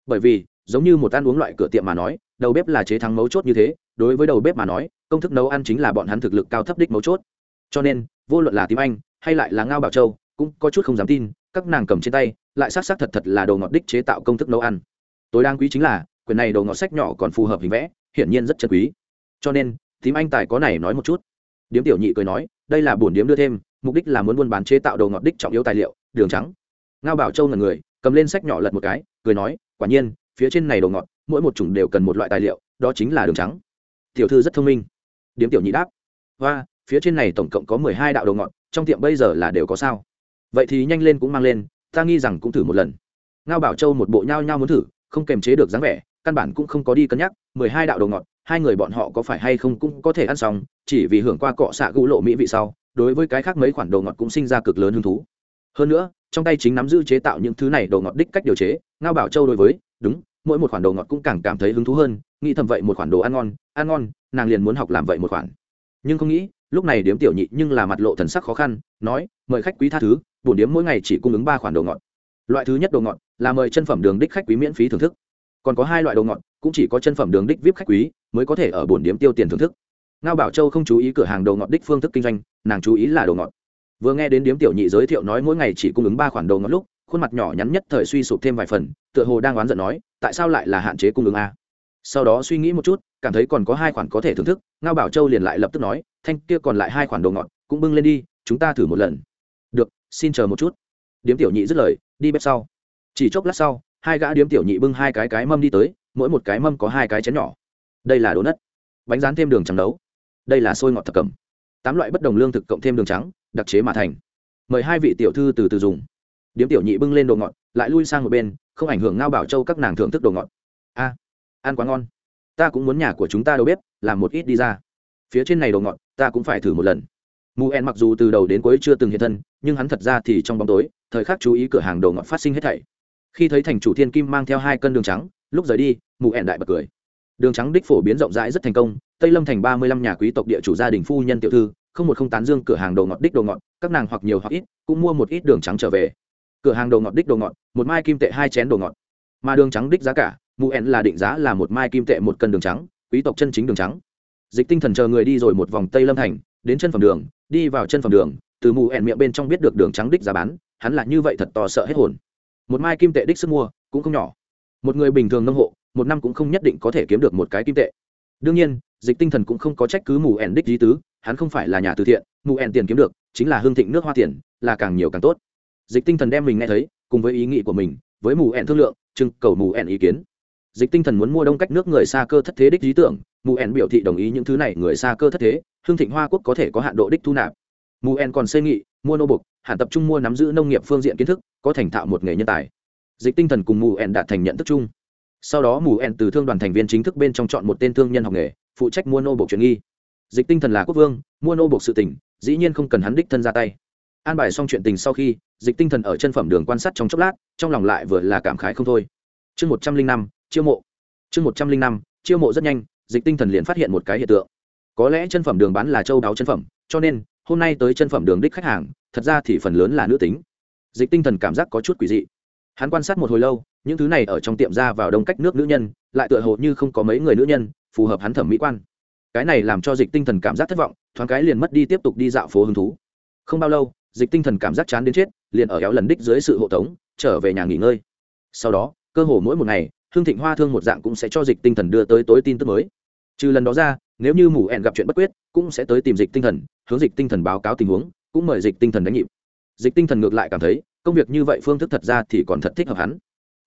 Bởi vì, giống như một ăn uống loại cửa tiệm mà nói, đầu bếp là chế thắng mấu chốt như thế, đối với đầu bếp mà nói, công thức nấu ăn chính là bọn hắn thực lực cao thấp đích mấu chốt. Cho nên, vô luận là tím anh, hay lại là ngao bảo châu, cũng có chút không dám tin, các nàng cầm trên tay, lại xác xác thật thật là đồ ngọt đích chế tạo công thức nấu ăn. Tối đáng quý chính là quyển này đồ ngọt sách nhỏ còn phù hợp hình vẽ, hiển nhiên rất chân quý. Cho nên tím anh tài có này nói một chút. Điếm tiểu nhị cười nói, đây là bổn điếm đưa thêm, mục đích là muốn buôn bán chế tạo đồ ngọt đích trọng yếu tài liệu, đường trắng. Ngao bảo châu là người, cầm lên sách nhỏ lật một cái, cười nói, quả nhiên, phía trên này đồ ngọt mỗi một chủng đều cần một loại tài liệu, đó chính là đường trắng. Tiểu thư rất thông minh. Điếm tiểu nhị đáp và phía trên này tổng cộng có mười hai đạo đồ ngọt trong tiệm bây giờ là đều có sao? Vậy thì nhanh lên cũng mang lên, ta nghi rằng cũng thử một lần. Ngao bảo châu một bộ nhao nhao muốn thử, không kềm chế được dáng vẻ căn bản cũng không có đi cân nhắc, mười hai đạo đồ ngọt, hai người bọn họ có phải hay không cũng có thể ăn xong, chỉ vì hưởng qua cọ xạ gũ lộ mỹ vị sau, đối với cái khác mấy khoản đồ ngọt cũng sinh ra cực lớn hứng thú. Hơn nữa, trong tay chính nắm giữ chế tạo những thứ này đồ ngọt đích cách điều chế, ngao bảo châu đối với, đúng, mỗi một khoản đồ ngọt cũng càng cảm thấy hứng thú hơn, nghĩ thầm vậy một khoản đồ ăn ngon ăn ngon, nàng liền muốn học làm vậy một khoản. Nhưng không nghĩ, lúc này điếm tiểu nhị nhưng là mặt lộ thần sắc khó khăn, nói, mời khách quý tha thứ bổn điếm mỗi ngày chỉ cung ứng ba khoản đồ ngọt. Loại thứ nhất đồ ngọt là mời chân phẩm đường đích khách quý miễn phí thưởng thức còn có hai loại đồ ngọt, cũng chỉ có chân phẩm đường đích vip khách quý mới có thể ở bổn điếm tiêu tiền thưởng thức. Ngao bảo châu không chú ý cửa hàng đồ ngọt đích phương thức kinh doanh, nàng chú ý là đồ ngọt. Vừa nghe đến điếm tiểu nhị giới thiệu nói mỗi ngày chỉ cung ứng ba khoản đồ ngọt lúc, khuôn mặt nhỏ nhắn nhất thời suy sụp thêm vài phần, tựa hồ đang oán giận nói, tại sao lại là hạn chế cung ứng a? Sau đó suy nghĩ một chút, cảm thấy còn có hai khoản có thể thưởng thức, ngao bảo châu liền lại lập tức nói, thanh kia còn lại hai khoản đồ ngọt, cũng bưng lên đi, chúng ta thử một lần. Được, xin chờ một chút. Điếm tiểu nhị dứt lời, đi bếp sau. Chỉ chốc lát sau hai gã điếm tiểu nhị bưng hai cái cái mâm đi tới, mỗi một cái mâm có hai cái chén nhỏ. Đây là đồ nất, bánh rán thêm đường trắng đấu đây là xôi ngọt thập cẩm. Tám loại bất đồng lương thực cộng thêm đường trắng, đặc chế mà thành. Mời hai vị tiểu thư từ từ dùng. Điếm tiểu nhị bưng lên đồ ngọt, lại lui sang một bên, không ảnh hưởng ngao bảo châu các nàng thưởng thức đồ ngọt. A, ăn quá ngon. Ta cũng muốn nhà của chúng ta đâu bếp, làm một ít đi ra. Phía trên này đồ ngọt, ta cũng phải thử một lần. Mù en mặc dù từ đầu đến cuối chưa từng hiện thân, nhưng hắn thật ra thì trong bóng tối, thời khắc chú ý cửa hàng đồ ngọt phát sinh hết thảy khi thấy thành chủ thiên kim mang theo hai cân đường trắng, lúc rời đi mụ hẹn đại bật cười. Đường trắng đích phổ biến rộng rãi rất thành công, tây lâm thành ba mươi lăm nhà quý tộc địa chủ gia đình phu nhân tiểu thư, không một không tán dương cửa hàng đồ ngọt đích đồ ngọt, các nàng hoặc nhiều hoặc ít, cũng mua một ít đường trắng trở về. Cửa hàng đồ ngọt đích đồ ngọt, một mai kim tệ hai chén đồ ngọt. Mà đường trắng đích giá cả mụ hẹn là định giá là một mai kim tệ một cân đường trắng, quý tộc chân chính đường trắng. Dịch tinh thần chờ người đi rồi một vòng tây lâm thành, đến chân phẩm đường, đi vào chân phẩm đường, từ mù ẻn miệng bên trong biết được đường trắng đích giá bán, hắn là như vậy thật to sợ hết hồn một mai kim tệ đích sức mua cũng không nhỏ. Một người bình thường nông hộ, một năm cũng không nhất định có thể kiếm được một cái kim tệ. Đương nhiên, dịch tinh thần cũng không có trách cứ mù ẻn đích lý tứ, hắn không phải là nhà từ thiện, mù ẻn tiền kiếm được, chính là hương thịnh nước hoa tiền, là càng nhiều càng tốt. Dịch tinh thần đem mình nghe thấy, cùng với ý nghĩ của mình, với mù ẻn thương lượng, trưng cầu mù ẻn ý kiến. Dịch tinh thần muốn mua đông cách nước người xa cơ thất thế đích lý tưởng, mù ẻn biểu thị đồng ý những thứ này người xa cơ thất thế, hương thịnh hoa quốc có thể có hạn độ đích thu nạp. Mù ẻn còn xây nghị, mua nô bục hẳn tập trung mua nắm giữ nông nghiệp phương diện kiến thức, có thành thạo một nghề nhân tài. Dịch tinh thần cùng mù ẻn đạt thành nhận thức chung. Sau đó mù ẻn từ thương đoàn thành viên chính thức bên trong chọn một tên thương nhân học nghề, phụ trách mua nô bộ truyền nghi. Dịch tinh thần là quốc vương, mua nô buộc sự tỉnh dĩ nhiên không cần hắn đích thân ra tay. An bài xong chuyện tình sau khi, dịch tinh thần ở chân phẩm đường quan sát trong chốc lát, trong lòng lại vừa là cảm khái không thôi. Chương một trăm linh năm, chiêu mộ. Chương một trăm linh năm, chiêu mộ rất nhanh, dịch tinh thần liền phát hiện một cái hiện tượng. Có lẽ chân phẩm đường bán là châu đáo chân phẩm, cho nên, hôm nay tới chân phẩm đường đích khách hàng thật ra thì phần lớn là nữ tính. Dịch tinh thần cảm giác có chút quỷ dị. Hắn quan sát một hồi lâu, những thứ này ở trong tiệm ra vào đông cách nước nữ nhân, lại tựa hồ như không có mấy người nữ nhân, phù hợp hắn thẩm mỹ quan. Cái này làm cho dịch tinh thần cảm giác thất vọng, thoáng cái liền mất đi tiếp tục đi dạo phố hứng thú. Không bao lâu, dịch tinh thần cảm giác chán đến chết, liền ở éo lần đích dưới sự hộ tống, trở về nhà nghỉ ngơi. Sau đó, cơ hồ mỗi một ngày, hương thịnh hoa thương một dạng cũng sẽ cho dịch tinh thần đưa tới tối tin tức mới. Trừ lần đó ra, nếu như mù ẹn gặp chuyện bất quyết, cũng sẽ tới tìm dịch tinh thần, hướng dịch tinh thần báo cáo tình huống cũng mời dịch tinh thần đánh nhịp. Dịch tinh thần ngược lại cảm thấy, công việc như vậy phương thức thật ra thì còn thật thích hợp hắn.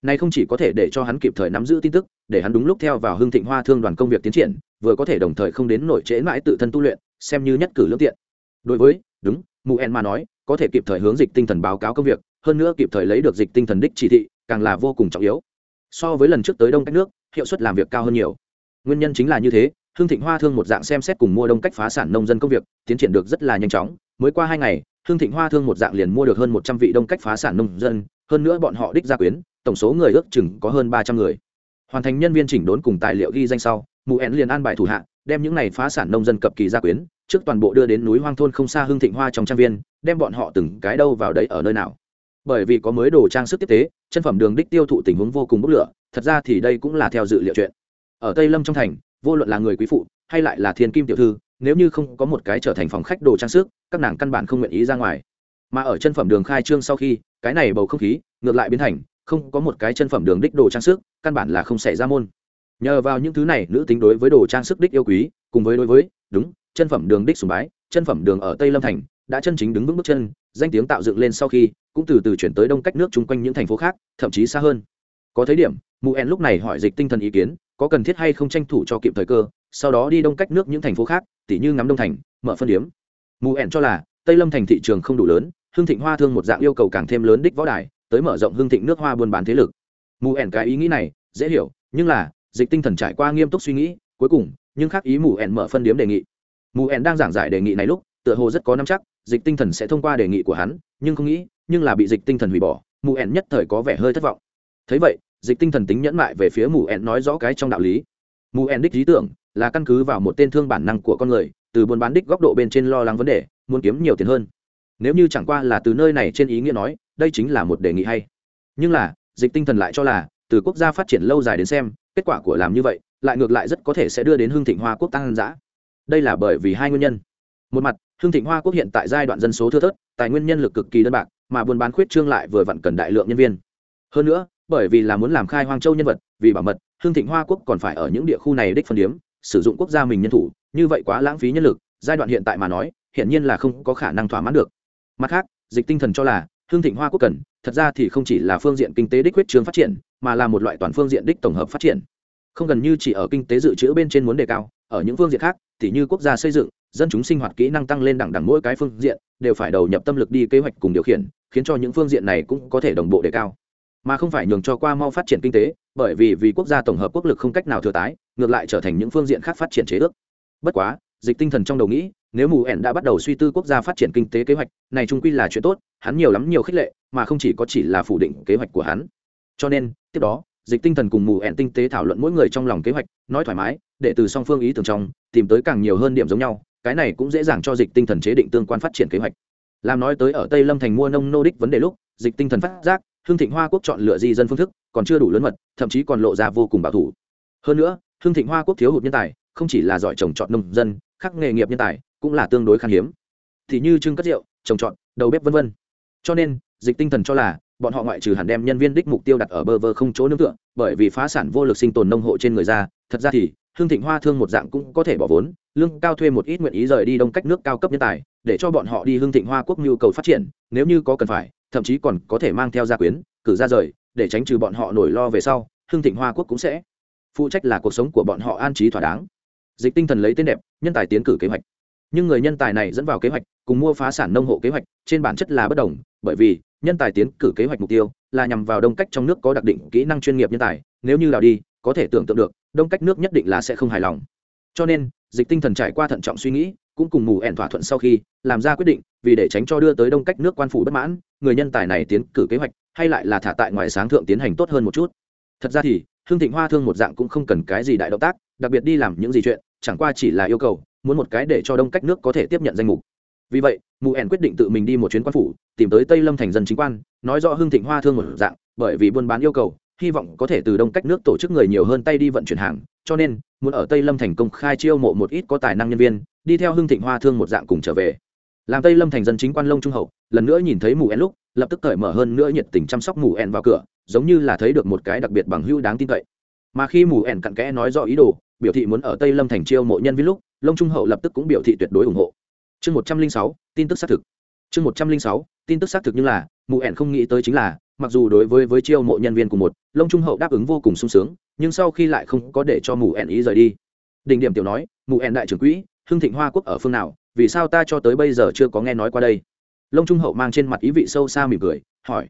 Này không chỉ có thể để cho hắn kịp thời nắm giữ tin tức, để hắn đúng lúc theo vào hưng thịnh hoa thương đoàn công việc tiến triển, vừa có thể đồng thời không đến nổi trễ mãi tự thân tu luyện, xem như nhất cử lương tiện. Đối với, đúng mù en mà nói, có thể kịp thời hướng dịch tinh thần báo cáo công việc, hơn nữa kịp thời lấy được dịch tinh thần đích chỉ thị, càng là vô cùng trọng yếu. So với lần trước tới đông cách nước, hiệu suất làm việc cao hơn nhiều. Nguyên nhân chính là như thế hương thịnh hoa thương một dạng xem xét cùng mua đông cách phá sản nông dân công việc, tiến triển được rất là nhanh chóng mới qua hai ngày, hương thịnh hoa thương một dạng liền mua được hơn một trăm vị đông cách phá sản nông dân, hơn nữa bọn họ đích gia quyến, tổng số người ước chừng có hơn ba trăm người. Hoàn thành nhân viên chỉnh đốn cùng tài liệu ghi danh sau, mụ ẻn liền an bài thủ hạ, đem những này phá sản nông dân cập kỳ gia quyến, trước toàn bộ đưa đến núi hoang thôn không xa hương thịnh hoa trong trang viên, đem bọn họ từng cái đâu vào đấy ở nơi nào. Bởi vì có mới đồ trang sức tiếp tế, chân phẩm đường đích tiêu thụ tình huống vô cùng bốc lửa, thật ra thì đây cũng là theo dự liệu chuyện. Ở tây lâm trong thành, vô luận là người quý phụ, hay lại là thiên kim tiểu thư nếu như không có một cái trở thành phòng khách đồ trang sức, các nàng căn bản không nguyện ý ra ngoài. Mà ở chân phẩm đường khai trương sau khi, cái này bầu không khí, ngược lại biến thành, không có một cái chân phẩm đường đích đồ trang sức, căn bản là không xảy ra môn. Nhờ vào những thứ này, nữ tính đối với đồ trang sức đích yêu quý, cùng với đối với, đúng, chân phẩm đường đích sùng bái, chân phẩm đường ở tây lâm thành, đã chân chính đứng vững bước chân, danh tiếng tạo dựng lên sau khi, cũng từ từ chuyển tới đông cách nước chung quanh những thành phố khác, thậm chí xa hơn. Có thấy điểm, mụ en lúc này hỏi dịch tinh thần ý kiến, có cần thiết hay không tranh thủ cho kịp thời cơ, sau đó đi đông cách nước những thành phố khác tỉ như ngắm đông thành, mở phân điếm. Mù ẻn cho là, tây lâm thành thị trường không đủ lớn, hương thịnh hoa thương một dạng yêu cầu càng thêm lớn đích võ đài, tới mở rộng hương thịnh nước hoa buôn bán thế lực. Mù ẻn cái ý nghĩ này, dễ hiểu, nhưng là, dịch tinh thần trải qua nghiêm túc suy nghĩ, cuối cùng, nhưng khác ý mù ẻn mở phân điếm đề nghị. Mù ẻn đang giảng giải đề nghị này lúc, tựa hồ rất có năm chắc, dịch tinh thần sẽ thông qua đề nghị của hắn, nhưng không nghĩ, nhưng là bị dịch tinh thần hủy bỏ, mù ẻn nhất thời có vẻ hơi thất vọng. Thấy vậy, dịch tinh thần tính nhẫn mại về phía mù ẻn nói rõ cái trong đạo lý. Mù ẻn đích lý tưởng là căn cứ vào một tên thương bản năng của con người, từ buôn bán đích góc độ bên trên lo lắng vấn đề, muốn kiếm nhiều tiền hơn. Nếu như chẳng qua là từ nơi này trên ý nghĩa nói, đây chính là một đề nghị hay. Nhưng là, dịch tinh thần lại cho là, từ quốc gia phát triển lâu dài đến xem, kết quả của làm như vậy, lại ngược lại rất có thể sẽ đưa đến hương thịnh hoa quốc tăng giã đây là bởi vì hai nguyên nhân. Một mặt hương thịnh hoa quốc hiện tại giai đoạn dân số thưa thớt, tài nguyên nhân lực cực kỳ đơn bạc, mà buôn bán khuyết trương lại vừa vặn cần đại lượng nhân viên. Hơn nữa, bởi vì là muốn làm khai hoang châu nhân vật, vì bảo mật hương thịnh hoa quốc còn phải ở những địa khu này đích phân điếm sử dụng quốc gia mình nhân thủ, như vậy quá lãng phí nhân lực, giai đoạn hiện tại mà nói hiện nhiên là không có khả năng thỏa mãn được. Mặt khác, dịch tinh thần cho là, hương thịnh hoa quốc cần, thật ra thì không chỉ là phương diện kinh tế đích huyết trường phát triển, mà là một loại toàn phương diện đích tổng hợp phát triển. Không gần như chỉ ở kinh tế dự trữ bên trên muốn đề cao, ở những phương diện khác thì như quốc gia xây dựng, dân chúng sinh hoạt kỹ năng tăng lên đẳng đẳng mỗi cái phương diện, đều phải đầu nhập tâm lực đi kế hoạch cùng điều khiển, khiến cho những phương diện này cũng có thể đồng bộ đề cao. Mà không phải nhường cho qua mau phát triển kinh tế bởi vì vì quốc gia tổng hợp quốc lực không cách nào thừa tái, ngược lại trở thành những phương diện khác phát triển chế ước. Bất quá, dịch tinh thần trong đầu nghĩ, nếu mù ẻn đã bắt đầu suy tư quốc gia phát triển kinh tế kế hoạch, này trung quy là chuyện tốt, hắn nhiều lắm nhiều khích lệ, mà không chỉ có chỉ là phủ định kế hoạch của hắn. Cho nên, tiếp đó, dịch tinh thần cùng mù ẻn tinh tế thảo luận mỗi người trong lòng kế hoạch, nói thoải mái, để từ song phương ý tưởng trong, tìm tới càng nhiều hơn điểm giống nhau, cái này cũng dễ dàng cho dịch tinh thần chế định tương quan phát triển kế hoạch. Làm nói tới ở tây lâm thành mua nông nô đích vấn đề lúc, dịch tinh thần phát giác hương thịnh hoa quốc chọn lựa di dân phương thức còn chưa đủ lớn mật, thậm chí còn lộ ra vô cùng bảo thủ. Hơn nữa hương thịnh hoa quốc thiếu hụt nhân tài, không chỉ là giỏi trồng trọt nông dân khắc nghề nghiệp nhân tài cũng là tương đối khan hiếm. Thì như trưng cất rượu trồng trọt, đầu bếp vân vân. Cho nên, dịch tinh thần cho là bọn họ ngoại trừ hẳn đem nhân viên đích mục tiêu đặt ở bơ vơ không chỗ nương tựa, bởi vì phá sản vô lực sinh tồn nông hộ trên người ra, thật ra thì hương thịnh hoa thương một dạng cũng có thể bỏ vốn, lương cao thuê một ít nguyện ý rời đi đông cách nước cao cấp nhân tài, để cho bọn họ đi hương thịnh hoa quốc nhu cầu phát triển, nếu như có cần phải thậm chí còn có thể mang theo gia quyến, cử ra rời, để tránh trừ bọn họ nổi lo về sau, hưng thịnh hoa quốc cũng sẽ phụ trách là cuộc sống của bọn họ an trí thỏa đáng. Dịch tinh thần lấy tên đẹp, nhân tài tiến cử kế hoạch. Nhưng người nhân tài này dẫn vào kế hoạch, cùng mua phá sản nông hộ kế hoạch, trên bản chất là bất đồng, bởi vì nhân tài tiến cử kế hoạch mục tiêu là nhằm vào đông cách trong nước có đặc định kỹ năng chuyên nghiệp nhân tài, nếu như đào đi, có thể tưởng tượng được, đông cách nước nhất định là sẽ không hài lòng. Cho nên dịch tinh thần trải qua thận trọng suy nghĩ, cũng cùng mù ẻn thỏa thuận sau khi, làm ra quyết định, vì để tránh cho đưa tới đông cách nước quan phủ bất mãn, người nhân tài này tiến cử kế hoạch, hay lại là thả tại ngoài sáng thượng tiến hành tốt hơn một chút. Thật ra thì, hương thịnh hoa thương một dạng cũng không cần cái gì đại động tác, đặc biệt đi làm những gì chuyện, chẳng qua chỉ là yêu cầu, muốn một cái để cho đông cách nước có thể tiếp nhận danh mục. Vì vậy, mù ẻn quyết định tự mình đi một chuyến quan phủ, tìm tới tây lâm thành dân chính quan, nói rõ hương thịnh hoa thương một dạng, bởi vì buôn bán yêu cầu, hy vọng có thể từ đông cách nước tổ chức người nhiều hơn tay đi vận chuyển hàng cho nên, muốn ở tây lâm thành công khai chiêu mộ một ít có tài năng nhân viên, đi theo Hưng thịnh hoa thương một dạng cùng trở về. Làm tây lâm thành dân chính quan lông trung hậu, lần nữa nhìn thấy mù en lúc, lập tức cởi mở hơn nữa nhiệt tình chăm sóc mù en vào cửa, giống như là thấy được một cái đặc biệt bằng hữu đáng tin cậy. Mà khi mù en cặn kẽ nói rõ ý đồ, biểu thị muốn ở tây lâm thành chiêu mộ nhân viên lúc lông trung hậu lập tức cũng biểu thị tuyệt đối ủng hộ. Chương một trăm linh sáu, tin tức xác thực. Chương một trăm linh sáu, tin tức xác thực như là, mù En không nghĩ tới chính là mặc dù đối với với chiêu mộ nhân viên cùng một, lông trung hậu đáp ứng vô cùng sung sướng, nhưng sau khi lại không có để cho mù ẻn ý rời đi. Đỉnh điểm tiểu nói, mù ẻn đại trưởng quỹ, hưng thịnh hoa quốc ở phương nào, vì sao ta cho tới bây giờ chưa có nghe nói qua đây? Lông trung hậu mang trên mặt ý vị sâu xa mỉm cười, hỏi.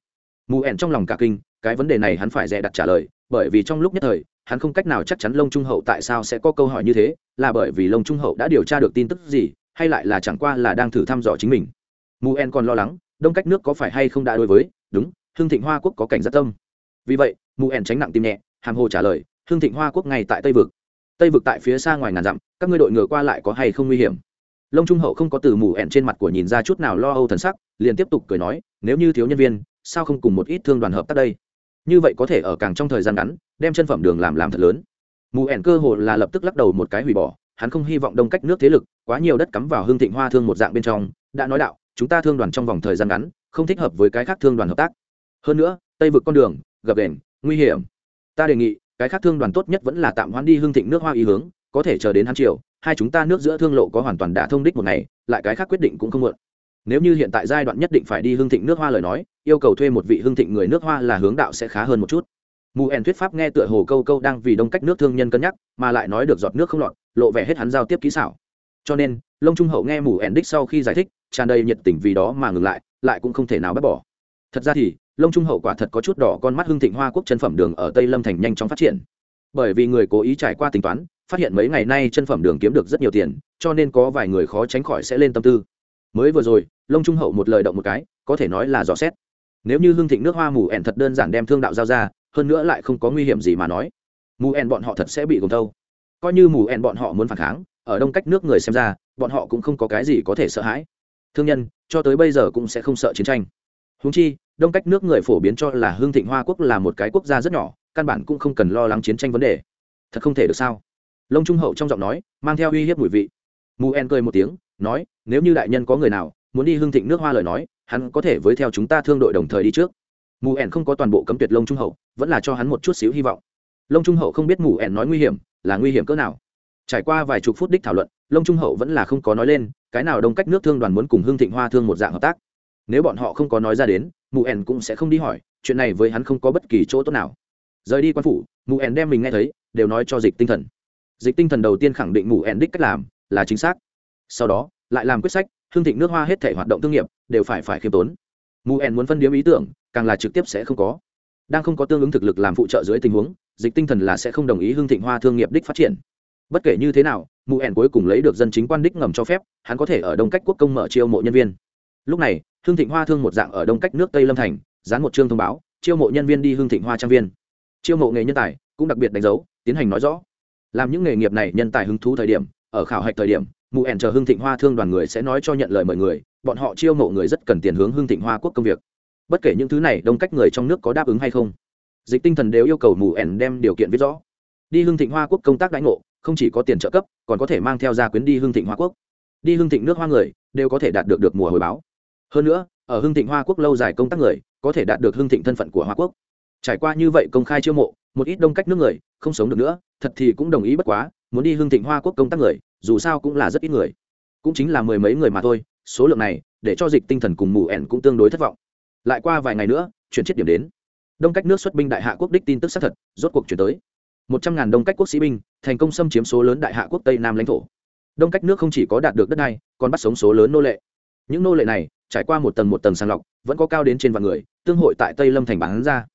Mù ẻn trong lòng cả kinh, cái vấn đề này hắn phải dè đặt trả lời, bởi vì trong lúc nhất thời, hắn không cách nào chắc chắn lông trung hậu tại sao sẽ có câu hỏi như thế, là bởi vì lông trung hậu đã điều tra được tin tức gì, hay lại là chẳng qua là đang thử thăm dò chính mình. Mù en còn lo lắng, đông cách nước có phải hay không đã đối với, đúng hương thịnh hoa quốc có cảnh giác tâm. Vì vậy mù ẻn tránh nặng tim nhẹ, hàm hồ trả lời, hương thịnh hoa quốc ngay tại tây vực. Tây vực tại phía xa ngoài ngàn dặm, các ngươi đội ngựa qua lại có hay không nguy hiểm? Lông trung hậu không có từ mù ẻn trên mặt của nhìn ra chút nào lo âu thần sắc, liền tiếp tục cười nói, nếu như thiếu nhân viên, sao không cùng một ít thương đoàn hợp tác đây? Như vậy có thể ở càng trong thời gian ngắn, đem chân phẩm đường làm làm thật lớn. Mù ẻn cơ hồ là lập tức lắc đầu một cái hủy bỏ, hắn không hy vọng đông cách nước thế lực, quá nhiều đất cắm vào hương thịnh hoa thương một dạng bên trong, đã nói đạo, chúng ta thương đoàn trong vòng thời gian ngắn, không thích hợp với cái khác thương đoàn hợp tác hơn nữa, tây vực con đường gập đền, nguy hiểm. Ta đề nghị, cái khác thương đoàn tốt nhất vẫn là tạm hoãn đi hương thịnh nước hoa ý hướng, có thể chờ đến hắn chiều hai chúng ta nước giữa thương lộ có hoàn toàn đã thông đích một ngày, lại cái khác quyết định cũng không muộn. Nếu như hiện tại giai đoạn nhất định phải đi hương thịnh nước hoa lời nói, yêu cầu thuê một vị hương thịnh người nước hoa là hướng đạo sẽ khá hơn một chút. Mù ẻn thuyết pháp nghe tựa hồ câu câu đang vì đông cách nước thương nhân cân nhắc, mà lại nói được giọt nước không lọt, lộ vẻ hết hắn giao tiếp kỹ xảo. Cho nên, lông trung hậu nghe mù ẻn đích sau khi giải thích, tràn đầy nhiệt tình vì đó mà ngừng lại lại cũng không thể nào bác bỏ. Thật ra thì lông trung hậu quả thật có chút đỏ, con mắt hưng thịnh hoa quốc chân phẩm đường ở tây lâm thành nhanh chóng phát triển. Bởi vì người cố ý trải qua tính toán, phát hiện mấy ngày nay chân phẩm đường kiếm được rất nhiều tiền, cho nên có vài người khó tránh khỏi sẽ lên tâm tư. Mới vừa rồi, lông trung hậu một lời động một cái, có thể nói là dò xét. Nếu như hương thịnh nước hoa mù ẻn thật đơn giản đem thương đạo giao ra, hơn nữa lại không có nguy hiểm gì mà nói, mù ẻn bọn họ thật sẽ bị gồm thâu. Coi như mù ẻn bọn họ muốn phản kháng, ở đông cách nước người xem ra, bọn họ cũng không có cái gì có thể sợ hãi. Thương nhân, cho tới bây giờ cũng sẽ không sợ chiến tranh. Húng chi đông cách nước người phổ biến cho là hương thịnh hoa quốc là một cái quốc gia rất nhỏ, căn bản cũng không cần lo lắng chiến tranh vấn đề. Thật không thể được sao? Lông trung hậu trong giọng nói, mang theo uy hiếp mùi vị. Mù en cười một tiếng, nói, nếu như đại nhân có người nào, muốn đi hương thịnh nước hoa lời nói, hắn có thể với theo chúng ta thương đội đồng thời đi trước. Mù ẻn không có toàn bộ cấm tuyệt lông trung hậu, vẫn là cho hắn một chút xíu hy vọng. Lông trung hậu không biết mù ẻn nói nguy hiểm, là nguy hiểm cỡ nào. Trải qua vài chục phút đích thảo luận lông trung hậu vẫn là không có nói lên, cái nào đông cách nước thương đoàn muốn cùng hương thịnh hoa thương một dạng hợp tác. Nếu bọn họ không có nói ra đến mụ ẻn cũng sẽ không đi hỏi, chuyện này với hắn không có bất kỳ chỗ tốt nào. Rời đi quan phủ mụ ẻn đem mình nghe thấy, đều nói cho dịch tinh thần. Dịch tinh thần đầu tiên khẳng định mụ ẻn đích cách làm là chính xác. Sau đó, lại làm quyết sách, hương thịnh nước hoa hết thể hoạt động thương nghiệp đều phải phải khiêm tốn. Mụ ẻn muốn phân điếm ý tưởng, càng là trực tiếp sẽ không có. Đang không có tương ứng thực lực làm phụ trợ dưới tình huống, dịch tinh thần là sẽ không đồng ý hương thịnh hoa thương nghiệp đích phát triển. Bất kể như thế nào mụ ẻn cuối cùng lấy được dân chính quan đích ngầm cho phép, hắn có thể ở đông cách quốc công mở chiêu mộ nhân viên. Lúc này hương thịnh hoa thương một dạng ở đông cách nước tây lâm thành, dán một chương thông báo, chiêu mộ nhân viên đi hương thịnh hoa trang viên. Chiêu mộ nghề nhân tài cũng đặc biệt đánh dấu, tiến hành nói rõ. Làm những nghề nghiệp này nhân tài hứng thú thời điểm, ở khảo hạch thời điểm mù ẻn chờ hương thịnh hoa thương đoàn người sẽ nói cho nhận lời mời người, bọn họ chiêu mộ người rất cần tiền hướng hương thịnh hoa quốc công việc. Bất kể những thứ này đông cách người trong nước có đáp ứng hay không, dịch tinh thần đều yêu cầu mù ẻn đem điều kiện viết rõ. Đi hương thịnh hoa quốc công tác đãi ngộ, không chỉ có tiền trợ cấp, còn có thể mang theo gia quyến đi hương thịnh hoa quốc. Đi hương thịnh nước hoa người, đều có thể đạt được được mùa hồi báo hơn nữa, ở hương thịnh hoa quốc lâu dài công tác người, có thể đạt được hương thịnh thân phận của hoa quốc. Trải qua như vậy công khai chiêu mộ, một ít đông cách nước người, không sống được nữa, thật thì cũng đồng ý bất quá, muốn đi hương thịnh hoa quốc công tác người, dù sao cũng là rất ít người. Cũng chính là mười mấy người mà thôi, số lượng này, để cho dịch tinh thần cùng mù ẻn cũng tương đối thất vọng. Lại qua vài ngày nữa, chuyển chết điểm đến. Đông cách nước xuất binh đại hạ quốc đích tin tức xác thật, rốt cuộc chuyển tới. Một trăm ngàn đông cách quốc sĩ binh, thành công xâm chiếm số lớn đại hạ quốc tây nam lãnh thổ. Đông cách nước không chỉ có đạt được đất này còn bắt sống số lớn nô lệ. Những nô lệ này trải qua một tầng một tầng sàng lọc, vẫn có cao đến trên vạn người, tương hội tại tây lâm thành bán ra.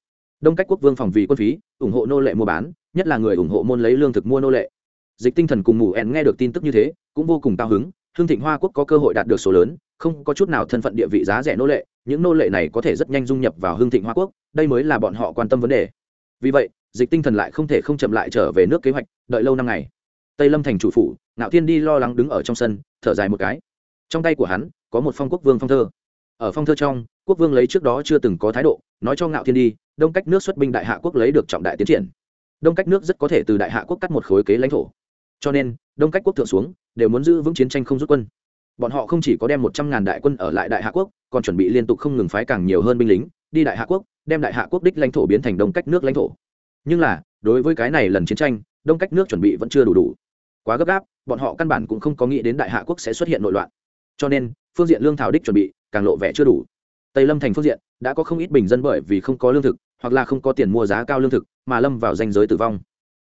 Đông cách quốc vương phòng vì quân phí, ủng hộ nô lệ mua bán, nhất là người ủng hộ môn lấy lương thực mua nô lệ. Dịch tinh thần cùng mù ẹn nghe được tin tức như thế, cũng vô cùng cao hứng, hương thịnh hoa quốc có cơ hội đạt được số lớn, không có chút nào thân phận địa vị giá rẻ nô lệ, những nô lệ này có thể rất nhanh dung nhập vào hương thịnh hoa quốc, đây mới là bọn họ quan tâm vấn đề. Vì vậy, dịch tinh thần lại không thể không chậm lại trở về nước kế hoạch, đợi lâu năm ngày. Tây lâm thành chủ phủ, ngạo thiên đi lo lắng đứng ở trong sân, thở dài một cái. Trong tay của hắn có một phong quốc vương phong thơ. Ở phong thơ trong, quốc vương lấy trước đó chưa từng có thái độ, nói cho ngạo thiên đi, đông cách nước xuất binh đại hạ quốc lấy được trọng đại tiến triển. Đông cách nước rất có thể từ đại hạ quốc cắt một khối kế lãnh thổ. Cho nên, đông cách quốc thượng xuống, đều muốn giữ vững chiến tranh không rút quân. Bọn họ không chỉ có đem một trăm ngàn đại quân ở lại đại hạ quốc, còn chuẩn bị liên tục không ngừng phái càng nhiều hơn binh lính, đi đại hạ quốc, đem đại hạ quốc đích lãnh thổ biến thành đông cách nước lãnh thổ. Nhưng là, đối với cái này lần chiến tranh, đông cách nước chuẩn bị vẫn chưa đủ đủ. Quá gấp gáp, bọn họ căn bản cũng không có nghĩ đến đại hạ quốc sẽ xuất hiện nội loạn cho nên, phương diện lương thảo đích chuẩn bị càng lộ vẻ chưa đủ. Tây lâm thành phương diện đã có không ít bình dân bởi vì không có lương thực, hoặc là không có tiền mua giá cao lương thực mà lâm vào danh giới tử vong.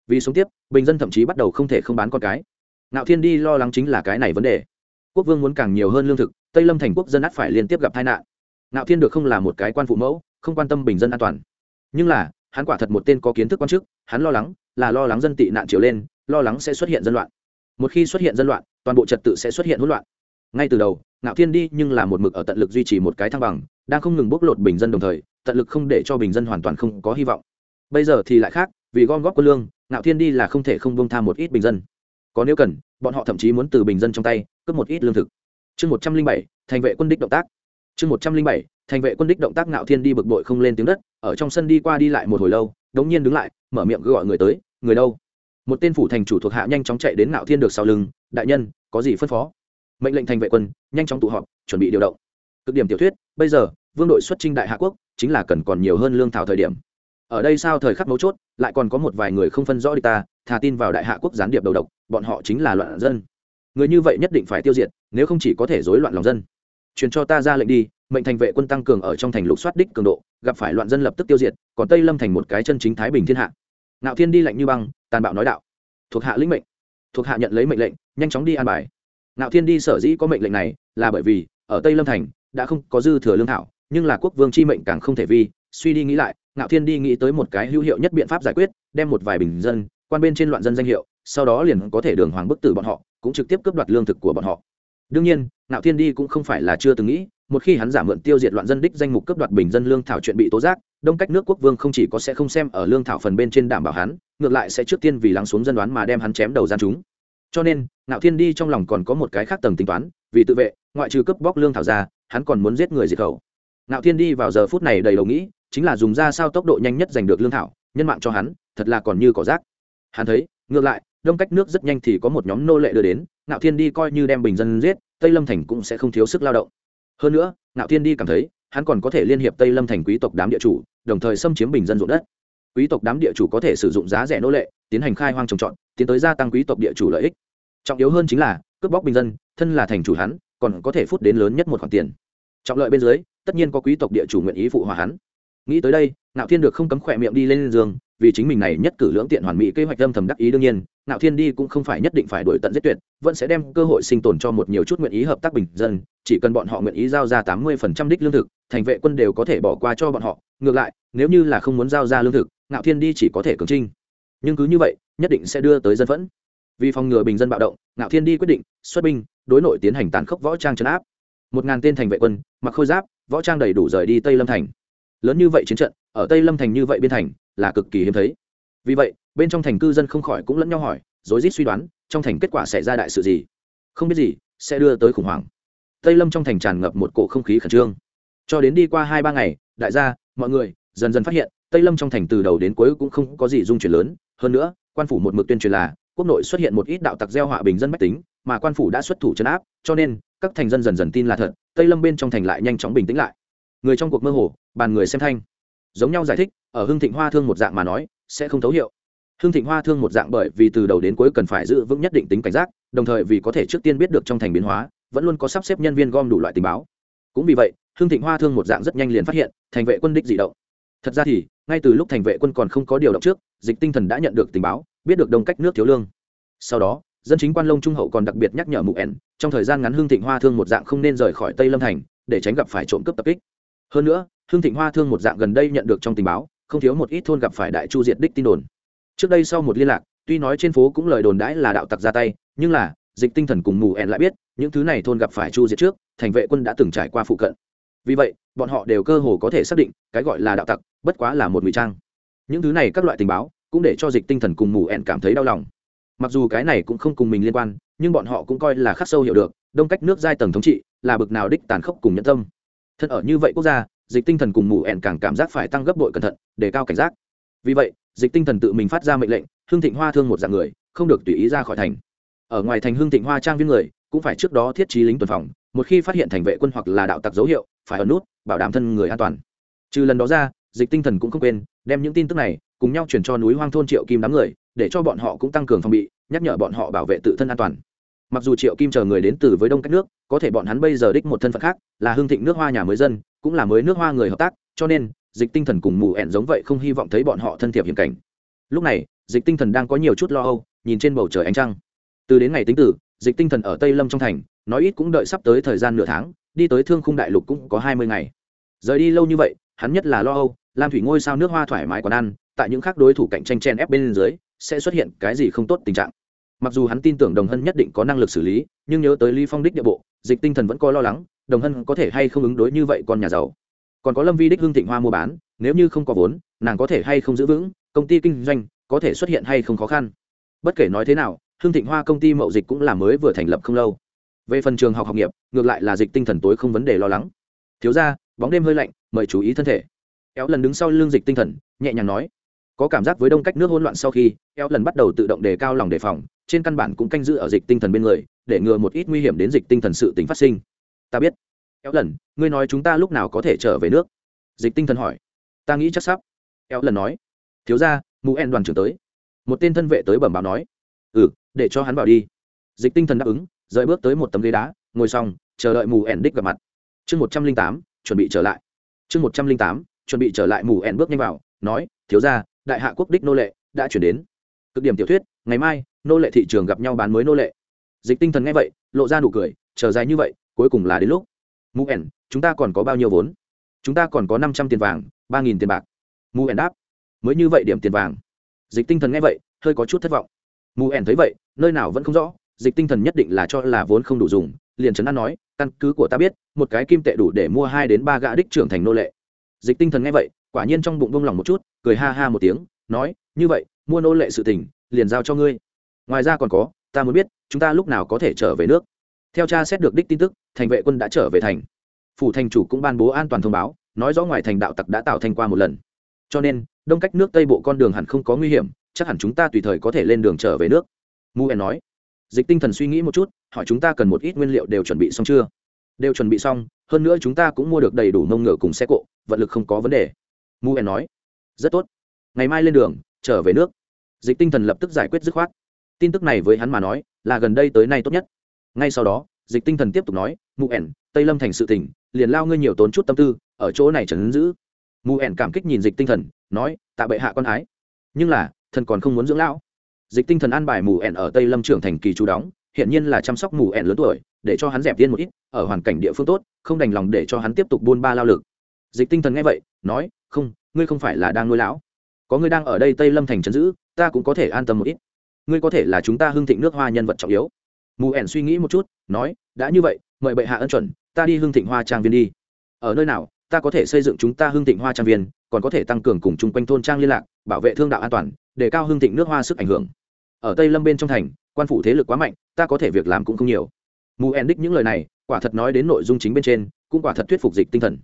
Vì sống tiếp, bình dân thậm chí bắt đầu không thể không bán con cái. Nạo thiên đi lo lắng chính là cái này vấn đề. Quốc vương muốn càng nhiều hơn lương thực, tây lâm thành quốc dân át phải liên tiếp gặp tai nạn. Nạo thiên được không là một cái quan phụ mẫu, không quan tâm bình dân an toàn. Nhưng là, hắn quả thật một tên có kiến thức quan chức, hắn lo lắng là lo lắng dân tị nạn chiều lên, lo lắng sẽ xuất hiện dân loạn. Một khi xuất hiện dân loạn, toàn bộ trật tự sẽ xuất hiện hỗn loạn ngay từ đầu, ngạo thiên đi nhưng là một mực ở tận lực duy trì một cái thăng bằng, đang không ngừng bóc lột bình dân đồng thời, tận lực không để cho bình dân hoàn toàn không có hy vọng. Bây giờ thì lại khác, vì gom góp quân lương, ngạo thiên đi là không thể không bông tha một ít bình dân. Có nếu cần, bọn họ thậm chí muốn từ bình dân trong tay, cướp một ít lương thực. Chương một trăm linh bảy, thành vệ quân đích động tác. Chương một trăm linh bảy, thành vệ quân đích động tác ngạo thiên đi bực bội không lên tiếng đất, ở trong sân đi qua đi lại một hồi lâu, đống nhiên đứng lại, mở miệng gọi người tới, người đâu? Một tên phủ thành chủ thuộc hạ nhanh chóng chạy đến ngạo thiên được sau lưng, đại nhân, có gì phân phó? Mệnh lệnh thành vệ quân, nhanh chóng tụ họp, chuẩn bị điều động. Cực điểm tiểu thuyết, bây giờ, vương đội xuất trinh đại hạ quốc, chính là cần còn nhiều hơn lương thảo thời điểm. Ở đây sao thời khắc mấu chốt, lại còn có một vài người không phân rõ địch ta, thà tin vào đại hạ quốc gián điệp đầu độc, bọn họ chính là loạn dân. Người như vậy nhất định phải tiêu diệt, nếu không chỉ có thể rối loạn lòng dân. Truyền cho ta ra lệnh đi, mệnh thành vệ quân tăng cường ở trong thành lục soát đích cường độ, gặp phải loạn dân lập tức tiêu diệt, còn tây lâm thành một cái chân chính thái bình thiên hạ. Nạo thiên đi lệnh như băng, tàn bạo nói đạo. Thuộc hạ lĩnh mệnh. Thuộc hạ nhận lấy mệnh lệnh, nhanh chóng đi an bài nạo thiên đi sở dĩ có mệnh lệnh này là bởi vì, ở tây lâm thành, đã không có dư thừa lương thảo, nhưng là quốc vương chi mệnh càng không thể vi. Suy đi nghĩ lại, nạo thiên đi nghĩ tới một cái hữu hiệu nhất biện pháp giải quyết, đem một vài bình dân, quan bên trên loạn dân danh hiệu, sau đó liền có thể đường hoàng bức tử bọn họ, cũng trực tiếp cướp đoạt lương thực của bọn họ. Đương nhiên, nạo thiên đi cũng không phải là chưa từng nghĩ, một khi hắn giả mượn tiêu diệt loạn dân đích danh mục cướp đoạt bình dân lương thảo chuyện bị tố giác, đông cách nước quốc vương không chỉ có sẽ không xem ở lương thảo phần bên trên đảm bảo hắn, ngược lại sẽ trước tiên vì lắng xuống dân đoán mà đem hắn chém đầu gian chúng cho nên, ngạo thiên đi trong lòng còn có một cái khác tầng tính toán, vì tự vệ, ngoại trừ cướp bóc lương thảo ra, hắn còn muốn giết người diệt khẩu. Ngạo thiên đi vào giờ phút này đầy đầu nghĩ, chính là dùng ra sao tốc độ nhanh nhất giành được lương thảo, nhân mạng cho hắn, thật là còn như cỏ rác. Hắn thấy, ngược lại, đông cách nước rất nhanh thì có một nhóm nô lệ đưa đến, ngạo thiên đi coi như đem bình dân giết, tây lâm thành cũng sẽ không thiếu sức lao động. Hơn nữa, ngạo thiên đi cảm thấy, hắn còn có thể liên hiệp tây lâm thành quý tộc đám địa chủ, đồng thời xâm chiếm bình dân ruộng đất. Quý tộc đám địa chủ có thể sử dụng giá rẻ nô lệ, tiến hành khai hoang trồng trọt, tiến tới gia tăng quý tộc địa chủ lợi ích trọng yếu hơn chính là, cướp bóc bình dân, thân là thành chủ hắn, còn có thể phút đến lớn nhất một khoản tiền. Trọng lợi bên dưới, tất nhiên có quý tộc địa chủ nguyện ý phụ hòa hắn. Nghĩ tới đây nạo thiên được không cấm khỏe miệng đi lên giường, vì chính mình này nhất cử lưỡng tiện hoàn mỹ kế hoạch âm thầm đắc ý đương nhiên nạo thiên đi cũng không phải nhất định phải đổi tận giết tuyệt, vẫn sẽ đem cơ hội sinh tồn cho một nhiều chút nguyện ý hợp tác bình dân, chỉ cần bọn họ nguyện ý giao ra tám mươi phần trăm đích lương thực, thành vệ quân đều có thể bỏ qua cho bọn họ. Ngược lại, nếu như là không muốn giao ra lương thực nạo thiên đi chỉ có thể cường trinh. Nhưng cứ như vậy, nhất định sẽ đưa tới dân phẫn vì phòng ngừa bình dân bạo động, ngạo thiên đi quyết định, xuất binh, đối nội tiến hành tàn khốc võ trang chấn áp. Một ngàn tên thành vệ quân, mặc khôi giáp, võ trang đầy đủ rời đi tây lâm thành. Lớn như vậy chiến trận, ở tây lâm thành như vậy biên thành, là cực kỳ hiếm thấy. Vì vậy, bên trong thành cư dân không khỏi cũng lẫn nhau hỏi, rối rít suy đoán, trong thành kết quả sẽ ra đại sự gì? Không biết gì, sẽ đưa tới khủng hoảng. Tây lâm trong thành tràn ngập một cổ không khí khẩn trương. Cho đến đi qua hai ba ngày, đại gia, mọi người, dần dần phát hiện, tây lâm trong thành từ đầu đến cuối cũng không có gì dung chuyển lớn. Hơn nữa, quan phủ một mực tuyên truyền là quốc nội xuất hiện một ít đạo tặc gieo họa bình dân bách tính, mà quan phủ đã xuất thủ chấn áp, cho nên các thành dân dần dần tin là thật, tây lâm bên trong thành lại nhanh chóng bình tĩnh lại. Người trong cuộc mơ hồ, bàn người xem thanh. Giống nhau giải thích, ở hưng thịnh hoa thương một dạng mà nói, sẽ không thấu hiệu hưng thịnh hoa thương một dạng bởi vì từ đầu đến cuối cần phải giữ vững nhất định tính cảnh giác, đồng thời vì có thể trước tiên biết được trong thành biến hóa, vẫn luôn có sắp xếp nhân viên gom đủ loại tình báo. Cũng vì vậy, hưng thịnh hoa thương một dạng rất nhanh liền phát hiện, thành vệ quân đích dị động. Thật ra thì, ngay từ lúc thành vệ quân còn không có điều động trước, dịch tinh thần đã nhận được tình báo biết được đông cách nước thiếu lương. Sau đó, dân chính quan lông trung hậu còn đặc biệt nhắc nhở mụ ẻn, trong thời gian ngắn Hương thịnh hoa thương một dạng không nên rời khỏi tây lâm thành, để tránh gặp phải trộm cướp tập kích. Hơn nữa, Hương thịnh hoa thương một dạng gần đây nhận được trong tình báo, không thiếu một ít thôn gặp phải đại chu diệt đích tin đồn. Trước đây sau một liên lạc, tuy nói trên phố cũng lời đồn đãi là đạo tặc ra tay, nhưng là, dịch tinh thần cùng mù ẻn lại biết, những thứ này thôn gặp phải chu diệt trước, thành vệ quân đã từng trải qua phụ cận. Vì vậy, bọn họ đều cơ hồ có thể xác định, cái gọi là đạo tặc, bất quá là một ngụy trang. Những thứ này các loại tình báo cũng để cho dịch tinh thần cùng mù ẹn cảm thấy đau lòng. Mặc dù cái này cũng không cùng mình liên quan, nhưng bọn họ cũng coi là khắc sâu hiểu được, đông cách nước giai tầng thống trị là bực nào đích tàn khốc cùng nhân tâm. Thân ở như vậy quốc gia, dịch tinh thần cùng mù ẹn càng cảm giác phải tăng gấp bội cẩn thận, để cao cảnh giác. Vì vậy, dịch tinh thần tự mình phát ra mệnh lệnh hương thịnh hoa thương một dạng người, không được tùy ý ra khỏi thành. Ở ngoài thành hương thịnh hoa trang viên người, cũng phải trước đó thiết trí lính tuần phòng, một khi phát hiện thành vệ quân hoặc là đạo tặc dấu hiệu, phải ở nút, bảo đảm thân người an toàn. Trừ lần đó ra, dịch tinh thần cũng không quên, đem những tin tức này cùng nhau chuyển cho núi hoang thôn triệu kim đám người, để cho bọn họ cũng tăng cường phòng bị, nhắc nhở bọn họ bảo vệ tự thân an toàn. Mặc dù triệu kim chờ người đến từ với đông cách nước, có thể bọn hắn bây giờ đích một thân phận khác, là hương thịnh nước hoa nhà mới dân, cũng là mới nước hoa người hợp tác, cho nên, dịch tinh thần cùng mù ẻn giống vậy không hy vọng thấy bọn họ thân thiệp hiểm cảnh. Lúc này, dịch tinh thần đang có nhiều chút lo âu, nhìn trên bầu trời ánh trăng. Từ đến ngày tính tử, dịch tinh thần ở tây lâm trong thành, nói ít cũng đợi sắp tới thời gian nửa tháng, đi tới thương khung đại lục cũng có hai mươi ngày. Rời đi lâu như vậy, hắn nhất là lo âu, lam thủy ngôi sao nước hoa thoải mái còn ăn tại những khác đối thủ cạnh tranh chen ép bên dưới, sẽ xuất hiện cái gì không tốt tình trạng. Mặc dù hắn tin tưởng đồng hân nhất định có năng lực xử lý, nhưng nhớ tới lý phong đích địa bộ, dịch tinh thần vẫn có lo lắng, đồng hân có thể hay không ứng đối như vậy con nhà giàu. Còn có lâm vi đích hương thịnh hoa mua bán, nếu như không có vốn, nàng có thể hay không giữ vững, công ty kinh doanh có thể xuất hiện hay không khó khăn. Bất kể nói thế nào hương thịnh hoa công ty mậu dịch cũng là mới vừa thành lập không lâu. Về phần trường học học nghiệp, ngược lại là dịch tinh thần tối không vấn đề lo lắng. Thiếu ra bóng đêm hơi lạnh, mời chú ý thân thể. Éo lần đứng sau l ư n g dịch tinh thần, nhẹ nhàng nói có cảm giác với đông cách nước hỗn loạn sau khi eo lần bắt đầu tự động đề cao lòng đề phòng, trên căn bản cũng canh giữ ở dịch tinh thần bên người, để ngừa một ít nguy hiểm đến dịch tinh thần sự tính phát sinh. Ta biết. Eo lần, ngươi nói chúng ta lúc nào có thể trở về nước? Dịch tinh thần hỏi. Ta nghĩ chắc sắp. Eo lần nói. Thiếu ra mù en đoàn trưởng tới. Một tên thân vệ tới bẩm báo nói. Ừ để cho hắn vào đi. Dịch tinh thần đáp ứng, rời bước tới một tấm ghế đá, ngồi xong, chờ đợi mù ẻn đích gặp mặt. Chương một trăm linh tám, chuẩn bị trở lại. Chương một trăm linh tám, chuẩn bị trở lại mù ẻn bước nhanh vào, nói, thiếu ra đại hạ quốc đích nô lệ đã chuyển đến. Cực điểm tiểu thuyết, ngày mai, nô lệ thị trường gặp nhau bán mới nô lệ. Dịch tinh thần nghe vậy, lộ ra nụ cười, chờ dài như vậy, cuối cùng là đến lúc. Mù ẻn chúng ta còn có bao nhiêu vốn? Chúng ta còn có năm trăm tiền vàng, ba nghìn tiền bạc. Mù ẻn đáp, mới như vậy điểm tiền vàng. Dịch tinh thần nghe vậy, hơi có chút thất vọng. Mù ẻn thấy vậy, nơi nào vẫn không rõ, dịch tinh thần nhất định là cho là vốn không đủ dùng, liền trấn an nói, căn cứ của ta biết, một cái kim tệ đủ để mua hai đến ba gã đích trưởng thành nô lệ. Dịch tinh thần nghe vậy quả nhiên trong bụng bông lòng một chút, cười ha ha một tiếng, nói, như vậy, mua nô lệ sự tình, liền giao cho ngươi. Ngoài ra còn có, ta muốn biết, chúng ta lúc nào có thể trở về nước? Theo cha xét được đích tin tức, thành vệ quân đã trở về thành. Phủ thành chủ cũng ban bố an toàn thông báo, nói rõ ngoài thành đạo tặc đã tạo thành qua một lần. Cho nên, đông cách nước tây bộ con đường hẳn không có nguy hiểm, chắc hẳn chúng ta tùy thời có thể lên đường trở về nước. Mu en nói. Dịch tinh thần suy nghĩ một chút, hỏi chúng ta cần một ít nguyên liệu đều chuẩn bị xong chưa? Đều chuẩn bị xong, hơn nữa chúng ta cũng mua được đầy đủ nông ngựa cùng xe cộ, vận lực không có vấn đề muen nói, rất tốt. Ngày mai lên đường, trở về nước. Dịch tinh thần lập tức giải quyết dứt khoát. Tin tức này với hắn mà nói, là gần đây tới nay tốt nhất. Ngay sau đó, dịch tinh thần tiếp tục nói, mu ẻn tây lâm thành sự tỉnh liền lao ngươi nhiều tốn chút tâm tư, ở chỗ này trấn giữ. Mu ẻn cảm kích nhìn dịch tinh thần, nói, tạ bệ hạ con ái. Nhưng là, thần còn không muốn dưỡng lão. Dịch tinh thần an bài mù ẻn ở tây lâm trưởng thành kỳ chú đóng hiện nhiên là chăm sóc mù ẻn lớn tuổi, để cho hắn dẹp viên một ít, ở hoàn cảnh địa phương tốt, không đành lòng để cho hắn tiếp tục buôn ba lao lực. Dịch tinh thần nghe vậy, nói không, ngươi không phải là đang nuôi lão. Có ngươi đang ở đây tây lâm thành trấn giữ, ta cũng có thể an tâm một ít. Ngươi có thể là chúng ta hưng thịnh nước hoa nhân vật trọng yếu. Mù ẻn suy nghĩ một chút, nói, đã như vậy, mời bệ hạ ân chuẩn, ta đi hưng thịnh hoa trang viên đi. Ở nơi nào, ta có thể xây dựng chúng ta hưng thịnh hoa trang viên, còn có thể tăng cường cùng chung quanh thôn trang liên lạc, bảo vệ thương đạo an toàn, để cao hưng thịnh nước hoa sức ảnh hưởng. Ở tây lâm bên trong thành, quan phủ thế lực quá mạnh, ta có thể việc làm cũng không nhiều. Mù en đích những lời này, quả thật nói đến nội dung chính bên trên, cũng quả thật thuyết phục dịch tinh thần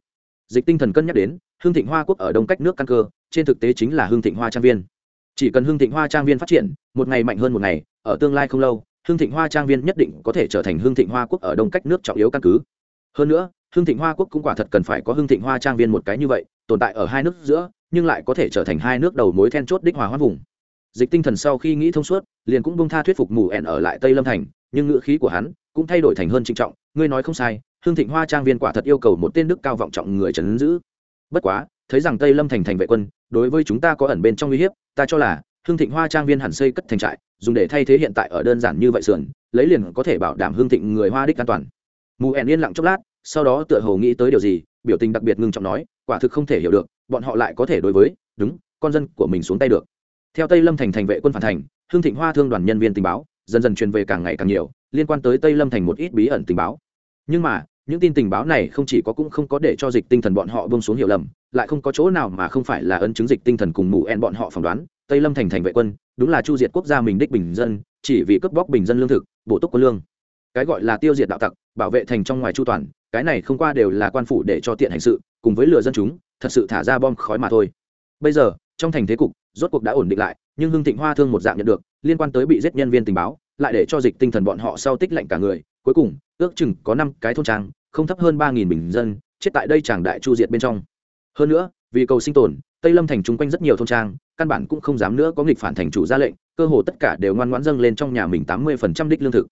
dịch tinh thần cân nhắc đến, hương thịnh hoa quốc ở đông cách nước căn cơ, trên thực tế chính là hương thịnh hoa trang viên. Chỉ cần hương thịnh hoa trang viên phát triển, một ngày mạnh hơn một ngày, ở tương lai không lâu, hương thịnh hoa trang viên nhất định có thể trở thành hương thịnh hoa quốc ở đông cách nước trọng yếu căn cứ. Hơn nữa, hương thịnh hoa quốc cũng quả thật cần phải có hương thịnh hoa trang viên một cái như vậy, tồn tại ở hai nước giữa, nhưng lại có thể trở thành hai nước đầu mối then chốt đích hòa hoa vùng. Dịch tinh thần sau khi nghĩ thông suốt, liền cũng bông tha thuyết phục mù ẻn ở lại tây lâm thành, nhưng ngữ khí của hắn cũng thay đổi thành hơn trinh trọng, ngươi nói không sai hương thịnh hoa trang viên quả thật yêu cầu một tên đức cao vọng trọng người trấn giữ. Bất quá, thấy rằng tây lâm thành thành vệ quân, đối với chúng ta có ẩn bên trong uy hiếp, ta cho là hương thịnh hoa trang viên hẳn xây cất thành trại, dùng để thay thế hiện tại ở đơn giản như vậy sườn, lấy liền có thể bảo đảm hương thịnh người hoa đích an toàn. Mù ẻn yên lặng chốc lát, sau đó tựa hồ nghĩ tới điều gì, biểu tình đặc biệt ngưng trọng nói, quả thực không thể hiểu được, bọn họ lại có thể đối với, đúng, con dân của mình xuống tay được. Theo tây lâm thành thành vệ quân phản thành, hương thịnh hoa thương đoàn nhân viên tình báo, dần dần truyền về càng ngày càng nhiều, liên quan tới tây lâm thành một ít bí ẩn tình báo nhưng mà, những tin tình báo này không chỉ có cũng không có để cho dịch tinh thần bọn họ bông xuống hiểu lầm, lại không có chỗ nào mà không phải là ấn chứng dịch tinh thần cùng mù en bọn họ phỏng đoán. Tây lâm thành thành vệ quân, đúng là chu diệt quốc gia mình đích bình dân, chỉ vì cướp bóc bình dân lương thực, bổ túc quân lương. Cái gọi là tiêu diệt đạo tặc, bảo vệ thành trong ngoài chu toàn, cái này không qua đều là quan phủ để cho tiện hành sự, cùng với lừa dân chúng, thật sự thả ra bom khói mà thôi. Bây giờ, trong thành thế cục, rốt cuộc đã ổn định lại, nhưng hưng thịnh hoa thương một dạng nhận được, liên quan tới bị giết nhân viên tình báo, lại để cho dịch tinh thần bọn họ sau tích lạnh cả người cuối cùng, ước chừng có năm cái thôn trang, không thấp hơn ba nghìn bình dân, chết tại đây chẳng đại chu diệt bên trong. Hơn nữa, vì cầu sinh tồn, tây lâm thành chung quanh rất nhiều thôn trang, căn bản cũng không dám nữa có nghịch phản thành chủ ra lệnh, cơ hồ tất cả đều ngoan ngoãn dâng lên trong nhà mình tám mươi phần trăm đích lương thực.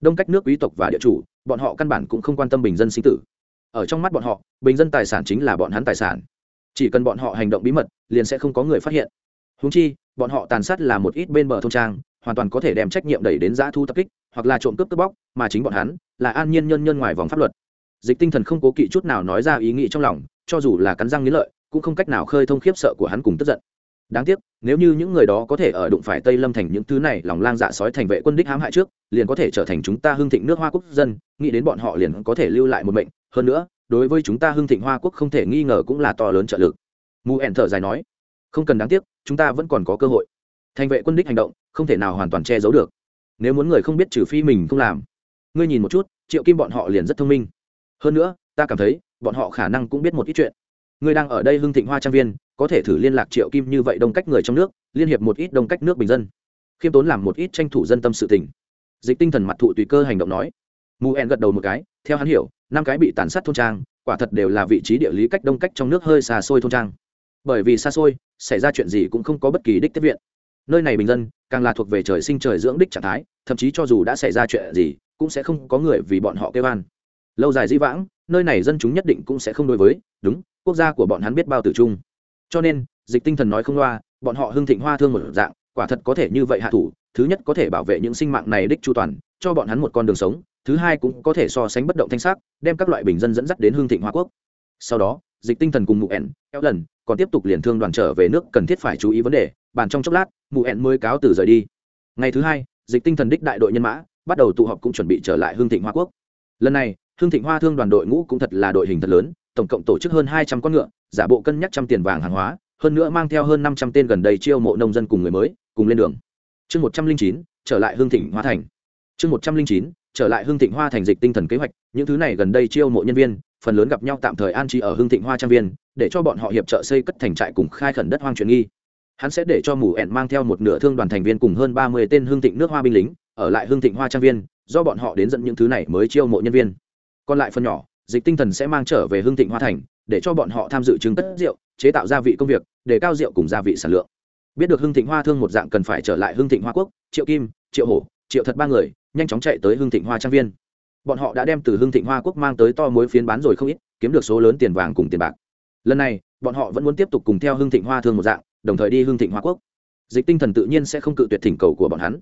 Đông cách nước quý tộc và địa chủ, bọn họ căn bản cũng không quan tâm bình dân sinh tử. Ở trong mắt bọn họ, bình dân tài sản chính là bọn hắn tài sản. Chỉ cần bọn họ hành động bí mật, liền sẽ không có người phát hiện. Húng chi, bọn họ tàn sát là một ít bên bờ thôn trang hoàn toàn có thể đem trách nhiệm đẩy đến giã thu tập kích, hoặc là trộm cướp cướp bóc, mà chính bọn hắn là an nhiên nhân nhân ngoài vòng pháp luật. Dịch tinh thần không cố kỵ chút nào nói ra ý nghĩ trong lòng, cho dù là cắn răng nghĩ lợi, cũng không cách nào khơi thông khiếp sợ của hắn cùng tức giận. Đáng tiếc, nếu như những người đó có thể ở đụng phải tây lâm thành những thứ này, lòng lang dạ sói thành vệ quân đích hãm hại trước, liền có thể trở thành chúng ta hưng thịnh nước hoa quốc dân, nghĩ đến bọn họ liền có thể lưu lại một mệnh. Hơn nữa, đối với chúng ta hưng thịnh hoa quốc không thể nghi ngờ cũng là to lớn trợ lực. Mù ẻn thở dài nói, không cần đáng tiếc, chúng ta vẫn còn có cơ hội thành vệ quân đích hành động không thể nào hoàn toàn che giấu được. Nếu muốn người không biết trừ phi mình không làm. Ngươi nhìn một chút, triệu kim bọn họ liền rất thông minh. Hơn nữa, ta cảm thấy, bọn họ khả năng cũng biết một ít chuyện. Ngươi đang ở đây hưng thịnh hoa trang viên, có thể thử liên lạc triệu kim như vậy đông cách người trong nước, liên hiệp một ít đông cách nước bình dân. Khiêm tốn làm một ít tranh thủ dân tâm sự tình. Dịch tinh thần mặt thụ tùy cơ hành động nói. Mù en gật đầu một cái, theo hắn hiểu, năm cái bị tàn sát thôn trang, quả thật đều là vị trí địa lý cách đông cách trong nước hơi xa xôi thôn trang. Bởi vì xa xôi, xảy ra chuyện gì cũng không có bất kỳ đích tiếp viện nơi này bình dân, càng là thuộc về trời sinh trời dưỡng đích trạng thái, thậm chí cho dù đã xảy ra chuyện gì, cũng sẽ không có người vì bọn họ kêu an. Lâu dài di vãng, nơi này dân chúng nhất định cũng sẽ không đối với, đúng, quốc gia của bọn hắn biết bao tử trung. Cho nên, dịch tinh thần nói không loa, bọn họ hưng thịnh hoa thương một dạng, quả thật có thể như vậy hạ thủ, thứ nhất có thể bảo vệ những sinh mạng này đích chu toàn, cho bọn hắn một con đường sống, thứ hai cũng có thể so sánh bất động thanh sắc, đem các loại bình dân dẫn dắt đến hương thịnh hoa quốc. Sau đó, dịch tinh thần cùng mụ ẻn kéo lần còn tiếp tục liền thương đoàn trở về nước cần thiết phải chú ý vấn đề bàn trong chốc lát, mụ ẹn mới cáo từ rời đi. Ngày thứ hai, dịch tinh thần đích đại đội nhân mã, bắt đầu tụ họp cũng chuẩn bị trở lại hương thịnh hoa quốc. Lần này, hương thịnh hoa thương đoàn đội ngũ cũng thật là đội hình thật lớn, tổng cộng tổ chức hơn hai trăm con ngựa, giả bộ cân nhắc trăm tiền vàng hàng hóa, hơn nữa mang theo hơn năm trăm tên gần đây chiêu mộ nông dân cùng người mới, cùng lên đường. Chương một trăm linh chín, trở lại hương thịnh hoa thành. Chương một trăm linh chín, trở lại hương thịnh hoa thành dịch tinh thần kế hoạch, những thứ này gần đây chiêu mộ nhân viên, phần lớn gặp nhau tạm thời an trí ở hương thịnh hoa trang viên, để cho bọn họ hiệp trợ xây cất thành trại cùng khai khẩn đất hoang truyền nghi hắn sẽ để cho mù ẹn mang theo một nửa thương đoàn thành viên cùng hơn ba mươi tên hương thịnh nước hoa binh lính, ở lại hương thịnh hoa trang viên, do bọn họ đến dẫn những thứ này mới chiêu mộ nhân viên. Còn lại phần nhỏ, dịch tinh thần sẽ mang trở về hương thịnh hoa thành, để cho bọn họ tham dự chứng tất rượu, chế tạo gia vị công việc, để cao rượu cùng gia vị sản lượng. Biết được hương thịnh hoa thương một dạng cần phải trở lại hương thịnh hoa quốc, triệu kim, triệu hổ, triệu thật ba người, nhanh chóng chạy tới hương thịnh hoa trang viên. Bọn họ đã đem từ hương thịnh hoa quốc mang tới to mối phiến bán rồi không ít, kiếm được số lớn tiền vàng cùng tiền bạc. Lần này, bọn họ vẫn muốn tiếp tục cùng theo hương thịnh hoa thương một dạng đồng thời đi hương thịnh hoa quốc. Dịch tinh thần tự nhiên sẽ không cự tuyệt thỉnh cầu của bọn hắn.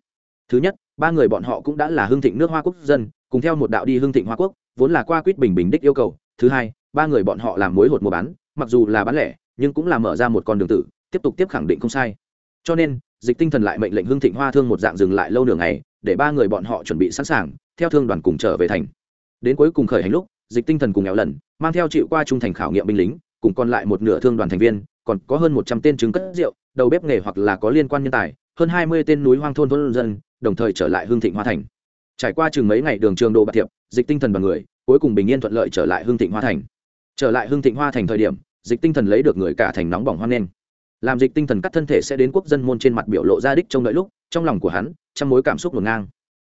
Thứ nhất, ba người bọn họ cũng đã là hương thịnh nước hoa quốc dân, cùng theo một đạo đi hương thịnh hoa quốc, vốn là qua quýt bình bình đích yêu cầu. Thứ hai, ba người bọn họ làm mối hột mua bán, mặc dù là bán lẻ, nhưng cũng là mở ra một con đường tử, tiếp tục tiếp khẳng định không sai. Cho nên, dịch tinh thần lại mệnh lệnh hương thịnh hoa thương một dạng dừng lại lâu nửa ngày, để ba người bọn họ chuẩn bị sẵn sàng, theo thương đoàn cùng trở về thành. Đến cuối cùng khởi hành lúc, dịch tinh thần cùng nghèo lần mang theo chịu qua trung thành khảo nghiệm binh lính, cùng còn lại một nửa thương đoàn thành viên còn có hơn một trăm tên chứng cất rượu, đầu bếp nghề hoặc là có liên quan nhân tài, hơn hai mươi tên núi hoang thôn thôn dân, đồng thời trở lại hương thịnh hoa thành. Trải qua chừng mấy ngày đường trường đồ bạc thiệp, dịch tinh thần và người, cuối cùng bình yên thuận lợi trở lại hương thịnh hoa thành. Trở lại hương thịnh hoa thành thời điểm, dịch tinh thần lấy được người cả thành nóng bỏng hoan nghênh. Làm dịch tinh thần cắt thân thể sẽ đến quốc dân môn trên mặt biểu lộ ra đích trong đợi lúc, trong lòng của hắn trong mối cảm xúc ngổn ngang.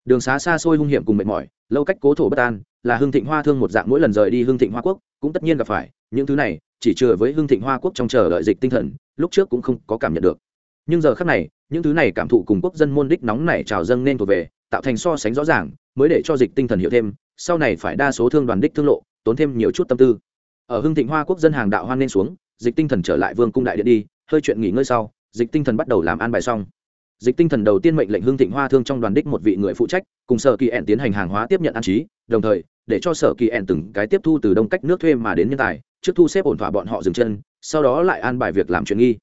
Đường xá xa xôi hung hiểm cùng mệt mỏi, lâu cách cố thổ bất an, là hương thịnh hoa thương một dạng mỗi lần rời đi hương thịnh hoa quốc, cũng tất nhiên gặp phải, những thứ này chỉ chừa với hưng thịnh hoa quốc trong chờ đợi dịch tinh thần, lúc trước cũng không có cảm nhận được. Nhưng giờ khác này, những thứ này cảm thụ cùng quốc dân môn đích nóng này trào dâng nên thuộc về, tạo thành so sánh rõ ràng, mới để cho dịch tinh thần hiểu thêm, sau này phải đa số thương đoàn đích thương lộ, tốn thêm nhiều chút tâm tư. Ở hưng thịnh hoa quốc dân hàng đạo hoan nên xuống, dịch tinh thần trở lại vương cung đại điện đi, hơi chuyện nghỉ ngơi sau, dịch tinh thần bắt đầu làm an bài xong. Dịch tinh thần đầu tiên mệnh lệnh hưng thịnh hoa thương trong đoàn đích một vị người phụ trách, cùng sở kỳ ẹn tiến hành hàng hóa tiếp nhận an trí, đồng thời, để cho sở kỳ ẹn từng cái tiếp thu từ đông cách nước thuê mà đến nhân tài trước thu xếp ổn thỏa bọn họ dừng chân, sau đó lại an bài việc làm chuyện nghi.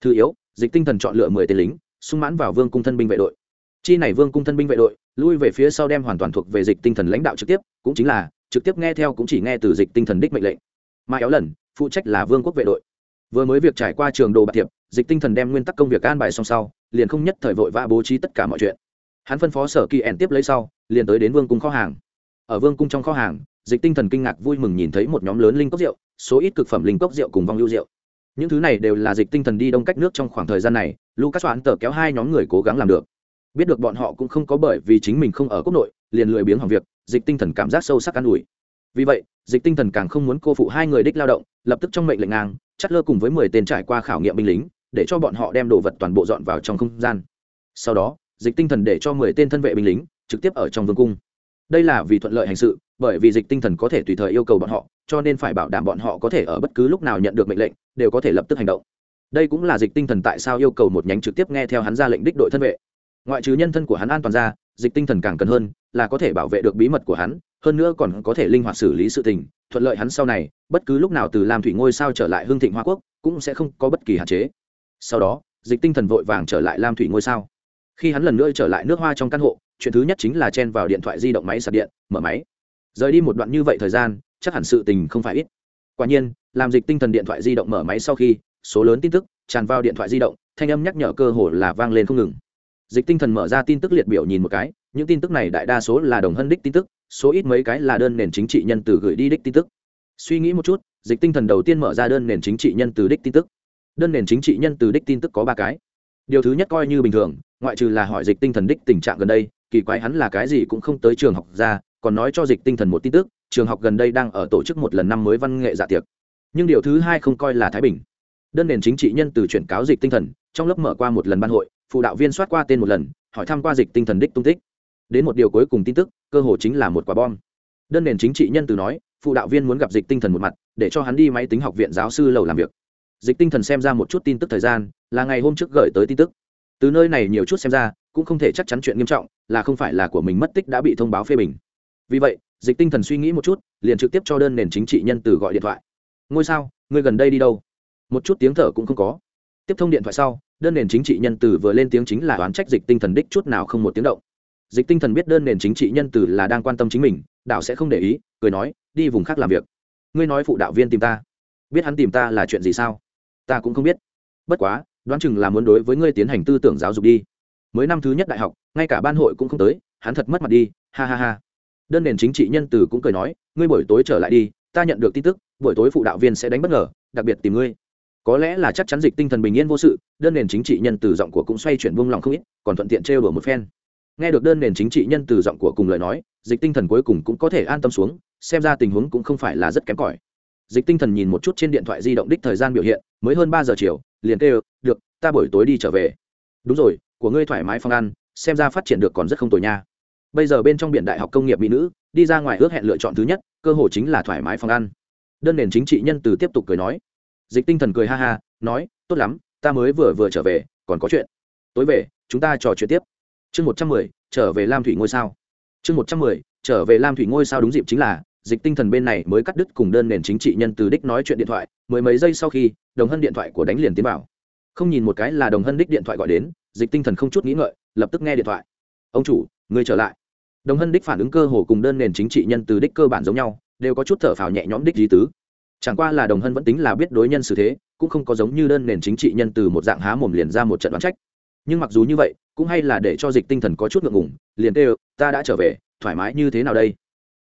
Thứ yếu, dịch tinh thần chọn lựa mười tên lính, sung mãn vào vương cung thân binh vệ đội. Chi này vương cung thân binh vệ đội, lui về phía sau đem hoàn toàn thuộc về dịch tinh thần lãnh đạo trực tiếp, cũng chính là, trực tiếp nghe theo cũng chỉ nghe từ dịch tinh thần đích mệnh lệnh. Mà éo lần, phụ trách là vương quốc vệ đội. Vừa mới việc trải qua trường đồ bạc thiệp, dịch tinh thần đem nguyên tắc công việc an bài xong sau, liền không nhất thời vội vã bố trí tất cả mọi chuyện. Hắn phân phó sở kỳ ẻn tiếp lấy sau, liền tới đến vương cung kho hàng. Ở vương cung trong kho hàng, dịch tinh thần kinh ngạc vui mừng nhìn thấy một nhóm lớn linh cốc rượu số ít cực phẩm linh cốc rượu cùng vong lưu rượu. Những thứ này đều là dịch tinh thần đi đông cách nước trong khoảng thời gian này, lucas hoãn tờ kéo hai nhóm người cố gắng làm được. Biết được bọn họ cũng không có bởi vì chính mình không ở quốc nội, liền lười biếng hỏng việc, dịch tinh thần cảm giác sâu sắc an ủi. Vì vậy, dịch tinh thần càng không muốn cô phụ hai người đích lao động, lập tức trong mệnh lệnh ngang, chắt lơ cùng với mười tên trải qua khảo nghiệm binh lính, để cho bọn họ đem đồ vật toàn bộ dọn vào trong không gian. Sau đó, dịch tinh thần để cho mười tên thân vệ binh lính trực tiếp ở trong vương cung. Đây là vì thuận lợi hành sự, bởi vì dịch tinh thần có thể tùy thời yêu cầu bọn họ cho nên phải bảo đảm bọn họ có thể ở bất cứ lúc nào nhận được mệnh lệnh, đều có thể lập tức hành động. Đây cũng là dịch tinh thần tại sao yêu cầu một nhánh trực tiếp nghe theo hắn ra lệnh đích đội thân vệ. Ngoại trừ nhân thân của hắn an toàn ra, dịch tinh thần càng cần hơn là có thể bảo vệ được bí mật của hắn, hơn nữa còn có thể linh hoạt xử lý sự tình, thuận lợi hắn sau này, bất cứ lúc nào từ làm thủy ngôi sao trở lại hương thịnh hoa quốc, cũng sẽ không có bất kỳ hạn chế. Sau đó, dịch tinh thần vội vàng trở lại lam thủy ngôi sao. Khi hắn lần nữa trở lại nước hoa trong căn hộ, chuyện thứ nhất chính là chen vào điện thoại di động máy sạc điện, mở máy. Rời đi một đoạn như vậy thời gian chắc hẳn sự tình không phải ít. Quả nhiên, làm dịch tinh thần điện thoại di động mở máy sau khi, số lớn tin tức tràn vào điện thoại di động, thanh âm nhắc nhở cơ hồ là vang lên không ngừng. Dịch tinh thần mở ra tin tức liệt biểu nhìn một cái, những tin tức này đại đa số là đồng hân đích tin tức, số ít mấy cái là đơn nền chính trị nhân từ gửi đi đích tin tức. Suy nghĩ một chút, dịch tinh thần đầu tiên mở ra đơn nền chính trị nhân từ đích tin tức. Đơn nền chính trị nhân từ đích tin tức có ba cái. Điều thứ nhất coi như bình thường, ngoại trừ là hỏi dịch tinh thần đích tình trạng gần đây, kỳ quái hắn là cái gì cũng không tới trường học ra, còn nói cho dịch tinh thần một tin tức trường học gần đây đang ở tổ chức một lần năm mới văn nghệ dạ tiệc. Nhưng điều thứ hai không coi là thái bình. Đơn nền chính trị nhân từ chuyển cáo dịch tinh thần, trong lớp mở qua một lần ban hội, phụ đạo viên soát qua tên một lần, hỏi thăm qua dịch tinh thần đích tung tích. Đến một điều cuối cùng tin tức, cơ hồ chính là một quả bom. Đơn nền chính trị nhân từ nói, phụ đạo viên muốn gặp dịch tinh thần một mặt, để cho hắn đi máy tính học viện giáo sư lầu làm việc. Dịch tinh thần xem ra một chút tin tức thời gian, là ngày hôm trước gửi tới tin tức. Từ nơi này nhiều chút xem ra, cũng không thể chắc chắn chuyện nghiêm trọng, là không phải là của mình mất tích đã bị thông báo phê bình vì vậy, dịch tinh thần suy nghĩ một chút, liền trực tiếp cho đơn nền chính trị nhân từ gọi điện thoại. Ngôi sao người gần đây đi đâu? Một chút tiếng thở cũng không có. Tiếp thông điện thoại sau, đơn nền chính trị nhân từ vừa lên tiếng chính là đoán trách dịch tinh thần đích chút nào không một tiếng động. Dịch tinh thần biết đơn nền chính trị nhân từ là đang quan tâm chính mình đạo sẽ không để ý, cười nói, đi vùng khác làm việc. Ngươi nói phụ đạo viên tìm ta. Biết hắn tìm ta là chuyện gì sao? Ta cũng không biết. Bất quá, đoán chừng là muốn đối với ngươi tiến hành tư tưởng giáo dục đi. Mới năm thứ nhất đại học, ngay cả ban hội cũng không tới, hắn thật mất mặt đi, ha ha ha đơn nền chính trị nhân từ cũng cười nói, ngươi buổi tối trở lại đi, ta nhận được tin tức, buổi tối phụ đạo viên sẽ đánh bất ngờ, đặc biệt tìm ngươi. Có lẽ là chắc chắn dịch tinh thần bình yên vô sự, đơn nền chính trị nhân từ giọng của cũng xoay chuyển vung lòng không ít, còn thuận tiện trêu đùa một phen. Nghe được đơn nền chính trị nhân từ giọng của cùng lời nói, dịch tinh thần cuối cùng cũng có thể an tâm xuống, xem ra tình huống cũng không phải là rất kém cỏi. Dịch tinh thần nhìn một chút trên điện thoại di động đích thời gian biểu hiện, mới hơn ba giờ chiều, liền kêu, được, ta buổi tối đi trở về. Đúng rồi, của ngươi thoải mái phong ăn, xem ra phát triển được còn rất không tồi nha bây giờ bên trong biển đại học công nghiệp mỹ nữ, đi ra ngoài ước hẹn lựa chọn thứ nhất, cơ hội chính là thoải mái phòng ăn. Đơn nền chính trị nhân từ tiếp tục cười nói. Dịch tinh thần cười ha ha, nói, tốt lắm, ta mới vừa vừa trở về, còn có chuyện. Tối về, chúng ta trò chuyện tiếp. Chương một trăm mười, trở về lam thủy ngôi sao. Chương một trăm mười, trở về lam thủy ngôi sao đúng dịp chính là, dịch tinh thần bên này mới cắt đứt cùng đơn nền chính trị nhân từ đích nói chuyện điện thoại, mười mấy giây sau khi, đồng hân điện thoại của đánh liền tiến bảo không nhìn một cái là đồng hân đích điện thoại gọi đến, dịch tinh thần không chút nghĩ ngợi, lập tức nghe điện thoại. Ông chủ, người trở lại đồng hân đích phản ứng cơ hồ cùng đơn nền chính trị nhân từ đích cơ bản giống nhau, đều có chút thở phào nhẹ nhõm đích di tứ. Chẳng qua là đồng hân vẫn tính là biết đối nhân xử thế, cũng không có giống như đơn nền chính trị nhân từ một dạng há mồm liền ra một trận đoán trách. Nhưng mặc dù như vậy, cũng hay là để cho dịch tinh thần có chút ngượng ngủng liền kêu, ta đã trở về, thoải mái như thế nào đây?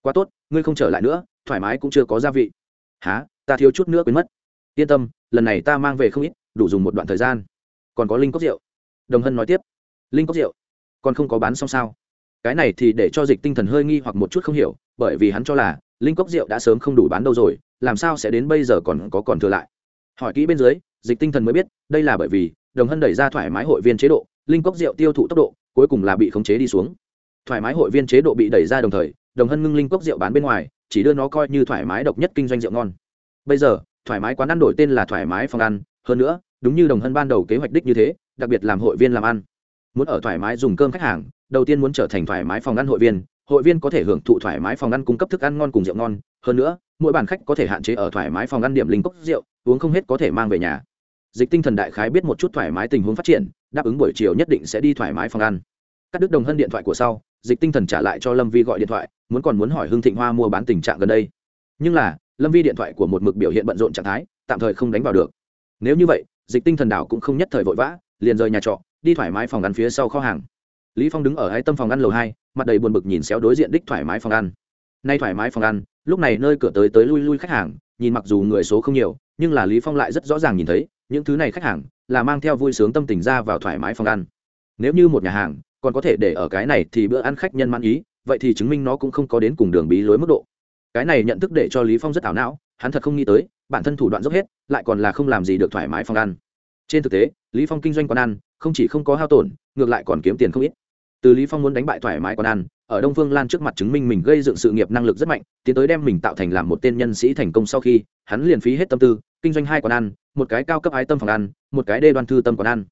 Quá tốt, ngươi không trở lại nữa, thoải mái cũng chưa có gia vị. Há ta thiếu chút nữa quên mất. Yên tâm, lần này ta mang về không ít, đủ dùng một đoạn thời gian. Còn có linh cốc rượu? Đồng hân nói tiếp. Linh cốc rượu? Còn không có bán xong sao? Cái này thì để cho dịch tinh thần hơi nghi hoặc một chút không hiểu, bởi vì hắn cho là, linh cốc rượu đã sớm không đủ bán đâu rồi, làm sao sẽ đến bây giờ còn có còn thừa lại? Hỏi kỹ bên dưới, dịch tinh thần mới biết, đây là bởi vì, đồng hân đẩy ra thoải mái hội viên chế độ, linh cốc rượu tiêu thụ tốc độ, cuối cùng là bị khống chế đi xuống. Thoải mái hội viên chế độ bị đẩy ra đồng thời, đồng hân ngưng linh cốc rượu bán bên ngoài, chỉ đưa nó coi như thoải mái độc nhất kinh doanh rượu ngon. Bây giờ, thoải mái quán ăn đổi tên là thoải mái phòng ăn, hơn nữa, đúng như đồng hân ban đầu kế hoạch đích như thế, đặc biệt làm hội viên làm ăn muốn ở thoải mái dùng cơm khách hàng, đầu tiên muốn trở thành thoải mái phòng ăn hội viên hội viên có thể hưởng thụ thoải mái phòng ăn cung cấp thức ăn ngon cùng rượu ngon, hơn nữa, mỗi bàn khách có thể hạn chế ở thoải mái phòng ăn điểm linh cốc rượu, uống không hết có thể mang về nhà. Dịch tinh thần đại khái biết một chút thoải mái tình huống phát triển, đáp ứng buổi chiều nhất định sẽ đi thoải mái phòng ăn. Cắt đứt đồng hân điện thoại của sau, dịch tinh thần trả lại cho lâm vi gọi điện thoại, muốn còn muốn hỏi hưng thịnh hoa mua bán tình trạng gần đây. Nhưng là, lâm vi điện thoại của một mực biểu hiện bận rộn trạng thái, tạm thời không đánh vào được. Nếu như vậy, dịch tinh thần đảo cũng không nhất thời vội vã, liền rời nhà trọ đi thoải mái phòng ăn phía sau kho hàng. Lý phong đứng ở hai tâm phòng ăn lầu hai, mặt đầy buồn bực nhìn xéo đối diện đích thoải mái phòng ăn. Nay thoải mái phòng ăn, lúc này nơi cửa tới tới lui lui khách hàng, nhìn mặc dù người số không nhiều, nhưng là lý phong lại rất rõ ràng nhìn thấy, những thứ này khách hàng là mang theo vui sướng tâm tình ra vào thoải mái phòng ăn. Nếu như một nhà hàng còn có thể để ở cái này thì bữa ăn khách nhân mãn ý, vậy thì chứng minh nó cũng không có đến cùng đường bí lối mức độ. Cái này nhận thức để cho lý phong rất ảo não, hắn thật không nghĩ tới, bản thân thủ đoạn dốc hết, lại còn là không làm gì được thoải mái phòng ăn. Trên thực tế, lý phong kinh doanh quán ăn không chỉ không có hao tổn, ngược lại còn kiếm tiền không ít. Từ lý phong muốn đánh bại thoải mái quán ăn, ở đông phương lan trước mặt chứng minh mình gây dựng sự nghiệp năng lực rất mạnh, tiến tới đem mình tạo thành làm một tên nhân sĩ thành công sau khi, hắn liền phí hết tâm tư, kinh doanh hai quán ăn, một cái cao cấp ái tâm phòng ăn, một cái đê đoan thư tâm quán ăn.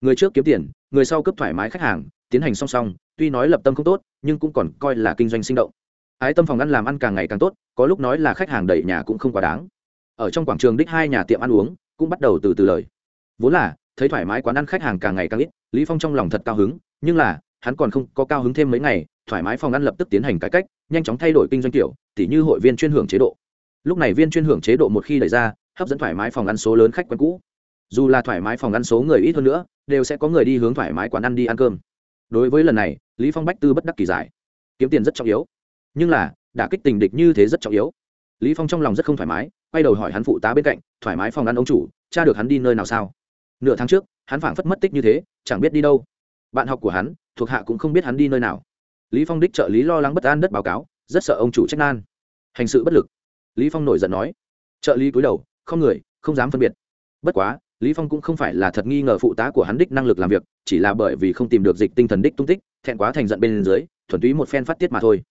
Người trước kiếm tiền, người sau cấp thoải mái khách hàng, tiến hành song song, tuy nói lập tâm không tốt, nhưng cũng còn coi là kinh doanh sinh động. Ái tâm phòng ăn làm ăn càng ngày càng tốt, có lúc nói là khách hàng đẩy nhà cũng không quá đáng. Ở trong quảng trường đích hai nhà tiệm ăn uống, cũng bắt đầu từ từ lời. Vốn là thấy thoải mái quán ăn khách hàng càng ngày càng ít, lý phong trong lòng thật cao hứng, nhưng là, hắn còn không có cao hứng thêm mấy ngày, thoải mái phòng ăn lập tức tiến hành cải cách, nhanh chóng thay đổi kinh doanh kiểu, tỉ như hội viên chuyên hưởng chế độ. Lúc này viên chuyên hưởng chế độ một khi đẩy ra, hấp dẫn thoải mái phòng ăn số lớn khách quen cũ. Dù là thoải mái phòng ăn số người ít hơn nữa, đều sẽ có người đi hướng thoải mái quán ăn đi ăn cơm. Đối với lần này, lý phong bách tư bất đắc kỳ giải. Kiếm tiền rất trọng yếu. Nhưng là, đả kích tình địch như thế rất trọng yếu. Lý phong trong lòng rất không thoải mái, quay đầu hỏi hắn phụ tá bên cạnh, thoải mái phòng ăn ông chủ, cha được hắn đi nơi nào sao? Nửa tháng trước, hắn phảng phất mất tích như thế, chẳng biết đi đâu. Bạn học của hắn, thuộc hạ cũng không biết hắn đi nơi nào. Lý phong đích trợ lý lo lắng bất an đất báo cáo, rất sợ ông chủ trách nan. Hành sự bất lực. Lý phong nổi giận nói. Trợ lý cúi đầu, không người, không dám phân biệt. Bất quá, lý phong cũng không phải là thật nghi ngờ phụ tá của hắn đích năng lực làm việc, chỉ là bởi vì không tìm được dịch tinh thần đích tung tích, thẹn quá thành giận bên dưới, thuần túy một phen phát tiết mà thôi.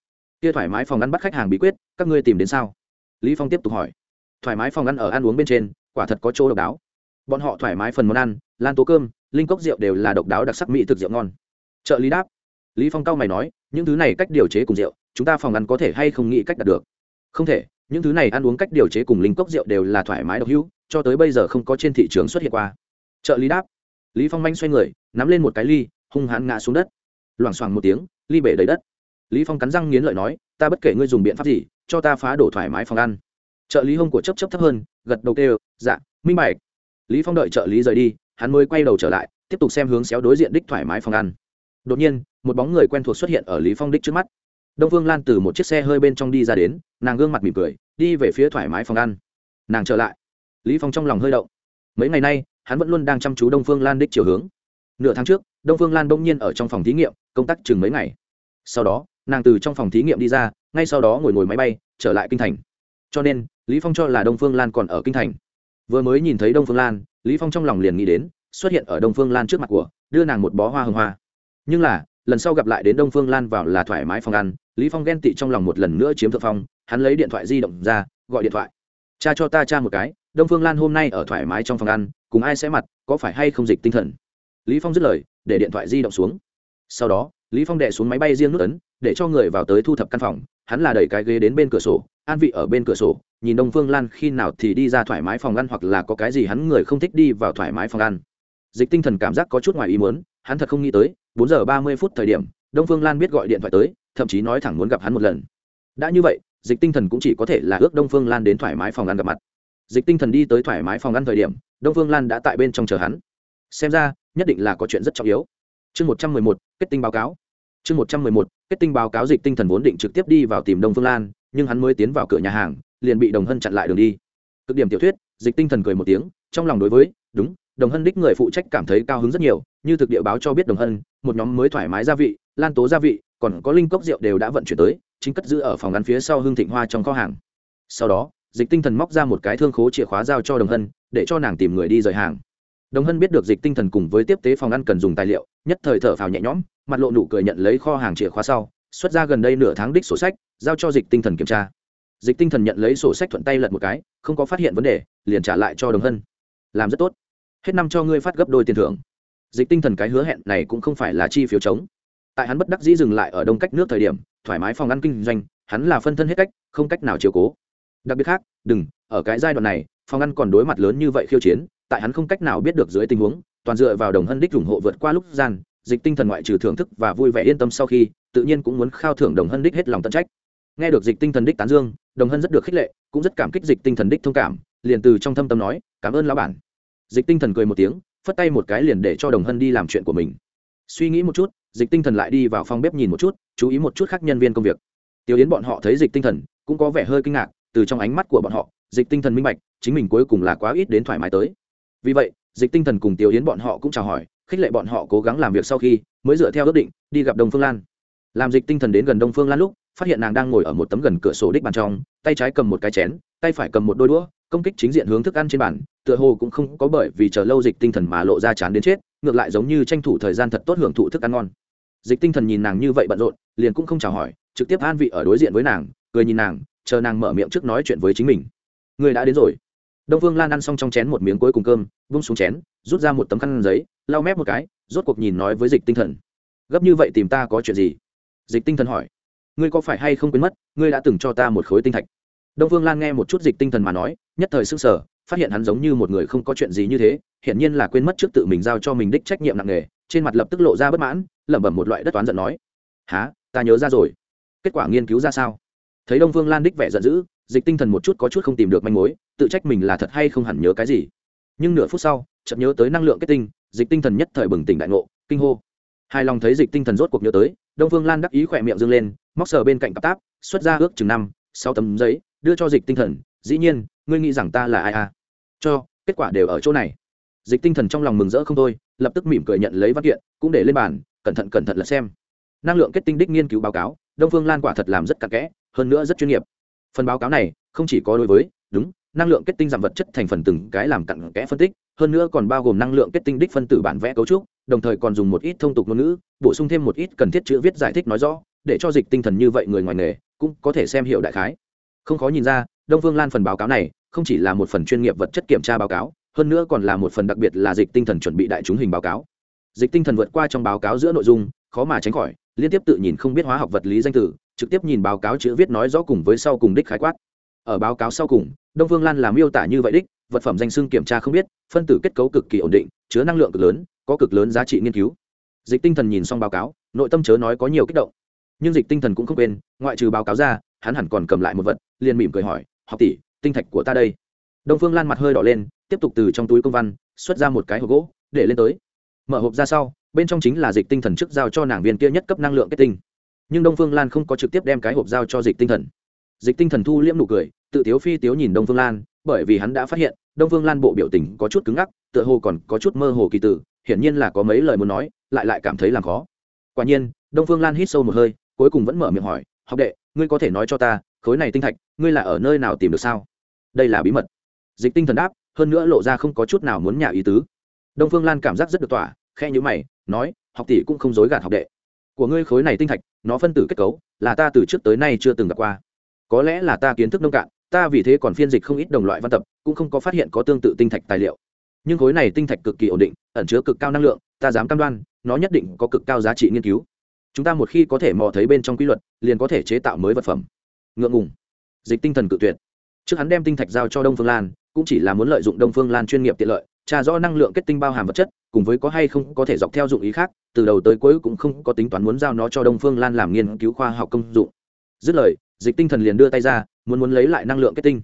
Kia thoải mái phòng ăn bắt khách hàng bí quyết, các ngươi tìm đến sao? Lý phong tiếp tục hỏi. Thoải mái phòng ăn ở ăn uống bên trên, quả thật có chỗ độc đáo bọn họ thoải mái phần món ăn, lan tố cơm, linh cốc rượu đều là độc đáo đặc sắc mỹ thực rượu ngon. Trợ lý đáp. Lý phong cao mày nói, những thứ này cách điều chế cùng rượu, chúng ta phòng ăn có thể hay không nghĩ cách đạt được? Không thể, những thứ này ăn uống cách điều chế cùng linh cốc rượu đều là thoải mái độc hữu, cho tới bây giờ không có trên thị trường xuất hiện qua. Trợ lý đáp. Lý phong manh xoay người, nắm lên một cái ly, hung hãn ngã xuống đất. Loảng xoảng một tiếng, ly bể đầy đất. Lý phong cắn răng nghiến lợi nói, ta bất kể ngươi dùng biện pháp gì, cho ta phá đổ thoải mái phòng ăn. Trợ lý hông của chấp chấp thấp hơn, gật đầu kêu dạ minh bạch lý phong đợi trợ lý rời đi, hắn mới quay đầu trở lại, tiếp tục xem hướng xéo đối diện đích thoải mái phòng ăn. Đột nhiên, một bóng người quen thuộc xuất hiện ở lý phong đích trước mắt. Đông vương lan từ một chiếc xe hơi bên trong đi ra đến, nàng gương mặt mỉm cười, đi về phía thoải mái phòng ăn. Nàng trở lại. Lý phong trong lòng hơi động. Mấy ngày nay, hắn vẫn luôn đang chăm chú đông phương lan đích chiều hướng. Nửa tháng trước, đông phương lan bỗng nhiên ở trong phòng thí nghiệm, công tác chừng mấy ngày. Sau đó, nàng từ trong phòng thí nghiệm đi ra, ngay sau đó ngồi ngồi máy bay, trở lại kinh thành. Cho nên, lý phong cho là đông phương lan còn ở kinh thành vừa mới nhìn thấy đông phương lan, lý phong trong lòng liền nghĩ đến, xuất hiện ở đông phương lan trước mặt của, đưa nàng một bó hoa hồng hoa. Nhưng là, lần sau gặp lại đến đông phương lan vào là thoải mái phòng ăn, lý phong ghen tị trong lòng một lần nữa chiếm thượng phong, hắn lấy điện thoại di động ra, gọi điện thoại. Cha cho ta cha một cái, đông phương lan hôm nay ở thoải mái trong phòng ăn, cùng ai sẽ mặt, có phải hay không dịch tinh thần? Lý phong dứt lời, để điện thoại di động xuống. Sau đó lý phong đệ xuống máy bay riêng nút ấn, để cho người vào tới thu thập căn phòng. Hắn là đẩy cái ghế đến bên cửa sổ, an vị ở bên cửa sổ, nhìn đông phương lan khi nào thì đi ra thoải mái phòng ăn hoặc là có cái gì hắn người không thích đi vào thoải mái phòng ăn. Dịch tinh thần cảm giác có chút ngoài ý muốn, hắn thật không nghĩ tới, bốn giờ ba mươi phút thời điểm, đông phương lan biết gọi điện thoại tới, thậm chí nói thẳng muốn gặp hắn một lần. Đã như vậy, dịch tinh thần cũng chỉ có thể là ước đông phương lan đến thoải mái phòng ăn gặp mặt. Dịch tinh thần đi tới thoải mái phòng ăn thời điểm, đông phương lan đã tại bên trong chờ hắn. Xem ra, nhất định là có chuyện rất trọng yếu. Chương một trăm mười một, kết tinh báo cáo chương một trăm mười một, kết tinh báo cáo dịch tinh thần vốn định trực tiếp đi vào tìm đông phương lan, nhưng hắn mới tiến vào cửa nhà hàng, liền bị đồng hân chặn lại đường đi. Cực điểm tiểu thuyết, dịch tinh thần cười một tiếng, trong lòng đối với, đúng, đồng hân đích người phụ trách cảm thấy cao hứng rất nhiều, như thực địa báo cho biết đồng hân, một nhóm mới thoải mái gia vị, lan tố gia vị, còn có linh cốc rượu đều đã vận chuyển tới, chính cất giữ ở phòng ngăn phía sau hương thịnh hoa trong kho hàng. Sau đó, dịch tinh thần móc ra một cái thương khố chìa khóa giao cho đồng hân, để cho nàng tìm người đi rời hàng đồng hân biết được dịch tinh thần cùng với tiếp tế phòng ăn cần dùng tài liệu, nhất thời thở phào nhẹ nhõm, mặt lộ nụ cười nhận lấy kho hàng chìa khóa sau, xuất ra gần đây nửa tháng đích sổ sách, giao cho dịch tinh thần kiểm tra. Dịch tinh thần nhận lấy sổ sách thuận tay lật một cái, không có phát hiện vấn đề, liền trả lại cho đồng hân. Làm rất tốt. Hết năm cho ngươi phát gấp đôi tiền thưởng. Dịch tinh thần cái hứa hẹn này cũng không phải là chi phiếu chống. Tại hắn bất đắc dĩ dừng lại ở đông cách nước thời điểm, thoải mái phòng ăn kinh doanh, hắn là phân thân hết cách, không cách nào chiều cố. Đặc biệt khác, đừng, ở cái giai đoạn này, phòng ăn còn đối mặt lớn như vậy khiêu chiến tại hắn không cách nào biết được dưới tình huống, toàn dựa vào đồng hân đích ủng hộ vượt qua lúc gian, dịch tinh thần ngoại trừ thưởng thức và vui vẻ yên tâm sau khi, tự nhiên cũng muốn khao thưởng đồng hân đích hết lòng tận trách. Nghe được dịch tinh thần đích tán dương, đồng hân rất được khích lệ, cũng rất cảm kích dịch tinh thần đích thông cảm, liền từ trong thâm tâm nói, cảm ơn lão bản. Dịch tinh thần cười một tiếng, phất tay một cái liền để cho đồng hân đi làm chuyện của mình. Suy nghĩ một chút, dịch tinh thần lại đi vào phòng bếp nhìn một chút, chú ý một chút khác nhân viên công việc. Tiêu yến bọn họ thấy dịch tinh thần, cũng có vẻ hơi kinh ngạc, từ trong ánh mắt của bọn họ, dịch tinh thần minh bạch, chính mình cuối cùng là quá ít đến thoải mái tới vì vậy, dịch tinh thần cùng tiêu yến bọn họ cũng chào hỏi, khích lệ bọn họ cố gắng làm việc sau khi mới dựa theo ước định đi gặp đông phương lan. Làm dịch tinh thần đến gần đông phương lan lúc, phát hiện nàng đang ngồi ở một tấm gần cửa sổ đích bàn trong, tay trái cầm một cái chén, tay phải cầm một đôi đũa, công kích chính diện hướng thức ăn trên bàn, tựa hồ cũng không có bởi vì chờ lâu dịch tinh thần mà lộ ra chán đến chết, ngược lại giống như tranh thủ thời gian thật tốt hưởng thụ thức ăn ngon. Dịch tinh thần nhìn nàng như vậy bận rộn, liền cũng không chào hỏi, trực tiếp an vị ở đối diện với nàng, cười nhìn nàng, chờ nàng mở miệng trước nói chuyện với chính mình. Người đã đến rồi đông vương lan ăn xong trong chén một miếng cuối cùng cơm, vung xuống chén, rút ra một tấm khăn giấy, lau mép một cái, rốt cuộc nhìn nói với dịch tinh thần. Gấp như vậy tìm ta có chuyện gì? Dịch tinh thần hỏi. Ngươi có phải hay không quên mất, ngươi đã từng cho ta một khối tinh thạch? Đông vương lan nghe một chút dịch tinh thần mà nói, nhất thời s ư n g sở phát hiện hắn giống như một người không có chuyện gì như thế, hiển nhiên là quên mất trước tự mình giao cho mình đích trách nhiệm nặng nề, trên mặt lập tức lộ ra bất mãn, lẩm bẩm một loại đất toán giận nói há ta nhớ ra rồi. Kết quả nghiên cứu ra sao? Thấy đông Vương lan đích vẻ giận dữ dịch tinh thần một chút có chút không tìm được manh mối, tự trách mình là thật hay không hẳn nhớ cái gì. Nhưng nửa phút sau, chợt nhớ tới năng lượng kết tinh, dịch tinh thần nhất thời bừng tỉnh đại ngộ, kinh hô. Hài lòng thấy dịch tinh thần rốt cuộc nhớ tới, đông phương lan đắc ý khỏe miệng dâng lên, móc sờ bên cạnh cặp táp, xuất ra ước chừng năm, sáu tấm giấy, đưa cho dịch tinh thần, dĩ nhiên, ngươi nghĩ rằng ta là ai à? Cho, kết quả đều ở chỗ này. Dịch tinh thần trong lòng mừng rỡ không thôi, lập tức mỉm cười nhận lấy văn kiện, cũng để lên bàn, cẩn thận cẩn thận lật xem. Năng lượng kết tinh đích nghiên cứu báo cáo, đông phương lan quả thật làm rất cặn kẽ, hơn nữa rất chuyên nghiệp phần báo cáo này không chỉ có đối với, đúng, năng lượng kết tinh giảm vật chất thành phần từng cái làm cặn kẽ phân tích, hơn nữa còn bao gồm năng lượng kết tinh đích phân tử bản vẽ cấu trúc, đồng thời còn dùng một ít thông tục ngôn ngữ, bổ sung thêm một ít cần thiết chữ viết giải thích nói rõ, để cho dịch tinh thần như vậy người ngoài nghề cũng có thể xem hiệu đại khái. Không khó nhìn ra, đông Vương lan phần báo cáo này không chỉ là một phần chuyên nghiệp vật chất kiểm tra báo cáo, hơn nữa còn là một phần đặc biệt là dịch tinh thần chuẩn bị đại chúng hình báo cáo. Dịch tinh thần vượt qua trong báo cáo giữa nội dung khó mà tránh khỏi, liên tiếp tự nhìn không biết hóa học vật lý danh từ, trực tiếp nhìn báo cáo chữ viết nói rõ cùng với sau cùng đích khái quát. Ở báo cáo sau cùng, đông phương lan làm miêu tả như vậy đích, vật phẩm danh xưng kiểm tra không biết, phân tử kết cấu cực kỳ ổn định, chứa năng lượng cực lớn, có cực lớn giá trị nghiên cứu. Dịch tinh thần nhìn xong báo cáo, nội tâm chớ nói có nhiều kích động. Nhưng dịch tinh thần cũng không quên, ngoại trừ báo cáo ra, hắn hẳn còn cầm lại một vật, liền mỉm cười hỏi, học tỷ, tinh thạch của ta đây? Đông phương lan mặt hơi đỏ lên, tiếp tục từ trong túi công văn, xuất ra một cái hộp gỗ, để lên tới. Mở hộp ra sau bên trong chính là dịch tinh thần trước giao cho nàng viên kia nhất cấp năng lượng kết tinh. Nhưng đông phương lan không có trực tiếp đem cái hộp giao cho dịch tinh thần. Dịch tinh thần thu liễm nụ cười, tự tiếu phi tiếu nhìn đông phương lan, bởi vì hắn đã phát hiện, đông phương lan bộ biểu tình có chút cứng ngắc, tựa hồ còn có chút mơ hồ kỳ tử, hiển nhiên là có mấy lời muốn nói, lại lại cảm thấy làm khó. Quả nhiên, đông phương lan hít sâu một hơi, cuối cùng vẫn mở miệng hỏi, học đệ, ngươi có thể nói cho ta, khối này tinh thạch, ngươi là ở nơi nào tìm được sao? Đây là bí mật. Dịch tinh thần đáp, hơn nữa lộ ra không có chút nào muốn nhà ý tứ. Đông phương lan cảm giác rất được tỏa khe nhữ mày nói, học tỷ cũng không dối gạt học đệ. Của ngươi khối này tinh thạch, nó phân tử kết cấu, là ta từ trước tới nay chưa từng gặp qua. Có lẽ là ta kiến thức nông cạn, ta vì thế còn phiên dịch không ít đồng loại văn tập, cũng không có phát hiện có tương tự tinh thạch tài liệu. Nhưng khối này tinh thạch cực kỳ ổn định, ẩn chứa cực cao năng lượng, ta dám cam đoan, nó nhất định có cực cao giá trị nghiên cứu. Chúng ta một khi có thể mò thấy bên trong quy luật, liền có thể chế tạo mới vật phẩm. Ngượng ngùng. Dịch tinh thần cự tuyệt. Trước hắn đem tinh thạch giao cho đông phương lan, cũng chỉ là muốn lợi dụng đông phương lan chuyên nghiệp tiện lợi tra rõ năng lượng kết tinh bao hàm vật chất, cùng với có hay không có thể dọc theo dụng ý khác, từ đầu tới cuối cũng không có tính toán muốn giao nó cho đông phương lan làm nghiên cứu khoa học công dụng. Dứt lời, dịch tinh thần liền đưa tay ra, muốn muốn lấy lại năng lượng kết tinh.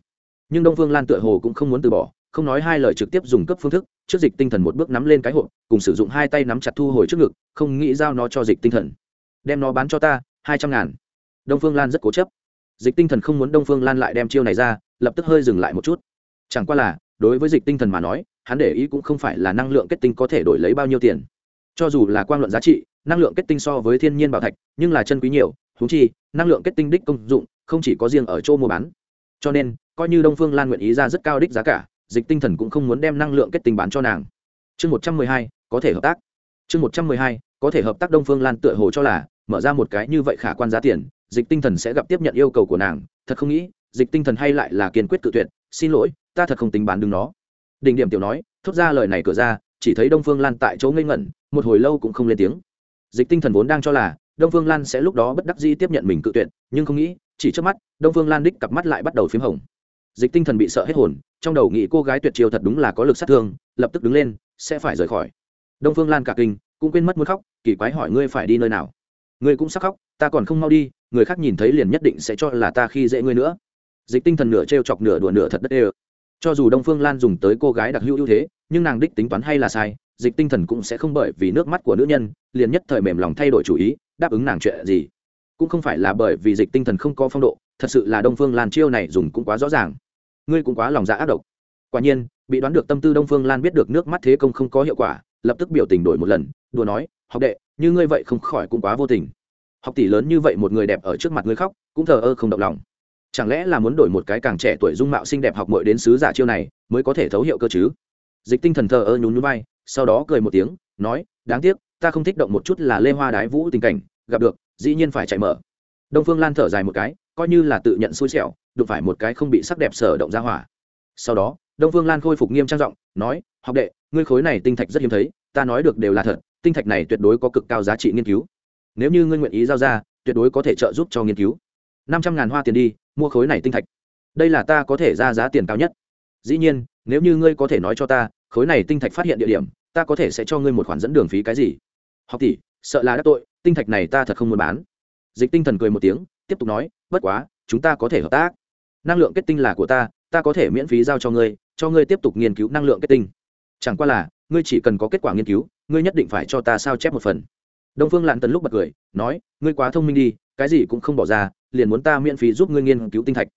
Nhưng đông phương lan tựa hồ cũng không muốn từ bỏ, không nói hai lời trực tiếp dùng cấp phương thức, trước dịch tinh thần một bước nắm lên cái hộp, cùng sử dụng hai tay nắm chặt thu hồi trước ngực, không nghĩ giao nó cho dịch tinh thần. Đem nó bán cho ta, hai trăm ngàn. Đông phương lan rất cố chấp. Dịch tinh thần không muốn đông phương lan lại đem chiêu này ra, lập tức hơi dừng lại một chút. Chẳng qua là, đối với dịch tinh thần mà nói hắn để ý cũng không phải là năng lượng kết tinh có thể đổi lấy bao nhiêu tiền. Cho dù là quan luận giá trị, năng lượng kết tinh so với thiên nhiên bảo thạch, nhưng là chân quý nhiều húng chi, năng lượng kết tinh đích công dụng không chỉ có riêng ở chỗ mua bán. Cho nên, coi như đông phương lan nguyện ý ra rất cao đích giá cả, dịch tinh thần cũng không muốn đem năng lượng kết tinh bán cho nàng. Chương một trăm mười hai, có thể hợp tác. Chương một trăm mười hai, có thể hợp tác đông phương lan tựa hồ cho là, mở ra một cái như vậy khả quan giá tiền, dịch tinh thần sẽ gặp tiếp nhận yêu cầu của nàng. Thật không nghĩ, dịch tinh thần hay lại là kiên quyết cự tuyệt, xin lỗi, ta thật không tính bán đứng nó đỉnh điểm tiểu nói, thốt ra lời này cửa ra, chỉ thấy đông phương lan tại chỗ ngây ngẩn, một hồi lâu cũng không lên tiếng. Dịch tinh thần vốn đang cho là, đông phương lan sẽ lúc đó bất đắc dĩ tiếp nhận mình cự tuyệt, nhưng không nghĩ, chỉ trước mắt, đông phương lan đích cặp mắt lại bắt đầu p h í m hồng. Dịch tinh thần bị sợ hết hồn, trong đầu nghĩ cô gái tuyệt chiêu thật đúng là có lực sát thương, lập tức đứng lên, sẽ phải rời khỏi. Đông phương lan cả kinh, cũng quên mất muốn khóc, kỳ quái hỏi ngươi phải đi nơi nào. Ngươi cũng sắc khóc, ta còn không mau đi, người khác nhìn thấy liền nhất định sẽ cho là ta khi dễ ngươi nữa. Dịch tinh thần nửa t r e o chọc nửa đùa nửa thật đất ê cho dù đông phương lan dùng tới cô gái đặc hữu ưu thế, nhưng nàng đích tính toán hay là sai, dịch tinh thần cũng sẽ không bởi vì nước mắt của nữ nhân, liền nhất thời mềm lòng thay đổi chủ ý, đáp ứng nàng chuyện gì. Cũng không phải là bởi vì dịch tinh thần không có phong độ, thật sự là đông phương lan chiêu này dùng cũng quá rõ ràng. Ngươi cũng quá lòng dạ ác độc. Quả nhiên, bị đoán được tâm tư đông phương lan biết được nước mắt thế công không có hiệu quả, lập tức biểu tình đổi một lần, đùa nói, học đệ, như ngươi vậy không khỏi cũng quá vô tình. Học tỷ lớn như vậy một người đẹp ở trước mặt ngươi khóc, cũng thờ ơ không động lòng chẳng lẽ là muốn đổi một cái càng trẻ tuổi dung mạo xinh đẹp học mội đến sứ giả chiêu này, mới có thể thấu hiệu cơ chứ? Dịch tinh thần thờ ơ nhún núi bay sau đó cười một tiếng, nói, đáng tiếc, ta không thích động một chút là lê hoa đái vũ tình cảnh, gặp được, dĩ nhiên phải chạy mở. Đông phương lan thở dài một cái, coi như là tự nhận xui xẻo, đụng phải một cái không bị sắc đẹp sở động ra hỏa. Sau đó, đông phương lan khôi phục nghiêm trang giọng, nói, học đệ, ngươi khối này tinh thạch rất hiếm thấy, ta nói được đều là thật, tinh thạch này tuyệt đối có cực cao giá trị nghiên cứu. Nếu như ngươi nguyện ý giao ra, tuyệt đối có thể trợ giúp cho nghiên cứu năm trăm ngàn hoa tiền đi, mua khối này tinh thạch. Đây là ta có thể ra giá tiền cao nhất. Dĩ nhiên, nếu như ngươi có thể nói cho ta, khối này tinh thạch phát hiện địa điểm, ta có thể sẽ cho ngươi một khoản dẫn đường phí cái gì? Học tỷ, sợ là đắc tội, tinh thạch này ta thật không muốn bán. Dịch tinh thần cười một tiếng, tiếp tục nói, bất quá, chúng ta có thể hợp tác. Năng lượng kết tinh là của ta ta có thể miễn phí giao cho ngươi cho ngươi tiếp tục nghiên cứu năng lượng kết tinh. Chẳng qua là, ngươi chỉ cần có kết quả nghiên cứu, ngươi nhất định phải cho ta sao chép một phần. Đông phương lạn tần lúc bật cười, nói, ngươi quá thông minh đi, cái gì cũng không bỏ ra liền muốn ta miễn phí giúp ngươi nghiên cứu tinh thạch.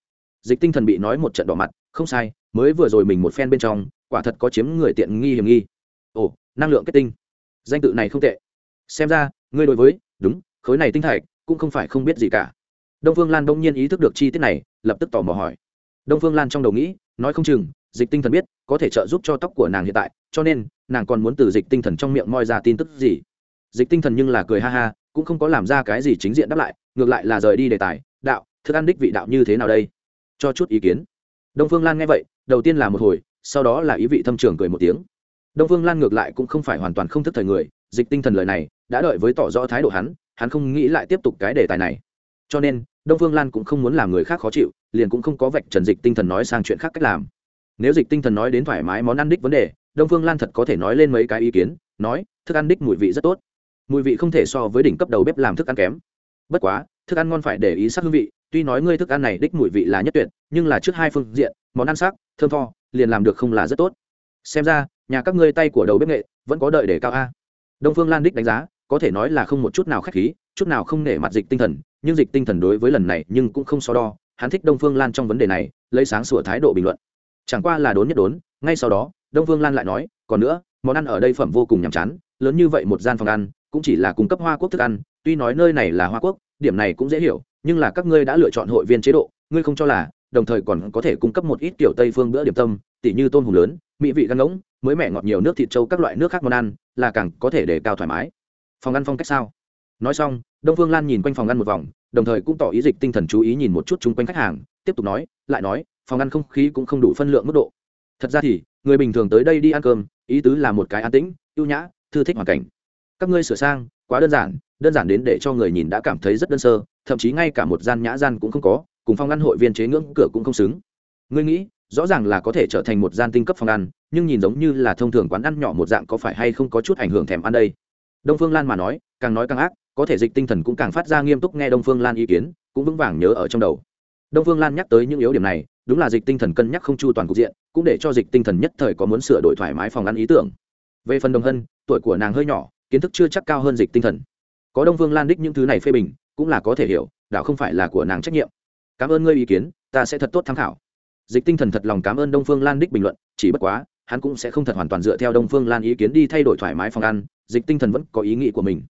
Dịch tinh thần bị nói một trận đỏ mặt, không sai, mới vừa rồi mình một phen bên trong, quả thật có chiếm người tiện nghi hiểm nghi. Ồ, năng lượng kết tinh. Danh tự này không tệ. Xem ra, ngươi đối với, đúng, khối này tinh thạch, cũng không phải không biết gì cả. Đông phương lan đông nhiên ý thức được chi tiết này, lập tức tò mò hỏi. Đông phương lan trong đầu nghĩ, nói không chừng, dịch tinh thần biết, có thể trợ giúp cho tóc của nàng hiện tại, cho nên, nàng còn muốn từ dịch tinh thần trong miệng moi ra tin tức gì. Dịch tinh thần nhưng là cười ha ha, cũng không có làm ra cái gì chính diện đáp lại ngược lại là rời đi đề tài, đạo, thức ăn đích vị đạo như thế nào đây? Cho chút ý kiến. Đông phương lan nghe vậy, đầu tiên là một hồi, sau đó là ý vị thâm trường cười một tiếng. Đông phương lan ngược lại cũng không phải hoàn toàn không thức thời người, dịch tinh thần lời này đã đợi với tỏ rõ thái độ hắn hắn không nghĩ lại tiếp tục cái đề tài này. Cho nên, đông phương lan cũng không muốn làm người khác khó chịu, liền cũng không có vạch trần dịch tinh thần nói sang chuyện khác cách làm. Nếu dịch tinh thần nói đến thoải mái món ăn đích vấn đề, đông phương lan thật có thể nói lên mấy cái ý kiến, nói, thức ăn đích mùi vị rất tốt. Mùi vị không thể so với đỉnh cấp đầu bếp làm thức ăn kém bất quá, thức ăn ngon phải để ý sắc hương vị, tuy nói ngươi thức ăn này đích mùi vị là nhất tuyệt, nhưng là trước hai phương diện, món ăn sắc, thơm tho, liền làm được không là rất tốt. Xem ra, nhà các ngươi tay của đầu bếp nghệ, vẫn có đợi để cao a. Đông phương lan đích đánh giá, có thể nói là không một chút nào k h á c h khí, chút nào không nể mặt dịch tinh thần, nhưng dịch tinh thần đối với lần này nhưng cũng không so đo, hắn thích đông phương lan trong vấn đề này, lấy sáng sủa thái độ bình luận. Chẳng qua là đốn nhất đốn, ngay sau đó, đông phương lan lại nói, còn nữa, món ăn ở đây phẩm vô cùng nhàm chán, lớn như vậy một gian phòng ăn, cũng chỉ là cung cấp hoa quốc thức ăn tuy nói nơi này là hoa quốc, điểm này cũng dễ hiểu, nhưng là các ngươi đã lựa chọn hội viên chế độ, ngươi không cho là, đồng thời còn có thể cung cấp một ít kiểu tây phương bữa điểm tâm, tỉ như tôm hùm lớn, mỹ vị gan ngỗng, mới mẻ ngọt nhiều nước thịt trâu các loại nước khác món ăn, là càng có thể để cao thoải mái. Phòng ăn phong cách sao? Nói xong, đông phương lan nhìn quanh phòng ăn một vòng, đồng thời cũng tỏ ý dịch tinh thần chú ý nhìn một chút chung quanh khách hàng, tiếp tục nói, lại nói, phòng ăn không khí cũng không đủ phân lượng mức độ. Thật ra thì, người bình thường tới đây đi ăn cơm, ý tứ là một cái an tĩnh, ưu nhã, thư thích hoàn cảnh. Các ngươi sửa sang quá đơn giản đơn giản đến để cho người nhìn đã cảm thấy rất đơn sơ, thậm chí ngay cả một gian nhã gian cũng không có, cùng phòng ăn hội viên chế ngưỡng cửa cũng không xứng. Ngươi nghĩ, rõ ràng là có thể trở thành một gian tinh cấp phòng ăn, nhưng nhìn giống như là thông thường quán ăn nhỏ một dạng có phải hay không có chút ảnh hưởng thèm ăn đây? Đông phương lan mà nói, càng nói càng ác, có thể dịch tinh thần cũng càng phát ra nghiêm túc nghe đông phương lan ý kiến, cũng vững vàng nhớ ở trong đầu. Đông phương lan nhắc tới những yếu điểm này, đúng là dịch tinh thần cân nhắc không chu toàn cục diện, cũng để cho dịch tinh thần nhất thời có muốn sửa đổi thoải mái phòng ăn ý tưởng. Về phần đồng hân, tuổi của nàng hơi nhỏ kiến thức chưa chắc cao hơn dịch tinh thần. Có đông Vương lan đích những thứ này phê bình, cũng là có thể hiểu đạo không phải là của nàng trách nhiệm. Cảm ơn ngươi ý kiến, ta sẽ thật tốt tham khảo. Dịch tinh thần thật lòng cảm ơn đông phương lan đích bình luận, chỉ bất quá, hắn cũng sẽ không thật hoàn toàn dựa theo đông phương lan ý kiến đi thay đổi thoải mái phòng ăn, dịch tinh thần vẫn có ý nghĩ của mình.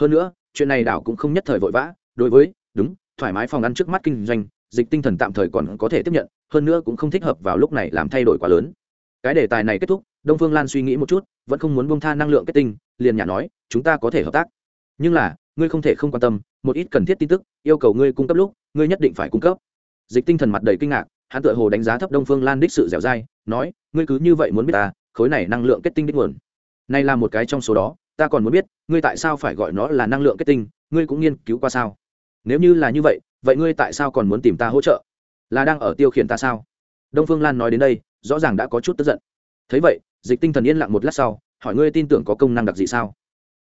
Hơn nữa, chuyện này đảo cũng không nhất thời vội vã, đối với, đúng, thoải mái phòng ăn trước mắt kinh doanh, dịch tinh thần tạm thời còn có thể tiếp nhận, hơn nữa cũng không thích hợp vào lúc này làm thay đổi quá lớn. Cái đề tài này kết thúc, đông phương lan suy nghĩ một chút, vẫn không muốn bông tha năng lượng kết tinh liền nhà nói, chúng ta có thể hợp tác. Nhưng là, ngươi không thể không quan tâm, một ít cần thiết tin tức, yêu cầu ngươi cung cấp lúc, ngươi nhất định phải cung cấp. Dịch tinh thần mặt đầy kinh ngạc, hắn tựa hồ đánh giá thấp đông phương lan đích sự dẻo dai, nói, ngươi cứ như vậy muốn biết ta, khối này năng lượng kết tinh đích nguồn. Này là một cái trong số đó, ta còn muốn biết, ngươi tại sao phải gọi nó là năng lượng kết tinh, ngươi cũng nghiên cứu qua sao? Nếu như là như vậy vậy ngươi tại sao còn muốn tìm ta hỗ trợ? Là đang ở tiêu khiển ta sao? Đông phương lan nói đến đây, rõ ràng đã có chút tức giận. Thấy vậy, dịch tinh thần yên lặng một lát sau hỏi ngươi tin tưởng có công năng đặc gì sao?